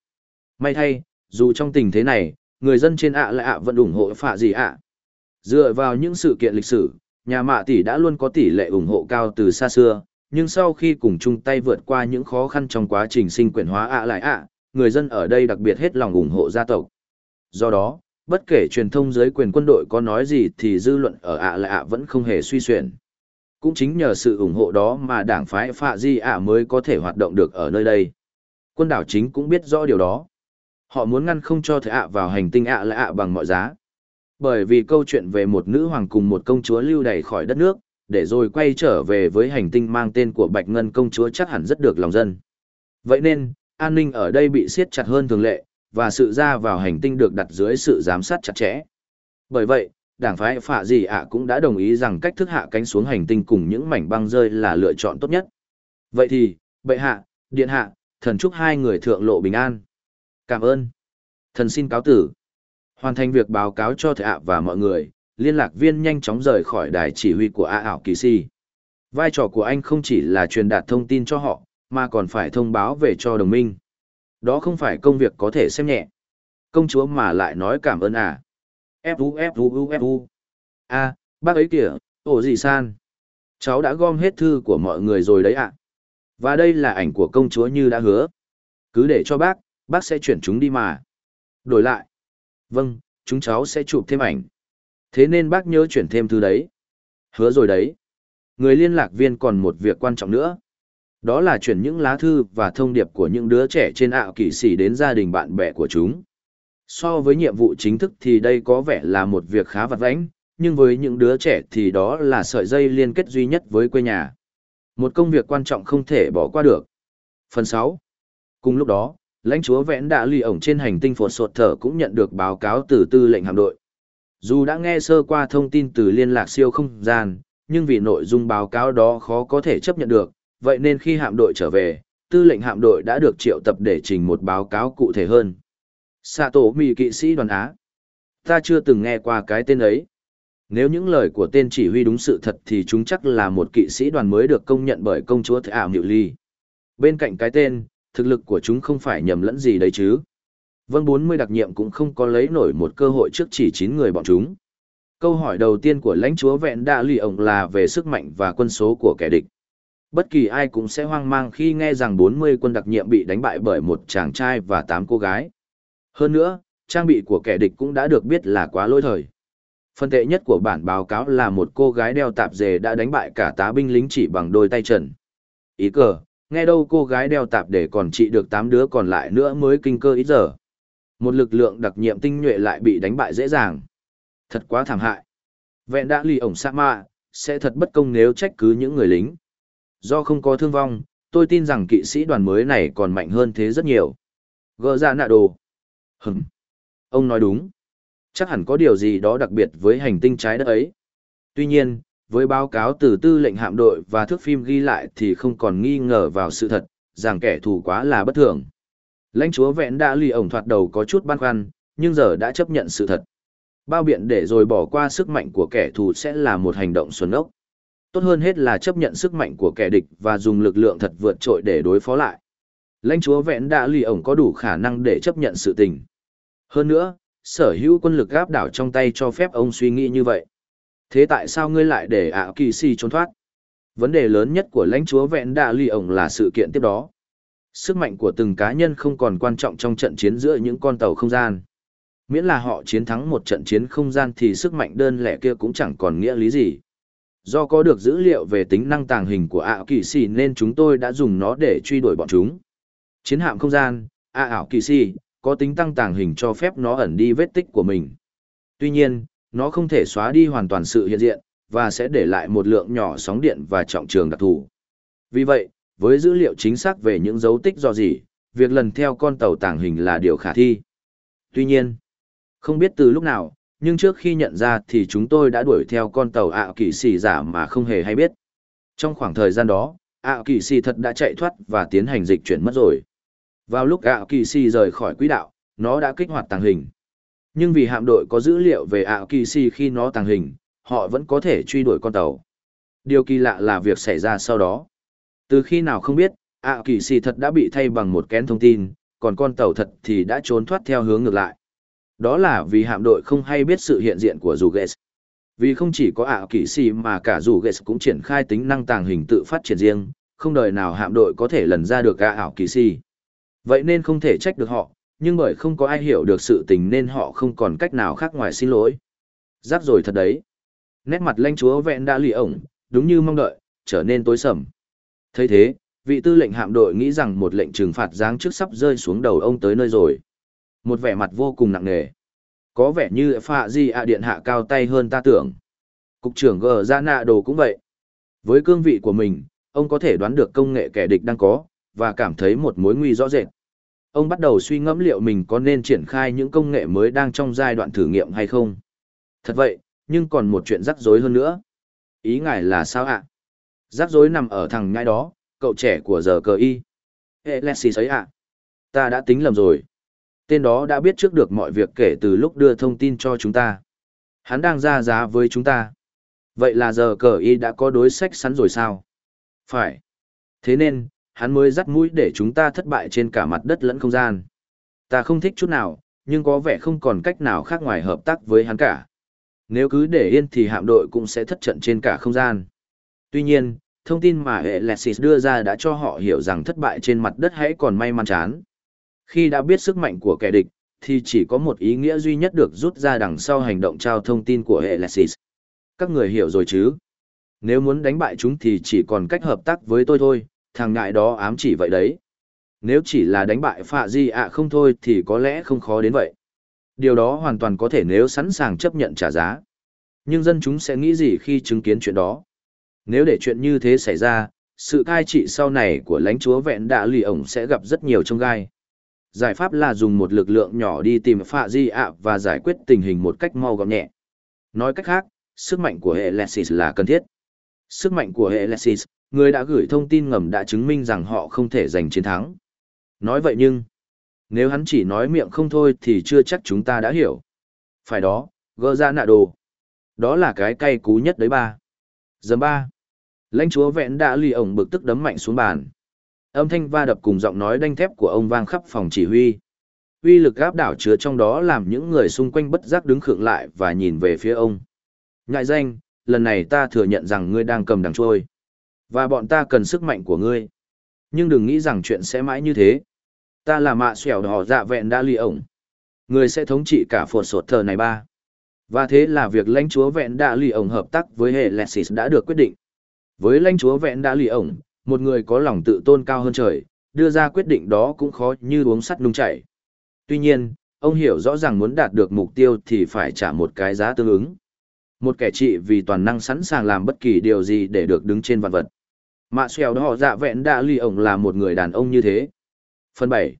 May thay, dù trong tình thế này, người dân trên ạ lại ạ vẫn ủng hộ phạ gì ạ. Dựa vào những sự kiện lịch sử, nhà mạ tỷ đã luôn có tỷ lệ ủng hộ cao từ xa xưa, nhưng sau khi cùng chung tay vượt qua những khó khăn trong quá trình sinh quyển hóa ạ lại ạ, người dân ở đây đặc biệt hết lòng ủng hộ gia tộc. Do đó, bất kể truyền thông giới quyền quân đội có nói gì thì dư luận ở ạ lại ạ vẫn không hề suy xuyển. Cũng chính nhờ sự ủng hộ đó mà đảng phái Phạ Di ạ mới có thể hoạt động được ở nơi đây. Quân đảo chính cũng biết rõ điều đó. Họ muốn ngăn không cho thể ạ vào hành tinh ạ lại ạ bằng mọi giá. Bởi vì câu chuyện về một nữ hoàng cùng một công chúa lưu đày khỏi đất nước, để rồi quay trở về với hành tinh mang tên của Bạch Ngân công chúa chắc hẳn rất được lòng dân. Vậy nên, an ninh ở đây bị siết chặt hơn thường lệ, và sự ra vào hành tinh được đặt dưới sự giám sát chặt chẽ. Bởi vậy, đảng phái phạ gì ạ cũng đã đồng ý rằng cách thức hạ cánh xuống hành tinh cùng những mảnh băng rơi là lựa chọn tốt nhất. Vậy thì, bệ hạ, điện hạ, thần chúc hai người thượng lộ bình an. Cảm ơn. Thần xin cáo tử. Hoàn thành việc báo cáo cho Thệ ạ và mọi người, liên lạc viên nhanh chóng rời khỏi đài chỉ huy của A ảo kỳ si. Vai trò của anh không chỉ là truyền đạt thông tin cho họ, mà còn phải thông báo về cho đồng minh. Đó không phải công việc có thể xem nhẹ. Công chúa mà lại nói cảm ơn à. Fu Fu Fu. A, bác ấy kìa, ổ gì san. Cháu đã gom hết thư của mọi người rồi đấy ạ. Và đây là ảnh của công chúa như đã hứa. Cứ để cho bác, bác sẽ chuyển chúng đi mà. Đổi lại. Vâng, chúng cháu sẽ chụp thêm ảnh. Thế nên bác nhớ chuyển thêm thư đấy. Hứa rồi đấy. Người liên lạc viên còn một việc quan trọng nữa. Đó là chuyển những lá thư và thông điệp của những đứa trẻ trên ạo kỳ sĩ đến gia đình bạn bè của chúng. So với nhiệm vụ chính thức thì đây có vẻ là một việc khá vặt vãnh, nhưng với những đứa trẻ thì đó là sợi dây liên kết duy nhất với quê nhà. Một công việc quan trọng không thể bỏ qua được. Phần 6. Cùng lúc đó, lãnh chúa vẽn đã lì ổng trên hành tinh phột sột thở cũng nhận được báo cáo từ tư lệnh hạm đội. Dù đã nghe sơ qua thông tin từ liên lạc siêu không gian, nhưng vì nội dung báo cáo đó khó có thể chấp nhận được, vậy nên khi hạm đội trở về, tư lệnh hạm đội đã được triệu tập để trình một báo cáo cụ thể hơn. Sạ tổ mỹ kỵ sĩ đoàn Á. Ta chưa từng nghe qua cái tên ấy. Nếu những lời của tên chỉ huy đúng sự thật thì chúng chắc là một kỵ sĩ đoàn mới được công nhận bởi công chúa Thệ ảo Nhự Ly. Bên cạnh cái tên, thực lực của chúng không phải nhầm lẫn gì đấy chứ. Vâng 40 đặc nhiệm cũng không có lấy nổi một cơ hội trước chỉ 9 người bọn chúng. Câu hỏi đầu tiên của lãnh chúa vẹn đạ lì ổng là về sức mạnh và quân số của kẻ địch. Bất kỳ ai cũng sẽ hoang mang khi nghe rằng 40 quân đặc nhiệm bị đánh bại bởi một chàng trai và 8 cô gái. Hơn nữa, trang bị của kẻ địch cũng đã được biết là quá lỗi thời. Phân tệ nhất của bản báo cáo là một cô gái đeo tạp dề đã đánh bại cả tá binh lính chỉ bằng đôi tay trần. Ý cờ, nghe đâu cô gái đeo tạp để còn trị được tám đứa còn lại nữa mới kinh cơ ít giờ. Một lực lượng đặc nhiệm tinh nhuệ lại bị đánh bại dễ dàng. Thật quá thảm hại. Vẹn đã lì ổng sa ma, sẽ thật bất công nếu trách cứ những người lính. Do không có thương vong, tôi tin rằng kỵ sĩ đoàn mới này còn mạnh hơn thế rất nhiều. Gỡ ra nạ đồ. Hừm. Ông nói đúng. Chắc hẳn có điều gì đó đặc biệt với hành tinh trái đất ấy. Tuy nhiên, với báo cáo từ tư lệnh hạm đội và thước phim ghi lại thì không còn nghi ngờ vào sự thật, rằng kẻ thù quá là bất thường. Lãnh chúa vẹn đã lì ổng thoạt đầu có chút băn khoăn, nhưng giờ đã chấp nhận sự thật. Bao biện để rồi bỏ qua sức mạnh của kẻ thù sẽ là một hành động xuân ốc. Tốt hơn hết là chấp nhận sức mạnh của kẻ địch và dùng lực lượng thật vượt trội để đối phó lại. Lãnh chúa vẹn đã lì ổng có đủ khả năng để chấp nhận sự tình. Hơn nữa, sở hữu quân lực gáp đảo trong tay cho phép ông suy nghĩ như vậy. Thế tại sao ngươi lại để ảo kỳ si trốn thoát? Vấn đề lớn nhất của lãnh chúa vẹn đạ lì ổng là sự kiện tiếp đó. Sức mạnh của từng cá nhân không còn quan trọng trong trận chiến giữa những con tàu không gian. Miễn là họ chiến thắng một trận chiến không gian thì sức mạnh đơn lẻ kia cũng chẳng còn nghĩa lý gì. Do có được dữ liệu về tính năng tàng hình của ảo kỳ sĩ nên chúng tôi đã dùng nó để truy đuổi bọn chúng. Chiến hạm không gian, ảo kỳ sĩ, có tính tăng tàng hình cho phép nó ẩn đi vết tích của mình. Tuy nhiên, nó không thể xóa đi hoàn toàn sự hiện diện, và sẽ để lại một lượng nhỏ sóng điện và trọng trường đặc thù. Vì vậy, với dữ liệu chính xác về những dấu tích do gì, việc lần theo con tàu tàng hình là điều khả thi. Tuy nhiên, không biết từ lúc nào, nhưng trước khi nhận ra thì chúng tôi đã đuổi theo con tàu ạ kỳ xì giả mà không hề hay biết. Trong khoảng thời gian đó, ạ kỳ xì thật đã chạy thoát và tiến hành dịch chuyển mất rồi. Vào lúc ạ kỳ xì rời khỏi quỹ đạo, nó đã kích hoạt tàng hình. Nhưng vì hạm đội có dữ liệu về ạ kỳ si khi nó tàng hình, họ vẫn có thể truy đuổi con tàu. Điều kỳ lạ là việc xảy ra sau đó. Từ khi nào không biết, ạ kỳ si thật đã bị thay bằng một kén thông tin, còn con tàu thật thì đã trốn thoát theo hướng ngược lại. Đó là vì hạm đội không hay biết sự hiện diện của dù Vì không chỉ có ạ kỳ xì mà cả dù cũng triển khai tính năng tàng hình tự phát triển riêng, không đời nào hạm đội có thể lần ra được ạ ảo kỳ xì. Vậy nên không thể trách được họ, nhưng bởi không có ai hiểu được sự tình nên họ không còn cách nào khác ngoài xin lỗi. giáp rồi thật đấy. Nét mặt lãnh chúa vẹn đã lì ổng, đúng như mong đợi, trở nên tối sầm. thấy thế, vị tư lệnh hạm đội nghĩ rằng một lệnh trừng phạt giáng trước sắp rơi xuống đầu ông tới nơi rồi. Một vẻ mặt vô cùng nặng nề. Có vẻ như phạ di ạ điện hạ cao tay hơn ta tưởng. Cục trưởng gờ ra dạ nạ đồ cũng vậy. Với cương vị của mình, ông có thể đoán được công nghệ kẻ địch đang có, và cảm thấy một mối nguy rõ rệt. Ông bắt đầu suy ngẫm liệu mình có nên triển khai những công nghệ mới đang trong giai đoạn thử nghiệm hay không. Thật vậy, nhưng còn một chuyện rắc rối hơn nữa. Ý ngài là sao ạ? Rắc rối nằm ở thằng nhãi đó, cậu trẻ của giờ cờ y. Alexis ấy ạ. Ta đã tính lầm rồi. Tên đó đã biết trước được mọi việc kể từ lúc đưa thông tin cho chúng ta. Hắn đang ra giá với chúng ta. Vậy là giờ cờ y đã có đối sách sẵn rồi sao? Phải. Thế nên, hắn mới dắt mũi để chúng ta thất bại trên cả mặt đất lẫn không gian. Ta không thích chút nào, nhưng có vẻ không còn cách nào khác ngoài hợp tác với hắn cả. Nếu cứ để yên thì hạm đội cũng sẽ thất trận trên cả không gian. Tuy nhiên, thông tin mà Alexis đưa ra đã cho họ hiểu rằng thất bại trên mặt đất hãy còn may mắn chán. Khi đã biết sức mạnh của kẻ địch, thì chỉ có một ý nghĩa duy nhất được rút ra đằng sau hành động trao thông tin của Alexis. Các người hiểu rồi chứ? Nếu muốn đánh bại chúng thì chỉ còn cách hợp tác với tôi thôi, thằng ngại đó ám chỉ vậy đấy. Nếu chỉ là đánh bại phạ di ạ không thôi thì có lẽ không khó đến vậy. Điều đó hoàn toàn có thể nếu sẵn sàng chấp nhận trả giá. Nhưng dân chúng sẽ nghĩ gì khi chứng kiến chuyện đó? Nếu để chuyện như thế xảy ra, sự cai trị sau này của lãnh chúa vẹn đạ lì ổng sẽ gặp rất nhiều trông gai. Giải pháp là dùng một lực lượng nhỏ đi tìm phạ di ạ và giải quyết tình hình một cách mau gọn nhẹ. Nói cách khác, sức mạnh của hệ Lexis là cần thiết. Sức mạnh của hệ Lexis, người đã gửi thông tin ngầm đã chứng minh rằng họ không thể giành chiến thắng. Nói vậy nhưng, nếu hắn chỉ nói miệng không thôi thì chưa chắc chúng ta đã hiểu. Phải đó, gỡ ra nạ đồ. Đó là cái cay cú nhất đấy ba. Giờ ba. Lãnh chúa vẹn đã lì ổng bực tức đấm mạnh xuống bàn. Âm thanh va đập cùng giọng nói đanh thép của ông vang khắp phòng chỉ huy. Uy lực gáp đảo chứa trong đó làm những người xung quanh bất giác đứng khựng lại và nhìn về phía ông. Ngại danh, lần này ta thừa nhận rằng ngươi đang cầm đằng trôi. Và bọn ta cần sức mạnh của ngươi. Nhưng đừng nghĩ rằng chuyện sẽ mãi như thế. Ta là mạ xẻo đỏ dạ vẹn đã lì ổng. Người sẽ thống trị cả phột sột thờ này ba. Và thế là việc lãnh chúa vẹn đã lì ổng hợp tác với hệ Lexis đã được quyết định. Với lãnh chúa vẹn đã lì ổng, một người có lòng tự tôn cao hơn trời, đưa ra quyết định đó cũng khó như uống sắt nung chảy. Tuy nhiên, ông hiểu rõ ràng muốn đạt được mục tiêu thì phải trả một cái giá tương ứng. Một kẻ trị vì toàn năng sẵn sàng làm bất kỳ điều gì để được đứng trên vạn vật. Mạ xèo đó dạ vẹn đã ly ổng là một người đàn ông như thế. Phần bảy.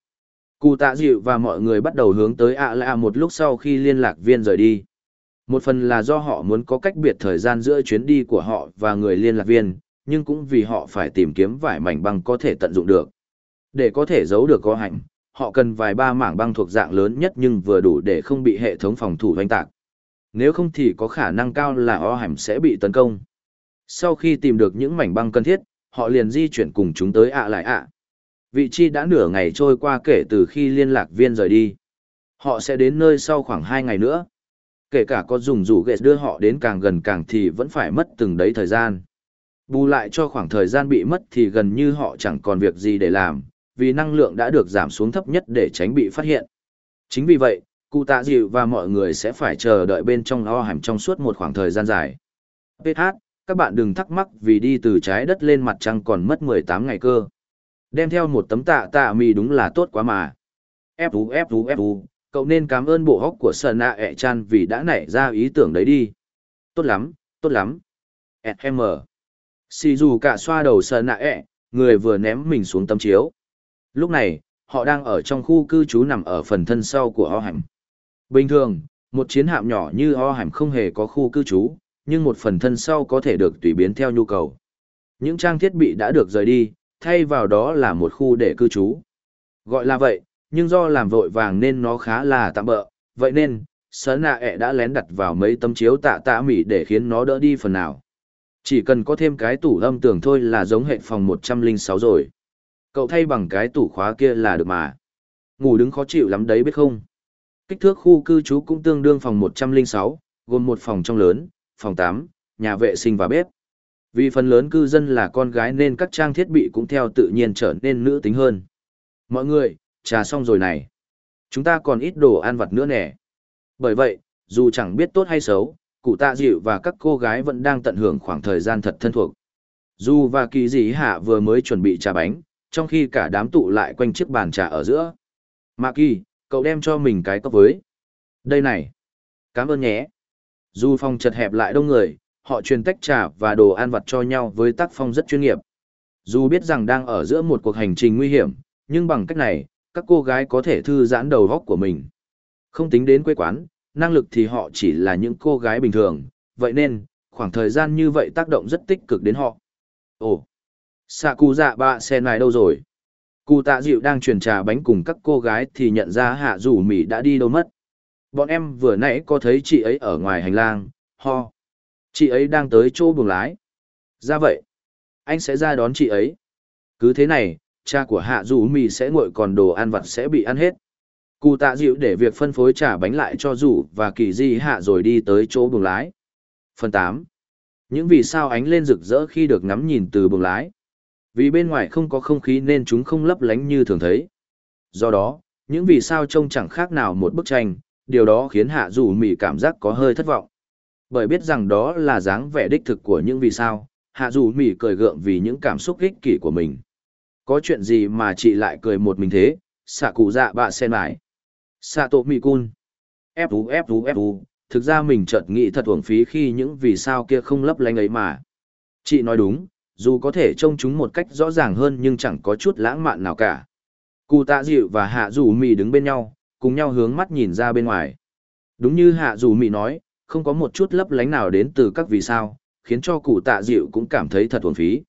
Cụ tạ dịu và mọi người bắt đầu hướng tới ạ lạ một lúc sau khi liên lạc viên rời đi. Một phần là do họ muốn có cách biệt thời gian giữa chuyến đi của họ và người liên lạc viên, nhưng cũng vì họ phải tìm kiếm vài mảnh băng có thể tận dụng được. Để có thể giấu được có hạnh, họ cần vài ba mảng băng thuộc dạng lớn nhất nhưng vừa đủ để không bị hệ thống phòng thủ oanh tạc. Nếu không thì có khả năng cao là o hẻm sẽ bị tấn công. Sau khi tìm được những mảnh băng cần thiết, họ liền di chuyển cùng chúng tới ạ lại ạ. Vị trí đã nửa ngày trôi qua kể từ khi liên lạc viên rời đi. Họ sẽ đến nơi sau khoảng hai ngày nữa. Kể cả có dùng rủ ghệ đưa họ đến càng gần càng thì vẫn phải mất từng đấy thời gian. Bù lại cho khoảng thời gian bị mất thì gần như họ chẳng còn việc gì để làm, vì năng lượng đã được giảm xuống thấp nhất để tránh bị phát hiện. Chính vì vậy, cụ tạ dịu và mọi người sẽ phải chờ đợi bên trong o hàm trong suốt một khoảng thời gian dài. PH, các bạn đừng thắc mắc vì đi từ trái đất lên mặt trăng còn mất 18 ngày cơ. Đem theo một tấm tạ tạ mì đúng là tốt quá mà. Fu Fu Fu, cậu nên cảm ơn bộ hóc của Sơn A ẹ chan vì đã nảy ra ý tưởng đấy đi. Tốt lắm, tốt lắm. SM. Xì dù cả xoa đầu Sơn A ẹ, người vừa ném mình xuống tấm chiếu. Lúc này, họ đang ở trong khu cư trú nằm ở phần thân sau của ho hành. Bình thường, một chiến hạm nhỏ như ho hàm không hề có khu cư trú, nhưng một phần thân sau có thể được tùy biến theo nhu cầu. Những trang thiết bị đã được rời đi, thay vào đó là một khu để cư trú. Gọi là vậy, nhưng do làm vội vàng nên nó khá là tạm bỡ, vậy nên, sớ nạ ẹ đã lén đặt vào mấy tấm chiếu tạ tạ mỉ để khiến nó đỡ đi phần nào. Chỉ cần có thêm cái tủ âm tường thôi là giống hệ phòng 106 rồi. Cậu thay bằng cái tủ khóa kia là được mà. Ngủ đứng khó chịu lắm đấy biết không? Kích thước khu cư trú cũng tương đương phòng 106, gồm một phòng trong lớn, phòng 8, nhà vệ sinh và bếp. Vì phần lớn cư dân là con gái nên các trang thiết bị cũng theo tự nhiên trở nên nữ tính hơn. Mọi người, trà xong rồi này. Chúng ta còn ít đồ ăn vặt nữa nè. Bởi vậy, dù chẳng biết tốt hay xấu, cụ tạ dịu và các cô gái vẫn đang tận hưởng khoảng thời gian thật thân thuộc. Dù và kỳ dị hạ vừa mới chuẩn bị trà bánh, trong khi cả đám tụ lại quanh chiếc bàn trà ở giữa. Mạ kỳ, cậu đem cho mình cái cốc với. Đây này. Cảm ơn nhé. Dù phòng chật hẹp lại đông người, họ truyền tách trà và đồ ăn vặt cho nhau với tác phong rất chuyên nghiệp. Dù biết rằng đang ở giữa một cuộc hành trình nguy hiểm, nhưng bằng cách này, các cô gái có thể thư giãn đầu góc của mình. Không tính đến quê quán, năng lực thì họ chỉ là những cô gái bình thường, vậy nên, khoảng thời gian như vậy tác động rất tích cực đến họ. Ồ, xạ cụ dạ bạ xe này đâu rồi? Cụ tạ dịu đang truyền trà bánh cùng các cô gái thì nhận ra hạ rủ mỉ đã đi đâu mất. Bọn em vừa nãy có thấy chị ấy ở ngoài hành lang, ho. Chị ấy đang tới chỗ buồng lái. Ra vậy, anh sẽ ra đón chị ấy. Cứ thế này, cha của hạ dù mì sẽ nguội còn đồ ăn vặt sẽ bị ăn hết. Cụ tạ dịu để việc phân phối trả bánh lại cho rủ và kỳ di hạ rồi đi tới chỗ buồng lái. Phần tám, Những vì sao ánh lên rực rỡ khi được ngắm nhìn từ buồng lái. Vì bên ngoài không có không khí nên chúng không lấp lánh như thường thấy. Do đó, những vì sao trông chẳng khác nào một bức tranh, điều đó khiến hạ dù mì cảm giác có hơi thất vọng. Bởi biết rằng đó là dáng vẻ đích thực của những vì sao, hạ dù mì cười gượng vì những cảm xúc ích kỷ của mình. Có chuyện gì mà chị lại cười một mình thế, xạ cụ dạ bạ sen lại. Xạ tổ mì cun. Ép ú ép ú ép ú, thực ra mình chợt nghĩ thật uổng phí khi những vì sao kia không lấp lánh ấy mà. Chị nói đúng, dù có thể trông chúng một cách rõ ràng hơn nhưng chẳng có chút lãng mạn nào cả. Cụ tạ dịu và hạ dù mì đứng bên nhau, cùng nhau hướng mắt nhìn ra bên ngoài. Đúng như hạ dù mì nói, không có một chút lấp lánh nào đến từ các vì sao, khiến cho cụ tạ dịu cũng cảm thấy thật uổng phí.